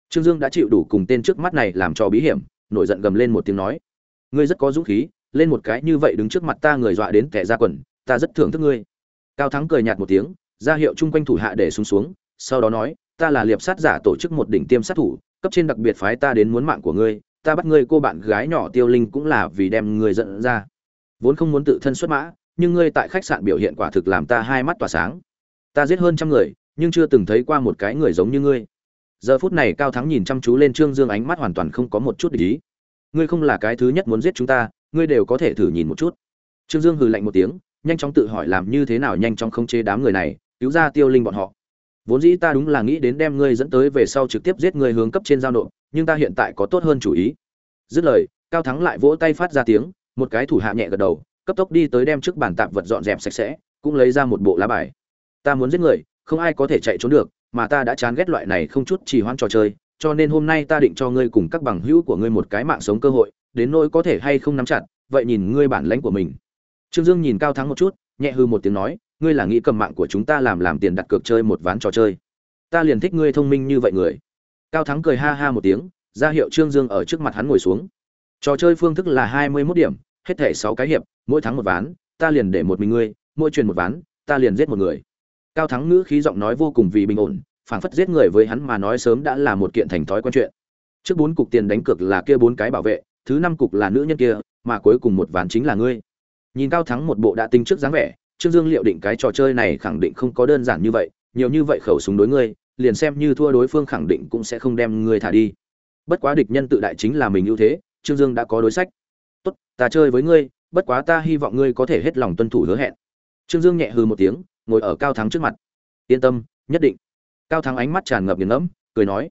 Trương dương đã chịu đủ cùng tên trước mắt này làm cho bí hiểm, nổi giận gầm lên một tiếng nói, ngươi rất có dũng khí, lên một cái như vậy đứng trước mặt ta người dọa đến kẻ ra quần, ta rất thưởng thức ngươi. Cao thắng cười nhạt một tiếng, ra hiệu chung quanh thủ hạ để xuống xuống, sau đó nói ta là liệp sát giả tổ chức một đỉnh tiêm sát thủ, cấp trên đặc biệt phái ta đến muốn mạng của ngươi, ta bắt ngươi cô bạn gái nhỏ tiêu linh cũng là vì đem ngươi dẫn ra. Vốn không muốn tự thân xuất mã, nhưng ngươi tại khách sạn biểu hiện quả thực làm ta hai mắt tỏa sáng. Ta giết hơn trăm người, nhưng chưa từng thấy qua một cái người giống như ngươi. Giờ phút này cao thắng nhìn chăm chú lên trương dương ánh mắt hoàn toàn không có một chút để ý. Ngươi không là cái thứ nhất muốn giết chúng ta, ngươi đều có thể thử nhìn một chút. Trương dương hừ lạnh một tiếng, nhanh chóng tự hỏi làm như thế nào nhanh chóng khống chế đám người này, cứu ra tiêu linh bọn họ vốn dĩ ta đúng là nghĩ đến đem ngươi dẫn tới về sau trực tiếp giết ngươi hướng cấp trên giao nộp, nhưng ta hiện tại có tốt hơn chủ ý. Dứt lời, cao thắng lại vỗ tay phát ra tiếng, một cái thủ hạ nhẹ gật đầu, cấp tốc đi tới đem trước bàn tạp vật dọn dẹp sạch sẽ, cũng lấy ra một bộ lá bài. Ta muốn giết người, không ai có thể chạy trốn được, mà ta đã chán ghét loại này không chút trì hoãn trò chơi, cho nên hôm nay ta định cho ngươi cùng các bằng hữu của ngươi một cái mạng sống cơ hội, đến nỗi có thể hay không nắm chặt, vậy nhìn ngươi bản lãnh của mình. Trương dương nhìn cao thắng một chút, nhẹ hư một tiếng nói ngươi là nghĩ cầm mạng của chúng ta làm làm tiền đặt cược chơi một ván trò chơi. Ta liền thích ngươi thông minh như vậy người. Cao thắng cười ha ha một tiếng, ra hiệu trương dương ở trước mặt hắn ngồi xuống. Trò chơi phương thức là hai mươi mốt điểm, hết thẻ sáu cái hiệp, mỗi tháng một ván, ta liền để một mình ngươi, mỗi truyền một ván, ta liền giết một người. Cao thắng ngữ khí giọng nói vô cùng vì bình ổn, phảng phất giết người với hắn mà nói sớm đã là một kiện thành thói quen chuyện. Trước bốn cục tiền đánh cược là kia bốn cái bảo vệ, thứ năm cục là nữ nhân kia, mà cuối cùng một ván chính là ngươi. Nhìn cao thắng một bộ đã tinh trước dáng vẻ trương dương liệu định cái trò chơi này khẳng định không có đơn giản như vậy, nhiều như vậy khẩu súng đối ngươi, liền xem như thua đối phương khẳng định cũng sẽ không đem ngươi thả đi. Bất quá địch nhân tự đại chính là mình ưu thế, trương dương đã có đối sách. Tốt, ta chơi với ngươi, bất quá ta hy vọng ngươi có thể hết lòng tuân thủ hứa hẹn. Trương dương nhẹ hừ một tiếng, ngồi ở cao thắng trước mặt. Yên tâm, nhất định. Cao thắng ánh mắt tràn ngập nghiền ngẫm, cười nói.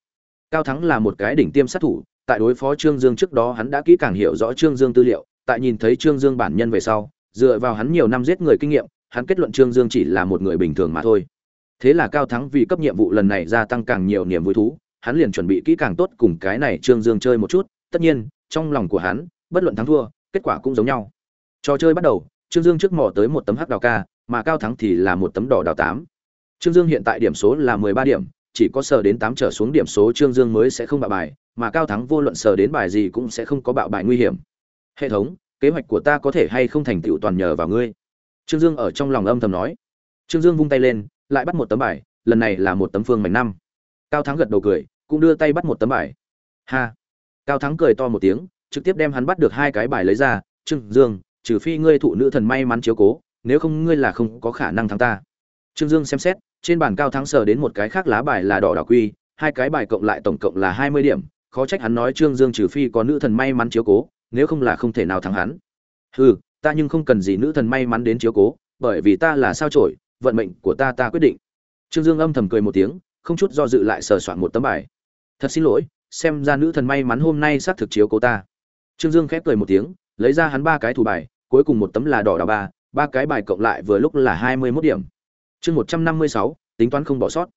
Cao thắng là một cái đỉnh tiêm sát thủ, tại đối phó trương dương trước đó hắn đã kỹ càng hiểu rõ trương dương tư liệu, tại nhìn thấy trương dương bản nhân về sau, dựa vào hắn nhiều năm giết người kinh nghiệm hắn kết luận trương dương chỉ là một người bình thường mà thôi. Thế là cao thắng vì cấp nhiệm vụ lần này gia tăng càng nhiều niềm vui thú, hắn liền chuẩn bị kỹ càng tốt cùng cái này trương dương chơi một chút. Tất nhiên, trong lòng của hắn, bất luận thắng thua, kết quả cũng giống nhau. Trò chơi bắt đầu, trương dương trước mò tới một tấm hắc đào ca, mà cao thắng thì là một tấm đỏ đào tám. Trương dương hiện tại điểm số là mười ba điểm, chỉ có sở đến tám trở xuống điểm số trương dương mới sẽ không bạo bài, mà cao thắng vô luận sở đến bài gì cũng sẽ không có bạo bài nguy hiểm. Hệ thống, kế hoạch của ta có thể hay không thành tựu toàn nhờ vào ngươi? Trương dương ở trong lòng âm thầm nói. Trương dương vung tay lên, lại bắt một tấm bài, lần này là một tấm phương mảnh năm. Cao thắng gật đầu cười, cũng đưa tay bắt một tấm bài. Ha! Cao thắng cười to một tiếng, trực tiếp đem hắn bắt được hai cái bài lấy ra. Trương dương, trừ phi ngươi thụ nữ thần may mắn chiếu cố, nếu không ngươi là không có khả năng thắng ta. Trương dương xem xét, trên bàn cao thắng sờ đến một cái khác lá bài là đỏ đỏ quy, hai cái bài cộng lại tổng cộng là hai mươi điểm. Khó trách hắn nói trương dương trừ phi có nữ thần may mắn chiếu cố, nếu không là không thể nào thắng hắn. Hừ ta nhưng không cần gì nữ thần may mắn đến chiếu cố, bởi vì ta là sao trổi vận mệnh của ta ta quyết định. Trương dương âm thầm cười một tiếng, không chút do dự lại sờ soạn một tấm bài. Thật xin lỗi, xem ra nữ thần may mắn hôm nay xác thực chiếu cố ta. Trương dương khép cười một tiếng, lấy ra hắn ba cái thủ bài, cuối cùng một tấm là đỏ đỏ ba ba cái bài cộng lại vừa lúc là hai mươi mốt điểm. Chương một trăm năm mươi sáu, tính toán không bỏ sót.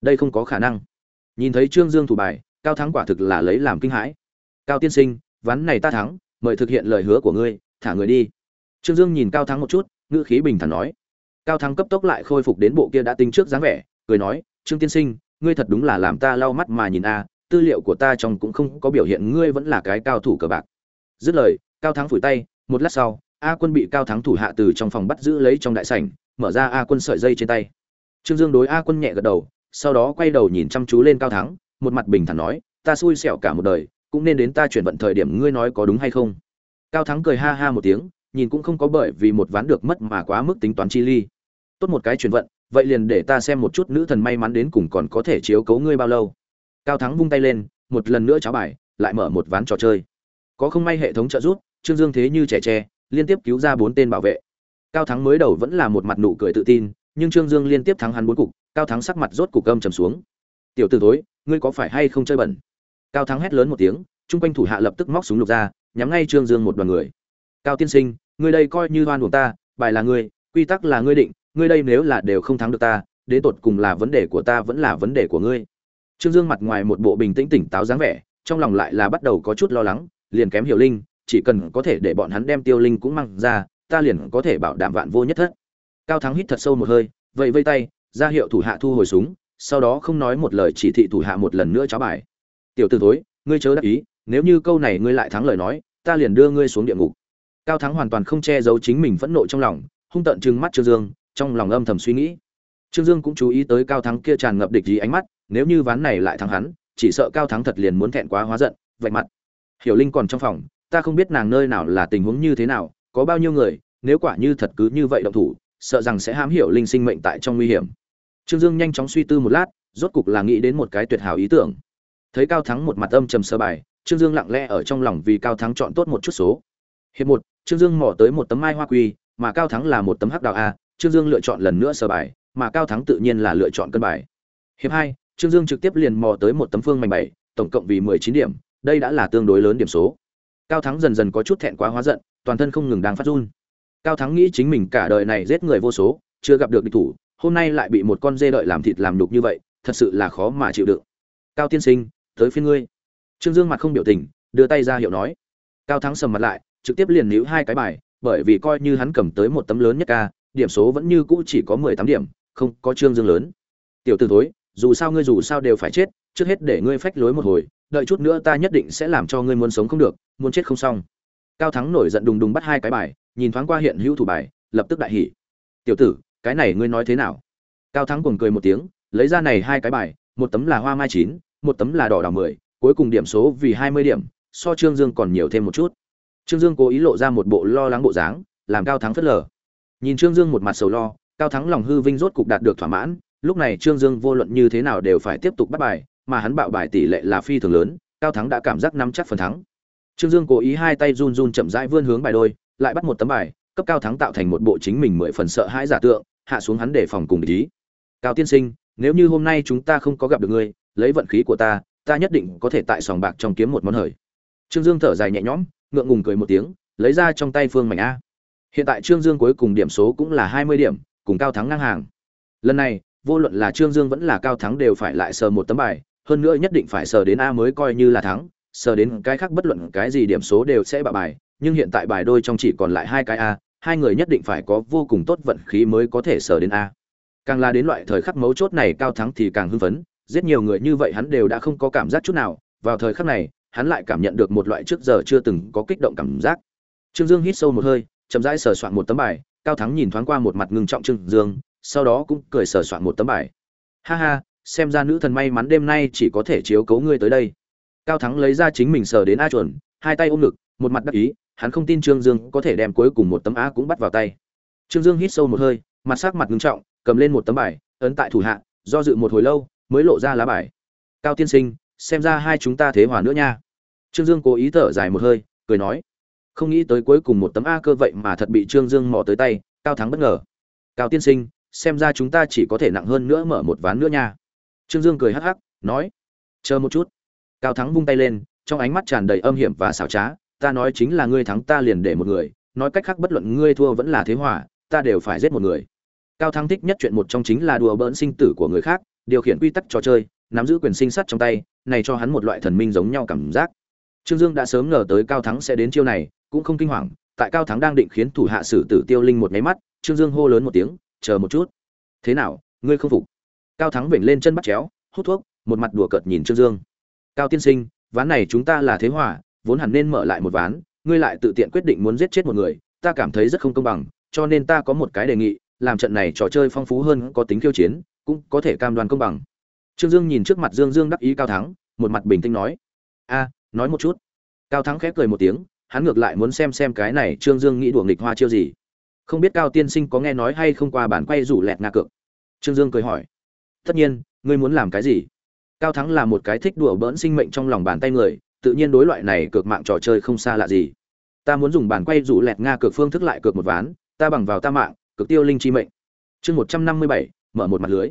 Đây không có khả năng. Nhìn thấy trương dương thủ bài, cao thắng quả thực là lấy làm kinh hãi. Cao tiên sinh, ván này ta thắng, mời thực hiện lời hứa của ngươi, thả người đi trương dương nhìn cao thắng một chút, ngữ khí bình thản nói. Cao thắng cấp tốc lại khôi phục đến bộ kia đã tính trước dáng vẻ, cười nói, trương tiên sinh, ngươi thật đúng là làm ta lau mắt mà nhìn a, tư liệu của ta trong cũng không có biểu hiện, ngươi vẫn là cái cao thủ cờ bạc. Dứt lời, cao thắng phủi tay, một lát sau, a quân bị cao thắng thủ hạ từ trong phòng bắt giữ lấy trong đại sảnh, mở ra a quân sợi dây trên tay. Trương dương đối a quân nhẹ gật đầu, sau đó quay đầu nhìn chăm chú lên cao thắng, một mặt bình thản nói, ta xui xẻo cả một đời, cũng nên đến ta chuyển vận thời điểm ngươi nói có đúng hay không? Cao thắng cười ha ha một tiếng nhìn cũng không có bởi vì một ván được mất mà quá mức tính toán chi ly. Tốt một cái chuyển vận, vậy liền để ta xem một chút nữ thần may mắn đến cùng còn có thể chiếu cấu ngươi bao lâu. Cao thắng vung tay lên, một lần nữa cháo bài, lại mở một ván trò chơi. Có không may hệ thống trợ giúp, trương dương thế như trẻ tre, liên tiếp cứu ra bốn tên bảo vệ. Cao thắng mới đầu vẫn là một mặt nụ cười tự tin, nhưng trương dương liên tiếp thắng hắn bốn cục, cao thắng sắc mặt rốt cục âm trầm xuống. Tiểu t ử tối ngươi có phải hay không chơi bẩn? Cao thắng hét lớn một tiếng, chung quanh thủ hạ lập tức móc súng lục ra, nhắm ngay trương dương một đoàn người cao tiên sinh, ngươi đây coi như oan buộc ta, bài là ngươi, quy tắc là ngươi định, ngươi đây nếu là đều không thắng được ta, đến tột cùng là vấn đề của ta vẫn là vấn đề của ngươi. Trương dương mặt ngoài một bộ bình tĩnh tỉnh táo dáng vẻ, trong lòng lại là bắt đầu có chút lo lắng, liền kém hiểu linh, chỉ cần có thể để bọn hắn đem tiêu linh cũng mang ra, ta liền có thể bảo đảm vạn vô nhất thất. Cao thắng hít thật sâu một hơi vậy vây tay, ra hiệu thủ hạ thu hồi súng, sau đó không nói một lời chỉ thị thủ hạ một lần nữa cháo bài. Tiểu t ử thối, ngươi chớ đắc ý, nếu như câu này ngươi lại thắng lời nói, ta liền đưa ngươi xuống địa ngục cao thắng hoàn toàn không che giấu chính mình phẫn nộ trong lòng, hung tận trừng mắt trương dương, trong lòng âm thầm suy nghĩ. Trương dương cũng chú ý tới cao thắng kia tràn ngập địch gì ánh mắt, nếu như ván này lại thắng hắn, chỉ sợ cao thắng thật liền muốn thẹn quá hóa giận, vạch mặt. Hiểu linh còn trong phòng, ta không biết nàng nơi nào là tình huống như thế nào, có bao nhiêu người, nếu quả như thật cứ như vậy động thủ, sợ rằng sẽ hãm hiểu linh sinh mệnh tại trong nguy hiểm. Trương dương nhanh chóng suy tư một lát, rốt cục là nghĩ đến một cái tuyệt hảo ý tưởng. Thấy cao thắng một mặt âm trầm sơ bài, trương dương lặng lẽ ở trong lòng vì cao thắng chọn tốt một chút số hiệp một, trương dương mò tới một tấm mai hoa quy, mà cao thắng là một tấm hắc đào a, trương dương lựa chọn lần nữa sơ bài, mà cao thắng tự nhiên là lựa chọn cân bài. Hiệp hai, trương dương trực tiếp liền mò tới một tấm phương mảnh bảy, tổng cộng vì mười chín điểm, đây đã là tương đối lớn điểm số. Cao thắng dần dần có chút thẹn quá hóa giận, toàn thân không ngừng đang phát run. Cao thắng nghĩ chính mình cả đời này giết người vô số, chưa gặp được địch thủ, hôm nay lại bị một con dê đợi làm thịt làm nhục như vậy, thật sự là khó mà chịu đựng. Cao tiên sinh, tới phiên ngươi. Trương dương mặt không biểu tình, đưa tay ra hiệu nói. Cao thắng sầm mặt lại trực tiếp liền níu hai cái bài, bởi vì coi như hắn cầm tới một tấm lớn nhất ca, điểm số vẫn như cũ chỉ có mười tám điểm, không có trương dương lớn. Tiểu tử thối, dù sao ngươi dù sao đều phải chết, trước hết để ngươi phách lối một hồi, đợi chút nữa ta nhất định sẽ làm cho ngươi muốn sống không được, muốn chết không xong. Cao thắng nổi giận đùng đùng bắt hai cái bài, nhìn thoáng qua hiện hữu thủ bài, lập tức đại hỉ. Tiểu tử, cái này ngươi nói thế nào? Cao thắng cuồng cười một tiếng, lấy ra này hai cái bài, một tấm là hoa mai chín, một tấm là đỏ đào mười, cuối cùng điểm số vì hai mươi điểm, so trương dương còn nhiều thêm một chút trương dương cố ý lộ ra một bộ lo lắng bộ dáng, làm cao thắng phớt lờ. Nhìn trương dương một mặt sầu lo, cao thắng lòng hư vinh rốt cục đạt được thỏa mãn, lúc này trương dương vô luận như thế nào đều phải tiếp tục bắt bài, mà hắn bạo bài tỷ lệ là phi thường lớn, cao thắng đã cảm giác nắm chắc phần thắng. Trương dương cố ý hai tay run run chậm rãi vươn hướng bài đôi, lại bắt một tấm bài, cấp cao thắng tạo thành một bộ chính mình mười phần sợ hãi giả tượng, hạ xuống hắn để phòng cùng ý. Cao tiên sinh, nếu như hôm nay chúng ta không có gặp được ngươi, lấy vận khí của ta ta nhất định có thể tại sòng bạc trong kiếm một món hời. Trương dương thở dài nhẹ nhõm ngượng ngùng cười một tiếng, lấy ra trong tay phương mảnh a. Hiện tại trương dương cuối cùng điểm số cũng là hai mươi điểm, cùng cao thắng ngang hàng. Lần này, vô luận là trương dương vẫn là cao thắng đều phải lại sờ một tấm bài, hơn nữa nhất định phải sờ đến a mới coi như là thắng, sờ đến cái khác bất luận cái gì điểm số đều sẽ bạ bài, nhưng hiện tại bài đôi trong chỉ còn lại hai cái a, hai người nhất định phải có vô cùng tốt vận khí mới có thể sờ đến a. Càng là đến loại thời khắc mấu chốt này cao thắng thì càng hưng phấn, giết nhiều người như vậy hắn đều đã không có cảm giác chút nào, vào thời khắc này hắn lại cảm nhận được một loại trước giờ chưa từng có kích động cảm giác. Trương dương hít sâu một hơi, chậm rãi sờ soạn một tấm bài, cao thắng nhìn thoáng qua một mặt ngưng trọng trương dương, sau đó cũng cười sờ soạn một tấm bài. Ha ha, xem ra nữ thần may mắn đêm nay chỉ có thể chiếu cấu ngươi tới đây. Cao thắng lấy ra chính mình sờ đến a chuẩn, hai tay ôm ngực, một mặt đắc ý, hắn không tin trương dương có thể đem cuối cùng một tấm á cũng bắt vào tay. Trương dương hít sâu một hơi, mặt sắc mặt ngưng trọng, cầm lên một tấm bài, ấn tại thủ hạ, do dự một hồi lâu, mới lộ ra lá bài. Cao tiên sinh xem ra hai chúng ta thế hòa nữa nha. Trương dương cố ý thở dài một hơi, cười nói, không nghĩ tới cuối cùng một tấm a cơ vậy mà thật bị trương dương mò tới tay, cao thắng bất ngờ. Cao tiên sinh, xem ra chúng ta chỉ có thể nặng hơn nữa mở một ván nữa nha. Trương dương cười hắc hắc, nói, chờ một chút. Cao thắng vung tay lên, trong ánh mắt tràn đầy âm hiểm và xảo trá, ta nói chính là ngươi thắng ta liền để một người, nói cách khác bất luận ngươi thua vẫn là thế hòa, ta đều phải giết một người. Cao thắng thích nhất chuyện một trong chính là đùa bỡn sinh tử của người khác, điều khiển quy tắc trò chơi, nắm giữ quyền sinh sát trong tay này cho hắn một loại thần minh giống nhau cảm giác. Trương dương đã sớm ngờ tới cao thắng sẽ đến chiêu này, cũng không kinh hoàng, tại cao thắng đang định khiến thủ hạ sử tử tiêu linh một cái mắt, trương dương hô lớn một tiếng, chờ một chút. Thế nào, ngươi không phục? Cao thắng vểnh lên chân bắt chéo, hút thuốc, một mặt đùa cợt nhìn trương dương. Cao tiên sinh, ván này chúng ta là thế hòa, vốn hẳn nên mở lại một ván, ngươi lại tự tiện quyết định muốn giết chết một người, ta cảm thấy rất không công bằng, cho nên ta có một cái đề nghị, làm trận này trò chơi phong phú hơn có tính khiêu chiến, cũng có thể cam đoan công bằng trương dương nhìn trước mặt dương dương đắc ý cao thắng, một mặt bình tĩnh nói, a, nói một chút. Cao thắng khép cười một tiếng, hắn ngược lại muốn xem xem cái này trương dương nghĩ đùa nghịch hoa chiêu gì. Không biết cao tiên sinh có nghe nói hay không qua bản quay rủ lẹt nga cược. Trương dương cười hỏi, tất nhiên, ngươi muốn làm cái gì? Cao thắng là một cái thích đùa bỡn sinh mệnh trong lòng bàn tay người, tự nhiên đối loại này cược mạng trò chơi không xa lạ gì. Ta muốn dùng bàn quay rủ lẹt nga cược phương thức lại cược một ván, ta bằng vào ta mạng cực tiêu linh chi mệnh. Chương một trăm năm mươi bảy, mở một mặt lưới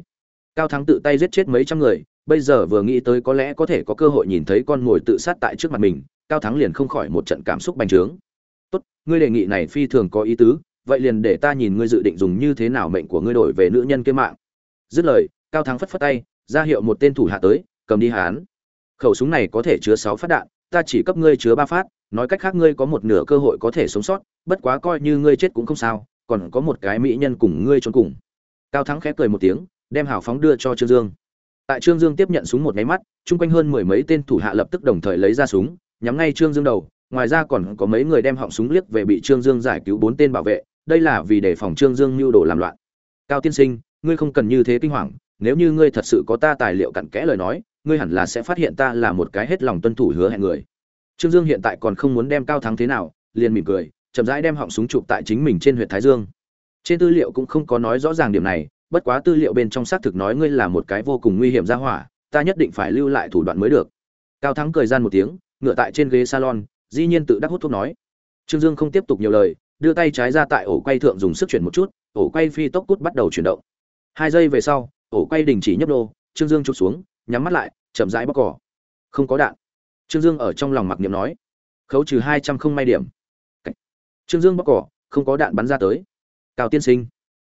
cao thắng tự tay giết chết mấy trăm người, bây giờ vừa nghĩ tới có lẽ có thể có cơ hội nhìn thấy con mồi tự sát tại trước mặt mình, cao thắng liền không khỏi một trận cảm xúc bành trướng. Tốt, ngươi đề nghị này phi thường có ý tứ, vậy liền để ta nhìn ngươi dự định dùng như thế nào mệnh của ngươi đổi về nữ nhân kia mạng. Dứt lời, cao thắng phất phất tay, ra hiệu một tên thủ hạ tới, cầm đi hán. Khẩu súng này có thể chứa sáu phát đạn, ta chỉ cấp ngươi chứa ba phát, nói cách khác ngươi có một nửa cơ hội có thể sống sót, bất quá coi như ngươi chết cũng không sao, còn có một cái mỹ nhân cùng ngươi trốn cùng. Cao thắng khẽ cười một tiếng đem hào phóng đưa cho trương dương. Tại trương dương tiếp nhận súng một nháy mắt, chung quanh hơn mười mấy tên thủ hạ lập tức đồng thời lấy ra súng, nhắm ngay trương dương đầu, ngoài ra còn có mấy người đem họng súng liếc về bị trương dương giải cứu bốn tên bảo vệ, đây là vì đề phòng trương dương mưu đồ làm loạn. Cao tiên sinh, ngươi không cần như thế kinh hoàng, nếu như ngươi thật sự có ta tài liệu cặn kẽ lời nói, ngươi hẳn là sẽ phát hiện ta là một cái hết lòng tuân thủ hứa hẹn người. Trương dương hiện tại còn không muốn đem cao thắng thế nào, liền mỉm cười, chậm rãi đem họng súng chụp tại chính mình trên huyện thái dương. Trên tư liệu cũng không có nói rõ ràng điểm này bất quá tư liệu bên trong xác thực nói ngươi là một cái vô cùng nguy hiểm ra hỏa, ta nhất định phải lưu lại thủ đoạn mới được. Cao thắng cười gian một tiếng, ngựa tại trên ghế salon, dĩ nhiên tự đắc hút thuốc nói. Trương dương không tiếp tục nhiều lời, đưa tay trái ra tại ổ quay thượng dùng sức chuyển một chút, ổ quay phi tốc cút bắt đầu chuyển động. Hai giây về sau, ổ quay đình chỉ nhấp đô trương dương chụp xuống, nhắm mắt lại, chậm rãi bóc cỏ. Không có đạn. Trương dương ở trong lòng mặc niệm nói. Khấu trừ hai trăm không may điểm. Trương dương bóc cỏ, không có đạn bắn ra tới. Cao tiên sinh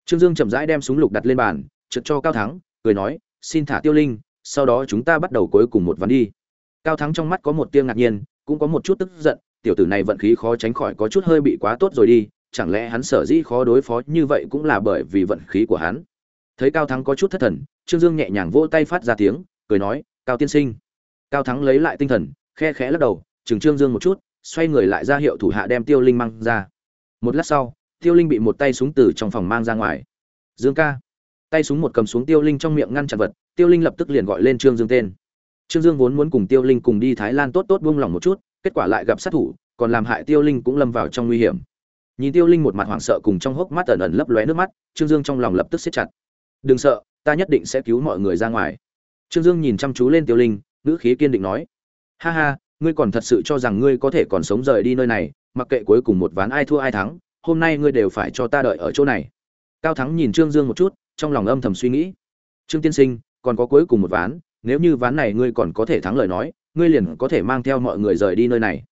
trương dương chậm rãi đem súng lục đặt lên bàn trượt cho cao thắng, cười nói, xin thả tiêu linh, sau đó chúng ta bắt đầu cuối cùng một ván đi. Cao thắng trong mắt có một tia ngạc nhiên, cũng có một chút tức giận, tiểu tử này vận khí khó tránh khỏi có chút hơi bị quá tốt rồi đi, chẳng lẽ hắn sở dĩ khó đối phó như vậy cũng là bởi vì vận khí của hắn? Thấy cao thắng có chút thất thần, trương dương nhẹ nhàng vỗ tay phát ra tiếng, cười nói, cao tiên sinh. Cao thắng lấy lại tinh thần, khe khẽ lắc đầu, chừng trương dương một chút, xoay người lại ra hiệu thủ hạ đem tiêu linh mang ra. Một lát sau tiêu linh bị một tay súng từ trong phòng mang ra ngoài. Dương ca. Tay súng một cầm xuống tiêu linh trong miệng ngăn chặn vật, tiêu linh lập tức liền gọi lên trương dương tên. Trương dương vốn muốn cùng tiêu linh cùng đi thái lan tốt tốt buông lỏng một chút, kết quả lại gặp sát thủ, còn làm hại tiêu linh cũng lâm vào trong nguy hiểm. Nhìn tiêu linh một mặt hoảng sợ cùng trong hốc mắt ẩn ẩn lấp lóe nước mắt, trương dương trong lòng lập tức siết chặt. Đừng sợ, ta nhất định sẽ cứu mọi người ra ngoài. Trương dương nhìn chăm chú lên tiêu linh, ngữ khí kiên định nói. Ha ha, ngươi còn thật sự cho rằng ngươi có thể còn sống rời đi nơi này, mặc kệ cuối cùng một ván ai thua ai thắng hôm nay ngươi đều phải cho ta đợi ở chỗ này. Cao thắng nhìn trương dương một chút, trong lòng âm thầm suy nghĩ. Trương tiên sinh, còn có cuối cùng một ván, nếu như ván này ngươi còn có thể thắng lời nói, ngươi liền có thể mang theo mọi người rời đi nơi này.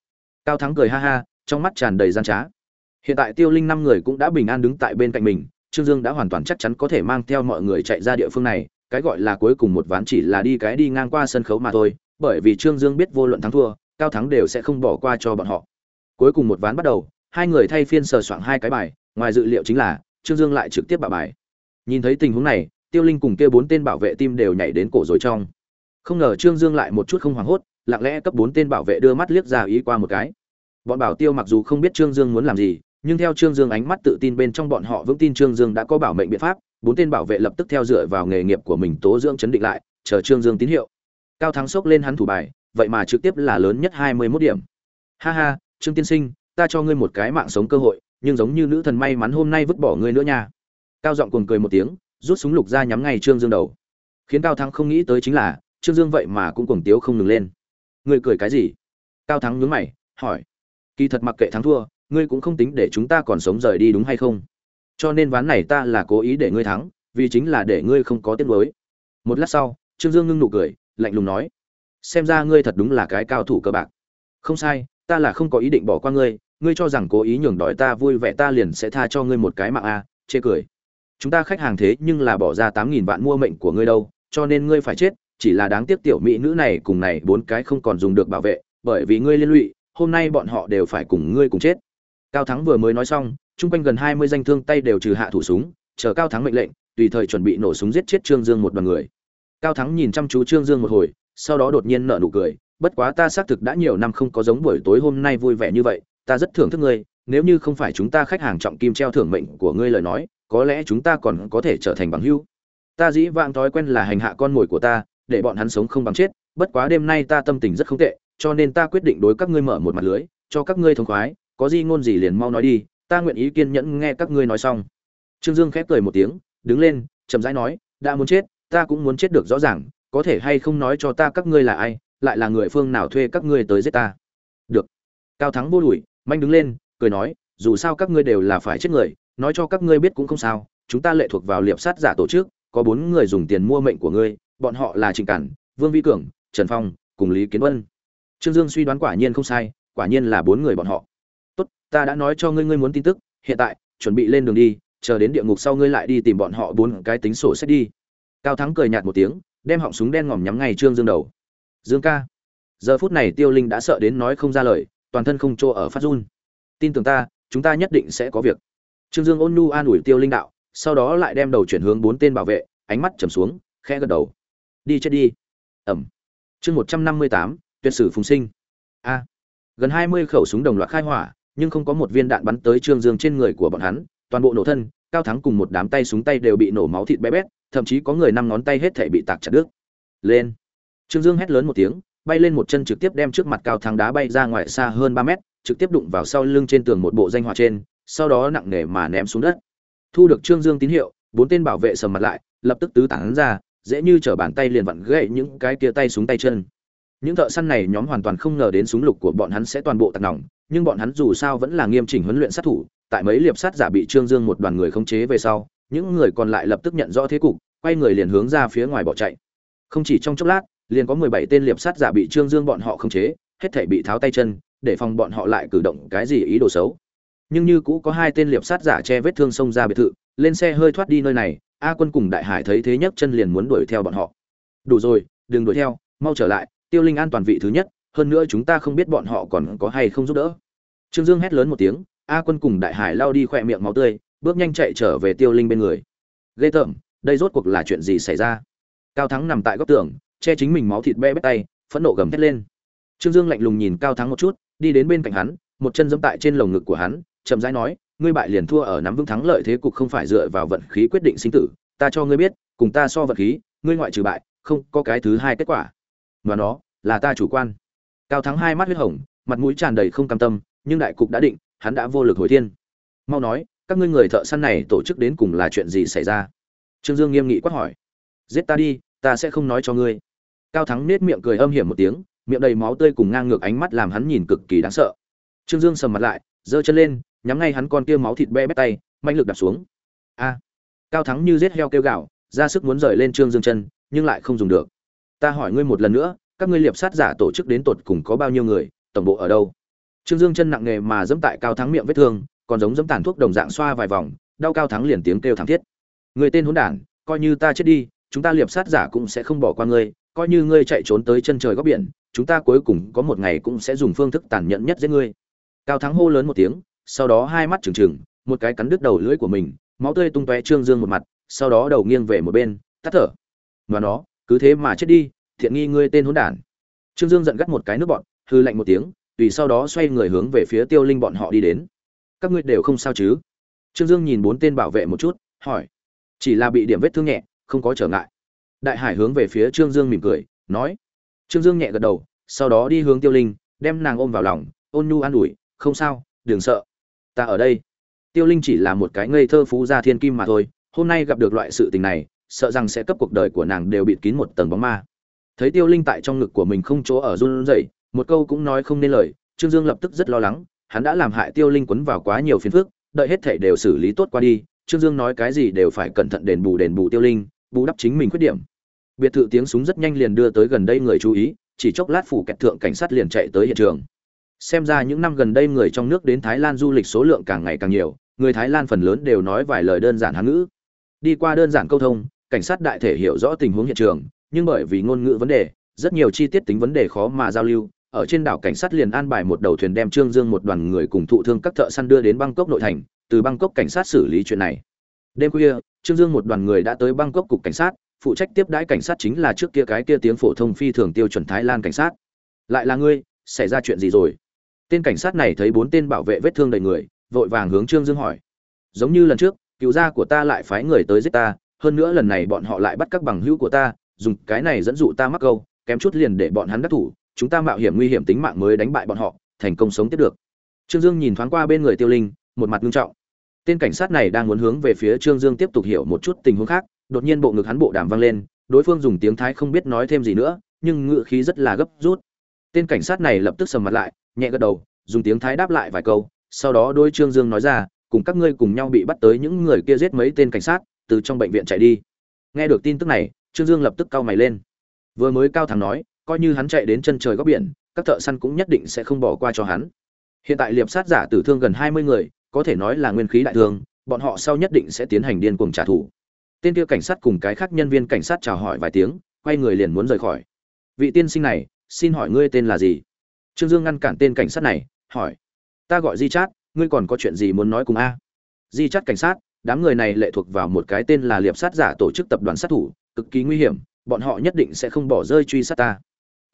Cao thắng cười ha ha, trong mắt tràn đầy gian trá. Hiện tại tiêu linh năm người cũng đã bình an đứng tại bên cạnh mình, trương dương đã hoàn toàn chắc chắn có thể mang theo mọi người chạy ra địa phương này, cái gọi là cuối cùng một ván chỉ là đi cái đi ngang qua sân khấu mà thôi, bởi vì trương dương biết vô luận thắng thua, cao thắng đều sẽ không bỏ qua cho bọn họ. Cuối cùng một ván bắt đầu hai người thay phiên sờ soạng hai cái bài, ngoài dự liệu chính là, trương dương lại trực tiếp bạo bài. Nhìn thấy tình huống này, tiêu linh cùng kia bốn tên bảo vệ tim đều nhảy đến cổ rồi trong. Không ngờ trương dương lại một chút không hoảng hốt, lặng lẽ cấp bốn tên bảo vệ đưa mắt liếc ra ý qua một cái. Bọn bảo tiêu mặc dù không biết trương dương muốn làm gì, nhưng theo trương dương ánh mắt tự tin bên trong bọn họ vững tin trương dương đã có bảo mệnh biện pháp, bốn tên bảo vệ lập tức theo dựa vào nghề nghiệp của mình tố dưỡng chấn định lại, chờ trương dương tín hiệu. Cao thắng sốc lên hắn thủ bài, vậy mà trực tiếp là lớn nhất hai mươi mốt điểm. Ha ha, trương tiên sinh ta cho ngươi một cái mạng sống cơ hội, nhưng giống như nữ thần may mắn hôm nay vứt bỏ ngươi nữa nha. Cao giọng cuồng cười một tiếng, rút súng lục ra nhắm ngay trương dương đầu. Khiến cao thắng không nghĩ tới chính là, trương dương vậy mà cũng cuồng tiếu không ngừng lên. Ngươi cười cái gì? Cao thắng nhướng mày, hỏi. Kỳ thật mặc kệ thắng thua, ngươi cũng không tính để chúng ta còn sống rời đi đúng hay không? Cho nên ván này ta là cố ý để ngươi thắng, vì chính là để ngươi không có tiết mới một lát sau, trương dương ngưng nụ cười, lạnh lùng nói. Xem ra ngươi thật đúng là cái cao thủ cơ bạc. Không sai, ta là không có ý định bỏ qua ngươi ngươi cho rằng cố ý nhường đòi ta vui vẻ ta liền sẽ tha cho ngươi một cái mạng a, chê cười. Chúng ta khách hàng thế nhưng là bỏ ra tám nghìn vạn mua mệnh của ngươi đâu, cho nên ngươi phải chết, chỉ là đáng tiếc tiểu mỹ nữ này cùng này bốn cái không còn dùng được bảo vệ, bởi vì ngươi liên lụy, hôm nay bọn họ đều phải cùng ngươi cùng chết. Cao thắng vừa mới nói xong, chung quanh gần hai mươi danh thương tay đều trừ hạ thủ súng, chờ cao thắng mệnh lệnh, tùy thời chuẩn bị nổ súng giết chết trương dương một đoàn người. Cao thắng nhìn chăm chú trương dương một hồi, sau đó đột nhiên nở nụ cười, bất quá ta xác thực đã nhiều năm không có giống buổi tối hôm nay vui vẻ như vậy ta rất thưởng thức ngươi, nếu như không phải chúng ta khách hàng trọng kim treo thưởng mệnh của ngươi lời nói, có lẽ chúng ta còn có thể trở thành bằng hữu. Ta dĩ vãng thói quen là hành hạ con mồi của ta, để bọn hắn sống không bằng chết, bất quá đêm nay ta tâm tình rất không tệ, cho nên ta quyết định đối các ngươi mở một mặt lưới, cho các ngươi thông khoái, có gì ngôn gì liền mau nói đi, ta nguyện ý kiên nhẫn nghe các ngươi nói xong. Trương dương khép cười một tiếng, đứng lên, chậm rãi nói, đã muốn chết, ta cũng muốn chết được rõ ràng, có thể hay không nói cho ta các ngươi là ai, lại là người phương nào thuê các ngươi tới giết ta? Được. Cao thắng vô đuổi manh đứng lên, cười nói, dù sao các ngươi đều là phải chết người, nói cho các ngươi biết cũng không sao, chúng ta lệ thuộc vào liệp sát giả tổ chức, có bốn người dùng tiền mua mệnh của ngươi, bọn họ là trịnh cản, vương vĩ cường, trần phong, cùng lý kiến vân. Trương dương suy đoán quả nhiên không sai, quả nhiên là bốn người bọn họ. Tốt, ta đã nói cho ngươi ngươi muốn tin tức, hiện tại, chuẩn bị lên đường đi, chờ đến địa ngục sau ngươi lại đi tìm bọn họ bốn cái tính sổ sách đi. Cao thắng cười nhạt một tiếng, đem họng súng đen ngòm nhắm ngay trương dương đầu. Dương ca. Giờ phút này tiêu linh đã sợ đến nói không ra lời toàn thân không chỗ ở phát run. Tin tưởng ta, chúng ta nhất định sẽ có việc. Trương dương ôn nhu an ủi tiêu linh đạo, sau đó lại đem đầu chuyển hướng bốn tên bảo vệ, ánh mắt trầm xuống, khẽ gật đầu. Đi chết đi. Ẩm. Chương một trăm năm mươi tám, tuyệt sử phùng sinh. A. Gần hai mươi khẩu súng đồng loạt khai hỏa, nhưng không có một viên đạn bắn tới trương dương trên người của bọn hắn, toàn bộ nổ thân, cao thắng cùng một đám tay súng tay đều bị nổ máu thịt bé bét, thậm chí có người năm ngón tay hết thể bị tạc chặt đứt. Lên. Trương dương hét lớn một tiếng bay lên một chân trực tiếp đem trước mặt cao thắng đá bay ra ngoài xa hơn ba mét, trực tiếp đụng vào sau lưng trên tường một bộ danh họa trên, sau đó nặng nề mà ném xuống đất. Thu được trương dương tín hiệu, bốn tên bảo vệ sầm mặt lại, lập tức tứ tán ra, dễ như trở bàn tay liền vặn gậy những cái kia tay súng tay chân. Những thợ săn này nhóm hoàn toàn không ngờ đến súng lục của bọn hắn sẽ toàn bộ tạt nòng, nhưng bọn hắn dù sao vẫn là nghiêm chỉnh huấn luyện sát thủ, tại mấy liệp sát giả bị trương dương một đoàn người khống chế về sau, những người còn lại lập tức nhận rõ thế cục, quay người liền hướng ra phía ngoài bỏ chạy. Không chỉ trong chốc lát liền có mười bảy tên liệp sát giả bị trương dương bọn họ khống chế, hết thảy bị tháo tay chân, để phòng bọn họ lại cử động cái gì ý đồ xấu. Nhưng như cũ có hai tên liệp sát giả che vết thương xông ra biệt thự, lên xe hơi thoát đi nơi này, a quân cùng đại hải thấy thế nhấc chân liền muốn đuổi theo bọn họ. Đủ rồi, đừng đuổi theo, mau trở lại, tiêu linh an toàn vị thứ nhất, hơn nữa chúng ta không biết bọn họ còn có hay không giúp đỡ. Trương dương hét lớn một tiếng, a quân cùng đại hải lao đi khỏe miệng máu tươi, bước nhanh chạy trở về tiêu linh bên người. Ghê tởm, đây rốt cuộc là chuyện gì xảy ra? Cao thắng nằm tại góc tường che chính mình máu thịt be bét tay, phẫn nộ gầm thét lên. Trương dương lạnh lùng nhìn cao thắng một chút, đi đến bên cạnh hắn, một chân giẫm tại trên lồng ngực của hắn, chậm rãi nói, ngươi bại liền thua ở nắm vững thắng lợi thế cục không phải dựa vào vận khí quyết định sinh tử. Ta cho ngươi biết, cùng ta so vận khí, ngươi ngoại trừ bại, không có cái thứ hai kết quả. Mà nó, là ta chủ quan. Cao thắng hai mắt huyết hồng, mặt mũi tràn đầy không cam tâm, nhưng đại cục đã định, hắn đã vô lực hồi thiên. Mau nói, các ngươi người thợ săn này tổ chức đến cùng là chuyện gì xảy ra? Trương dương nghiêm nghị quát hỏi. Giết ta đi, ta sẽ không nói cho ngươi cao thắng nết miệng cười âm hiểm một tiếng, miệng đầy máu tươi cùng ngang ngược ánh mắt làm hắn nhìn cực kỳ đáng sợ. Trương dương sầm mặt lại, giơ chân lên, nhắm ngay hắn con kia máu thịt be bét tay, mạnh lực đạp xuống. A! Cao thắng như giết heo kêu gạo ra sức muốn rời lên trương dương chân, nhưng lại không dùng được. Ta hỏi ngươi một lần nữa, các ngươi liệp sát giả tổ chức đến tột cùng có bao nhiêu người, tổng bộ ở đâu? Trương dương chân nặng nề mà dẫm tại cao thắng miệng vết thương, còn giống dẫm tàn thuốc đồng dạng xoa vài vòng, đau cao thắng liền tiếng kêu thảm thiết. Người tên hỗn đản, coi như ta chết đi, chúng ta liệp sát giả cũng sẽ không bỏ qua ngươi coi như ngươi chạy trốn tới chân trời góc biển, chúng ta cuối cùng có một ngày cũng sẽ dùng phương thức tàn nhẫn nhất giết ngươi. Cao thắng hô lớn một tiếng, sau đó hai mắt trừng trừng, một cái cắn đứt đầu lưỡi của mình, máu tươi tung tóe trương dương một mặt, sau đó đầu nghiêng về một bên, tắt thở. Và nó, cứ thế mà chết đi, thiện nghi ngươi tên hỗn đản. Trương dương giận gắt một cái nước bọn, hư lạnh một tiếng, tùy sau đó xoay người hướng về phía tiêu linh bọn họ đi đến. Các ngươi đều không sao chứ? Trương dương nhìn bốn tên bảo vệ một chút, hỏi. Chỉ là bị điểm vết thương nhẹ, không có trở ngại đại hải hướng về phía trương dương mỉm cười, nói. Trương dương nhẹ gật đầu, sau đó đi hướng tiêu linh, đem nàng ôm vào lòng, ôn nhu an ủi, không sao, đừng sợ. Ta ở đây. Tiêu linh chỉ là một cái ngây thơ phú gia thiên kim mà thôi, hôm nay gặp được loại sự tình này, sợ rằng sẽ cấp cuộc đời của nàng đều bịt kín một tầng bóng ma. Thấy tiêu linh tại trong ngực của mình không chỗ ở run rẩy, một câu cũng nói không nên lời, trương dương lập tức rất lo lắng, hắn đã làm hại tiêu linh quấn vào quá nhiều phiền phức, đợi hết thảy đều xử lý tốt qua đi, trương dương nói cái gì đều phải cẩn thận đền bù đền bù tiêu linh bù đắp chính mình khuyết điểm. Biệt thự tiếng súng rất nhanh liền đưa tới gần đây người chú ý, chỉ chốc lát phủ kẹt thượng cảnh sát liền chạy tới hiện trường. Xem ra những năm gần đây người trong nước đến thái lan du lịch số lượng càng ngày càng nhiều, người thái lan phần lớn đều nói vài lời đơn giản hán ngữ. Đi qua đơn giản câu thông, cảnh sát đại thể hiểu rõ tình huống hiện trường, nhưng bởi vì ngôn ngữ vấn đề, rất nhiều chi tiết tính vấn đề khó mà giao lưu. Ở trên đảo cảnh sát liền an bài một đầu thuyền đem trương dương một đoàn người cùng thụ thương các thợ săn đưa đến bangkok nội thành, từ bangkok cảnh sát xử lý chuyện này đêm khuya, trương dương một đoàn người đã tới bangkok cục cảnh sát, phụ trách tiếp đãi cảnh sát chính là trước kia cái kia tiếng phổ thông phi thường tiêu chuẩn thái lan cảnh sát. Lại là ngươi, xảy ra chuyện gì rồi? Tên cảnh sát này thấy bốn tên bảo vệ vết thương đầy người, vội vàng hướng trương dương hỏi. Giống như lần trước cứu gia của ta lại phái người tới giết ta, hơn nữa lần này bọn họ lại bắt các bằng hữu của ta, dùng cái này dẫn dụ ta mắc câu, kém chút liền để bọn hắn đắc thủ, chúng ta mạo hiểm nguy hiểm tính mạng mới đánh bại bọn họ, thành công sống tiếp được. Trương dương nhìn thoáng qua bên người tiêu linh, một mặt nghiêm trọng tên cảnh sát này đang muốn hướng về phía trương dương tiếp tục hiểu một chút tình huống khác, đột nhiên bộ ngực hắn bộ đàm vang lên, đối phương dùng tiếng thái không biết nói thêm gì nữa, nhưng ngựa khí rất là gấp rút. Tên cảnh sát này lập tức sầm mặt lại, nhẹ gật đầu, dùng tiếng thái đáp lại vài câu, sau đó đôi trương dương nói ra, cùng các ngươi cùng nhau bị bắt tới những người kia giết mấy tên cảnh sát, từ trong bệnh viện chạy đi. Nghe được tin tức này, trương dương lập tức cau mày lên. Vừa mới cao thắng nói, coi như hắn chạy đến chân trời góc biển, các thợ săn cũng nhất định sẽ không bỏ qua cho hắn. Hiện tại liệp sát giả tử thương gần hai mươi người có thể nói là nguyên khí đại thương bọn họ sau nhất định sẽ tiến hành điên cuồng trả thù. Tên kia cảnh sát cùng cái khác nhân viên cảnh sát chào hỏi vài tiếng, quay người liền muốn rời khỏi. Vị tiên sinh này, xin hỏi ngươi tên là gì? Trương dương ngăn cản tên cảnh sát này, hỏi. Ta gọi di chát, ngươi còn có chuyện gì muốn nói cùng a? Di chát cảnh sát, đám người này lệ thuộc vào một cái tên là liệp sát giả tổ chức tập đoàn sát thủ, cực kỳ nguy hiểm, bọn họ nhất định sẽ không bỏ rơi truy sát ta.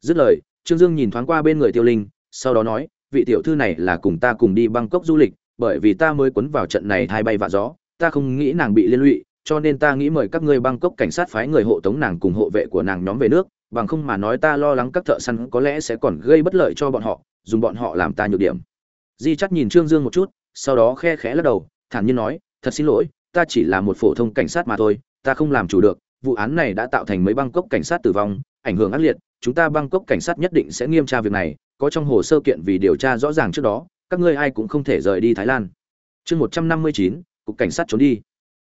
Dứt lời, trương dương nhìn thoáng qua bên người tiêu linh, sau đó nói, vị tiểu thư này là cùng ta cùng đi bangkok du lịch bởi vì ta mới quấn vào trận này hai bay vạ gió, ta không nghĩ nàng bị liên lụy, cho nên ta nghĩ mời các ngươi bangkok cảnh sát phái người hộ tống nàng cùng hộ vệ của nàng nhóm về nước, bằng không mà nói ta lo lắng các thợ săn có lẽ sẽ còn gây bất lợi cho bọn họ, dùng bọn họ làm ta nhược điểm. Di chắc nhìn trương dương một chút, sau đó khe khẽ lắc đầu, thản nhiên nói, thật xin lỗi, ta chỉ là một phổ thông cảnh sát mà thôi, ta không làm chủ được, vụ án này đã tạo thành mấy bangkok cảnh sát tử vong, ảnh hưởng ác liệt, chúng ta bangkok cảnh sát nhất định sẽ nghiêm tra việc này, có trong hồ sơ kiện vì điều tra rõ ràng trước đó các ngươi ai cũng không thể rời đi thái lan. Chương một trăm năm mươi chín, cục cảnh sát trốn đi.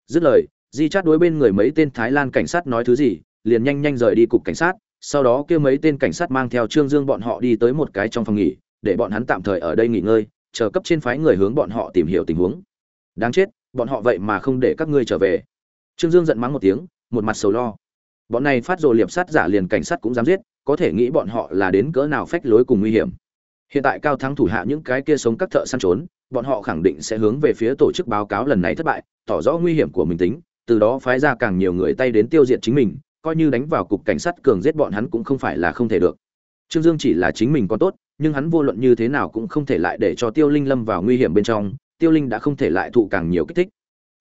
Dứt lời, di chát đối bên người mấy tên thái lan cảnh sát nói thứ gì, liền nhanh nhanh rời đi cục cảnh sát, sau đó kêu mấy tên cảnh sát mang theo trương dương bọn họ đi tới một cái trong phòng nghỉ, để bọn hắn tạm thời ở đây nghỉ ngơi, chờ cấp trên phái người hướng bọn họ tìm hiểu tình huống. Đáng chết, bọn họ vậy mà không để các ngươi trở về. Trương dương giận mắng một tiếng, một mặt sầu lo. Bọn này phát rồ liệp sát giả liền cảnh sát cũng dám giết, có thể nghĩ bọn họ là đến cỡ nào phách lối cùng nguy hiểm hiện tại cao thắng thủ hạ những cái kia sống các thợ săn trốn, bọn họ khẳng định sẽ hướng về phía tổ chức báo cáo lần này thất bại, tỏ rõ nguy hiểm của mình tính, từ đó phái ra càng nhiều người tay đến tiêu diệt chính mình, coi như đánh vào cục cảnh sát cường giết bọn hắn cũng không phải là không thể được. Trương dương chỉ là chính mình có tốt, nhưng hắn vô luận như thế nào cũng không thể lại để cho tiêu linh lâm vào nguy hiểm bên trong, tiêu linh đã không thể lại thụ càng nhiều kích thích.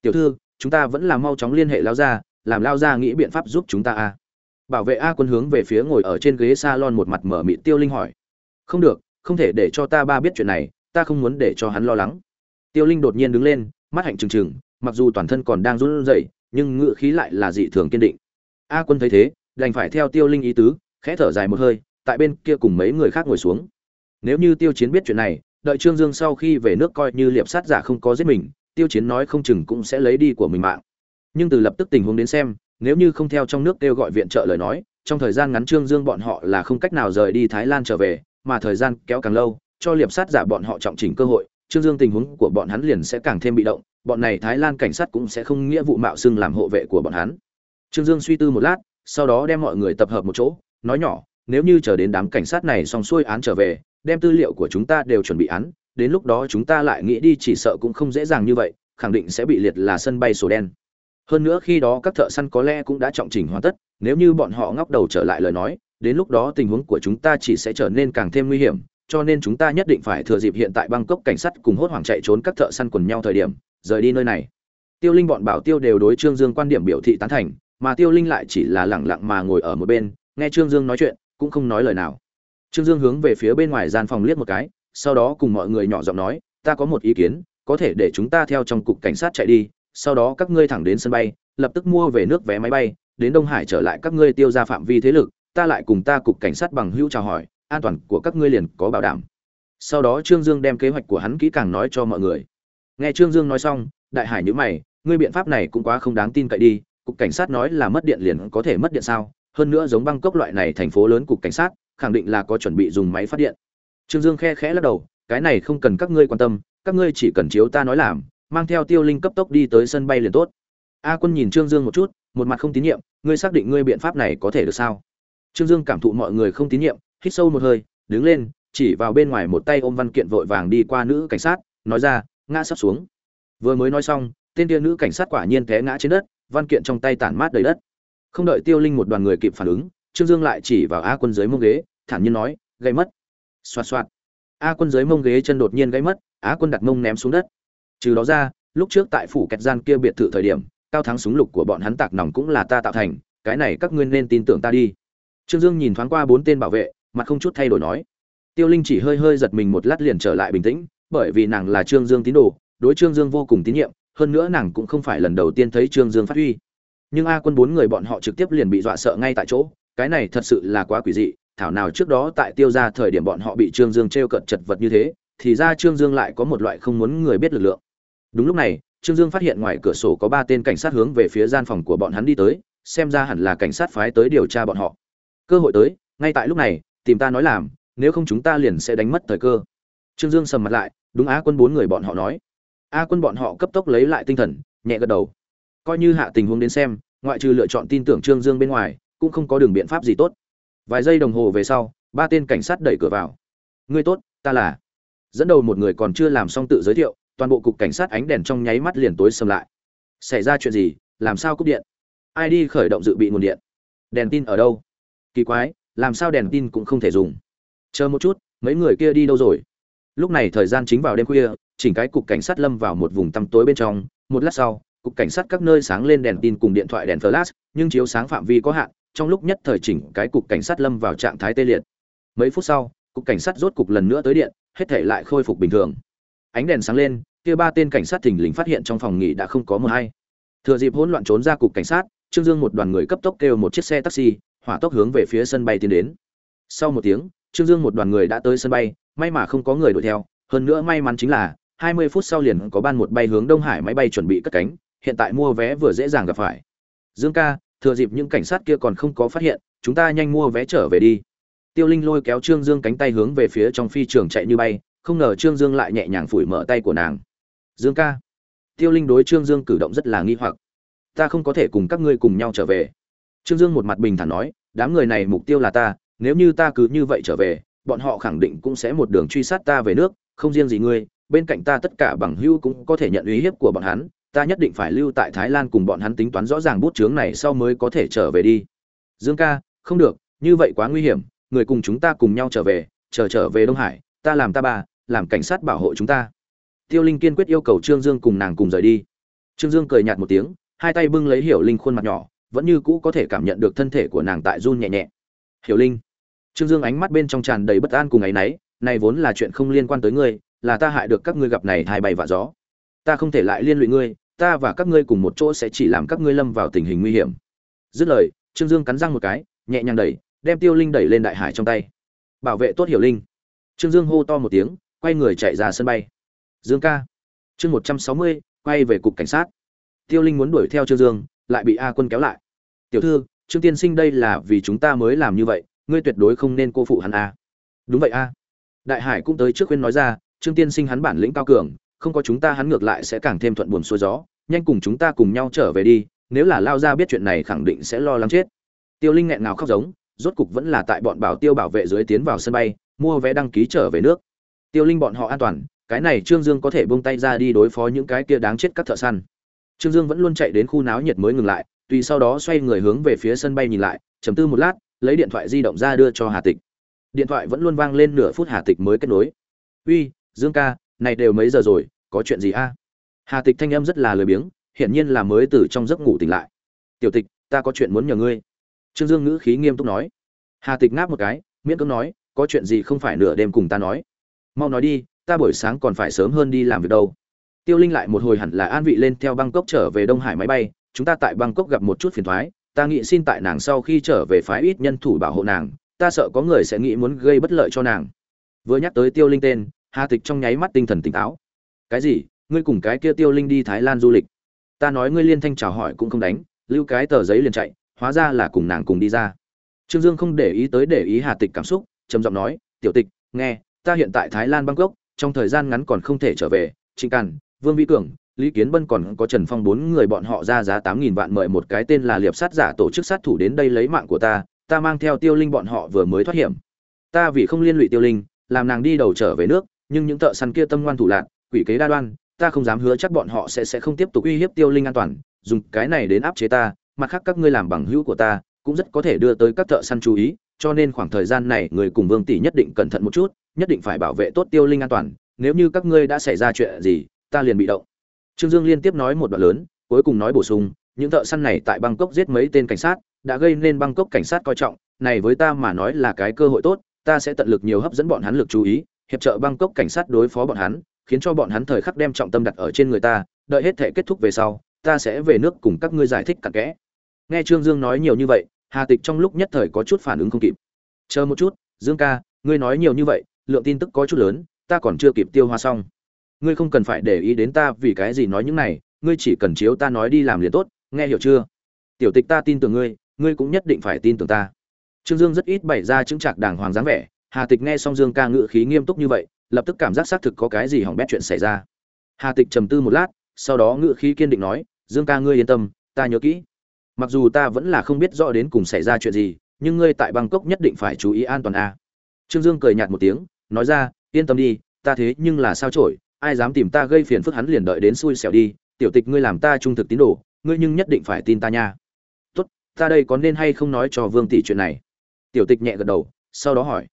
Tiểu thư, chúng ta vẫn là mau chóng liên hệ lao ra làm lao ra nghĩ biện pháp giúp chúng ta a. Bảo vệ a quân hướng về phía ngồi ở trên ghế salon một mặt mở mịt tiêu linh hỏi. Không được không thể để cho ta ba biết chuyện này, ta không muốn để cho hắn lo lắng. Tiêu linh đột nhiên đứng lên, mắt hạnh trừng trừng, mặc dù toàn thân còn đang run rẩy, nhưng ngựa khí lại là dị thường kiên định. A quân thấy thế, đành phải theo tiêu linh ý tứ, khẽ thở dài một hơi, tại bên kia cùng mấy người khác ngồi xuống. Nếu như tiêu chiến biết chuyện này, đợi trương dương sau khi về nước coi như liệp sát giả không có giết mình, tiêu chiến nói không chừng cũng sẽ lấy đi của mình mạng. Nhưng từ lập tức tình huống đến xem, nếu như không theo trong nước kêu gọi viện trợ lời nói, trong thời gian ngắn trương dương bọn họ là không cách nào rời đi thái lan trở về mà thời gian kéo càng lâu, cho liệp sát giả bọn họ trọng chỉnh cơ hội, trương dương tình huống của bọn hắn liền sẽ càng thêm bị động, bọn này thái lan cảnh sát cũng sẽ không nghĩa vụ mạo xưng làm hộ vệ của bọn hắn. Trương dương suy tư một lát, sau đó đem mọi người tập hợp một chỗ, nói nhỏ, nếu như chờ đến đám cảnh sát này xong xuôi án trở về, đem tư liệu của chúng ta đều chuẩn bị án, đến lúc đó chúng ta lại nghĩ đi chỉ sợ cũng không dễ dàng như vậy, khẳng định sẽ bị liệt là sân bay sổ đen. Hơn nữa khi đó các thợ săn có lẽ cũng đã trọng chỉnh hoàn tất, nếu như bọn họ ngóc đầu trở lại lời nói đến lúc đó tình huống của chúng ta chỉ sẽ trở nên càng thêm nguy hiểm, cho nên chúng ta nhất định phải thừa dịp hiện tại bangkok cảnh sát cùng hốt hoảng chạy trốn các thợ săn quần nhau thời điểm, rời đi nơi này. Tiêu linh bọn bảo tiêu đều đối trương dương quan điểm biểu thị tán thành, mà tiêu linh lại chỉ là lẳng lặng mà ngồi ở một bên, nghe trương dương nói chuyện, cũng không nói lời nào. Trương dương hướng về phía bên ngoài gian phòng liếc một cái, sau đó cùng mọi người nhỏ giọng nói, ta có một ý kiến, có thể để chúng ta theo trong cục cảnh sát chạy đi, sau đó các ngươi thẳng đến sân bay, lập tức mua về nước vé máy bay, đến đông hải trở lại các ngươi tiêu ra phạm vi thế lực ta lại cùng ta cục cảnh sát bằng hữu chào hỏi, an toàn của các ngươi liền có bảo đảm. Sau đó trương dương đem kế hoạch của hắn kỹ càng nói cho mọi người. Nghe trương dương nói xong, đại hải nhữ mày, ngươi biện pháp này cũng quá không đáng tin cậy đi, cục cảnh sát nói là mất điện liền có thể mất điện sao? Hơn nữa giống băng cốc loại này thành phố lớn cục cảnh sát, khẳng định là có chuẩn bị dùng máy phát điện. Trương dương khe khẽ lắc đầu, cái này không cần các ngươi quan tâm, các ngươi chỉ cần chiếu ta nói làm, mang theo tiêu linh cấp tốc đi tới sân bay liền tốt. A quân nhìn trương dương một chút, một mặt không tín nhiệm, ngươi xác định ngươi biện pháp này có thể được sao? Trương dương cảm thụ mọi người không tín nhiệm, hít sâu một hơi, đứng lên, chỉ vào bên ngoài một tay ôm văn kiện vội vàng đi qua nữ cảnh sát, nói ra, ngã sắp xuống. Vừa mới nói xong, tên kia nữ cảnh sát quả nhiên té ngã trên đất, văn kiện trong tay tản mát đầy đất. Không đợi tiêu linh một đoàn người kịp phản ứng, trương dương lại chỉ vào a quân dưới mông ghế, thản nhiên nói gây mất. Xoạt xoạt. A quân dưới mông ghế chân đột nhiên gãy mất á quân đặt mông ném xuống đất. Trừ đó ra, lúc trước tại phủ kẹt gian kia biệt thự thời điểm, cao thắng súng lục của bọn hắn tạc nòng cũng là ta tạo thành, cái này các ngươi nên tin tưởng ta đi trương dương nhìn thoáng qua bốn tên bảo vệ, mặt không chút thay đổi nói. Tiêu linh chỉ hơi hơi giật mình một lát liền trở lại bình tĩnh, bởi vì nàng là trương dương tín đồ, đối trương dương vô cùng tín nhiệm, hơn nữa nàng cũng không phải lần đầu tiên thấy trương dương phát huy. Nhưng a quân bốn người bọn họ trực tiếp liền bị dọa sợ ngay tại chỗ, cái này thật sự là quá quỷ dị, thảo nào trước đó tại tiêu ra thời điểm bọn họ bị trương dương trêu r cận chật vật như thế, thì ra trương dương lại có một loại không muốn người biết lực lượng. Đúng lúc này, trương dương phát hiện ngoài cửa sổ có ba tên cảnh sát hướng về phía gian phòng của bọn hắn đi tới, xem ra hẳn là cảnh sát phái tới điều tra bọn họ cơ hội tới, ngay tại lúc này, tìm ta nói làm, nếu không chúng ta liền sẽ đánh mất thời cơ. Trương dương sầm mặt lại, đúng á quân bốn người bọn họ nói. A quân bọn họ cấp tốc lấy lại tinh thần, nhẹ gật đầu. Coi như hạ tình huống đến xem, ngoại trừ lựa chọn tin tưởng trương dương bên ngoài, cũng không có đường biện pháp gì tốt. Vài giây đồng hồ về sau, ba tên cảnh sát đẩy cửa vào. Ngươi tốt, ta là. Dẫn đầu một người còn chưa làm xong tự giới thiệu, toàn bộ cục cảnh sát ánh đèn trong nháy mắt liền tối sầm lại. Xảy ra chuyện gì? Làm sao cúp điện? Ai đi khởi động dự bị nguồn điện? Đèn tin ở đâu? Kỳ quái, làm sao đèn tin cũng không thể dùng? Chờ một chút, mấy người kia đi đâu rồi? Lúc này thời gian chính vào đêm khuya, chỉnh cái cục cảnh sát lâm vào một vùng tăm tối bên trong. Một lát sau, cục cảnh sát các nơi sáng lên đèn tin cùng điện thoại đèn flash, nhưng chiếu sáng phạm vi có hạn, trong lúc nhất thời chỉnh cái cục cảnh sát lâm vào trạng thái tê liệt. Mấy phút sau, cục cảnh sát rốt cục lần nữa tới điện, hết thể lại khôi phục bình thường. Ánh đèn sáng lên, kia ba tên cảnh sát thình lình phát hiện trong phòng nghỉ đã không có mờ hay. Thừa dịp hỗn loạn trốn ra cục cảnh sát, trương dương một đoàn người cấp tốc kêu một chiếc xe taxi hỏa tốc hướng về phía sân bay tiến đến. Sau một tiếng, trương dương một đoàn người đã tới sân bay, may mà không có người đuổi theo. Hơn nữa may mắn chính là 20 phút sau liền có ban một bay hướng đông hải máy bay chuẩn bị cất cánh, hiện tại mua vé vừa dễ dàng gặp phải. Dương ca, thừa dịp những cảnh sát kia còn không có phát hiện, chúng ta nhanh mua vé trở về đi. Tiêu linh lôi kéo trương dương cánh tay hướng về phía trong phi trường chạy như bay, không ngờ trương dương lại nhẹ nhàng phủi mở tay của nàng. Dương ca. Tiêu linh đối trương dương cử động rất là nghi hoặc. Ta không có thể cùng các ngươi cùng nhau trở về trương dương một mặt bình thản nói, đám người này mục tiêu là ta, nếu như ta cứ như vậy trở về, bọn họ khẳng định cũng sẽ một đường truy sát ta về nước, không riêng gì ngươi, bên cạnh ta tất cả bằng hữu cũng có thể nhận uy hiếp của bọn hắn, ta nhất định phải lưu tại thái lan cùng bọn hắn tính toán rõ ràng bút chướng này sau mới có thể trở về đi. Dương ca, không được, như vậy quá nguy hiểm, người cùng chúng ta cùng nhau trở về, chờ trở về đông hải, ta làm ta bà làm cảnh sát bảo hộ chúng ta. Tiêu linh kiên quyết yêu cầu trương dương cùng nàng cùng rời đi. Trương dương cười nhạt một tiếng, hai tay bưng lấy hiểu linh khuôn mặt nhỏ vẫn như cũ có thể cảm nhận được thân thể của nàng tại run nhẹ nhẹ. Hiểu linh, trương dương ánh mắt bên trong tràn đầy bất an cùng áy náy, này vốn là chuyện không liên quan tới ngươi, là ta hại được các ngươi gặp này hai bay vạ gió. Ta không thể lại liên lụy ngươi, ta và các ngươi cùng một chỗ sẽ chỉ làm các ngươi lâm vào tình hình nguy hiểm. Dứt lời, trương dương cắn răng một cái, nhẹ nhàng đẩy, đem tiêu linh đẩy lên đại hải trong tay. Bảo vệ tốt hiểu linh. Trương dương hô to một tiếng, quay người chạy ra sân bay. Dương ca. Chương một trăm sáu mươi, quay về cục cảnh sát. Tiêu linh muốn đuổi theo trương dương lại bị a quân kéo lại. Tiểu thư, trương tiên sinh đây là vì chúng ta mới làm như vậy, ngươi tuyệt đối không nên cô phụ hắn a. Đúng vậy a. Đại hải cũng tới trước khuyên nói ra, trương tiên sinh hắn bản lĩnh cao cường, không có chúng ta hắn ngược lại sẽ càng thêm thuận buồm xuôi gió, nhanh cùng chúng ta cùng nhau trở về đi, nếu là lao ra biết chuyện này khẳng định sẽ lo lắng chết. Tiêu linh nghẹn ngào khóc giống, rốt cục vẫn là tại bọn bảo tiêu bảo vệ dưới tiến vào sân bay, mua vé đăng ký trở về nước. Tiêu linh bọn họ an toàn, cái này trương dương có thể buông tay ra đi đối phó những cái kia đáng chết các thợ săn trương dương vẫn luôn chạy đến khu náo nhiệt mới ngừng lại, tùy sau đó xoay người hướng về phía sân bay nhìn lại, trầm tư một lát, lấy điện thoại di động ra đưa cho hà tịch. Điện thoại vẫn luôn vang lên nửa phút hà tịch mới kết nối. Uy, dương ca, này đều mấy giờ rồi, có chuyện gì a? Hà tịch thanh âm rất là lười biếng, hiển nhiên là mới từ trong giấc ngủ tỉnh lại. Tiểu tịch, ta có chuyện muốn nhờ ngươi. Trương dương ngữ khí nghiêm túc nói. Hà tịch ngáp một cái, miễn cưỡng nói, có chuyện gì không phải nửa đêm cùng ta nói? Mau nói đi, ta buổi sáng còn phải sớm hơn đi làm việc đâu tiêu linh lại một hồi hẳn là an vị lên theo bangkok trở về đông hải máy bay. Chúng ta tại bangkok gặp một chút phiền thoái. Ta nghĩ xin tại nàng sau khi trở về phái ít nhân thủ bảo hộ nàng. Ta sợ có người sẽ nghĩ muốn gây bất lợi cho nàng. Vừa nhắc tới tiêu linh tên, hà tịch trong nháy mắt tinh thần tỉnh táo. Cái gì? Ngươi cùng cái kia tiêu linh đi thái lan du lịch? Ta nói ngươi liên thanh chào hỏi cũng không đánh, lưu cái tờ giấy liền chạy, hóa ra là cùng nàng cùng đi ra. Trương dương không để ý tới để ý hà tịch cảm xúc, trầm giọng nói, tiểu tịch, nghe, ta hiện tại thái lan bangkok, trong thời gian ngắn còn không thể trở về, trịnh càn vương vĩ cường lý kiến bân còn có trần phong bốn người bọn họ ra giá tám nghìn vạn mời một cái tên là liệp sát giả tổ chức sát thủ đến đây lấy mạng của ta ta mang theo tiêu linh bọn họ vừa mới thoát hiểm. Ta vì không liên lụy tiêu linh làm nàng đi đầu trở về nước nhưng những thợ săn kia tâm ngoan thủ lạn, quỷ kế đa đoan ta không dám hứa chắc bọn họ sẽ sẽ không tiếp tục uy hiếp tiêu linh an toàn dùng cái này đến áp chế ta mặt khác các ngươi làm bằng hữu của ta cũng rất có thể đưa tới các thợ săn chú ý cho nên khoảng thời gian này người cùng vương tỷ nhất định cẩn thận một chút nhất định phải bảo vệ tốt tiêu linh an toàn nếu như các ngươi đã xảy ra chuyện gì ta liền bị động. Trương dương liên tiếp nói một đoạn lớn, cuối cùng nói bổ sung, những thợ săn này tại bangkok giết mấy tên cảnh sát, đã gây nên bangkok cảnh sát coi trọng, này với ta mà nói là cái cơ hội tốt, ta sẽ tận lực nhiều hấp dẫn bọn hắn lực chú ý, hiệp trợ bangkok cảnh sát đối phó bọn hắn, khiến cho bọn hắn thời khắc đem trọng tâm đặt ở trên người ta, đợi hết thể kết thúc về sau, ta sẽ về nước cùng các ngươi giải thích cặn kẽ. Nghe trương dương nói nhiều như vậy, hà tịch trong lúc nhất thời có chút phản ứng không kịp. Chờ một chút, dương ca, ngươi nói nhiều như vậy, lượng tin tức có chút lớn, ta còn chưa kịp tiêu hóa xong ngươi không cần phải để ý đến ta vì cái gì nói những này, ngươi chỉ cần chiếu ta nói đi làm liền tốt, nghe hiểu chưa? Tiểu tịch ta tin tưởng ngươi ngươi cũng nhất định phải tin tưởng ta. Trương dương rất ít bày ra chứng trạc đàng hoàng dáng vẻ, hà tịch nghe xong dương ca ngự khí nghiêm túc như vậy, lập tức cảm giác xác thực có cái gì hỏng bét chuyện xảy ra. Hà tịch trầm tư một lát, sau đó ngự khí kiên định nói, dương ca ngươi yên tâm, ta nhớ kỹ. Mặc dù ta vẫn là không biết rõ đến cùng xảy ra chuyện gì, nhưng ngươi tại bangkok nhất định phải chú ý an toàn a. Trương dương cười nhạt một tiếng, nói ra, yên tâm đi, ta thế nhưng là sao trổi ai dám tìm ta gây phiền phức hắn liền đợi đến xui xẻo đi, tiểu tịch ngươi làm ta trung thực tín đồ, ngươi nhưng nhất định phải tin ta nha. Tốt, ta đây có nên hay không nói cho vương tỷ chuyện này? Tiểu tịch nhẹ gật đầu, sau đó hỏi.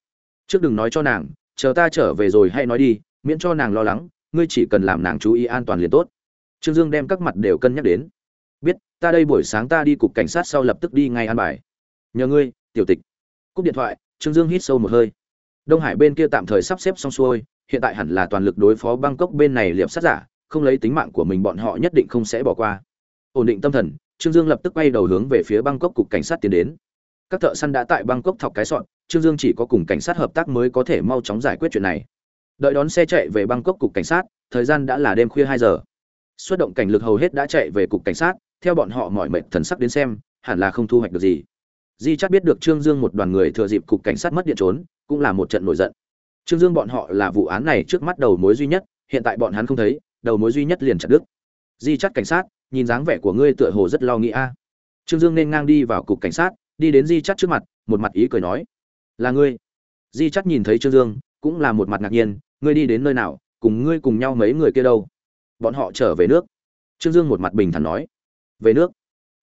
Trước đừng nói cho nàng, chờ ta trở về rồi hãy nói đi, miễn cho nàng lo lắng, ngươi chỉ cần làm nàng chú ý an toàn liền tốt. Trương dương đem các mặt đều cân nhắc đến. Biết, ta đây buổi sáng ta đi cục cảnh sát sau lập tức đi ngay an bài. Nhờ ngươi, tiểu tịch. Cúp điện thoại, trương dương hít sâu một hơi. Đông hải bên kia tạm thời sắp xếp xong xuôi hiện tại hẳn là toàn lực đối phó bangkok bên này liệp sát giả, không lấy tính mạng của mình bọn họ nhất định không sẽ bỏ qua. Ổn định tâm thần, trương dương lập tức quay đầu hướng về phía bangkok cục cảnh sát tiến đến. Các thợ săn đã tại bangkok thọc cái sọn, trương dương chỉ có cùng cảnh sát hợp tác mới có thể mau chóng giải quyết chuyện này. Đợi đón xe chạy về bangkok cục cảnh sát, thời gian đã là đêm khuya hai giờ. Xuất động cảnh lực hầu hết đã chạy về cục cảnh sát, theo bọn họ mọi mệnh thần sắc đến xem, hẳn là không thu hoạch được gì. Di chắc biết được trương dương một đoàn người thừa dịp cục cảnh sát mất điện trốn, cũng là một trận nổi giận trương dương bọn họ là vụ án này trước mắt đầu mối duy nhất, hiện tại bọn hắn không thấy, đầu mối duy nhất liền chặt đứt. Di chắc cảnh sát, nhìn dáng vẻ của ngươi tựa hồ rất lo nghĩ a. Trương dương nên ngang đi vào cục cảnh sát, đi đến di chắc trước mặt, một mặt ý cười nói. Là ngươi. Di chắc nhìn thấy trương dương, cũng là một mặt ngạc nhiên, ngươi đi đến nơi nào, cùng ngươi cùng nhau mấy người kia đâu? Bọn họ trở về nước. Trương dương một mặt bình thản nói. Về nước.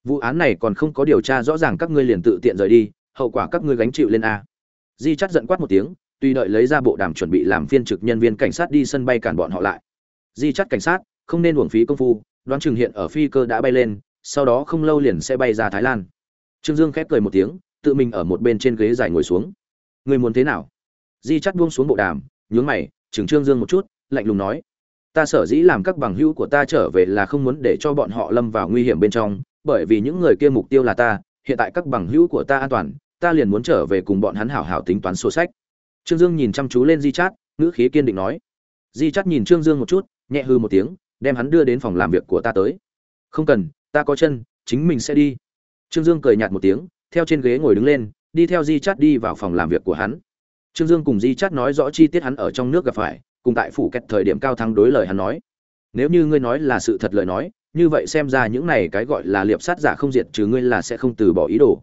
Vụ án này còn không có điều tra rõ ràng các ngươi liền tự tiện rời đi, hậu quả các ngươi gánh chịu lên a. Di chắt giận quát một tiếng tuy đợi lấy ra bộ đàm chuẩn bị làm phiên trực nhân viên cảnh sát đi sân bay cản bọn họ lại. Di chắt cảnh sát, không nên uổng phí công phu, đoán chừng hiện ở phi cơ đã bay lên, sau đó không lâu liền sẽ bay ra thái lan. Trương dương khép cười một tiếng, tự mình ở một bên trên ghế dài ngồi xuống. Người muốn thế nào? Di chắt buông xuống bộ đàm, nhướng mày, chừng trương dương một chút, lạnh lùng nói. Ta sở dĩ làm các bằng hữu của ta trở về là không muốn để cho bọn họ lâm vào nguy hiểm bên trong, bởi vì những người kia mục tiêu là ta, hiện tại các bằng hữu của ta an toàn, ta liền muốn trở về cùng bọn hắn hảo hảo tính toán sổ sách trương dương nhìn chăm chú lên di chát, ngữ khí kiên định nói. Di chát nhìn trương dương một chút, nhẹ hư một tiếng, đem hắn đưa đến phòng làm việc của ta tới. Không cần, ta có chân, chính mình sẽ đi. Trương dương cười nhạt một tiếng, theo trên ghế ngồi đứng lên, đi theo di chát đi vào phòng làm việc của hắn. Trương dương cùng di chát nói rõ chi tiết hắn ở trong nước gặp phải, cùng tại phủ kẹt thời điểm cao thắng đối lời hắn nói. Nếu như ngươi nói là sự thật lời nói, như vậy xem ra những này cái gọi là liệp sát giả không diệt trừ ngươi là sẽ không từ bỏ ý đồ.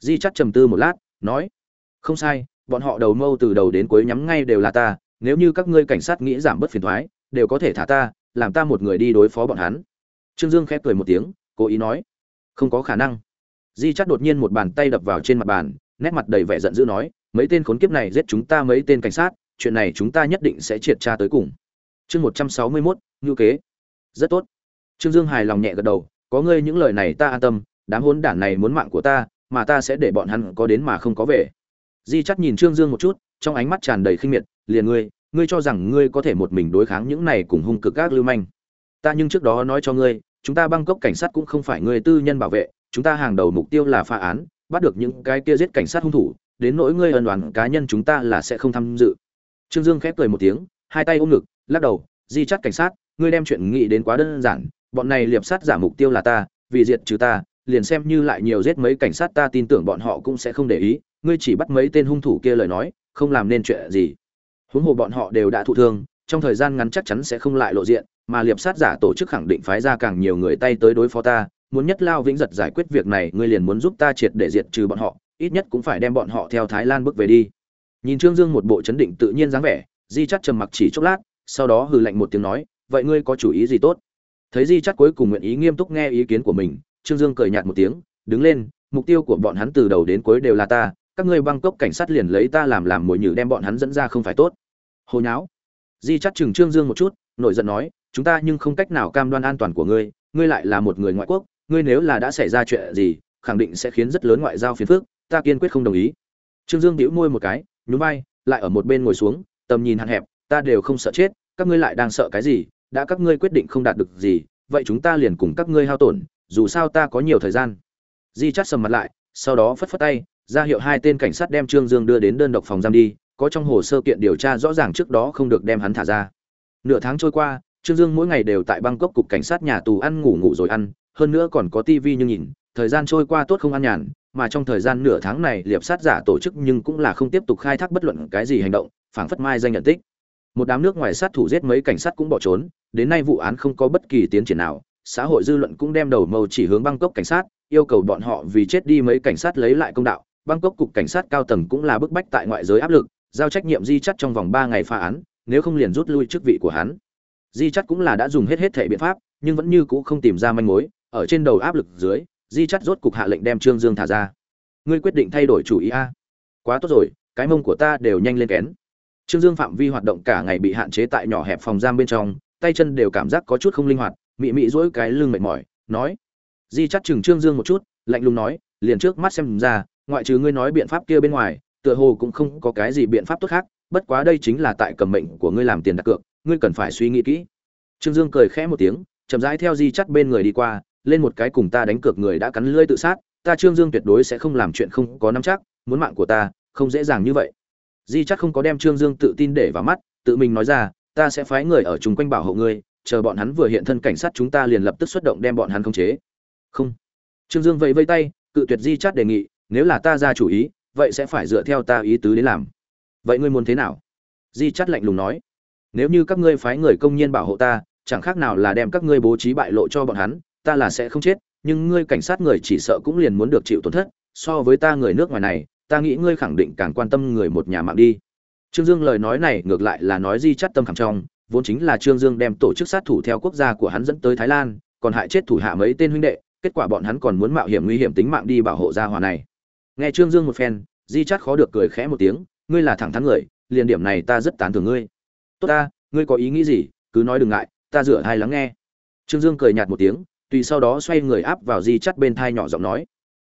Di Chát trầm tư một lát, nói, không sai bọn họ đầu mâu từ đầu đến cuối nhắm ngay đều là ta, nếu như các ngươi cảnh sát nghĩ giảm bớt phiền thoái, đều có thể thả ta, làm ta một người đi đối phó bọn hắn. Trương dương khép cười một tiếng, cố ý nói, không có khả năng. Di chắt đột nhiên một bàn tay đập vào trên mặt bàn, nét mặt đầy vẻ giận dữ nói, mấy tên khốn kiếp này giết chúng ta mấy tên cảnh sát, chuyện này chúng ta nhất định sẽ triệt tra tới cùng. Chương một trăm sáu mươi mốt, ngữ kế. Rất tốt. Trương dương hài lòng nhẹ gật đầu, có ngươi những lời này ta an tâm, đám hôn đản này muốn mạng của ta, mà ta sẽ để bọn hắn có đến mà không có về di chắt nhìn trương dương một chút, trong ánh mắt tràn đầy khinh miệt, liền ngươi ngươi cho rằng ngươi có thể một mình đối kháng những này cùng hung cực các lưu manh. Ta nhưng trước đó nói cho ngươi, chúng ta băng cốc cảnh sát cũng không phải ngươi tư nhân bảo vệ, chúng ta hàng đầu mục tiêu là phá án, bắt được những cái kia giết cảnh sát hung thủ, đến nỗi ngươi ân đoàn cá nhân chúng ta là sẽ không tham dự. Trương dương khép cười một tiếng, hai tay ôm ngực, lắc đầu, di chắt cảnh sát, ngươi đem chuyện nghĩ đến quá đơn giản, bọn này liệp sát giả mục tiêu là ta, vì diệt trừ ta liền xem như lại nhiều giết mấy cảnh sát ta tin tưởng bọn họ cũng sẽ không để ý, ngươi chỉ bắt mấy tên hung thủ kia lời nói, không làm nên chuyện gì. Huống hồ bọn họ đều đã thụ thương, trong thời gian ngắn chắc chắn sẽ không lại lộ diện, mà liệp sát giả tổ chức khẳng định phái ra càng nhiều người tay tới đối phó ta, muốn nhất lao vĩnh giật giải quyết việc này, ngươi liền muốn giúp ta triệt để diệt trừ bọn họ, ít nhất cũng phải đem bọn họ theo thái lan bước về đi. Nhìn trương dương một bộ chấn định tự nhiên dáng vẻ, di chắc trầm mặc chỉ chốc lát, sau đó hừ lạnh một tiếng nói, vậy ngươi có chủ ý gì tốt? Thấy di chắc cuối cùng nguyện ý nghiêm túc nghe ý kiến của mình trương dương cười nhạt một tiếng, đứng lên, mục tiêu của bọn hắn từ đầu đến cuối đều là ta, các ngươi băng cốc cảnh sát liền lấy ta làm làm mồi nhử đem bọn hắn dẫn ra không phải tốt. Hồi nháo. Di chắc chừng trương dương một chút, nổi giận nói, chúng ta nhưng không cách nào cam đoan an toàn của ngươi ngươi lại là một người ngoại quốc, ngươi nếu là đã xảy ra chuyện gì, khẳng định sẽ khiến rất lớn ngoại giao phiền phức, ta kiên quyết không đồng ý. Trương dương bĩu môi một cái, nhún vai, lại ở một bên ngồi xuống, tầm nhìn hạn hẹp, ta đều không sợ chết, các ngươi lại đang sợ cái gì, đã các ngươi quyết định không đạt được gì, vậy chúng ta liền cùng các ngươi hao tổn dù sao ta có nhiều thời gian. Di chắt sầm mặt lại, sau đó phất phất tay, ra hiệu hai tên cảnh sát đem trương dương đưa đến đơn độc phòng giam đi, có trong hồ sơ kiện điều tra rõ ràng trước đó không được đem hắn thả ra. Nửa tháng trôi qua, trương dương mỗi ngày đều tại bangkok cục cảnh sát nhà tù ăn ngủ ngủ rồi ăn, hơn nữa còn có tivi như nhìn, thời gian trôi qua tốt không ăn nhàn, mà trong thời gian nửa tháng này liệp sát giả tổ chức nhưng cũng là không tiếp tục khai thác bất luận cái gì hành động, phảng phất mai danh nhận tích. Một đám nước ngoài sát thủ giết mấy cảnh sát cũng bỏ trốn, đến nay vụ án không có bất kỳ tiến triển nào xã hội dư luận cũng đem đầu mâu chỉ hướng bangkok cảnh sát, yêu cầu bọn họ vì chết đi mấy cảnh sát lấy lại công đạo. Bangkok cục cảnh sát cao tầng cũng là bức bách tại ngoại giới áp lực, giao trách nhiệm di chắt trong vòng ba ngày phá án, nếu không liền rút lui chức vị của hắn. Di chắt cũng là đã dùng hết hết thể biện pháp, nhưng vẫn như cũ không tìm ra manh mối. Ở trên đầu áp lực dưới, di chắt rốt cục hạ lệnh đem trương dương thả ra. Ngươi quyết định thay đổi chủ ý a. Quá tốt rồi, cái mông của ta đều nhanh lên kén. Trương dương phạm vi hoạt động cả ngày bị hạn chế tại nhỏ hẹp phòng giam bên trong, tay chân đều cảm giác có chút không linh hoạt mị mị dỗi cái lưng mệt mỏi, nói, di chắt chừng trương dương một chút, lạnh lùng nói, liền trước mắt xem ra, ngoại trừ ngươi nói biện pháp kia bên ngoài, tựa hồ cũng không có cái gì biện pháp tốt khác, bất quá đây chính là tại cầm mệnh của ngươi làm tiền đặt cược, ngươi cần phải suy nghĩ kỹ. Trương dương cười khẽ một tiếng, chậm rãi theo di chắt bên người đi qua, lên một cái cùng ta đánh cược người đã cắn lưỡi tự sát, ta trương dương tuyệt đối sẽ không làm chuyện không có nắm chắc, muốn mạng của ta, không dễ dàng như vậy. Di chắc không có đem trương dương tự tin để vào mắt, tự mình nói ra, ta sẽ phái người ở chung quanh bảo hộ ngươi chờ bọn hắn vừa hiện thân cảnh sát chúng ta liền lập tức xuất động đem bọn hắn khống chế. Không. Trương dương vẫy vây tay, cự tuyệt di chát đề nghị, nếu là ta ra chủ ý, vậy sẽ phải dựa theo ta ý tứ đến làm. Vậy ngươi muốn thế nào? Di chát lạnh lùng nói. Nếu như các ngươi phái người công nhân bảo hộ ta, chẳng khác nào là đem các ngươi bố trí bại lộ cho bọn hắn, ta là sẽ không chết, nhưng ngươi cảnh sát người chỉ sợ cũng liền muốn được chịu tổn thất, so với ta người nước ngoài này, ta nghĩ ngươi khẳng định càng quan tâm người một nhà mạng đi. Trương dương lời nói này ngược lại là nói di chắt tâm khảm trong vốn chính là trương dương đem tổ chức sát thủ theo quốc gia của hắn dẫn tới thái lan, còn hại chết thủ hạ mấy tên huynh đệ, kết quả bọn hắn còn muốn mạo hiểm nguy hiểm tính mạng đi bảo hộ gia hòa này. Nghe trương dương một phen, di chắt khó được cười khẽ một tiếng, ngươi là thẳng thắn người, liền điểm này ta rất tán thưởng ngươi. Tốt ta, ngươi có ý nghĩ gì, cứ nói đừng ngại, ta rửa hai lắng nghe. Trương dương cười nhạt một tiếng, tùy sau đó xoay người áp vào di chắt bên thai nhỏ giọng nói,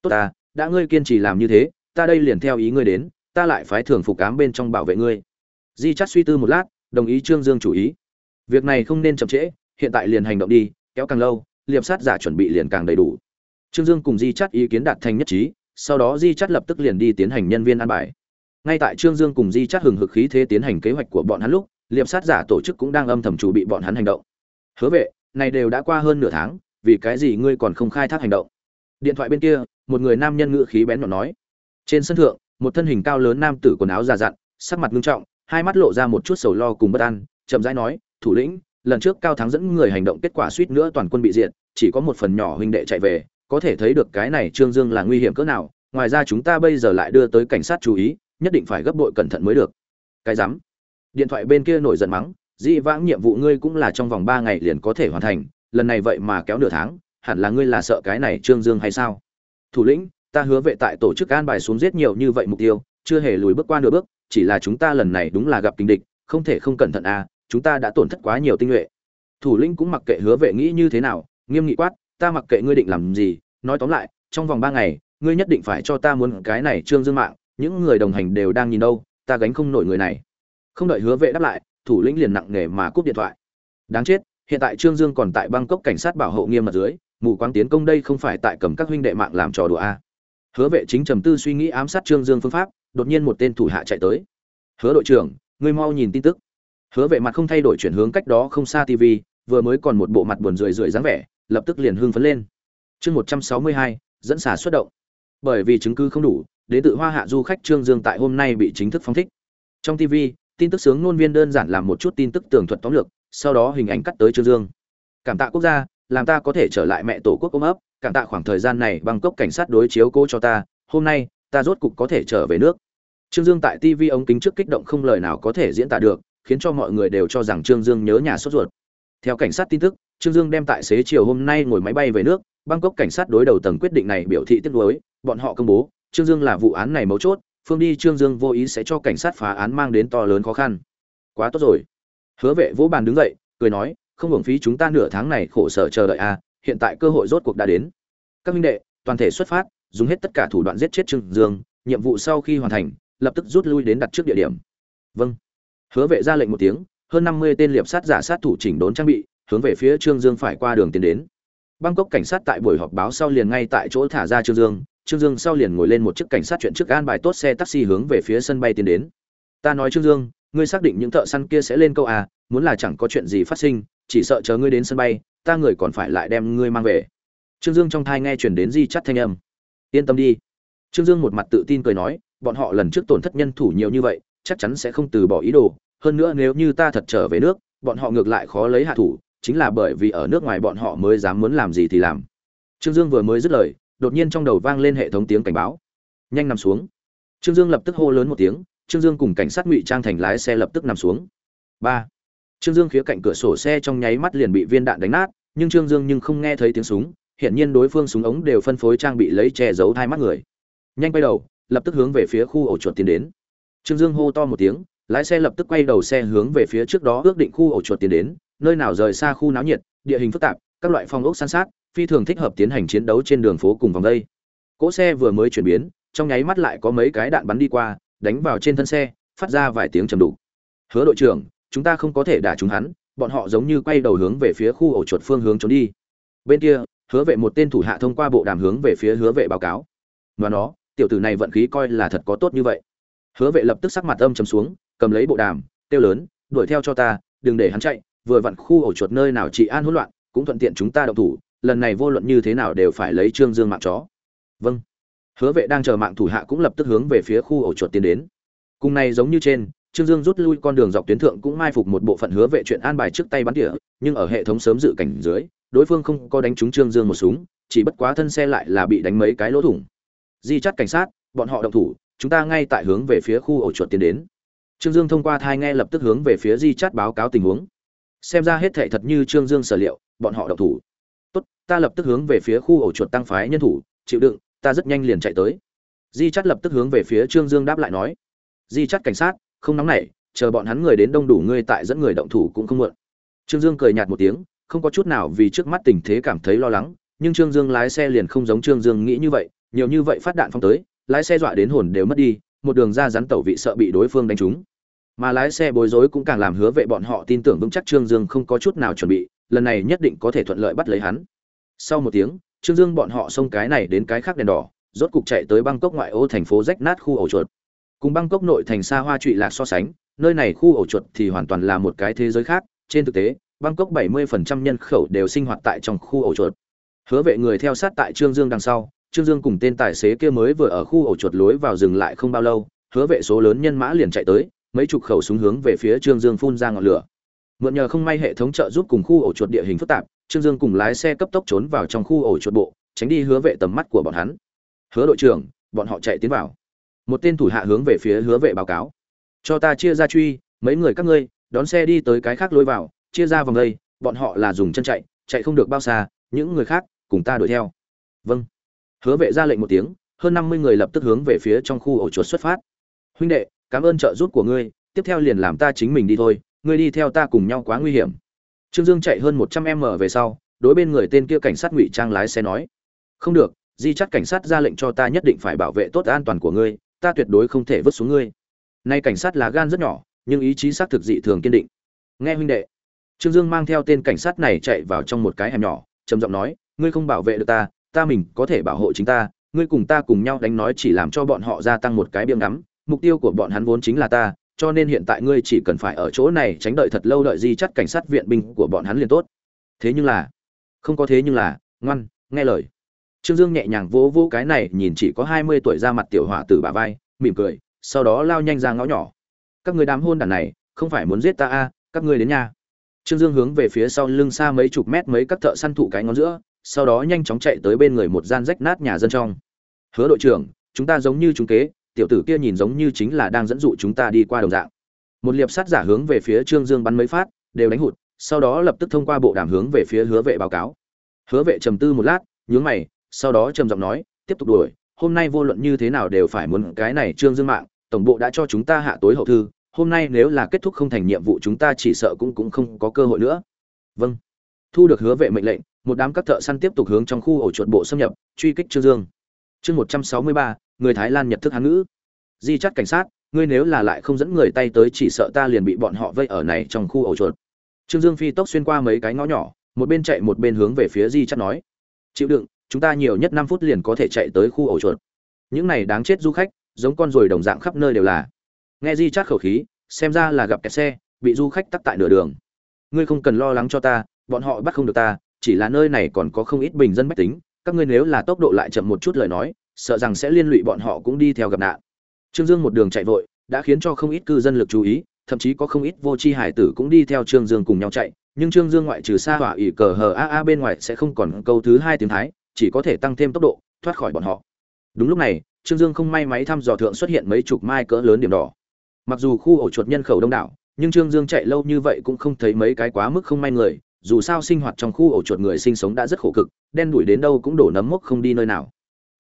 tốt ta, đã ngươi kiên trì làm như thế, ta đây liền theo ý ngươi đến, ta lại phái thường phục cám bên trong bảo vệ ngươi. Di chắt suy tư một lát đồng ý trương dương chủ ý. Việc này không nên chậm trễ, hiện tại liền hành động đi, kéo càng lâu, liệp sát giả chuẩn bị liền càng đầy đủ. Trương dương cùng di chát ý kiến đạt thành nhất trí, sau đó di chát lập tức liền đi tiến hành nhân viên an bài. Ngay tại trương dương cùng di chát hừng hực khí thế tiến hành kế hoạch của bọn hắn lúc, liệp sát giả tổ chức cũng đang âm thầm chủ bị bọn hắn hành động. Hứa vệ, này đều đã qua hơn nửa tháng, vì cái gì ngươi còn không khai thác hành động? Điện thoại bên kia, một người nam nhân ngữ khí bén nhọn nói. Trên sân thượng, một thân hình cao lớn nam tử quần áo già dặn, sắc mặt nghiêm trọng hai mắt lộ ra một chút sầu lo cùng bất an, chậm rãi nói, thủ lĩnh, lần trước cao thắng dẫn người hành động kết quả suýt nữa toàn quân bị diệt, chỉ có một phần nhỏ huynh đệ chạy về, có thể thấy được cái này trương dương là nguy hiểm cỡ nào, ngoài ra chúng ta bây giờ lại đưa tới cảnh sát chú ý, nhất định phải gấp bội cẩn thận mới được. Cái rắm. Điện thoại bên kia nổi giận mắng, dĩ vãng nhiệm vụ ngươi cũng là trong vòng ba ngày liền có thể hoàn thành, lần này vậy mà kéo nửa tháng, hẳn là ngươi là sợ cái này trương dương hay sao? Thủ lĩnh, ta hứa vệ tại tổ chức an bài xuống giết nhiều như vậy mục tiêu, chưa hề lùi bước qua nửa bước chỉ là chúng ta lần này đúng là gặp kinh địch, không thể không cẩn thận à chúng ta đã tổn thất quá nhiều tinh nhuệ. Thủ lĩnh cũng mặc kệ hứa vệ nghĩ như thế nào, nghiêm nghị quát, ta mặc kệ ngươi định làm gì, nói tóm lại, trong vòng ba ngày, ngươi nhất định phải cho ta muốn cái này trương dương mạng, những người đồng hành đều đang nhìn đâu, ta gánh không nổi người này. Không đợi hứa vệ đáp lại, thủ lĩnh liền nặng nề mà cúp điện thoại. Đáng chết, hiện tại trương dương còn tại bangkok cảnh sát bảo hộ nghiêm mật dưới, mù quáng tiến công đây không phải tại cầm các huynh đệ mạng làm trò đùa a hứa vệ chính trầm tư suy nghĩ ám sát trương dương phương pháp đột nhiên một tên thủ hạ chạy tới. Hứa đội trưởng, ngươi mau nhìn tin tức. Hứa vệ mặt không thay đổi chuyển hướng cách đó không xa tv vừa mới còn một bộ mặt buồn rười rượi dáng vẻ, lập tức liền hưng phấn lên. Chương một trăm sáu mươi hai, dẫn xả xuất động. Bởi vì chứng cứ không đủ đến tự hoa hạ du khách trương dương tại hôm nay bị chính thức phóng thích. Trong tv tin tức sướng ngôn viên đơn giản làm một chút tin tức tường thuật tóm lược, sau đó hình ảnh cắt tới trương dương. Cảm tạ quốc gia, làm ta có thể trở lại mẹ tổ quốc ôm ấp, cảm tạ khoảng thời gian này bangkok cảnh sát đối chiếu cố cho ta, hôm nay ta rốt cục có thể trở về nước. Trương dương tại tv ống kính trước kích động không lời nào có thể diễn tả được khiến cho mọi người đều cho rằng trương dương nhớ nhà sốt ruột. Theo cảnh sát tin tức trương dương đem tại xế chiều hôm nay ngồi máy bay về nước bangkok cảnh sát đối đầu tầng quyết định này biểu thị tiếc nuối bọn họ công bố trương dương là vụ án này mấu chốt phương đi trương dương vô ý sẽ cho cảnh sát phá án mang đến to lớn khó khăn. Quá tốt rồi. Hứa vệ vỗ bàn đứng dậy cười nói không hưởng phí chúng ta nửa tháng này khổ sở chờ đợi a à, hiện tại cơ hội rốt cuộc đã đến. Các minh đệ toàn thể xuất phát dùng hết tất cả thủ đoạn giết chết trương dương, nhiệm vụ sau khi hoàn thành, lập tức rút lui đến đặt trước địa điểm. Vâng. Hứa vệ ra lệnh một tiếng, hơn năm mươi tên liệp sát giả sát thủ chỉnh đốn trang bị, hướng về phía trương dương phải qua đường tiến đến. Bangkok cảnh sát tại buổi họp báo sau liền ngay tại chỗ thả ra trương dương trương dương sau liền ngồi lên một chiếc cảnh sát chuyện trước an bài tốt xe taxi hướng về phía sân bay tiến đến. Ta nói trương dương, ngươi xác định những thợ săn kia sẽ lên câu à muốn là chẳng có chuyện gì phát sinh, chỉ sợ chờ ngươi đến sân bay, ta người còn phải lại đem ngươi mang về. Trương dương trong thai nghe chuyển đến di chắt thanh âm yên tâm đi. Trương dương một mặt tự tin cười nói, bọn họ lần trước tổn thất nhân thủ nhiều như vậy, chắc chắn sẽ không từ bỏ ý đồ. Hơn nữa nếu như ta thật trở về nước, bọn họ ngược lại khó lấy hạ thủ, chính là bởi vì ở nước ngoài bọn họ mới dám muốn làm gì thì làm. Trương dương vừa mới dứt lời, đột nhiên trong đầu vang lên hệ thống tiếng cảnh báo. Nhanh nằm xuống. Trương dương lập tức hô lớn một tiếng, trương dương cùng cảnh sát ngụy trang thành lái xe lập tức nằm xuống. Ba. Trương dương khía cạnh cửa sổ xe trong nháy mắt liền bị viên đạn đánh nát, nhưng trương dương nhưng không nghe thấy tiếng súng hiện nhiên đối phương súng ống đều phân phối trang bị lấy che giấu hai mắt người. Nhanh quay đầu, lập tức hướng về phía khu ổ chuột tiến đến. Trương dương hô to một tiếng, lái xe lập tức quay đầu xe hướng về phía trước đó ước định khu ổ chuột tiến đến, nơi nào rời xa khu náo nhiệt, địa hình phức tạp, các loại phong ốc san sát, phi thường thích hợp tiến hành chiến đấu trên đường phố cùng vòng đây. Cỗ xe vừa mới chuyển biến, trong nháy mắt lại có mấy cái đạn bắn đi qua, đánh vào trên thân xe, phát ra vài tiếng trầm đục. Hứa đội trưởng, chúng ta không có thể đả chúng hắn, bọn họ giống như quay đầu hướng về phía khu ổ chuột phương hướng trốn đi. Bên kia hứa vệ một tên thủ hạ thông qua bộ đàm hướng về phía hứa vệ báo cáo. Và nó, tiểu tử này vận khí coi là thật có tốt như vậy. Hứa vệ lập tức sắc mặt âm trầm xuống, cầm lấy bộ đàm, kêu lớn, đuổi theo cho ta, đừng để hắn chạy, vừa vặn khu ổ chuột nơi nào trị an hỗn loạn, cũng thuận tiện chúng ta động thủ, lần này vô luận như thế nào đều phải lấy trương dương mạng chó. Vâng. Hứa vệ đang chờ mạng thủ hạ cũng lập tức hướng về phía khu ổ chuột tiến đến. Cùng này giống như trên, trương dương rút lui con đường dọc tuyến thượng cũng mai phục một bộ phận hứa vệ chuyện an bài trước tay bắn tỉa, nhưng ở hệ thống sớm dự cảnh dưới đối phương không có đánh trúng trương dương một súng, chỉ bất quá thân xe lại là bị đánh mấy cái lỗ thủng. Di chắt cảnh sát, bọn họ động thủ, chúng ta ngay tại hướng về phía khu ổ chuột tiến đến. Trương dương thông qua thai nghe lập tức hướng về phía di chắt báo cáo tình huống. Xem ra hết thảy thật như trương dương sở liệu, bọn họ động thủ. Tốt, ta lập tức hướng về phía khu ổ chuột tăng phái nhân thủ, chịu đựng, ta rất nhanh liền chạy tới. Di chắt lập tức hướng về phía trương dương đáp lại nói. Di chắt cảnh sát, không nóng nảy, chờ bọn hắn người đến đông đủ ngươi tại dẫn người động thủ cũng không muộn. Trương dương cười nhạt một tiếng không có chút nào vì trước mắt tình thế cảm thấy lo lắng, nhưng trương dương lái xe liền không giống trương dương nghĩ như vậy, nhiều như vậy phát đạn phong tới, lái xe dọa đến hồn đều mất đi, một đường ra rắn tẩu vị sợ bị đối phương đánh trúng. Mà lái xe bối rối cũng càng làm hứa vệ bọn họ tin tưởng vững chắc trương dương không có chút nào chuẩn bị, lần này nhất định có thể thuận lợi bắt lấy hắn. Sau một tiếng, trương dương bọn họ xông cái này đến cái khác đèn đỏ, rốt cục chạy tới bangkok ngoại ô thành phố rách nát khu ổ chuột. Cùng bangkok nội thành xa hoa trụy lạc so sánh, nơi này khu ổ chuột thì hoàn toàn là một cái thế giới khác, trên thực tế bangkok 70% nhân khẩu đều sinh hoạt tại trong khu ổ chuột. Hứa vệ người theo sát tại trương dương đằng sau, trương dương cùng tên tài xế kia mới vừa ở khu ổ chuột lối vào dừng lại không bao lâu, hứa vệ số lớn nhân mã liền chạy tới, mấy chục khẩu súng hướng về phía trương dương phun ra ngọn lửa. Mượn nhờ không may hệ thống trợ giúp cùng khu ổ chuột địa hình phức tạp, trương dương cùng lái xe cấp tốc trốn vào trong khu ổ chuột bộ, tránh đi hứa vệ tầm mắt của bọn hắn. Hứa đội trưởng, bọn họ chạy tiến vào. Một tên thủ hạ hướng về phía hứa vệ báo cáo. Cho ta chia ra truy, mấy người các ngươi, đón xe đi tới cái khác lối vào chia ra vòng đây, bọn họ là dùng chân chạy chạy không được bao xa, những người khác cùng ta đuổi theo. Vâng. Hứa vệ ra lệnh một tiếng, hơn năm mươi người lập tức hướng về phía trong khu ổ chuột xuất phát. Huynh đệ, cảm ơn trợ giúp của ngươi, tiếp theo liền làm ta chính mình đi thôi, ngươi đi theo ta cùng nhau quá nguy hiểm. Trương dương chạy hơn một trăm m về sau, đối bên người tên kia cảnh sát ngụy trang lái xe nói, không được, di chắc cảnh sát ra lệnh cho ta nhất định phải bảo vệ tốt an toàn của ngươi, ta tuyệt đối không thể vứt xuống ngươi. Nay cảnh sát là gan rất nhỏ, nhưng ý chí xác thực dị thường kiên định. Nghe huynh đệ trương dương mang theo tên cảnh sát này chạy vào trong một cái hẻm nhỏ trầm giọng nói ngươi không bảo vệ được ta ta mình có thể bảo hộ chính ta ngươi cùng ta cùng nhau đánh nói chỉ làm cho bọn họ gia tăng một cái biếng ngắm mục tiêu của bọn hắn vốn chính là ta cho nên hiện tại ngươi chỉ cần phải ở chỗ này tránh đợi thật lâu đợi di chắt cảnh sát viện binh của bọn hắn liền tốt. Thế nhưng là không có thế nhưng là ngoan nghe lời. Trương dương nhẹ nhàng vỗ vỗ cái này nhìn chỉ có hai mươi tuổi ra mặt tiểu hỏa tử bà vai mỉm cười sau đó lao nhanh ra ngõ nhỏ. Các người đám hôn đàn này không phải muốn giết ta a à, các ngươi đến nha trương dương hướng về phía sau lưng xa mấy chục mét mấy các thợ săn thụ cái ngón giữa, sau đó nhanh chóng chạy tới bên người một gian rách nát nhà dân trong. Hứa đội trưởng, chúng ta giống như chúng kế, tiểu tử kia nhìn giống như chính là đang dẫn dụ chúng ta đi qua đồng dạng. Một liệp sát giả hướng về phía trương dương bắn mấy phát, đều đánh hụt, sau đó lập tức thông qua bộ đàm hướng về phía hứa vệ báo cáo. Hứa vệ trầm tư một lát, nhướng mày, sau đó trầm giọng nói, tiếp tục đuổi, hôm nay vô luận như thế nào đều phải muốn cái này trương dương mạng, tổng bộ đã cho chúng ta hạ tối hậu thư hôm nay nếu là kết thúc không thành nhiệm vụ chúng ta chỉ sợ cũng cũng không có cơ hội nữa. Vâng. Thu được hứa vệ mệnh lệnh, một đám các thợ săn tiếp tục hướng trong khu ổ chuột bộ xâm nhập, truy kích trương dương. Chương một trăm sáu mươi ba, người thái lan nhật thức hán ngữ. Di chắt cảnh sát, ngươi nếu là lại không dẫn người tay tới chỉ sợ ta liền bị bọn họ vây ở này trong khu ổ chuột. Trương dương phi tốc xuyên qua mấy cái ngõ nhỏ, một bên chạy một bên hướng về phía di chắt nói. Chịu đựng, chúng ta nhiều nhất năm phút liền có thể chạy tới khu ổ chuột. Những này đáng chết du khách, giống con ruồi đồng dạng khắp nơi đều là nghe di chát khẩu khí, xem ra là gặp kẹt xe, bị du khách tắc tại nửa đường. Ngươi không cần lo lắng cho ta, bọn họ bắt không được ta, chỉ là nơi này còn có không ít bình dân bách tính, các ngươi nếu là tốc độ lại chậm một chút lời nói, sợ rằng sẽ liên lụy bọn họ cũng đi theo gặp nạn. Trương dương một đường chạy vội, đã khiến cho không ít cư dân lực chú ý, thậm chí có không ít vô tri hải tử cũng đi theo trương dương cùng nhau chạy, nhưng trương dương ngoại trừ xa hỏa ỉ cờ hờ a a bên ngoài sẽ không còn câu thứ hai tiếng thái, chỉ có thể tăng thêm tốc độ, thoát khỏi bọn họ. Đúng lúc này, trương dương không may máy thăm dò thượng xuất hiện mấy chục mai cỡ lớn điểm đỏ mặc dù khu ổ chuột nhân khẩu đông đảo, nhưng trương dương chạy lâu như vậy cũng không thấy mấy cái quá mức không may người, dù sao sinh hoạt trong khu ổ chuột người sinh sống đã rất khổ cực, đen đuổi đến đâu cũng đổ nấm mốc không đi nơi nào.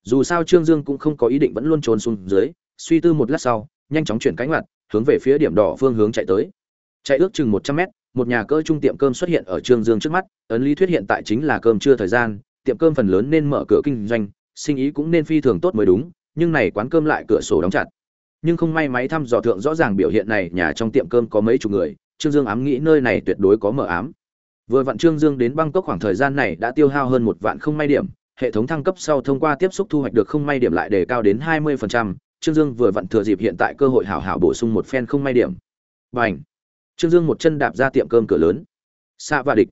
Dù sao trương dương cũng không có ý định vẫn luôn trốn xuống dưới, suy tư một lát sau, nhanh chóng chuyển cánh ngoặt, hướng về phía điểm đỏ phương hướng chạy tới. Chạy ước chừng một trăm mét, một nhà cỡ trung tiệm cơm xuất hiện ở trương dương trước mắt, ấn lý thuyết hiện tại chính là cơm trưa thời gian, tiệm cơm phần lớn nên mở cửa kinh doanh, sinh ý cũng nên phi thường tốt mới đúng, nhưng này quán cơm lại cửa sổ đóng chặt nhưng không may máy thăm dò thượng rõ ràng biểu hiện này, nhà trong tiệm cơm có mấy chục người, trương dương ám nghĩ nơi này tuyệt đối có mờ ám. Vừa vặn trương dương đến bangkok khoảng thời gian này đã tiêu hao hơn một vạn không may điểm, hệ thống thăng cấp sau thông qua tiếp xúc thu hoạch được không may điểm lại đề cao đến hai mươi trương dương vừa vặn thừa dịp hiện tại cơ hội hảo hảo bổ sung một phen không may điểm. Và trương dương một chân đạp ra tiệm cơm cửa lớn. Xa và địch.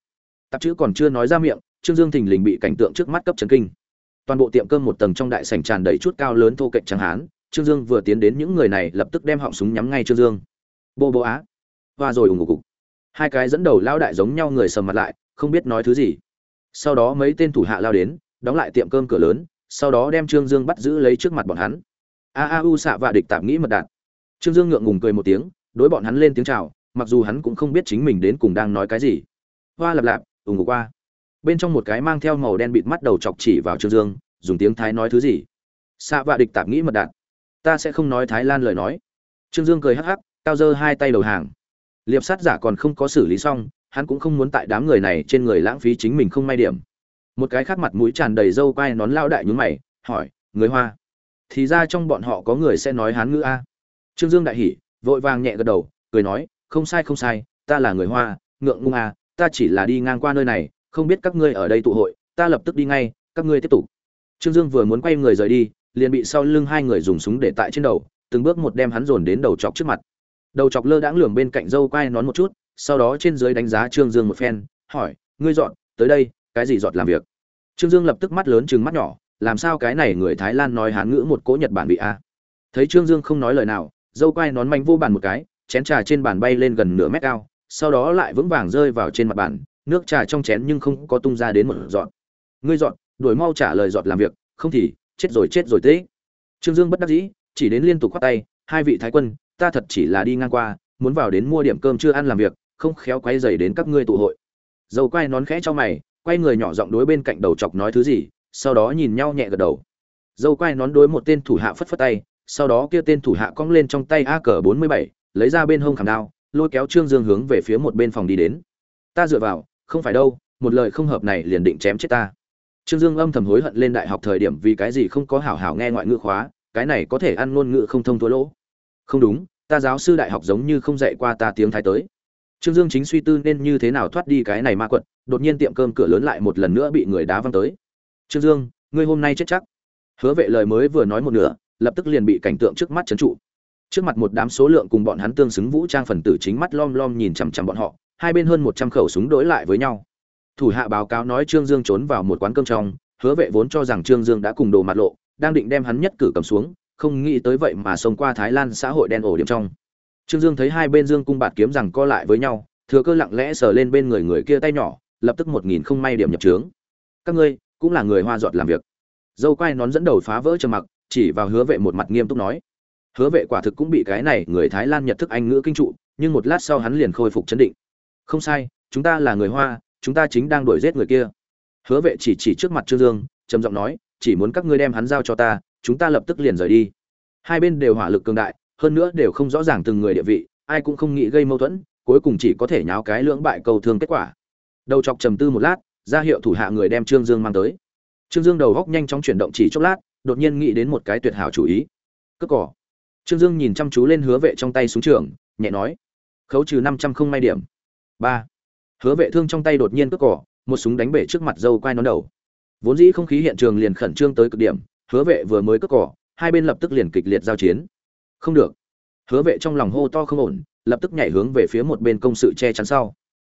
Tạp chữ còn chưa nói ra miệng, trương dương thình lình bị cảnh tượng trước mắt cấp trấn kinh. Toàn bộ tiệm cơm một tầng trong đại sảnh tràn đầy chút cao lớn thô cạnh trắng hán trương dương vừa tiến đến, những người này lập tức đem họng súng nhắm ngay trương dương. Bô bô á. Hoa rồi ủng ngủ. cục hai cái dẫn đầu lao đại giống nhau người sầm mặt lại, không biết nói thứ gì. Sau đó mấy tên thủ hạ lao đến, đóng lại tiệm cơm cửa lớn, sau đó đem trương dương bắt giữ lấy trước mặt bọn hắn. A a u xạ và địch tạm nghĩ mật đạt trương dương ngượng ngùng cười một tiếng, đối bọn hắn lên tiếng chào, mặc dù hắn cũng không biết chính mình đến cùng đang nói cái gì. Hoa lập lạp, ủng ngủ qua. Bên trong một cái mang theo màu đen bịt mắt đầu chọc chỉ vào trương dương, dùng tiếng thái nói thứ gì. Xạ và địch tạm nghĩ mật đạt ta sẽ không nói thái lan lời nói. Trương dương cười hắc hắc, cao dơ hai tay đầu hàng. Liệp sát giả còn không có xử lý xong, hắn cũng không muốn tại đám người này trên người lãng phí chính mình không may điểm. Một cái khác mặt mũi tràn đầy râu quai nón lao đại nhún mày, hỏi, người hoa, thì ra trong bọn họ có người sẽ nói hán ngữ a? Trương dương đại hỉ, vội vàng nhẹ gật đầu, cười nói, không sai không sai, ta là người hoa, ngượng ngung a, ta chỉ là đi ngang qua nơi này, không biết các ngươi ở đây tụ hội, ta lập tức đi ngay, các ngươi tiếp tục. Trương dương vừa muốn quay người rời đi liền bị sau lưng hai người dùng súng để tại trên đầu, từng bước một đem hắn dồn đến đầu chọc trước mặt. Đầu chọc lơ đãng lườm bên cạnh dâu quai nón một chút, sau đó trên dưới đánh giá trương dương một phen, hỏi, ngươi dọn, tới đây, cái gì dọn làm việc? Trương dương lập tức mắt lớn chừng mắt nhỏ, làm sao cái này người thái lan nói hán ngữ một cỗ nhật bản bị a? Thấy trương dương không nói lời nào, dâu quai nón manh vô bàn một cái, chén trà trên bàn bay lên gần nửa mét cao, sau đó lại vững vàng rơi vào trên mặt bàn, nước trà trong chén nhưng không có tung ra đến một dọn ngươi dọn, đuổi mau trả lời dọn làm việc, không thì chết rồi chết rồi thế trương dương bất đắc dĩ, chỉ đến liên tục khoát tay, hai vị thái quân, ta thật chỉ là đi ngang qua, muốn vào đến mua điểm cơm chưa ăn làm việc, không khéo quay dày đến các ngươi tụ hội. Dầu quay nón khẽ cho mày, quay người nhỏ giọng đối bên cạnh đầu chọc nói thứ gì, sau đó nhìn nhau nhẹ gật đầu. Dầu quay nón đối một tên thủ hạ phất phất tay, sau đó kia tên thủ hạ cong lên trong tay a cờ bốn mươi bảy, lấy ra bên hông khảm đao, lôi kéo trương dương hướng về phía một bên phòng đi đến. Ta dựa vào, không phải đâu, một lời không hợp này liền định chém chết ta trương dương âm thầm hối hận lên đại học thời điểm vì cái gì không có hảo hảo nghe ngoại ngữ khóa, cái này có thể ăn ngôn ngữ không thông thua lỗ. Không đúng, ta giáo sư đại học giống như không dạy qua ta tiếng thái tới. Trương dương chính suy tư nên như thế nào thoát đi cái này ma quật, đột nhiên tiệm cơm cửa lớn lại một lần nữa bị người đá văng tới. Trương dương, ngươi hôm nay chết chắc. Hứa vệ lời mới vừa nói một nửa, lập tức liền bị cảnh tượng trước mắt trấn trụ. Trước mặt một đám số lượng cùng bọn hắn tương xứng vũ trang phần tử chính mắt lom lom nhìn chằm chằm bọn họ, hai bên hơn một trăm khẩu súng đối lại với nhau thủ hạ báo cáo nói trương dương trốn vào một quán cơm trong, hứa vệ vốn cho rằng trương dương đã cùng đồ mặt lộ, đang định đem hắn nhất cử cầm xuống, không nghĩ tới vậy mà xông qua thái lan xã hội đen ổ điểm trong. Trương dương thấy hai bên dương cung bạt kiếm rằng co lại với nhau, thừa cơ lặng lẽ sờ lên bên người người kia tay nhỏ, lập tức một nghìn không may điểm nhập trướng. Các ngươi cũng là người hoa giọt làm việc. Dâu quai nón dẫn đầu phá vỡ trầm mặc, chỉ vào hứa vệ một mặt nghiêm túc nói. Hứa vệ quả thực cũng bị cái này người thái lan nhật thức anh ngữ kinh trụ, nhưng một lát sau hắn liền khôi phục chấn định. Không sai, chúng ta là người hoa chúng ta chính đang đuổi giết người kia. Hứa vệ chỉ chỉ trước mặt trương dương, trầm giọng nói, chỉ muốn các ngươi đem hắn giao cho ta, chúng ta lập tức liền rời đi. Hai bên đều hỏa lực cường đại, hơn nữa đều không rõ ràng từng người địa vị, ai cũng không nghĩ gây mâu thuẫn, cuối cùng chỉ có thể nháo cái lưỡng bại cầu thương kết quả. Đầu chọc trầm tư một lát, ra hiệu thủ hạ người đem trương dương mang tới. Trương dương đầu góc nhanh chóng chuyển động chỉ chốc lát, đột nhiên nghĩ đến một cái tuyệt hảo chủ ý. Cất cỏ. Trương dương nhìn chăm chú lên hứa vệ trong tay súng trường, nhẹ nói, khấu trừ năm trăm không may điểm. Ba hứa vệ thương trong tay đột nhiên cướp cỏ, một súng đánh bể trước mặt dâu quai nón đầu. Vốn dĩ không khí hiện trường liền khẩn trương tới cực điểm, hứa vệ vừa mới cướp cỏ, hai bên lập tức liền kịch liệt giao chiến. Không được. Hứa vệ trong lòng hô to không ổn, lập tức nhảy hướng về phía một bên công sự che chắn sau.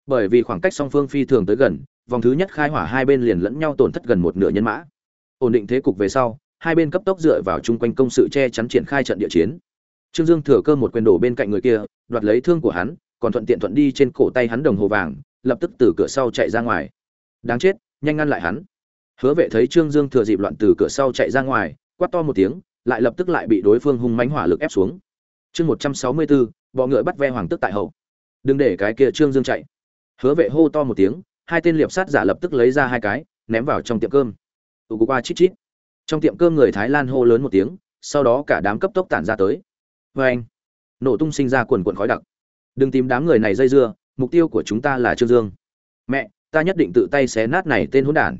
Bởi vì khoảng cách song phương phi thường tới gần, vòng thứ nhất khai hỏa hai bên liền lẫn nhau tổn thất gần một nửa nhân mã. Ổn định thế cục về sau, hai bên cấp tốc dựa vào chung quanh công sự che chắn triển khai trận địa chiến. Trương dương thừa cơ một quyền đổ bên cạnh người kia, đoạt lấy thương của hắn, còn thuận tiện thuận đi trên cổ tay hắn đồng hồ vàng lập tức từ cửa sau chạy ra ngoài. Đáng chết, nhanh ngăn lại hắn. Hứa vệ thấy trương dương thừa dịp loạn từ cửa sau chạy ra ngoài, quát to một tiếng, lại lập tức lại bị đối phương hung mánh hỏa lực ép xuống. Chương một trăm sáu mươi bốn bọ ngựa bắt ve hoàng tức tại hậu. Đừng để cái kia trương dương chạy. Hứa vệ hô to một tiếng, hai tên liệp sát giả lập tức lấy ra hai cái, ném vào trong tiệm cơm. Tụ qua chít chít. Trong tiệm cơm người thái lan hô lớn một tiếng, sau đó cả đám cấp tốc tản ra tới. Vê anh nổ tung sinh ra quần quần khói đặc. Đừng tìm đám người này dây dưa mục tiêu của chúng ta là trương dương. Mẹ, ta nhất định tự tay xé nát này tên hỗn đản.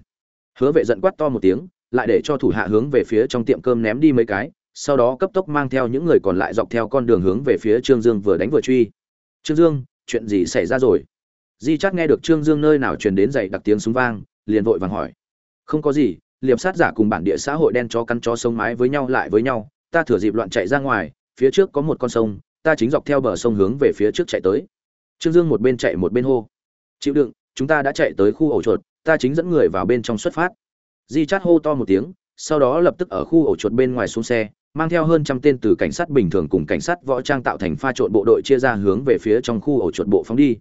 Hứa vệ giận quát to một tiếng, lại để cho thủ hạ hướng về phía trong tiệm cơm ném đi mấy cái, sau đó cấp tốc mang theo những người còn lại dọc theo con đường hướng về phía trương dương vừa đánh vừa truy. Trương dương, chuyện gì xảy ra rồi? Di chắc nghe được trương dương nơi nào truyền đến dậy đặc tiếng súng vang, liền vội vàng hỏi. Không có gì, liệp sát giả cùng bản địa xã hội đen chó cắn chó sống mái với nhau lại với nhau, ta thừa dịp loạn chạy ra ngoài, phía trước có một con sông, ta chính dọc theo bờ sông hướng về phía trước chạy tới trương dương một bên chạy một bên hô. Chịu đựng, chúng ta đã chạy tới khu ổ chuột, ta chính dẫn người vào bên trong xuất phát. Di chát hô to một tiếng, sau đó lập tức ở khu ổ chuột bên ngoài xuống xe, mang theo hơn trăm tên từ cảnh sát bình thường cùng cảnh sát võ trang tạo thành pha trộn bộ đội chia ra hướng về phía trong khu ổ chuột bộ phóng đi.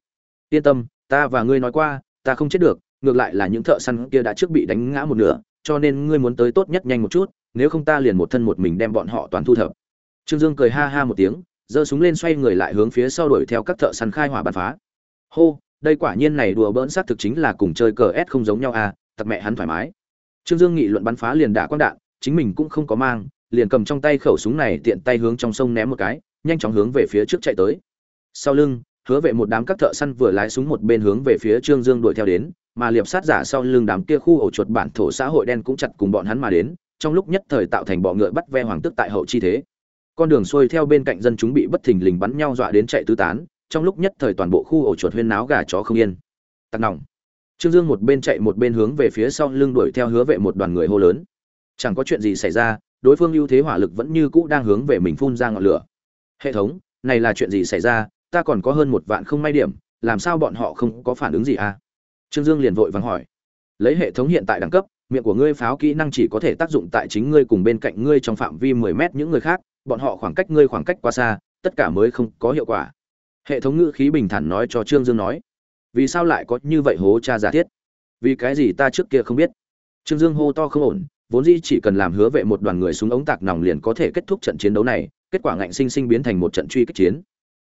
Yên tâm, ta và ngươi nói qua, ta không chết được, ngược lại là những thợ săn kia đã trước bị đánh ngã một nửa, cho nên ngươi muốn tới tốt nhất nhanh một chút, nếu không ta liền một thân một mình đem bọn họ toàn thu thập. Trương dương cười ha ha một tiếng giơ súng lên xoay người lại hướng phía sau đuổi theo các thợ săn khai hỏa bắn phá. Hô, đây quả nhiên này đùa bỡn xác thực chính là cùng chơi cờ s không giống nhau à thật mẹ hắn thoải mái. Trương dương nghị luận bắn phá liền đả quang đạn, chính mình cũng không có mang, liền cầm trong tay khẩu súng này tiện tay hướng trong sông ném một cái, nhanh chóng hướng về phía trước chạy tới. Sau lưng, hứa vệ một đám các thợ săn vừa lái súng một bên hướng về phía trương dương đuổi theo đến, mà liệp sát giả sau lưng đám kia khu ổ chuột bản thổ xã hội đen cũng chặt cùng bọn hắn mà đến, trong lúc nhất thời tạo thành bọ ngựa bắt ve hoàng tức tại hậu chi thế con đường xuôi theo bên cạnh dân chúng bị bất thình lình bắn nhau dọa đến chạy tứ tán, trong lúc nhất thời toàn bộ khu ổ chuột huyên náo gà chó không yên. Tặc nòng. Trương dương một bên chạy một bên hướng về phía sau lưng đuổi theo hứa vệ một đoàn người hô lớn. Chẳng có chuyện gì xảy ra, đối phương ưu thế hỏa lực vẫn như cũ đang hướng về mình phun ra ngọn lửa. Hệ thống, này là chuyện gì xảy ra, ta còn có hơn một vạn không may điểm, làm sao bọn họ không có phản ứng gì à? Trương dương liền vội vàng hỏi. Lấy hệ thống hiện tại đẳng cấp, miệng của ngươi pháo kỹ năng chỉ có thể tác dụng tại chính ngươi cùng bên cạnh ngươi trong phạm vi mười mét những người khác bọn họ khoảng cách ngươi khoảng cách quá xa, tất cả mới không có hiệu quả. Hệ thống ngữ khí bình thản nói cho trương dương nói, vì sao lại có như vậy hố cha giả thiết? Vì cái gì ta trước kia không biết? Trương dương hô to không ổn, vốn dĩ chỉ cần làm hứa vệ một đoàn người xuống ống tạc nòng liền có thể kết thúc trận chiến đấu này, kết quả ngạnh sinh sinh biến thành một trận truy kích chiến.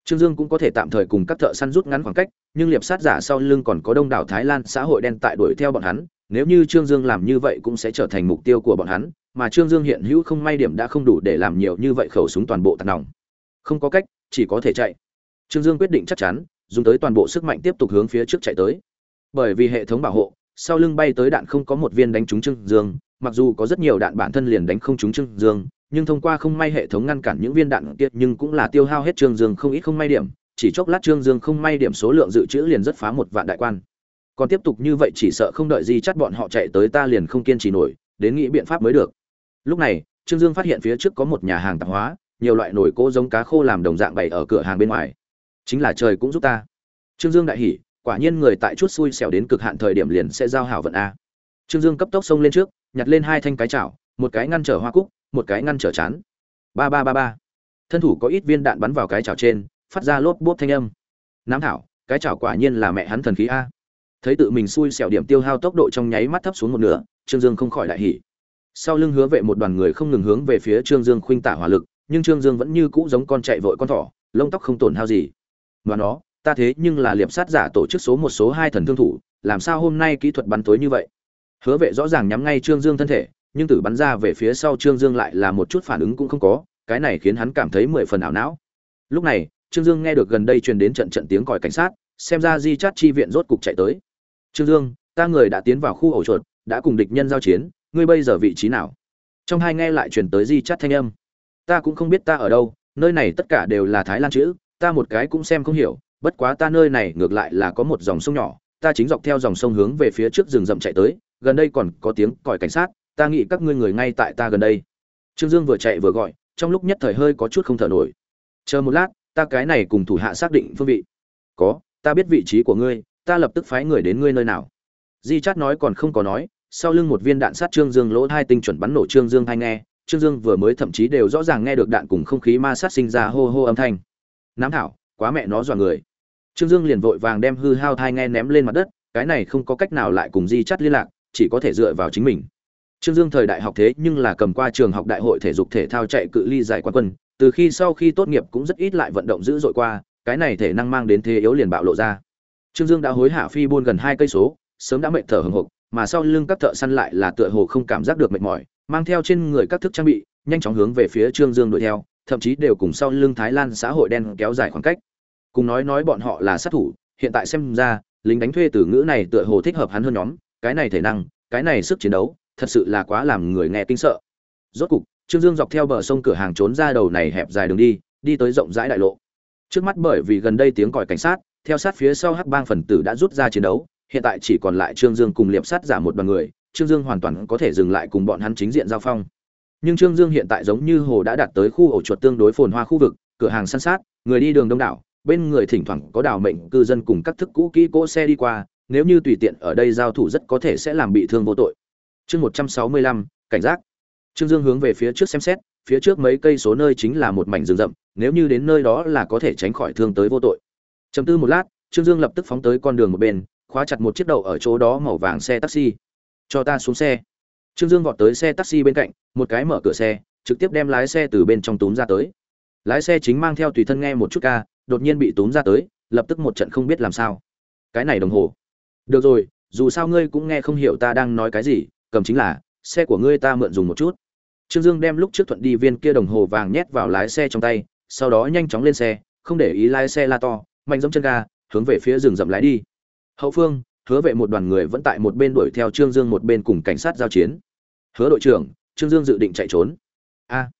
Trương dương cũng có thể tạm thời cùng các thợ săn rút ngắn khoảng cách, nhưng liệp sát giả sau lưng còn có đông đảo thái lan xã hội đen tại đuổi theo bọn hắn, nếu như trương dương làm như vậy cũng sẽ trở thành mục tiêu của bọn hắn mà trương dương hiện hữu không may điểm đã không đủ để làm nhiều như vậy khẩu súng toàn bộ tạc nòng. Không có cách, chỉ có thể chạy. Trương dương quyết định chắc chắn, dùng tới toàn bộ sức mạnh tiếp tục hướng phía trước chạy tới. Bởi vì hệ thống bảo hộ, sau lưng bay tới đạn không có một viên đánh trúng trương dương, mặc dù có rất nhiều đạn bản thân liền đánh không trúng trương dương, nhưng thông qua không may hệ thống ngăn cản những viên đạn kia nhưng cũng là tiêu hao hết trương dương không ít không may điểm, chỉ chốc lát trương dương không may điểm số lượng dự trữ liền rất phá một vạn đại quan. Còn tiếp tục như vậy chỉ sợ không đợi gì chắc bọn họ chạy tới ta liền không kiên trì nổi, đến nghĩ biện pháp mới được lúc này, trương dương phát hiện phía trước có một nhà hàng tạp hóa, nhiều loại nồi cỗ giống cá khô làm đồng dạng bày ở cửa hàng bên ngoài. Chính là trời cũng giúp ta. Trương dương đại hỉ, quả nhiên người tại chút xui xẻo đến cực hạn thời điểm liền sẽ giao hảo vận a. Trương dương cấp tốc xông lên trước, nhặt lên hai thanh cái chảo, một cái ngăn trở hoa cúc, một cái ngăn trở chán. Ba ba ba ba. Thân thủ có ít viên đạn bắn vào cái chảo trên, phát ra lốp bốp thanh âm. Nám thảo, cái chảo quả nhiên là mẹ hắn thần khí a. Thấy tự mình xui xẻo điểm tiêu hao tốc độ trong nháy mắt thấp xuống một nửa, trương dương không khỏi đại hỉ sau lưng hứa vệ một đoàn người không ngừng hướng về phía trương dương khuynh tả hỏa lực, nhưng trương dương vẫn như cũ giống con chạy vội con thỏ, lông tóc không tổn hao gì. Và nó, ta thế nhưng là liệp sát giả tổ chức số một, số hai thần thương thủ, làm sao hôm nay kỹ thuật bắn tối như vậy? Hứa vệ rõ ràng nhắm ngay trương dương thân thể, nhưng tử bắn ra về phía sau trương dương lại là một chút phản ứng cũng không có, cái này khiến hắn cảm thấy mười phần ảo não. Lúc này, trương dương nghe được gần đây truyền đến trận trận tiếng còi cảnh sát, xem ra di chát chi viện rốt cục chạy tới. Trương dương, ta người đã tiến vào khu ổ chuột, đã cùng địch nhân giao chiến ngươi bây giờ vị trí nào? Trong hai nghe lại truyền tới di chát thanh âm. Ta cũng không biết ta ở đâu, nơi này tất cả đều là thái lan chữ, ta một cái cũng xem không hiểu, bất quá ta nơi này ngược lại là có một dòng sông nhỏ, ta chính dọc theo dòng sông hướng về phía trước rừng rậm chạy tới, gần đây còn có tiếng còi cảnh sát, ta nghĩ các ngươi người ngay tại ta gần đây. Trương dương vừa chạy vừa gọi, trong lúc nhất thời hơi có chút không thở nổi. Chờ một lát, ta cái này cùng thủ hạ xác định phương vị. Có, ta biết vị trí của ngươi, ta lập tức phái người đến ngươi nơi nào. Di chát nói còn không có nói sau lưng một viên đạn sát trương dương lỗ hai tinh chuẩn bắn nổ trương dương hay nghe, trương dương vừa mới thậm chí đều rõ ràng nghe được đạn cùng không khí ma sát sinh ra hô hô âm thanh. Nám thảo, quá mẹ nó dọa người. Trương dương liền vội vàng đem hư hao thai nghe ném lên mặt đất, cái này không có cách nào lại cùng di chắt liên lạc, chỉ có thể dựa vào chính mình. Trương dương thời đại học thế nhưng là cầm qua trường học đại hội thể dục thể thao chạy cự ly giải quán quân, từ khi sau khi tốt nghiệp cũng rất ít lại vận động dữ dội qua, cái này thể năng mang đến thế yếu liền bạo lộ ra. Trương dương đã hối hả phi buôn gần hai cây số, sớm đã mệt thở hừng hực mà sau lưng các thợ săn lại là tựa hồ không cảm giác được mệt mỏi, mang theo trên người các thức trang bị, nhanh chóng hướng về phía trương dương đuổi theo, thậm chí đều cùng sau lưng thái lan xã hội đen kéo dài khoảng cách. Cùng nói nói bọn họ là sát thủ, hiện tại xem ra, lính đánh thuê từ ngữ này tựa hồ thích hợp hắn hơn nhóm, cái này thể năng, cái này sức chiến đấu, thật sự là quá làm người nghe kinh sợ. Rốt cục, trương dương dọc theo bờ sông cửa hàng trốn ra đầu này hẹp dài đường đi đi tới rộng rãi đại lộ. Trước mắt bởi vì gần đây tiếng còi cảnh sát, theo sát phía sau hắc bang phần tử đã rút ra chiến đấu hiện tại chỉ còn lại trương dương cùng liệp sát giả một đoàn người, trương dương hoàn toàn có thể dừng lại cùng bọn hắn chính diện giao phong. Nhưng trương dương hiện tại giống như hồ đã đạt tới khu ổ chuột tương đối phồn hoa khu vực, cửa hàng săn sát, người đi đường đông đảo, bên người thỉnh thoảng có đào mệnh cư dân cùng các thức cũ kỹ cỗ xe đi qua, nếu như tùy tiện ở đây giao thủ rất có thể sẽ làm bị thương vô tội. Chương một trăm sáu mươi lăm, cảnh giác. Trương dương hướng về phía trước xem xét, phía trước mấy cây số nơi chính là một mảnh rừng rậm, nếu như đến nơi đó là có thể tránh khỏi thương tới vô tội. Chầm tư một lát, trương dương lập tức phóng tới con đường một bên khóa chặt một chiếc đầu ở chỗ đó màu vàng xe taxi. Cho ta xuống xe. Trương dương vọt tới xe taxi bên cạnh, một cái mở cửa xe, trực tiếp đem lái xe từ bên trong túm ra tới. Lái xe chính mang theo tùy thân nghe một chút ca, đột nhiên bị túm ra tới, lập tức một trận không biết làm sao. Cái này đồng hồ. Được rồi, dù sao ngươi cũng nghe không hiểu ta đang nói cái gì, cầm chính là, xe của ngươi ta mượn dùng một chút. Trương dương đem lúc trước thuận đi viên kia đồng hồ vàng nhét vào lái xe trong tay, sau đó nhanh chóng lên xe, không để ý lái xe la to, mạnh giống chân ga, hướng về phía rừng rậm lái đi hậu phương, hứa vệ một đoàn người vẫn tại một bên đuổi theo trương dương một bên cùng cảnh sát giao chiến. Hứa đội trưởng, trương dương dự định chạy trốn. A